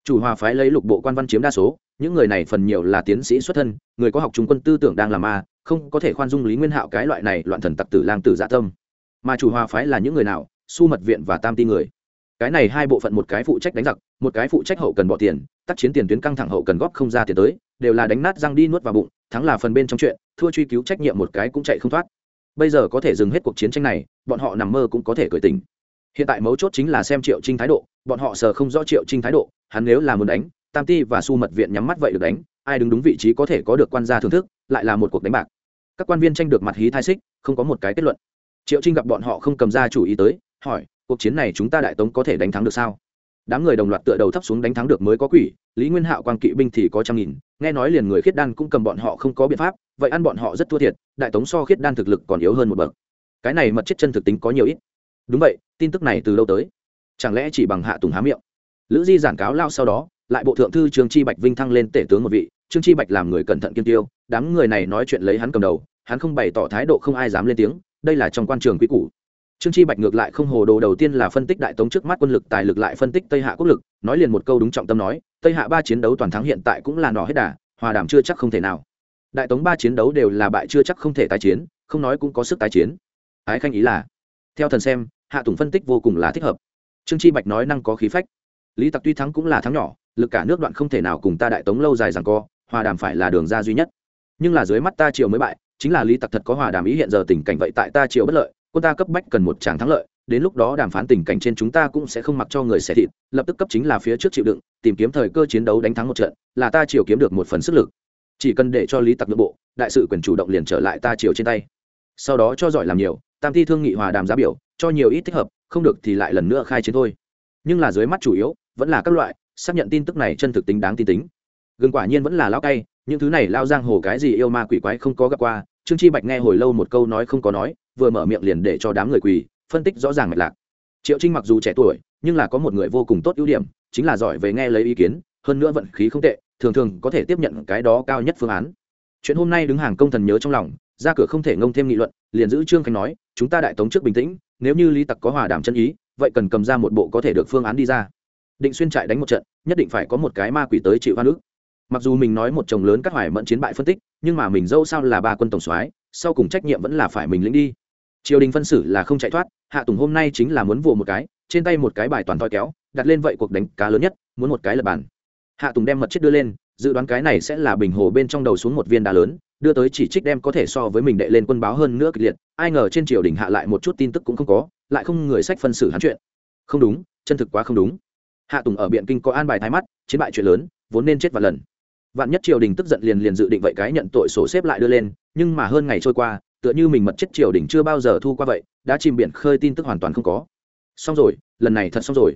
Chủ hòa phái lấy lục bộ quan văn chiếm đa số, những người này phần nhiều là tiến sĩ xuất thân, người có học trung quân tư tưởng đang làm ma không có thể khoan dung lý nguyên hạo cái loại này loạn thần tặc tử lang tử dạ tâm. Mà chủ hòa phái là những người nào? Su mật viện và tam ti người. Cái này hai bộ phận một cái phụ trách đánh giặc, một cái phụ trách hậu cần bỏ tiền, tác chiến tiền tuyến căng thẳng hậu cần góp không ra tiền tới, đều là đánh nát răng đi nuốt vào bụng, thắng là phần bên trong chuyện, thua truy cứu trách nhiệm một cái cũng chạy không thoát. Bây giờ có thể dừng hết cuộc chiến tranh này, bọn họ nằm mơ cũng có thể cởi tình hiện tại mấu chốt chính là xem triệu trinh thái độ, bọn họ sờ không rõ triệu trinh thái độ, hắn nếu là muốn đánh, tam ti và su mật viện nhắm mắt vậy được đánh, ai đứng đúng vị trí có thể có được quan gia thưởng thức, lại là một cuộc đánh bạc. Các quan viên tranh được mặt hí thai xích, không có một cái kết luận. Triệu trinh gặp bọn họ không cầm ra chủ ý tới, hỏi, cuộc chiến này chúng ta đại tống có thể đánh thắng được sao? Đám người đồng loạt tựa đầu thấp xuống đánh thắng được mới có quỷ, lý nguyên hạo quan kỵ binh thì có trăm nghìn, nghe nói liền người khiết đan cũng cầm bọn họ không có biện pháp, vậy ăn bọn họ rất thua thiệt, đại tống so khiết đan thực lực còn yếu hơn một bậc. Cái này mật chết chân thực tính có nhiều ít đúng vậy, tin tức này từ lâu tới? Chẳng lẽ chỉ bằng hạ tùng há miệng? Lữ di giản cáo lao sau đó, lại bộ thượng thư trương chi bạch vinh thăng lên tể tướng một vị trương chi bạch làm người cẩn thận kiên tiêu, đám người này nói chuyện lấy hắn cầm đầu, hắn không bày tỏ thái độ không ai dám lên tiếng, đây là trong quan trường quý cũ trương chi bạch ngược lại không hồ đồ đầu tiên là phân tích đại tống trước mắt quân lực, tài lực lại phân tích tây hạ quốc lực, nói liền một câu đúng trọng tâm nói, tây hạ ba chiến đấu toàn thắng hiện tại cũng là nỏ hết đà, hòa đàm chưa chắc không thể nào. Đại tống ba chiến đấu đều là bại chưa chắc không thể tái chiến, không nói cũng có sức tái chiến. Ái khanh ý là, theo thần xem hạ tùng phân tích vô cùng là thích hợp. Trương chi bạch nói năng có khí phách. Lý tặc tuy thắng cũng là thắng nhỏ, lực cả nước đoạn không thể nào cùng ta đại tống lâu dài rằng co, hòa đàm phải là đường ra duy nhất. Nhưng là dưới mắt ta triều mới bại, chính là lý tặc thật có hòa đàm ý hiện giờ tình cảnh vậy tại ta triều bất lợi, quân ta cấp bách cần một tràng thắng lợi, đến lúc đó đàm phán tình cảnh trên chúng ta cũng sẽ không mặc cho người xẻ thịt, lập tức cấp chính là phía trước chịu đựng, tìm kiếm thời cơ chiến đấu đánh thắng một trận, là ta triều kiếm được một phần sức lực. Chỉ cần để cho lý tặc nội bộ, đại sự quyền chủ động liền trở lại ta triều trên tay. Sau đó cho giỏi làm nhiều, tam thi thương nghị hòa đàm giá biểu cho nhiều ít thích hợp, không được thì lại lần nữa khai chiến thôi. Nhưng là dưới mắt chủ yếu, vẫn là các loại, xác nhận tin tức này chân thực tính đáng tin tính. Gừng quả nhiên vẫn là lao cay, những thứ này lao giang hồ cái gì yêu ma quỷ quái không có gặp qua, trương chi bạch nghe hồi lâu một câu nói không có nói, vừa mở miệng liền để cho đám người quỳ, phân tích rõ ràng mạch lạc. Triệu trinh mặc dù trẻ tuổi, nhưng là có một người vô cùng tốt ưu điểm, chính là giỏi về nghe lấy ý kiến, hơn nữa vận khí không tệ, thường thường có thể tiếp nhận cái đó cao nhất phương án. Chuyện hôm nay đứng hàng công thần nhớ trong lòng, ra cửa không thể ngông thêm nghị luận, liền giữ trương khánh nói chúng ta đại tống trước bình tĩnh, nếu như lý tặc có hòa đàm chân ý, vậy cần cầm ra một bộ có thể được phương án đi ra. Định xuyên trại đánh một trận, nhất định phải có một cái ma quỷ tới chịu hoa nước mặc dù mình nói một chồng lớn các hoài mẫn chiến bại phân tích, nhưng mà mình dâu sao là ba quân tổng soái, sau cùng trách nhiệm vẫn là phải mình lĩnh đi. Triều đình phân xử là không chạy thoát, hạ tùng hôm nay chính là muốn vồ một cái, trên tay một cái bài toàn thoi kéo, đặt lên vậy cuộc đánh cá lớn nhất, muốn một cái lập bàn. Hạ tùng đem mật chết đưa lên, dự đoán cái này sẽ là bình hồ bên trong đầu xuống một viên đá lớn, đưa tới chỉ trích đem có thể so với mình đệ lên quân báo hơn nữa kịch liệt ai ngờ trên triều đình hạ lại một chút tin tức cũng không có, lại không người sách phân xử hắn chuyện. Không đúng, chân thực quá không đúng. Hạ tùng ở biện kinh có an bài thái mắt, chiến bại chuyện lớn, vốn nên chết vạn lần. Vạn nhất triều đình tức giận liền liền dự định vậy cái nhận tội sổ xếp lại đưa lên, nhưng mà hơn ngày trôi qua, tựa như mình mật chết triều đình chưa bao giờ thu qua vậy, đã chìm biển khơi tin tức hoàn toàn không có. Xong rồi, lần này thật xong rồi.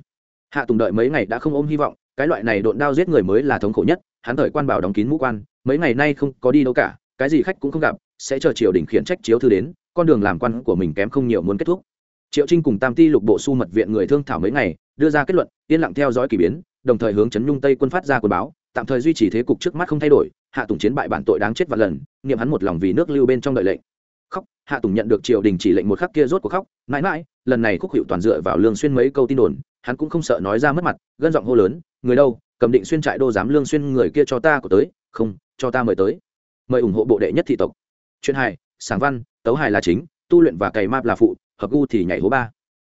Hạ tùng đợi mấy ngày đã không ôm hy vọng, cái loại này độn đao giết người mới là thống khổ nhất, hắn thời quan bảo đóng kín mũ quan, mấy ngày nay không có đi đâu cả, cái gì khách cũng không gặp, sẽ chờ triều đình khiển trách chiếu thư đến con đường làm quan của mình kém không nhiều muốn kết thúc. Triệu trinh cùng tam ti lục bộ su mật viện người thương thảo mấy ngày, đưa ra kết luận, yên lặng theo dõi k ỳ biến, đồng thời hướng chấn nhung tây quân phát ra quân báo, tạm thời duy trì thế cục trước mắt không thay đổi, hạ tùng chiến bại bản tội đáng chết vạn lần nghiệm hắn một lòng vì nước lưu bên trong đợi lệnh. Khóc, hạ tùng nhận được triều đình chỉ lệnh một khắc kia rốt cuộc khóc, mãi mãi, lần này khúc hiệu toàn dựa vào lương xuyên mấy câu tin đồn, hắn cũng không sợ nói ra mất mặt, gân giọng hô lớn, người đâu, cầm định xuyên trại đô giám lương xuyên người kia cho ta của tới, không, cho ta mời tới. Mời ủng hộ bộ đệ nhất thị tộc. Chuyện hài sáng văn tấu hài là chính, tu luyện và cày map là phụ, hợp gu thì nhảy hố ba.